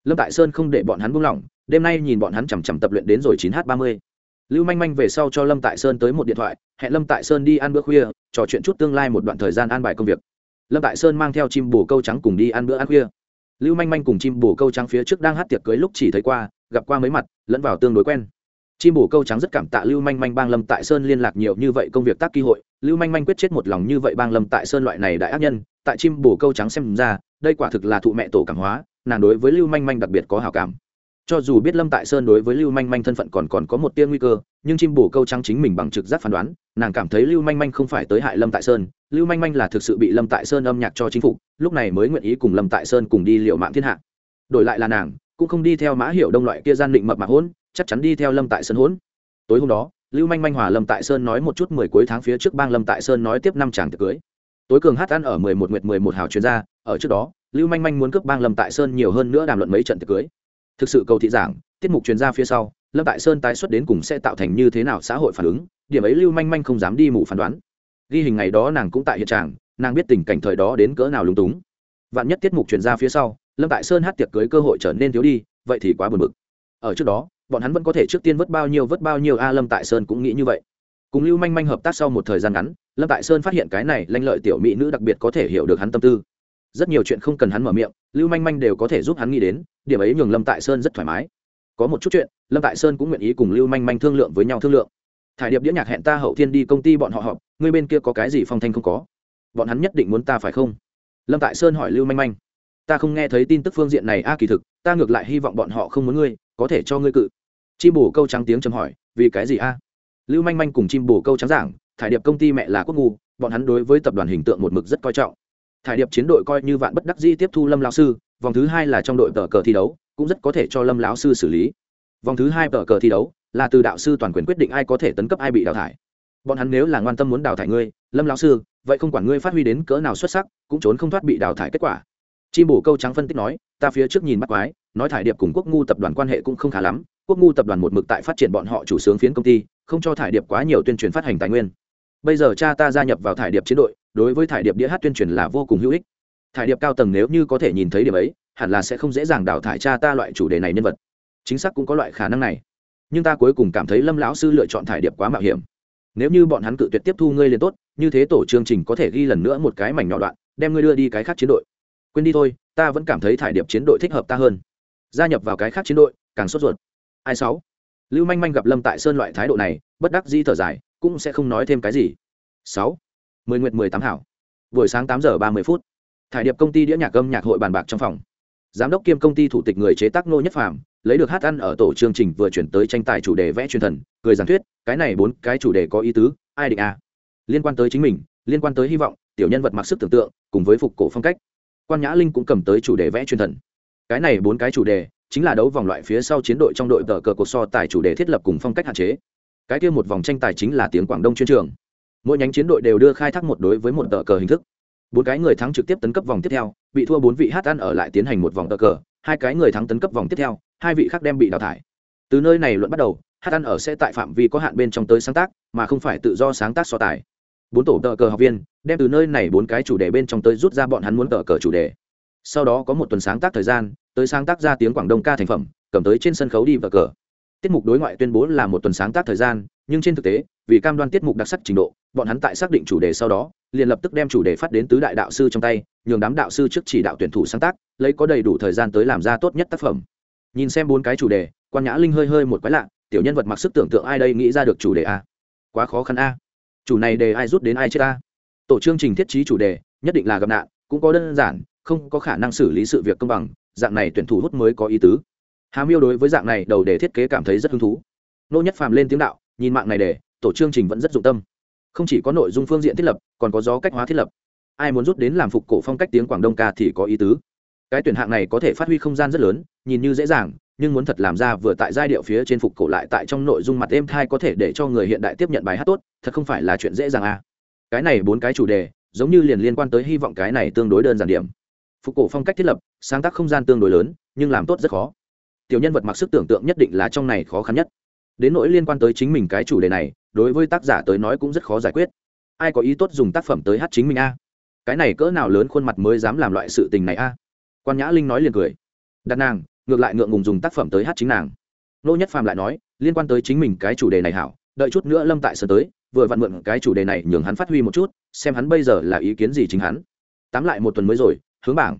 lâm tại sơn không để bọn hắn buông lỏng, đêm nay nhìn bọn hắn chằm chằm tập luyện đến rồi chín h ba mươi. Lưu manh manh về sau cho lâm tại sơn tới một điện thoại, hẹn lâm tại sơn đi ăn bữa khuya, trò chuyện chút tương lai một đoạn thời gian an bài công việc. Lâm tại sơn mang theo chim bồ câu trắng cùng đi ăn bữa ăn khuya. Lưu manh manh cùng chim bồ câu trắng phía trước đang hát tiệc cưới lúc chỉ thấy qua, gặp qua mấy mặt, lẫn vào tương đối quen. Chim bồ câu trắng rất cảm tạ lưu manh manh bang lâm tại sơn liên lạc nhiều như vậy công việc tác kỳ hội. Lưu manh manh quyết chết một lòng như vậy bang lâm tại sơn loại này đại ác nhân, tại chim bồ câu trắng xem ra, đây quả thực là thụ mẹ tổ cảm hóa nàng đối với lưu manh manh đặc biệt có hào cảm. Cho dù biết lâm tại sơn đối với lưu manh manh thân phận còn còn có một tia nguy cơ, nhưng chim bổ câu trắng chính mình bằng trực giác phán đoán, nàng cảm thấy lưu manh manh không phải tới hại lâm tại sơn, lưu manh manh là thực sự bị lâm tại sơn âm nhạc cho chính phủ lúc này mới nguyện ý cùng lâm tại sơn cùng đi liệu mạng thiên hạ. Đổi lại là nàng, cũng không đi theo mã hiệu đông loại kia gian định mập mạc hôn chắc chắn đi theo lâm tại sơn hôn tối hôm đó, lưu manh manh hòa lâm tại sơn nói một chút mười cuối tháng phía trước bang lâm tại sơn nói tiếp năm chàng tiệc cưới. Tối cường hát ăn ở mười một nguyệt mười một hào chuyên gia ở trước đó lưu manh manh muốn cướp bang lâm tại sơn nhiều hơn nữa đàm luận mấy trận tiệc cưới. Thực sự cầu thị giảng, tiết mục chuyên gia phía sau, lâm tại sơn tái xuất đến cùng sẽ tạo thành như thế nào xã hội phản ứng, điểm ấy lưu manh manh không dám đi mù phán đoán. Ghi hình ngày đó nàng cũng tại hiện trạng, nàng biết tình cảnh thời đó đến cỡ nào lúng túng. Vạn nhất tiết mục chuyển ra phía sau, lâm tại sơn hát tiệc cưới cơ hội trở nên thiếu đi, vậy thì quá buồn bực. Ở trước đó, bọn hắn vẫn có thể trước tiên vớt bao nhiêu vớt bao nhiêu, a, lâm tại sơn cũng nghĩ như vậy. Cùng lưu manh manh hợp tác sau một thời gian ngắn, lâm tại sơn phát hiện cái này lanh lợi tiểu mỹ nữ đặc biệt có thể hiểu được hắn tâm tư rất nhiều chuyện không cần hắn mở miệng, lưu manh manh đều có thể giúp hắn nghĩ đến, điểm ấy nhường lâm tại sơn rất thoải mái. Có một chút chuyện, lâm tại sơn cũng nguyện ý cùng lưu manh manh thương lượng với nhau thương lượng. Thải điệp đĩa nhạc hẹn ta hậu thiên đi công ty bọn họ họp, ngươi bên kia có cái gì phong thanh không có? Bọn hắn nhất định muốn ta phải không? Lâm tại sơn hỏi lưu manh manh. Ta không nghe thấy tin tức phương diện này, a, kỳ thực, ta ngược lại hy vọng bọn họ không muốn ngươi, có thể cho ngươi cự. Chim bổ câu trắng tiếng chấm hỏi, vì cái gì, a? Lưu manh manh cùng chim bổ câu trắng giảng, thải điệp công ty mẹ là quốc ngu, bọn hắn đối với tập đoàn hình tượng một mực rất coi trọng thải điệp chiến đội coi như vạn bất đắc di tiếp thu lâm lão sư, vòng thứ hai là trong đội tờ cờ thi đấu, cũng rất có thể cho lâm lão sư xử lý. Vòng thứ hai tờ cờ thi đấu là từ đạo sư toàn quyền quyết định ai có thể tấn cấp ai bị đào thải. Bọn hắn nếu là ngoan tâm muốn đào thải ngươi, lâm lão sư, vậy không quản ngươi phát huy đến cỡ nào xuất sắc, cũng trốn không thoát bị đào thải kết quả. Chim bổ câu trắng phân tích nói, ta phía trước nhìn bắt quái, nói thải điệp cùng quốc ngu tập đoàn quan hệ cũng không khá lắm, quốc ngu tập đoàn một mực tại phát triển bọn họ chủ sướng phiến công ty, không cho thải điệp quá nhiều tuyên truyền phát hành tài nguyên. Bây giờ cha ta gia nhập vào thải điệp chiến đội đối với thải điệp đĩa hát tuyên truyền là vô cùng hữu ích. Thải điệp cao tầng nếu như có thể nhìn thấy điểm ấy, hẳn là sẽ không dễ dàng đào thải cha ta loại chủ đề này nhân vật. Chính xác cũng có loại khả năng này. Nhưng ta cuối cùng cảm thấy lâm lão sư lựa chọn thải điệp quá mạo hiểm. Nếu như bọn hắn cự tuyệt tiếp thu ngươi liền tốt, như thế tổ chương trình có thể ghi lần nữa một cái mảnh nhỏ đoạn, đem ngươi đưa đi cái khác chiến đội. Quên đi thôi, ta vẫn cảm thấy thải điệp chiến đội thích hợp ta hơn. Gia nhập vào cái khác chiến đội, càng sốt ruột. Ai sáu? Lưu manh manh gặp lâm tại sơn loại thái độ này, bất đắc di thở dài, cũng sẽ không nói thêm cái gì. Sáu? Mười nguyệt mười tám hảo. Buổi sáng tám giờ ba mươi phút, thải điệp công ty đĩa nhạc âm nhạc hội bàn bạc trong phòng. Giám đốc kiêm công ty thủ tịch người chế tác nô nhất phàm, lấy được hát ăn ở tổ chương trình vừa chuyển tới tranh tài chủ đề vẽ truyền thần, cười giảng thuyết, cái này bốn cái chủ đề có ý tứ, ai định à? Liên quan tới chính mình, liên quan tới hy vọng, tiểu nhân vật mặc sức tưởng tượng, cùng với phục cổ phong cách. Quan nhã linh cũng cầm tới chủ đề vẽ truyền thần. Cái này bốn cái chủ đề, chính là đấu vòng loại phía sau chiến đội trong đội tờ cờ cuộc so tài chủ đề thiết lập cùng phong cách hạn chế. Cái kia một vòng tranh tài chính là tiếng quảng đông chuyên trường mỗi nhánh chiến đội đều đưa khai thác một đối với một tờ cờ hình thức. Bốn cái người thắng trực tiếp tấn cấp vòng tiếp theo, bị thua bốn vị hát ăn ở lại tiến hành một vòng tờ cờ, hai cái người thắng tấn cấp vòng tiếp theo, hai vị khác đem bị đào thải. Từ nơi này luận bắt đầu, hát ăn ở sẽ tại phạm vi có hạn bên trong tới sáng tác, mà không phải tự do sáng tác so tài. Bốn tổ tờ cờ học viên đem từ nơi này bốn cái chủ đề bên trong tới rút ra bọn hắn muốn tờ cờ chủ đề. Sau đó có một tuần sáng tác thời gian, tới sáng tác ra tiếng quảng đông ca thành phẩm, cầm tới trên sân khấu đi tờ cờ tiết mục đối ngoại tuyên bố là một tuần sáng tác thời gian, nhưng trên thực tế, vì cam đoan tiết mục đặc sắc trình độ, bọn hắn tại xác định chủ đề sau đó, liền lập tức đem chủ đề phát đến tứ đại đạo sư trong tay, nhường đám đạo sư trước chỉ đạo tuyển thủ sáng tác, lấy có đầy đủ thời gian tới làm ra tốt nhất tác phẩm. Nhìn xem bốn cái chủ đề, quan nhã linh hơi hơi một quái lạ, tiểu nhân vật mặc sức tưởng tượng ai đây nghĩ ra được chủ đề a. Quá khó khăn a. Chủ này đề ai rút đến ai chết a. Tổ chương trình thiết trí chủ đề, nhất định là gặp nạn, cũng có đơn giản, không có khả năng xử lý sự việc công bằng, dạng này tuyển thủ hút mới có ý tứ hà miêu đối với dạng này đầu đề thiết kế cảm thấy rất hứng thú. Nô nhất phàm lên tiếng đạo, nhìn mạng này để, tổ chương trình vẫn rất dụng tâm. Không chỉ có nội dung phương diện thiết lập, còn có gió cách hóa thiết lập. Ai muốn rút đến làm phục cổ phong cách tiếng quảng đông ca thì có ý tứ. Cái tuyển hạng này có thể phát huy không gian rất lớn, nhìn như dễ dàng, nhưng muốn thật làm ra vừa tại giai điệu phía trên phục cổ lại tại trong nội dung mặt êm thai có thể để cho người hiện đại tiếp nhận bài hát tốt, thật không phải là chuyện dễ dàng à. Cái này bốn cái chủ đề, giống như liền liên quan tới hy vọng cái này tương đối đơn giản điểm. Phục cổ phong cách thiết lập, sáng tác không gian tương đối lớn, nhưng làm tốt rất khó tiểu nhân vật mặc sức tưởng tượng nhất định là trong này khó khăn nhất. Đến nỗi liên quan tới chính mình cái chủ đề này, đối với tác giả tới nói cũng rất khó giải quyết. Ai có ý tốt dùng tác phẩm tới hát chính mình a? Cái này cỡ nào lớn khuôn mặt mới dám làm loại sự tình này a? Quan nhã linh nói liền cười. Đặt nàng, ngược lại ngượng ngùng dùng tác phẩm tới hát chính nàng. Nô nhất phàm lại nói, liên quan tới chính mình cái chủ đề này hảo, đợi chút nữa lâm tại sơn tới, vừa vặn mượn cái chủ đề này nhường hắn phát huy một chút, xem hắn bây giờ là ý kiến gì chính hắn. Tám lại một tuần mới rồi, hướng bảng.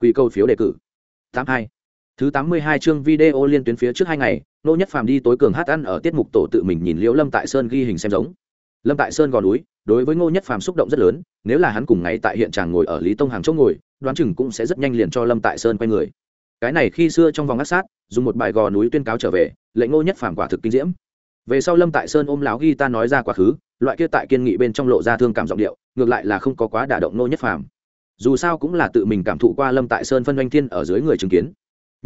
Quy câu phiếu đề cử. Tám hai thứ tám mươi hai chương video liên tuyến phía trước hai ngày, nô nhất phàm đi tối cường hát ăn ở tiết mục tổ tự mình nhìn liễu lâm tại sơn ghi hình xem giống. Lâm tại sơn gò núi, đối với ngô nhất phàm xúc động rất lớn, nếu là hắn cùng ngày tại hiện tràng ngồi ở lý tông hàng chỗ ngồi, đoán chừng cũng sẽ rất nhanh liền cho lâm tại sơn quay người. Cái này khi xưa trong vòng ác sát, dùng một bài gò núi tuyên cáo trở về, lệnh ngô nhất phàm quả thực kinh diễm. Về sau lâm tại sơn ôm láo ghi ta nói ra quá khứ, loại kia tại kiên nghị bên trong lộ ra thương cảm giọng điệu, ngược lại là không có quá đả động ngô nhất phàm. Dù sao cũng là tự mình cảm thụ qua lâm tại sơn phân doanh thiên ở dưới người chứng kiến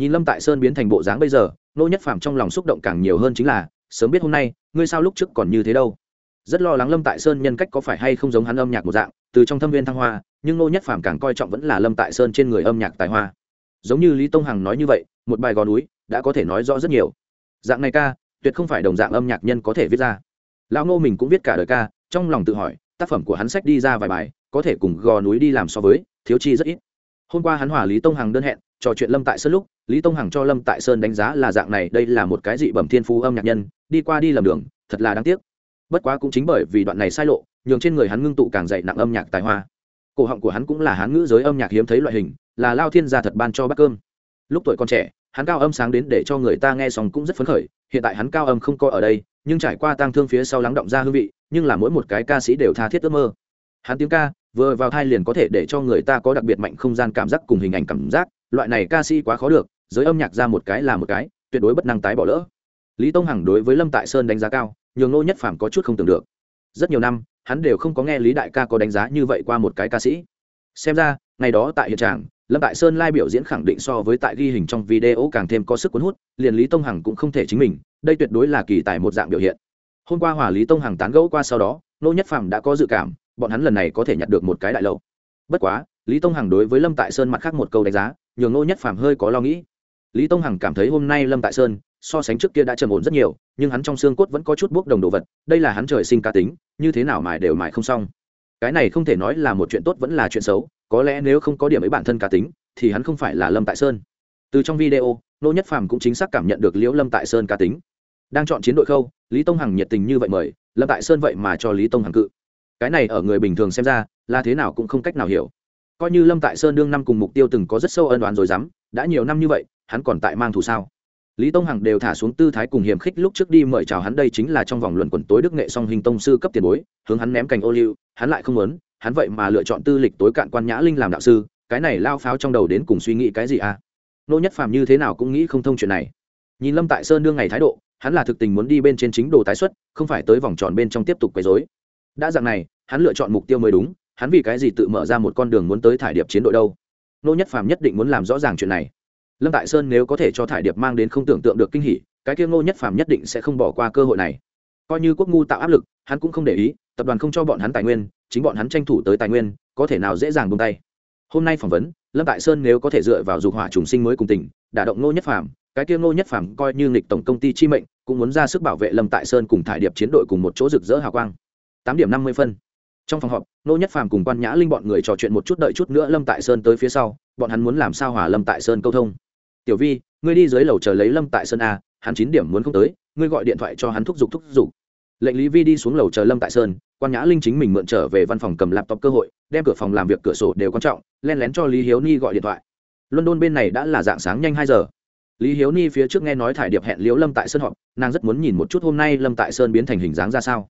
nhìn lâm tại sơn biến thành bộ dáng bây giờ ngô nhất phàm trong lòng xúc động càng nhiều hơn chính là, sớm biết hôm nay, ngươi sao lúc trước còn như thế đâu. Rất lo lắng lâm tại sơn nhân cách có phải hay không giống hắn âm nhạc một dạng, từ trong thâm viên thăng hoa, nhưng ngô nhất phàm càng coi trọng vẫn là lâm tại sơn trên người âm nhạc tài hoa. Giống như lý tông hằng nói như vậy, một bài gò núi đã có thể nói rõ rất nhiều. Dạng này ca, tuyệt không phải đồng dạng âm nhạc nhân có thể viết ra. Lão ngô mình cũng viết cả đời ca, trong lòng tự hỏi, tác phẩm của hắn sách đi ra vài bài, có thể cùng gò núi đi làm so với, thiếu chi rất ít. Hôm qua hắn hòa lý tông hằng đơn hẹn trò chuyện lâm tại sơn lúc, lý tông hằng cho lâm tại sơn đánh giá là dạng này, đây là một cái dị bẩm thiên phú âm nhạc nhân, đi qua đi lầm đường, thật là đáng tiếc. Bất quá cũng chính bởi vì đoạn này sai lộ, nhường trên người hắn ngưng tụ càng dạy nặng âm nhạc tài hoa. Cổ họng của hắn cũng là hán ngữ giới âm nhạc hiếm thấy loại hình, là lao thiên gia thật ban cho bát cơm. Lúc tuổi còn trẻ, hắn cao âm sáng đến để cho người ta nghe xong cũng rất phấn khởi, hiện tại hắn cao âm không có ở đây, nhưng trải qua tang thương phía sau lắng động ra hương vị, nhưng là mỗi một cái ca sĩ đều tha thiết ước mơ. Hắn tiếng ca, vừa vào thai liền có thể để cho người ta có đặc biệt mạnh không gian cảm giác cùng hình ảnh cảm giác loại này ca sĩ quá khó được, giới âm nhạc ra một cái là một cái, tuyệt đối bất năng tái bỏ lỡ. Lý tông hằng đối với lâm tại sơn đánh giá cao, nhường ngô nhất phàm có chút không tưởng được. Rất nhiều năm, hắn đều không có nghe lý đại ca có đánh giá như vậy qua một cái ca sĩ. Xem ra, ngày đó tại hiện trạng, lâm tại sơn lai biểu diễn khẳng định so với tại ghi hình trong video càng thêm có sức cuốn hút, liền lý tông hằng cũng không thể chính mình, đây tuyệt đối là kỳ tài một dạng biểu hiện. Hôm qua hòa lý tông hằng tán gẫu qua sau đó nô nhất phàm đã có dự cảm, bọn hắn lần này có thể nhặt được một cái đại lậu. Bất quá, lý tông hằng đối với lâm tại sơn mặt khác một câu đánh giá nhường nô nhất phàm hơi có lo nghĩ. Lý tông hằng cảm thấy hôm nay lâm tại sơn so sánh trước kia đã trầm ổn rất nhiều, nhưng hắn trong xương cốt vẫn có chút bốc đồng đồ vật, đây là hắn trời sinh cá tính, như thế nào mài đều mài không xong. Cái này không thể nói là một chuyện tốt vẫn là chuyện xấu, có lẽ nếu không có điểm ấy bản thân cá tính, thì hắn không phải là lâm tại sơn. Từ trong video nô nhất phàm cũng chính xác cảm nhận được liễu lâm tại sơn cá tính. Đang chọn chiến đội khâu, lý tông hằng nhiệt tình như vậy mời, lâm tại sơn vậy mà cho lý tông hằng cự. Cái này ở người bình thường xem ra là thế nào cũng không cách nào hiểu coi như lâm tại sơn đương năm cùng mục tiêu từng có rất sâu ân đoán rồi dám, đã nhiều năm như vậy, hắn còn tại mang thù sao? Lý tông hằng đều thả xuống tư thái cùng hiểm khích lúc trước đi mời chào hắn đây chính là trong vòng luận quần tối đức nghệ song hình tông sư cấp tiền bối, hướng hắn ném cành ô liu, hắn lại không muốn, hắn vậy mà lựa chọn tư lịch tối cạn quan nhã linh làm đạo sư, cái này lao pháo trong đầu đến cùng suy nghĩ cái gì à? Nô nhất phàm như thế nào cũng nghĩ không thông chuyện này. Nhìn lâm tại sơn đương ngày thái độ, hắn là thực tình muốn đi bên trên chính đồ tái xuất, không phải tới vòng tròn bên trong tiếp tục quấy rối. Đã dạng này, hắn lựa chọn mục tiêu mới đúng hắn vì cái gì tự mở ra một con đường muốn tới thải điệp chiến đội đâu? Nô nhất phàm nhất định muốn làm rõ ràng chuyện này. Lâm tại sơn nếu có thể cho thải điệp mang đến không tưởng tượng được kinh hỉ, cái kia ngô nhất phàm nhất định sẽ không bỏ qua cơ hội này. Coi như quốc ngu tạo áp lực, hắn cũng không để ý, tập đoàn không cho bọn hắn tài nguyên, chính bọn hắn tranh thủ tới tài nguyên, có thể nào dễ dàng buông tay. Hôm nay phỏng vấn, lâm tại sơn nếu có thể dựa vào dục hỏa trùng sinh mới cùng tỉnh, đả động ngô nhất phàm, cái kia ngô nhất phàm coi như nghịch tổng công ty chi mệnh, cũng muốn ra sức bảo vệ lâm tại sơn cùng thải điệp chiến đội cùng một chỗ rực rỡ hào quang. Tám điểm năm mươi phân trong phòng họp, nô nhất phàm cùng quan nhã linh bọn người trò chuyện một chút đợi chút nữa lâm tại sơn tới phía sau, bọn hắn muốn làm sao hòa lâm tại sơn câu thông? Tiểu vi, ngươi đi dưới lầu chờ lấy lâm tại sơn a hắn chín điểm muốn không tới, ngươi gọi điện thoại cho hắn thúc giục thúc giục. Lệnh lý vi đi xuống lầu chờ lâm tại sơn, quan nhã linh chính mình mượn trở về văn phòng cầm laptop cơ hội, đem cửa phòng làm việc cửa sổ đều quan trọng, len lén cho lý hiếu ni gọi điện thoại. London bên này đã là dạng sáng nhanh hai giờ. Lý hiếu ni phía trước nghe nói thải điệp hẹn liễu lâm tại sơn họp, nàng rất muốn nhìn một chút hôm nay lâm tại sơn biến thành hình dáng ra sao.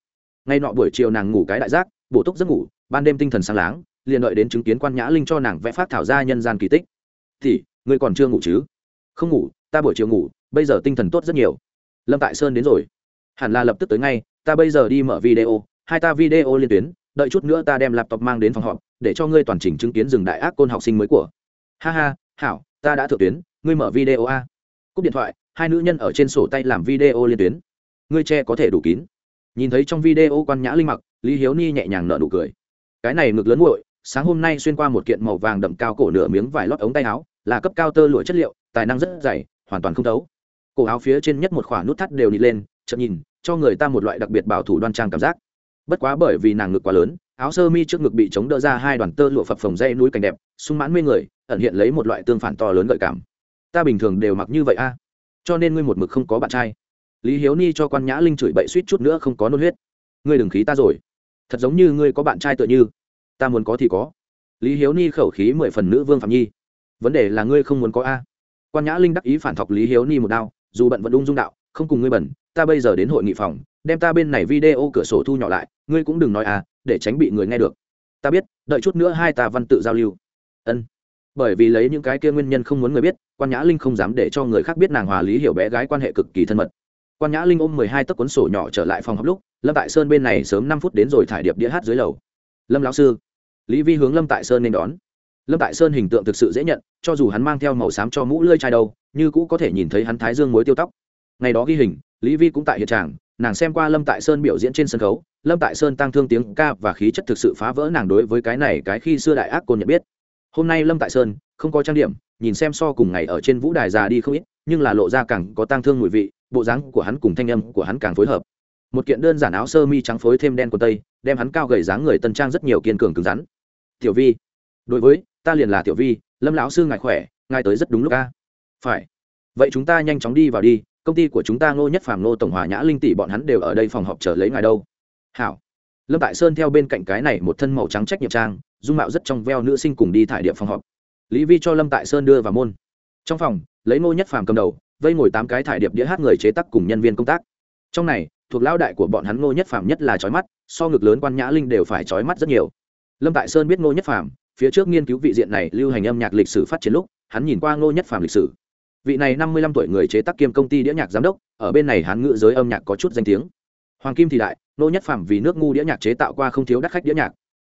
Ngay nọ buổi chiều nàng ngủ cái đại giác bổ túc giấc ngủ, ban đêm tinh thần sáng láng, liền đợi đến chứng kiến quan nhã linh cho nàng vẽ phát thảo ra nhân gian kỳ tích. Thì, ngươi còn chưa ngủ chứ? Không ngủ, ta buổi chiều ngủ, bây giờ tinh thần tốt rất nhiều. Lâm tại sơn đến rồi. Hẳn là lập tức tới ngay, ta bây giờ đi mở video, hai ta video liên tuyến, đợi chút nữa ta đem laptop mang đến phòng họp, để cho ngươi toàn trình chứng kiến rừng đại ác côn học sinh mới của. Ha ha, hảo, ta đã thượng tuyến, ngươi mở video a. Cúp điện thoại, hai nữ nhân ở trên sổ tay làm video liên tuyến. Ngươi che có thể đủ kín. Nhìn thấy trong video quan nhã linh mặc lý hiếu ni nhẹ nhàng nợ nụ cười. Cái này ngực lớn nguội, sáng hôm nay xuyên qua một kiện màu vàng đậm cao cổ nửa miếng vải lót ống tay áo, là cấp cao tơ lụa chất liệu, tài năng rất dày, hoàn toàn không thấu. Cổ áo phía trên nhất một khoảng nút thắt đều nịt lên chậm nhìn, cho người ta một loại đặc biệt bảo thủ đoan trang cảm giác. Bất quá bởi vì nàng ngực quá lớn, áo sơ mi trước ngực bị chống đỡ ra hai đoàn tơ lụa phập phồng dây núi cảnh đẹp, sung mãn mê người, ẩn hiện lấy một loại tương phản to lớn gợi cảm. Ta bình thường đều mặc như vậy a. Cho nên ngươi một mực không có bạn trai. Lý hiếu ni cho quan nhã linh chửi bậy suýt chút nữa không có nôn huyết. Ngươi đừng khí ta rồi thật giống như ngươi có bạn trai tựa như. Ta muốn có thì có. Lý hiếu ni khẩu khí mười phần nữ vương phạm nhi. Vấn đề là ngươi không muốn có a. Quan nhã linh đắc ý phản thọc lý hiếu ni một đao, dù bận vẫn ung dung đạo, không cùng ngươi bẩn, ta bây giờ đến hội nghị phòng, đem ta bên này video cửa sổ thu nhỏ lại, ngươi cũng đừng nói à để tránh bị người nghe được. Ta biết, đợi chút nữa hai ta văn tự giao lưu. Ân. Bởi vì lấy những cái kia nguyên nhân không muốn người biết, quan nhã linh không dám để cho người khác biết nàng hòa lý hiểu bé gái quan hệ cực kỳ thân mật quan nhã linh ôm mười hai tấc cuốn sổ nhỏ trở lại phòng học lúc, lâm tại sơn bên này sớm năm phút đến rồi thải điệp đĩa hát dưới lầu. Lâm lão sư, lý vi hướng lâm tại sơn nên đón. Lâm tại sơn hình tượng thực sự dễ nhận, cho dù hắn mang theo màu xám cho mũ lơi chai đâu, như cũ có thể nhìn thấy hắn thái dương mối tiêu tóc. Ngày đó ghi hình, lý vi cũng tại hiện tràng nàng xem qua lâm tại sơn biểu diễn trên sân khấu, lâm tại sơn tăng thương tiếng ca và khí chất thực sự phá vỡ nàng đối với cái này cái khi xưa đại ác côn nhận biết. Hôm nay lâm tại sơn không có trang điểm, nhìn xem so cùng ngày ở trên vũ đài già đi không ít, nhưng là lộ ra càng có tăng thương mùi vị bộ dáng của hắn cùng thanh âm của hắn càng phối hợp. Một kiện đơn giản áo sơ mi trắng phối thêm đen quần tây, đem hắn cao gầy dáng người tân trang rất nhiều kiên cường cứng rắn. Tiểu vi, đối với ta liền là tiểu vi, lâm lão sư ngài khỏe, ngài tới rất đúng lúc ca phải. Vậy chúng ta nhanh chóng đi vào đi, công ty của chúng ta ngô nhất phàm, ngô tổng hòa nhã linh tỷ bọn hắn đều ở đây phòng họp chờ lấy ngài đâu. Hảo. Lâm tại sơn theo bên cạnh cái này một thân màu trắng trách nhiệm trang, dung mạo rất trong veo nữ sinh cùng đi thải địa phòng họp. Lý vi cho lâm tại sơn đưa vào môn. Trong phòng, lấy ngô nhất phàm cầm đầu vây ngồi tám cái thải điệp đĩa hát người chế tác cùng nhân viên công tác. Trong này, thuộc lão đại của bọn hắn ngô nhất phàm nhất là trói mắt, so ngực lớn quan nhã linh đều phải trói mắt rất nhiều. Lâm tại sơn biết ngô nhất phàm, phía trước nghiên cứu vị diện này lưu hành âm nhạc lịch sử phát triển lúc, hắn nhìn qua ngô nhất phàm lịch sử. Vị này năm mươi lăm tuổi người chế tác kiêm công ty đĩa nhạc giám đốc, ở bên này hắn ngự giới âm nhạc có chút danh tiếng. Hoàng kim thì đại, ngô nhất phàm vì nước ngu đĩa nhạc chế tạo qua không thiếu đắt khách đĩa nhạc.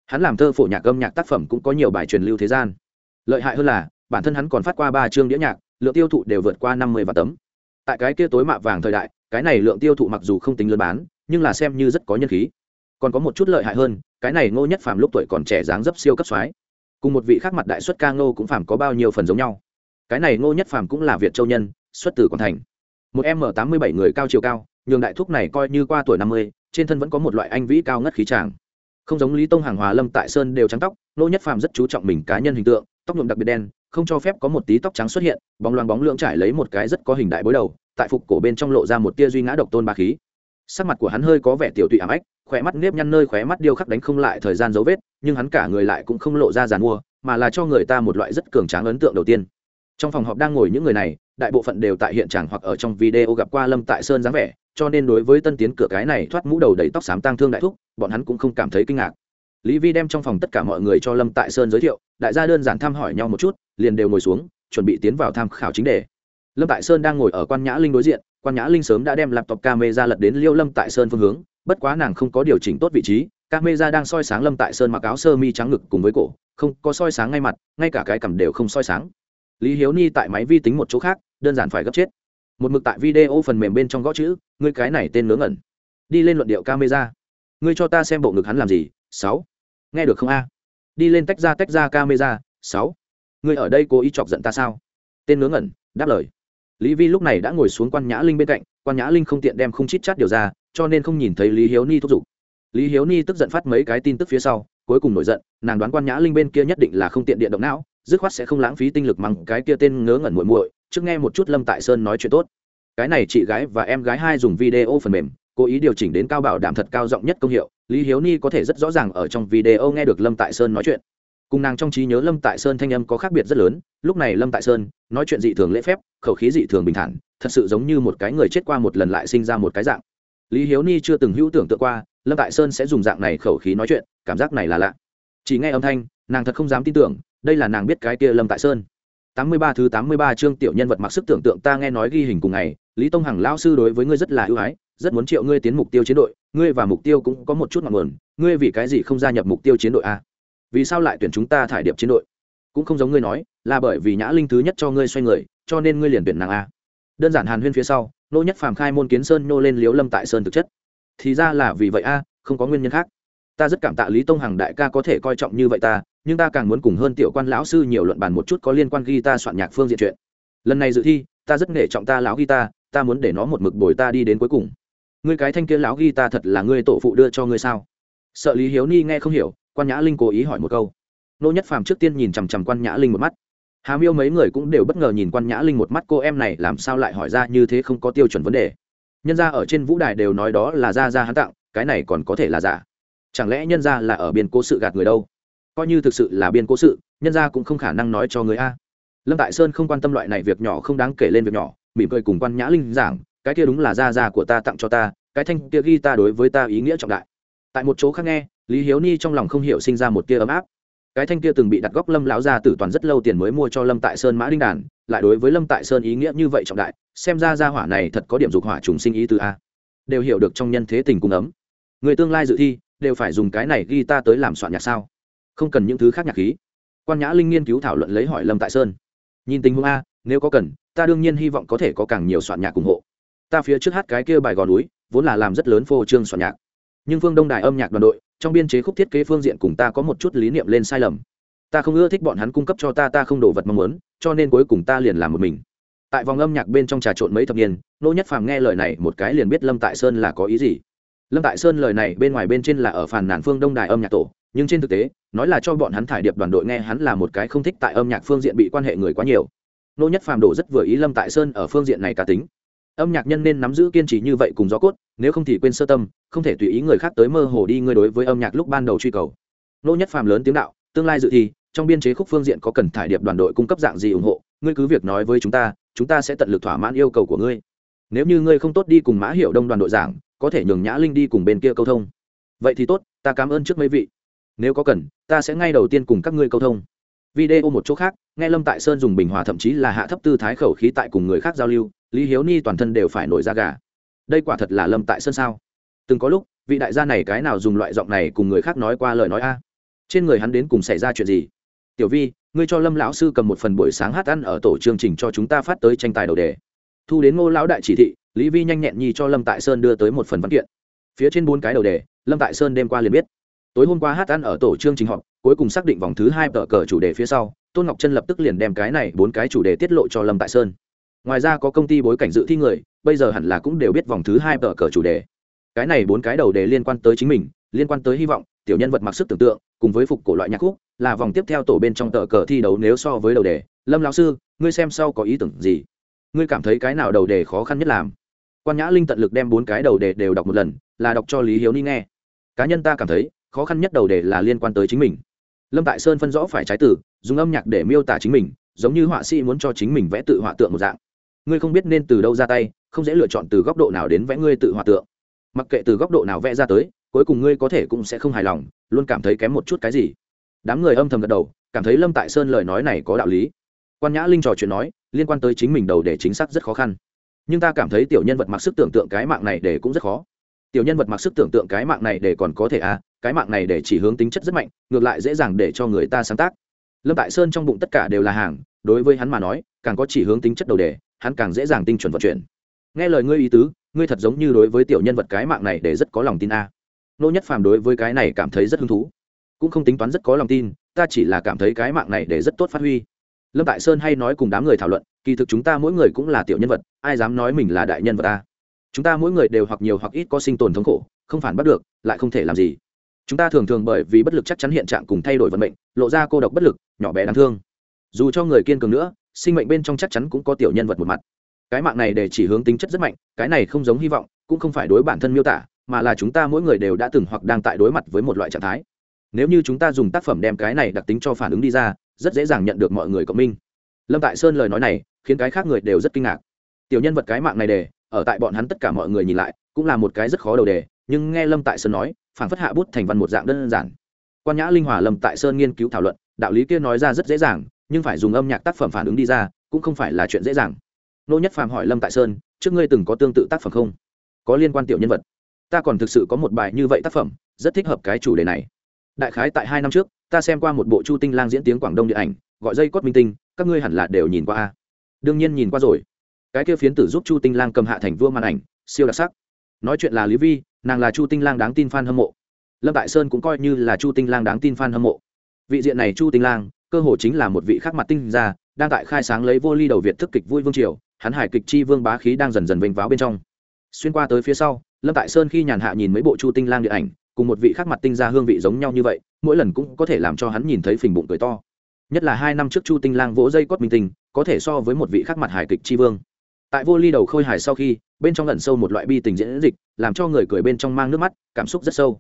Hắn làm thơ phổ nhạc âm nhạc tác phẩm cũng có nhiều bài truyền lưu thế gian. Lợi hại hơn là, bản thân hắn còn phát qua ba chương đĩa nhạc lượng tiêu thụ đều vượt qua năm mươi vạn tấm. Tại cái kia tối mạ vàng thời đại, cái này lượng tiêu thụ mặc dù không tính lớn bán, nhưng là xem như rất có nhân khí. Còn có một chút lợi hại hơn, cái này ngô nhất phàm lúc tuổi còn trẻ dáng dấp siêu cấp soái. Cùng một vị khác mặt đại xuất ca ngô cũng phàm có bao nhiêu phần giống nhau. Cái này ngô nhất phàm cũng là việt châu nhân, xuất từ quảng thành. Một m tám mươi bảy người cao chiều cao, nhường đại thúc này coi như qua tuổi năm mươi, trên thân vẫn có một loại anh vĩ cao ngất khí tràng. Không giống lý tông hàng hòa lâm tại sơn đều trắng tóc, ngô nhất phàm rất chú trọng mình cá nhân hình tượng tóc nhuộm đặc biệt đen, không cho phép có một tí tóc trắng xuất hiện, bóng loáng bóng lưỡng trải lấy một cái rất có hình đại bối đầu, tại phục cổ bên trong lộ ra một tia duy ngã độc tôn ba khí. Sắc mặt của hắn hơi có vẻ tiểu tụy ảm ách khỏe mắt nếp nhăn nơi khóe mắt điêu khắc đánh không lại thời gian dấu vết, nhưng hắn cả người lại cũng không lộ ra giàn mua, mà là cho người ta một loại rất cường tráng ấn tượng đầu tiên. Trong phòng họp đang ngồi những người này, đại bộ phận đều tại hiện trường hoặc ở trong video gặp qua lâm tại sơn dáng vẻ, cho nên đối với tân tiến cửa cái này thoát mũ đầu đầy tóc xám tang thương đại thúc, bọn hắn cũng không cảm thấy kinh ngạc. Lý vi đem trong phòng tất cả mọi người cho lâm tại sơn giới thiệu đại gia đơn giản thăm hỏi nhau một chút, liền đều ngồi xuống, chuẩn bị tiến vào tham khảo chính đề. Lâm tại sơn đang ngồi ở quan nhã linh đối diện, quan nhã linh sớm đã đem laptop camera lật đến liêu lâm tại sơn phương hướng, bất quá nàng không có điều chỉnh tốt vị trí, camera đang soi sáng lâm tại sơn mặc áo sơ mi trắng ngực cùng với cổ, không có soi sáng ngay mặt, ngay cả cái cằm đều không soi sáng. Lý hiếu ni tại máy vi tính một chỗ khác, đơn giản phải gấp chết. Một mực tại video phần mềm bên trong gõ chữ, ngươi cái này tên ngớ ngẩn. Đi lên luận điệu camera. Ngươi cho ta xem bộ ngực hắn làm gì? Sáu. Nghe được không a? Đi lên tách ra tách ra camera, sáu. Người ở đây cố ý chọc giận ta sao? Tên ngớ ngẩn, đáp lời. Lý vi lúc này đã ngồi xuống quan nhã linh bên cạnh, quan nhã linh không tiện đem không chít chát điều ra, cho nên không nhìn thấy lý hiếu ni thúc giục. Lý hiếu ni tức giận phát mấy cái tin tức phía sau, cuối cùng nổi giận, nàng đoán quan nhã linh bên kia nhất định là không tiện điện động não, dứt khoát sẽ không lãng phí tinh lực mằng cái kia tên ngớ ngẩn muội muội, trước nghe một chút lâm tại sơn nói chuyện tốt. Cái này chị gái và em gái hai dùng video phần mềm cố ý điều chỉnh đến cao bảo đảm thật cao giọng nhất công hiệu, lý hiếu ni có thể rất rõ ràng ở trong video nghe được lâm tại sơn nói chuyện. Cùng nàng trong trí nhớ lâm tại sơn thanh âm có khác biệt rất lớn, lúc này lâm tại sơn nói chuyện dị thường lễ phép, khẩu khí dị thường bình thản, thật sự giống như một cái người chết qua một lần lại sinh ra một cái dạng. Lý hiếu ni chưa từng hữu tưởng tượng qua, lâm tại sơn sẽ dùng dạng này khẩu khí nói chuyện, cảm giác này là lạ. Chỉ nghe âm thanh, nàng thật không dám tin tưởng, đây là nàng biết cái kia lâm tại sơn. Tám mươi ba thứ tám mươi ba chương tiểu nhân vật mặc sức tưởng tượng ta nghe nói ghi hình cùng ngày, lý tông hằng lao sư đối với ngươi rất là ưu ái rất muốn triệu ngươi tiến mục tiêu chiến đội, ngươi và mục tiêu cũng có một chút ngọn nguồn, ngươi vì cái gì không gia nhập mục tiêu chiến đội a vì sao lại tuyển chúng ta thải điệp chiến đội? Cũng không giống ngươi nói, là bởi vì nhã linh thứ nhất cho ngươi xoay người, cho nên ngươi liền tuyển nàng a. Đơn giản hàn huyên phía sau, nô nhất phàm khai môn kiến sơn nô lên liếu lâm tại sơn thực chất. Thì ra là vì vậy a, không có nguyên nhân khác. Ta rất cảm tạ lý tông hằng đại ca có thể coi trọng như vậy ta, nhưng ta càng muốn cùng hơn tiểu quan lão sư nhiều luận bàn một chút có liên quan ghi ta soạn nhạc phương diện chuyện. Lần này dự thi, ta rất nể trọng ta lão ghi ta ta muốn để nó một mực bồi ta đi đến cuối cùng ngươi cái thanh kia lão ghi ta thật là ngươi tổ phụ đưa cho ngươi sao? Sợ lý hiếu ni nghe không hiểu, quan nhã linh cố ý hỏi một câu. Nô nhất phàm trước tiên nhìn chằm chằm quan nhã linh một mắt. Hà miêu mấy người cũng đều bất ngờ nhìn quan nhã linh một mắt, cô em này làm sao lại hỏi ra như thế không có tiêu chuẩn vấn đề. Nhân ra ở trên vũ đài đều nói đó là ra ra hắn tặng, cái này còn có thể là giả. Chẳng lẽ nhân ra là ở biên cố sự gạt người đâu? Coi như thực sự là biên cố sự, nhân ra cũng không khả năng nói cho người a. Lâm tại sơn không quan tâm loại này việc nhỏ không đáng kể lên việc nhỏ, mỉm cười cùng quan nhã linh giảng cái kia đúng là gia gia của ta tặng cho ta, cái thanh kia ghi ta đối với ta ý nghĩa trọng đại. Tại một chỗ khác nghe, lý hiếu ni trong lòng không hiểu sinh ra một tia ấm áp. Cái thanh kia từng bị đặt góc lâm lão gia tử toàn rất lâu tiền mới mua cho lâm tại sơn mã đinh đàn, lại đối với lâm tại sơn ý nghĩa như vậy trọng đại, xem ra gia hỏa này thật có điểm dục hỏa trùng sinh ý từ a. Đều hiểu được trong nhân thế tình cung ấm. Người tương lai dự thi, đều phải dùng cái này ghi ta tới làm soạn nhạc sao? Không cần những thứ khác nhạc khí. Quan nhã linh nghiên cứu thảo luận lấy hỏi lâm tại sơn. Nhìn tình huống a, nếu có cần, ta đương nhiên hy vọng có thể có càng nhiều soạn nhạc ủng hộ ta phía trước hát cái kia bài gò núi, vốn là làm rất lớn phô trương soạn nhạc. Nhưng phương đông đài âm nhạc đoàn đội, trong biên chế khúc thiết kế phương diện cùng ta có một chút lý niệm lên sai lầm. Ta không ưa thích bọn hắn cung cấp cho ta ta không đồ vật mong muốn, cho nên cuối cùng ta liền làm một mình. Tại vòng âm nhạc bên trong trà trộn mấy thập niên, nô nhất phàm nghe lời này một cái liền biết lâm tại sơn là có ý gì. Lâm tại sơn lời này bên ngoài bên trên là ở phàn nàn phương đông đài âm nhạc tổ, nhưng trên thực tế, nói là cho bọn hắn thải điệp đoàn đội nghe hắn là một cái không thích tại âm nhạc phương diện bị quan hệ người quá nhiều. Nô nhất phàm đổ rất vừa ý lâm tại sơn ở phương diện này cá tính âm nhạc nhân nên nắm giữ kiên trì như vậy cùng gió cốt, nếu không thì quên sơ tâm, không thể tùy ý người khác tới mơ hồ đi ngươi đối với âm nhạc lúc ban đầu truy cầu. Nô nhất phàm lớn tiếng đạo, tương lai dự thi, trong biên chế khúc phương diện có cần thải điệp đoàn đội cung cấp dạng gì ủng hộ, ngươi cứ việc nói với chúng ta chúng ta sẽ tận lực thỏa mãn yêu cầu của ngươi. Nếu như ngươi không tốt đi cùng mã hiệu đông đoàn đội giảng, có thể nhường nhã linh đi cùng bên kia câu thông. Vậy thì tốt, ta cảm ơn trước mấy vị. Nếu có cần, ta sẽ ngay đầu tiên cùng các ngươi câu thông. Video một chỗ khác, nghe lâm tại sơn dùng bình hòa thậm chí là hạ thấp tư thái khẩu khí tại cùng người khác giao lưu lý hiếu ni toàn thân đều phải nổi ra gà. Đây quả thật là lâm tại sơn sao. Từng có lúc, vị đại gia này cái nào dùng loại giọng này cùng người khác nói qua lời nói a? Trên người hắn đến cùng xảy ra chuyện gì? Tiểu vi, ngươi cho lâm lão sư cầm một phần buổi sáng hát ăn ở tổ chương trình cho chúng ta phát tới tranh tài đầu đề. Thu đến ngô lão đại chỉ thị, lý vi nhanh nhẹn nhi cho lâm tại sơn đưa tới một phần văn kiện. Phía trên bốn cái đầu đề, lâm tại sơn đêm qua liền biết. Tối hôm qua hát ăn ở tổ chương trình họp, cuối cùng xác định vòng thứ hai tờ cờ chủ đề phía sau, tôn ngọc chân lập tức liền đem cái này bốn cái chủ đề tiết lộ cho lâm tại sơn ngoài ra có công ty bối cảnh dự thi người, bây giờ hẳn là cũng đều biết vòng thứ hai tờ cờ chủ đề. Cái này bốn cái đầu đề liên quan tới chính mình, liên quan tới hy vọng, tiểu nhân vật mặc sức tưởng tượng, cùng với phục cổ loại nhạc khúc, là vòng tiếp theo tổ bên trong tờ cờ thi đấu nếu so với đầu đề. Lâm lão sư, ngươi xem sau có ý tưởng gì? Ngươi cảm thấy cái nào đầu đề khó khăn nhất làm? Quan nhã linh tận lực đem bốn cái đầu đề đều đọc một lần, là đọc cho lý hiếu ni nghe. Cá nhân ta cảm thấy, khó khăn nhất đầu đề là liên quan tới chính mình. Lâm tại sơn phân rõ phải trái từ dùng âm nhạc để miêu tả chính mình, giống như họa sĩ muốn cho chính mình vẽ tự họa tượng một dạng ngươi không biết nên từ đâu ra tay, không dễ lựa chọn từ góc độ nào đến vẽ ngươi tự hòa tượng. Mặc kệ từ góc độ nào vẽ ra tới, cuối cùng ngươi có thể cũng sẽ không hài lòng, luôn cảm thấy kém một chút cái gì. Đám người âm thầm gật đầu, cảm thấy lâm tại sơn lời nói này có đạo lý. Quan nhã linh trò chuyện nói, liên quan tới chính mình đầu để chính xác rất khó khăn. Nhưng ta cảm thấy tiểu nhân vật mặc sức tưởng tượng cái mạng này để cũng rất khó. Tiểu nhân vật mặc sức tưởng tượng cái mạng này để còn có thể à cái mạng này để chỉ hướng tính chất rất mạnh, ngược lại dễ dàng để cho người ta sáng tác. Lâm tại sơn trong bụng tất cả đều là hàng, đối với hắn mà nói, càng có chỉ hướng tính chất đầu đề hắn càng dễ dàng tinh chuẩn vận chuyển. Nghe lời ngươi ý tứ, ngươi thật giống như đối với tiểu nhân vật cái mạng này để rất có lòng tin a. Nô nhất phàm đối với cái này cảm thấy rất hứng thú. Cũng không tính toán rất có lòng tin, ta chỉ là cảm thấy cái mạng này để rất tốt phát huy. Lâm tại sơn hay nói cùng đám người thảo luận, kỳ thực chúng ta mỗi người cũng là tiểu nhân vật, ai dám nói mình là đại nhân vật ta chúng ta mỗi người đều hoặc nhiều hoặc ít có sinh tồn thống khổ, không phản bắt được, lại không thể làm gì. Chúng ta thường thường bởi vì bất lực chắc chắn hiện trạng cùng thay đổi vận mệnh, lộ ra cô độc bất lực, nhỏ bé đáng thương. Dù cho người kiên cường nữa sinh mệnh bên trong chắc chắn cũng có tiểu nhân vật một mặt. Cái mạng này để chỉ hướng tính chất rất mạnh, cái này không giống hy vọng, cũng không phải đối bản thân miêu tả, mà là chúng ta mỗi người đều đã từng hoặc đang tại đối mặt với một loại trạng thái. Nếu như chúng ta dùng tác phẩm đem cái này đặc tính cho phản ứng đi ra, rất dễ dàng nhận được mọi người cộng minh. Lâm tại sơn lời nói này, khiến cái khác người đều rất kinh ngạc. Tiểu nhân vật cái mạng này đề ở tại bọn hắn tất cả mọi người nhìn lại, cũng là một cái rất khó đầu đề, nhưng nghe lâm tại sơn nói, phản phất hạ bút thành văn một dạng đơn giản. Quan nhã linh hòa lâm tại sơn nghiên cứu thảo luận, đạo lý kia nói ra rất dễ dàng nhưng phải dùng âm nhạc tác phẩm phản ứng đi ra, cũng không phải là chuyện dễ dàng. Nô nhất phàm hỏi lâm tại sơn, trước ngươi từng có tương tự tác phẩm không? Có liên quan tiểu nhân vật. Ta còn thực sự có một bài như vậy tác phẩm, rất thích hợp cái chủ đề này. Đại khái tại hai năm trước, ta xem qua một bộ chu tinh lang diễn tiếng quảng đông điện ảnh, gọi dây cốt minh tinh, các ngươi hẳn là đều nhìn qua a. Đương nhiên nhìn qua rồi. Cái kia phiến tử giúp chu tinh lang cầm hạ thành vua màn ảnh, siêu đặc sắc. Nói chuyện là lý vi, nàng là chu tinh lang đáng tin f a n hâm mộ. Lâm tại sơn cũng coi như là chu tinh lang đáng tin f a n hâm mộ. Vị diện này chu tinh lang cơ hồ chính là một vị khác mặt tinh ra đang tại khai sáng lấy vô ly đầu việt thức kịch vui vương triều, hắn hải kịch chi vương bá khí đang dần dần vênh váo bên trong. Xuyên qua tới phía sau, lâm tại sơn khi nhàn hạ nhìn mấy bộ chu tinh lang điện ảnh, cùng một vị khác mặt tinh ra hương vị giống nhau như vậy, mỗi lần cũng có thể làm cho hắn nhìn thấy phình bụng cười to. Nhất là hai năm trước chu tinh lang vỗ dây cốt minh tinh, có thể so với một vị khác mặt hải kịch tri vương. Tại vô ly đầu khôi hài sau khi, bên trong lần sâu một loại bi tình diễn dịch, làm cho người cười bên trong mang nước mắt, cảm xúc rất sâu.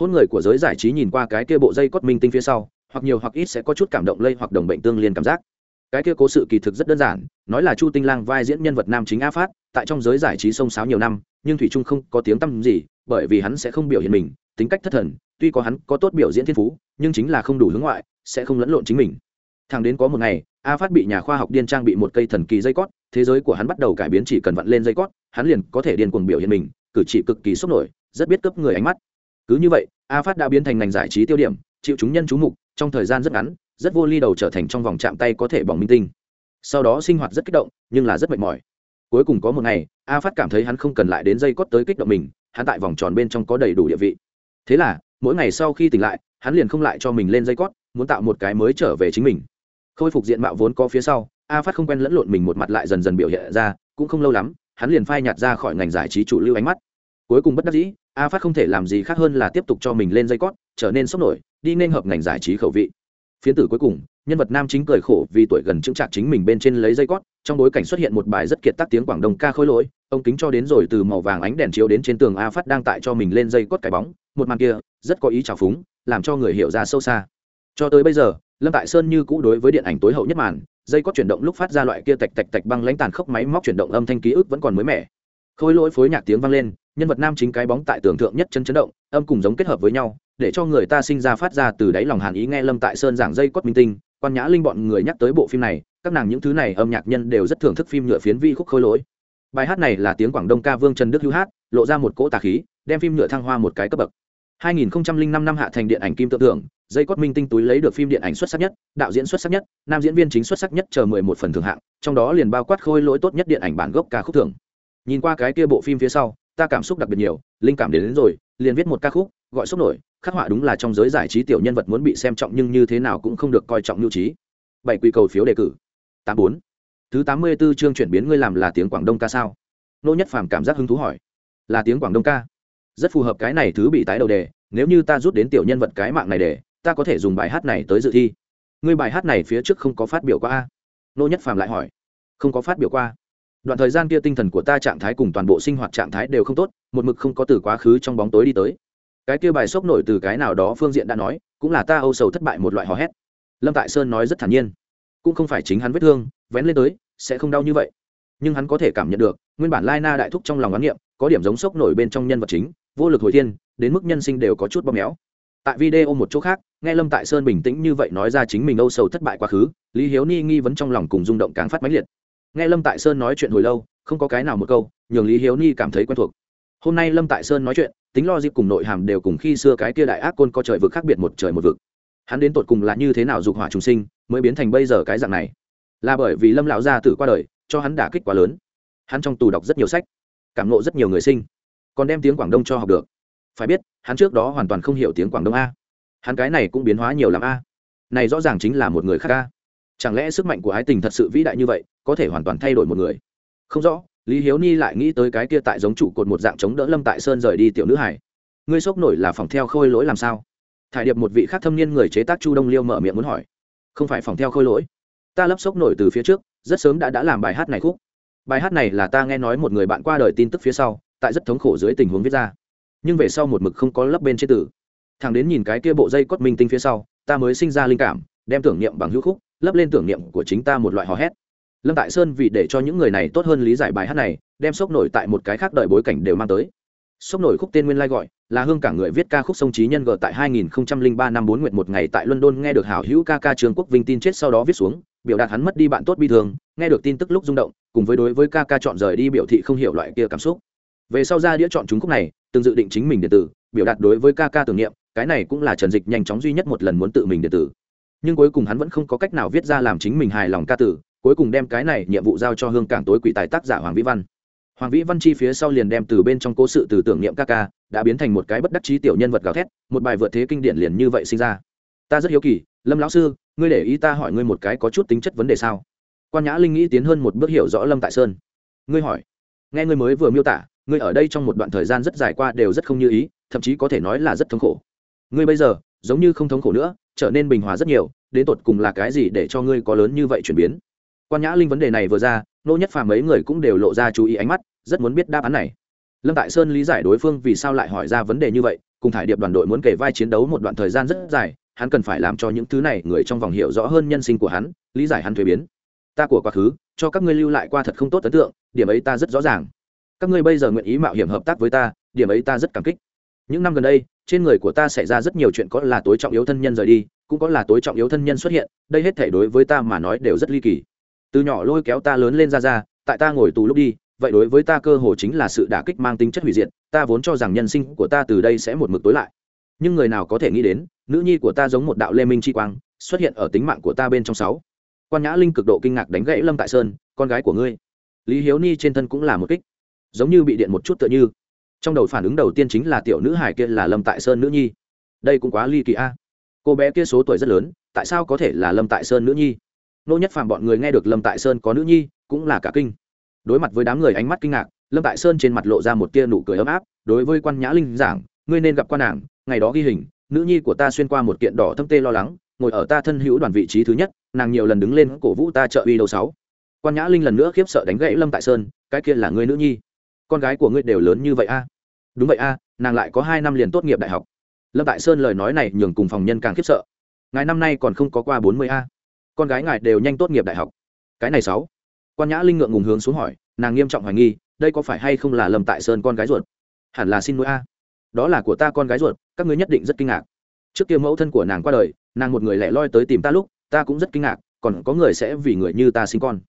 Hôn người của giới giải trí nhìn qua cái kia bộ dây cốt minh tinh phía sau hoặc nhiều hoặc ít sẽ có chút cảm động lây hoặc đồng bệnh tương liên cảm giác. Cái kia cố sự kỳ thực rất đơn giản, nói là chu tinh lang vai diễn nhân vật nam chính a phát, tại trong giới giải trí sông sáo nhiều năm, nhưng thủy trung không có tiếng tăm gì, bởi vì hắn sẽ không biểu hiện mình, tính cách thất thần, tuy có hắn có tốt biểu diễn thiên phú, nhưng chính là không đủ hướng ngoại, sẽ không lẫn lộn chính mình. Thằng đến có một ngày, a phát bị nhà khoa học điên trang bị một cây thần kỳ dây cót, thế giới của hắn bắt đầu cải biến chỉ cần vặn lên dây cót, hắn liền có thể điên cuồng biểu hiện mình, cử chỉ cực kỳ sốc nổi, rất biết cướp người ánh mắt. Cứ như vậy, a phát đã biến thành ngành giải trí tiêu điểm, chịu chúng nhân chú mục trong thời gian rất ngắn, rất vô ly đầu trở thành trong vòng chạm tay có thể bỏng minh tinh. Sau đó sinh hoạt rất kích động, nhưng là rất mệt mỏi. Cuối cùng có một ngày, a phát cảm thấy hắn không cần lại đến dây cót tới kích động mình, hắn tại vòng tròn bên trong có đầy đủ địa vị. Thế là, mỗi ngày sau khi tỉnh lại, hắn liền không lại cho mình lên dây cót, muốn tạo một cái mới trở về chính mình. Khôi phục diện mạo vốn có phía sau, a phát không quen lẫn lộn mình một mặt lại dần dần biểu hiện ra, cũng không lâu lắm, hắn liền phai nhạt ra khỏi ngành giải trí chủ lưu ánh mắt. Cuối cùng bất đắc dĩ a phát không thể làm gì khác hơn là tiếp tục cho mình lên dây cót, trở nên sốc nổi, đi nên hợp ngành giải trí khẩu vị. Phiến tử cuối cùng, nhân vật nam chính cười khổ vì tuổi gần chững chạc chính mình bên trên lấy dây cót, trong bối cảnh xuất hiện một bài rất kiệt tác tiếng quảng đông ca khôi lỗi, ông kính cho đến rồi từ màu vàng ánh đèn chiếu đến trên tường a phát đang tại cho mình lên dây cót cái bóng, một màn kia, rất có ý trào phúng, làm cho người hiểu ra sâu xa. Cho tới bây giờ, lâm tại sơn như cũ đối với điện ảnh tối hậu nhất màn, dây cót chuyển động lúc phát ra loại kia tạch tạch tạch băng lãnh tàn khốc máy móc chuyển động âm thanh ký ức vẫn còn mới mẻ khôi lỗi phối nhạc tiếng vang lên, nhân vật nam chính cái bóng tại tường thượng nhất chân chấn động, âm cùng giống kết hợp với nhau, để cho người ta sinh ra phát ra từ đáy lòng hàn ý nghe lâm tại sơn giảng dây cốt minh tinh, quan nhã linh bọn người nhắc tới bộ phim này, các nàng những thứ này âm nhạc nhân đều rất thưởng thức phim nhựa phiến vi khúc khôi lỗi. Bài hát này là tiếng quảng đông ca vương trần đức hữu hát, lộ ra một cỗ tà khí, đem phim nhựa thăng hoa một cái cấp bậc. 2005 năm hạ thành điện ảnh kim tự tưởng dây cốt minh tinh túi lấy được phim điện ảnh xuất sắc nhất, đạo diễn xuất sắc nhất, nam diễn viên chính xuất sắc nhất chờ 11 phần thưởng hạng, trong đó liền bao quát khôi lỗi tốt nhất điện ảnh bản gốc ca khúc thưởng nhìn qua cái kia bộ phim phía sau ta cảm xúc đặc biệt nhiều linh cảm đến, đến rồi liền viết một ca khúc gọi sốc nổi khắc họa đúng là trong giới giải trí tiểu nhân vật muốn bị xem trọng nhưng như thế nào cũng không được coi trọng lưu trí. Bảy quy cầu phiếu đề cử. Tám bốn. Thứ tám mươi 84 chương chuyển biến ngươi làm là tiếng quảng đông ca sao? Nô nhất phàm cảm giác hứng thú hỏi. Là tiếng quảng đông ca. Rất phù hợp cái này thứ bị tái đầu đề nếu như ta rút đến tiểu nhân vật cái mạng này để ta có thể dùng bài hát này tới dự thi. Ngươi bài hát này phía trước không có phát biểu qua a? Nô nhất phàm lại hỏi. Không có phát biểu qua đoạn thời gian kia tinh thần của ta trạng thái cùng toàn bộ sinh hoạt trạng thái đều không tốt, một mực không có từ quá khứ trong bóng tối đi tới. Cái kia bài sốc nổi từ cái nào đó phương diện đã nói, cũng là ta âu sầu thất bại một loại hò hét. Lâm tại sơn nói rất thản nhiên. Cũng không phải chính hắn vết thương, vén lên tới, sẽ không đau như vậy. Nhưng hắn có thể cảm nhận được, nguyên bản lai na đại thúc trong lòng oán niệm, có điểm giống sốc nổi bên trong nhân vật chính, vô lực hồi thiên, đến mức nhân sinh đều có chút bóp méo. Tại video một chỗ khác, nghe lâm tại sơn bình tĩnh như vậy nói ra chính mình âu sầu thất bại quá khứ, lý hiếu ni nghi vấn trong lòng cùng rung động càng phát mãnh liệt nghe lâm tại sơn nói chuyện hồi lâu, không có cái nào một câu, nhường lý hiếu ni cảm thấy quen thuộc. Hôm nay lâm tại sơn nói chuyện, tính lo dịp cùng nội hàm đều cùng khi xưa cái kia đại ác côn có trời vực khác biệt một trời một vực. Hắn đến tột cùng là như thế nào dục hỏa trùng sinh, mới biến thành bây giờ cái dạng này? Là bởi vì lâm lão gia tử qua đời, cho hắn đả kích quá lớn. Hắn trong tù đọc rất nhiều sách, cảm nộ rất nhiều người sinh, còn đem tiếng quảng đông cho học được. Phải biết, hắn trước đó hoàn toàn không hiểu tiếng quảng đông a. Hắn cái này cũng biến hóa nhiều lắm a. Này rõ ràng chính là một người khác a chẳng lẽ sức mạnh của ái tình thật sự vĩ đại như vậy, có thể hoàn toàn thay đổi một người? Không rõ, lý hiếu ni lại nghĩ tới cái kia tại giống trụ cột một dạng chống đỡ lâm tại sơn rời đi tiểu nữ hải ngươi sốc nổi là phòng theo khôi lỗi làm sao? Thải điệp một vị khác thâm niên người chế tác chu đông liêu mở miệng muốn hỏi. Không phải phòng theo khôi lỗi. Ta lấp sốc nổi từ phía trước, rất sớm đã đã làm bài hát này khúc. Bài hát này là ta nghe nói một người bạn qua đời tin tức phía sau, tại rất thống khổ dưới tình huống viết ra. Nhưng về sau một mực không có lấp bên trên tử. Thằng đến nhìn cái kia bộ dây cốt minh tinh phía sau, ta mới sinh ra linh cảm, đem tưởng niệm bằng hữu khúc lấp lên tưởng niệm của chính ta một loại hò hét. Lâm tại sơn vì để cho những người này tốt hơn lý giải bài hát này, đem sốc nổi tại một cái khác đợi bối cảnh đều mang tới. Sốc nổi khúc tên nguyên lai gọi, là hương cả người viết ca khúc sông trí nhân gờ tại 2003 năm bốn nguyện một ngày tại london nghe được hảo hữu ca ca trường quốc vinh tin chết sau đó viết xuống, biểu đạt hắn mất đi bạn tốt bi thương, nghe được tin tức lúc rung động, cùng với đối với ca ca chọn rời đi biểu thị không hiểu loại kia cảm xúc. Về sau ra đĩa chọn chúng khúc này, từng dự định chính mình điện tử, biểu đạt đối với ca ca tưởng niệm, cái này cũng là trần dịch nhanh chóng duy nhất một lần muốn tự mình điện tử nhưng cuối cùng hắn vẫn không có cách nào viết ra làm chính mình hài lòng ca tử, cuối cùng đem cái này nhiệm vụ giao cho hương cảng tối quỷ tài tác giả hoàng vĩ văn. Hoàng vĩ văn chi phía sau liền đem từ bên trong cố sự từ tưởng niệm ca ca, đã biến thành một cái bất đắc trí tiểu nhân vật gào thét, một bài vượt thế kinh điển liền như vậy sinh ra. Ta rất hiếu kỳ, lâm lão sư, ngươi để ý ta hỏi ngươi một cái có chút tính chất vấn đề sao? Quan nhã linh nghĩ tiến hơn một bước hiểu rõ lâm tại sơn. Ngươi hỏi. Nghe ngươi mới vừa miêu tả, ngươi ở đây trong một đoạn thời gian rất dài qua đều rất không như ý, thậm chí có thể nói là rất thống khổ. Ngươi bây giờ, giống như không thống khổ nữa trở nên bình hòa rất nhiều, đến tột cùng là cái gì để cho ngươi có lớn như vậy chuyển biến? Quan nhã linh vấn đề này vừa ra, nô nhất phàm mấy người cũng đều lộ ra chú ý ánh mắt, rất muốn biết đáp án này. Lâm tại sơn lý giải đối phương vì sao lại hỏi ra vấn đề như vậy, cùng thải điệp đoàn đội muốn kể vai chiến đấu một đoạn thời gian rất dài, hắn cần phải làm cho những thứ này người trong vòng hiểu rõ hơn nhân sinh của hắn, lý giải hắn thuế biến. Ta của quá khứ, cho các ngươi lưu lại qua thật không tốt ấn tượng, điểm ấy ta rất rõ ràng. Các ngươi bây giờ nguyện ý mạo hiểm hợp tác với ta, điểm ấy ta rất cảm kích. Những năm gần đây trên người của ta xảy ra rất nhiều chuyện có là tối trọng yếu thân nhân rời đi, cũng có là tối trọng yếu thân nhân xuất hiện, đây hết thể đối với ta mà nói đều rất ly kỳ. Từ nhỏ lôi kéo ta lớn lên ra ra, tại ta ngồi tù lúc đi, vậy đối với ta cơ hồ chính là sự đả kích mang tính chất hủy diệt, ta vốn cho rằng nhân sinh của ta từ đây sẽ một mực tối lại. Nhưng người nào có thể nghĩ đến, nữ nhi của ta giống một đạo lê minh chi quang, xuất hiện ở tính mạng của ta bên trong sáu. Quan nhã linh cực độ kinh ngạc đánh gãy lâm tại sơn, con gái của ngươi. Lý hiếu ni trên thân cũng là một kích. Giống như bị điện một chút tựa như trong đầu phản ứng đầu tiên chính là tiểu nữ hải kia là lâm tại sơn nữ nhi. Đây cũng quá ly kỳ a. Cô bé kia số tuổi rất lớn, tại sao có thể là lâm tại sơn nữ nhi? Nô nhất phàm bọn người nghe được lâm tại sơn có nữ nhi, cũng là cả kinh. Đối mặt với đám người ánh mắt kinh ngạc, lâm tại sơn trên mặt lộ ra một tia nụ cười ấm áp, đối với quan nhã linh giảng, ngươi nên gặp quan nàng, ngày đó ghi hình, nữ nhi của ta xuyên qua một kiện đỏ thâm tê lo lắng, ngồi ở ta thân hữu đoàn vị trí thứ nhất, nàng nhiều lần đứng lên cổ vũ ta trợ uy đầu sáu. Quan nhã linh lần nữa khiếp sợ đánh gãy lâm tại sơn, cái kia là ngươi nữ nhi? Con gái của ngươi đều lớn như vậy a? Đúng vậy a, nàng lại có hai năm liền tốt nghiệp đại học. Lâm tại sơn lời nói này nhường cùng phòng nhân càng khiếp sợ. Ngài năm nay còn không có qua bốn mươi a. Con gái ngài đều nhanh tốt nghiệp đại học. Cái này sáu. Quan nhã linh ngượng ngùng hướng xuống hỏi, nàng nghiêm trọng hoài nghi, đây có phải hay không là lâm tại sơn con gái ruột? Hẳn là xin nuôi a. Đó là của ta con gái ruột, các ngươi nhất định rất kinh ngạc. Trước kia mẫu thân của nàng qua đời, nàng một người lẻ loi tới tìm ta lúc, ta cũng rất kinh ngạc, còn có người sẽ vì người như ta sinh con.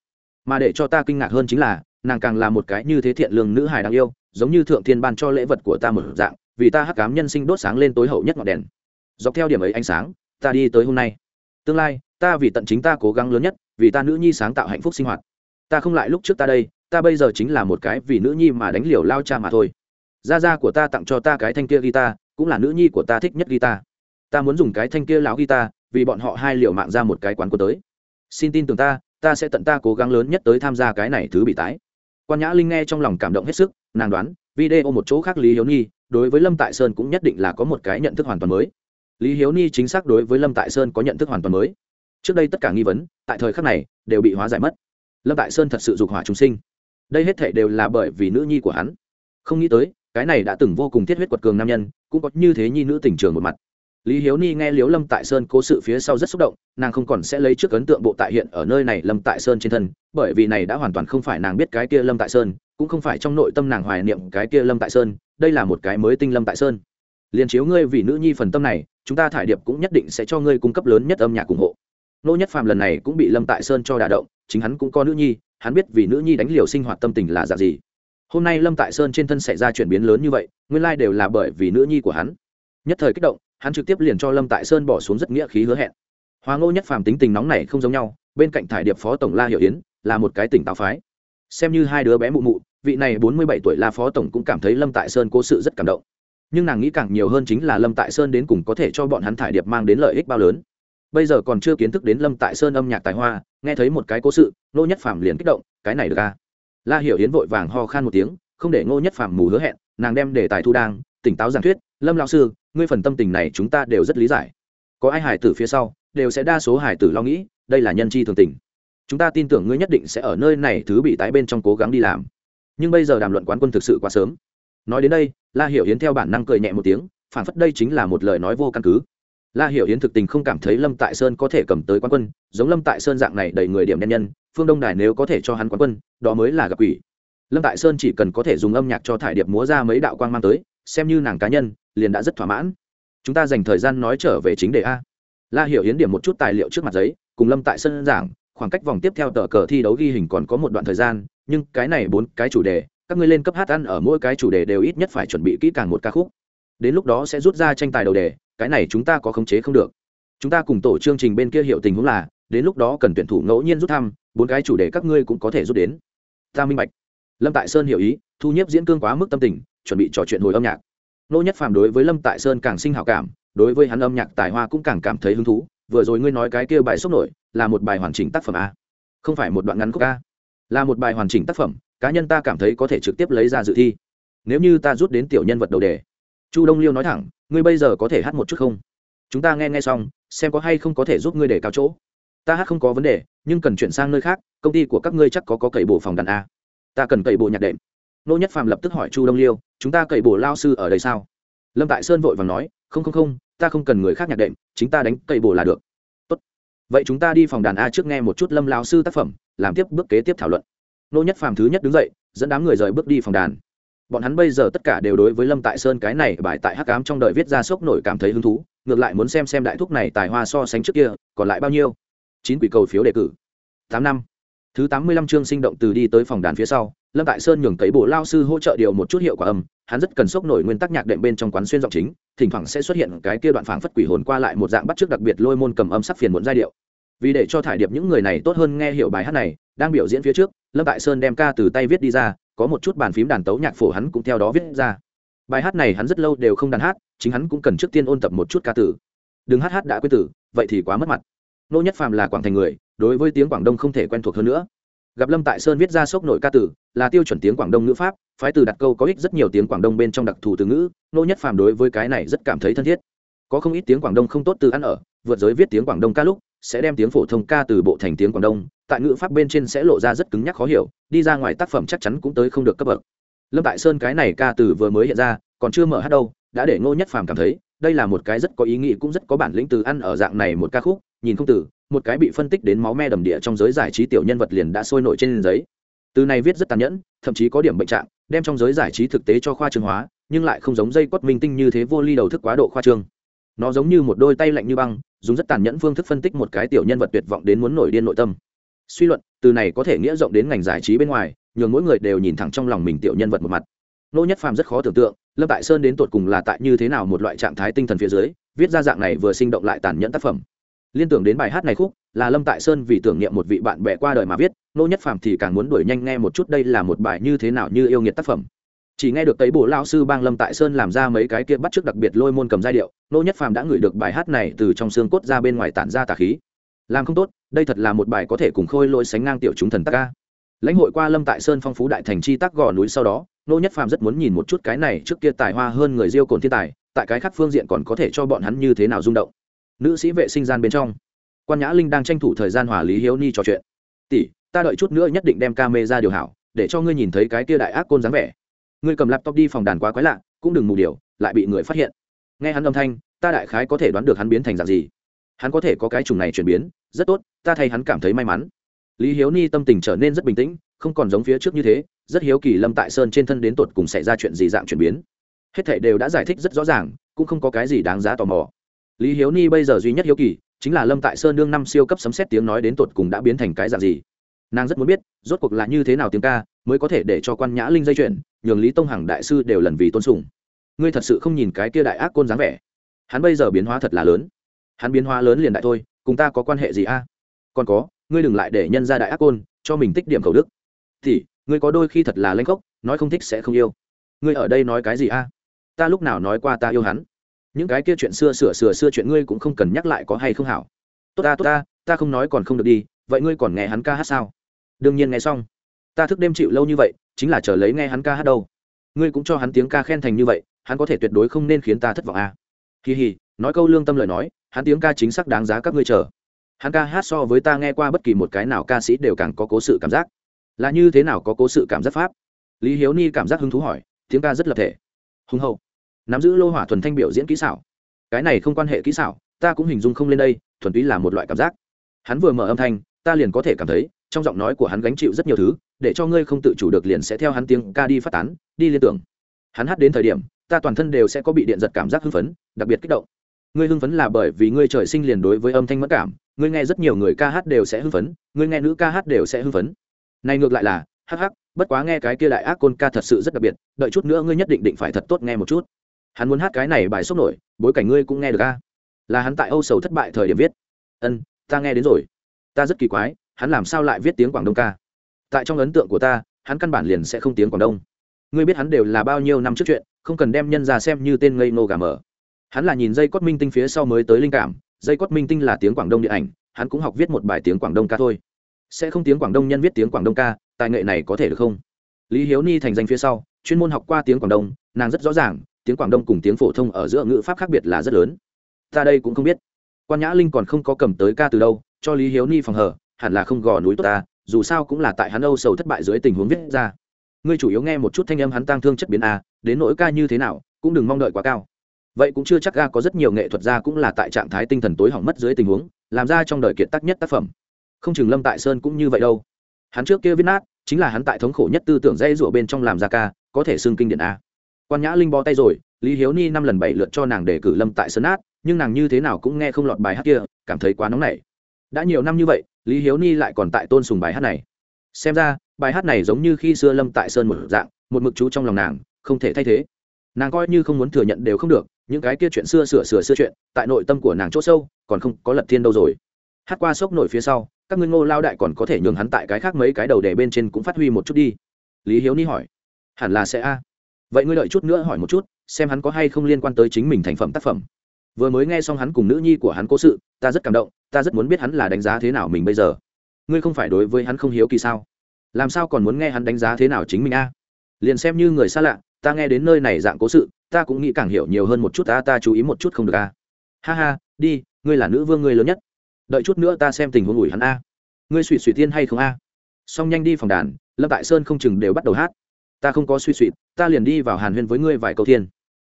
Mà để cho ta kinh ngạc hơn chính là nàng càng là một cái như thế thiện lương nữ hài đáng yêu, giống như thượng thiên ban cho lễ vật của ta một dạng, vì ta hắc cám nhân sinh đốt sáng lên tối hậu nhất ngọn đèn. Dọc theo điểm ấy ánh sáng, ta đi tới hôm nay. Tương lai, ta vì tận chính ta cố gắng lớn nhất, vì ta nữ nhi sáng tạo hạnh phúc sinh hoạt. Ta không lại lúc trước ta đây, ta bây giờ chính là một cái vì nữ nhi mà đánh liều lao cha mà thôi. Gia gia của ta tặng cho ta cái thanh kia guitar, cũng là nữ nhi của ta thích nhất guitar. Ta muốn dùng cái thanh kia láo guitar, vì bọn họ hai liều mạng ra một cái quán cô tới. Xin tin tưởng ta ta sẽ tận ta cố gắng lớn nhất tới tham gia cái này thứ bị tái quan nhã linh nghe trong lòng cảm động hết sức nàng đoán video một chỗ khác lý hiếu nhi đối với lâm tại sơn cũng nhất định là có một cái nhận thức hoàn toàn mới lý hiếu ni chính xác đối với lâm tại sơn có nhận thức hoàn toàn mới trước đây tất cả nghi vấn tại thời khắc này đều bị hóa giải mất lâm tại sơn thật sự dục hỏa chúng sinh đây hết thể đều là bởi vì nữ nhi của hắn không nghĩ tới cái này đã từng vô cùng thiết huyết quật cường nam nhân cũng có như thế nhi nữ tình trường một mặt lý hiếu ni nghe liếu lâm tại sơn cố sự phía sau rất xúc động, nàng không còn sẽ lấy trước ấn tượng bộ tại hiện ở nơi này lâm tại sơn trên thân, bởi vì này đã hoàn toàn không phải nàng biết cái kia lâm tại sơn, cũng không phải trong nội tâm nàng hoài niệm cái kia lâm tại sơn, đây là một cái mới tinh lâm tại sơn. Liền chiếu ngươi vì nữ nhi phần tâm này, chúng ta thải điệp cũng nhất định sẽ cho ngươi cung cấp lớn nhất âm nhạc ủng hộ. Nô nhất phàm lần này cũng bị lâm tại sơn cho đả động, chính hắn cũng có nữ nhi, hắn biết vì nữ nhi đánh liều sinh hoạt tâm tình là dạng gì. Hôm nay lâm tại sơn trên thân xảy ra chuyển biến lớn như vậy, nguyên lai đều là bởi vì nữ nhi của hắn. Nhất thời kích động hắn trực tiếp liền cho lâm tại sơn bỏ xuống rất nghĩa khí hứa hẹn. Hoa ngô nhất phàm tính tình nóng này không giống nhau, bên cạnh thải điệp phó tổng la hiệu yến là một cái tỉnh táo phái. Xem như hai đứa bé mụ mụ, vị này bốn mươi bảy tuổi la phó tổng cũng cảm thấy lâm tại sơn cố sự rất cảm động. Nhưng nàng nghĩ càng nhiều hơn chính là lâm tại sơn đến cùng có thể cho bọn hắn thải điệp mang đến lợi ích bao lớn. Bây giờ còn chưa kiến thức đến lâm tại sơn âm nhạc tài hoa, nghe thấy một cái cố sự nô nhất phàm liền kích động, cái này được ca la hiểu yến vội vàng ho khan một tiếng, không để ngô nhất phàm mù hứa hẹn, nàng đem đề tài thu đang, tỉnh táo giảng thuyết lâm lão sư, ngươi phần tâm tình này chúng ta đều rất lý giải. Có ai hải tử phía sau, đều sẽ đa số hải tử lo nghĩ, đây là nhân chi thường tình. Chúng ta tin tưởng ngươi nhất định sẽ ở nơi này thứ bị tái bên trong cố gắng đi làm. Nhưng bây giờ đàm luận quán quân thực sự quá sớm. Nói đến đây, la hiểu yến theo bản năng cười nhẹ một tiếng, phản phất đây chính là một lời nói vô căn cứ. La hiểu yến thực tình không cảm thấy lâm tại sơn có thể cầm tới quán quân, giống lâm tại sơn dạng này đầy người điểm nhân nhân, phương đông đài nếu có thể cho hắn quán quân, đó mới là gặp quỷ. Lâm tại sơn chỉ cần có thể dùng âm nhạc cho thải điệp múa ra mấy đạo quang mang tới, xem như nàng cá nhân liền đã rất thỏa mãn. Chúng ta dành thời gian nói trở về chính đề a. La hiểu yến điểm một chút tài liệu trước mặt giấy, cùng lâm tại sơn giảng, khoảng cách vòng tiếp theo tờ cờ thi đấu ghi hình còn có một đoạn thời gian, nhưng cái này bốn cái chủ đề, các ngươi lên cấp hát ăn ở mỗi cái chủ đề đều ít nhất phải chuẩn bị kỹ càng một ca khúc. Đến lúc đó sẽ rút ra tranh tài đầu đề, cái này chúng ta có khống chế không được. Chúng ta cùng tổ chương trình bên kia hiểu tình huống là, đến lúc đó cần tuyển thủ ngẫu nhiên rút thăm, bốn cái chủ đề các ngươi cũng có thể rút đến. Ta minh bạch. Lâm tại sơn hiểu ý, thu nhếp diễn cương quá mức tâm tình, chuẩn bị trò chuyện hồi âm nhạc nô nhất phàm đối với lâm tại sơn càng sinh hảo cảm, đối với hắn âm nhạc tài hoa cũng càng cảm thấy hứng thú. Vừa rồi ngươi nói cái kia bài sốc nổi, là một bài hoàn chỉnh tác phẩm a không phải một đoạn ngắn khúc a là một bài hoàn chỉnh tác phẩm, cá nhân ta cảm thấy có thể trực tiếp lấy ra dự thi. Nếu như ta rút đến tiểu nhân vật đầu đề. Chu đông liêu nói thẳng, ngươi bây giờ có thể hát một chút không? Chúng ta nghe nghe xong, xem có hay không có thể giúp ngươi để cao chỗ. Ta hát không có vấn đề, nhưng cần chuyển sang nơi khác, công ty của các ngươi chắc có có cậy bộ phòng đàn a. Ta cần cậy bộ nhạc đệm nô nhất phàm lập tức hỏi chu đông liêu, chúng ta cậy bổ lao sư ở đây sao? Lâm tại sơn vội và nói, không không không, ta không cần người khác nhạc đệm, chính ta đánh cậy bổ là được. Tốt. vậy chúng ta đi phòng đàn a trước nghe một chút lâm lao sư tác phẩm, làm tiếp bước kế tiếp thảo luận. Nô nhất phàm thứ nhất đứng dậy, dẫn đám người rời bước đi phòng đàn. Bọn hắn bây giờ tất cả đều đối với lâm tại sơn cái này bài tại hắc cám trong đời viết ra sốc nổi cảm thấy hứng thú, ngược lại muốn xem xem đại thúc này tài hoa so sánh trước kia, còn lại bao nhiêu. Chín quỷ cầu phiếu đề cử. Tám năm. Thứ tám mươi lăm chương sinh động từ đi tới phòng đàn phía sau lâm tại sơn nhường cấy bộ lao sư hỗ trợ điều một chút hiệu quả âm, hắn rất cần sốc nổi nguyên tắc nhạc đệm bên trong quán xuyên giọng chính, thỉnh thoảng sẽ xuất hiện cái kia đoạn phảng phất quỷ hồn qua lại một dạng bắt chước đặc biệt lôi môn cầm âm sắc phiền muộn giai điệu. Vì để cho thải điệp những người này tốt hơn nghe hiểu bài hát này, đang biểu diễn phía trước, lâm tại sơn đem ca từ tay viết đi ra, có một chút bàn phím đàn tấu nhạc phổ hắn cũng theo đó viết ra. Bài hát này hắn rất lâu đều không đàn hát, chính hắn cũng cần trước tiên ôn tập một chút ca tử đừng hát hát đã quyết tử, vậy thì quá mất mặt. Nô nhất phàm là quảng thành người, đối với tiếng quảng đông không thể quen thuộc hơn nữa gặp lâm tại sơn viết ra sốc nội ca tử, là tiêu chuẩn tiếng quảng đông ngữ pháp, phái từ đặt câu có ích rất nhiều tiếng quảng đông bên trong đặc thù từ ngữ, nô nhất phàm đối với cái này rất cảm thấy thân thiết. Có không ít tiếng quảng đông không tốt từ ăn ở, vượt giới viết tiếng quảng đông ca lúc, sẽ đem tiếng phổ thông ca từ bộ thành tiếng quảng đông, tại ngữ pháp bên trên sẽ lộ ra rất cứng nhắc khó hiểu, đi ra ngoài tác phẩm chắc chắn cũng tới không được cấp bậc. Lâm tại sơn cái này ca từ vừa mới hiện ra, còn chưa mở hát đâu, đã để ngô nhất phàm cảm thấy, đây là một cái rất có ý nghĩ cũng rất có bản lĩnh từ ăn ở dạng này một ca khúc nhìn không từ, một cái bị phân tích đến máu me đầm địa trong giới giải trí tiểu nhân vật liền đã sôi nổi trên giấy. Từ này viết rất tàn nhẫn, thậm chí có điểm bệnh trạng, đem trong giới giải trí thực tế cho khoa trường hóa, nhưng lại không giống dây quất minh tinh như thế vô ly đầu thức quá độ khoa trương. Nó giống như một đôi tay lạnh như băng, dùng rất tàn nhẫn phương thức phân tích một cái tiểu nhân vật tuyệt vọng đến muốn nổi điên nội tâm. Suy luận, từ này có thể nghĩa rộng đến ngành giải trí bên ngoài, nhường mỗi người đều nhìn thẳng trong lòng mình tiểu nhân vật một mặt. Nô nhất phàm rất khó tưởng tượng, lâm tại sơn đến tột cùng là tại như thế nào một loại trạng thái tinh thần phía dưới, viết ra dạng này vừa sinh động lại tàn nhẫn tác phẩm liên tưởng đến bài hát này khúc, là lâm tại sơn vì tưởng niệm một vị bạn bè qua đời mà viết, nô nhất phàm thì càng muốn đuổi nhanh nghe một chút đây là một bài như thế nào như yêu nghiệt tác phẩm. Chỉ nghe được tấy bổ lao sư bang lâm tại sơn làm ra mấy cái kia bắt trước đặc biệt lôi môn cầm giai điệu, nô nhất phàm đã ngửi được bài hát này từ trong xương cốt ra bên ngoài tản ra tà khí. Làm không tốt, đây thật là một bài có thể cùng khôi lôi sánh ngang tiểu chúng thần tác ca lãnh hội qua lâm tại sơn phong phú đại thành chi tác gò núi sau đó, nô nhất phàm rất muốn nhìn một chút cái này trước kia tài hoa hơn người diêu cồn thiên tài, tại cái khác phương diện còn có thể cho bọn hắn như thế nào rung động nữ sĩ vệ sinh gian bên trong. Quan nhã linh đang tranh thủ thời gian hòa lý hiếu ni trò chuyện. Tỷ, ta đợi chút nữa nhất định đem ca mê ra điều hảo, để cho ngươi nhìn thấy cái kia đại ác côn dáng vẻ. Ngươi cầm laptop đi phòng đàn quá quái lạ, cũng đừng mù điều, lại bị người phát hiện. Nghe hắn âm thanh, ta đại khái có thể đoán được hắn biến thành dạng gì. Hắn có thể có cái chủng này chuyển biến, rất tốt, ta thay hắn cảm thấy may mắn. Lý hiếu ni tâm tình trở nên rất bình tĩnh, không còn giống phía trước như thế, rất hiếu kỳ lâm tại sơn trên thân đến tột cùng xảy ra chuyện gì dạng chuyển biến. Hết thảy đều đã giải thích rất rõ ràng, cũng không có cái gì đáng giá tò mò lý hiếu ni bây giờ duy nhất hiếu kỳ chính là lâm tại sơn đương năm siêu cấp sấm xét tiếng nói đến tột cùng đã biến thành cái dạng gì. Nàng rất muốn biết, rốt cuộc là như thế nào tiếng ca mới có thể để cho quan nhã linh dây chuyển nhường lý tông hằng đại sư đều lần vì tôn sùng. Ngươi thật sự không nhìn cái kia đại ác côn dáng vẻ. Hắn bây giờ biến hóa thật là lớn. Hắn biến hóa lớn liền đại thôi, cùng ta có quan hệ gì a? Còn có, ngươi đừng lại để nhân ra đại ác côn cho mình tích điểm khẩu đức. Thì, ngươi có đôi khi thật là lanh khốc, nói không thích sẽ không yêu. Ngươi ở đây nói cái gì a? Ta lúc nào nói qua ta yêu hắn? Những cái kia chuyện xưa sửa sửa xưa chuyện ngươi cũng không cần nhắc lại có hay không hảo. Tốt ta tốt ta ta không nói còn không được đi, vậy ngươi còn nghe hắn ca hát sao? Đương nhiên nghe xong. Ta thức đêm chịu lâu như vậy, chính là chờ lấy nghe hắn ca hát đâu. Ngươi cũng cho hắn tiếng ca khen thành như vậy, hắn có thể tuyệt đối không nên khiến ta thất vọng à. kỳ hì, nói câu lương tâm lời nói, hắn tiếng ca chính xác đáng giá các ngươi chờ. Hắn ca hát so với ta nghe qua bất kỳ một cái nào ca sĩ đều càng có cố sự cảm giác. Là như thế nào có cố sự cảm giác pháp? Lý hiếu ni cảm giác hứng thú hỏi, tiếng ca rất lập thể. Hùng hậu nắm giữ lô hỏa thuần thanh biểu diễn kỹ xảo. Cái này không quan hệ kỹ xảo, ta cũng hình dung không lên đây, thuần túy là một loại cảm giác. Hắn vừa mở âm thanh, ta liền có thể cảm thấy, trong giọng nói của hắn gánh chịu rất nhiều thứ, để cho ngươi không tự chủ được liền sẽ theo hắn tiếng ca đi phát tán, đi liên tưởng. Hắn hát đến thời điểm, ta toàn thân đều sẽ có bị điện giật cảm giác hưng phấn, đặc biệt kích động. Ngươi hưng phấn là bởi vì ngươi trời sinh liền đối với âm thanh mất cảm, ngươi nghe rất nhiều người ca hát đều sẽ hưng phấn, ngươi nghe nữ ca hát đều sẽ hưng phấn. Này ngược lại là, hắc hắc, bất quá nghe cái kia đại ác côn ca thật sự rất đặc biệt, đợi chút nữa ngươi nhất định định phải thật tốt nghe một chút hắn muốn hát cái này bài sốc nổi, bối cảnh ngươi cũng nghe được ca là hắn tại âu sầu thất bại thời điểm viết. Ân, ta nghe đến rồi. Ta rất kỳ quái, hắn làm sao lại viết tiếng quảng đông ca? Tại trong ấn tượng của ta, hắn căn bản liền sẽ không tiếng quảng đông. Ngươi biết hắn đều là bao nhiêu năm trước chuyện, không cần đem nhân ra xem như tên ngây nô gà mờ. Hắn là nhìn dây cót minh tinh phía sau mới tới linh cảm, dây cót minh tinh là tiếng quảng đông điện ảnh, hắn cũng học viết một bài tiếng quảng đông ca thôi. Sẽ không tiếng quảng đông nhân viết tiếng quảng đông ca, tài nghệ này có thể được không? Lý hiếu ni thành danh phía sau, chuyên môn học qua tiếng quảng đông, nàng rất rõ ràng tiếng quảng đông cùng tiếng phổ thông ở giữa ngữ pháp khác biệt là rất lớn. Ta đây cũng không biết. Quan nhã linh còn không có cầm tới ca từ đâu, cho lý hiếu ni phòng hờ, hẳn là không gò núi tốt ta, dù sao cũng là tại hắn âu sầu thất bại dưới tình huống viết ra. Ngươi chủ yếu nghe một chút thanh âm hắn tăng thương chất biến a, đến nỗi ca như thế nào, cũng đừng mong đợi quá cao. Vậy cũng chưa chắc ga có rất nhiều nghệ thuật gia cũng là tại trạng thái tinh thần tối hỏng mất dưới tình huống, làm ra trong đời kiệt tác nhất tác phẩm. Không chừng lâm tại sơn cũng như vậy đâu. Hắn trước kia viết nát, chính là hắn tại thống khổ nhất tư tưởng dây rụa bên trong làm ra ca, có thể xưng kinh điển a quan nhã linh bó tay rồi, lý hiếu ni năm lần bảy lượt cho nàng để cử lâm tại sơn át nhưng nàng như thế nào cũng nghe không lọt bài hát kia, cảm thấy quá nóng nảy. Đã nhiều năm như vậy, lý hiếu ni lại còn tại tôn sùng bài hát này. Xem ra, bài hát này giống như khi xưa lâm tại sơn một dạng, một mực chú trong lòng nàng, không thể thay thế. Nàng coi như không muốn thừa nhận đều không được, những cái kia chuyện xưa sửa sửa xưa chuyện, tại nội tâm của nàng chỗ sâu, còn không có lật thiên đâu rồi. Hát qua sốc nổi phía sau, các ngươi ngô lao đại còn có thể nhường hắn tại cái khác mấy cái đầu đề bên trên cũng phát huy một chút đi. Lý hiếu ni hỏi, hẳn là sẽ a? Vậy ngươi đợi chút nữa hỏi một chút, xem hắn có hay không liên quan tới chính mình thành phẩm tác phẩm. Vừa mới nghe xong hắn cùng nữ nhi của hắn cố sự, ta rất cảm động, ta rất muốn biết hắn là đánh giá thế nào mình bây giờ. Ngươi không phải đối với hắn không hiếu kỳ sao? Làm sao còn muốn nghe hắn đánh giá thế nào chính mình a? Liền xem như người xa lạ, ta nghe đến nơi này dạng cố sự, ta cũng nghĩ càng hiểu nhiều hơn một chút, ta ta chú ý một chút không được a? Ha ha, đi, ngươi là nữ vương ngươi lớn nhất. Đợi chút nữa ta xem tình huống ủi hắn a. Ngươi suỵ suỵ tiên hay không a? Xong nhanh đi phòng đàn, lâm tại sơn không chừng đều bắt đầu hát ta không có suy suy ta liền đi vào hàn huyên với ngươi vài câu thiên.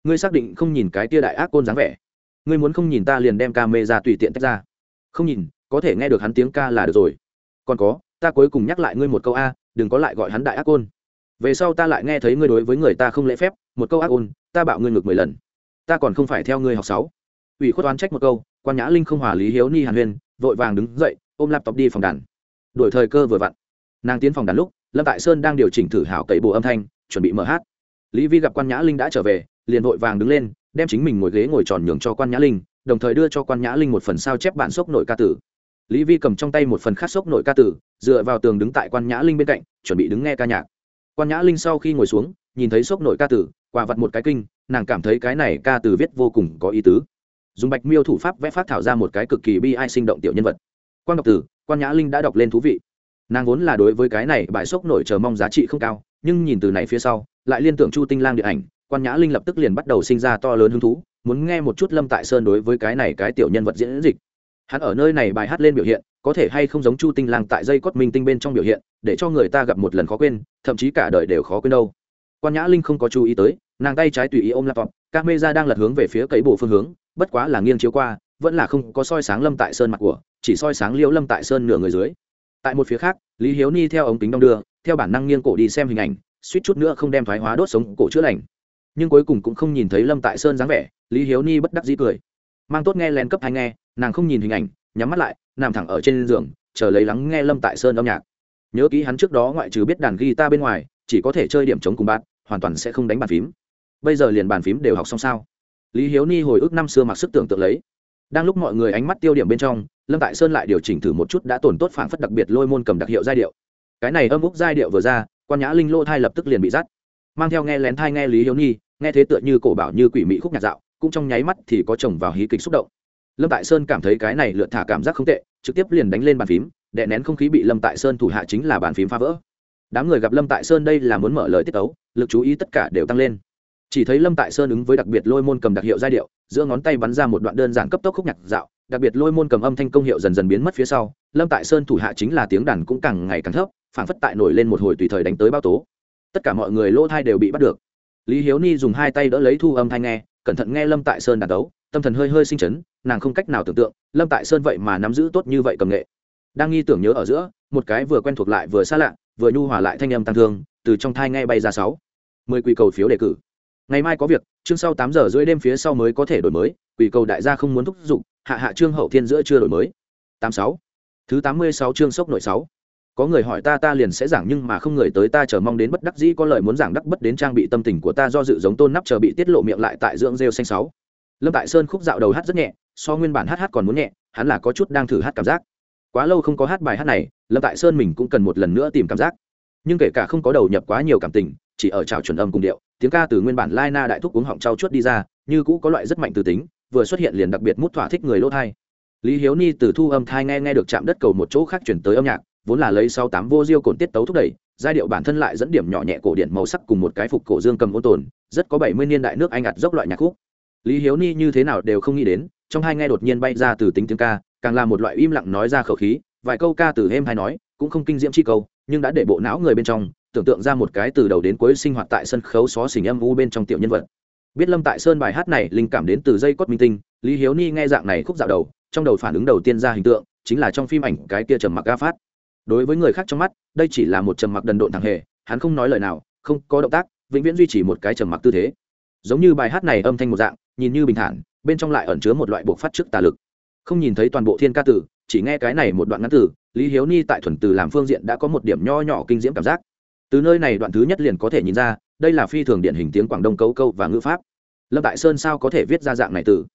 Ngươi xác định không nhìn cái tia đại ác côn dáng vẻ. Ngươi muốn không nhìn ta liền đem ca mê ra tùy tiện tách ra. Không nhìn, có thể nghe được hắn tiếng ca là được rồi. Còn có, ta cuối cùng nhắc lại ngươi một câu a, đừng có lại gọi hắn đại ác côn. Về sau ta lại nghe thấy ngươi đối với người ta không lễ phép, một câu ác ôn, ta bạo ngươi ngược mười lần. Ta còn không phải theo ngươi học sáu. Ủy khuất oán trách một câu, quan nhã linh không hòa lý hiếu ni hàn huyên, vội vàng đứng dậy, ôm laptop đi phòng đàn. Đổi thời cơ vừa vặn. Nàng tiến phòng đàn lúc lâm tại sơn đang điều chỉnh thử hảo cậy bộ âm thanh, chuẩn bị mở hát. Lý vi gặp quan nhã linh đã trở về, liền vội vàng đứng lên, đem chính mình ngồi ghế ngồi tròn nhường cho quan nhã linh, đồng thời đưa cho quan nhã linh một phần sao chép bản sốc nội ca tử. Lý vi cầm trong tay một phần khát sốc nội ca tử, dựa vào tường đứng tại quan nhã linh bên cạnh, chuẩn bị đứng nghe ca nhạc. Quan nhã linh sau khi ngồi xuống, nhìn thấy sốc nội ca tử quả vặt một cái kinh, nàng cảm thấy cái này ca từ viết vô cùng có ý tứ. Dùng bạch miêu thủ pháp vẽ phát thảo ra một cái cực kỳ bi ai sinh động tiểu nhân vật. Quan đọc tử, quan nhã linh đã đọc lên thú vị nàng vốn là đối với cái này bài sốc nổi chờ mong giá trị không cao, nhưng nhìn từ này phía sau, lại liên tưởng chu tinh lang điện ảnh, quan nhã linh lập tức liền bắt đầu sinh ra to lớn hứng thú, muốn nghe một chút lâm tại sơn đối với cái này cái tiểu nhân vật diễn dịch. Hắn ở nơi này bài hát lên biểu hiện, có thể hay không giống chu tinh lang tại dây cốt minh tinh bên trong biểu hiện, để cho người ta gặp một lần khó quên, thậm chí cả đời đều khó quên đâu. Quan nhã linh không có chú ý tới, nàng tay trái tùy ý ôm laptop, các mê ra đang lật hướng về phía cấy bộ phương hướng, bất quá là nghiêng chiếu qua, vẫn là không có soi sáng lâm tại sơn mặt của, chỉ soi sáng liễu lâm tại sơn nửa người dưới tại một phía khác, lý hiếu ni theo ống kính đong đưa, theo bản năng nghiêng cổ đi xem hình ảnh, suýt chút nữa không đem thoái hóa đốt sống cổ chữa lành. Nhưng cuối cùng cũng không nhìn thấy lâm tại sơn dáng vẻ, lý hiếu ni bất đắc dĩ cười. Mang tốt nghe len cấp hay nghe, nàng không nhìn hình ảnh, nhắm mắt lại, nằm thẳng ở trên giường, chờ lấy lắng nghe lâm tại sơn âm nhạc. Nhớ kỹ hắn trước đó ngoại trừ biết đàn guitar bên ngoài, chỉ có thể chơi điểm chống cùng bạn hoàn toàn sẽ không đánh bàn phím. Bây giờ liền bàn phím đều học xong sao? Lý hiếu ni hồi ức năm xưa mặc sức tưởng tượng lấy. Đang lúc mọi người ánh mắt tiêu điểm bên trong lâm tại sơn lại điều chỉnh thử một chút đã tổn tốt phảng phất đặc biệt lôi môn cầm đặc hiệu giai điệu. Cái này âm úc giai điệu vừa ra quan nhã linh lô thai lập tức liền bị dắt mang theo nghe lén thai nghe lý hiếu nhi, nghe thế tựa như cổ bảo như quỷ mỹ khúc nhạc dạo cũng trong nháy mắt thì có chồng vào hí kịch xúc động. Lâm tại sơn cảm thấy cái này lượt thả cảm giác không tệ trực tiếp liền đánh lên bàn phím đè nén không khí bị lâm tại sơn thủ hạ chính là bàn phím phá vỡ. Đám người gặp lâm tại sơn đây là muốn mở lời tiết tấu lực chú ý tất cả đều tăng lên. Chỉ thấy lâm tại sơn ứng với đặc biệt lôi môn cầm đặc hiệu giai điệu giữa ngón tay bắn ra một đoạn đơn giản cấp tốc khúc nhạc dạo đặc biệt lôi môn cầm âm thanh công hiệu dần dần biến mất phía sau, lâm tại sơn thủ hạ chính là tiếng đàn cũng càng ngày càng thấp, phảng phất tại nổi lên một hồi tùy thời đánh tới bao tố. Tất cả mọi người lỗ thai đều bị bắt được. Lý hiếu ni dùng hai tay đỡ lấy thu âm thanh nghe, cẩn thận nghe lâm tại sơn đàn đấu, tâm thần hơi hơi sinh chấn, nàng không cách nào tưởng tượng, lâm tại sơn vậy mà nắm giữ tốt như vậy cầm nghệ. Đang nghi tưởng nhớ ở giữa, một cái vừa quen thuộc lại vừa xa lạ, vừa nhu hòa lại thanh âm tăng thương, từ trong thai nghe bay ra sáu. Mười quy cầu phiếu đề cử. Ngày mai có việc, chương sau tám giờ rưỡi đêm phía sau mới có thể đổi mới, quỷ cầu đại gia không muốn thúc giục hạ hạ trương hậu thiên giữa chưa đổi mới. Tám sáu. Thứ tám mươi sáu chương sốc nội sáu. Có người hỏi ta ta liền sẽ giảng nhưng mà không người tới ta chờ mong đến bất đắc dĩ, có lời muốn giảng đắc bất đến trang bị tâm tình của ta do dự giống tôn nắp chờ bị tiết lộ miệng lại tại dưỡng rêu xanh sáu. Lâm tại sơn khúc dạo đầu hát rất nhẹ, so nguyên bản hát hát còn muốn nhẹ, hắn là có chút đang thử hát cảm giác. Quá lâu không có hát bài hát này, lâm tại sơn mình cũng cần một lần nữa tìm cảm giác. Nhưng kể cả không có đầu nhập quá nhiều cảm tình, chỉ ở trào chuẩn âm cùng điệu, tiếng ca từ nguyên bản lai na đại thúc uống họng trao chuốt đi ra, như cũ có loại rất mạnh từ tính vừa xuất hiện liền đặc biệt mút thỏa thích người lỗ thai. Lý hiếu ni từ thu âm thai nghe nghe được chạm đất cầu một chỗ khác chuyển tới âm nhạc, vốn là lấy sau tám vô diêu cồn tiết tấu thúc đẩy, giai điệu bản thân lại dẫn điểm nhỏ nhẹ cổ điển màu sắc cùng một cái phục cổ dương cầm ôn tồn, rất có bảy mươi niên đại nước anh ạt dốc loại nhạc khúc. Lý hiếu ni như thế nào đều không nghĩ đến, trong hai nghe đột nhiên bay ra từ tính tiếng ca, càng là một loại im lặng nói ra khẩu khí, vài câu ca từ êm hay nói, cũng không kinh diễm chi câu, nhưng đã để bộ não người bên trong, tưởng tượng ra một cái từ đầu đến cuối sinh hoạt tại sân khấu xó xỉnh âm u bên trong tiểu nhân vật biết lâm tại sơn bài hát này linh cảm đến từ dây cốt minh tinh, lý hiếu ni nghe dạng này khúc dạo đầu, trong đầu phản ứng đầu tiên ra hình tượng, chính là trong phim ảnh cái kia trầm mặc ga phát. Đối với người khác trong mắt, đây chỉ là một trầm mặc đần độn thằng hề, hắn không nói lời nào, không có động tác, vĩnh viễn duy trì một cái trầm mặc tư thế. Giống như bài hát này âm thanh một dạng, nhìn như bình thản, bên trong lại ẩn chứa một loại buộc phát trước tà lực. Không nhìn thấy toàn bộ thiên ca tử, chỉ nghe cái này một đoạn ngắn tử lý hiếu ni tại thuần từ làm phương diện đã có một điểm nho nhỏ kinh diễm cảm giác. Từ nơi này đoạn thứ nhất liền có thể nhìn ra đây là phi thường điển hình tiếng quảng đông cấu câu và ngữ pháp. Lâm tại sơn sao có thể viết ra dạng này từ?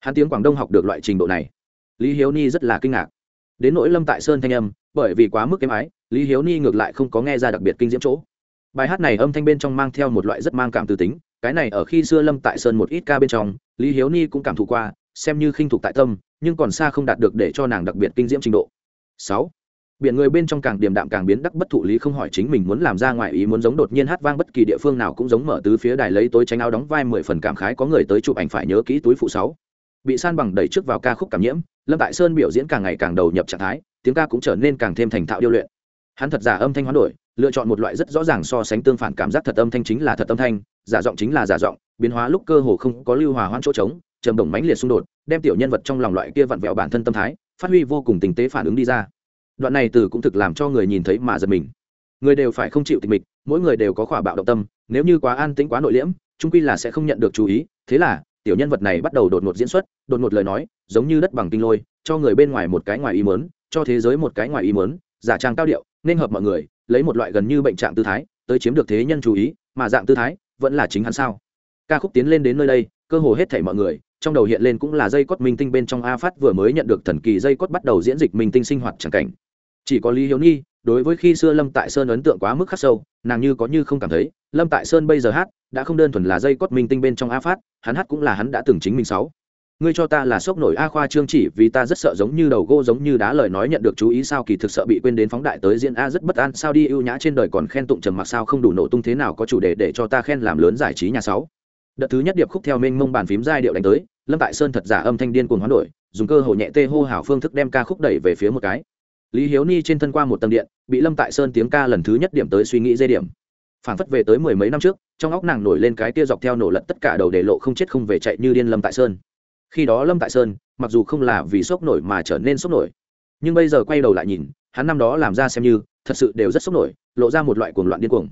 Hắn tiếng quảng đông học được loại trình độ này. Lý hiếu ni rất là kinh ngạc. Đến nỗi lâm tại sơn thanh âm, bởi vì quá mức êm ái, lý hiếu ni ngược lại không có nghe ra đặc biệt kinh diễm chỗ. Bài hát này âm thanh bên trong mang theo một loại rất mang cảm từ tính, cái này ở khi xưa lâm tại sơn một ít ca bên trong, lý hiếu ni cũng cảm thụ qua, xem như khinh thục tại tâm, nhưng còn xa không đạt được để cho nàng đặc biệt kinh diễm trình độ. Sáu biển người bên trong càng điềm đạm càng biến đắc bất thụ lý không hỏi chính mình muốn làm ra ngoài ý muốn giống đột nhiên hát vang bất kỳ địa phương nào cũng giống mở tứ phía đài lấy tối tránh áo đóng vai mười phần cảm khái có người tới chụp ảnh phải nhớ kỹ túi phụ sáu. Bị san bằng đẩy trước vào ca khúc cảm nhiễm, lâm tại sơn biểu diễn càng ngày càng đầu nhập trạng thái, tiếng ca cũng trở nên càng thêm thành thạo điêu luyện. Hắn thật giả âm thanh hoán đổi, lựa chọn một loại rất rõ ràng so sánh tương phản cảm giác thật âm thanh chính là thật âm thanh, giả giọng chính là giả giọng, biến hóa lúc cơ hồ không có lưu hòa hoãn chỗ trống, trầm đồng mãnh liệt xung đột, đem tiểu nhân vật trong lòng loại kia vặn vẹo bản thân tâm thái, phát huy vô cùng tình tế phản ứng đi ra đoạn này từ cũng thực làm cho người nhìn thấy mà giật mình. Người đều phải không chịu tịch mịch, mỗi người đều có khỏa bạo động tâm, nếu như quá an tĩnh, quá nội liễm trung quy là sẽ không nhận được chú ý. Thế là, tiểu nhân vật này bắt đầu đột ngột diễn xuất, đột ngột lời nói, giống như đất bằng kinh lôi, cho người bên ngoài một cái ngoài ý mớn cho thế giới một cái ngoài ý mớn giả trang cao điệu, nên hợp mọi người, lấy một loại gần như bệnh trạng tư thái, tới chiếm được thế nhân chú ý, mà dạng tư thái vẫn là chính hắn sao? Ca khúc tiến lên đến nơi đây, cơ hồ hết thảy mọi người, trong đầu hiện lên cũng là dây cốt minh tinh bên trong a phát vừa mới nhận được thần kỳ dây cốt bắt đầu diễn dịch minh tinh sinh hoạt chẳng cảnh chỉ có lý hiếu nhi, đối với khi xưa lâm tại sơn ấn tượng quá mức khắc sâu, nàng như có như không cảm thấy, lâm tại sơn bây giờ hát, đã không đơn thuần là dây cốt minh tinh bên trong a phát, hắn hát cũng là hắn đã từng chính mình sáu. Ngươi cho ta là sốc nổi a khoa trương chỉ vì ta rất sợ giống như đầu gô giống như đá lời nói nhận được chú ý sao kỳ thực sợ bị quên đến phóng đại tới diễn a rất bất an, sao đi ưu nhã trên đời còn khen tụng trầm mặc sao không đủ nổ tung thế nào có chủ đề để cho ta khen làm lớn giải trí nhà sáu. Đợt thứ nhất điệp khúc theo mênh mông bàn phím giai điệu đánh tới, lâm tại sơn thật giả âm thanh điên cuồng hoán đổi, dùng cơ hội nhẹ tê hô hào phương thức đem ca khúc đẩy về phía một cái lý hiếu ni trên thân qua một tầng điện, bị lâm tại sơn tiếng ca lần thứ nhất điểm tới suy nghĩ dây điểm. Phản phất về tới mười mấy năm trước, trong óc nàng nổi lên cái tia dọc theo nổ lật tất cả đầu để lộ không chết không về chạy như điên lâm tại sơn. Khi đó lâm tại sơn, mặc dù không là vì sốc nổi mà trở nên sốc nổi, nhưng bây giờ quay đầu lại nhìn, hắn năm đó làm ra xem như, thật sự đều rất sốc nổi, lộ ra một loại cuồng loạn điên cuồng.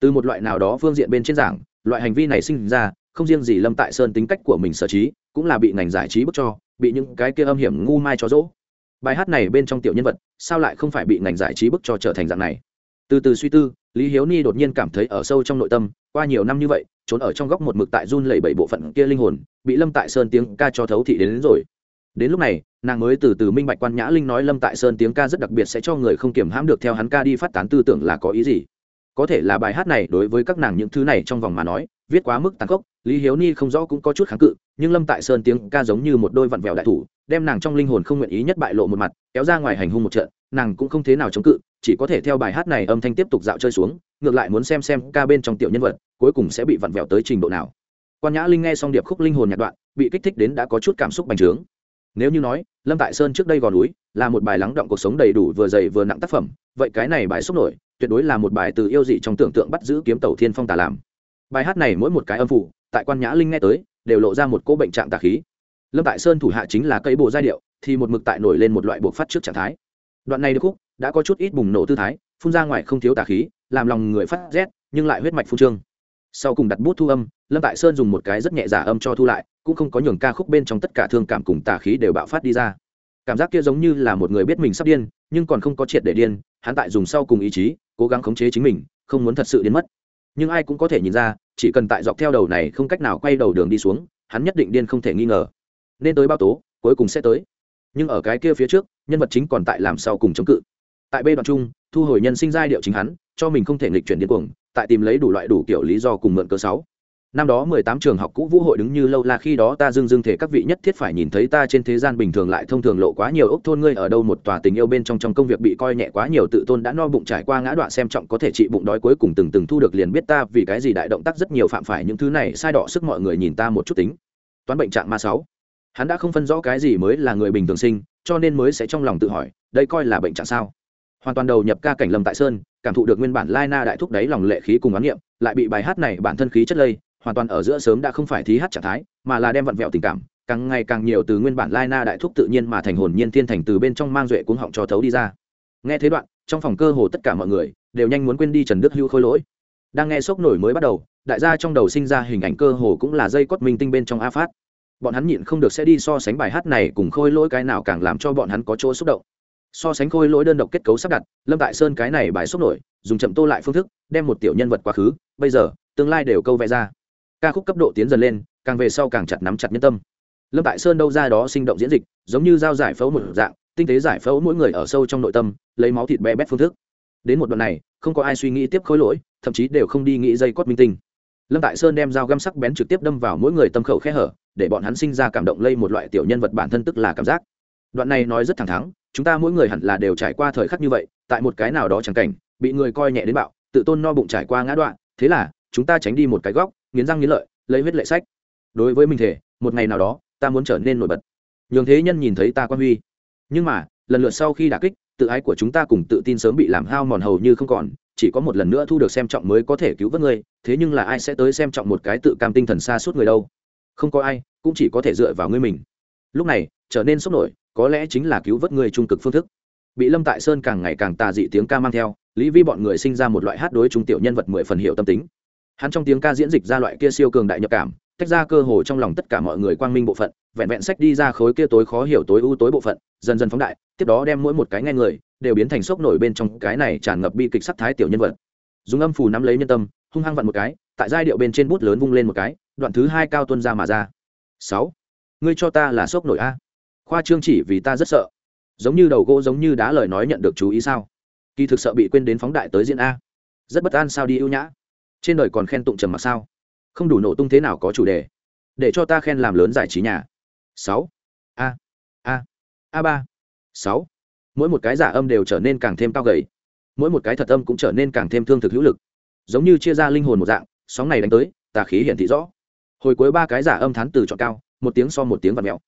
Từ một loại nào đó phương diện bên trên giảng, loại hành vi này sinh ra, không riêng gì lâm tại sơn tính cách của mình sở trí, cũng là bị ngành giải trí bức cho, bị những cái kia âm hiểm ngu mai cho dỗ bài hát này bên trong tiểu nhân vật sao lại không phải bị ngành giải trí bức cho trở thành dạng này? Từ từ suy tư lý hiếu ni đột nhiên cảm thấy ở sâu trong nội tâm qua nhiều năm như vậy trốn ở trong góc một mực tại run lẩy bẩy bộ phận kia linh hồn bị lâm tại sơn tiếng ca cho thấu thị đến, đến rồi. Đến lúc này nàng mới từ từ minh bạch quan nhã linh nói lâm tại sơn tiếng ca rất đặc biệt sẽ cho người không kiểm hãm được theo hắn ca đi phát tán tư tưởng là có ý gì. Có thể là bài hát này đối với các nàng những thứ này trong vòng mà nói viết quá mức tàn khốc, lý hiếu ni không rõ cũng có chút kháng cự, nhưng lâm tại sơn tiếng ca giống như một đôi vặn vẹo đại thủ, đem nàng trong linh hồn không nguyện ý nhất bại lộ một mặt, kéo ra ngoài hành hung một trận, nàng cũng không thế nào chống cự, chỉ có thể theo bài hát này âm thanh tiếp tục dạo chơi xuống, ngược lại muốn xem xem ca bên trong tiểu nhân vật, cuối cùng sẽ bị vặn vẹo tới trình độ nào. Quan nhã linh nghe xong điệp khúc linh hồn nhạc đoạn, bị kích thích đến đã có chút cảm xúc bành trướng. Nếu như nói, lâm tại sơn trước đây gò núi, là một bài lắng động cuộc sống đầy đủ vừa dày vừa nặng tác phẩm, vậy cái này bài xúc nổi, tuyệt đối là một bài từ yêu dị trong tưởng tượng bắt giữ kiếm tàu thiên phong tà làm bài hát này mỗi một cái âm phủ, tại quan nhã linh nghe tới, đều lộ ra một cỗ bệnh trạng tà khí. Lâm tại sơn thủ hạ chính là cây bộ giai điệu, thì một mực tại nổi lên một loại buộc phát trước trạng thái. Đoạn này được khúc, đã có chút ít bùng nổ tư thái, phun ra ngoài không thiếu tà khí, làm lòng người phát rét, nhưng lại huyết mạch phun trương. Sau cùng đặt bút thu âm, lâm tại sơn dùng một cái rất nhẹ giả âm cho thu lại, cũng không có nhường ca khúc bên trong tất cả thương cảm cùng tà khí đều bạo phát đi ra. Cảm giác kia giống như là một người biết mình sắp điên, nhưng còn không có triệt để điên, hắn tại dùng sau cùng ý chí, cố gắng khống chế chính mình, không muốn thật sự điên mất nhưng ai cũng có thể nhìn ra, chỉ cần tại dọc theo đầu này không cách nào quay đầu đường đi xuống, hắn nhất định điên không thể nghi ngờ. Nên tới bao tố, cuối cùng sẽ tới. Nhưng ở cái kia phía trước, nhân vật chính còn tại làm sau cùng chống cự. Tại b đoạn chung, thu hồi nhân sinh giai điệu chính hắn, cho mình không thể nghịch chuyển điên cuồng, tại tìm lấy đủ loại đủ kiểu lý do cùng mượn cơ sáu năm đó mười tám trường học cũ vũ hội đứng như lâu là khi đó ta dưng dưng thể các vị nhất thiết phải nhìn thấy ta trên thế gian bình thường lại thông thường lộ quá nhiều ốc thôn ngươi ở đâu, một tòa tình yêu bên trong trong công việc bị coi nhẹ quá nhiều, tự tôn đã no bụng trải qua ngã đoạn xem trọng có thể trị bụng đói cuối cùng từng từng thu được liền biết ta vì cái gì đại động tác rất nhiều, phạm phải những thứ này, sai đỏ sức mọi người nhìn ta một chút tính. Toán bệnh trạng ma sáu. Hắn đã không phân rõ cái gì mới là người bình thường sinh, cho nên mới sẽ trong lòng tự hỏi, đây coi là bệnh trạng sao? Hoàn toàn đầu nhập ca cảnh lâm tại sơn, cảm thụ được nguyên bản lai na đại thúc đáy lòng lệ khí cùng oán niệm, lại bị bài hát này bản thân khí chất lây hoàn toàn ở giữa sớm đã không phải thí hát trạng thái, mà là đem vặn vẹo tình cảm, càng ngày càng nhiều từ nguyên bản lai na đại thúc tự nhiên mà thành hồn nhiên thiên thành từ bên trong mang duệ cuống họng cho thấu đi ra. Nghe thế đoạn, trong phòng cơ hồ tất cả mọi người đều nhanh muốn quên đi trần đức hữu khôi lỗi. Đang nghe sốc nổi mới bắt đầu, đại gia trong đầu sinh ra hình ảnh cơ hồ cũng là dây cót minh tinh bên trong a phát. Bọn hắn nhịn không được sẽ đi so sánh bài hát này cùng khôi lỗi cái nào càng làm cho bọn hắn có chỗ xúc động. So sánh khôi lỗi đơn độc kết cấu sắp đặt, lâm tại sơn cái này bài xúc nổi, dùng chậm tô lại phương thức, đem một tiểu nhân vật quá khứ, bây giờ, tương lai đều câu vẽ ra ca khúc cấp độ tiến dần lên, càng về sau càng chặt nắm chặt nhân tâm. Lâm tại sơn đâu ra đó sinh động diễn dịch, giống như dao giải phẫu một dạng, tinh tế giải phẫu mỗi người ở sâu trong nội tâm, lấy máu thịt bé bét phương thức. Đến một đoạn này, không có ai suy nghĩ tiếp khối lỗi, thậm chí đều không đi nghĩ dây cót minh tinh. Lâm tại sơn đem dao găm sắc bén trực tiếp đâm vào mỗi người tâm khẩu khe hở, để bọn hắn sinh ra cảm động lây một loại tiểu nhân vật bản thân tức là cảm giác. Đoạn này nói rất thẳng thắn, chúng ta mỗi người hẳn là đều trải qua thời khắc như vậy, tại một cái nào đó chẳng cảnh, bị người coi nhẹ đến bạo, tự tôn no bụng trải qua ngã đoạn, thế là, chúng ta tránh đi một cái góc nghiến răng nghiến lợi, lấy huyết lệ sách. Đối với mình thể một ngày nào đó, ta muốn trở nên nổi bật. Nhường thế nhân nhìn thấy ta quan huy. Nhưng mà, lần lượt sau khi đả kích, tự ái của chúng ta cùng tự tin sớm bị làm hao mòn hầu như không còn, chỉ có một lần nữa thu được xem trọng mới có thể cứu vớt ngươi, thế nhưng là ai sẽ tới xem trọng một cái tự cam tinh thần xa suốt người đâu? Không có ai, cũng chỉ có thể dựa vào ngươi mình. Lúc này, trở nên sốc nổi, có lẽ chính là cứu vớt người trung cực phương thức. Bị lâm tại sơn càng ngày càng tà dị tiếng ca mang theo, lý vi bọn người sinh ra một loại hát đối trung tiểu nhân vật mười phần hiệu tâm tính hắn trong tiếng ca diễn dịch ra loại kia siêu cường đại nhập cảm, tách ra cơ hồ trong lòng tất cả mọi người quang minh bộ phận, vẹn vẹn sách đi ra khối kia tối khó hiểu tối ưu tối bộ phận, dần dần phóng đại, tiếp đó đem mỗi một cái nghe người, đều biến thành sốc nổi bên trong cái này tràn ngập bi kịch sắc thái tiểu nhân vật. Dùng âm phù nắm lấy nhân tâm, hung hăng vặn một cái, tại giai điệu bên trên bút lớn vung lên một cái, đoạn thứ hai cao tuân ra mà ra. Sáu. Ngươi cho ta là sốc nổi a. Khoa trương chỉ vì ta rất sợ. Giống như đầu gỗ giống như đá lời nói nhận được chú ý sao? Kỳ thực sợ bị quên đến phóng đại tới diễn a. Rất bất an sao đi ưu nhã trên đời còn khen tụng trầm mặc sao? Không đủ nổ tung thế nào có chủ đề? Để cho ta khen làm lớn giải trí nhà. Sáu. A. A. A ba. Sáu. Mỗi một cái giả âm đều trở nên càng thêm cao gầy. Mỗi một cái thật âm cũng trở nên càng thêm thương thực hữu lực. Giống như chia ra linh hồn một dạng, sóng này đánh tới, tà khí hiện thị rõ. Hồi cuối ba cái giả âm thán từ chọn cao, một tiếng so một tiếng và mèo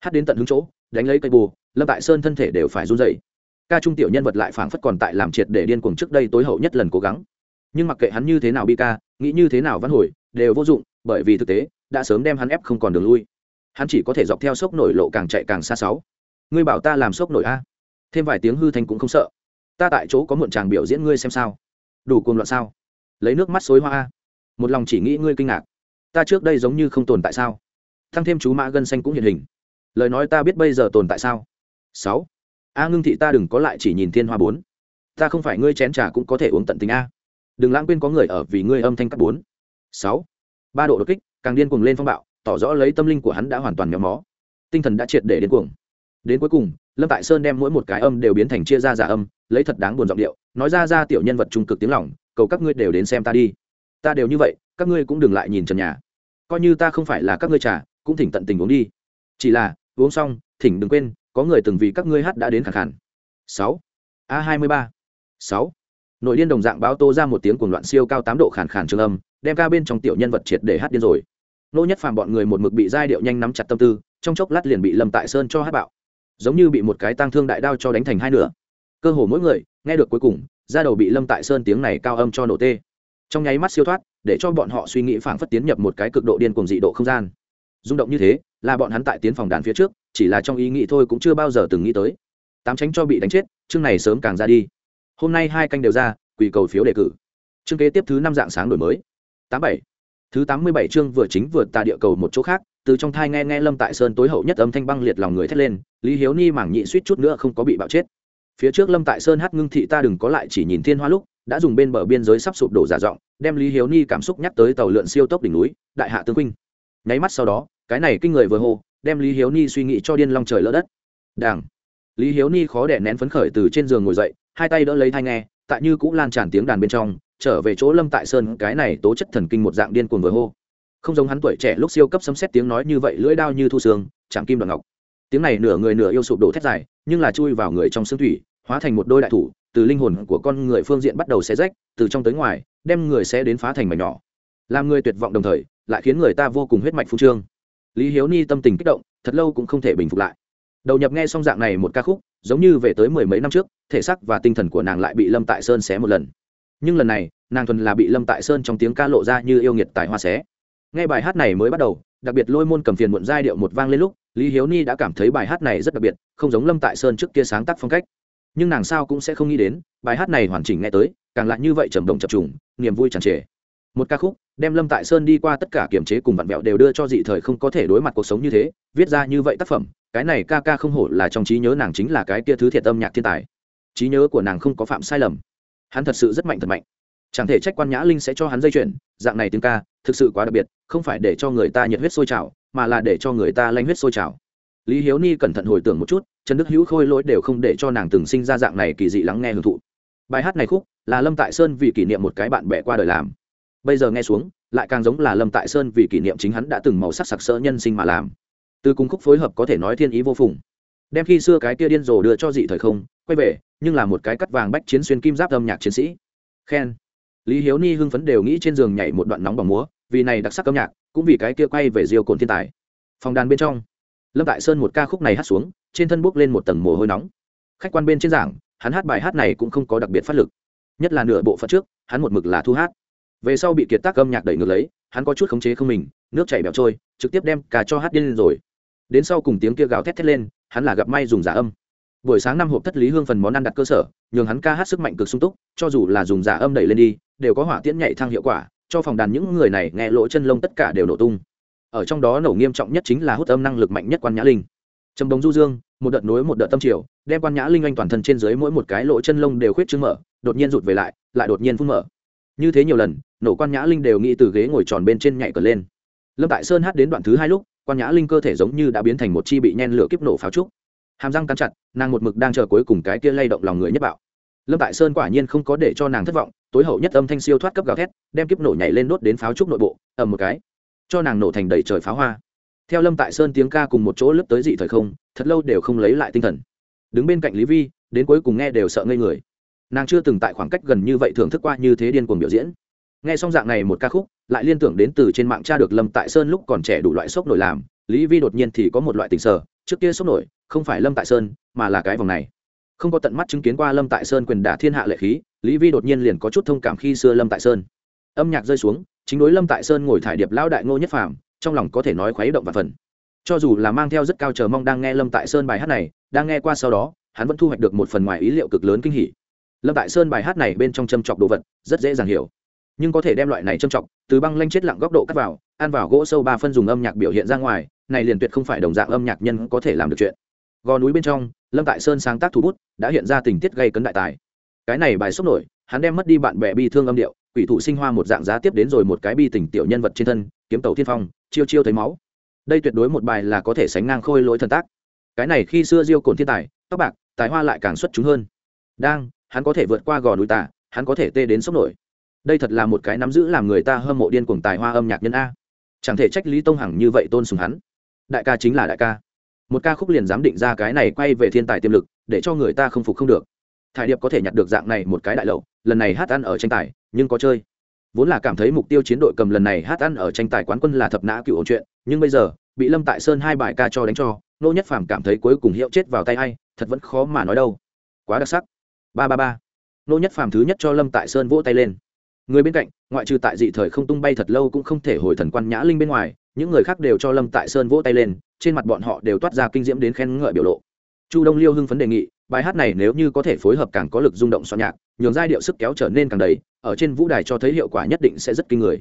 hát đến tận hứng chỗ, đánh lấy cây bù lâm tại sơn thân thể đều phải run dậy ca trung tiểu nhân vật lại phảng phất còn tại làm triệt để điên cuồng trước đây tối hậu nhất lần cố gắng nhưng mặc kệ hắn như thế nào bi ca, nghĩ như thế nào văn hồi, đều vô dụng, bởi vì thực tế, đã sớm đem hắn ép không còn đường lui. Hắn chỉ có thể dọc theo sốc nổi lộ càng chạy càng xa sáu. Ngươi bảo ta làm sốc nổi a? Thêm vài tiếng hư thanh cũng không sợ. Ta tại chỗ có muộn chàng biểu diễn ngươi xem sao. Đủ cuồng loạn sao? Lấy nước mắt xối hoa a. Một lòng chỉ nghĩ ngươi kinh ngạc. Ta trước đây giống như không tồn tại sao? Thăng thêm chú mã gân xanh cũng hiện hình. Lời nói ta biết bây giờ tồn tại sao? Sáu. A ngưng thị ta đừng có lại chỉ nhìn thiên hoa bốn. Ta không phải ngươi chén trà cũng có thể uống tận tình a đừng lãng quên có người ở vì ngươi âm thanh cắt bốn. Sáu. Ba độ đột kích, càng điên cuồng lên phong bạo, tỏ rõ lấy tâm linh của hắn đã hoàn toàn méo mó. Tinh thần đã triệt để điên cuồng. Đến cuối cùng, lâm tại sơn đem mỗi một cái âm đều biến thành chia ra giả âm, lấy thật đáng buồn giọng điệu, nói ra ra tiểu nhân vật trung cực tiếng lòng, cầu các ngươi đều đến xem ta đi. Ta đều như vậy, các ngươi cũng đừng lại nhìn trần nhà. Coi như ta không phải là các ngươi trà, cũng thỉnh tận tình uống đi. Chỉ là, uống xong, thỉnh đừng quên, có người từng vì các ngươi hát đã đến khẳng khẳng sáu. A hai mươi ba. Sáu nội điên đồng dạng báo tô ra một tiếng cuồng loạn siêu cao tám độ khàn khàn trường âm, đem ca bên trong tiểu nhân vật triệt để hát điên rồi. Nô nhất phàm bọn người một mực bị giai điệu nhanh nắm chặt tâm tư, trong chốc lát liền bị lâm tại sơn cho hát bạo. Giống như bị một cái tang thương đại đao cho đánh thành hai nửa. Cơ hồ mỗi người, nghe được cuối cùng ra đầu bị lâm tại sơn tiếng này cao âm cho nổ tê. Trong nháy mắt siêu thoát, để cho bọn họ suy nghĩ phảng phất tiến nhập một cái cực độ điên cuồng dị độ không gian. Rung động như thế, là bọn hắn tại tiến phòng đàn phía trước, chỉ là trong ý nghĩ thôi cũng chưa bao giờ từng nghĩ tới. Tám tránh cho bị đánh chết, chương này sớm càng ra đi hôm nay hai canh đều ra, quỳ cầu phiếu đề cử. Chương kế tiếp thứ năm dạng sáng đổi mới. Tám bảy. Thứ tám mươi bảy chương vừa chính vừa tà địa cầu một chỗ khác, từ trong thai nghe nghe lâm tại sơn tối hậu nhất âm thanh băng liệt lòng người thét lên, lý hiếu ni mảng nhị suýt chút nữa không có bị bạo chết. Phía trước lâm tại sơn hát ngưng thị ta đừng có lại chỉ nhìn thiên hoa lúc, đã dùng bên bờ biên giới sắp sụp đổ giả giọng, đem lý hiếu ni cảm xúc nhắc tới tàu lượn siêu tốc đỉnh núi, đại hạ tương huynh nháy mắt sau đó, cái này kinh người vừa hô, đem lý hiếu ni suy nghĩ cho điên long trời lỡ đất. Đảng lý hiếu ni khó đẻ nén phấn khởi từ trên giường ngồi dậy hai tay đỡ lấy thai nghe, tại như cũng lan tràn tiếng đàn bên trong, trở về chỗ lâm tại sơn, cái này tố chất thần kinh một dạng điên cuồng vừa hô. Không giống hắn tuổi trẻ lúc siêu cấp sấm xét tiếng nói như vậy lưỡi đao như thu xương chạm kim đoạn ngọc. Tiếng này nửa người nửa yêu sụp đổ thét dài, nhưng là chui vào người trong xương thủy, hóa thành một đôi đại thủ, từ linh hồn của con người phương diện bắt đầu xé rách, từ trong tới ngoài, đem người sẽ đến phá thành mảnh nhỏ. Làm người tuyệt vọng đồng thời, lại khiến người ta vô cùng huyết mạch phu trương. Lý hiếu ni tâm tình kích động, thật lâu cũng không thể bình phục lại đầu nhập nghe xong dạng này một ca khúc, giống như về tới mười mấy năm trước, thể xác và tinh thần của nàng lại bị lâm tại sơn xé một lần. Nhưng lần này, nàng thuần là bị lâm tại sơn trong tiếng ca lộ ra như yêu nghiệt tại hoa xé. Nghe bài hát này mới bắt đầu, đặc biệt lôi môn cầm phiền muộn giai điệu một vang lên lúc, lý hiếu ni đã cảm thấy bài hát này rất đặc biệt, không giống lâm tại sơn trước kia sáng tác phong cách. Nhưng nàng sao cũng sẽ không nghĩ đến, bài hát này hoàn chỉnh nghe tới, càng lại như vậy trầm động chập trùng, niềm vui tràn trề. Một ca khúc đem lâm tại sơn đi qua tất cả kiểm chế cùng vặn vẹo đều đưa cho dị thời không có thể đối mặt cuộc sống như thế, viết ra như vậy tác phẩm, cái này ca ca không hổ là trong trí nhớ nàng chính là cái kia thứ thiệt âm nhạc thiên tài. Trí nhớ của nàng không có phạm sai lầm. Hắn thật sự rất mạnh thật mạnh. Chẳng thể trách quan nhã linh sẽ cho hắn dây chuyển dạng này tiếng ca, thực sự quá đặc biệt, không phải để cho người ta nhiệt huyết sôi trào, mà là để cho người ta lanh huyết sôi trào. Lý hiếu ni cẩn thận hồi tưởng một chút, trần đức hữu khôi lỗi đều không để cho nàng từng sinh ra dạng này kỳ dị lắng nghe hưởng thụ. Bài hát này khúc là lâm tại sơn vì kỷ niệm một cái bạn bè qua đời làm bây giờ nghe xuống, lại càng giống là lâm tại sơn vì kỷ niệm chính hắn đã từng màu sắc sặc sỡ nhân sinh mà làm. Từ cung khúc phối hợp có thể nói thiên ý vô phùng. Đem khi xưa cái kia điên rồ đưa cho dị thời không, quay về, nhưng là một cái cắt vàng bách chiến xuyên kim giáp âm nhạc chiến sĩ. Khen. Lý hiếu ni hưng phấn đều nghĩ trên giường nhảy một đoạn nóng bằng múa, vì này đặc sắc âm nhạc, cũng vì cái kia quay về diêu cồn thiên tài. Phòng đàn bên trong, lâm tại sơn một ca khúc này hát xuống, trên thân bốc lên một tầng mồ hôi nóng. Khách quan bên trên giảng, hắn hát bài hát này cũng không có đặc biệt phát lực. Nhất là nửa bộ phận trước, hắn một mực là thu hát về sau bị kiệt tác âm nhạc đẩy ngược lấy, hắn có chút khống chế không mình, nước chảy bẹo trôi, trực tiếp đem cả cho hát điên lên rồi. Đến sau cùng tiếng kia gào thét thét lên, hắn là gặp may dùng giả âm. Buổi sáng năm hộp thất lý hương phần món ăn đặt cơ sở, nhường hắn ca hát sức mạnh cực sung túc, cho dù là dùng giả âm đẩy lên đi, đều có hỏa tiễn nhảy thang hiệu quả, cho phòng đàn những người này nghe lỗ chân lông tất cả đều nổ tung. Ở trong đó nổ nghiêm trọng nhất chính là hút âm năng lực mạnh nhất quan nhã linh. Trầm đồng du dương, một đợt nối một đợt tâm triều, đem quan nhã linh anh toàn thân trên dưới mỗi một cái lỗ chân lông đều khuyết trương mở, đột nhiên rụt về lại lại đột nhiên phun mở như thế nhiều lần, nổ quan nhã linh đều nghĩ từ ghế ngồi tròn bên trên nhảy cờ lên. Lâm tại sơn hát đến đoạn thứ hai lúc, quan nhã linh cơ thể giống như đã biến thành một chi bị nhen lửa kiếp nổ pháo trúc. Hàm răng cắn chặt, nàng một mực đang chờ cuối cùng cái kia lay động lòng người nhất bạo. Lâm tại sơn quả nhiên không có để cho nàng thất vọng, tối hậu nhất âm thanh siêu thoát cấp gào thét, đem kiếp nổ nhảy lên đốt đến pháo trúc nội bộ, ầm một cái, cho nàng nổ thành đầy trời pháo hoa. Theo lâm tại sơn tiếng ca cùng một chỗ lướt tới dị thời không, thật lâu đều không lấy lại tinh thần. Đứng bên cạnh lý vi, đến cuối cùng nghe đều sợ ngây người nàng chưa từng tại khoảng cách gần như vậy thưởng thức qua như thế điên cuồng biểu diễn. Nghe xong dạng này một ca khúc, lại liên tưởng đến từ trên mạng cha được lâm tại sơn lúc còn trẻ đủ loại sốc nổi làm, lý vi đột nhiên thì có một loại tình sở trước kia sốc nổi, không phải lâm tại sơn, mà là cái vòng này. Không có tận mắt chứng kiến qua lâm tại sơn quyền đả thiên hạ lệ khí, lý vi đột nhiên liền có chút thông cảm khi xưa lâm tại sơn. Âm nhạc rơi xuống, chính đối lâm tại sơn ngồi thải điệp lão đại ngô nhất phàm, trong lòng có thể nói khuấy động và phần. Cho dù là mang theo rất cao chờ mong đang nghe lâm tại sơn bài hát này, đang nghe qua sau đó, hắn vẫn thu hoạch được một phần ngoài ý liệu cực lớn kinh hỉ lâm tại sơn bài hát này bên trong châm chọc đồ vật, rất dễ dàng hiểu. Nhưng có thể đem loại này châm chọc, từ băng lanh chết lặng góc độ cắt vào, ăn vào gỗ sâu ba phân dùng âm nhạc biểu hiện ra ngoài, này liền tuyệt không phải đồng dạng âm nhạc nhân có thể làm được chuyện. Gò núi bên trong, lâm tại sơn sáng tác thủ bút, đã hiện ra tình tiết gây cấn đại tài. Cái này bài sốc nổi, hắn đem mất đi bạn bè bi thương âm điệu, quỷ thủ sinh hoa một dạng giá tiếp đến rồi một cái bi tình tiểu nhân vật trên thân, kiếm tàu thiên phong, chiêu chiêu thấy máu. Đây tuyệt đối một bài là có thể sánh ngang khôi lỗi thần tác. Cái này khi xưa diêu cồn thiên tài, tóc bạc, tài hoa lại càng xuất chúng hơn. Đang hắn có thể vượt qua gò núi tà, hắn có thể tê đến sốc nổi. Đây thật là một cái nắm giữ làm người ta hâm mộ điên cuồng tài hoa âm nhạc nhân a. Chẳng thể trách lý tông hằng như vậy tôn sùng hắn. Đại ca chính là đại ca. Một ca khúc liền dám định ra cái này quay về thiên tài tiềm lực, để cho người ta không phục không được. Thải điệp có thể nhặt được dạng này một cái đại lậu, lần này hát ăn ở tranh tài, nhưng có chơi. Vốn là cảm thấy mục tiêu chiến đội cầm lần này hát ăn ở tranh tài quán quân là thập nã cựu ổn chuyện, nhưng bây giờ, bị lâm tại sơn hai bài ca cho đánh cho, nô nhất phàm cảm thấy cuối cùng hiệu chết vào tay hay thật vẫn khó mà nói đâu. Quá đặc sắc ba ba ba. Nô nhất phàm thứ nhất cho lâm tại sơn vỗ tay lên. Người bên cạnh, ngoại trừ tại dị thời không tung bay thật lâu cũng không thể hồi thần quan nhã linh bên ngoài, những người khác đều cho lâm tại sơn vỗ tay lên, trên mặt bọn họ đều toát ra kinh diễm đến khen ngợi biểu lộ. Chu đông liêu hưng phấn đề nghị, bài hát này nếu như có thể phối hợp càng có lực rung động soạn nhạc, nhường giai điệu sức kéo trở nên càng đầy, ở trên vũ đài cho thấy hiệu quả nhất định sẽ rất kinh người.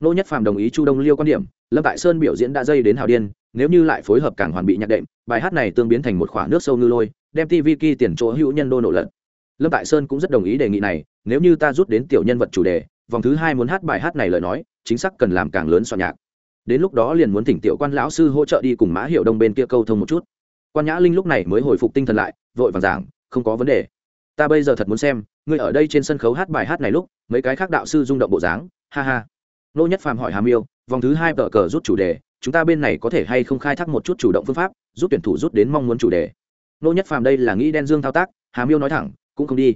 Nô nhất phàm đồng ý chu đông liêu quan điểm, lâm tại sơn biểu diễn đã dây đến hào điên, nếu như lại phối hợp càng hoàn bị nhạc đệm, bài hát này tương biến thành một khoả nước sâu ngư lôi, đem tv kỳ tiền chỗ hữu nhân đô nổ lật lâm tại sơn cũng rất đồng ý đề nghị này, nếu như ta rút đến tiểu nhân vật chủ đề, vòng thứ hai muốn hát bài hát này lời nói, chính xác cần làm càng lớn soạn nhạc. Đến lúc đó liền muốn thỉnh tiểu quan lão sư hỗ trợ đi cùng mã hiệu đông bên kia câu thông một chút. Quan nhã linh lúc này mới hồi phục tinh thần lại, vội vàng giảng, không có vấn đề. Ta bây giờ thật muốn xem, ngươi ở đây trên sân khấu hát bài hát này lúc, mấy cái khác đạo sư rung động bộ dáng, ha ha. Nô nhất phàm hỏi hàm yêu vòng thứ hai tờ cờ rút chủ đề, chúng ta bên này có thể hay không khai thác một chút chủ động phương pháp, giúp tuyển thủ rút đến mong muốn chủ đề? Nô nhất phàm đây là nghĩ đen dương thao tác hàm yêu nói thẳng cũng không đi.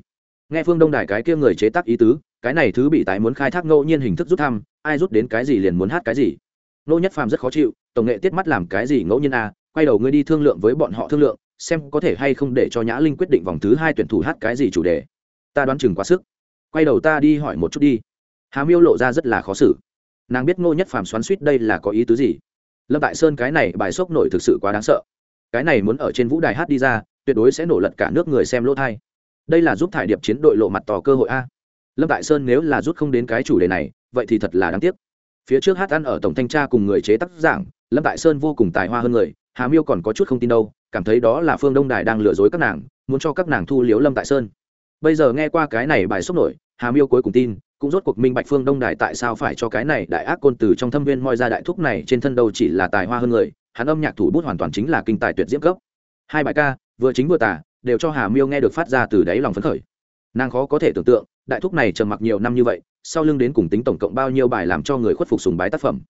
Nghe phương đông đài cái kia người chế tác ý tứ, cái này thứ bị tái muốn khai thác ngẫu nhiên hình thức rút thăm, ai rút đến cái gì liền muốn hát cái gì. Nô nhất phàm rất khó chịu, tổng nghệ tiết mắt làm cái gì ngẫu nhiên à quay đầu ngươi đi thương lượng với bọn họ thương lượng, xem có thể hay không để cho nhã linh quyết định vòng thứ hai tuyển thủ hát cái gì chủ đề. Ta đoán chừng quá sức. Quay đầu ta đi hỏi một chút đi. Hà miêu lộ ra rất là khó xử. Nàng biết ngô nhất phàm xoắn suýt đây là có ý tứ gì. Lâm tại sơn cái này bài sốc nổi thực sự quá đáng sợ. Cái này muốn ở trên vũ đài hát đi ra, tuyệt đối sẽ nổ lật cả nước người xem lỗ thai đây là giúp thải điệp chiến đội lộ mặt tỏ cơ hội a. Lâm tại sơn nếu là rút không đến cái chủ đề này, vậy thì thật là đáng tiếc. Phía trước hát ăn ở tổng thanh tra cùng người chế tác giảng, lâm tại sơn vô cùng tài hoa hơn người, hà miêu còn có chút không tin đâu, cảm thấy đó là phương đông đài đang lừa dối các nàng, muốn cho các nàng thu liếu lâm tại sơn. Bây giờ nghe qua cái này bài sốc nổi, hà miêu cuối cùng tin, cũng rốt cuộc minh bạch phương đông đài tại sao phải cho cái này đại ác côn từ trong thâm viên moi ra đại thúc này trên thân đầu chỉ là tài hoa hơn người, hắn âm nhạc thủ bút hoàn toàn chính là kinh tài tuyệt diễm cấp. Hai bài ca, vừa chính vừa tả đều cho hà miêu nghe được phát ra từ đáy lòng phấn khởi. Nàng khó có thể tưởng tượng, đại thúc này trầm mặc nhiều năm như vậy, sau lưng đến cùng tính tổng cộng bao nhiêu bài làm cho người khuất phục sùng bái tác phẩm.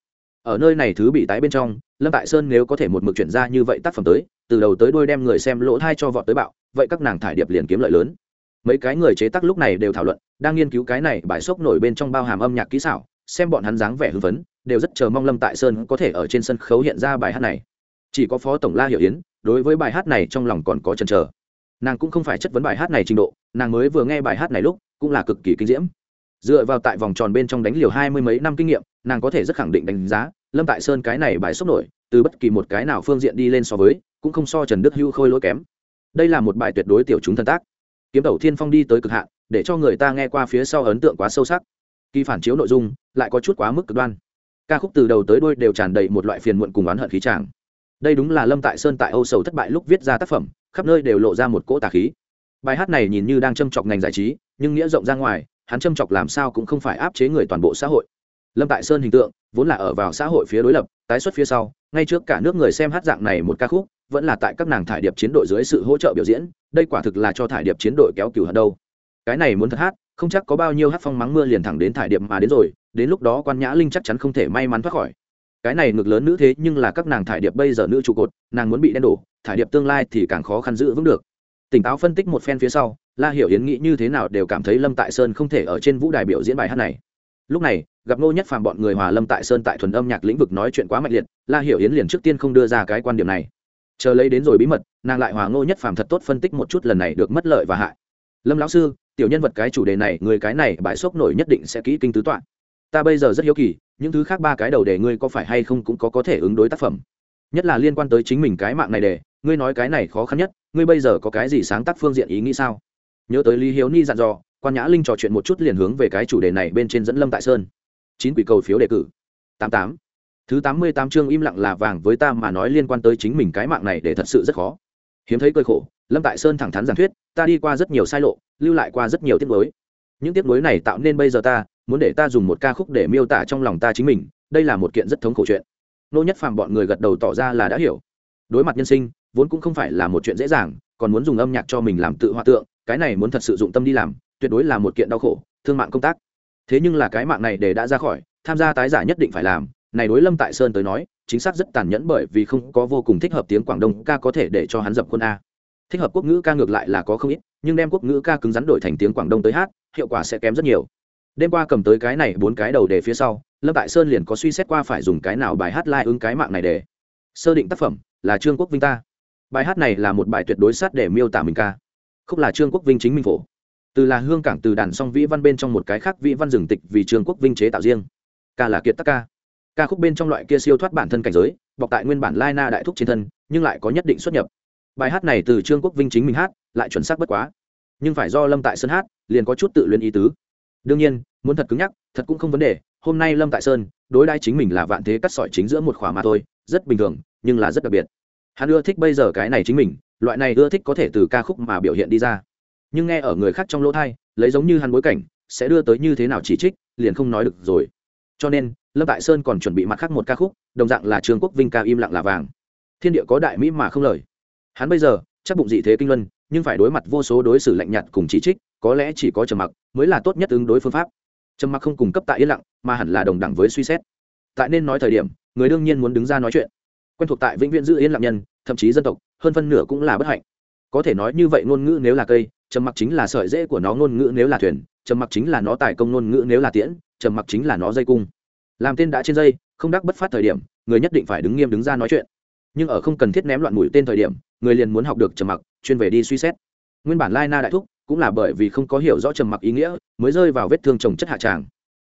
Ở nơi này thứ bị tái bên trong, lâm tại sơn nếu có thể một mực chuyển ra như vậy tác phẩm tới, từ đầu tới đôi đem người xem lỗ thai cho vọt tới bạo, vậy các nàng thải điệp liền kiếm lợi lớn. Mấy cái người chế tác lúc này đều thảo luận, đang nghiên cứu cái này bài sốc nổi bên trong bao hàm âm nhạc kỹ xảo, xem bọn hắn dáng vẻ hưng phấn, đều rất chờ mong lâm tại sơn có thể ở trên sân khấu hiện ra bài hát này. Chỉ có phó tổng la hiểu yến, đối với bài hát này trong lòng còn có chần chờ nàng cũng không phải chất vấn bài hát này trình độ, nàng mới vừa nghe bài hát này lúc, cũng là cực kỳ kinh diễm. Dựa vào tại vòng tròn bên trong đánh liều hai mươi mấy năm kinh nghiệm, nàng có thể rất khẳng định đánh giá, lâm tại sơn cái này bài sốc nổi, từ bất kỳ một cái nào phương diện đi lên so với, cũng không so trần đức hữu khôi lỗi kém. Đây là một bài tuyệt đối tiểu chúng thần tác. Kiếm tẩu thiên phong đi tới cực hạn, để cho người ta nghe qua phía sau ấn tượng quá sâu sắc. Kỳ phản chiếu nội dung, lại có chút quá mức cực đoan. Ca khúc từ đầu tới đôi đều tràn đầy một loại phiền muộn cùng oán hận khí tràng. Đây đúng là lâm tại sơn tại âu sầu thất bại lúc viết ra tác phẩm khắp nơi đều lộ ra một cỗ tà khí. Bài hát này nhìn như đang châm chọc ngành giải trí, nhưng nghĩa rộng ra ngoài, hắn châm chọc làm sao cũng không phải áp chế người toàn bộ xã hội. Lâm tại sơn hình tượng, vốn là ở vào xã hội phía đối lập, tái xuất phía sau, ngay trước cả nước người xem hát dạng này một ca khúc, vẫn là tại các nàng thải điệp chiến đội dưới sự hỗ trợ biểu diễn, đây quả thực là cho thải điệp chiến đội kéo cửu hận đâu. Cái này muốn thật hát, không chắc có bao nhiêu hát phong mắng mưa liền thẳng đến thải điệp mà đến rồi, đến lúc đó quan nhã linh chắc chắn không thể may mắn thoát khỏi. Cái này ngược lớn nữ thế nhưng là các nàng thải điệp bây giờ nữ trụ cột, nàng muốn bị đen đổ thải điệp tương lai thì càng khó khăn giữ vững được. Tỉnh táo phân tích một phen phía sau, la hiểu yến nghĩ như thế nào đều cảm thấy lâm tại sơn không thể ở trên vũ đài biểu diễn bài hát này. Lúc này, gặp ngô nhất phàm bọn người hòa lâm tại sơn tại thuần âm nhạc lĩnh vực nói chuyện quá mạnh liệt, la hiểu yến liền trước tiên không đưa ra cái quan điểm này. Chờ lấy đến rồi bí mật, nàng lại hòa ngô nhất phàm thật tốt phân tích một chút lần này được mất lợi và hại. Lâm lão sư, tiểu nhân vật cái chủ đề này, người cái này bãi sốc nổi nhất định sẽ kỹ kinh tứ toạn ta bây giờ rất hiếu kỳ, những thứ khác ba cái đầu đề ngươi có phải hay không cũng có có thể ứng đối tác phẩm. Nhất là liên quan tới chính mình cái mạng này đề ngươi nói cái này khó khăn nhất, ngươi bây giờ có cái gì sáng tác phương diện ý nghĩ sao? Nhớ tới lý hiếu ni dặn dò, quan nhã linh trò chuyện một chút liền hướng về cái chủ đề này bên trên dẫn lâm tại sơn. Chín quỷ cầu phiếu đề cử. Tám tám. Thứ tám mươi tám chương im lặng là vàng với ta mà nói liên quan tới chính mình cái mạng này để thật sự rất khó. Hiếm thấy cơi khổ, lâm tại sơn thẳng thắn giảng thuyết, ta đi qua rất nhiều sai lộ, lưu lại qua rất nhiều tiết mới những tiết mới này tạo nên bây giờ ta, muốn để ta dùng một ca khúc để miêu tả trong lòng ta chính mình, đây là một kiện rất thống khổ chuyện. Nô nhất phàm bọn người gật đầu tỏ ra là đã hiểu. Đối mặt nhân sinh vốn cũng không phải là một chuyện dễ dàng, còn muốn dùng âm nhạc cho mình làm tự hòa tượng, cái này muốn thật sự dụng tâm đi làm, tuyệt đối là một kiện đau khổ, thương mạng công tác. Thế nhưng là cái mạng này để đã ra khỏi, tham gia tái giả nhất định phải làm. Này đối lâm tại sơn tới nói, chính xác rất tàn nhẫn bởi vì không có vô cùng thích hợp tiếng quảng đông ca có thể để cho hắn dập khuôn a. Thích hợp quốc ngữ ca ngược lại là có không ít, nhưng đem quốc ngữ ca cứng rắn đổi thành tiếng quảng đông tới hát, hiệu quả sẽ kém rất nhiều. Đêm qua cầm tới cái này bốn cái đầu đề phía sau, lâm tại sơn liền có suy xét qua phải dùng cái nào bài hát lai、like、ứng cái mạng này để. Sơ định tác phẩm là trương quốc vinh ta bài hát này là một bài tuyệt đối sát để miêu tả mình ca. Không là trương quốc vinh chính minh phổ. Từ là hương cảng từ đàn song vĩ văn bên trong một cái khác vĩ văn rừng tịch vì trương quốc vinh chế tạo riêng. Ca là kiệt tắc ca. Ca khúc bên trong loại kia siêu thoát bản thân cảnh giới, bọc tại nguyên bản lai na đại thúc trên thân, nhưng lại có nhất định xuất nhập. Bài hát này từ trương quốc vinh chính mình hát, lại chuẩn xác bất quá. Nhưng phải do lâm tại sơn hát, liền có chút tự luyện ý tứ. Đương nhiên, muốn thật cứng nhắc, thật cũng không vấn đề, hôm nay lâm tại sơn, đối đãi chính mình là vạn thế cắt sỏi chính giữa một khỏa mà thôi, rất bình thường, nhưng là rất đặc biệt hắn ưa thích bây giờ cái này chính mình, loại này ưa thích có thể từ ca khúc mà biểu hiện đi ra. Nhưng nghe ở người khác trong lỗ thai, lấy giống như hắn bối cảnh, sẽ đưa tới như thế nào chỉ trích, liền không nói được rồi. Cho nên, lâm tại sơn còn chuẩn bị mặt khác một ca khúc, đồng dạng là trương quốc vinh ca im lặng là vàng. Thiên địa có đại mỹ mà không lời. Hắn bây giờ, chắc bụng dị thế kinh luân, nhưng phải đối mặt vô số đối xử lạnh nhạt cùng chỉ trích, có lẽ chỉ có trầm mặc mới là tốt nhất ứng đối phương pháp. Trầm mặc không cung cấp tại yên lặng, mà hẳn là đồng đẳng với suy xét. Tại nên nói thời điểm, người đương nhiên muốn đứng ra nói chuyện. Quen thuộc tại vĩnh viễn giữ yên lặng nhân thậm chí dân tộc, hơn phân nửa cũng là bất hạnh. Có thể nói như vậy ngôn ngữ nếu là cây, trầm mặc chính là sợi rễ của nó, ngôn ngữ nếu là thuyền, trầm mặc chính là nó tài công, ngôn ngữ nếu là tiễn, trầm mặc chính là nó dây cung. Làm tên đã trên dây, không đắc bất phát thời điểm, người nhất định phải đứng nghiêm đứng ra nói chuyện. Nhưng ở không cần thiết ném loạn mũi tên thời điểm, người liền muốn học được trầm mặc, chuyên về đi suy xét. Nguyên bản lai na đại thúc, cũng là bởi vì không có hiểu rõ trầm mặc ý nghĩa, mới rơi vào vết thương trồng chất hạ tràng.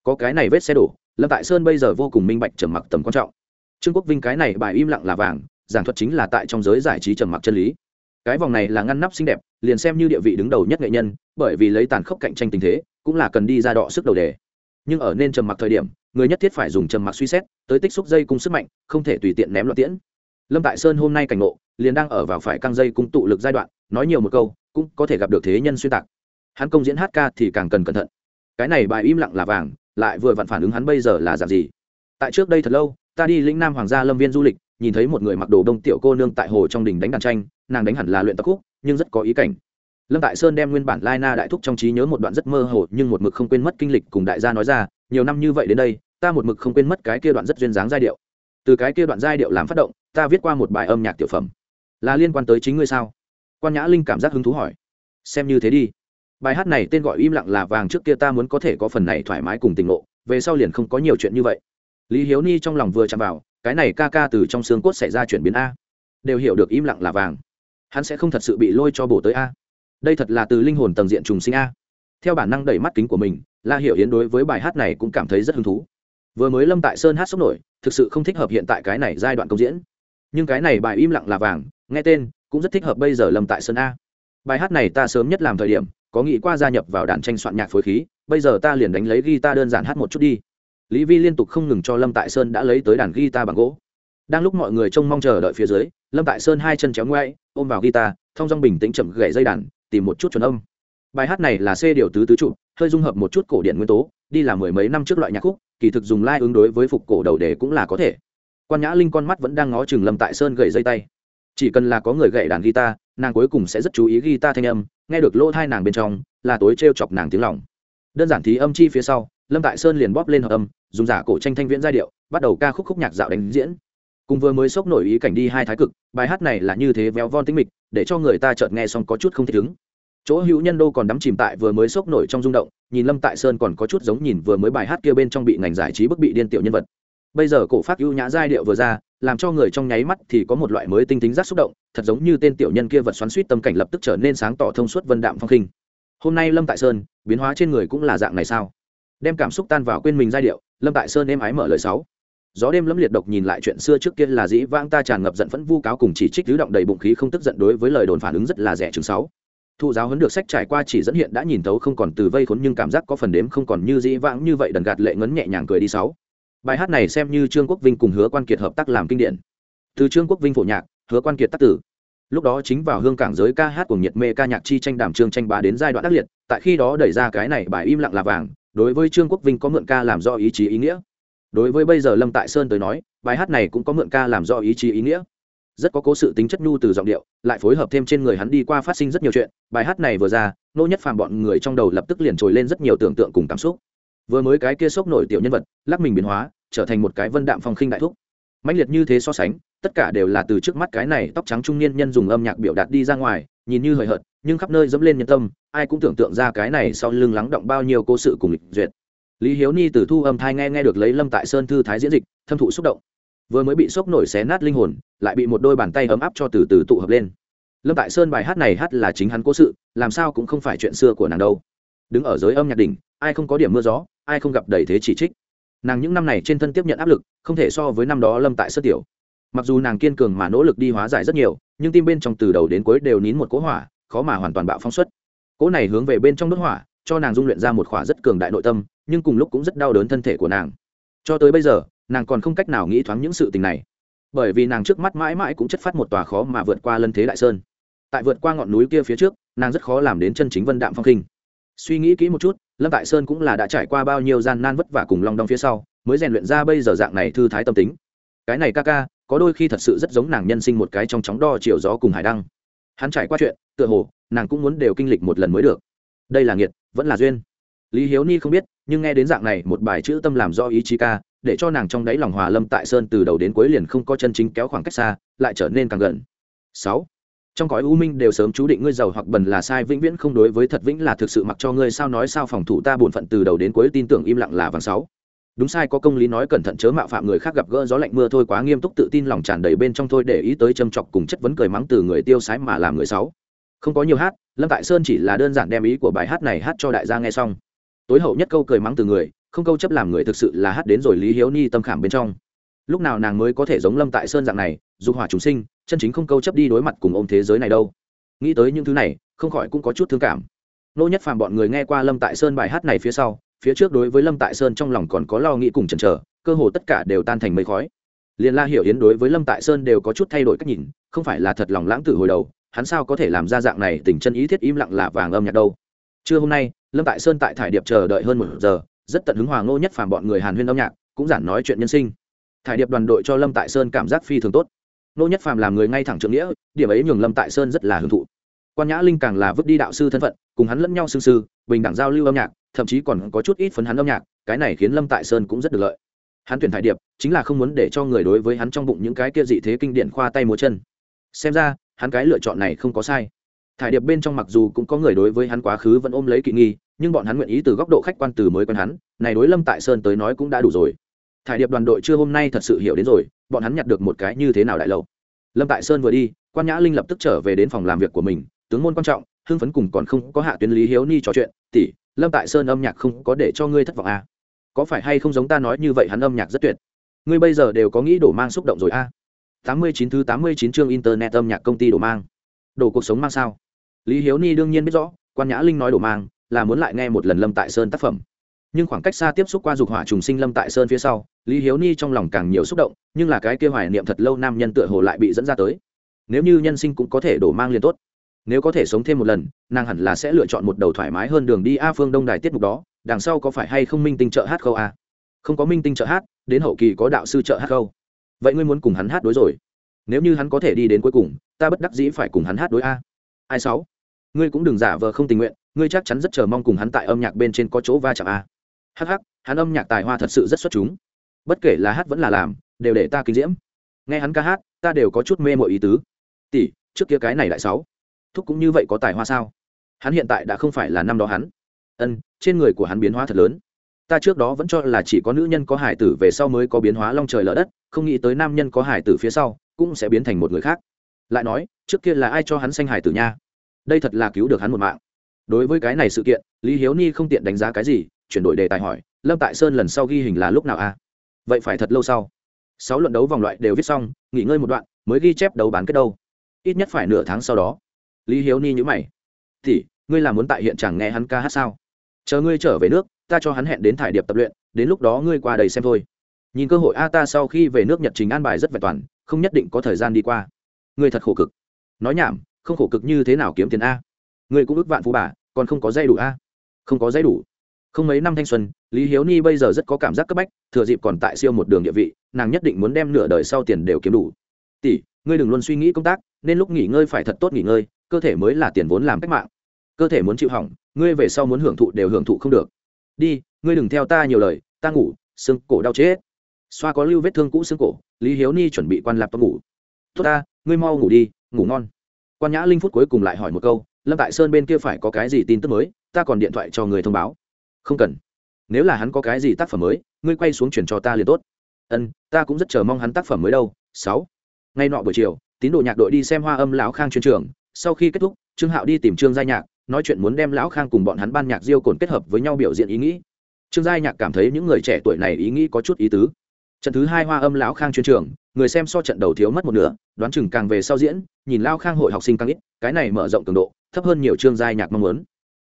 Có cái này vết xe đổ, lâm tại sơn bây giờ vô cùng minh bạch trầm mặc tầm quan trọng. Trương quốc vinh cái này bài im lặng là vàng giảng thuật chính là tại trong giới giải trí trầm mặc chân lý. Cái vòng này là ngăn nắp xinh đẹp, liền xem như địa vị đứng đầu nhất nghệ nhân, bởi vì lấy tàn khốc cạnh tranh tình thế, cũng là cần đi ra đọ sức đầu đề. Nhưng ở nên trầm mặc thời điểm, người nhất thiết phải dùng trầm mặc suy xét, tới tích xúc dây cung sức mạnh, không thể tùy tiện ném loạn tiễn. Lâm tại sơn hôm nay cảnh ngộ, liền đang ở vào phải căng dây cung tụ lực giai đoạn, nói nhiều một câu, cũng có thể gặp được thế nhân xuyên tạc. Hắn công diễn hát ca thì càng cần cẩn thận. Cái này bài im lặng là vàng, lại vừa vặn phản ứng hắn bây giờ là dạng gì? Tại trước đây thật lâu, ta đi lĩnh nam hoàng gia lâm viên du lịch nhìn thấy một người mặc đồ đông tiểu cô nương tại hồ trong đình đánh đàn tranh, nàng đánh hẳn là luyện tập khúc, nhưng rất có ý cảnh. Lâm tại sơn đem nguyên bản lai na đại thúc trong trí nhớ một đoạn rất mơ hồ, nhưng một mực không quên mất kinh lịch cùng đại gia nói ra, nhiều năm như vậy đến đây, ta một mực không quên mất cái kia đoạn rất duyên dáng giai điệu. Từ cái kia đoạn giai điệu làm phát động, ta viết qua một bài âm nhạc tiểu phẩm. Là liên quan tới chính ngươi sao? Quan nhã linh cảm giác hứng thú hỏi. Xem như thế đi. Bài hát này tên gọi im lặng là vàng trước kia ta muốn có thể có phần này thoải mái cùng tình ngộ, về sau liền không có nhiều chuyện như vậy. Lý hiếu ni trong lòng vừa chạm vào cái này ca ca từ trong xương cốt xảy ra chuyển biến a. Đều hiểu được im lặng là vàng. Hắn sẽ không thật sự bị lôi cho bổ tới a. Đây thật là từ linh hồn tầng diện trùng sinh a. Theo bản năng đẩy mắt kính của mình, la hiểu yến đối với bài hát này cũng cảm thấy rất hứng thú. Vừa mới lâm tại sơn hát sốc nổi, thực sự không thích hợp hiện tại cái này giai đoạn công diễn. Nhưng cái này bài im lặng là vàng, nghe tên, cũng rất thích hợp bây giờ lâm tại sơn a. Bài hát này ta sớm nhất làm thời điểm, có nghĩ qua gia nhập vào đàn tranh soạn nhạc phối khí, bây giờ ta liền đánh lấy guitar đơn giản hát một chút đi lý vi liên tục không ngừng cho lâm tại sơn đã lấy tới đàn guitar bằng gỗ. Đang lúc mọi người trông mong chờ đợi phía dưới, lâm tại sơn hai chân chéo ngoại ôm vào guitar thong dong bình tĩnh chậm gậy dây đàn, tìm một chút chuẩn âm. Bài hát này là c điều tứ tứ trụ, hơi dung hợp một chút cổ điển nguyên tố, đi là mười mấy năm trước loại nhạc khúc, kỳ thực dùng lai ứng đối với phục cổ đầu đề cũng là có thể. Quan nhã linh con mắt vẫn đang ngó chừng lâm tại sơn gậy dây tay. Chỉ cần là có người gậy đàn guitar, nàng cuối cùng sẽ rất chú ý guitar thanh âm, nghe được lỗ thai nàng bên trong, là tối t chọc nàng tiếng lòng. Đơn giản thí âm chi phía sau lâm tại sơn liền bóp lên hợp âm, dùng giả cổ tranh thanh viễn giai điệu, bắt đầu ca khúc khúc nhạc dạo đánh diễn. Cùng vừa mới sốc nổi ý cảnh đi hai thái cực, bài hát này là như thế véo von tính mịch, để cho người ta chợt nghe xong có chút không thể ứng. Chỗ hữu nhân đô còn đắm chìm tại vừa mới sốc nổi trong rung động, nhìn lâm tại sơn còn có chút giống nhìn vừa mới bài hát kia bên trong bị ngành giải trí bức bị điên tiểu nhân vật. Bây giờ cổ phát ưu nhã giai điệu vừa ra, làm cho người trong nháy mắt thì có một loại mới tinh tính giác xúc động, thật giống như tên tiểu nhân kia vật xoắn suýt tâm cảnh lập tức trở nên sáng tỏ thông suốt vân đạm phong khinh. Hôm nay lâm tại sơn, biến hóa trên người cũng là dạng này sao? Đem cảm xúc tan vào quên mình giai điệu, lâm tại sơn êm ái mở lời sáu. Gió đêm lẫm liệt độc nhìn lại chuyện xưa trước kia là dĩ vãng ta tràn ngập giận phẫn vu cáo cùng chỉ trích tứ động đầy bụng khí không tức giận đối với lời đồn phản ứng rất là rẻ chừng sáu. Thụ giáo huấn được sách trải qua chỉ dẫn hiện đã nhìn thấu không còn từ vây khốn nhưng cảm giác có phần đếm không còn như dĩ vãng như vậy đần gạt lệ ngấn nhẹ nhàng cười đi sáu. Bài hát này xem như trương quốc vinh cùng hứa quan kiệt hợp tác làm kinh điển. Từ trương quốc vinh phổ nhạc, hứa quan kiệt tác tử. Lúc đó chính vào hương cảng giới ca hát của nhiệt mê ca nhạc chi tranh đàm trương tranh bá đến giai đoạn đắc liệt, tại khi đó đẩy ra cái này bài im lặng là vàng đối với trương quốc vinh có mượn ca làm do ý chí ý nghĩa. Đối với bây giờ lâm tại sơn tới nói, bài hát này cũng có mượn ca làm do ý chí ý nghĩa. Rất có cố sự tính chất nhu từ giọng điệu, lại phối hợp thêm trên người hắn đi qua phát sinh rất nhiều chuyện. Bài hát này vừa ra, nô nhất phàm bọn người trong đầu lập tức liền trồi lên rất nhiều tưởng tượng cùng cảm xúc. Vừa mới cái kia sốc nổi tiểu nhân vật, lắc mình biến hóa, trở thành một cái vân đạm phong khinh đại thúc. Mãnh liệt như thế so sánh tất cả đều là từ trước mắt cái này tóc trắng trung niên nhân dùng âm nhạc biểu đạt đi ra ngoài, nhìn như hời hợt, nhưng khắp nơi dẫm lên nhân tâm, ai cũng tưởng tượng ra cái này sau lưng lắng động bao nhiêu cố sự cùng lịch duyệt. Lý hiếu ni từ thu âm thai nghe nghe được lấy lâm tại sơn thư thái diễn dịch, thâm thụ xúc động. Vừa mới bị sốc nổi xé nát linh hồn, lại bị một đôi bàn tay ấm áp cho từ từ tụ hợp lên. Lâm tại sơn bài hát này hát là chính hắn cố sự, làm sao cũng không phải chuyện xưa của nàng đâu. Đứng ở giới âm nhạc đỉnh, ai không có điểm mưa gió, ai không gặp đầy thế chỉ trích. Nàng những năm này trên thân tiếp nhận áp lực, không thể so với năm đó lâm tại sơ tiểu mặc dù nàng kiên cường mà nỗ lực đi hóa giải rất nhiều, nhưng tim bên trong từ đầu đến cuối đều nín một cỗ hỏa, khó mà hoàn toàn bạo phong suất cỗ này hướng về bên trong đốt hỏa, cho nàng dung luyện ra một khỏa rất cường đại nội tâm, nhưng cùng lúc cũng rất đau đớn thân thể của nàng. Cho tới bây giờ, nàng còn không cách nào nghĩ thoáng những sự tình này. Bởi vì nàng trước mắt mãi mãi cũng chất phát một tòa khó mà vượt qua lân thế đại sơn. Tại vượt qua ngọn núi kia phía trước, nàng rất khó làm đến chân chính vân đạm phong khinh. Suy nghĩ kỹ một chút, lâm tại sơn cũng là đã trải qua bao nhiêu gian nan vất vả cùng long đong phía sau, mới rèn luyện ra bây giờ dạng này thư thái tâm tính. Cái này ca ca có đôi khi thật sự rất giống nàng nhân sinh một cái trong chóng đo chiều gió cùng hải đăng. Hắn trải qua chuyện, tựa hồ, nàng cũng muốn đều kinh lịch một lần mới được. Đây là nghiệt, vẫn là duyên. Lý hiếu ni không biết, nhưng nghe đến dạng này, một bài chữ tâm làm do ý chí ca, để cho nàng trong đáy lòng hòa lâm tại sơn từ đầu đến cuối liền không có chân chính kéo khoảng cách xa, lại trở nên càng gần. Sáu. Trong cõi u minh đều sớm chú định ngươi giàu hoặc bần là sai, vĩnh viễn không đối với thật vĩnh là thực sự mặc cho ngươi sao nói sao phòng thủ ta bổn phận từ đầu đến cuối tin tưởng im lặng là vàng sáu đúng sai, có công lý nói cẩn thận chớ mạo phạm người khác gặp gỡ gió lạnh mưa thôi, quá nghiêm túc tự tin lòng tràn đầy bên trong thôi, để ý tới châm chọc cùng chất vấn cười mắng từ người tiêu sái mà làm người sáu không có nhiều hát, lâm tại sơn chỉ là đơn giản đem ý của bài hát này hát cho đại gia nghe xong. Tối hậu nhất câu cười mắng từ người, không câu chấp làm người thực sự là hát đến rồi lý hiếu ni tâm khảm bên trong. Lúc nào nàng mới có thể giống lâm tại sơn dạng này, dục hỏa chúng sinh, chân chính không câu chấp đi đối mặt cùng ôm thế giới này đâu. Nghĩ tới những thứ này, không khỏi cũng có chút thương cảm. Nô nhất phàm bọn người nghe qua lâm tại sơn bài hát này phía sau phía trước đối với lâm tại sơn trong lòng còn có lo nghĩ cùng chần chờ, cơ hồ tất cả đều tan thành mây khói. Liền la hiểu yến đối với lâm tại sơn đều có chút thay đổi cách nhìn, không phải là thật lòng lãng tử hồi đầu, hắn sao có thể làm ra dạng này tình chân ý thiết im lặng là vàng âm nhạc đâu. Trưa hôm nay, lâm tại sơn tại thải điệp chờ đợi hơn một giờ, rất tận hứng hòa ngô nhất phàm bọn người hàn huyên âm nhạc, cũng giản nói chuyện nhân sinh. Thải điệp đoàn đội cho lâm tại sơn cảm giác phi thường tốt. Ngô nhất phàm làm người ngay thẳng trưởng nghĩa, điểm ấy nhường lâm tại sơn rất là hưởng thụ. Quan nhã linh càng là vứt đi đạo sư thân phận, cùng hắn lẫn nhau sư sư, bình đẳng giao lưu âm nhạc thậm chí còn có chút ít phấn hắn âm nhạc, cái này khiến lâm tại sơn cũng rất được lợi. Hắn tuyển thải điệp, chính là không muốn để cho người đối với hắn trong bụng những cái kia dị thế kinh điển khoa tay múa chân. Xem ra, hắn cái lựa chọn này không có sai. Thải điệp bên trong mặc dù cũng có người đối với hắn quá khứ vẫn ôm lấy kỵ nghi, nhưng bọn hắn nguyện ý từ góc độ khách quan từ mới quen hắn, này đối lâm tại sơn tới nói cũng đã đủ rồi. Thải điệp đoàn đội chưa hôm nay thật sự hiểu đến rồi, bọn hắn nhặt được một cái như thế nào đại lâu lâm tại sơn vừa đi, quan nhã linh lập tức trở về đến phòng làm việc của mình, tướng môn quan trọng, hưng phấn cùng còn không có hạ tuyến lý hiếu ni trò chuyện, tỷ lâm tại sơn âm nhạc không có để cho ngươi thất vọng à. có phải hay không giống ta nói như vậy hắn âm nhạc rất tuyệt? Ngươi bây giờ đều có nghĩ đổ mang xúc động rồi à. tám mươi chín thứ tám mươi chín chương internet âm nhạc công ty đổ mang. Đổ cuộc sống mang sao? Lý hiếu ni đương nhiên biết rõ, quan nhã linh nói đổ mang là muốn lại nghe một lần lâm tại sơn tác phẩm. Nhưng khoảng cách xa tiếp xúc qua dục hỏa trùng sinh lâm tại sơn phía sau, lý hiếu ni trong lòng càng nhiều xúc động, nhưng là cái kia hoài niệm thật lâu nam nhân tựa hồ lại bị dẫn ra tới. Nếu như nhân sinh cũng có thể đổ mang liền tốt nếu có thể sống thêm một lần, nàng hẳn là sẽ lựa chọn một đầu thoải mái hơn đường đi a phương đông đài tiết mục đó, đằng sau có phải hay không minh tinh trợ hát khâu a? Không có minh tinh trợ hát, đến hậu kỳ có đạo sư trợ hát khâu. Vậy ngươi muốn cùng hắn hát đối rồi. Nếu như hắn có thể đi đến cuối cùng, ta bất đắc dĩ phải cùng hắn hát đối a. Ai sáu? Ngươi cũng đừng giả vờ không tình nguyện, ngươi chắc chắn rất chờ mong cùng hắn tại âm nhạc bên trên có chỗ va chạm a. Hh hắn âm nhạc tài hoa thật sự rất xuất chúng. Bất kể là hát vẫn là làm, đều để ta kinh diễm. Nghe hắn ca hát, ta đều có chút mê mọi ý tứ. Tỷ, trước kia cái này lại sáu thúc cũng như vậy có tài hoa sao? Hắn hiện tại đã không phải là năm đó hắn. Ân, trên người của hắn biến hóa thật lớn. Ta trước đó vẫn cho là chỉ có nữ nhân có hải tử về sau mới có biến hóa long trời lở đất, không nghĩ tới nam nhân có hải tử phía sau cũng sẽ biến thành một người khác. Lại nói, trước kia là ai cho hắn sanh hải tử nha? Đây thật là cứu được hắn một mạng. Đối với cái này sự kiện, lý hiếu ni không tiện đánh giá cái gì, chuyển đổi đề tài hỏi, lâm tại sơn lần sau ghi hình là lúc nào a vậy phải thật lâu sau. Sáu luận đấu vòng loại đều viết xong, nghỉ ngơi một đoạn, mới ghi chép đấu bán kết đâu. Ít nhất phải nửa tháng sau đó lý hiếu ni nhữ mày. Thì ngươi là muốn tại hiện chẳng nghe hắn ca hát sao? Chờ ngươi trở về nước, ta cho hắn hẹn đến thải điệp tập luyện, đến lúc đó ngươi qua đây xem thôi. Nhìn cơ hội a ta sau khi về nước nhật trình an bài rất vẹn toàn, không nhất định có thời gian đi qua. Ngươi thật khổ cực. Nói nhảm, không khổ cực như thế nào kiếm tiền a? Ngươi cũng ước vạn phú bà, còn không có dây đủ a? Không có dây đủ. Không mấy năm thanh xuân, lý hiếu ni bây giờ rất có cảm giác cấp bách, thừa dịp còn tại siêu một đường địa vị, nàng nhất định muốn đem nửa đời sau tiền đều kiếm đủ. Tỷ, ngươi đừng luôn suy nghĩ công tác, nên lúc nghỉ ngơi phải thật tốt nghỉ ngơi cơ thể mới là tiền vốn làm cách mạng. Cơ thể muốn chịu hỏng, ngươi về sau muốn hưởng thụ đều hưởng thụ không được. Đi, ngươi đừng theo ta nhiều lời, ta ngủ, xương cổ đau chết. Xoa có lưu vết thương cũ xương cổ, lý hiếu ni chuẩn bị quan lạp tao ngủ. Tốt ta, ngươi mau ngủ đi, ngủ ngon. Quan nhã linh phút cuối cùng lại hỏi một câu, lâm tại sơn bên kia phải có cái gì tin tức mới, ta còn điện thoại cho người thông báo. Không cần. Nếu là hắn có cái gì tác phẩm mới, ngươi quay xuống chuyển cho ta liền tốt. Ân, ta cũng rất chờ mong hắn tác phẩm mới đâu. Sáu. Ngay nọ buổi chiều, tín đồ nhạc đội đi xem hoa âm lão khang chuyên trường sau khi kết thúc, trương hạo đi tìm trương gia nhạc, nói chuyện muốn đem lão khang cùng bọn hắn ban nhạc diêu cồn kết hợp với nhau biểu diễn ý nghĩ. Trương gia nhạc cảm thấy những người trẻ tuổi này ý nghĩ có chút ý tứ. Trận thứ hai hoa âm lão khang chuyên trường, người xem so trận đầu thiếu mất một nửa, đoán chừng càng về sau diễn, nhìn lao khang hội học sinh càng ít, cái này mở rộng cường độ, thấp hơn nhiều trương gia nhạc mong muốn.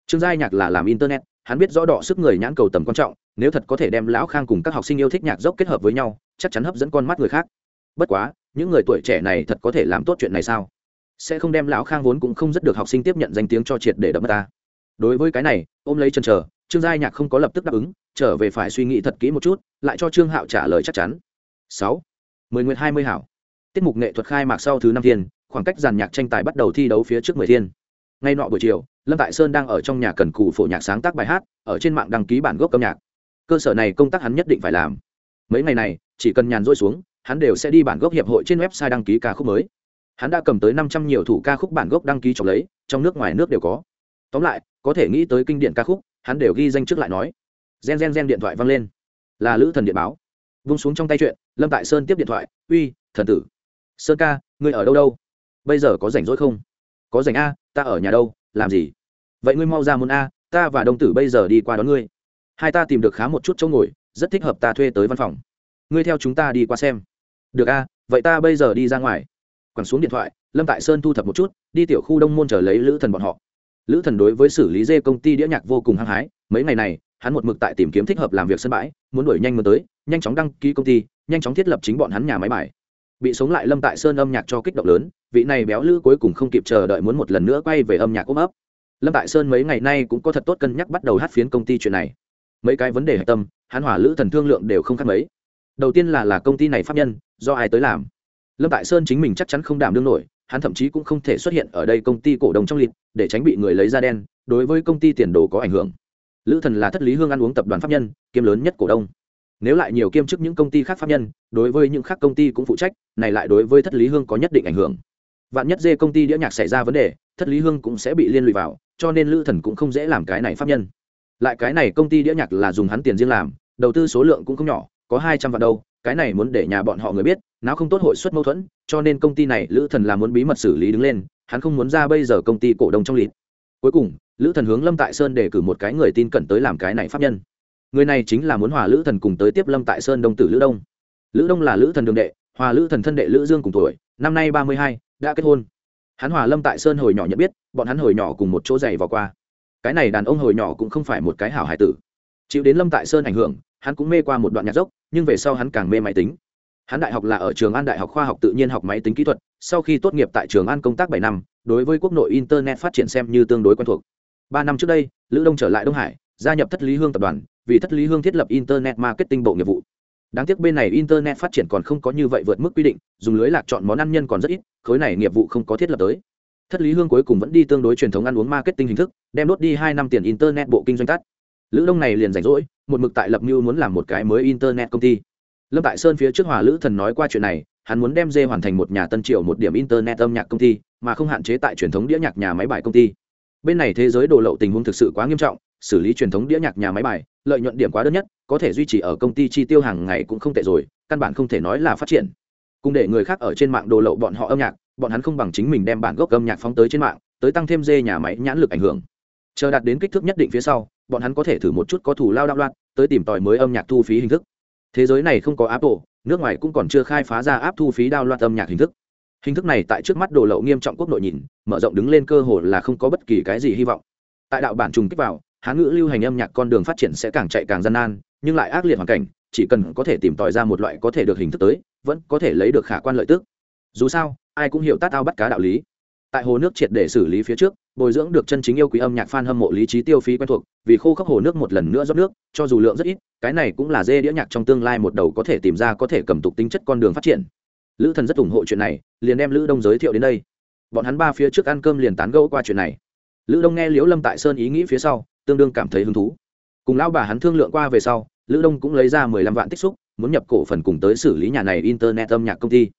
Trương gia nhạc là làm internet, hắn biết rõ đỏ sức người nhãn cầu tầm quan trọng, nếu thật có thể đem lão khang cùng các học sinh yêu thích nhạc dốc kết hợp với nhau, chắc chắn hấp dẫn con mắt người khác. Bất quá, những người tuổi trẻ này thật có thể làm tốt chuyện này sao? Sẽ không đem lão khang vốn cũng không rất được học sinh tiếp nhận danh tiếng cho triệt để đập ta. Đối với cái này, ôm lấy chân chờ, trương giai nhạc không có lập tức đáp ứng, trở về phải suy nghĩ thật kỹ một chút, lại cho trương hạo trả lời chắc chắn. Sáu, mười nguyện hai mươi hảo. Tiết mục nghệ thuật khai mạc sau thứ năm thiên, khoảng cách giàn nhạc tranh tài bắt đầu thi đấu phía trước mười thiên. Ngay nọ buổi chiều, lâm tại sơn đang ở trong nhà cần cù phổ nhạc sáng tác bài hát, ở trên mạng đăng ký bản gốc âm nhạc. Cơ sở này công tác hắn nhất định phải làm. Mấy ngày này, chỉ cần nhàn rỗi xuống, hắn đều sẽ đi bản gốc hiệp hội trên website đăng ký ca khúc mới hắn đã cầm tới năm trăm nhiều thủ ca khúc bản gốc đăng ký chọc lấy, trong nước ngoài nước đều có. Tóm lại, có thể nghĩ tới kinh điển ca khúc, hắn đều ghi danh trước lại nói. Gen gen gen điện thoại vang lên. Là lữ thần điện báo. Vung xuống trong tay chuyện, lâm tại sơn tiếp điện thoại, uy, thần tử. Sơn ca, ngươi ở đâu đâu? Bây giờ có rảnh rỗi không? Có rảnh a, ta ở nhà đâu, làm gì? Vậy ngươi mau ra môn a, ta và đồng tử bây giờ đi qua đón ngươi. Hai ta tìm được khá một chút chỗ ngồi, rất thích hợp ta thuê tới văn phòng. Ngươi theo chúng ta đi qua xem. Được a, vậy ta bây giờ đi ra ngoài quẳng xuống điện thoại, lâm tại sơn thu thập một chút, đi tiểu khu đông môn chờ lấy lữ thần bọn họ. Lữ thần đối với xử lý dê công ty đĩa nhạc vô cùng hăng hái, mấy ngày này, hắn một mực tại tìm kiếm thích hợp làm việc sân bãi, muốn đuổi nhanh mưa tới, nhanh chóng đăng ký công ty, nhanh chóng thiết lập chính bọn hắn nhà máy bài. Bị sống lại lâm tại sơn âm nhạc cho kích động lớn, vị này béo lữ cuối cùng không kịp chờ đợi muốn một lần nữa quay về âm nhạc ôm ấp. Lâm tại sơn mấy ngày nay cũng có thật tốt cân nhắc bắt đầu hát phiến công ty chuyện này. Mấy cái vấn đề hạch tâm, hắn hỏa lữ thần thương lượng đều không khác mấy. Đầu tiên là là công ty này pháp nhân, do ai tới làm? Lâm tại sơn chính mình chắc chắn không đảm đương nổi, hắn thậm chí cũng không thể xuất hiện ở đây công ty cổ đông trong lịch, để tránh bị người lấy ra đen, đối với công ty tiền đồ có ảnh hưởng. Lữ thần là thất lý hương ăn uống tập đoàn pháp nhân, kiêm lớn nhất cổ đông. Nếu lại nhiều kiêm chức những công ty khác pháp nhân, đối với những khác công ty cũng phụ trách, này lại đối với thất lý hương có nhất định ảnh hưởng. Vạn nhất dê công ty đĩa nhạc xảy ra vấn đề, thất lý hương cũng sẽ bị liên lụy vào, cho nên lữ thần cũng không dễ làm cái này pháp nhân. Lại cái này công ty đĩa nhạc là dùng hắn tiền riêng làm, đầu tư số lượng cũng không nhỏ, có hai trăm vạn đâu cái này muốn để nhà bọn họ người biết, nào không tốt hội xuất mâu thuẫn, cho nên công ty này lữ thần là muốn bí mật xử lý đứng lên, hắn không muốn ra bây giờ công ty cổ đông trong lịt. Cuối cùng, lữ thần hướng lâm tại sơn để cử một cái người tin cẩn tới làm cái này pháp nhân. Người này chính là muốn hòa lữ thần cùng tới tiếp lâm tại sơn đông tử lữ đông. Lữ đông là lữ thần đường đệ, hòa lữ thần thân đệ lữ dương cùng tuổi, năm nay ba mươi hai, đã kết hôn. Hắn hòa lâm tại sơn hồi nhỏ nhận biết, bọn hắn hồi nhỏ cùng một chỗ giày vào qua. Cái này đàn ông hồi nhỏ cũng không phải một cái hảo hải tử. Chịu đến lâm tại sơn ảnh hưởng, hắn cũng mê qua một đoạn nhạc dốc nhưng về sau hắn càng mê máy tính. Hắn đại học là ở trường an đại học khoa học tự nhiên học máy tính kỹ thuật, sau khi tốt nghiệp tại trường an công tác bảy năm, đối với quốc nội internet phát triển xem như tương đối quen thuộc. Ba năm trước đây, lữ đông trở lại đông hải, gia nhập thất lý hương tập đoàn, vì thất lý hương thiết lập internet marketing bộ nghiệp vụ. Đáng tiếc bên này internet phát triển còn không có như vậy vượt mức quy định, dùng lưới lạc chọn món ăn nhân còn rất ít, khối này nghiệp vụ không có thiết lập tới. Thất lý hương cuối cùng vẫn đi tương đối truyền thống ăn uống marketing hình thức, đem đốt đi hai năm tiền internet bộ kinh doanh tắt lữ đông này liền rảnh rỗi, một mực tại lập mưu muốn làm một cái mới internet công ty. Lâm tại sơn phía trước hòa lữ thần nói qua chuyện này, hắn muốn đem dê hoàn thành một nhà tân triệu một điểm internet âm nhạc công ty, mà không hạn chế tại truyền thống đĩa nhạc nhà máy bài công ty. Bên này thế giới đồ lậu tình huống thực sự quá nghiêm trọng, xử lý truyền thống đĩa nhạc nhà máy bài, lợi nhuận điểm quá đơn nhất, có thể duy trì ở công ty chi tiêu hàng ngày cũng không tệ rồi, căn bản không thể nói là phát triển. Cùng để người khác ở trên mạng đồ lậu bọn họ âm nhạc, bọn hắn không bằng chính mình đem bản gốc âm nhạc phóng tới trên mạng, tới tăng thêm dê nhà máy nhãn lực ảnh hưởng. Chờ đạt đến kích thước nhất định phía sau bọn hắn có thể thử một chút có thủ lao đạo loạn, tới tìm tòi mới âm nhạc thu phí hình thức. Thế giới này không có apple, nước ngoài cũng còn chưa khai phá ra áp thu phí đao loạn âm nhạc hình thức. Hình thức này tại trước mắt đồ lậu nghiêm trọng quốc nội nhìn, mở rộng đứng lên cơ hội là không có bất kỳ cái gì hy vọng. Tại đạo bản trùng kích vào, hán ngữ lưu hành âm nhạc con đường phát triển sẽ càng chạy càng gian nan, nhưng lại ác liệt hoàn cảnh, chỉ cần có thể tìm tòi ra một loại có thể được hình thức tới, vẫn có thể lấy được khả quan lợi tức. Dù sao, ai cũng hiểu tát ao bắt cá đạo lý. Tại hồ nước triệt để xử lý phía trước bồi dưỡng được chân chính yêu quý âm nhạc fan hâm mộ lý trí tiêu phí quen thuộc, vì khô khốc hồ nước một lần nữa rót nước, cho dù lượng rất ít, cái này cũng là dê đĩa nhạc trong tương lai một đầu có thể tìm ra có thể cầm tục tính chất con đường phát triển. Lữ thần rất ủng hộ chuyện này, liền đem lữ đông giới thiệu đến đây. Bọn hắn ba phía trước ăn cơm liền tán gẫu qua chuyện này. Lữ đông nghe liễu lâm tại sơn ý nghĩ phía sau, tương đương cảm thấy hứng thú. Cùng lão bà hắn thương lượng qua về sau, lữ đông cũng lấy ra mười lăm vạn tích xúc, muốn nhập cổ phần cùng tới xử lý nhà này internet âm nhạc công ty.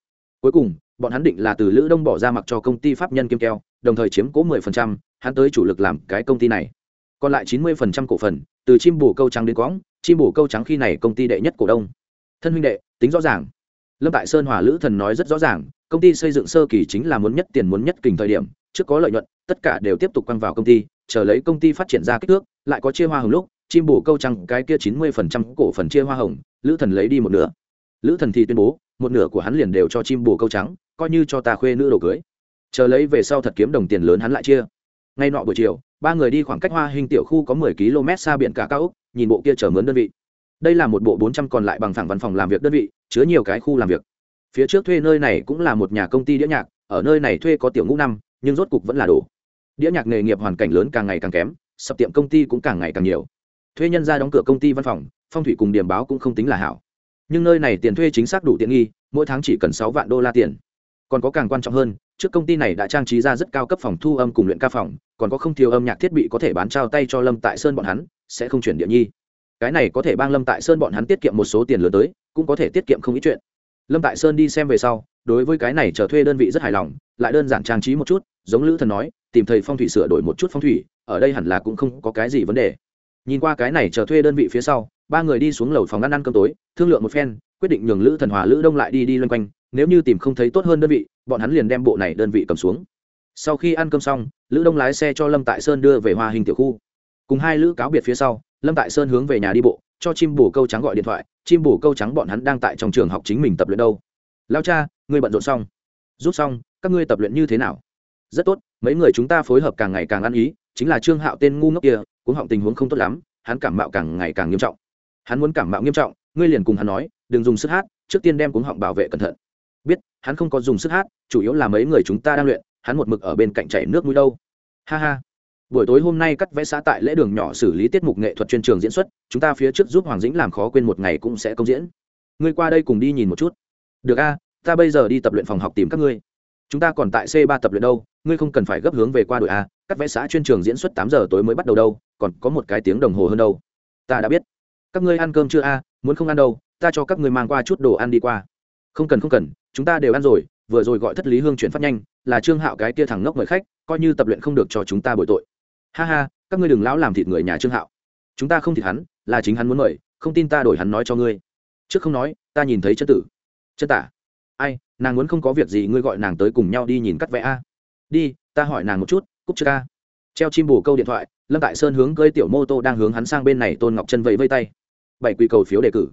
Cuối cùng, bọn hắn định là từ lữ đông bỏ ra mặc cho công ty pháp nhân kiêm keo đồng thời chiếm cố mười phần trăm, hắn tới chủ lực làm cái công ty này. Còn lại chín mươi phần trăm cổ phần, từ chim bổ câu trắng đến quõng, chim bổ câu trắng khi này công ty đệ nhất cổ đông. Thân huynh đệ, tính rõ ràng. Lâm tại sơn hòa lữ thần nói rất rõ ràng, công ty xây dựng sơ kỳ chính là muốn nhất tiền muốn nhất kình thời điểm, trước có lợi nhuận, tất cả đều tiếp tục quăng vào công ty, chờ lấy công ty phát triển ra kích thước, lại có chia hoa hồng lúc, chim bổ câu Trắng cái kia chín mươi phần trăm cổ phần chia hoa hồng, lữ thần lấy đi một nửa. Lữ thần thì tuyên bố, một nửa của hắn liền đều cho chim bổ câu trắng, coi như cho ta khuê nữ đồ cưới chờ lấy về sau thật kiếm đồng tiền lớn hắn lại chia. Ngay nọ buổi chiều, ba người đi khoảng cách hoa hình tiểu khu có mười km xa biển cả cao úc nhìn bộ kia chở mướn đơn vị. Đây là một bộ bốn trăm còn lại bằng thẳng văn phòng làm việc đơn vị, chứa nhiều cái khu làm việc. Phía trước thuê nơi này cũng là một nhà công ty đĩa nhạc, ở nơi này thuê có tiểu ngũ năm, nhưng rốt cục vẫn là đủ đĩa nhạc nghề nghiệp hoàn cảnh lớn càng ngày càng kém, sập tiệm công ty cũng càng ngày càng nhiều. Thuê nhân ra đóng cửa công ty văn phòng, phong thủy cùng điểm báo cũng không tính là hảo. Nhưng nơi này tiền thuê chính xác đủ tiện nghi, mỗi tháng chỉ cần sáu vạn đô la tiền. Còn có càng quan trọng hơn trước công ty này đã trang trí ra rất cao cấp phòng thu âm cùng luyện ca phòng, còn có không thiếu âm nhạc thiết bị có thể bán trao tay cho lâm tại sơn bọn hắn, sẽ không chuyển địa nhi. Cái này có thể bang lâm tại sơn bọn hắn tiết kiệm một số tiền lớn tới, cũng có thể tiết kiệm không ít chuyện. Lâm tại sơn đi xem về sau, đối với cái này chờ thuê đơn vị rất hài lòng, lại đơn giản trang trí một chút, giống lữ thần nói, tìm thầy phong thủy sửa đổi một chút phong thủy, ở đây hẳn là cũng không có cái gì vấn đề. Nhìn qua cái này chờ thuê đơn vị phía sau, ba người đi xuống lầu phòng ăn ăn cơm tối, thương lượng một phen, quyết định nhường lữ thần hòa lữ đông lại đi đi loanh quanh nếu như tìm không thấy tốt hơn đơn vị, bọn hắn liền đem bộ này đơn vị cầm xuống. Sau khi ăn cơm xong, lữ đông lái xe cho lâm tại sơn đưa về Hoa hình tiểu khu. Cùng hai lữ cáo biệt phía sau, lâm tại sơn hướng về nhà đi bộ, cho chim Bù câu trắng gọi điện thoại, chim Bù câu trắng bọn hắn đang tại trong trường học chính mình tập luyện đâu. Lao cha, ngươi bận rộn xong? Rút xong, các ngươi tập luyện như thế nào? Rất tốt, mấy người chúng ta phối hợp càng ngày càng ăn ý, chính là trương hạo tên ngu ngốc kia, cũng họng tình huống không tốt lắm, hắn cảm mạo càng ngày càng nghiêm trọng. Hắn muốn cảm mạo nghiêm trọng, ngươi liền cùng hắn nói, đừng dùng sức hát, trước tiên đem cuống họng bảo vệ cẩn thận biết, hắn không có dùng sức hát, chủ yếu là mấy người chúng ta đang luyện, hắn một mực ở bên cạnh chảy nước mũi đâu. Ha ha. Buổi tối hôm nay cắt vẽ xã tại lễ đường nhỏ xử lý tiết mục nghệ thuật chuyên trường diễn xuất, chúng ta phía trước giúp hoàng dĩnh làm khó quên một ngày cũng sẽ công diễn. Ngươi qua đây cùng đi nhìn một chút. Được a, ta bây giờ đi tập luyện phòng học tìm các ngươi. Chúng ta còn tại c ba tập luyện đâu, ngươi không cần phải gấp hướng về qua đội a, cắt vẽ xã chuyên trường diễn xuất tám giờ tối mới bắt đầu đâu, còn có một cái tiếng đồng hồ hơn đâu. Ta đã biết. Các ngươi ăn cơm chưa a, muốn không ăn đâu, ta cho các ngươi mang qua chút đồ ăn đi qua không cần không cần, chúng ta đều ăn rồi, vừa rồi gọi thất lý hương chuyển phát nhanh, là trương hạo cái kia thằng ngốc mời khách, coi như tập luyện không được cho chúng ta bội tội. Ha ha, các ngươi đừng lão làm thịt người nhà trương hạo. Chúng ta không thịt hắn, là chính hắn muốn mời, không tin ta đổi hắn nói cho ngươi. Trước không nói, ta nhìn thấy chân tử. Chân tả, ai, nàng muốn không có việc gì, ngươi gọi nàng tới cùng nhau đi nhìn cắt vẽ a. Đi, ta hỏi nàng một chút, cúc chưa ca? Treo chim bù câu điện thoại, lâm tại sơn hướng cơi tiểu mô tô đang hướng hắn sang bên này tôn ngọc chân vẫy vây tay. Bảy quy cầu phiếu đề cử.